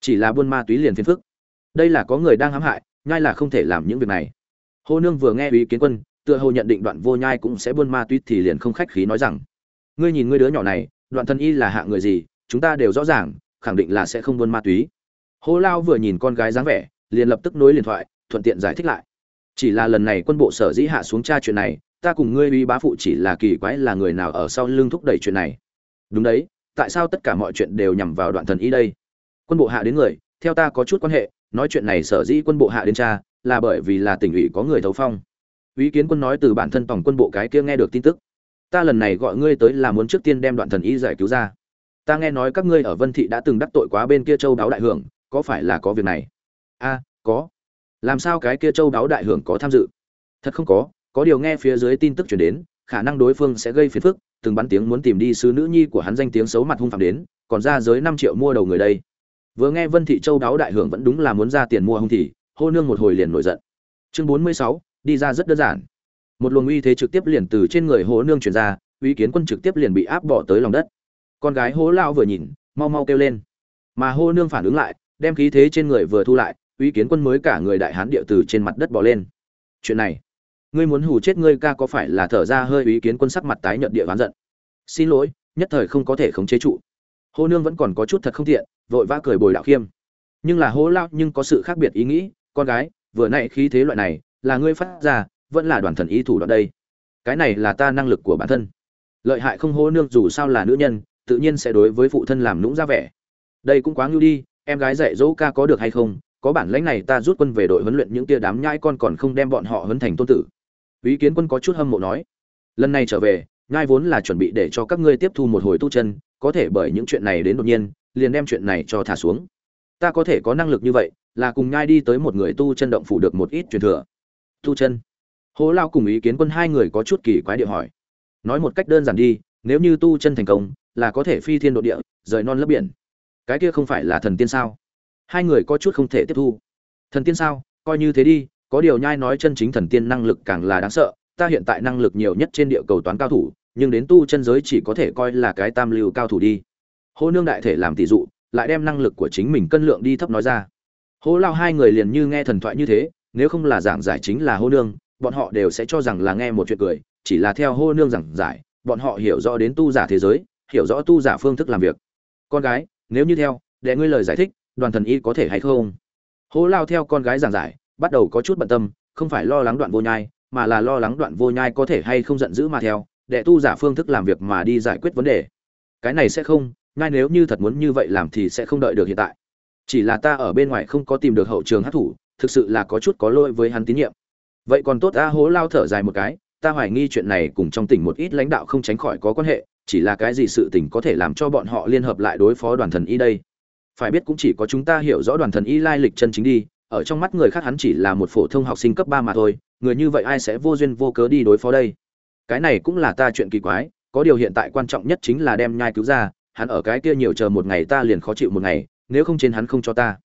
Chỉ là buôn ma túy liền phiền phức. Đây là có người đang hãm hại, nhai là không thể làm những việc này. Hô nương vừa nghe ý kiến quân, tựa hồ nhận định đoạn vô nhai cũng sẽ buôn ma túy thì liền không khách khí nói rằng, ngươi nhìn ngươi đứa nhỏ này đoạn thân y là hạ người gì, chúng ta đều rõ ràng, khẳng định là sẽ không buôn ma túy. Hô lao vừa nhìn con gái dáng vẻ, liền lập tức nối liền thoại, thuận tiện giải thích lại. Chỉ là lần này quân bộ sở dĩ hạ xuống tra chuyện này, ta cùng ngươi uy bá phụ chỉ là kỳ quái là người nào ở sau lưng thúc đẩy chuyện này. Đúng đấy, tại sao tất cả mọi chuyện đều nhằm vào đoạn thần y đây? Quân bộ hạ đến người, theo ta có chút quan hệ, nói chuyện này sở dĩ quân bộ hạ đến cha là bởi vì là tỉnh ủy có người thấu phong. Ý kiến quân nói từ bản thân tổng quân bộ cái kia nghe được tin tức ta lần này gọi ngươi tới là muốn trước tiên đem đoạn thần y giải cứu ra. Ta nghe nói các ngươi ở vân thị đã từng đắc tội quá bên kia châu đáo đại hưởng, có phải là có việc này? A, có. Làm sao cái kia châu đáo đại hưởng có tham dự? Thật không có có điều nghe phía dưới tin tức chuyển đến, khả năng đối phương sẽ gây phiền phức, từng bắn tiếng muốn tìm đi sứ nữ nhi của hắn danh tiếng xấu mặt hung phạm đến, còn ra giới năm triệu mua đầu người đây. Vừa nghe vân thị châu đáo đại hưởng vẫn đúng là muốn ra tiền mua hung thì, hô nương một hồi liền nổi giận. Chương bốn mươi sáu, đi ra rất đơn giản một luồng uy thế trực tiếp liền từ trên người hố nương chuyển ra, uy kiến quân trực tiếp liền bị áp bỏ tới lòng đất. Con gái hố lao vừa nhìn, mau mau kêu lên. Mà hô nương phản ứng lại, đem khí thế trên người vừa thu lại, uy kiến quân mới cả người đại hán địa từ trên mặt đất bỏ lên. Chuyện này, ngươi muốn hù chết ngươi ca có phải là thở ra hơi uy kiến quân sắc mặt tái nhợt địa oán giận? Xin lỗi, nhất thời không có thể khống chế trụ. Hô nương vẫn còn có chút thật không tiện, vội vã cười bồi đạo khiêm. Nhưng là hô lao nhưng có sự khác biệt ý nghĩ, con gái, vừa nãy khí thế loại này, là ngươi phát ra vẫn là đoàn thần ý thủ đoạn đây. Cái này là ta năng lực của bản thân. Lợi hại không hô nương dù sao là nữ nhân, tự nhiên sẽ đối với phụ thân làm nũng ra vẻ. Đây cũng quá ngưu đi, em gái dạy dỗ ca có được hay không, có bản lãnh này ta rút quân về đội huấn luyện những tia đám nhãi con còn không đem bọn họ huấn thành tôn tử. Ý kiến quân có chút hâm mộ nói. Lần này trở về nhai vốn là chuẩn bị để cho các ngươi tiếp thu một hồi tu chân, có thể bởi những chuyện này đến đột nhiên, liền đem chuyện này cho thả xuống. Ta có thể có năng lực như vậy, là cùng nhai đi tới một người tu chân động phủ được một ít truyền thừa. Tu chân. Hồ lao cùng ý kiến quân hai người có chút kỳ quái địa hỏi. Nói một cách đơn giản đi, nếu như tu chân thành công, là có thể phi thiên độ địa, rời non lấp biển. Cái kia không phải là thần tiên sao? Hai người có chút không thể tiếp thu. Thần tiên sao? Coi như thế đi, có điều nhai nói chân chính thần tiên năng lực càng là đáng sợ. Ta hiện tại năng lực nhiều nhất trên địa cầu toán cao thủ, nhưng đến tu chân giới chỉ có thể coi là cái tam lưu cao thủ đi. Hồ nương đại thể làm tỷ dụ, lại đem năng lực của chính mình cân lượng đi thấp nói ra. Hồ lao hai người liền như nghe thần thoại như thế, nếu không là giảng giải chính là Hồ nương bọn họ đều sẽ cho rằng là nghe một chuyện cười, chỉ là theo hô nương giảng giải, bọn họ hiểu rõ đến tu giả thế giới, hiểu rõ tu giả phương thức làm việc. Con gái, nếu như theo, để ngươi lời giải thích, đoàn thần y có thể hay không? Hô lao theo con gái giảng giải, bắt đầu có chút bận tâm, không phải lo lắng đoạn vô nhai, mà là lo lắng đoạn vô nhai có thể hay không giận dữ mà theo, để tu giả phương thức làm việc mà đi giải quyết vấn đề. Cái này sẽ không ngay nếu như thật muốn như vậy làm thì sẽ không đợi được hiện tại. Chỉ là ta ở bên ngoài không có tìm được hậu trường hát thủ thực sự là có chút có lỗi với hắn tín nhiệm vậy còn tốt a hố lao thở dài một cái, ta hoài nghi chuyện này cùng trong tỉnh một ít lãnh đạo không tránh khỏi có quan hệ, chỉ là cái gì sự tình có thể làm cho bọn họ liên hợp lại đối phó đoàn thần y đây? Phải biết cũng chỉ có chúng ta hiểu rõ đoàn thần y lai lịch chân chính đi, ở trong mắt người khác hắn chỉ là một phổ thông học sinh cấp ba mà thôi, người như vậy ai sẽ vô duyên vô cớ đi đối phó đây? Cái này cũng là ta chuyện kỳ quái, có điều hiện tại quan trọng nhất chính là đem nhai cứu ra, hắn ở cái kia nhiều chờ một ngày ta liền khó chịu một ngày, nếu không trên hắn không cho ta.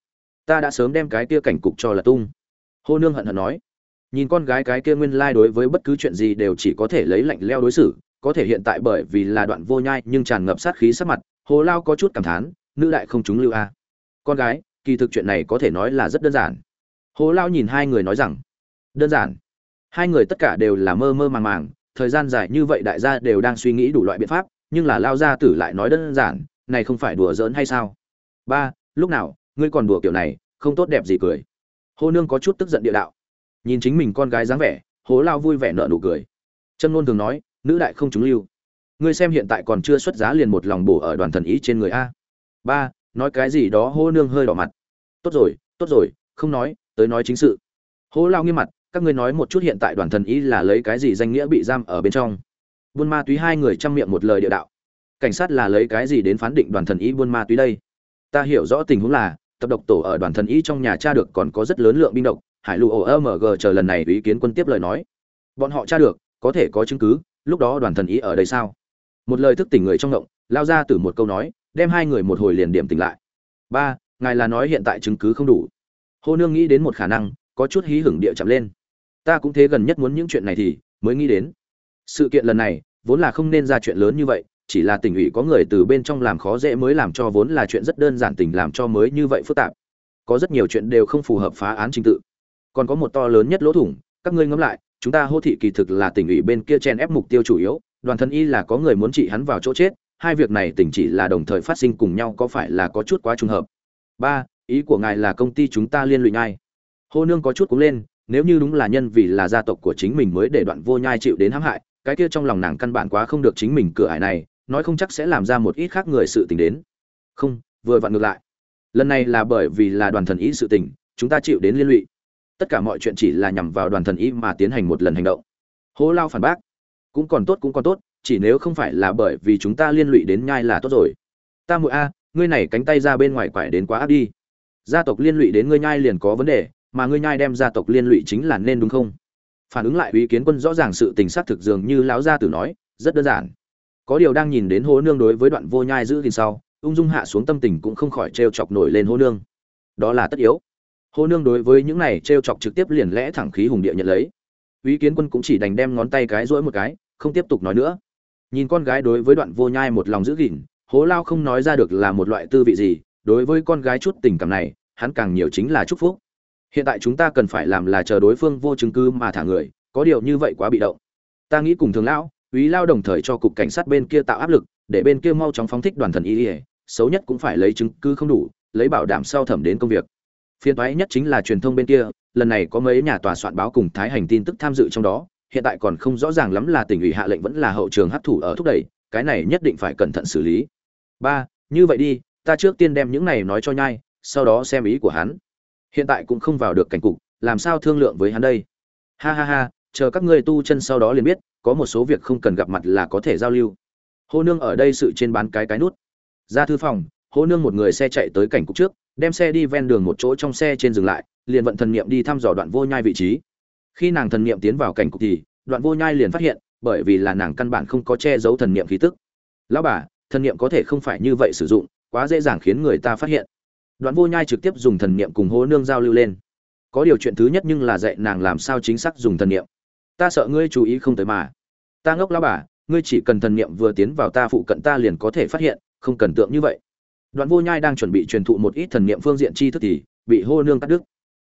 Ta đã sớm đem cái kia cảnh cục cho là tung. Hô nương hận hận nói nhìn con gái cái kia nguyên lai đối với bất cứ chuyện gì đều chỉ có thể lấy lạnh leo đối xử, có thể hiện tại bởi vì là đoạn vô nhai nhưng tràn ngập sát khí sắc mặt, hồ lao có chút cảm thán, nữ đại không chúng lưu a. Con gái, kỳ thực chuyện này có thể nói là rất đơn giản. Hồ lao nhìn hai người nói rằng, đơn giản. Hai người tất cả đều là mơ mơ màng màng, thời gian dài như vậy đại gia đều đang suy nghĩ đủ loại biện pháp, nhưng là lao gia tử lại nói đơn giản, này không phải đùa giỡn hay sao? Ba, lúc nào, ngươi còn đùa kiểu này, không tốt đẹp gì cười. Hô nương có chút tức giận địa đạo nhìn chính mình con gái dáng vẻ, hố lao vui vẻ nợ nụ cười. Trâm Nôn thường nói, nữ đại không trúng lưu. Ngươi xem hiện tại còn chưa xuất giá liền một lòng bổ ở đoàn thần ý trên người a. Ba, nói cái gì đó hô nương hơi đỏ mặt. Tốt rồi tốt rồi, không nói, tới nói chính sự. Hố lao nghiêm mặt, các ngươi nói một chút hiện tại đoàn thần ý là lấy cái gì danh nghĩa bị giam ở bên trong? Buôn ma túy hai người chăm miệng một lời địa đạo. Cảnh sát là lấy cái gì đến phán định đoàn thần ý buôn ma túy đây? Ta hiểu rõ tình huống là, tập độc tổ ở đoàn thần ý trong nhà cha được còn có rất lớn lượng binh độc hải lụ omg chờ lần này ý kiến quân tiếp lời nói. Bọn họ tra được, có thể có chứng cứ, lúc đó đoàn thần ý ở đây sao? Một lời thức tỉnh người trong ngộng, lao ra từ một câu nói, đem hai người một hồi liền điểm tỉnh lại. Ba, ngài là nói hiện tại chứng cứ không đủ. Hô nương nghĩ đến một khả năng, có chút hí hửng địa chậm lên. Ta cũng thế gần nhất muốn những chuyện này thì, mới nghĩ đến. Sự kiện lần này, vốn là không nên ra chuyện lớn như vậy, chỉ là tỉnh ủy có người từ bên trong làm khó dễ mới làm cho vốn là chuyện rất đơn giản tình làm cho mới như vậy phức tạp. Có rất nhiều chuyện đều không phù hợp phá án trình tự còn có một to lớn nhất lỗ thủng, các ngươi ngẫm lại, chúng ta hô thị kỳ thực là tỉnh ủy bên kia chen ép mục tiêu chủ yếu, đoàn thân y là có người muốn trị hắn vào chỗ chết, hai việc này tỉnh chỉ là đồng thời phát sinh cùng nhau có phải là có chút quá trùng hợp? Ba, ý của ngài là công ty chúng ta liên lụy nhai hô nương có chút cúng lên, nếu như đúng là nhân vì là gia tộc của chính mình mới để đoạn vô nhai chịu đến hãm hại, cái kia trong lòng nàng căn bản quá không được chính mình cửa ải này, nói không chắc sẽ làm ra một ít khác người sự tình đến. Không, vừa vặn ngược lại. Lần này là bởi vì là đoàn thần ý sự tình, chúng ta chịu đến liên lụy tất cả mọi chuyện chỉ là nhằm vào đoàn thần y mà tiến hành một lần hành động. Hố lao phản bác, cũng còn tốt, cũng còn tốt, chỉ nếu không phải là bởi vì chúng ta liên lụy đến nhai là tốt rồi. Ta muội a, ngươi này cánh tay ra bên ngoài quải đến quá áp đi. Gia tộc liên lụy đến ngươi nhai liền có vấn đề, mà ngươi nhai đem gia tộc liên lụy chính là nên đúng không? Phản ứng lại ý kiến quân rõ ràng sự tình xác thực dường như lão gia tử nói, rất đơn giản. Có điều đang nhìn đến hố nương đối với đoạn vô nhai giữ gìn sau, ung dung hạ xuống tâm tình cũng không khỏi trêu chọc nổi lên hố nương. Đó là tất yếu. Hồ nương đối với những này trêu chọc trực tiếp liền lẽ thẳng khí hùng địa nhận lấy. Úy kiến quân cũng chỉ đành đem ngón tay cái duỗi một cái, không tiếp tục nói nữa. Nhìn con gái đối với đoạn vô nhai một lòng giữ gìn, hố lao không nói ra được là một loại tư vị gì, đối với con gái chút tình cảm này, hắn càng nhiều chính là chúc phúc. Hiện tại chúng ta cần phải làm là chờ đối phương vô chứng cứ mà thả người, có điều như vậy quá bị động. Ta nghĩ cùng thường lão úy lao đồng thời cho cục cảnh sát bên kia tạo áp lực, để bên kia mau chóng phóng thích đoàn thần y, xấu nhất cũng phải lấy chứng cứ không đủ, lấy bảo đảm sau thẩm đến công việc phiên toái nhất chính là truyền thông bên kia, lần này có mấy nhà tòa soạn báo cùng thái hành tin tức tham dự trong đó, hiện tại còn không rõ ràng lắm là tỉnh ủy hạ lệnh vẫn là hậu trường hấp thụ ở thúc đẩy, cái này nhất định phải cẩn thận xử lý. Ba, như vậy đi, ta trước tiên đem những này nói cho nhai, sau đó xem ý của hắn. Hiện tại cũng không vào được cảnh cục, làm sao thương lượng với hắn đây? Ha ha ha, chờ các ngươi tu chân sau đó liền biết, có một số việc không cần gặp mặt là có thể giao lưu. Hô nương ở đây sự trên bán cái cái nút. Ra thư phòng, hô nương một người xe chạy tới cảnh cục trước đem xe đi ven đường một chỗ trong xe trên dừng lại, liền vận thần niệm đi thăm dò đoạn vô nhai vị trí. Khi nàng thần niệm tiến vào cảnh cục thì, đoạn vô nhai liền phát hiện, bởi vì là nàng căn bản không có che giấu thần niệm khí tức. Lão bà, thần niệm có thể không phải như vậy sử dụng, quá dễ dàng khiến người ta phát hiện. Đoạn vô nhai trực tiếp dùng thần niệm cùng hố nương giao lưu lên. Có điều chuyện thứ nhất nhưng là dạy nàng làm sao chính xác dùng thần niệm. Ta sợ ngươi chú ý không tới mà. Ta ngốc, lão bà, ngươi chỉ cần thần niệm vừa tiến vào ta phụ cận ta liền có thể phát hiện, không cần tượng như vậy đoạn vô nhai đang chuẩn bị truyền thụ một ít thần niệm phương diện tri thức thì bị hô nương cắt đứt.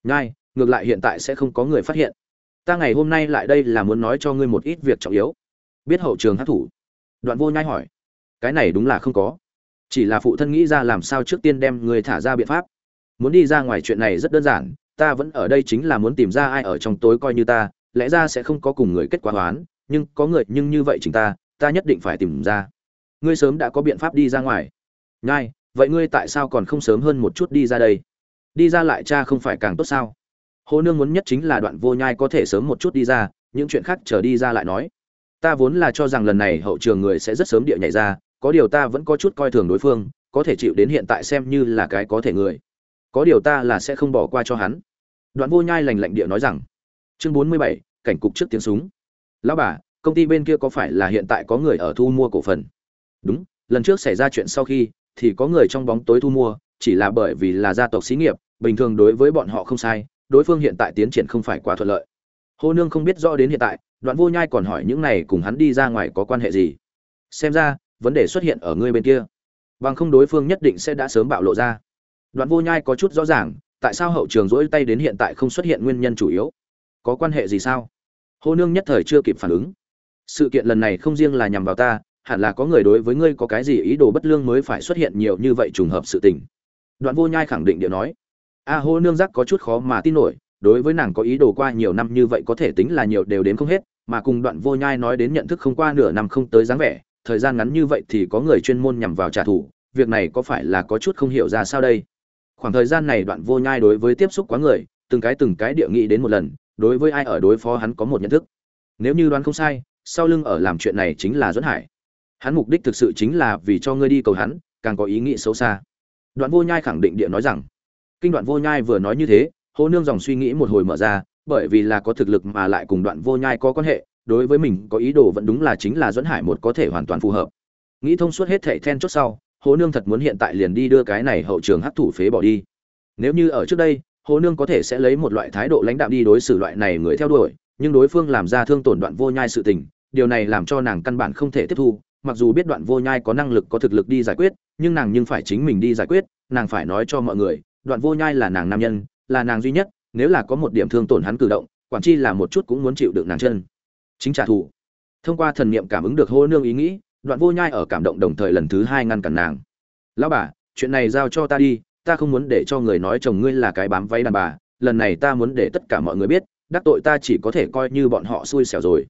Nhai, ngược lại hiện tại sẽ không có người phát hiện. Ta ngày hôm nay lại đây là muốn nói cho ngươi một ít việc trọng yếu. Biết hậu trường hát thủ. Đoạn vô nhai hỏi. Cái này đúng là không có. Chỉ là phụ thân nghĩ ra làm sao trước tiên đem người thả ra biện pháp. Muốn đi ra ngoài chuyện này rất đơn giản. Ta vẫn ở đây chính là muốn tìm ra ai ở trong tối coi như ta. Lẽ ra sẽ không có cùng người kết quả hoán, nhưng có người nhưng như vậy chính ta ta nhất định phải tìm ra. Ngươi sớm đã có biện pháp đi ra ngoài. Nhai vậy ngươi tại sao còn không sớm hơn một chút đi ra đây? Đi ra lại cha không phải càng tốt sao? Hồ nương muốn nhất chính là đoạn vô nhai có thể sớm một chút đi ra, những chuyện khác chờ đi ra lại nói. Ta vốn là cho rằng lần này hậu trường người sẽ rất sớm địa nhảy ra, có điều ta vẫn có chút coi thường đối phương, có thể chịu đến hiện tại xem như là cái có thể người. Có điều ta là sẽ không bỏ qua cho hắn. Đoạn vô nhai lành lạnh địa nói rằng, chương bốn mươi bảy, cảnh cục trước tiếng súng. Lão bà, công ty bên kia có phải là hiện tại có người ở thu mua cổ phần? Đúng, lần trước xảy ra chuyện sau khi thì có người trong bóng tối thu mua, chỉ là bởi vì là gia tộc xí nghiệp, bình thường đối với bọn họ không sai, đối phương hiện tại tiến triển không phải quá thuận lợi. Hô nương không biết rõ đến hiện tại, đoạn vô nhai còn hỏi những này cùng hắn đi ra ngoài có quan hệ gì. Xem ra, vấn đề xuất hiện ở ngươi bên kia. Bằng không đối phương nhất định sẽ đã sớm bạo lộ ra. Đoạn vô nhai có chút rõ ràng, tại sao hậu trường rỗi tay đến hiện tại không xuất hiện nguyên nhân chủ yếu? Có quan hệ gì sao? Hô nương nhất thời chưa kịp phản ứng. Sự kiện lần này không riêng là nhằm vào ta hẳn là có người đối với ngươi có cái gì ý đồ bất lương mới phải xuất hiện nhiều như vậy trùng hợp sự tình. Đoạn vô nhai khẳng định điệu nói. A hô nương giác có chút khó mà tin nổi, đối với nàng có ý đồ qua nhiều năm như vậy có thể tính là nhiều đều đến không hết, mà cùng đoạn vô nhai nói đến nhận thức không qua nửa năm không tới dáng vẻ, thời gian ngắn như vậy thì có người chuyên môn nhằm vào trả thù, việc này có phải là có chút không hiểu ra sao đây? Khoảng thời gian này đoạn vô nhai đối với tiếp xúc quá người, từng cái từng cái địa nghị đến một lần, đối với ai ở đối phó hắn có một nhận thức. Nếu như đoán không sai, sau lưng ở làm chuyện này chính là duẫn hải hắn mục đích thực sự chính là vì cho ngươi đi cầu hắn, càng có ý nghĩ xấu xa. Đoạn vô nhai khẳng định địa nói rằng, kinh đoạn vô nhai vừa nói như thế hô nương dòng suy nghĩ một hồi mở ra, bởi vì là có thực lực mà lại cùng đoạn vô nhai có quan hệ, đối với mình có ý đồ vẫn đúng là chính là dẫn hải một có thể hoàn toàn phù hợp. Nghĩ thông suốt hết thệ then chốt sau, hồ nương thật muốn hiện tại liền đi đưa cái này hậu trường hắc thủ phế bỏ đi. Nếu như ở trước đây, hồ nương có thể sẽ lấy một loại thái độ lãnh đạo đi đối xử loại này người theo đuổi, nhưng đối phương làm ra thương tổn đoạn vô nhai sự tình, điều này làm cho nàng căn bản không thể tiếp thu mặc dù biết đoạn vô nhai có năng lực có thực lực đi giải quyết, nhưng nàng nhưng phải chính mình đi giải quyết, nàng phải nói cho mọi người, đoạn vô nhai là nàng nam nhân, là nàng duy nhất, nếu là có một điểm thương tổn hắn cử động, quản chi là một chút cũng muốn chịu được nàng chân. Chính trả thù. Thông qua thần niệm cảm ứng được hô nương ý nghĩ, đoạn vô nhai ở cảm động đồng thời lần thứ hai ngăn cản nàng. Lão bà, chuyện này giao cho ta đi, ta không muốn để cho người nói chồng ngươi là cái bám váy đàn bà, lần này ta muốn để tất cả mọi người biết, đắc tội ta chỉ có thể coi như bọn họ xui xẻo rồi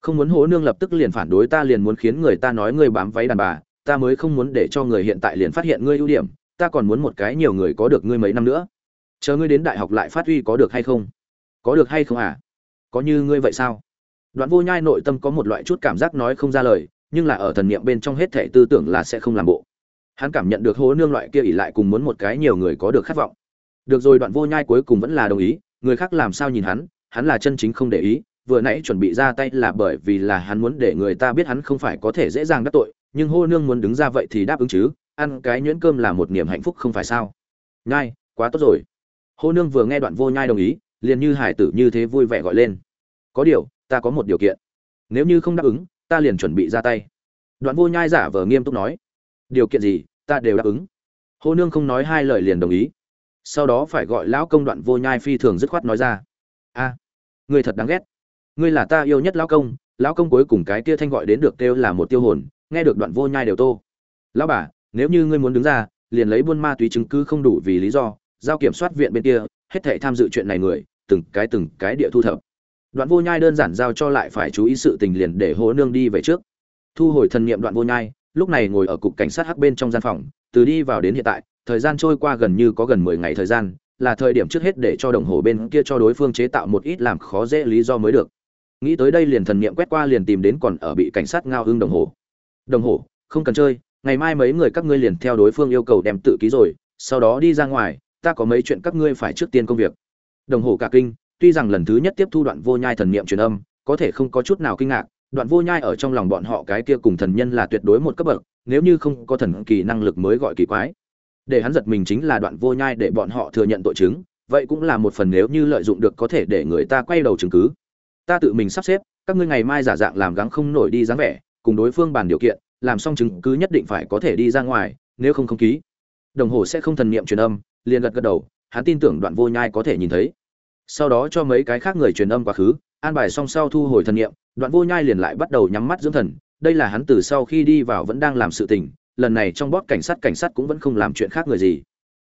không muốn hố nương lập tức liền phản đối ta liền muốn khiến người ta nói ngươi bám váy đàn bà, ta mới không muốn để cho người hiện tại liền phát hiện ngươi ưu điểm, ta còn muốn một cái nhiều người có được ngươi mấy năm nữa. Chờ ngươi đến đại học lại phát huy có được hay không? Có được hay không à? Có như ngươi vậy sao? Đoạn vô nhai nội tâm có một loại chút cảm giác nói không ra lời, nhưng là ở thần niệm bên trong hết thể tư tưởng là sẽ không làm bộ. Hắn cảm nhận được hố nương loại kia ỉ lại cùng muốn một cái nhiều người có được khát vọng. Được rồi, đoạn vô nhai cuối cùng vẫn là đồng ý, người khác làm sao nhìn hắn hắn là chân chính không để ý vừa nãy chuẩn bị ra tay là bởi vì là hắn muốn để người ta biết hắn không phải có thể dễ dàng đắc tội nhưng hô nương muốn đứng ra vậy thì đáp ứng chứ ăn cái nhuyễn cơm là một niềm hạnh phúc không phải sao? Nhai quá tốt rồi. Hô nương vừa nghe đoạn vô nhai đồng ý liền như hải tử như thế vui vẻ gọi lên. Có điều ta có một điều kiện. Nếu như không đáp ứng ta liền chuẩn bị ra tay. Đoạn vô nhai giả vờ nghiêm túc nói. Điều kiện gì ta đều đáp ứng. Hô nương không nói hai lời liền đồng ý. Sau đó phải gọi lão công đoạn vô nhai phi thường dứt khoát nói ra. A à, thật đáng ghét ngươi là ta yêu nhất lão công lão công cuối cùng cái kia thanh gọi đến được kêu là một tiêu hồn, nghe được đoạn vô nhai đều tô. Lão bà, nếu như ngươi muốn đứng ra, liền lấy buôn ma túy chứng cứ không đủ vì lý do, giao kiểm soát viện bên kia, hết thảy tham dự chuyện này người, từng cái từng cái địa thu thập. Đoạn vô nhai đơn giản giao cho lại phải chú ý sự tình liền để hố nương đi về trước. Thu hồi thần niệm đoạn vô nhai, lúc này ngồi ở cục cảnh sát hắc bên trong gian phòng, từ đi vào đến hiện tại, thời gian trôi qua gần như có gần mười ngày thời gian, là thời điểm trước hết để cho đồng hồ bên kia cho đối phương chế tạo một ít làm khó dễ lý do mới được nghĩ tới đây liền thần niệm quét qua liền tìm đến còn ở bị cảnh sát ngao hưng đồng hồ. Đồng hồ, không cần chơi, ngày mai mấy người các ngươi liền theo đối phương yêu cầu đem tự ký rồi, sau đó đi ra ngoài, ta có mấy chuyện các ngươi phải trước tiên công việc. Đồng hồ cả kinh, tuy rằng lần thứ nhất tiếp thu đoạn vô nhai thần niệm truyền âm, có thể không có chút nào kinh ngạc, đoạn vô nhai ở trong lòng bọn họ cái kia cùng thần nhân là tuyệt đối một cấp bậc, nếu như không có thần kỳ năng lực mới gọi kỳ quái. Để hắn giật mình chính là đoạn vô nhai để bọn họ thừa nhận tội chứng, vậy cũng là một phần nếu như lợi dụng được có thể để người ta quay đầu chứng cứ ta tự mình sắp xếp, các ngươi ngày mai giả dạng làm gắng không nổi đi dáng vẻ, cùng đối phương bàn điều kiện, làm xong chứng cứ nhất định phải có thể đi ra ngoài, nếu không không ký. Đồng hồ sẽ không thần niệm truyền âm, liền gật gật đầu, hắn tin tưởng đoạn vô nhai có thể nhìn thấy. Sau đó cho mấy cái khác người truyền âm quá khứ, an bài xong sau thu hồi thần niệm, đoạn vô nhai liền lại bắt đầu nhắm mắt dưỡng thần, đây là hắn từ sau khi đi vào vẫn đang làm sự tình, lần này trong bót cảnh sát cảnh sát cũng vẫn không làm chuyện khác người gì.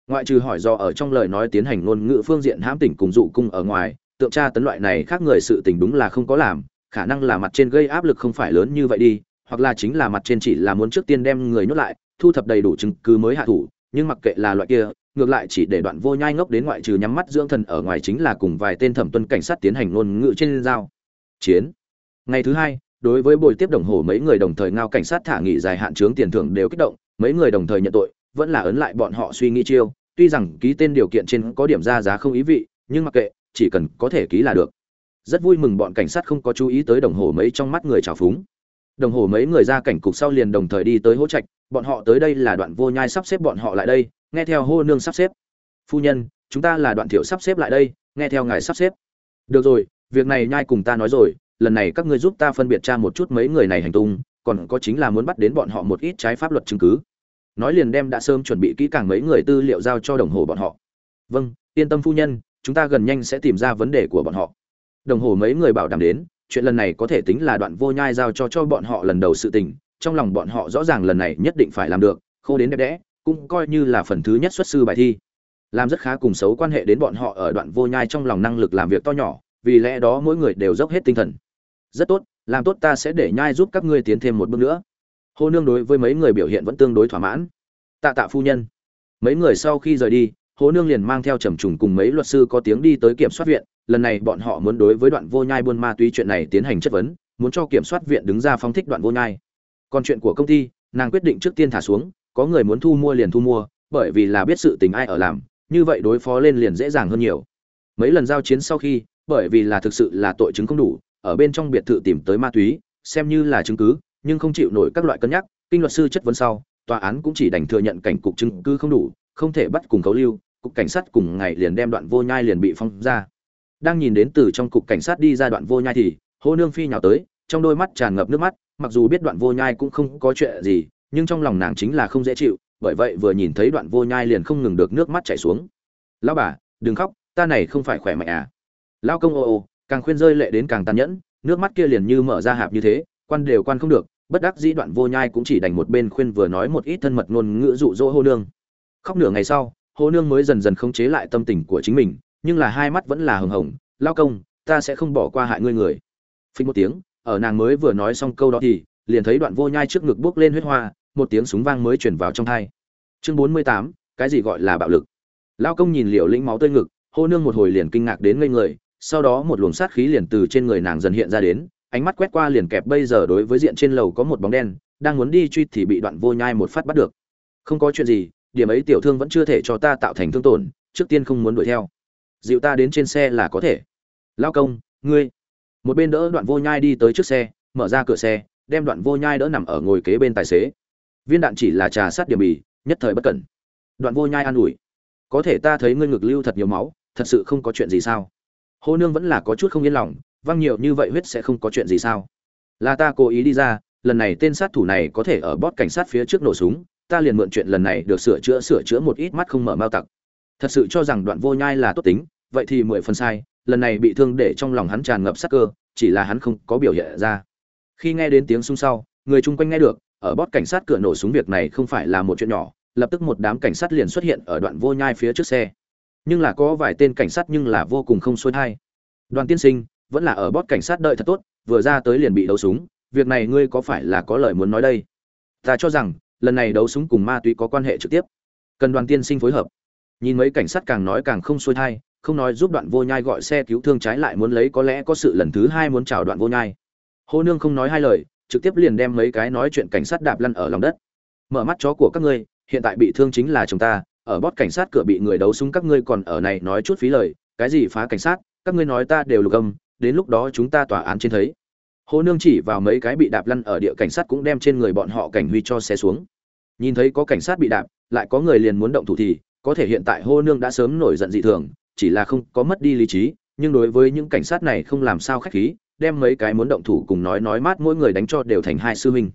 Ngoại trừ hỏi do ở trong lời nói tiến hành ngôn ngữ phương diện hãm tỉnh cùng dụ cung ở ngoài tượng tra tấn loại này khác người sự tình đúng là không có làm, khả năng là mặt trên gây áp lực không phải lớn như vậy đi, hoặc là chính là mặt trên chỉ là muốn trước tiên đem người nhốt lại, thu thập đầy đủ chứng cứ mới hạ thủ, nhưng mặc kệ là loại kia, ngược lại chỉ để đoạn vô nhai ngốc đến ngoại trừ nhắm mắt dưỡng thần ở ngoài chính là cùng vài tên thẩm tuân cảnh sát tiến hành ngôn ngữ trên giao. Chiến. Ngày thứ hai, đối với buổi tiếp đồng hồ mấy người đồng thời ngao cảnh sát thả nghỉ dài hạn chướng tiền thưởng đều kích động, mấy người đồng thời nhận tội, vẫn là ấn lại bọn họ suy nghĩ chiêu, tuy rằng ký tên điều kiện trên có điểm ra giá không ý vị, nhưng mặc kệ chỉ cần có thể ký là được. Rất vui mừng bọn cảnh sát không có chú ý tới đồng hồ mấy trong mắt người trào phúng. Đồng hồ mấy người ra cảnh cục sau liền đồng thời đi tới hỗ trạch, bọn họ tới đây là đoạn vô nhai sắp xếp bọn họ lại đây, nghe theo hô nương sắp xếp. Phu nhân, chúng ta là đoạn thiểu sắp xếp lại đây, nghe theo ngài sắp xếp. Được rồi, việc này nhai cùng ta nói rồi, lần này các ngươi giúp ta phân biệt tra một chút mấy người này hành tung, còn có chính là muốn bắt đến bọn họ một ít trái pháp luật chứng cứ. Nói liền đem đã sớm chuẩn bị kỹ càng mấy người tư liệu giao cho đồng hồ bọn họ. Vâng yên tâm phu nhân chúng ta gần nhanh sẽ tìm ra vấn đề của bọn họ. Đồng hồ mấy người bảo đảm đến, chuyện lần này có thể tính là đoạn vô nhai giao cho cho bọn họ lần đầu sự tình, trong lòng bọn họ rõ ràng lần này nhất định phải làm được, khô đến đẹp đẽ, cũng coi như là phần thứ nhất xuất sư bài thi. Làm rất khá cùng xấu quan hệ đến bọn họ ở đoạn vô nhai trong lòng năng lực làm việc to nhỏ, vì lẽ đó mỗi người đều dốc hết tinh thần. Rất tốt, làm tốt ta sẽ để nhai giúp các ngươi tiến thêm một bước nữa. Hô nương đối với mấy người biểu hiện vẫn tương đối thỏa mãn. Tạ tạ phu nhân. Mấy người sau khi rời đi hố nương liền mang theo trầm trùng cùng mấy luật sư có tiếng đi tới kiểm soát viện. Lần này bọn họ muốn đối với đoạn vô nhai buôn ma túy chuyện này tiến hành chất vấn, muốn cho kiểm soát viện đứng ra phóng thích đoạn vô nhai. Còn chuyện của công ty, nàng quyết định trước tiên thả xuống, có người muốn thu mua liền thu mua, bởi vì là biết sự tình ai ở làm, như vậy đối phó lên liền dễ dàng hơn nhiều. Mấy lần giao chiến sau khi, bởi vì là thực sự là tội chứng không đủ, ở bên trong biệt thự tìm tới ma túy, xem như là chứng cứ, nhưng không chịu nổi các loại cân nhắc, kinh luật sư chất vấn sau, tòa án cũng chỉ đành thừa nhận cảnh cục chứng cứ không đủ không thể bắt cùng cấu lưu, cục cảnh sát cùng ngày liền đem đoạn vô nhai liền bị phong ra. Đang nhìn đến từ trong cục cảnh sát đi ra đoạn vô nhai thì, hô nương phi nhào tới, trong đôi mắt tràn ngập nước mắt, mặc dù biết đoạn vô nhai cũng không có chuyện gì, nhưng trong lòng nàng chính là không dễ chịu, bởi vậy vừa nhìn thấy đoạn vô nhai liền không ngừng được nước mắt chảy xuống. Lão bà, đừng khóc, ta này không phải khỏe mạnh à? Lão công ô ô, càng khuyên rơi lệ đến càng tàn nhẫn, nước mắt kia liền như mở ra hạp như thế, quan đều quan không được, bất đắc dĩ đoạn vô nhai cũng chỉ đành một bên khuyên vừa nói một ít thân mật ngôn ngữ dụ dỗ hô nương khóc nửa ngày sau hô nương mới dần dần khống chế lại tâm tình của chính mình, nhưng là hai mắt vẫn là hừng hồng, lao công, ta sẽ không bỏ qua hại ngươi người. Phình một tiếng, ở nàng mới vừa nói xong câu đó thì, liền thấy đoạn vô nhai trước ngực bước lên huyết hoa, một tiếng súng vang mới chuyển vào trong thai. Chương bốn mươi tám, cái gì gọi là bạo lực? Lao công nhìn liều lĩnh máu tơi ngực hô nương một hồi liền kinh ngạc đến ngây người, sau đó một luồng sát khí liền từ trên người nàng dần hiện ra đến, ánh mắt quét qua liền kẹp bây giờ đối với diện trên lầu có một bóng đen, đang muốn đi truy thì bị đoạn vô nhai một phát bắt được. Không có chuyện gì điểm ấy tiểu thương vẫn chưa thể cho ta tạo thành thương tổn, trước tiên không muốn đuổi theo. Dịu ta đến trên xe là có thể. Lao công, ngươi. Một bên đỡ đoạn vô nhai đi tới trước xe, mở ra cửa xe, đem đoạn vô nhai đỡ nằm ở ngồi kế bên tài xế. Viên đạn chỉ là trà sát điểm bì, nhất thời bất cẩn. Đoạn vô nhai an ủi. Có thể ta thấy ngươi ngực lưu thật nhiều máu, thật sự không có chuyện gì sao? Hô nương vẫn là có chút không yên lòng, văng nhiều như vậy huyết sẽ không có chuyện gì sao? Là ta cố ý đi ra, lần này tên sát thủ này có thể ở bót cảnh sát phía trước nổ súng ta liền mượn chuyện lần này được sửa chữa sửa chữa một ít mắt không mở mao tặc. Thật sự cho rằng đoạn vô nhai là tốt tính, vậy thì mười phần sai, lần này bị thương để trong lòng hắn tràn ngập sắc cơ, chỉ là hắn không có biểu hiện ra. Khi nghe đến tiếng xung sau, người chung quanh nghe được, ở bót cảnh sát cửa nổ súng việc này không phải là một chuyện nhỏ, lập tức một đám cảnh sát liền xuất hiện ở đoạn vô nhai phía trước xe. Nhưng là có vài tên cảnh sát nhưng là vô cùng không xuôi thai. Đoàn tiên sinh, vẫn là ở bót cảnh sát đợi thật tốt, vừa ra tới liền bị đấu súng, việc này ngươi có phải là có lời muốn nói đây? Ta cho rằng lần này đấu súng cùng ma túy có quan hệ trực tiếp. Cần đoàn tiên sinh phối hợp. Nhìn mấy cảnh sát càng nói càng không xuôi thai, không nói giúp đoạn vô nhai gọi xe cứu thương trái lại muốn lấy có lẽ có sự lần thứ hai muốn chào đoạn vô nhai. Hô nương không nói hai lời, trực tiếp liền đem mấy cái nói chuyện cảnh sát đạp lăn ở lòng đất. Mở mắt chó của các ngươi, hiện tại bị thương chính là chúng ta, ở bót cảnh sát cửa bị người đấu súng các ngươi còn ở này nói chút phí lời, cái gì phá cảnh sát, các ngươi nói ta đều lục âm, đến lúc đó chúng ta tòa án trên thấy hồ nương chỉ vào mấy cái bị đạp lăn ở địa cảnh sát cũng đem trên người bọn họ cảnh huy cho xe xuống. Nhìn thấy có cảnh sát bị đạp, lại có người liền muốn động thủ thì, có thể hiện tại hô nương đã sớm nổi giận dị thường, chỉ là không có mất đi lý trí, nhưng đối với những cảnh sát này không làm sao khách khí, đem mấy cái muốn động thủ cùng nói nói mát mỗi người đánh cho đều thành hai sư huynh.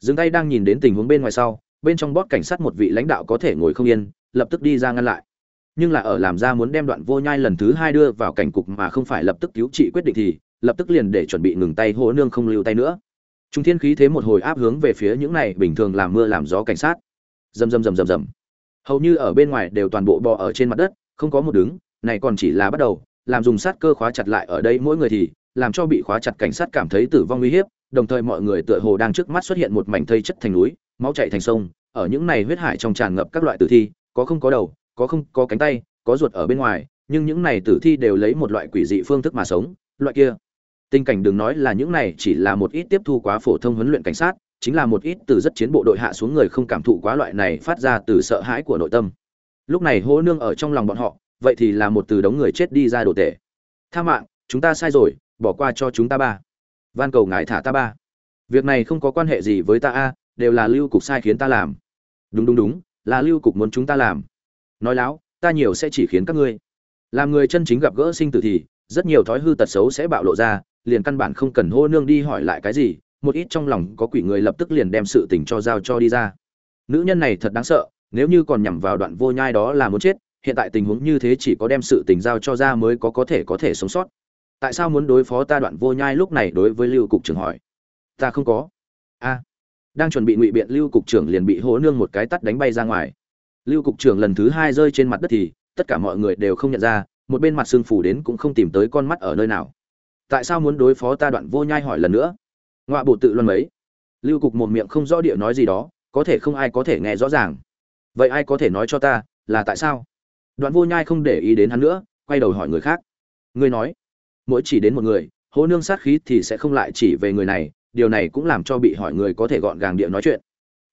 Dừng tay đang nhìn đến tình huống bên ngoài sau, bên trong bót cảnh sát một vị lãnh đạo có thể ngồi không yên, lập tức đi ra ngăn lại. Nhưng là ở làm ra muốn đem đoạn vô nhai lần thứ hai đưa vào cảnh cục mà không phải lập tức cứu trị quyết định thì lập tức liền để chuẩn bị ngừng tay hỗ nương không lưu tay nữa. Trung thiên khí thế một hồi áp hướng về phía những này bình thường làm mưa làm gió cảnh sát. Rầm rầm rầm rầm rầm. Hầu như ở bên ngoài đều toàn bộ bò ở trên mặt đất, không có một đứng, này còn chỉ là bắt đầu, làm dùng sát cơ khóa chặt lại ở đây mỗi người thì, làm cho bị khóa chặt cảnh sát cảm thấy tử vong nguy hiểm. đồng thời mọi người tựa hồ đang trước mắt xuất hiện một mảnh thây chất thành núi, máu chảy thành sông, ở những này huyết hải trong tràn ngập các loại tử thi, có không có đầu, có không có cánh tay, có ruột ở bên ngoài, nhưng những này tử thi đều lấy một loại quỷ dị phương thức mà sống, loại kia tình cảnh đừng nói là những này, chỉ là một ít tiếp thu quá phổ thông huấn luyện cảnh sát, chính là một ít từ rất chiến bộ đội hạ xuống người không cảm thụ quá loại này phát ra từ sợ hãi của nội tâm. Lúc này hố nương ở trong lòng bọn họ, vậy thì là một từ đống người chết đi ra đồ tể. Tha mạng, chúng ta sai rồi, bỏ qua cho chúng ta ba. Van cầu ngài thả ta ba. Việc này không có quan hệ gì với ta a, đều là lưu cục sai khiến ta làm. Đúng đúng đúng, là lưu cục muốn chúng ta làm. Nói láo, ta nhiều sẽ chỉ khiến các ngươi. Làm người chân chính gặp gỡ sinh tử thì, rất nhiều thói hư tật xấu sẽ bạo lộ ra liền căn bản không cần hô nương đi hỏi lại cái gì, một ít trong lòng có quỷ người lập tức liền đem sự tình cho giao cho đi ra. Nữ nhân này thật đáng sợ, nếu như còn nhằm vào đoạn vô nhai đó là muốn chết, hiện tại tình huống như thế chỉ có đem sự tình giao cho ra mới có có thể có thể sống sót. Tại sao muốn đối phó ta đoạn vô nhai lúc này đối với lưu cục trưởng hỏi? Ta không có. A. Đang chuẩn bị ngụy biện, lưu cục trưởng liền bị hố nương một cái tắt đánh bay ra ngoài. Lưu cục trưởng lần thứ hai rơi trên mặt đất thì tất cả mọi người đều không nhận ra, một bên mặt xương phủ đến cũng không tìm tới con mắt ở nơi nào tại sao muốn đối phó ta đoạn vô nhai hỏi lần nữa? Ngoạ bộ tự luân mấy? Lưu cục một miệng không rõ địa nói gì đó, có thể không ai có thể nghe rõ ràng. Vậy ai có thể nói cho ta, là tại sao? Đoạn vô nhai không để ý đến hắn nữa, quay đầu hỏi người khác. Ngươi nói, mỗi chỉ đến một người hố nương sát khí thì sẽ không lại chỉ về người này, điều này cũng làm cho bị hỏi người có thể gọn gàng địa nói chuyện.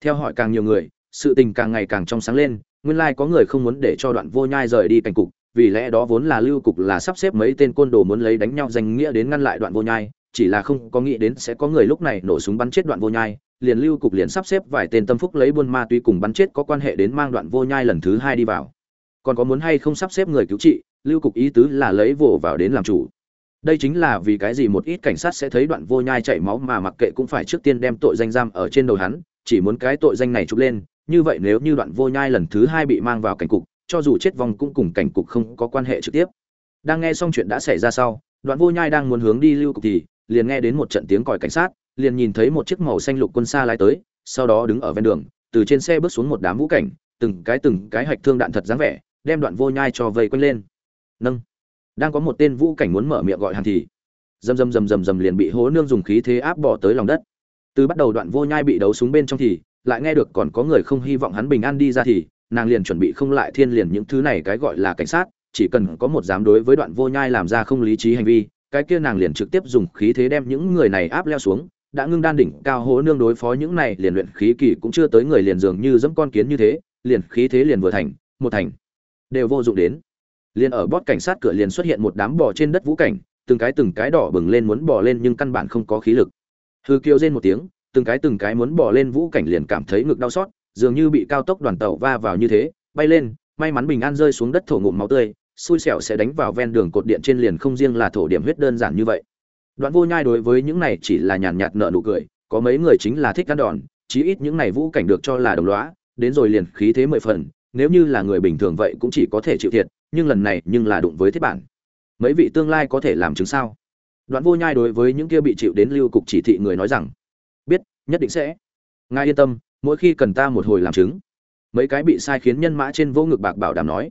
Theo hỏi càng nhiều người, sự tình càng ngày càng trong sáng lên, nguyên lai có người không muốn để cho đoạn vô nhai rời đi cảnh cục vì lẽ đó vốn là lưu cục là sắp xếp mấy tên côn đồ muốn lấy đánh nhau danh nghĩa đến ngăn lại đoạn vô nhai, chỉ là không có nghĩ đến sẽ có người lúc này nổ súng bắn chết đoạn vô nhai, liền lưu cục liền sắp xếp vài tên tâm phúc lấy buôn ma túy cùng bắn chết có quan hệ đến mang đoạn vô nhai lần thứ hai đi vào. Còn có muốn hay không sắp xếp người cứu trị, lưu cục ý tứ là lấy vồ vào đến làm chủ. Đây chính là vì cái gì một ít cảnh sát sẽ thấy đoạn vô nhai chảy máu mà mặc kệ cũng phải trước tiên đem tội danh giam ở trên đầu hắn, chỉ muốn cái tội danh này chụp lên, như vậy nếu như đoạn vô nhai lần thứ hai bị mang vào cảnh cục cho dù chết vong cũng cùng cảnh cục không có quan hệ trực tiếp. Đang nghe xong chuyện đã xảy ra sau, đoạn vô nhai đang muốn hướng đi lưu cục thì, liền nghe đến một trận tiếng còi cảnh sát, liền nhìn thấy một chiếc màu xanh lục quân xa lái tới, sau đó đứng ở ven đường, từ trên xe bước xuống một đám vũ cảnh, từng cái từng cái hạch thương đạn thật dáng vẻ, đem đoạn vô nhai cho vây quanh lên. Nâng. Đang có một tên vũ cảnh muốn mở miệng gọi hàng thì, dầm dầm dầm dầm dầm liền bị hố nương dùng khí thế áp bỏ tới lòng đất. Từ bắt đầu đoạn vô nhai bị đấu súng bên trong thì, lại nghe được còn có người không hy vọng hắn bình an đi ra thì nàng liền chuẩn bị không lại thiên liền những thứ này, cái gọi là cảnh sát, chỉ cần có một dám đối với đoạn vô nhai làm ra không lý trí hành vi, cái kia nàng liền trực tiếp dùng khí thế đem những người này áp leo xuống, đã ngưng đan đỉnh cao hố nương đối phó những này, liền luyện khí kỳ cũng chưa tới người liền dường như dẫm con kiến như thế, liền khí thế liền vừa thành, một thành, đều vô dụng đến. Liền ở bót cảnh sát cửa liền xuất hiện một đám bò trên đất vũ cảnh, từng cái từng cái đỏ bừng lên muốn bò lên nhưng căn bản không có khí lực. Hư kiêu rên một tiếng, từng cái từng cái muốn bò lên vũ cảnh liền cảm thấy ngực đau xót dường như bị cao tốc đoàn tàu va vào như thế, bay lên, may mắn bình an rơi xuống đất thổ ngụm máu tươi, xui xẻo sẽ đánh vào ven đường cột điện trên liền không riêng là thổ điểm huyết đơn giản như vậy. Đoạn vô nhai đối với những này chỉ là nhàn nhạt nợ nụ cười, có mấy người chính là thích ăn đòn, chí ít những này vũ cảnh được cho là đồng lõa, đến rồi liền khí thế mười phần, nếu như là người bình thường vậy cũng chỉ có thể chịu thiệt, nhưng lần này nhưng là đụng với thiết bản. Mấy vị tương lai có thể làm chứng sao? Đoạn vô nhai đối với những kia bị chịu đến lưu cục chỉ thị người nói rằng, biết, nhất định sẽ. Ngài yên tâm mỗi khi cần ta một hồi làm chứng. Mấy cái bị sai khiến nhân mã trên vô ngực bạc bảo đảm nói,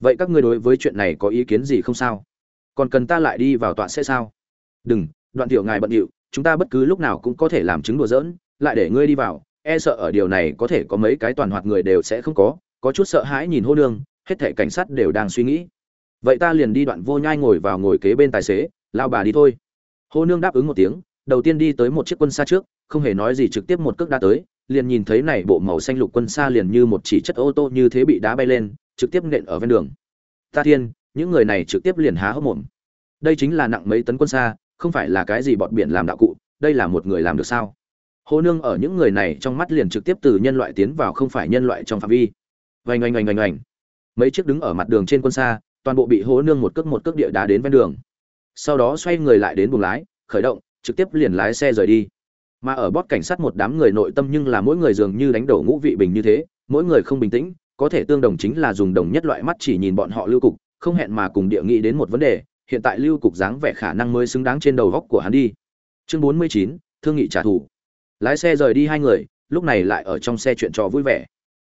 vậy các ngươi đối với chuyện này có ý kiến gì không sao? Còn cần ta lại đi vào tọa sẽ sao? Đừng, đoạn tiểu ngài bận điệu, chúng ta bất cứ lúc nào cũng có thể làm chứng đùa giỡn, lại để ngươi đi vào e sợ ở điều này có thể có mấy cái toàn hoạt người đều sẽ không có có chút sợ hãi nhìn hô nương hết thể cảnh sát đều đang suy nghĩ. Vậy ta liền đi đoạn vô nhai ngồi vào ngồi kế bên tài xế, lao bà đi thôi. Hô nương đáp ứng một tiếng đầu tiên đi tới một chiếc quân xa trước, không hề nói gì trực tiếp một cước đá tới, liền nhìn thấy này bộ màu xanh lục quân xa liền như một chỉ chất ô tô như thế bị đá bay lên, trực tiếp nện ở ven đường. Ta thiên, những người này trực tiếp liền há hốc mồm. Đây chính là nặng mấy tấn quân xa không phải là cái gì bọn biển làm đạo cụ, đây là một người làm được sao? Hồ nương ở những người này trong mắt liền trực tiếp từ nhân loại tiến vào không phải nhân loại trong phạm vi. Vành oanh oanh oanh oanh. Mấy chiếc đứng ở mặt đường trên quân xa toàn bộ bị hố nương một cước một cước địa đá đến ven đường. Sau đó xoay người lại đến buồng lái, khởi động trực tiếp liền lái xe rời đi. Mà ở bót cảnh sát một đám người nội tâm nhưng là mỗi người dường như đánh đổ ngũ vị bình như thế, mỗi người không bình tĩnh, có thể tương đồng chính là dùng đồng nhất loại mắt chỉ nhìn bọn họ lưu cục, không hẹn mà cùng địa nghĩ đến một vấn đề, hiện tại lưu cục dáng vẻ khả năng mới xứng đáng trên đầu góc của hắn đi. Chương bốn mươi chín, thương nghị trả thù. Lái xe rời đi hai người, lúc này lại ở trong xe chuyện trò vui vẻ.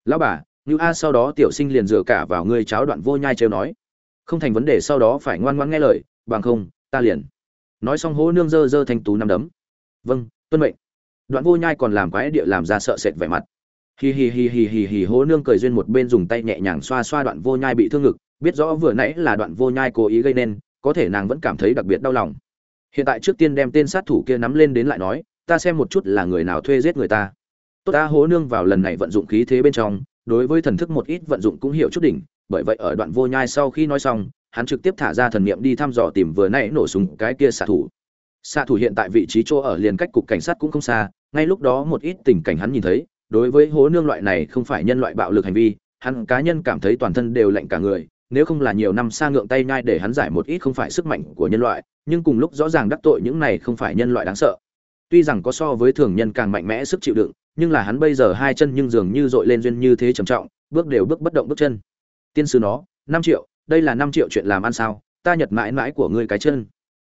Lão bà như a sau đó tiểu sinh liền dựa cả vào ngươi cháo đoạn vô nhai trêu nói. Không thành vấn đề sau đó phải ngoan ngoãn nghe lời, bằng không, ta liền nói xong hố nương dơ dơ thanh tú năm đấm. Vâng tuân mệnh. Đoạn vô nhai còn làm quái địa làm ra sợ sệt vẻ mặt. Hì hì hì hì hì hì hố nương cười duyên một bên dùng tay nhẹ nhàng xoa xoa đoạn vô nhai bị thương ngực, biết rõ vừa nãy là đoạn vô nhai cố ý gây nên, có thể nàng vẫn cảm thấy đặc biệt đau lòng. Hiện tại trước tiên đem tên sát thủ kia nắm lên đến lại nói, ta xem một chút là người nào thuê giết người ta. Tốt ta, hố nương vào lần này vận dụng khí thế bên trong, đối với thần thức một ít vận dụng cũng hiểu chút đỉnh, bởi vậy ở đoạn vô nhai sau khi nói xong hắn trực tiếp thả ra thần niệm đi thăm dò tìm vừa nãy nổ súng cái kia xạ thủ. Xạ thủ hiện tại vị trí chỗ ở liền cách cục cảnh sát cũng không xa, ngay lúc đó một ít tình cảnh hắn nhìn thấy, đối với hố nương loại này không phải nhân loại bạo lực hành vi, hắn cá nhân cảm thấy toàn thân đều lạnh cả người, nếu không là nhiều năm xa ngượng tay nhai để hắn giải một ít không phải sức mạnh của nhân loại, nhưng cùng lúc rõ ràng đắc tội những này không phải nhân loại đáng sợ. Tuy rằng có so với thường nhân càng mạnh mẽ sức chịu đựng, nhưng là hắn bây giờ hai chân nhưng dường như dội lên duyên như thế trầm trọng, bước đều bước bất động bước chân. Tiên sư nó, năm triệu đây là năm triệu chuyện làm ăn sao, ta nhật mãi mãi của ngươi cái chân.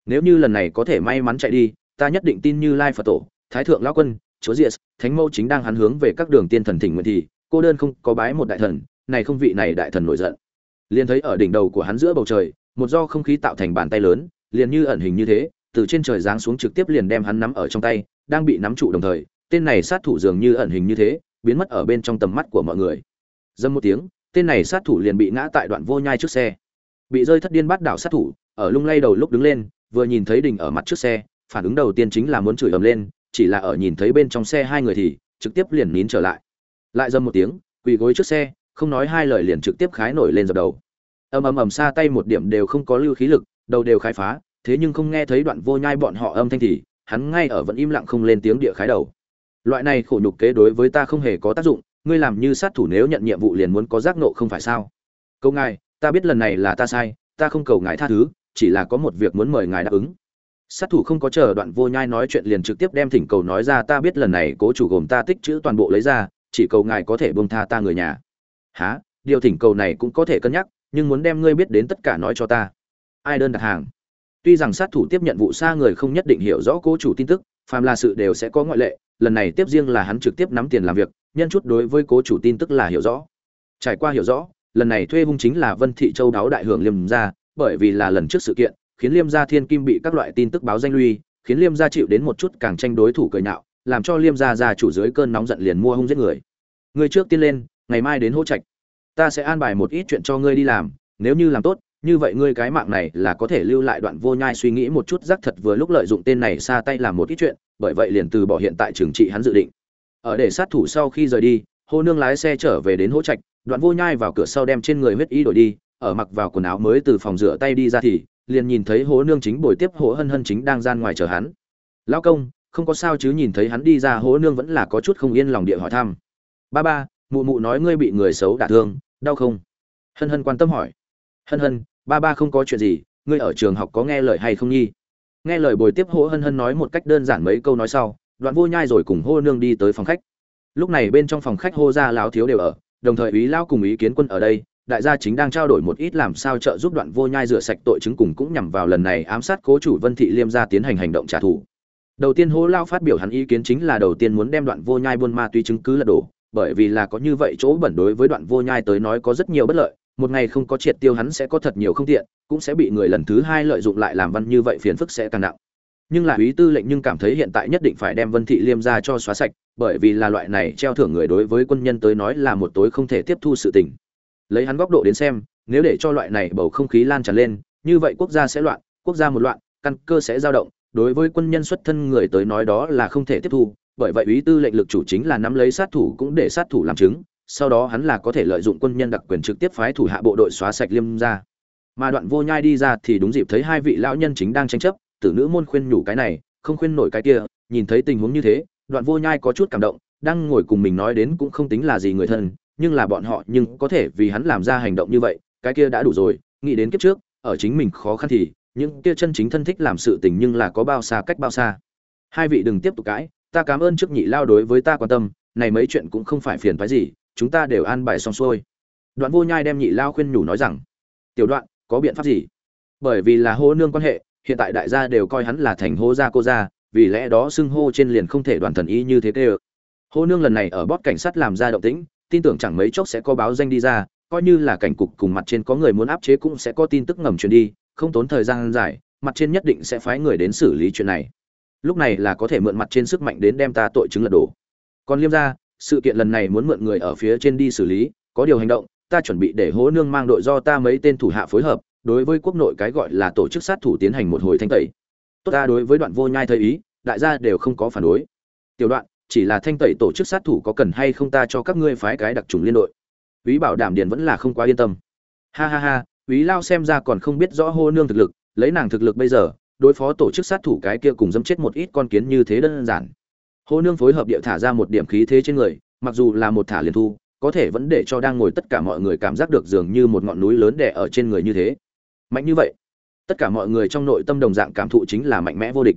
Nếu như lần này có thể may mắn chạy đi, ta nhất định tin như lai phật tổ, thái thượng lão quân, chúa diệt, thánh mẫu chính đang hắn hướng về các đường tiên thần thỉnh nguyện thì, cô đơn không có bái một đại thần, này không vị này đại thần nổi giận. Liền thấy ở đỉnh đầu của hắn giữa bầu trời, một do không khí tạo thành bàn tay lớn, liền như ẩn hình như thế, từ trên trời giáng xuống trực tiếp liền đem hắn nắm ở trong tay, đang bị nắm trụ đồng thời, tên này sát thủ dường như ẩn hình như thế, biến mất ở bên trong tầm mắt của mọi người. Dâm một tiếng tên này sát thủ liền bị ngã tại đoạn vô nhai trước xe. Bị rơi thất điên bắt đảo sát thủ, ở lung lay đầu lúc đứng lên, vừa nhìn thấy đình ở mặt trước xe, phản ứng đầu tiên chính là muốn chửi ầm lên, chỉ là ở nhìn thấy bên trong xe hai người thì trực tiếp liền nín trở lại. Lại dâm một tiếng, quỳ gối trước xe, không nói hai lời liền trực tiếp khái nổi lên dập đầu. Ầm ầm ầm xa tay một điểm đều không có lưu khí lực, đầu đều khai phá, thế nhưng không nghe thấy đoạn vô nhai bọn họ âm thanh thì, hắn ngay ở vẫn im lặng không lên tiếng địa khái đầu. Loại này khổ nhục kế đối với ta không hề có tác dụng ngươi làm như sát thủ nếu nhận nhiệm vụ liền muốn có giác nộ không phải sao? Câu ngài, ta biết lần này là ta sai, ta không cầu ngài tha thứ, chỉ là có một việc muốn mời ngài đáp ứng. Sát thủ không có chờ đoạn vô nhai nói chuyện liền trực tiếp đem thỉnh cầu nói ra, ta biết lần này cố chủ gồm ta tích chữ toàn bộ lấy ra, chỉ cầu ngài có thể buông tha ta người nhà. Há điều thỉnh cầu này cũng có thể cân nhắc, nhưng muốn đem ngươi biết đến tất cả nói cho ta. Ai đơn đặt hàng? Tuy rằng sát thủ tiếp nhận vụ xa người không nhất định hiểu rõ cố chủ tin tức, phàm là sự đều sẽ có ngoại lệ, lần này tiếp riêng là hắn trực tiếp nắm tiền làm việc nhân chút đối với cố chủ tin tức là hiểu rõ. Trải qua hiểu rõ, lần này thuê hung chính là vân thị châu đáo đại hưởng liêm gia, bởi vì là lần trước sự kiện, khiến liêm gia thiên kim bị các loại tin tức báo danh lui, khiến liêm gia chịu đến một chút càng tranh đối thủ cười nhạo, làm cho liêm gia gia chủ dưới cơn nóng giận liền mua hung giết người. Người trước tiên lên, ngày mai đến hỗ trạch. Ta sẽ an bài một ít chuyện cho ngươi đi làm, nếu như làm tốt, như vậy ngươi cái mạng này là có thể lưu lại đoạn vô nhai suy nghĩ một chút, rắc thật vừa lúc lợi dụng tên này xa tay làm một ít chuyện, bởi vậy liền từ bỏ hiện tại trường trị hắn dự định ở để sát thủ sau khi rời đi hô nương lái xe trở về đến hỗ trạch, đoạn vô nhai vào cửa sau đem trên người huyết y đổi đi, ở mặc vào quần áo mới từ phòng rửa tay đi ra thì, liền nhìn thấy hố nương chính bồi tiếp hố hân hân chính đang gian ngoài chờ hắn. Lao công, không có sao chứ nhìn thấy hắn đi ra hố nương vẫn là có chút không yên lòng địa hỏi thăm. Ba ba, mụ mụ nói ngươi bị người xấu đả thương, đau không? Hân hân quan tâm hỏi. Hân hân, ba ba không có chuyện gì, ngươi ở trường học có nghe lời hay không nhi nghe lời bồi tiếp hố hân hân nói một cách đơn giản mấy câu nói sau đoạn vô nhai rồi cùng hô nương đi tới phòng khách. Lúc này bên trong phòng khách hô ra láo thiếu đều ở, đồng thời ý lão cùng ý kiến quân ở đây, đại gia chính đang trao đổi một ít làm sao trợ giúp đoạn vô nhai rửa sạch tội chứng cùng cũng nhằm vào lần này ám sát cố chủ vân thị liêm gia tiến hành hành động trả thù. Đầu tiên hô lao phát biểu hắn ý kiến chính là đầu tiên muốn đem đoạn vô nhai buôn ma túy chứng cứ lật đổ, bởi vì là có như vậy chỗ bẩn đối với đoạn vô nhai tới nói có rất nhiều bất lợi, một ngày không có triệt tiêu hắn sẽ có thật nhiều không tiện, cũng sẽ bị người lần thứ hai lợi dụng lại làm văn như vậy phiền phức sẽ càng nặng nhưng là ý tư lệnh nhưng cảm thấy hiện tại nhất định phải đem vân thị liêm ra cho xóa sạch, bởi vì là loại này treo thưởng người đối với quân nhân tới nói là một tối không thể tiếp thu sự tình. Lấy hắn góc độ đến xem, nếu để cho loại này bầu không khí lan tràn lên, như vậy quốc gia sẽ loạn, quốc gia một loạn, căn cơ sẽ dao động, đối với quân nhân xuất thân người tới nói đó là không thể tiếp thu, bởi vậy ý tư lệnh lực chủ chính là nắm lấy sát thủ cũng để sát thủ làm chứng, sau đó hắn là có thể lợi dụng quân nhân đặc quyền trực tiếp phái thủ hạ bộ đội xóa sạch liêm ra. Mà đoạn vô nhai đi ra thì đúng dịp thấy hai vị lão nhân chính đang tranh chấp tử nữ môn khuyên nhủ cái này, không khuyên nổi cái kia, nhìn thấy tình huống như thế, đoạn vô nhai có chút cảm động, đang ngồi cùng mình nói đến cũng không tính là gì người thân, nhưng là bọn họ nhưng có thể vì hắn làm ra hành động như vậy, cái kia đã đủ rồi, nghĩ đến kiếp trước, ở chính mình khó khăn thì, những kia chân chính thân thích làm sự tình nhưng là có bao xa cách bao xa. Hai vị đừng tiếp tục cãi, ta cảm ơn trước nhị lao đối với ta quan tâm, này mấy chuyện cũng không phải phiền phái gì, chúng ta đều an bài xong xuôi. Đoạn vô nhai đem nhị lao khuyên nhủ nói rằng, tiểu đoạn, có biện pháp gì? Bởi vì là hô nương quan hệ hiện tại đại gia đều coi hắn là thành hô gia cô gia, vì lẽ đó xưng hô trên liền không thể đoàn thần y như thế tê ơ hô nương lần này ở bót cảnh sát làm ra động tĩnh, tin tưởng chẳng mấy chốc sẽ có báo danh đi ra, coi như là cảnh cục cùng mặt trên có người muốn áp chế cũng sẽ có tin tức ngầm truyền đi, không tốn thời gian dài, mặt trên nhất định sẽ phái người đến xử lý chuyện này. Lúc này là có thể mượn mặt trên sức mạnh đến đem ta tội chứng lật đổ. Còn liêm gia, sự kiện lần này muốn mượn người ở phía trên đi xử lý, có điều hành động, ta chuẩn bị để hố nương mang đội do ta mấy tên thủ hạ phối hợp đối với quốc nội cái gọi là tổ chức sát thủ tiến hành một hồi thanh tẩy. Tốt ta đối với đoạn vô nhai thấy ý, đại gia đều không có phản đối. Tiểu đoạn, chỉ là thanh tẩy tổ chức sát thủ có cần hay không ta cho các ngươi phái cái đặc trùng liên đội. Úy bảo đảm điền vẫn là không quá yên tâm. Ha ha ha úy lao xem ra còn không biết rõ hô nương thực lực, lấy nàng thực lực bây giờ, đối phó tổ chức sát thủ cái kia cùng dâm chết một ít con kiến như thế đơn giản. Hô nương phối hợp địa thả ra một điểm khí thế trên người, mặc dù là một thả liền thu, có thể vẫn để cho đang ngồi tất cả mọi người cảm giác được dường như một ngọn núi lớn đè ở trên người như thế mạnh như vậy tất cả mọi người trong nội tâm đồng dạng cảm thụ chính là mạnh mẽ vô địch.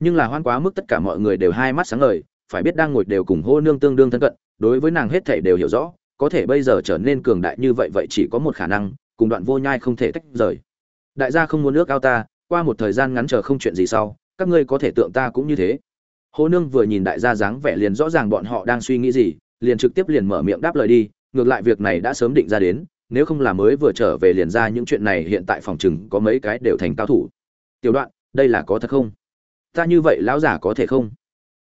Nhưng là hoan quá mức tất cả mọi người đều hai mắt sáng ngời phải biết đang ngồi đều cùng hô nương tương đương thân cận đối với nàng hết thảy đều hiểu rõ có thể bây giờ trở nên cường đại như vậy vậy chỉ có một khả năng cùng đoạn vô nhai không thể tách rời. Đại gia không muốn nước ao ta qua một thời gian ngắn chờ không chuyện gì sau các ngươi có thể tượng ta cũng như thế. Hô Nương vừa nhìn đại gia dáng vẻ liền rõ ràng bọn họ đang suy nghĩ gì, liền trực tiếp liền mở miệng đáp lời đi, ngược lại việc này đã sớm định ra đến, nếu không là mới vừa trở về liền ra những chuyện này hiện tại phòng chừng có mấy cái đều thành cao thủ. Tiểu đoạn, đây là có thật không? Ta như vậy lão giả có thể không?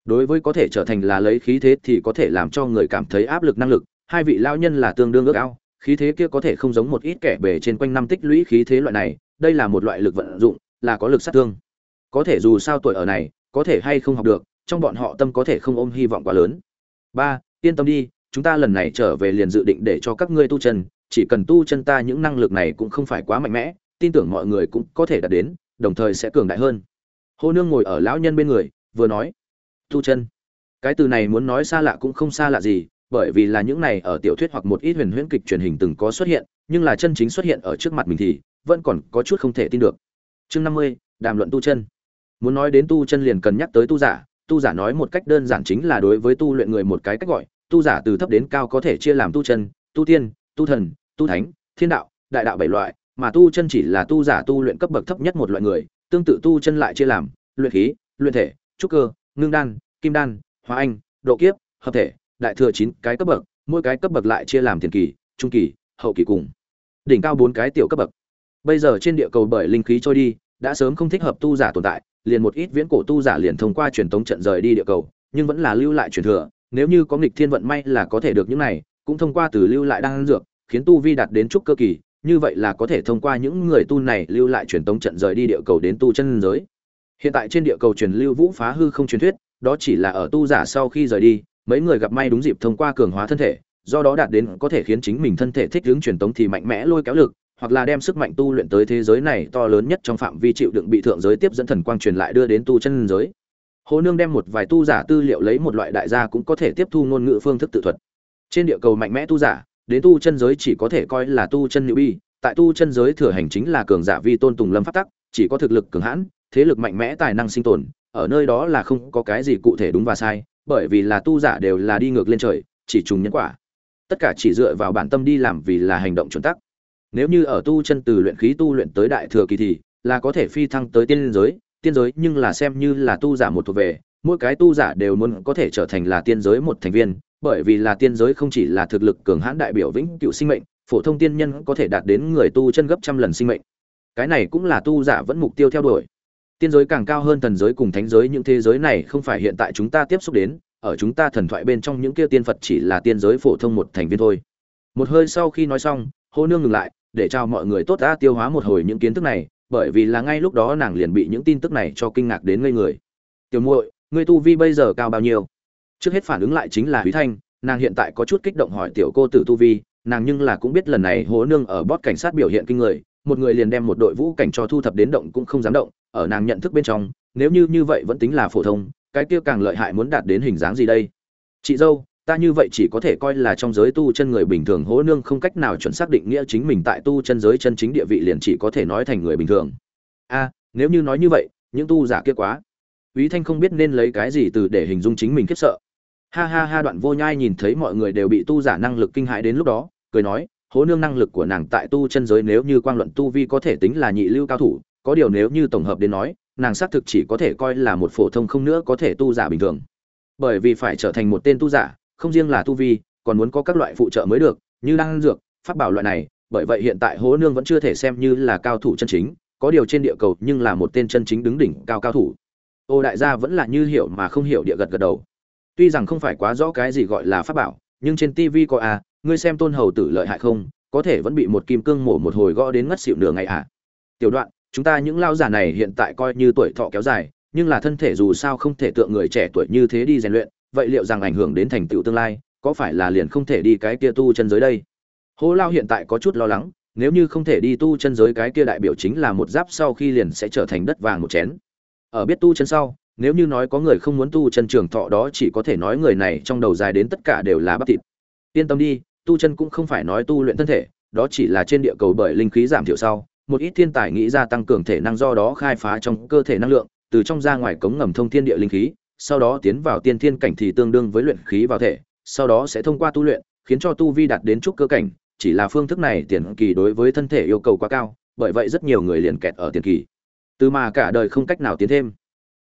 Đối với có thể trở thành là lấy khí thế thì có thể làm cho người cảm thấy áp lực năng lực, hai vị lão nhân là tương đương ước ao, khí thế kia có thể không giống một ít kẻ bề trên quanh năm tích lũy khí thế loại này, đây là một loại lực vận dụng, là có lực sát thương. Có thể dù sao tuổi ở này, có thể hay không học được, trong bọn họ tâm có thể không ôm hy vọng quá lớn. Ba, yên tâm đi, chúng ta lần này trở về liền dự định để cho các ngươi tu chân, chỉ cần tu chân ta những năng lực này cũng không phải quá mạnh mẽ, tin tưởng mọi người cũng có thể đạt đến, đồng thời sẽ cường đại hơn. hô Nương ngồi ở lão nhân bên người, vừa nói, tu chân. Cái từ này muốn nói xa lạ cũng không xa lạ gì, bởi vì là những này ở tiểu thuyết hoặc một ít huyền huyễn kịch truyền hình từng có xuất hiện, nhưng là chân chính xuất hiện ở trước mặt mình thì vẫn còn có chút không thể tin được. Chương năm mươi, đàm luận tu chân. Muốn nói đến tu chân liền cần nhắc tới tu giả, tu giả nói một cách đơn giản chính là đối với tu luyện người một cái cách gọi, tu giả từ thấp đến cao có thể chia làm tu chân, tu tiên, tu thần, tu thánh, thiên đạo, đại đạo bảy loại, mà tu chân chỉ là tu giả tu luyện cấp bậc thấp nhất một loại người, tương tự tu chân lại chia làm luyện khí, luyện thể, trúc cơ, ngưng đan, kim đan, hóa anh, độ kiếp, hợp thể, đại thừa chín cái cấp bậc, mỗi cái cấp bậc lại chia làm tiền kỳ, trung kỳ, hậu kỳ cùng đỉnh cao bốn cái tiểu cấp bậc. Bây giờ trên địa cầu bởi linh khí trôi đi, đã sớm không thích hợp tu giả tồn tại, liền một ít viễn cổ tu giả liền thông qua truyền tống trận rời đi địa cầu, nhưng vẫn là lưu lại truyền thừa, nếu như có nghịch thiên vận may là có thể được những này, cũng thông qua từ lưu lại đan dược, khiến tu vi đạt đến trúc cơ kỳ, như vậy là có thể thông qua những người tu này lưu lại truyền tống trận rời đi địa cầu đến tu chân giới. Hiện tại trên địa cầu truyền lưu vũ phá hư không truyền thuyết, đó chỉ là ở tu giả sau khi rời đi, mấy người gặp may đúng dịp thông qua cường hóa thân thể, do đó đạt đến có thể khiến chính mình thân thể thích ứng truyền tống thì mạnh mẽ lôi kéo lực, hoặc là đem sức mạnh tu luyện tới thế giới này to lớn nhất trong phạm vi chịu đựng bị thượng giới tiếp dẫn thần quang truyền lại đưa đến tu chân giới. Hồ Nương đem một vài tu giả tư liệu lấy một loại đại gia cũng có thể tiếp thu ngôn ngữ phương thức tự thuật. Trên địa cầu mạnh mẽ tu giả, đến tu chân giới chỉ có thể coi là tu chân nữ bi, tại tu chân giới thừa hành chính là cường giả vi tôn tùng lâm phát tắc, chỉ có thực lực cường hãn, thế lực mạnh mẽ tài năng sinh tồn, ở nơi đó là không có cái gì cụ thể đúng và sai, bởi vì là tu giả đều là đi ngược lên trời, chỉ trùng nhân quả. Tất cả chỉ dựa vào bản tâm đi làm vì là hành động chuẩn tắc. Nếu như ở tu chân từ luyện khí tu luyện tới đại thừa kỳ thì là có thể phi thăng tới tiên giới, tiên giới nhưng là xem như là tu giả một thuộc về, mỗi cái tu giả đều muốn có thể trở thành là tiên giới một thành viên, bởi vì là tiên giới không chỉ là thực lực cường hãn đại biểu vĩnh cựu sinh mệnh, phổ thông tiên nhân có thể đạt đến người tu chân gấp trăm lần sinh mệnh. Cái này cũng là tu giả vẫn mục tiêu theo đuổi. Tiên giới càng cao hơn thần giới cùng thánh giới những thế giới này không phải hiện tại chúng ta tiếp xúc đến, ở chúng ta thần thoại bên trong những kia tiên Phật chỉ là tiên giới phổ thông một thành viên thôi. Một hơi sau khi nói xong, hô Nương ngừng lại, để cho mọi người tốt đã tiêu hóa một hồi những kiến thức này, bởi vì là ngay lúc đó nàng liền bị những tin tức này cho kinh ngạc đến ngây người. Tiểu muội, ngươi tu vi bây giờ cao bao nhiêu? Trước hết phản ứng lại chính là Húy Thanh, nàng hiện tại có chút kích động hỏi tiểu cô tử tu vi, nàng nhưng là cũng biết lần này hố Nương ở bót cảnh sát biểu hiện kinh người, một người liền đem một đội vũ cảnh cho thu thập đến động cũng không dám động, ở nàng nhận thức bên trong, nếu như như vậy vẫn tính là phổ thông, cái kia càng lợi hại muốn đạt đến hình dáng gì đây? Chị dâu, ta như vậy chỉ có thể coi là trong giới tu chân người bình thường hố nương không cách nào chuẩn xác định nghĩa chính mình tại tu chân giới chân chính địa vị liền chỉ có thể nói thành người bình thường a nếu như nói như vậy những tu giả kia quá Úy Thanh không biết nên lấy cái gì từ để hình dung chính mình khiếp sợ. Ha ha ha đoạn vô nhai nhìn thấy mọi người đều bị tu giả năng lực kinh hãi đến lúc đó, cười nói, hố nương năng lực của nàng tại tu chân giới nếu như quang luận tu vi có thể tính là nhị lưu cao thủ, có điều nếu như tổng hợp đến nói, nàng xác thực chỉ có thể coi là một phổ thông không nữa có thể tu giả bình thường. Bởi vì phải trở thành một tên tu giả, không riêng là tu vi còn muốn có các loại phụ trợ mới được như đan dược pháp bảo loại này bởi vậy hiện tại hố nương vẫn chưa thể xem như là cao thủ chân chính có điều trên địa cầu nhưng là một tên chân chính đứng đỉnh cao cao thủ ô đại gia vẫn là như hiểu mà không hiểu địa gật gật đầu tuy rằng không phải quá rõ cái gì gọi là pháp bảo nhưng trên tv có a à, ngươi xem tôn hầu tử lợi hại không có thể vẫn bị một kim cương mổ một hồi gõ đến ngất xỉu nửa ngày à. Tiểu đoạn chúng ta những lao giả này hiện tại coi như tuổi thọ kéo dài nhưng là thân thể dù sao không thể tượng người trẻ tuổi như thế đi rèn luyện vậy liệu rằng ảnh hưởng đến thành tựu tương lai có phải là liền không thể đi cái kia tu chân giới đây? Hố lao hiện tại có chút lo lắng nếu như không thể đi tu chân giới cái kia đại biểu chính là một giáp sau khi liền sẽ trở thành đất vàng một chén. Ở biết tu chân sau nếu như nói có người không muốn tu chân trường thọ đó chỉ có thể nói người này trong đầu dài đến tất cả đều là bắp thịt yên tâm đi tu chân cũng không phải nói tu luyện thân thể đó chỉ là trên địa cầu bởi linh khí giảm thiểu sau một ít thiên tài nghĩ ra tăng cường thể năng do đó khai phá trong cơ thể năng lượng từ trong ra ngoài cống ngầm thông thiên địa linh khí sau đó tiến vào tiên thiên cảnh thì tương đương với luyện khí vào thể, sau đó sẽ thông qua tu luyện, khiến cho tu vi đạt đến trúc cơ cảnh, chỉ là phương thức này tiền kỳ đối với thân thể yêu cầu quá cao, bởi vậy rất nhiều người liền kẹt ở tiền kỳ. Từ mà cả đời không cách nào tiến thêm.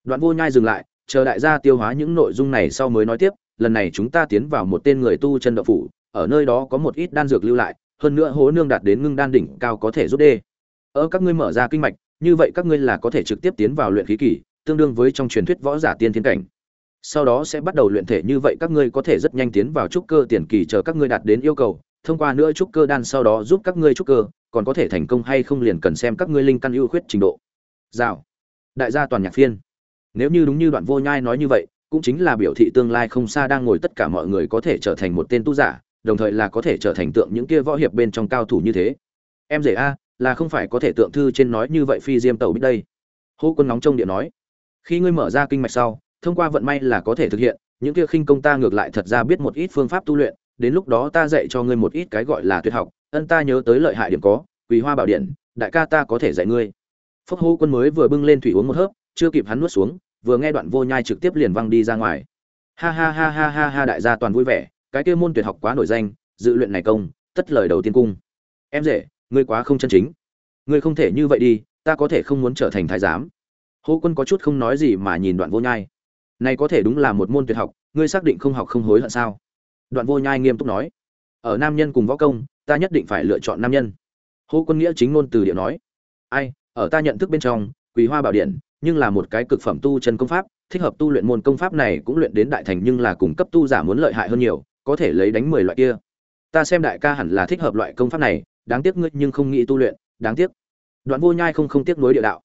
Đoạn Vô Nhai dừng lại, chờ đại gia tiêu hóa những nội dung này sau mới nói tiếp lần này chúng ta tiến vào một tên người tu chân đậu phủ ở nơi đó có một ít đan dược lưu lại hơn nữa hố nương đạt đến ngưng đan đỉnh cao có thể rút đê. Ở các ngươi mở ra kinh mạch như vậy các ngươi là có thể trực tiếp tiến vào luyện khí kỳ tương đương với trong truyền thuyết võ giả tiên thiên cảnh. Sau đó sẽ bắt đầu luyện thể như vậy các ngươi có thể rất nhanh tiến vào trúc cơ tiền kỳ chờ các ngươi đạt đến yêu cầu thông qua nữa trúc cơ đan sau đó giúp các ngươi trúc cơ còn có thể thành công hay không liền cần xem các ngươi linh căn ưu khuyết trình độ. Rào. Đại gia toàn nhạc phiên nếu như đúng như đoạn vô nhai nói như vậy, cũng chính là biểu thị tương lai không xa đang ngồi tất cả mọi người có thể trở thành một tên tu giả, đồng thời là có thể trở thành tượng những kia võ hiệp bên trong cao thủ như thế. Em rể a, là không phải có thể tượng thư trên nói như vậy phi diêm tẩu biết đây. Hô quân nóng trong điện nói. Khi ngươi mở ra kinh mạch sau, thông qua vận may là có thể thực hiện, những kia khinh công ta ngược lại thật ra biết một ít phương pháp tu luyện, đến lúc đó ta dạy cho ngươi một ít cái gọi là tuyệt học, ân ta nhớ tới lợi hại điểm có, quỳ hoa bảo điện, đại ca ta có thể dạy ngươi. Phúc hô quân mới vừa bưng lên thủy uống một hớp, chưa kịp hắn nuốt xuống vừa nghe đoạn vô nhai trực tiếp liền văng đi ra ngoài. Ha ha ha ha ha ha, đại gia toàn vui vẻ, cái kia môn tuyệt học quá nổi danh, dự luyện này công, tất lời đầu tiên cung. Em rể, ngươi quá không chân chính. Ngươi không thể như vậy đi, ta có thể không muốn trở thành thái giám. Hô quân có chút không nói gì mà nhìn đoạn vô nhai. Này có thể đúng là một môn tuyệt học, ngươi xác định không học không hối hận sao? Đoạn vô nhai nghiêm túc nói. Ở nam nhân cùng võ công, ta nhất định phải lựa chọn nam nhân. Hô quân nghĩa chính ngôn từ điệu nói. Ai, ở ta nhận thức bên trong quý hoa bảo điện nhưng là một cái cực phẩm tu chân công pháp, thích hợp tu luyện môn công pháp này cũng luyện đến đại thành nhưng là cùng cấp tu giả muốn lợi hại hơn nhiều, có thể lấy đánh mười loại kia. Ta xem đại ca hẳn là thích hợp loại công pháp này, đáng tiếc ngươi nhưng không nghĩ tu luyện, đáng tiếc. Đoạn vô nhai không không tiếc nối địa đạo.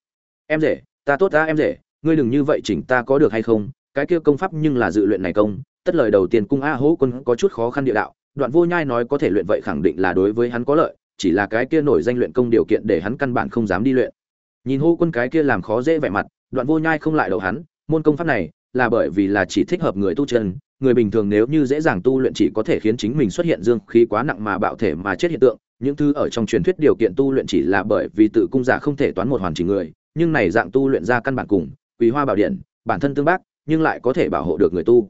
Em rể, ta tốt ta em rể, ngươi đừng như vậy chỉnh ta có được hay không, cái kia công pháp nhưng là dự luyện này công, tất lời đầu tiên cung a hỗ quân có chút khó khăn địa đạo, đoạn vô nhai nói có thể luyện vậy khẳng định là đối với hắn có lợi, chỉ là cái kia nổi danh luyện công điều kiện để hắn căn bản không dám đi luyện nhìn hô quân cái kia làm khó dễ vẻ mặt, đoạn vô nhai không lại đầu hắn, môn công pháp này là bởi vì là chỉ thích hợp người tu chân, người bình thường nếu như dễ dàng tu luyện chỉ có thể khiến chính mình xuất hiện dương khí quá nặng mà bạo thể mà chết hiện tượng. Những thứ ở trong truyền thuyết điều kiện tu luyện chỉ là bởi vì tự cung giả không thể toán một hoàn chỉnh người, nhưng này dạng tu luyện ra căn bản cùng quý hoa bảo điện, bản thân tương bác, nhưng lại có thể bảo hộ được người tu.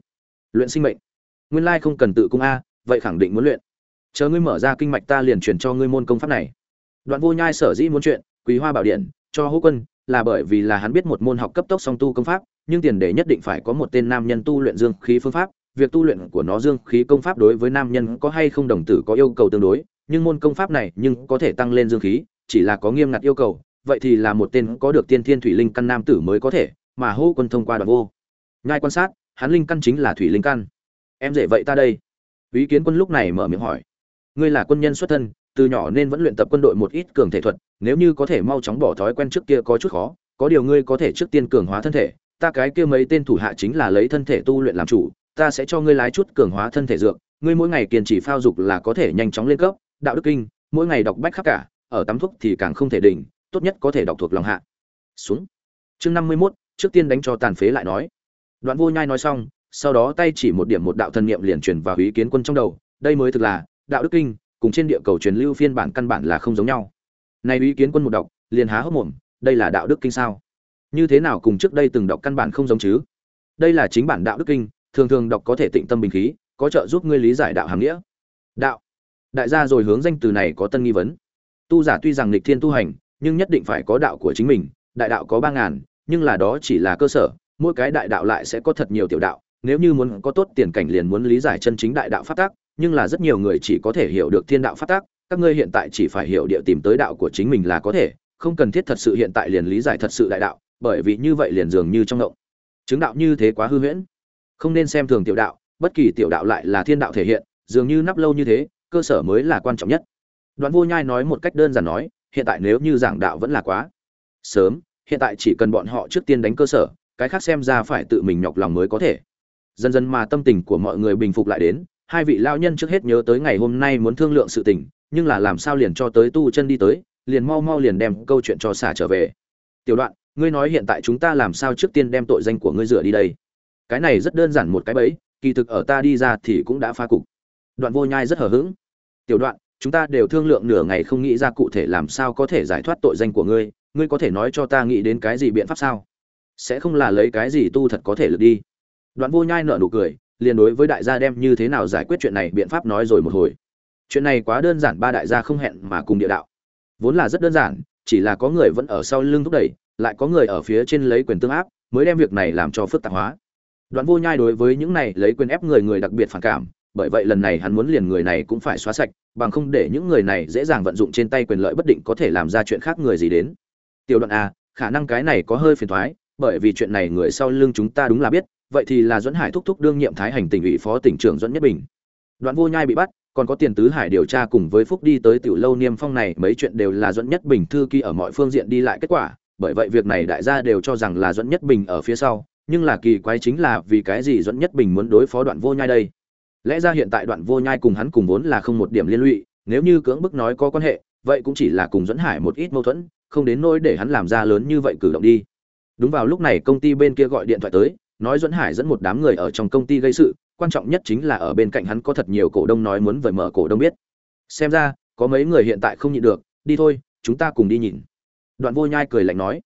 Luyện sinh mệnh. Nguyên lai không cần tự cung a, vậy khẳng định muốn luyện. Chờ ngươi mở ra kinh mạch ta liền truyền cho ngươi môn công pháp này. Đoạn vô nhai sở dĩ muốn chuyện quý hoa bảo điện cho hô quân, là bởi vì là hắn biết một môn học cấp tốc song tu công pháp, nhưng tiền đề nhất định phải có một tên nam nhân tu luyện dương khí phương pháp. Việc tu luyện của nó dương khí công pháp đối với nam nhân có hay không đồng tử có yêu cầu tương đối, nhưng môn công pháp này nhưng có thể tăng lên dương khí, chỉ là có nghiêm ngặt yêu cầu, vậy thì là một tên có được tiên thiên thủy linh căn nam tử mới có thể, mà hô quân thông qua đoạn vô. Nhai quan sát, hắn linh căn chính là thủy linh căn. Em dễ vậy ta đây. Ý kiến quân lúc này mở miệng hỏi. Ngươi là quân nhân xuất thân từ nhỏ nên vẫn luyện tập quân đội một ít cường thể thuật nếu như có thể mau chóng bỏ thói quen trước kia có chút khó có điều ngươi có thể trước tiên cường hóa thân thể ta cái kia mấy tên thủ hạ chính là lấy thân thể tu luyện làm chủ ta sẽ cho ngươi lái chút cường hóa thân thể dược ngươi mỗi ngày kiên trì phao dục là có thể nhanh chóng lên cấp đạo đức kinh mỗi ngày đọc bách khắp cả ở tắm thuốc thì càng không thể đỉnh tốt nhất có thể đọc thuộc lòng hạ. Xuống. Chương năm mươi 51, trước tiên đánh cho tàn phế lại nói. Đoạn vô nhai nói xong sau đó tay chỉ một điểm một đạo thần niệm liền truyền vào ý kiến quân trong đầu đây mới thực là đạo đức kinh cùng trên địa cầu truyền lưu phiên bản căn bản là không giống nhau. Này ý kiến quân một đọc, liền há hốc mồm, đây là đạo đức kinh sao? Như thế nào cùng trước đây từng đọc căn bản không giống chứ? Đây là chính bản đạo đức kinh, thường thường đọc có thể tịnh tâm bình khí, có trợ giúp ngươi lý giải đạo hàm nghĩa. Đạo. Đại gia rồi hướng danh từ này có tân nghi vấn. Tu giả tuy rằng lịch thiên tu hành, nhưng nhất định phải có đạo của chính mình, đại đạo có ba ngàn, nhưng là đó chỉ là cơ sở, mỗi cái đại đạo lại sẽ có thật nhiều tiểu đạo, nếu như muốn có tốt tiền cảnh liền muốn lý giải chân chính đại đạo phát tác nhưng là rất nhiều người chỉ có thể hiểu được thiên đạo phát tác, các ngươi hiện tại chỉ phải hiểu địa tìm tới đạo của chính mình là có thể, không cần thiết thật sự hiện tại liền lý giải thật sự đại đạo, bởi vì như vậy liền dường như trong động. Chứng đạo như thế quá hư huyễn. Không nên xem thường tiểu đạo, bất kỳ tiểu đạo lại là thiên đạo thể hiện, dường như nắp lâu như thế, cơ sở mới là quan trọng nhất. Đoạn vô nhai nói một cách đơn giản nói, hiện tại nếu như giảng đạo vẫn là quá sớm, hiện tại chỉ cần bọn họ trước tiên đánh cơ sở, cái khác xem ra phải tự mình nhọc lòng mới có thể. Dần dần mà tâm tình của mọi người bình phục lại đến hai vị lao nhân trước hết nhớ tới ngày hôm nay muốn thương lượng sự tình, nhưng là làm sao liền cho tới tu chân đi tới, liền mau mau liền đem câu chuyện cho xả trở về. Tiểu đoạn, ngươi nói hiện tại chúng ta làm sao trước tiên đem tội danh của ngươi rửa đi đây? Cái này rất đơn giản một cái bẫy, kỳ thực ở ta đi ra thì cũng đã phá cục. Đoạn vô nhai rất hờ hững. Tiểu đoạn, chúng ta đều thương lượng nửa ngày không nghĩ ra cụ thể làm sao có thể giải thoát tội danh của ngươi ngươi có thể nói cho ta nghĩ đến cái gì biện pháp sao? Sẽ không là lấy cái gì tu thật có thể lượt đi. Đoạn vô nhai nở nụ cười liền đối với đại gia đem như thế nào giải quyết chuyện này biện pháp nói rồi một hồi. Chuyện này quá đơn giản, ba đại gia không hẹn mà cùng địa đạo. Vốn là rất đơn giản, chỉ là có người vẫn ở sau lưng thúc đẩy, lại có người ở phía trên lấy quyền tương áp, mới đem việc này làm cho phức tạp hóa. Đoạn vô nhai đối với những này lấy quyền ép người người đặc biệt phản cảm, bởi vậy lần này hắn muốn liền người này cũng phải xóa sạch, bằng không để những người này dễ dàng vận dụng trên tay quyền lợi bất định có thể làm ra chuyện khác người gì đến. Tiểu đoạn a khả năng cái này có hơi phiền thoái, bởi vì chuyện này người sau lưng chúng ta đúng là biết vậy thì là dẫn hải thúc thúc đương nhiệm thái hành tỉnh ủy phó tỉnh trưởng dẫn nhất bình. Đoạn vô nhai bị bắt, còn có tiền tứ hải điều tra cùng với phúc đi tới tiểu lâu niêm phong này, mấy chuyện đều là dẫn nhất bình thư ký ở mọi phương diện đi lại kết quả, bởi vậy việc này đại gia đều cho rằng là dẫn nhất bình ở phía sau, nhưng là kỳ quái chính là vì cái gì dẫn nhất bình muốn đối phó đoạn vô nhai đây? Lẽ ra hiện tại đoạn vô nhai cùng hắn cùng vốn là không một điểm liên lụy, nếu như cưỡng bức nói có quan hệ, vậy cũng chỉ là cùng dẫn hải một ít mâu thuẫn, không đến nỗi để hắn làm ra lớn như vậy cử động đi. Đúng vào lúc này công ty bên kia gọi điện thoại tới nói dẫn hải dẫn một đám người ở trong công ty gây sự, quan trọng nhất chính là ở bên cạnh hắn có thật nhiều cổ đông nói muốn vời mở cổ đông biết. Xem ra, có mấy người hiện tại không nhịn được, đi thôi, chúng ta cùng đi nhìn. Đoạn vô nhai cười lạnh nói.